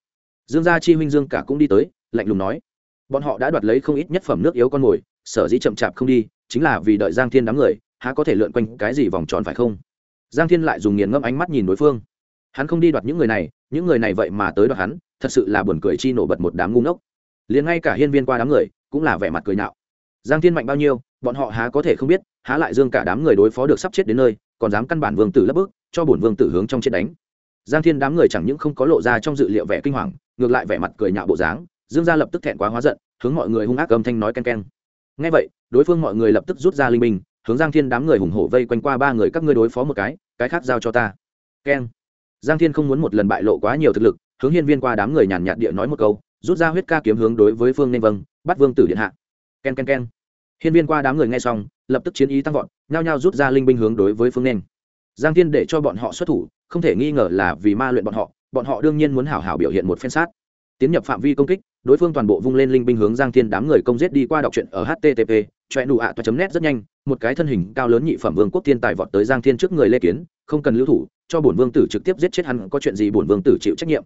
Dương gia chi huynh dương cả cũng đi tới, lạnh lùng nói, bọn họ đã đoạt lấy không ít nhất phẩm nước yếu con mồi, sở dĩ chậm chạp không đi, chính là vì đợi giang thiên đám người, há có thể lượn quanh cái gì vòng tròn phải không? Giang thiên lại dùng nghiền ngẫm ánh mắt nhìn đối phương. Hắn không đi đoạt những người này, những người này vậy mà tới đoạt hắn thật sự là buồn cười chi nổ bật một đám ngu ngốc. Liền ngay cả hiên viên qua đám người, cũng là vẻ mặt cười nhạo. Giang thiên mạnh bao nhiêu, bọn họ há có thể không biết, há lại dương cả đám người đối phó được sắp chết đến nơi, còn dám căn bản vương tử lấp bước, cho bổn vương tử hướng trong chết đánh. Giang thiên đám người chẳng những không có lộ ra trong dự liệu vẻ kinh hoàng, ngược lại vẻ mặt cười nhạo bộ dáng, dương gia lập tức thẹn quá hóa giận, hướng mọi người hung ác âm thanh nói ken ken. Ngay vậy, đối phương mọi người lập tức rút ra linh binh, hướng giang thiên đám người hùng hổ vây quanh qua ba người các ngươi đối phó một cái cái khác giao cho ta. Ken. Giang thiên không muốn một lần bại lộ quá nhiều thực lực hướng hiên viên qua đám người nhàn nhạt địa nói một câu, rút ra huyết ca kiếm hướng đối với phương nên vâng bắt vương tử điện hạ. Ken ken ken. Hiên viên qua đám người nghe xong, lập tức chiến ý tăng vọt, nhao nhao rút ra linh binh hướng đối với phương nên. Giang thiên để cho bọn họ xuất thủ, không thể nghi ngờ là vì ma luyện bọn họ bọn họ đương nhiên muốn hảo hảo biểu hiện một phen sát. Tiến nhập phạm vi công kích, đối phương toàn bộ vung lên linh binh hướng giang thiên đám người công giết đi qua đọc truyện ở http choẹ nụ ạ toa net rất nhanh, một cái thân hình cao lớn nhị phẩm vương quốc thiên tài vọt tới giang thiên trước người lê kiến, không cần lưu thủ, cho bổn vương tử trực tiếp giết chết hắn, có chuyện gì bổn vương tử chịu trách nhiệm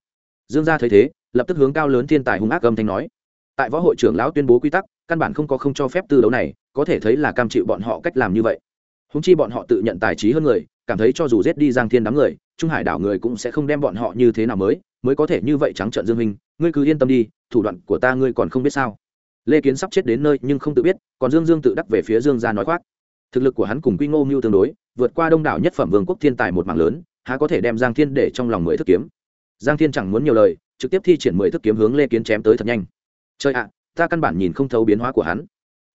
dương gia thấy thế, lập tức hướng cao lớn thiên tài hung ác âm thanh nói. Tại võ hội trưởng lão tuyên bố quy tắc, căn bản không có không cho phép tư đấu này, có thể thấy là cam chịu bọn họ cách làm như vậy. Húng chi bọn họ tự nhận tài trí hơn người, cảm thấy cho dù giết đi giang thiên đám người, trung hải đảo người cũng sẽ không đem bọn họ như thế nào mới mới có thể như vậy trắng trợn dương minh, ngươi cứ yên tâm đi, thủ đoạn của ta ngươi còn không biết sao. Lê kiến sắp chết đến nơi nhưng không tự biết, còn dương dương tự đắc về phía dương gia nói khoác. Thực lực của hắn cùng quy ngô mưu tương đối, vượt qua đông đảo nhất phẩm vương quốc thiên tài một mạng lớn, há có thể đem giang thiên để trong lòng mười thức kiếm giang thiên chẳng muốn nhiều lời, trực tiếp thi triển mười thức kiếm hướng lê kiến chém tới thật nhanh. Chơi ạ, ta căn bản nhìn không thấu biến hóa của hắn.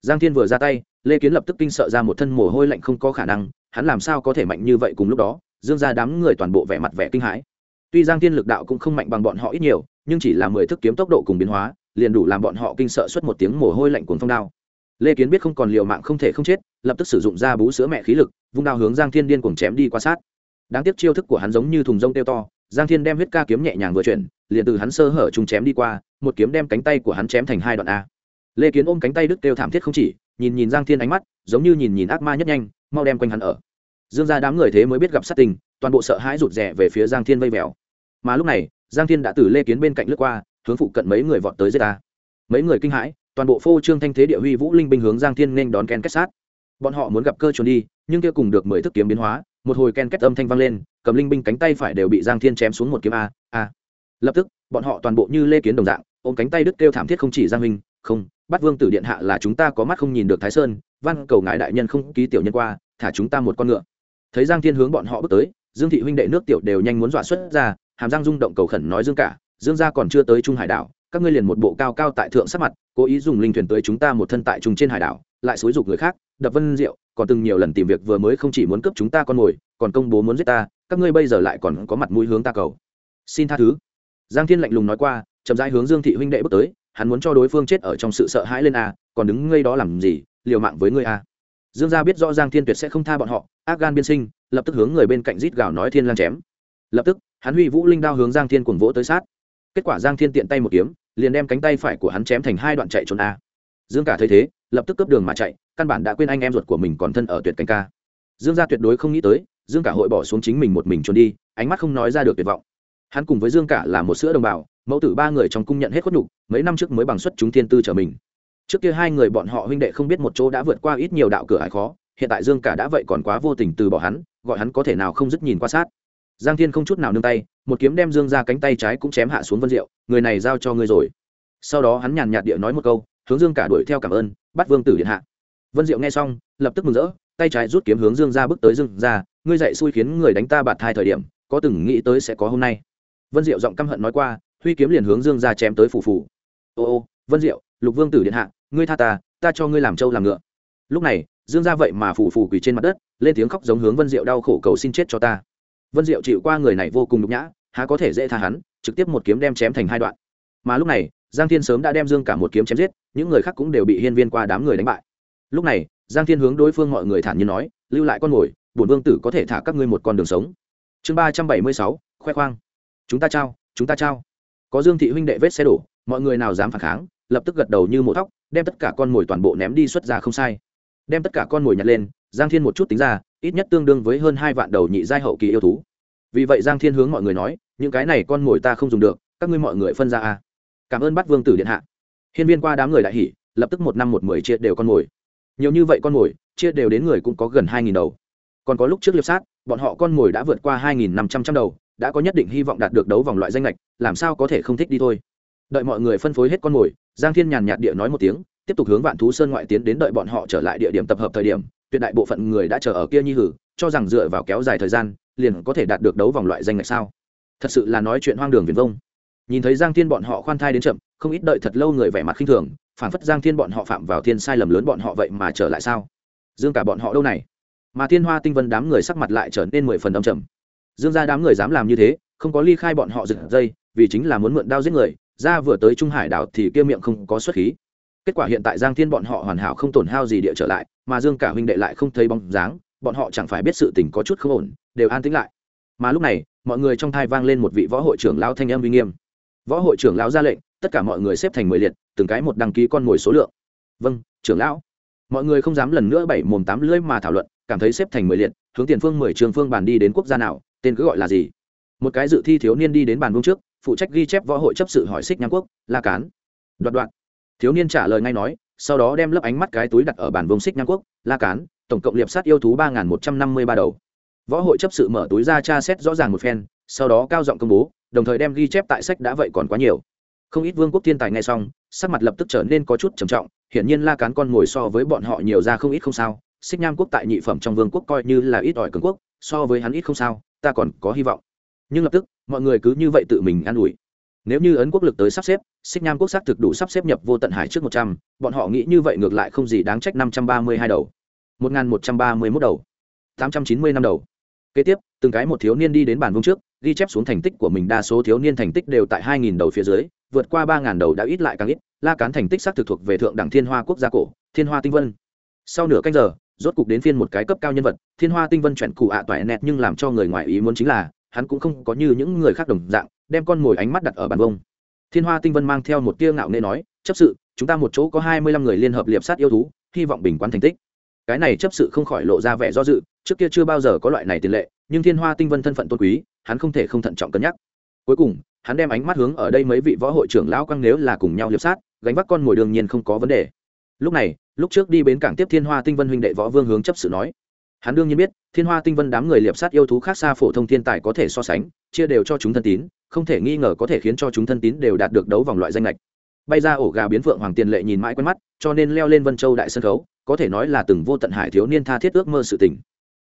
Giang thiên vừa ra tay, lê kiến lập tức kinh sợ ra một thân mồ hôi lạnh không có khả năng, hắn làm sao có thể mạnh như vậy cùng lúc đó, dương ra đám người toàn bộ vẻ mặt vẻ kinh hãi. Tuy giang thiên lực đạo cũng không mạnh bằng bọn họ ít nhiều, nhưng chỉ là mười thức kiếm tốc độ cùng biến hóa, liền đủ làm bọn họ kinh sợ suốt một tiếng mồ hôi lạnh cuồng phong đao. Lê kiến biết không còn liều mạng không thể không chết, lập tức sử dụng ra bú sữa mẹ khí lực, vung đao hướng giang thiên điên cuồng chém đi qua sát. Đáng tiếc chiêu thức của hắn giống như thùng rông tiêu to giang thiên đem huyết ca kiếm nhẹ nhàng vừa chuyển, liền từ hắn sơ hở chung chém đi qua, một kiếm đem cánh tay của hắn chém thành hai đoạn a. Lê kiến ôm cánh tay đứt kêu thảm thiết không chỉ, nhìn nhìn giang thiên ánh mắt, giống như nhìn nhìn ác ma nhất nhanh, mau đem quanh hắn ở. Dương ra đám người thế mới biết gặp sát tình, toàn bộ sợ hãi rụt rè về phía giang thiên vây vèo. Mà lúc này, giang thiên đã từ lê kiến bên cạnh lướt qua, hướng phụ cận mấy người vọt tới giết ta mấy người kinh hãi, toàn bộ phô trương thanh thế địa huy vũ linh binh hướng giang thiên nên đón ken kết sát. Bọn họ muốn gặp cơ trốn đi, nhưng kia cùng được mười thức kiếm biến hóa, một hồi ken kết âm thanh vang lên cầm linh binh cánh tay phải đều bị giang thiên chém xuống một kiếm a a. Lập tức, bọn họ toàn bộ như lê kiến đồng dạng, ôm cánh tay đứt kêu thảm thiết không chỉ giang huynh không bắt vương tử điện hạ là chúng ta có mắt không nhìn được thái sơn, văn cầu ngài đại nhân không ký tiểu nhân qua, thả chúng ta một con ngựa. Thấy giang thiên hướng bọn họ bước tới, dương thị huynh đệ nước tiểu đều nhanh muốn dọa xuất ra, hàm giang rung động cầu khẩn nói dương cả, dương gia còn chưa tới trung hải đảo, các ngươi liền một bộ cao cao tại thượng sắc mặt, cố ý dùng linh thuyền tới chúng ta một thân tại trung trên hải đảo, lại xúi dục người khác, đập vân diệu còn từng nhiều lần tìm việc vừa mới không chỉ muốn cướp chúng ta con mồi, còn công bố muốn giết ta, các ngươi bây giờ lại còn có mặt mũi hướng ta cầu. Xin tha thứ. Giang thiên lạnh lùng nói qua, chậm rãi hướng dương thị huynh đệ bước tới, hắn muốn cho đối phương chết ở trong sự sợ hãi lên a, còn đứng ngây đó làm gì, liều mạng với ngươi a. Dương gia biết rõ giang thiên tuyệt sẽ không tha bọn họ, ác gan biên sinh, lập tức hướng người bên cạnh rít gào nói thiên lang chém. Lập tức, hắn huy vũ linh đao hướng giang thiên cuồng vỗ tới sát. Kết quả giang thiên tiện tay một kiếm, liền đem cánh tay phải của hắn chém thành hai đoạn chạy trốn a. Dương cả thấy thế, lập tức cướp đường mà chạy căn bản đã quên anh em ruột của mình còn thân ở tuyệt cảnh ca. Dương gia tuyệt đối không nghĩ tới, dương cả hội bỏ xuống chính mình một mình trốn đi, ánh mắt không nói ra được tuyệt vọng. Hắn cùng với dương cả là một sữa đồng bào, mẫu tử ba người trong cung nhận hết khuất nhục, mấy năm trước mới bằng xuất chúng thiên tư trở mình. Trước kia hai người bọn họ huynh đệ không biết một chỗ đã vượt qua ít nhiều đạo cửa hải khó, hiện tại dương cả đã vậy còn quá vô tình từ bỏ hắn, gọi hắn có thể nào không dứt nhìn qua sát. Giang thiên không chút nào nương tay, một kiếm đem dương ra cánh tay trái cũng chém hạ xuống vân diệu, người này giao cho ngươi rồi. Sau đó hắn nhàn nhạt địa nói một câu, hướng dương cả đuổi theo cảm ơn, bắt vương tử điện hạ vân diệu nghe xong, lập tức mừng rỡ, tay trái rút kiếm hướng dương ra bước tới dương ra ngươi dậy xui khiến người đánh ta bạt thai thời điểm, có từng nghĩ tới sẽ có hôm nay. Vân diệu giọng căm hận nói qua, huy kiếm liền hướng dương ra chém tới phủ phủ. Ô ô, vân diệu, lục vương tử điện hạ, ngươi tha ta ta cho ngươi làm trâu làm ngựa. Lúc này, dương ra vậy mà phủ phủ quỳ trên mặt đất, lên tiếng khóc giống hướng vân diệu đau khổ cầu xin chết cho ta. Vân diệu chịu qua người này vô cùng nhục nhã, há có thể dễ tha hắn, trực tiếp một kiếm đem chém thành hai đoạn. Mà lúc này, giang thiên sớm đã đem dương cả một kiếm chém giết, những người khác cũng đều bị hiên viên qua đám người đánh bại lúc này, giang thiên hướng đối phương mọi người thản nhiên nói, lưu lại con mồi bổn vương tử có thể thả các ngươi một con đường sống. Chương ba trăm bảy mươi sáu, khoe khoang. Chúng ta trao, chúng ta trao. Có dương thị huynh đệ vết xe đổ, mọi người nào dám phản kháng, lập tức gật đầu như một thóc, đem tất cả con mồi toàn bộ ném đi xuất ra không sai. Đem tất cả con mồi nhặt lên, giang thiên một chút tính ra, ít nhất tương đương với hơn hai vạn đầu nhị giai hậu kỳ yêu thú. Vì vậy giang thiên hướng mọi người nói, những cái này con mồi ta không dùng được, các ngươi mọi người phân ra a. Cảm ơn bắt vương tử điện hạ. Hiên viên qua đám người đại hỉ, lập tức một năm một mười chia đều con mồi nhiều như vậy con mồi, chia đều đến người cũng có gần hai nghìn đầu. Còn có lúc trước liệp sát, bọn họ con mồi đã vượt qua hai nghìn năm trăm trăm đầu, đã có nhất định hy vọng đạt được đấu vòng loại danh lệch làm sao có thể không thích đi thôi. Đợi mọi người phân phối hết con mồi, giang thiên nhàn nhạt địa nói một tiếng, tiếp tục hướng vạn thú sơn ngoại tiến đến đợi bọn họ trở lại địa điểm tập hợp thời điểm, tuyệt đại bộ phận người đã chờ ở kia nhi hử, cho rằng dựa vào kéo dài thời gian, liền có thể đạt được đấu vòng loại danh ngạch sao? Thật sự là nói chuyện hoang đường viền vông nhìn thấy giang thiên bọn họ khoan thai đến chậm, không ít đợi thật lâu người vẻ mặt khinh thường phản phất giang thiên bọn họ phạm vào thiên sai lầm lớn bọn họ vậy mà trở lại sao? Dương cả bọn họ đâu này? Mà thiên hoa tinh vân đám người sắc mặt lại trở nên mười phần đông trầm. Dương ra đám người dám làm như thế, không có ly khai bọn họ giật dây, vì chính là muốn mượn đao giết người, ra vừa tới trung hải đảo thì kia miệng không có xuất khí. Kết quả hiện tại giang thiên bọn họ hoàn hảo không tổn hao gì địa trở lại, mà dương cả huynh đệ lại không thấy bóng dáng, bọn họ chẳng phải biết sự tình có chút không ổn, đều an tĩnh lại. Mà lúc này, mọi người trong thai vang lên một vị võ hội trưởng lao thanh âm uy nghiêm võ hội trưởng lão ra lệnh, tất cả mọi người xếp thành mười liệt, từng cái một đăng ký con mồi số lượng. Vâng trưởng lão. Mọi người không dám lần nữa bảy mồm tám lưỡi mà thảo luận, cảm thấy xếp thành mười liệt, hướng tiền phương mười trường phương bàn đi đến quốc gia nào, tên cứ gọi là gì? Một cái dự thi thiếu niên đi đến bàn vương trước, phụ trách ghi chép võ hội chấp sự hỏi xích nham quốc, la cán. Đoạt đoạn thiếu niên trả lời ngay nói, sau đó đem lấp ánh mắt cái túi đặt ở bàn vương xích nham quốc, la cán, tổng cộng liệp sát yêu thú ba một trăm năm mươi ba đầu. Võ hội chấp sự mở túi ra tra xét rõ ràng một phen, sau đó cao giọng công bố đồng thời đem ghi chép tại sách đã vậy còn quá nhiều. Không ít vương quốc thiên tài nghe xong, sắc mặt lập tức trở nên có chút trầm trọng, hiển nhiên la cán con ngồi so với bọn họ nhiều ra không ít không sao, xích nham quốc tại nhị phẩm trong vương quốc coi như là ít ỏi cường quốc, so với hắn ít không sao, ta còn có hy vọng. Nhưng lập tức, mọi người cứ như vậy tự mình an ủi. Nếu như ấn quốc lực tới sắp xếp, xích nham quốc xác thực đủ sắp xếp nhập vô tận hải trước một trăm, bọn họ nghĩ như vậy ngược lại không gì đáng trách năm trăm ba mươi hai đầu. Một nghìn một trăm ba mươi mốt đầu. Tám trăm chín mươi năm đầu kế tiếp, từng cái một thiếu niên đi đến bàn vương trước, ghi chép xuống thành tích của mình, đa số thiếu niên thành tích đều tại hai nghìn đầu phía dưới, vượt qua ba ngàn đầu đã ít lại càng ít, la cán thành tích xác thực thuộc về thượng đẳng thiên hoa quốc gia cổ, thiên hoa tinh vân. Sau nửa canh giờ, rốt cục đến phiên một cái cấp cao nhân vật, thiên hoa tinh vân chuẩn cụ ạ à toại nẹt nhưng làm cho người ngoài ý muốn chính là, hắn cũng không có như những người khác đồng dạng, đem con mồi ánh mắt đặt ở bàn vông thiên hoa tinh vân mang theo một tia ngạo nghệ nói, chấp sự, chúng ta một chỗ có hai mươi lăm người liên hợp liệp sát yêu thú, hy vọng bình quán thành tích. Cái này chấp sự không khỏi lộ ra vẻ do dự trước kia chưa bao giờ có loại này tiền lệ, nhưng thiên hoa tinh vân thân phận tôn quý, hắn không thể không thận trọng cân nhắc. Cuối cùng, hắn đem ánh mắt hướng ở đây mấy vị võ hội trưởng lão quăng nếu là cùng nhau liệp sát, gánh vác con mồi đương nhiên không có vấn đề. Lúc này, lúc trước đi bến cảng tiếp thiên hoa tinh vân huynh đệ võ vương hướng chấp sự nói. Hắn đương nhiên biết, thiên hoa tinh vân đám người liệp sát yêu thú khác xa phổ thông thiên tài có thể so sánh, chia đều cho chúng thân tín, không thể nghi ngờ có thể khiến cho chúng thân tín đều đạt được đấu vòng loại danh lệch bay ra ổ gà biến phượng hoàng tiền lệ nhìn mãi quen mắt, cho nên leo lên vân châu đại sân khấu, có thể nói là từng vô tận hải thiếu niên tha thiết ước mơ sự tình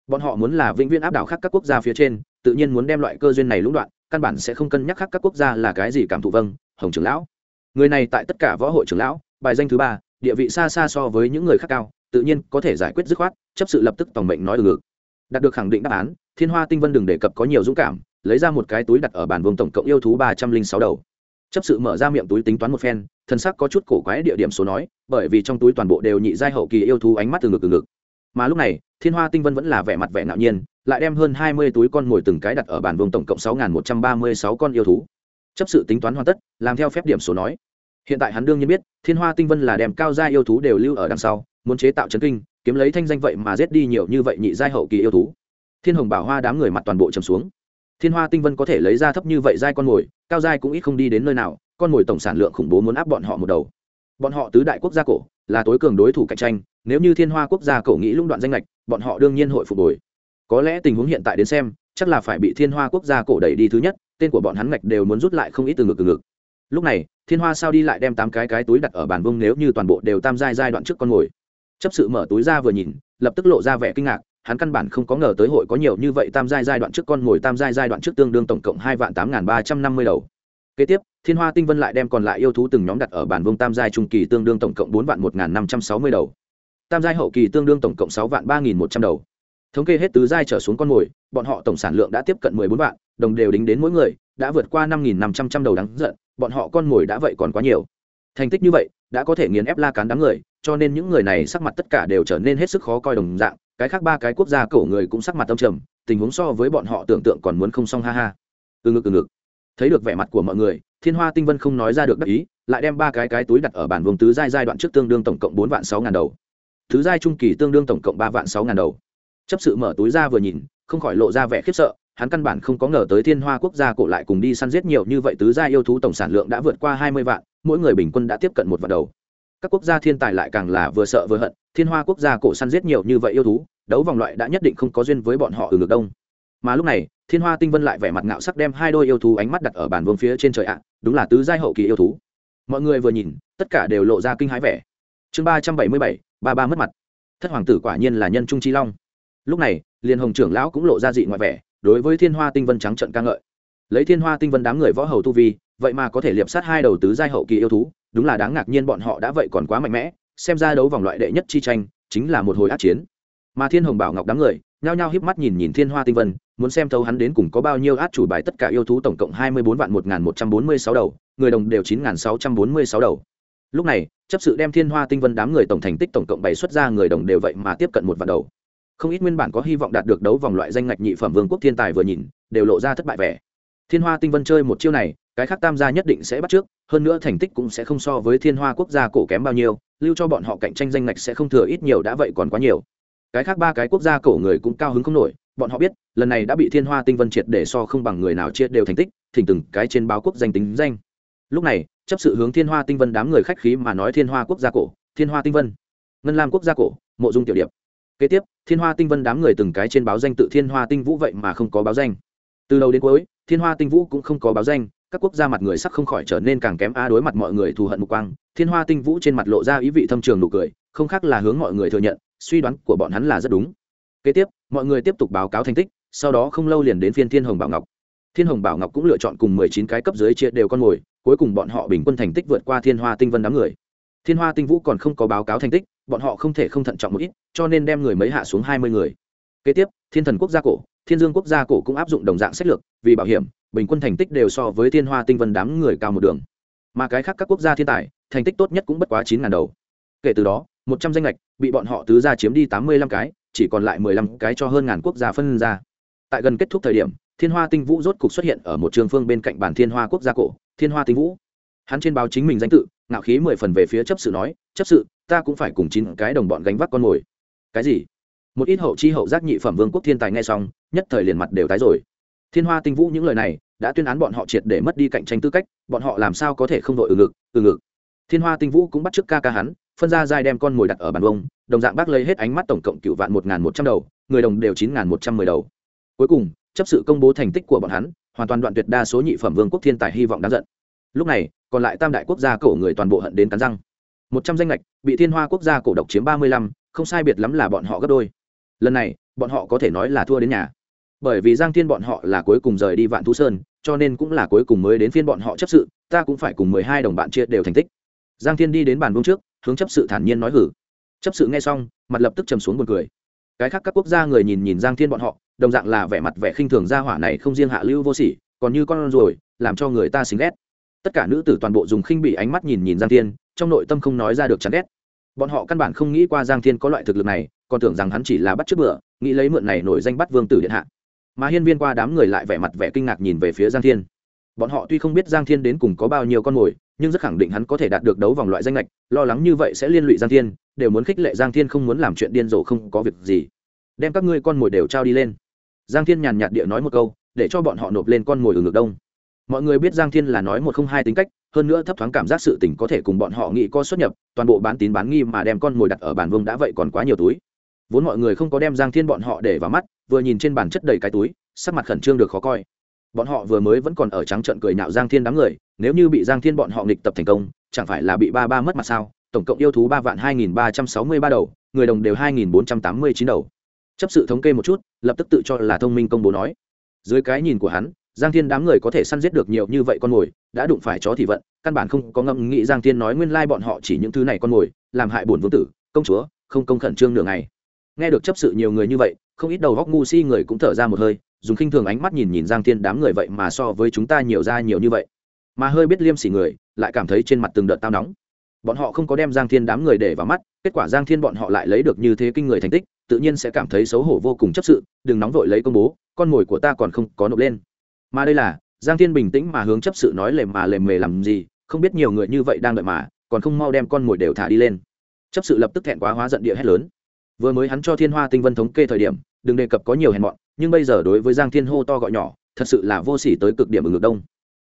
bọn họ muốn là vĩnh viễn áp đảo khác các quốc gia phía trên, tự nhiên muốn đem loại cơ duyên này lũng đoạn, căn bản sẽ không cân nhắc khác các quốc gia là cái gì cảm thụ vâng hồng trưởng lão. Người này tại tất cả võ hội trưởng lão, bài danh thứ ba, địa vị xa xa so với những người khác cao, tự nhiên có thể giải quyết dứt khoát, chấp sự lập tức tổng mệnh nói ngược. Đạt được khẳng định đáp án, thiên hoa tinh vân đừng đề cập có nhiều dũng cảm, lấy ra một cái túi đặt ở bàn vùng tổng cộng yêu thú ba trăm linh sáu đầu. Chấp sự mở ra miệng túi tính toán một phen, thân sắc có chút cổ quái địa điểm số nói, bởi vì trong túi toàn bộ đều nhị giai hậu kỳ yêu thú ánh mắt từ ngực từ ngực mà lúc này, thiên hoa tinh vân vẫn là vẻ mặt vẻ ngạo nhiên, lại đem hơn hai mươi túi con mồi từng cái đặt ở bàn vùng tổng cộng sáu một trăm ba mươi sáu con yêu thú. Chấp sự tính toán hoàn tất, làm theo phép điểm số nói. Hiện tại hắn đương nhiên biết, thiên hoa tinh vân là đem cao gia yêu thú đều lưu ở đằng sau, muốn chế tạo chấn kinh, kiếm lấy thanh danh vậy mà giết đi nhiều như vậy nhị giai hậu kỳ yêu thú. Thiên hồng bảo hoa đám người mặt toàn bộ trầm xuống. Thiên hoa tinh vân có thể lấy ra thấp như vậy giai con mồi cao giai cũng ít không đi đến nơi nào, con mồi tổng sản lượng khủng bố muốn áp bọn họ một đầu. Bọn họ tứ đại quốc gia cổ là tối cường đối thủ cạnh tranh, nếu như thiên hoa quốc gia cổ nghĩ lũng đoạn danh lệch bọn họ đương nhiên hội phục hồi. Có lẽ tình huống hiện tại đến xem, chắc là phải bị thiên hoa quốc gia cổ đẩy đi thứ nhất, tên của bọn hắn ngạch đều muốn rút lại không ít từ ngực từ ngực. Lúc này, thiên hoa sao đi lại đem tám cái cái túi đặt ở bàn vông nếu như toàn bộ đều tam giai giai đoạn trước con ngồi. chấp sự mở túi ra vừa nhìn, lập tức lộ ra vẻ kinh ngạc, hắn căn bản không có ngờ tới hội có nhiều như vậy tam giai giai đoạn trước con ngồi, tam giai giai đoạn trước tương đương tổng cộng hai vạn tám nghìn ba trăm năm mươi đầu. Kế tiếp thiên hoa tinh vân lại đem còn lại yêu thú từng nhóm đặt ở bản vương tam giai trung kỳ tương đương tổng cộng bốn vạn một nghìn năm trăm sáu mươi đầu. Tam giai hậu kỳ tương đương tổng cộng sáu vạn ba nghìn một trăm đầu. Thống kê hết tứ giai trở xuống con mồi, bọn họ tổng sản lượng đã tiếp cận mười bốn vạn, đồng đều đính đến mỗi người, đã vượt qua năm nghìn năm trăm trăm đầu đáng giận, bọn họ con mồi đã vậy còn quá nhiều. Thành tích như vậy, đã có thể nghiền ép la cán đám người, cho nên những người này sắc mặt tất cả đều trở nên hết sức khó coi đồng dạng, cái khác ba cái quốc gia cổ người cũng sắc mặt tâm trầm, tình huống so với bọn họ tưởng tượng còn muốn không xong ha ha. Từ ngực từ ngực thấy được vẻ mặt của mọi người, thiên hoa tinh vân không nói ra được đắc ý, lại đem ba cái cái túi đặt ở bản vùng tứ giai giai đoạn trước tương đương tổng cộng bốn vạn sáu ngàn đầu. Thứ giai trung kỳ tương đương tổng cộng ba vạn sáu ngàn đầu. Chấp sự mở túi ra vừa nhìn, không khỏi lộ ra vẻ khiếp sợ, hắn căn bản không có ngờ tới thiên hoa quốc gia cổ lại cùng đi săn giết nhiều như vậy tứ gia yêu thú tổng sản lượng đã vượt qua hai mươi vạn, mỗi người bình quân đã tiếp cận một vạn đầu. Các quốc gia thiên tài lại càng là vừa sợ vừa hận, thiên hoa quốc gia cổ săn giết nhiều như vậy yêu thú, đấu vòng loại đã nhất định không có duyên với bọn họ từ ngược đông. Mà lúc này thiên hoa tinh vân lại vẻ mặt ngạo sắc đem hai đôi yêu thú ánh mắt đặt ở bàn vương phía trên trời ạ, đúng là tứ giai hậu kỳ yêu thú. Mọi người vừa nhìn, tất cả đều lộ ra kinh hãi vẻ. Chương ba trăm bảy mươi bảy, ba ba mất mặt. Thất hoàng tử quả nhiên là nhân trung chi long. Lúc này liền hồng trưởng lão cũng lộ ra dị ngoại vẻ, đối với thiên hoa tinh vân trắng trận ca ngợi. Lấy thiên hoa tinh vân đám người võ hầu tu vi, vậy mà có thể liệp sát hai đầu tứ giai hậu kỳ yêu thú, đúng là đáng ngạc nhiên bọn họ đã vậy còn quá mạnh mẽ, xem ra đấu vòng loại đệ nhất chi tranh, chính là một hồi át chiến. Mà thiên hồng bảo ngọc đám người nhao nhao híp mắt nhìn nhìn thiên hoa tinh vân, muốn xem thấu hắn đến cùng có bao nhiêu át chủ bài tất cả yêu thú tổng cộng hai mươi bốn vạn một nghìn một trăm bốn mươi sáu đầu, người đồng đều chín nghìn sáu trăm bốn mươi sáu đầu. Lúc này, chấp sự đem thiên hoa tinh vân đám người tổng thành tích tổng cộng bày xuất ra người đồng đều vậy mà tiếp cận một vạn đầu. Không ít nguyên bản có hy vọng đạt được đấu vòng loại danh ngạch nhị phẩm vương quốc thiên tài vừa nhìn, đều lộ ra thất bại vẻ. Thiên hoa tinh vân chơi một chiêu này, cái khác tam gia nhất định sẽ bắt trước, hơn nữa thành tích cũng sẽ không so với thiên hoa quốc gia cổ kém bao nhiêu, lưu cho bọn họ cạnh tranh danh ngạch sẽ không thừa ít nhiều, đã vậy còn quá nhiều cái khác ba cái quốc gia cổ người cũng cao hứng không nổi, bọn họ biết, lần này đã bị thiên hoa tinh vân triệt để so không bằng người nào triệt đều thành tích, thỉnh từng cái trên báo quốc danh tính danh. Lúc này, chấp sự hướng thiên hoa tinh vân đám người khách khí mà nói thiên hoa quốc gia cổ, thiên hoa tinh vân. Ngân lam quốc gia cổ, mộ dung tiểu điệp. Kế tiếp, thiên hoa tinh vân đám người từng cái trên báo danh tự thiên hoa tinh vũ vậy mà không có báo danh. Từ đầu đến cuối, thiên hoa tinh vũ cũng không có báo danh, các quốc gia mặt người sắc không khỏi trở nên càng kém a đối mặt mọi người thù hận mục quang. Thiên hoa tinh vũ trên mặt lộ ra ý vị thâm trường nụ cười, không khác là hướng mọi người thừa nhận suy đoán của bọn hắn là rất đúng. Kế tiếp, mọi người tiếp tục báo cáo thành tích, sau đó không lâu liền đến phiên thiên hồng bảo ngọc. Thiên hồng bảo ngọc cũng lựa chọn cùng mười chín cái cấp dưới chia đều con mồi, cuối cùng bọn họ bình quân thành tích vượt qua thiên hoa tinh vân đám người. Thiên hoa tinh vũ còn không có báo cáo thành tích, bọn họ không thể không thận trọng một ít, cho nên đem người mấy hạ xuống hai mươi người. Kế tiếp, thiên thần quốc gia cổ, thiên dương quốc gia cổ cũng áp dụng đồng dạng sách lược, vì bảo hiểm, bình quân thành tích đều so với thiên hoa tinh vân đám người cao một đường. Mà cái khác các quốc gia thiên tài, thành tích tốt nhất cũng bất quá chín ngàn đầu. Kể từ đó một trăm danh lệch, bị bọn họ tứ gia chiếm đi tám mươi lăm cái, chỉ còn lại mười lăm cái cho hơn ngàn quốc gia phân ra. Tại gần kết thúc thời điểm, thiên hoa tinh vũ rốt cục xuất hiện ở một trường phương bên cạnh bản thiên hoa quốc gia cổ, thiên hoa tinh vũ. Hắn trên báo chính mình danh tự, ngạo khí mười phần về phía chấp sự nói, chấp sự, ta cũng phải cùng chín cái đồng bọn gánh vác con mồi. Cái gì? Một ít hậu chi hậu giác nhị phẩm vương quốc thiên tài nghe xong, nhất thời liền mặt đều tái rồi. Thiên hoa tinh vũ những lời này đã tuyên án bọn họ triệt để mất đi cạnh tranh tư cách, bọn họ làm sao có thể không đội ừ ngực ừ ngực. Thiên hoa tinh vũ cũng bắt chước ca ca hắn phân ra giai đem con mồi đặt ở bàn bông đồng dạng bác lấy hết ánh mắt tổng cộng cựu vạn một n g h n một trăm đầu, người đồng đều chín n g h n một trăm mười đầu. Cuối cùng, chấp sự công bố thành tích của bọn hắn, hoàn toàn đoạn tuyệt đa số nhị phẩm vương quốc thiên tài hy vọng đáng giận. Lúc này, còn lại tam đại quốc gia cổ người toàn bộ hận đến cắn răng. Một trăm danh lệch bị thiên hoa quốc gia cổ độc chiếm ba mươi lăm, không sai biệt lắm là bọn họ gấp đôi. Lần này, bọn họ có thể nói là thua đến nhà. Bởi vì giang thiên bọn họ là cuối cùng rời đi vạn thú sơn, cho nên cũng là cuối cùng mới đến phiên bọn họ chấp sự, ta cũng phải cùng mười hai đồng bạn chia đều thành tích. Giang thiên đi đến bàn vương trước hướng chấp sự thản nhiên nói hử. Chấp sự nghe xong, mặt lập tức trầm xuống một cười. Cái khác các quốc gia người nhìn nhìn giang thiên bọn họ, đồng dạng là vẻ mặt vẻ khinh thường gia hỏa này không riêng hạ lưu vô sỉ, còn như con ruồi, làm cho người ta xính ghét. Tất cả nữ tử toàn bộ dùng khinh bị ánh mắt nhìn nhìn giang thiên, trong nội tâm không nói ra được chán ghét. Bọn họ căn bản không nghĩ qua giang thiên có loại thực lực này, còn tưởng rằng hắn chỉ là bắt trước bữa nghĩ lấy mượn này nổi danh bắt vương tử điện hạ. Mà hiên viên qua đám người lại vẻ mặt vẻ kinh ngạc nhìn về phía giang thiên. Bọn họ tuy không biết giang thiên đến cùng có bao nhiêu con mồi nhưng rất khẳng định hắn có thể đạt được đấu vòng loại danh lệch, lo lắng như vậy sẽ liên lụy giang thiên, đều muốn khích lệ giang thiên không muốn làm chuyện điên rồ, không có việc gì. Đem các ngươi con mồi đều trao đi lên. Giang thiên nhàn nhạt địa nói một câu, để cho bọn họ nộp lên con mồi ở ngược đông. Mọi người biết giang thiên là nói một không hai tính cách, hơn nữa thấp thoáng cảm giác sự tình có thể cùng bọn họ nghĩ có xuất nhập, toàn bộ bán tín bán nghi mà đem con mồi đặt ở bàn vương đã vậy còn quá nhiều túi. Vốn mọi người không có đem giang thiên bọn họ để vào mắt, vừa nhìn trên bàn chất đầy cái túi, sắc mặt khẩn trương được khó coi bọn họ vừa mới vẫn còn ở trắng trận cười nhạo giang thiên đám người, nếu như bị giang thiên bọn họ nghịch tập thành công, chẳng phải là bị ba ba mất mặt sao? Tổng cộng yêu thú ba vạn hai nghìn ba trăm sáu mươi ba đầu, người đồng đều hai nghìn bốn trăm tám mươi chín đầu. Chấp sự thống kê một chút, lập tức tự cho là thông minh công bố nói. Dưới cái nhìn của hắn, giang thiên đám người có thể săn giết được nhiều như vậy con mồi, đã đụng phải chó thì vận, căn bản không có ngẫm nghĩ giang thiên nói nguyên lai bọn họ chỉ những thứ này con mồi, làm hại bổn vương tử, công chúa, không công khẩn trương nửa ngày. Nghe được chấp sự nhiều người như vậy không ít đầu góc ngu si người cũng thở ra một hơi, dùng khinh thường ánh mắt nhìn nhìn giang thiên đám người vậy mà so với chúng ta nhiều ra nhiều như vậy. Mà hơi biết liêm sỉ người, lại cảm thấy trên mặt từng đợt tao nóng. Bọn họ không có đem giang thiên đám người để vào mắt, kết quả giang thiên bọn họ lại lấy được như thế kinh người thành tích, tự nhiên sẽ cảm thấy xấu hổ vô cùng chấp sự, đừng nóng vội lấy công bố, con mồi của ta còn không có nộp lên. Mà đây là, giang thiên bình tĩnh mà hướng chấp sự nói lềm mà lềm mề làm gì, không biết nhiều người như vậy đang đợi mà, còn không mau đem con mồi đều thả đi lên. Chấp sự lập tức thẹn quá hóa giận địa hét lớn vừa mới hắn cho thiên hoa tinh vân thống kê thời điểm, đừng đề cập có nhiều hèn mọn, nhưng bây giờ đối với giang thiên hô to gọi nhỏ, thật sự là vô sỉ tới cực điểm ở ngược đông.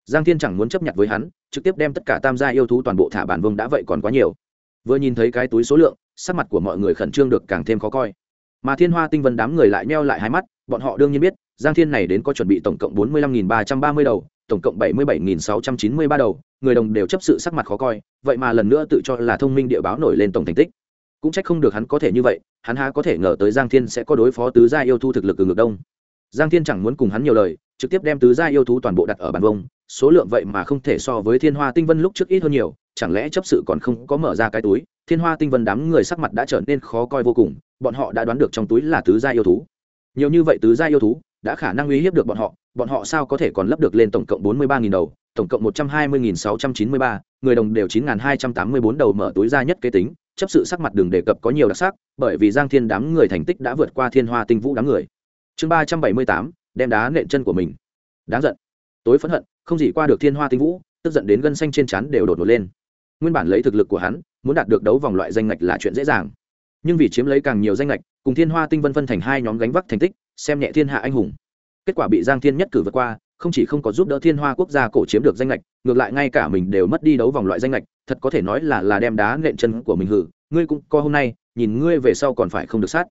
Giang thiên chẳng muốn chấp nhận với hắn, trực tiếp đem tất cả tam gia yêu thú toàn bộ thả bản vương đã vậy còn quá nhiều. Vừa nhìn thấy cái túi số lượng, sắc mặt của mọi người khẩn trương được càng thêm khó coi. Mà thiên hoa tinh vân đám người lại meo lại hai mắt, bọn họ đương nhiên biết, giang thiên này đến có chuẩn bị tổng cộng bốn mươi lăm nghìn ba trăm ba mươi đầu, tổng cộng bảy mươi bảy nghìn sáu trăm chín mươi ba đầu, người đồng đều chấp sự sắc mặt khó coi, vậy mà lần nữa tự cho là thông minh địa báo nổi lên tổng thành tích cũng trách không được hắn có thể như vậy, hắn há có thể ngờ tới giang thiên sẽ có đối phó tứ gia yêu thu thực lực từ ngược đông. Giang thiên chẳng muốn cùng hắn nhiều lời, trực tiếp đem tứ gia yêu thú toàn bộ đặt ở bàn vông, số lượng vậy mà không thể so với thiên hoa tinh vân lúc trước ít hơn nhiều, chẳng lẽ chấp sự còn không có mở ra cái túi? Thiên hoa tinh vân đám người sắc mặt đã trở nên khó coi vô cùng, bọn họ đã đoán được trong túi là tứ gia yêu thú. Nhiều như vậy tứ gia yêu thú đã khả năng uy hiếp được bọn họ bọn họ sao có thể còn lấp được lên tổng cộng bốn mươi ba đầu, tổng cộng một trăm hai mươi sáu trăm chín mươi ba, người đồng đều chín hai trăm tám mươi bốn đầu mở túi ra nhất kế tính chấp sự sắc mặt đường đề cập có nhiều đặc sắc, bởi vì giang thiên đám người thành tích đã vượt qua thiên hoa tinh vũ đám người. Chương ba trăm bảy mươi tám, đem đá nện chân của mình. Đáng giận. Tối phẫn hận, không gì qua được thiên hoa tinh vũ, tức giận đến gân xanh trên chắn đều đột ngột lên. Nguyên bản lấy thực lực của hắn, muốn đạt được đấu vòng loại danh ngạch là chuyện dễ dàng. Nhưng vì chiếm lấy càng nhiều danh ngạch, cùng thiên hoa tinh vân phân thành hai nhóm gánh vác thành tích, xem nhẹ thiên hạ anh hùng. Kết quả bị giang thiên nhất cử vượt qua không chỉ không có giúp đỡ thiên hoa quốc gia cổ chiếm được danh lệch ngược lại ngay cả mình đều mất đi đấu vòng loại danh lệch thật có thể nói là là đem đá nện chân của mình hử. Ngươi cũng co hôm nay, nhìn ngươi về sau còn phải không được sát.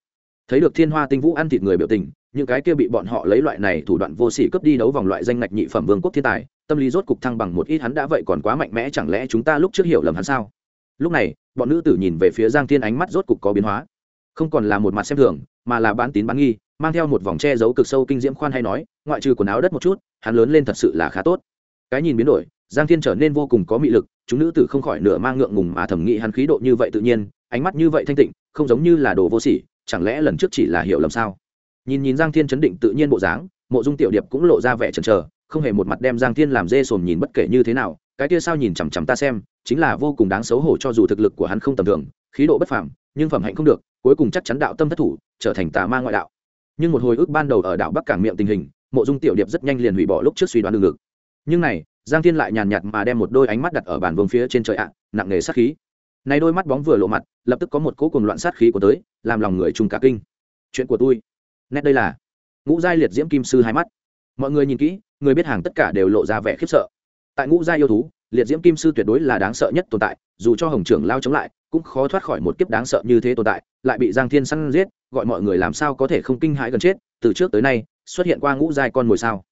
Thấy được thiên hoa tinh vũ ăn thịt người biểu tình, những cái kia bị bọn họ lấy loại này thủ đoạn vô sỉ cướp đi đấu vòng loại danh ngạch nhị phẩm vương quốc thiên tài, tâm lý rốt cục thăng bằng một ít, hắn đã vậy còn quá mạnh mẽ, chẳng lẽ chúng ta lúc trước hiểu lầm hắn sao? Lúc này, bọn nữ tử nhìn về phía giang thiên ánh mắt rốt cục có biến hóa. Không còn là một mặt xem thường, mà là bán tín bán nghi mang theo một vòng che giấu cực sâu kinh diễm khoan hay nói, ngoại trừ quần áo đất một chút, hắn lớn lên thật sự là khá tốt. Cái nhìn biến đổi, giang thiên trở nên vô cùng có mị lực, chúng nữ tử không khỏi nửa mang ngượng ngùng mà thẩm nghĩ hắn khí độ như vậy tự nhiên, ánh mắt như vậy thanh tịnh, không giống như là đồ vô sỉ, chẳng lẽ lần trước chỉ là hiểu lầm sao? Nhìn nhìn giang thiên chấn định tự nhiên bộ dáng, mộ dung tiểu điệp cũng lộ ra vẻ chần chờ, không hề một mặt đem giang thiên làm dê sồn nhìn bất kể như thế nào, cái kia sao nhìn chằm chằm ta xem, chính là vô cùng đáng xấu hổ cho dù thực lực của hắn không tầm thường, khí độ bất phàm, nhưng phẩm hạnh không được, cuối cùng chắc chắn đạo tâm thất thủ, trở thành tà ma ngoại đạo nhưng một hồi ức ban đầu ở đảo bắc cảng miệng tình hình, mộ dung tiểu điệp rất nhanh liền hủy bỏ lúc trước suy đoán đường ngực nhưng này, giang thiên lại nhàn nhạt mà đem một đôi ánh mắt đặt ở bàn vương phía trên trời ạ, nặng nề sát khí. Này đôi mắt bóng vừa lộ mặt, lập tức có một cỗ cùng loạn sát khí của tới, làm lòng người trùng cả kinh. Chuyện của tôi. Nét đây là, ngũ giai liệt diễm kim sư hai mắt. Mọi người nhìn kỹ, người biết hàng tất cả đều lộ ra vẻ khiếp sợ. Tại ngũ giai yêu thú liệt diễm kim sư tuyệt đối là đáng sợ nhất tồn tại, dù cho hồng trưởng lao chống lại, cũng khó thoát khỏi một kiếp đáng sợ như thế tồn tại, lại bị giang thiên săn giết, gọi mọi người làm sao có thể không kinh hãi gần chết, từ trước tới nay, xuất hiện qua ngũ giai con mồi sao?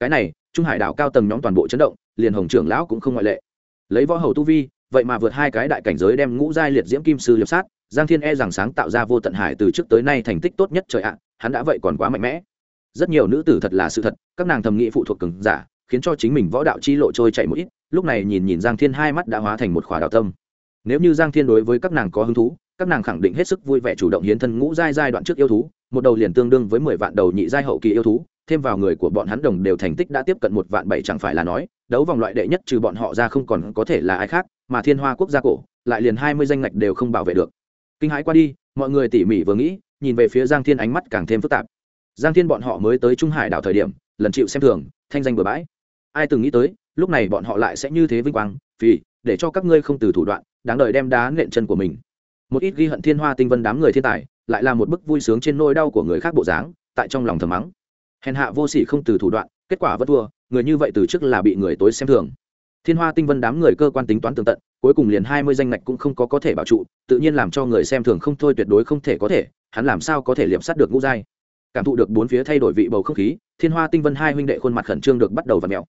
Cái này, trung hải đảo cao tầng nhóm toàn bộ chấn động, liền hồng trưởng lão cũng không ngoại lệ. Lấy võ hầu tu vi, vậy mà vượt hai cái đại cảnh giới đem ngũ giai liệt diễm kim sư liệp sát, giang thiên e rằng sáng tạo ra vô tận hải từ trước tới nay thành tích tốt nhất trời ạ, hắn đã vậy còn quá mạnh mẽ. Rất nhiều nữ tử thật là sự thật, các nàng thầm nghĩ phụ thuộc cường giả, khiến cho chính mình võ đạo chi lộ trôi chạy một ít lúc này nhìn nhìn giang thiên hai mắt đã hóa thành một khỏa đào tâm. Nếu như giang thiên đối với các nàng có hứng thú, các nàng khẳng định hết sức vui vẻ chủ động hiến thân ngũ giai giai đoạn trước yêu thú, một đầu liền tương đương với mười vạn đầu nhị giai hậu kỳ yêu thú, thêm vào người của bọn hắn đồng đều thành tích đã tiếp cận một vạn bảy chẳng phải là nói, đấu vòng loại đệ nhất trừ bọn họ ra không còn có thể là ai khác, mà thiên hoa quốc gia cổ, lại liền hai mươi danh ngạch đều không bảo vệ được. Kinh hãi qua đi, mọi người tỉ mỉ vừa nghĩ, nhìn về phía giang thiên ánh mắt càng thêm phức tạp. Giang thiên bọn họ mới tới trung hải đảo thời điểm, lần chịu xem thường, thanh danh bừa bãi. Ai từng nghĩ tới lúc này bọn họ lại sẽ như thế vinh quang, vì để cho các ngươi không từ thủ đoạn, đáng đợi đem đá nện chân của mình. Một ít ghi hận thiên hoa tinh vân đám người thiên tài, lại là một bức vui sướng trên nỗi đau của người khác bộ dáng, tại trong lòng thầm mắng. Hèn hạ vô sỉ không từ thủ đoạn, kết quả vẫn thua, người như vậy từ trước là bị người tối xem thường. Thiên hoa tinh vân đám người cơ quan tính toán tường tận, cuối cùng liền hai mươi danh ngạch cũng không có có thể bảo trụ, tự nhiên làm cho người xem thường không thôi tuyệt đối không thể có thể, hắn làm sao có thể liệm sát được ngũ giai. Cảm thụ được bốn phía thay đổi vị bầu không khí, thiên hoa tinh vân hai huynh đệ khuôn mặt khẩn trương được bắt đầu và mẹo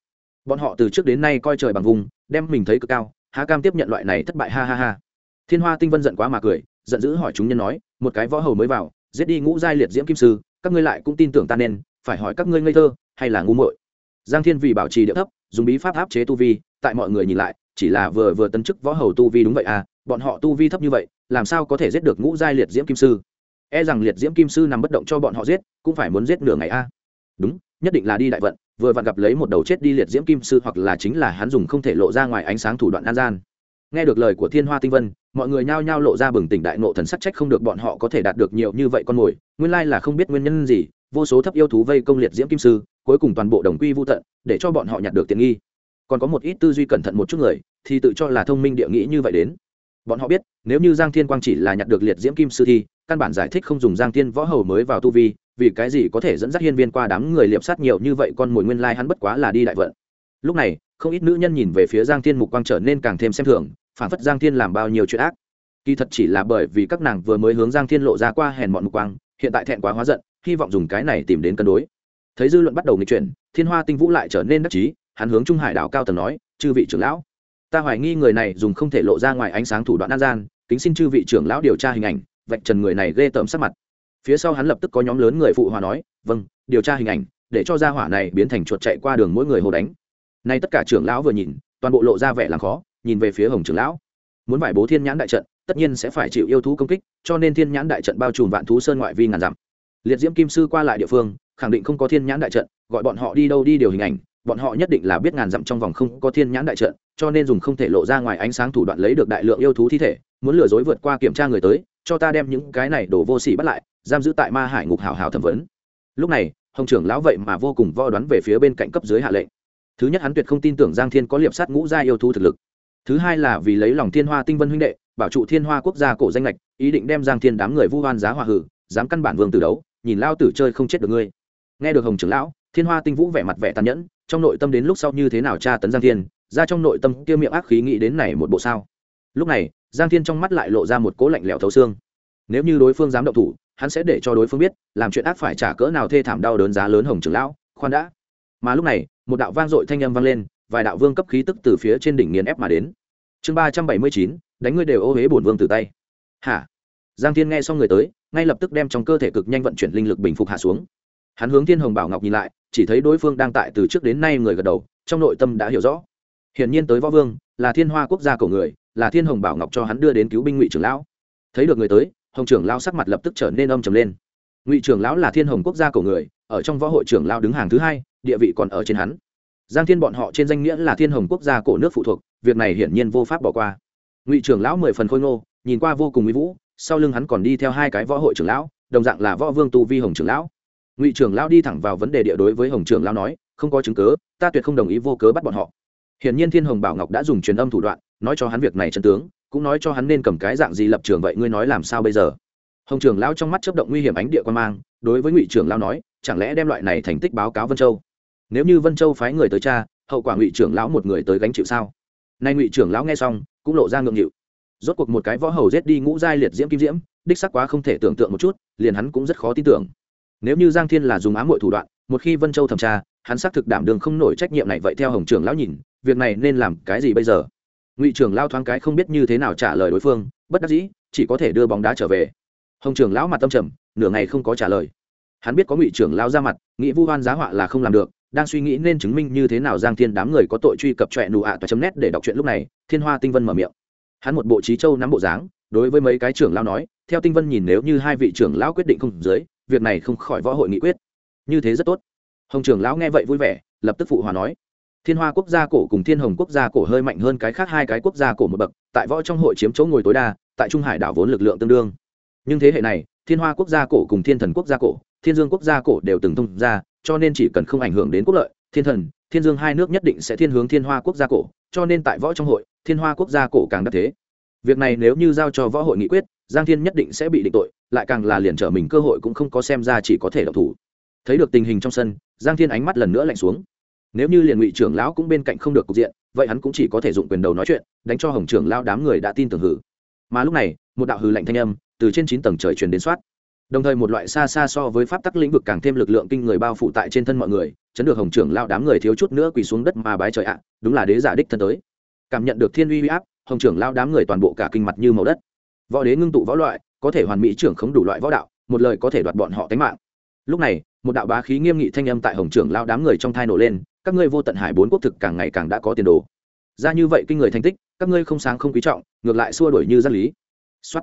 bọn họ từ trước đến nay coi trời bằng vùng, đem mình thấy cực cao, há cam tiếp nhận loại này thất bại, ha ha ha. Thiên hoa tinh vân giận quá mà cười, giận dữ hỏi chúng nhân nói, một cái võ hầu mới vào, giết đi ngũ giai liệt diễm kim sư, các ngươi lại cũng tin tưởng ta nên, phải hỏi các ngươi ngây thơ, hay là ngu muội? Giang thiên vì bảo trì địa thấp, dùng bí pháp áp chế tu vi, tại mọi người nhìn lại, chỉ là vừa vừa tấn chức võ hầu tu vi đúng vậy à bọn họ tu vi thấp như vậy, làm sao có thể giết được ngũ giai liệt diễm kim sư? E rằng liệt diễm kim sư nằm bất động cho bọn họ giết, cũng phải muốn giết nửa ngày a. À. đúng, nhất định là đi đại vận vừa vặn gặp lấy một đầu chết đi liệt diễm kim sư hoặc là chính là hắn dùng không thể lộ ra ngoài ánh sáng thủ đoạn an gian. Nghe được lời của thiên hoa tinh vân, mọi người nhao nhao lộ ra bừng tỉnh đại nộ thần sắc trách không được bọn họ có thể đạt được nhiều như vậy con mồi, nguyên lai là không biết nguyên nhân gì, vô số thấp yêu thú vây công liệt diễm kim sư, cuối cùng toàn bộ đồng quy vô tận, để cho bọn họ nhặt được tiện nghi. Còn có một ít tư duy cẩn thận một chút người, thì tự cho là thông minh địa nghĩ như vậy đến. Bọn họ biết, nếu như giang thiên quang chỉ là nhặt được liệt diễm kim sư thi căn bản giải thích không dùng giang thiên võ hầu mới vào tu vi vì cái gì có thể dẫn dắt hiên viên qua đám người liệp sát nhiều như vậy con mồi nguyên lai hắn bất quá là đi đại vận. Lúc này, không ít nữ nhân nhìn về phía giang thiên mục quang trở nên càng thêm xem thường, phản phất giang thiên làm bao nhiêu chuyện ác. Kỳ thật chỉ là bởi vì các nàng vừa mới hướng giang thiên lộ ra qua hèn mọn mục quang, hiện tại thẹn quá hóa giận, hy vọng dùng cái này tìm đến cân đối. Thấy dư luận bắt đầu nghịch chuyển, thiên hoa tinh vũ lại trở nên đắc chí, hắn hướng trung hải đảo cao tầng nói, chư vị trưởng lão, ta hoài nghi người này dùng không thể lộ ra ngoài ánh sáng thủ đoạn an gian, kính xin chư vị trưởng lão điều tra hình ảnh, vạch trần người này ghê tởm sắc mặt phía sau hắn lập tức có nhóm lớn người phụ hòa nói vâng điều tra hình ảnh, để cho gia hỏa này biến thành chuột chạy qua đường mỗi người hồ đánh. Nay tất cả trưởng lão vừa nhìn, toàn bộ lộ ra vẻ làm khó, nhìn về phía hồng trưởng lão. Muốn vải bố thiên nhãn đại trận, tất nhiên sẽ phải chịu yêu thú công kích, cho nên thiên nhãn đại trận bao trùm vạn thú sơn ngoại vi ngàn dặm. Liệt diễm kim sư qua lại địa phương, khẳng định không có thiên nhãn đại trận, gọi bọn họ đi đâu đi điều hình ảnh, bọn họ nhất định là biết ngàn dặm trong vòng không có thiên nhãn đại trận, cho nên dùng không thể lộ ra ngoài ánh sáng thủ đoạn lấy được đại lượng yêu thú thi thể, muốn lừa dối vượt qua kiểm tra người tới cho ta đem những cái này đổ vô sỉ bắt lại, giam giữ tại ma hải ngục hào hào thẩm vấn. Lúc này, hồng trưởng lão vậy mà vô cùng vo đoán về phía bên cạnh cấp dưới hạ lệnh. Thứ nhất hắn tuyệt không tin tưởng giang thiên có liệp sát ngũ gia yêu thú thực lực. Thứ hai là vì lấy lòng thiên hoa tinh vân huynh đệ, bảo trụ thiên hoa quốc gia cổ danh lệch, ý định đem giang thiên đám người vu hoan giá hòa hử, dám căn bản vương từ đấu, nhìn lao tử chơi không chết được ngươi. Nghe được hồng trưởng lão, thiên hoa tinh vũ vẻ mặt vẻ tàn nhẫn, trong nội tâm đến lúc sau như thế nào tra tấn giang thiên, ra trong nội tâm kia miệng ác khí nghĩ đến này một bộ sao? Lúc này giang thiên trong mắt lại lộ ra một cố lạnh lẽo thấu xương. Nếu như đối phương dám động thủ, hắn sẽ để cho đối phương biết, làm chuyện ác phải trả cỡ nào thê thảm đau đớn giá lớn hồng trưởng lão, khoan đã. Mà lúc này, một đạo vang dội thanh âm vang lên, vài đạo vương cấp khí tức từ phía trên đỉnh nghiền ép mà đến. Chương ba trăm bảy mươi chín, đánh ngươi đều ô huế bổn vương từ tay. Hả? Giang thiên nghe xong người tới, ngay lập tức đem trong cơ thể cực nhanh vận chuyển linh lực bình phục hạ xuống. Hắn hướng thiên hồng bảo ngọc nhìn lại, chỉ thấy đối phương đang tại từ trước đến nay người gật đầu, trong nội tâm đã hiểu rõ hiển nhiên tới võ vương, là thiên hoa quốc gia cổ người, là thiên hồng bảo ngọc cho hắn đưa đến cứu binh ngụy trưởng lão. Thấy được người tới, hồng trưởng lão sắc mặt lập tức trở nên âm trầm lên. Ngụy trưởng lão là thiên hồng quốc gia cổ người, ở trong võ hội trưởng lão đứng hàng thứ hai, địa vị còn ở trên hắn. Giang thiên bọn họ trên danh nghĩa là thiên hồng quốc gia cổ nước phụ thuộc, việc này hiển nhiên vô pháp bỏ qua. Ngụy trưởng lão mười phần khôi ngô, nhìn qua vô cùng mỹ vũ, sau lưng hắn còn đi theo hai cái võ hội trưởng lão, đồng dạng là võ vương tu vi hồng trưởng lão. Ngụy trưởng lão đi thẳng vào vấn đề địa đối với hồng trưởng lão nói, không có chứng cớ ta tuyệt không đồng ý vô cớ bắt bọn họ hiển nhiên thiên hồng bảo ngọc đã dùng truyền âm thủ đoạn, nói cho hắn việc này chân tướng, cũng nói cho hắn nên cầm cái dạng gì lập trường vậy, ngươi nói làm sao bây giờ? Hồng trưởng lão trong mắt chấp động nguy hiểm ánh địa quan mang, đối với ngụy trưởng lão nói, chẳng lẽ đem loại này thành tích báo cáo vân châu? Nếu như vân châu phái người tới cha hậu quả ngụy trưởng lão một người tới gánh chịu sao? Nay ngụy trưởng lão nghe xong, cũng lộ ra ngượng nghịu. Rốt cuộc một cái võ hầu rết đi ngũ giai liệt diễm kim diễm, đích sắc quá không thể tưởng tượng một chút, liền hắn cũng rất khó tin tưởng. Nếu như giang thiên là dùng ám hội thủ đoạn, một khi vân châu thẩm tra, hắn xác thực đảm đường không nổi trách nhiệm này vậy, theo hồng trưởng lão nhìn việc này nên làm cái gì bây giờ? Ngụy trưởng lao thoáng cái không biết như thế nào trả lời đối phương, bất đắc dĩ, chỉ có thể đưa bóng đá trở về. Hồng trưởng lão mặt tâm trầm, nửa ngày không có trả lời. Hắn biết có ngụy trưởng lao ra mặt, nghĩ vu hoan giá họa là không làm được, đang suy nghĩ nên chứng minh như thế nào giang thiên đám người có tội truy cập trọe nụ ạ toa chấm nét để đọc chuyện lúc này, thiên hoa tinh vân mở miệng. Hắn một bộ trí châu nắm bộ dáng, đối với mấy cái trưởng lao nói, theo tinh vân nhìn nếu như hai vị trưởng lão quyết định không dưới, việc này không khỏi võ hội nghị quyết. Như thế rất tốt. Hồng trưởng lão nghe vậy vui vẻ, lập tức phụ hòa nói thiên hoa quốc gia cổ cùng thiên hồng quốc gia cổ hơi mạnh hơn cái khác hai cái quốc gia cổ một bậc, tại võ trong hội chiếm chỗ ngồi tối đa, tại trung hải đảo vốn lực lượng tương đương. Nhưng thế hệ này, thiên hoa quốc gia cổ cùng thiên thần quốc gia cổ, thiên dương quốc gia cổ đều từng thông ra cho nên chỉ cần không ảnh hưởng đến quốc lợi, thiên thần, thiên dương hai nước nhất định sẽ thiên hướng thiên hoa quốc gia cổ, cho nên tại võ trong hội, thiên hoa quốc gia cổ càng đắc thế. Việc này nếu như giao cho võ hội nghị quyết, giang thiên nhất định sẽ bị định tội, lại càng là liền trở mình cơ hội cũng không có xem ra chỉ có thể độc thủ. Thấy được tình hình trong sân, giang thiên ánh mắt lần nữa lạnh xuống nếu như liền ngụy trưởng lão cũng bên cạnh không được cục diện, vậy hắn cũng chỉ có thể dụng quyền đầu nói chuyện, đánh cho hồng trưởng lao đám người đã tin tưởng hử. Mà lúc này, một đạo hư lạnh thanh âm từ trên chín tầng trời truyền đến soát. Đồng thời một loại xa xa so với pháp tắc lĩnh vực càng thêm lực lượng kinh người bao phủ tại trên thân mọi người, chấn được hồng trưởng lao đám người thiếu chút nữa quỳ xuống đất mà bái trời ạ, đúng là đế giả đích thân tới. Cảm nhận được thiên uy uy áp, hồng trưởng lao đám người toàn bộ cả kinh mặt như màu đất. Võ đế ngưng tụ võ loại, có thể hoàn mỹ trưởng khống đủ loại võ đạo, một lời có thể đoạt bọn họ tánh mạng. Lúc này, một đạo bá khí nghiêm nghị thanh âm tại hồng trưởng lao đám người trong thai nổ lên các ngươi vô tận hải bốn quốc thực càng ngày càng đã có tiền đồ. Ra như vậy kinh người thành tích, các ngươi không sáng không quý trọng, ngược lại xua đổi như giác lý. Xuất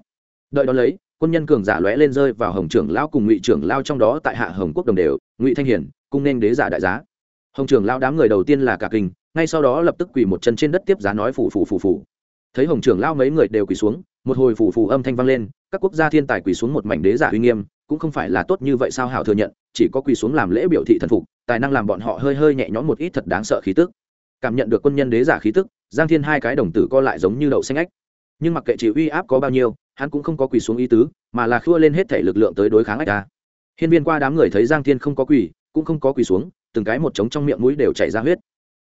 đợi đó lấy, quân nhân cường giả lóe lên rơi vào hồng trưởng lao cùng ngụy trưởng lao trong đó tại hạ hồng quốc đồng đều, ngụy thanh hiển, cung nên đế giả đại giá. Hồng trưởng lao đám người đầu tiên là cả kinh, ngay sau đó lập tức quỳ một chân trên đất tiếp giá nói phủ phủ phủ phủ thấy hồng trưởng lao mấy người đều quỳ xuống, một hồi phủ phủ âm thanh vang lên, các quốc gia thiên tài quỳ xuống một mảnh đế giả uy nghiêm, cũng không phải là tốt như vậy sao hảo thừa nhận, chỉ có quỳ xuống làm lễ biểu thị thần phục tài năng làm bọn họ hơi hơi nhẹ nhõm một ít thật đáng sợ khí tức. Cảm nhận được quân nhân đế giả khí tức, giang thiên hai cái đồng tử co lại giống như đậu xanh ách nhưng mặc kệ chỉ uy áp có bao nhiêu, hắn cũng không có quỳ xuống ý tứ, mà là khua lên hết thể lực lượng tới đối kháng ách ta. Hiên viên qua đám người thấy giang thiên không có quỳ, cũng không có quỳ xuống, từng cái một trống trong miệng mũi đều chảy ra huyết.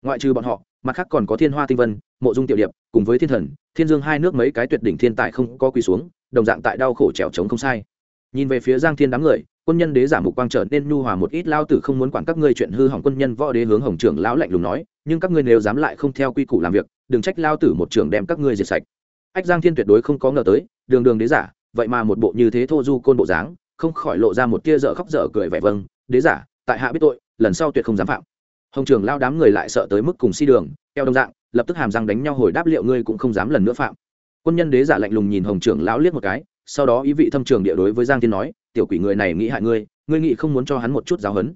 Ngoại trừ bọn họ, mặt khác còn có thiên hoa tinh vân, mộ dung tiểu điệp, cùng với thiên thần, thiên dương hai nước mấy cái tuyệt đỉnh thiên tài không có quỳ xuống, đồng dạng tại đau khổ trèo trống không sai. Nhìn về phía giang thiên đám người quân nhân đế giả mục quang trở nên nhu hòa một ít, lao tử không muốn quản các ngươi chuyện hư hỏng, quân nhân võ đế hướng hồng trưởng lão lạnh lùng nói, nhưng các ngươi nếu dám lại không theo quy củ làm việc, đừng trách lao tử một trưởng đem các ngươi diệt sạch. Ách giang thiên tuyệt đối không có ngờ tới, đường đường đế giả, vậy mà một bộ như thế thô du côn bộ dáng, không khỏi lộ ra một tia dở khóc dở cười vẻ vâng đế giả, tại hạ biết tội, lần sau tuyệt không dám phạm. Hồng trưởng lao đám người lại sợ tới mức cùng si đường, eo đông dạng, lập tức hàm răng đánh nhau hồi đáp liệu ngươi cũng không dám lần nữa phạm. Quân nhân đế giả lạnh lùng nhìn hồng trưởng lão liếc một cái, sau đó ý vị thâm trường địa đối với giang thiên nói tiểu quỷ người này nghĩ hại ngươi ngươi nghĩ không muốn cho hắn một chút giáo hấn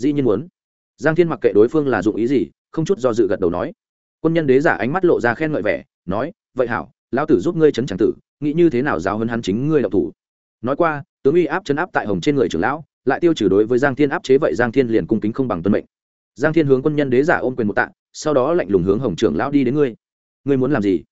dĩ nhiên muốn. Giang thiên mặc kệ đối phương là dụng ý gì, không chút do dự gật đầu nói. Quân nhân đế giả ánh mắt lộ ra khen ngợi vẻ, nói, vậy hảo, lão tử giúp ngươi chấn tràng tử, nghĩ như thế nào giáo hấn hắn chính ngươi độc thủ? Nói qua, tướng uy áp chấn áp tại hồng trên người trưởng lão, lại tiêu trừ đối với giang thiên áp chế vậy giang thiên liền cung kính không bằng tuân mệnh. Giang thiên hướng quân nhân đế giả ôm quyền một tạ, sau đó lạnh lùng hướng hồng trưởng lão đi đến ngươi. Ngươi muốn làm gì?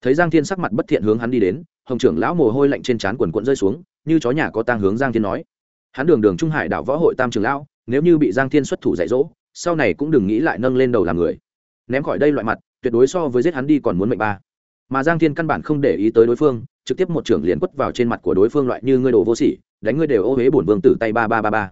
Thấy giang thiên sắc mặt bất thiện hướng hắn đi đến, hồng trưởng lão mồ hôi lạnh trên trán quần quận rơi xuống như chó nhà có tang hướng giang thiên nói. Hắn đường đường trung hải đảo võ hội tam trường lão, nếu như bị giang thiên xuất thủ dạy dỗ, sau này cũng đừng nghĩ lại nâng lên đầu làm người. Ném khỏi đây loại mặt, tuyệt đối so với giết hắn đi còn muốn mệnh ba. Mà giang thiên căn bản không để ý tới đối phương, trực tiếp một trưởng liền quất vào trên mặt của đối phương loại như ngươi đồ vô sỉ, đánh ngươi đều ô huế bổn vương tử tay ba ba ba ba.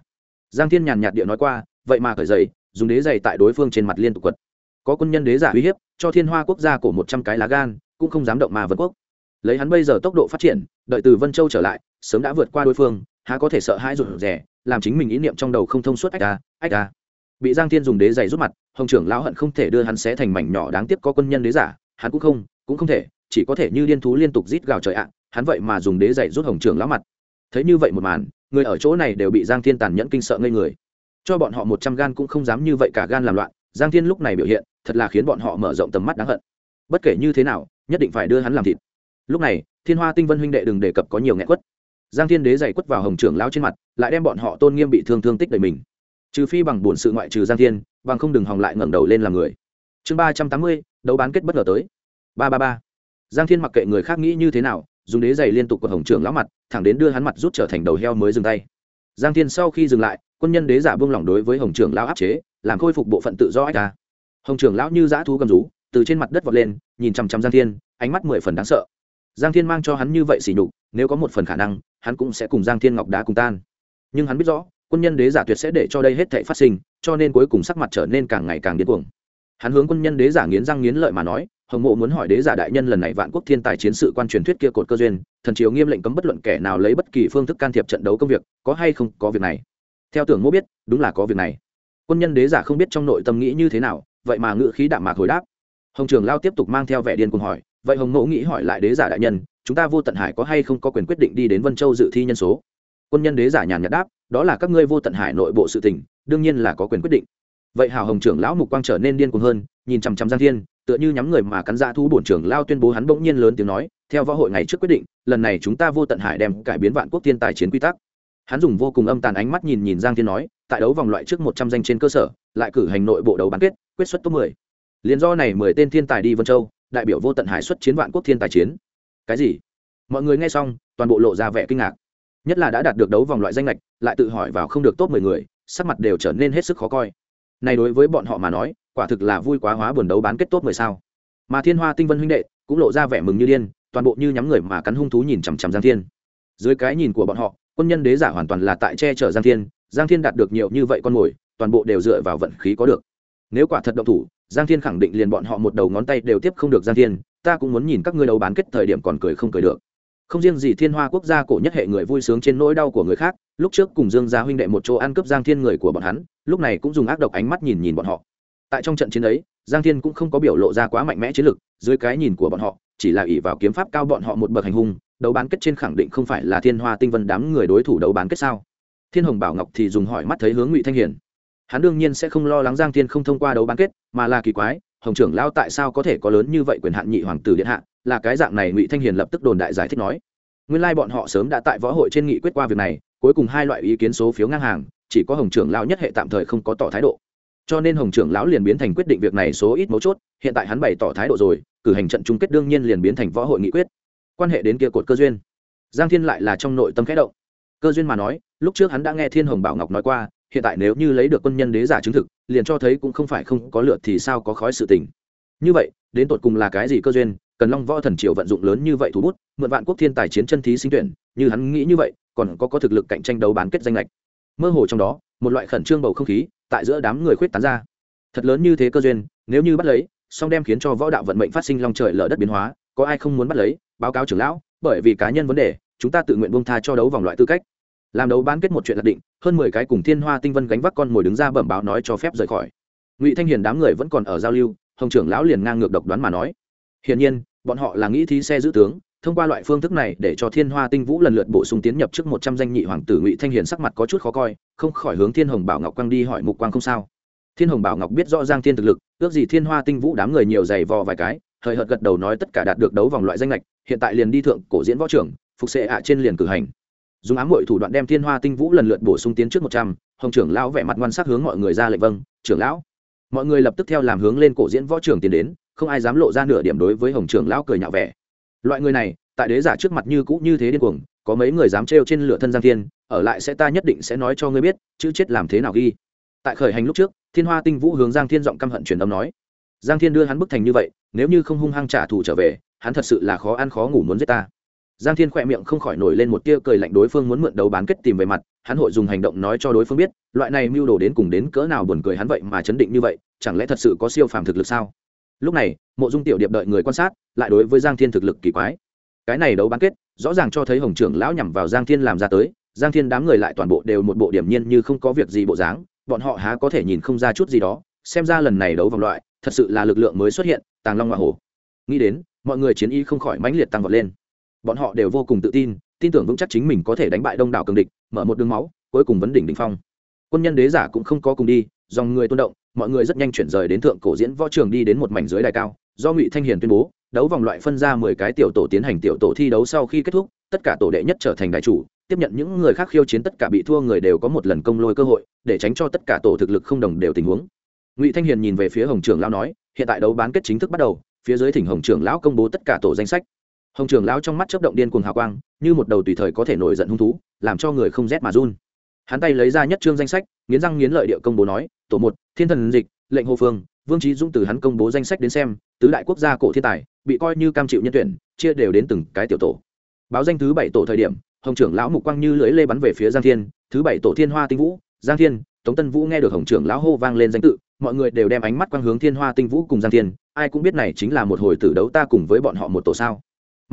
Giang thiên nhàn nhạt địa nói qua, vậy mà cởi giày, dùng đế dày tại đối phương trên mặt liên tục quật. Có quân nhân đế giả uy hiếp, cho thiên hoa quốc gia cổ một trăm cái lá gan, cũng không dám động mà vân quốc. Lấy hắn bây giờ tốc độ phát triển, đợi từ vân châu trở lại sớm đã vượt qua đối phương, há có thể sợ hãi rụt rè, làm chính mình ý niệm trong đầu không thông suốt ách a ách a bị giang thiên dùng đế giày rút mặt, hồng trưởng lão hận không thể đưa hắn xé thành mảnh nhỏ đáng tiếc có quân nhân đế giả, hắn cũng không cũng không thể, chỉ có thể như liên thú liên tục rít gào trời ạ, hắn vậy mà dùng đế giày rút hồng trưởng lão mặt. Thấy như vậy một màn, người ở chỗ này đều bị giang thiên tàn nhẫn kinh sợ ngây người. Cho bọn họ một trăm gan cũng không dám như vậy cả gan làm loạn, giang thiên lúc này biểu hiện, thật là khiến bọn họ mở rộng tầm mắt đáng hận. Bất kể như thế nào, nhất định phải đưa hắn làm thịt. Lúc này, thiên hoa tinh vân huynh đệ đừng đề cập có nhiều nghẹn quất giang thiên đế dày quất vào hồng trưởng lão trên mặt, lại đem bọn họ tôn nghiêm bị thương thương tích đầy mình. Trừ phi bằng bổn sự ngoại trừ giang thiên, bằng không đừng hòng lại ngẩng đầu lên làm người. Chương ba trăm tám mươi, đấu bán kết bất ngờ tới. Ba ba ba. Giang thiên mặc kệ người khác nghĩ như thế nào, dùng đế giày liên tục quật hồng trưởng lão mặt, thẳng đến đưa hắn mặt rút trở thành đầu heo mới dừng tay. Giang thiên sau khi dừng lại, quân nhân đế giả buông lỏng đối với hồng trưởng lão áp chế, làm khôi phục bộ phận tự do ách ta hồng trưởng lão như dã thú cầm rú, từ trên mặt đất vọt lên, nhìn chằm chằm giang thiên, ánh mắt mười phần đáng sợ. Giang thiên mang cho hắn như vậy xỉ nhục, nếu có một phần khả năng hắn cũng sẽ cùng giang thiên ngọc đá cùng tan. Nhưng hắn biết rõ, quân nhân đế giả tuyệt sẽ để cho đây hết thể phát sinh, cho nên cuối cùng sắc mặt trở nên càng ngày càng điên cuồng. Hắn hướng quân nhân đế giả nghiến răng nghiến lợi mà nói, hồng mộ muốn hỏi đế giả đại nhân lần này vạn quốc thiên tài chiến sự quan truyền thuyết kia cột cơ duyên, thần triều nghiêm lệnh cấm bất luận kẻ nào lấy bất kỳ phương thức can thiệp trận đấu công việc, có hay không có việc này? Theo tưởng mô biết, đúng là có việc này. Quân nhân đế giả không biết trong nội tâm nghĩ như thế nào, vậy mà ngự khí đạm mạc hồi đáp. Hồng trường lao tiếp tục mang theo vẻ điên cuồng hỏi, vậy hồng mộ nghĩ hỏi lại đế giả đại nhân chúng ta vô tận hải có hay không có quyền quyết định đi đến vân châu dự thi nhân số? Quân nhân đế giả nhàn nhạt đáp, đó là các ngươi vô tận hải nội bộ sự tình, đương nhiên là có quyền quyết định. Vậy hào hồng trưởng lão mục quang trở nên điên cuồng hơn, nhìn chằm chằm giang thiên, tựa như nhắm người mà cắn ra thu bổn trưởng lao tuyên bố hắn bỗng nhiên lớn tiếng nói, theo võ hội ngày trước quyết định, lần này chúng ta vô tận hải đem cải biến vạn quốc thiên tài chiến quy tắc. Hắn dùng vô cùng âm tàn ánh mắt nhìn nhìn giang thiên nói, tại đấu vòng loại trước một trăm danh trên cơ sở, lại cử hành nội bộ đấu bán kết, quyết xuất top mười. Liền do này mười tên thiên tài đi vân châu, đại biểu vô tận hải xuất chiến vạn quốc thiên tài chiến cái gì? Mọi người nghe xong, toàn bộ lộ ra vẻ kinh ngạc. Nhất là đã đạt được đấu vòng loại danh lệch lại tự hỏi vào không được top mười người, sắc mặt đều trở nên hết sức khó coi. Này đối với bọn họ mà nói, quả thực là vui quá hóa buồn đấu bán kết top mười sao. Mà thiên hoa tinh vân huynh đệ, cũng lộ ra vẻ mừng như điên, toàn bộ như nhắm người mà cắn hung thú nhìn chằm chằm giang thiên. Dưới cái nhìn của bọn họ, quân nhân đế giả hoàn toàn là tại che chở giang thiên giang thiên đạt được nhiều như vậy con mồi, toàn bộ đều dựa vào vận khí có được. Nếu quả thật động thủ, giang thiên khẳng định liền bọn họ một đầu ngón tay đều tiếp không được giang thiên ta cũng muốn nhìn các ngươi đấu bán kết thời điểm còn cười không cười được. Không riêng gì thiên hoa quốc gia cổ nhất hệ người vui sướng trên nỗi đau của người khác, lúc trước cùng dương gia huynh đệ một chỗ ăn cướp giang thiên người của bọn hắn, lúc này cũng dùng ác độc ánh mắt nhìn nhìn bọn họ. Tại trong trận chiến ấy, giang thiên cũng không có biểu lộ ra quá mạnh mẽ chiến lực, dưới cái nhìn của bọn họ, chỉ là ỷ vào kiếm pháp cao bọn họ một bậc hành hung, đấu bán kết trên khẳng định không phải là thiên hoa tinh vân đám người đối thủ đấu bán kết sao? Thiên hồng bảo ngọc thì dùng hỏi mắt thấy hướng ngụy thanh hiển hắn đương nhiên sẽ không lo lắng giang thiên không thông qua đấu bán kết, mà là kỳ quái hồng trưởng lao tại sao có thể có lớn như vậy quyền hạn nhị hoàng tử điện hạ? Là cái dạng này ngụy thanh hiền lập tức đồn đại giải thích nói. Nguyên lai、like、bọn họ sớm đã tại võ hội trên nghị quyết qua việc này, cuối cùng hai loại ý kiến số phiếu ngang hàng, chỉ có hồng trưởng lao nhất hệ tạm thời không có tỏ thái độ. Cho nên hồng trưởng lão liền biến thành quyết định việc này số ít mấu chốt, hiện tại hắn bày tỏ thái độ rồi, cử hành trận chung kết đương nhiên liền biến thành võ hội nghị quyết. Quan hệ đến kia cột cơ duyên. Giang thiên lại là trong nội tâm khẽ động. Cơ duyên mà nói, lúc trước hắn đã nghe thiên hồng bảo ngọc nói qua hiện tại nếu như lấy được quân nhân đế giả chứng thực, liền cho thấy cũng không phải không có lượt thì sao có khói sự tình. Như vậy, đến tột cùng là cái gì cơ duyên, cần long võ thần triều vận dụng lớn như vậy thủ bút, mượn vạn quốc thiên tài chiến chân thí sinh tuyển, như hắn nghĩ như vậy, còn có có thực lực cạnh tranh đấu bán kết danh lệch. Mơ hồ trong đó, một loại khẩn trương bầu không khí tại giữa đám người khuyết tán ra. Thật lớn như thế cơ duyên, nếu như bắt lấy, song đem khiến cho võ đạo vận mệnh phát sinh long trời lở đất biến hóa, có ai không muốn bắt lấy? Báo cáo trưởng lão, bởi vì cá nhân vấn đề, chúng ta tự nguyện buông tha cho đấu vòng loại tư cách làm đấu bán kết một chuyện lạc định, hơn mười cái cùng thiên hoa tinh vân gánh vác con mồi đứng ra bẩm báo nói cho phép rời khỏi. Ngụy thanh hiền đám người vẫn còn ở giao lưu, hồng trưởng lão liền ngang ngược độc đoán mà nói. Hiển nhiên, bọn họ là nghĩ thí xe giữ tướng, thông qua loại phương thức này để cho thiên hoa tinh vũ lần lượt bổ sung tiến nhập trước một trăm danh nhị hoàng tử ngụy thanh hiền sắc mặt có chút khó coi, không khỏi hướng thiên hồng bảo ngọc quang đi hỏi mục quang không sao. Thiên hồng bảo ngọc biết rõ giang thiên thực lực, ước gì thiên hoa tinh vũ đám người nhiều giày vò vài cái, hời hợt gật đầu nói tất cả đạt được đấu vòng loại danh lệch hiện tại liền đi thượng cổ diễn võ trưởng, phục sệ ạ trên liền cử hành dùng ám mọi thủ đoạn đem thiên hoa tinh vũ lần lượt bổ sung tiến trước một trăm, hồng trưởng lão vẻ mặt ngoan sắc hướng mọi người ra lệnh vâng trưởng lão. Mọi người lập tức theo làm hướng lên cổ diễn võ trưởng tiến đến, không ai dám lộ ra nửa điểm đối với hồng trưởng lão cười nhạo vẻ. Loại người này, tại đế giả trước mặt như cũ như thế điên cuồng, có mấy người dám trêu trên lửa thân giang thiên, ở lại sẽ ta nhất định sẽ nói cho ngươi biết, chữ chết làm thế nào ghi. Tại khởi hành lúc trước, thiên hoa tinh vũ hướng giang thiên giọng căm hận truyền âm nói. Giang thiên đưa hắn bức thành như vậy, nếu như không hung hăng trả thù trở về, hắn thật sự là khó ăn khó ngủ muốn giết ta giang thiên khỏe miệng không khỏi nổi lên một tia cười lạnh đối phương muốn mượn đấu bán kết tìm về mặt, hắn hội dùng hành động nói cho đối phương biết, loại này mưu đồ đến cùng đến cỡ nào buồn cười hắn vậy mà chấn định như vậy, chẳng lẽ thật sự có siêu phàm thực lực sao? Lúc này, mộ dung tiểu điệp đợi người quan sát, lại đối với giang thiên thực lực kỳ quái. Cái này đấu bán kết, rõ ràng cho thấy hồng trưởng lão nhằm vào giang thiên làm ra tới, giang thiên đám người lại toàn bộ đều một bộ điểm nhiên như không có việc gì bộ dáng, bọn họ há có thể nhìn không ra chút gì đó, xem ra lần này đấu vòng loại, thật sự là lực lượng mới xuất hiện, tàng long hoa hổ. Nghĩ đến, mọi người chiến y không khỏi mãnh liệt tăng vọt lên bọn họ đều vô cùng tự tin tin tưởng vững chắc chính mình có thể đánh bại đông đảo cường địch, mở một đường máu, cuối cùng vấn đỉnh đỉnh phong. Quân nhân đế giả cũng không có cùng đi, dòng người tôn động, mọi người rất nhanh chuyển rời đến thượng cổ diễn võ trường đi đến một mảnh dưới đài cao, do ngụy thanh hiền tuyên bố, đấu vòng loại phân ra mười cái tiểu tổ tiến hành tiểu tổ thi đấu sau khi kết thúc, tất cả tổ đệ nhất trở thành đại chủ, tiếp nhận những người khác khiêu chiến tất cả bị thua người đều có một lần công lôi cơ hội, để tránh cho tất cả tổ thực lực không đồng đều tình huống. Ngụy thanh hiền nhìn về phía hồng trưởng lão nói, hiện tại đấu bán kết chính thức bắt đầu, phía dưới thỉnh hồng trưởng lão công bố tất cả tổ danh sách hồng trưởng lão trong mắt chấp động điên cuồng hào quang, như một đầu tùy thời có thể nổi giận hung thú, làm cho người không rét mà run. Hắn tay lấy ra nhất trương danh sách, nghiến răng nghiến lợi địa công bố nói, tổ một, thiên thần dịch, lệnh hồ phương, vương trí dũng từ hắn công bố danh sách đến xem, tứ đại quốc gia cổ thiên tài, bị coi như cam chịu nhân tuyển, chia đều đến từng cái tiểu tổ. Báo danh thứ bảy tổ thời điểm, hồng trưởng lão mục quang như lưỡi lê bắn về phía giang thiên, thứ bảy tổ thiên hoa tinh vũ, giang thiên, tống tân vũ nghe được hồng trưởng lão hô vang lên danh tự, mọi người đều đem ánh mắt quang hướng thiên hoa tinh vũ cùng giang thiên, ai cũng biết này chính là một hồi tử đấu ta cùng với bọn họ một tổ sao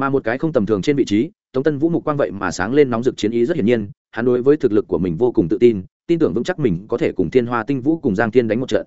mà một cái không tầm thường trên vị trí, tống tân vũ mục quang vậy mà sáng lên nóng rực chiến ý rất hiển nhiên, hắn đối với thực lực của mình vô cùng tự tin tin tưởng vững chắc mình có thể cùng thiên hoa tinh vũ cùng giang thiên đánh một trận.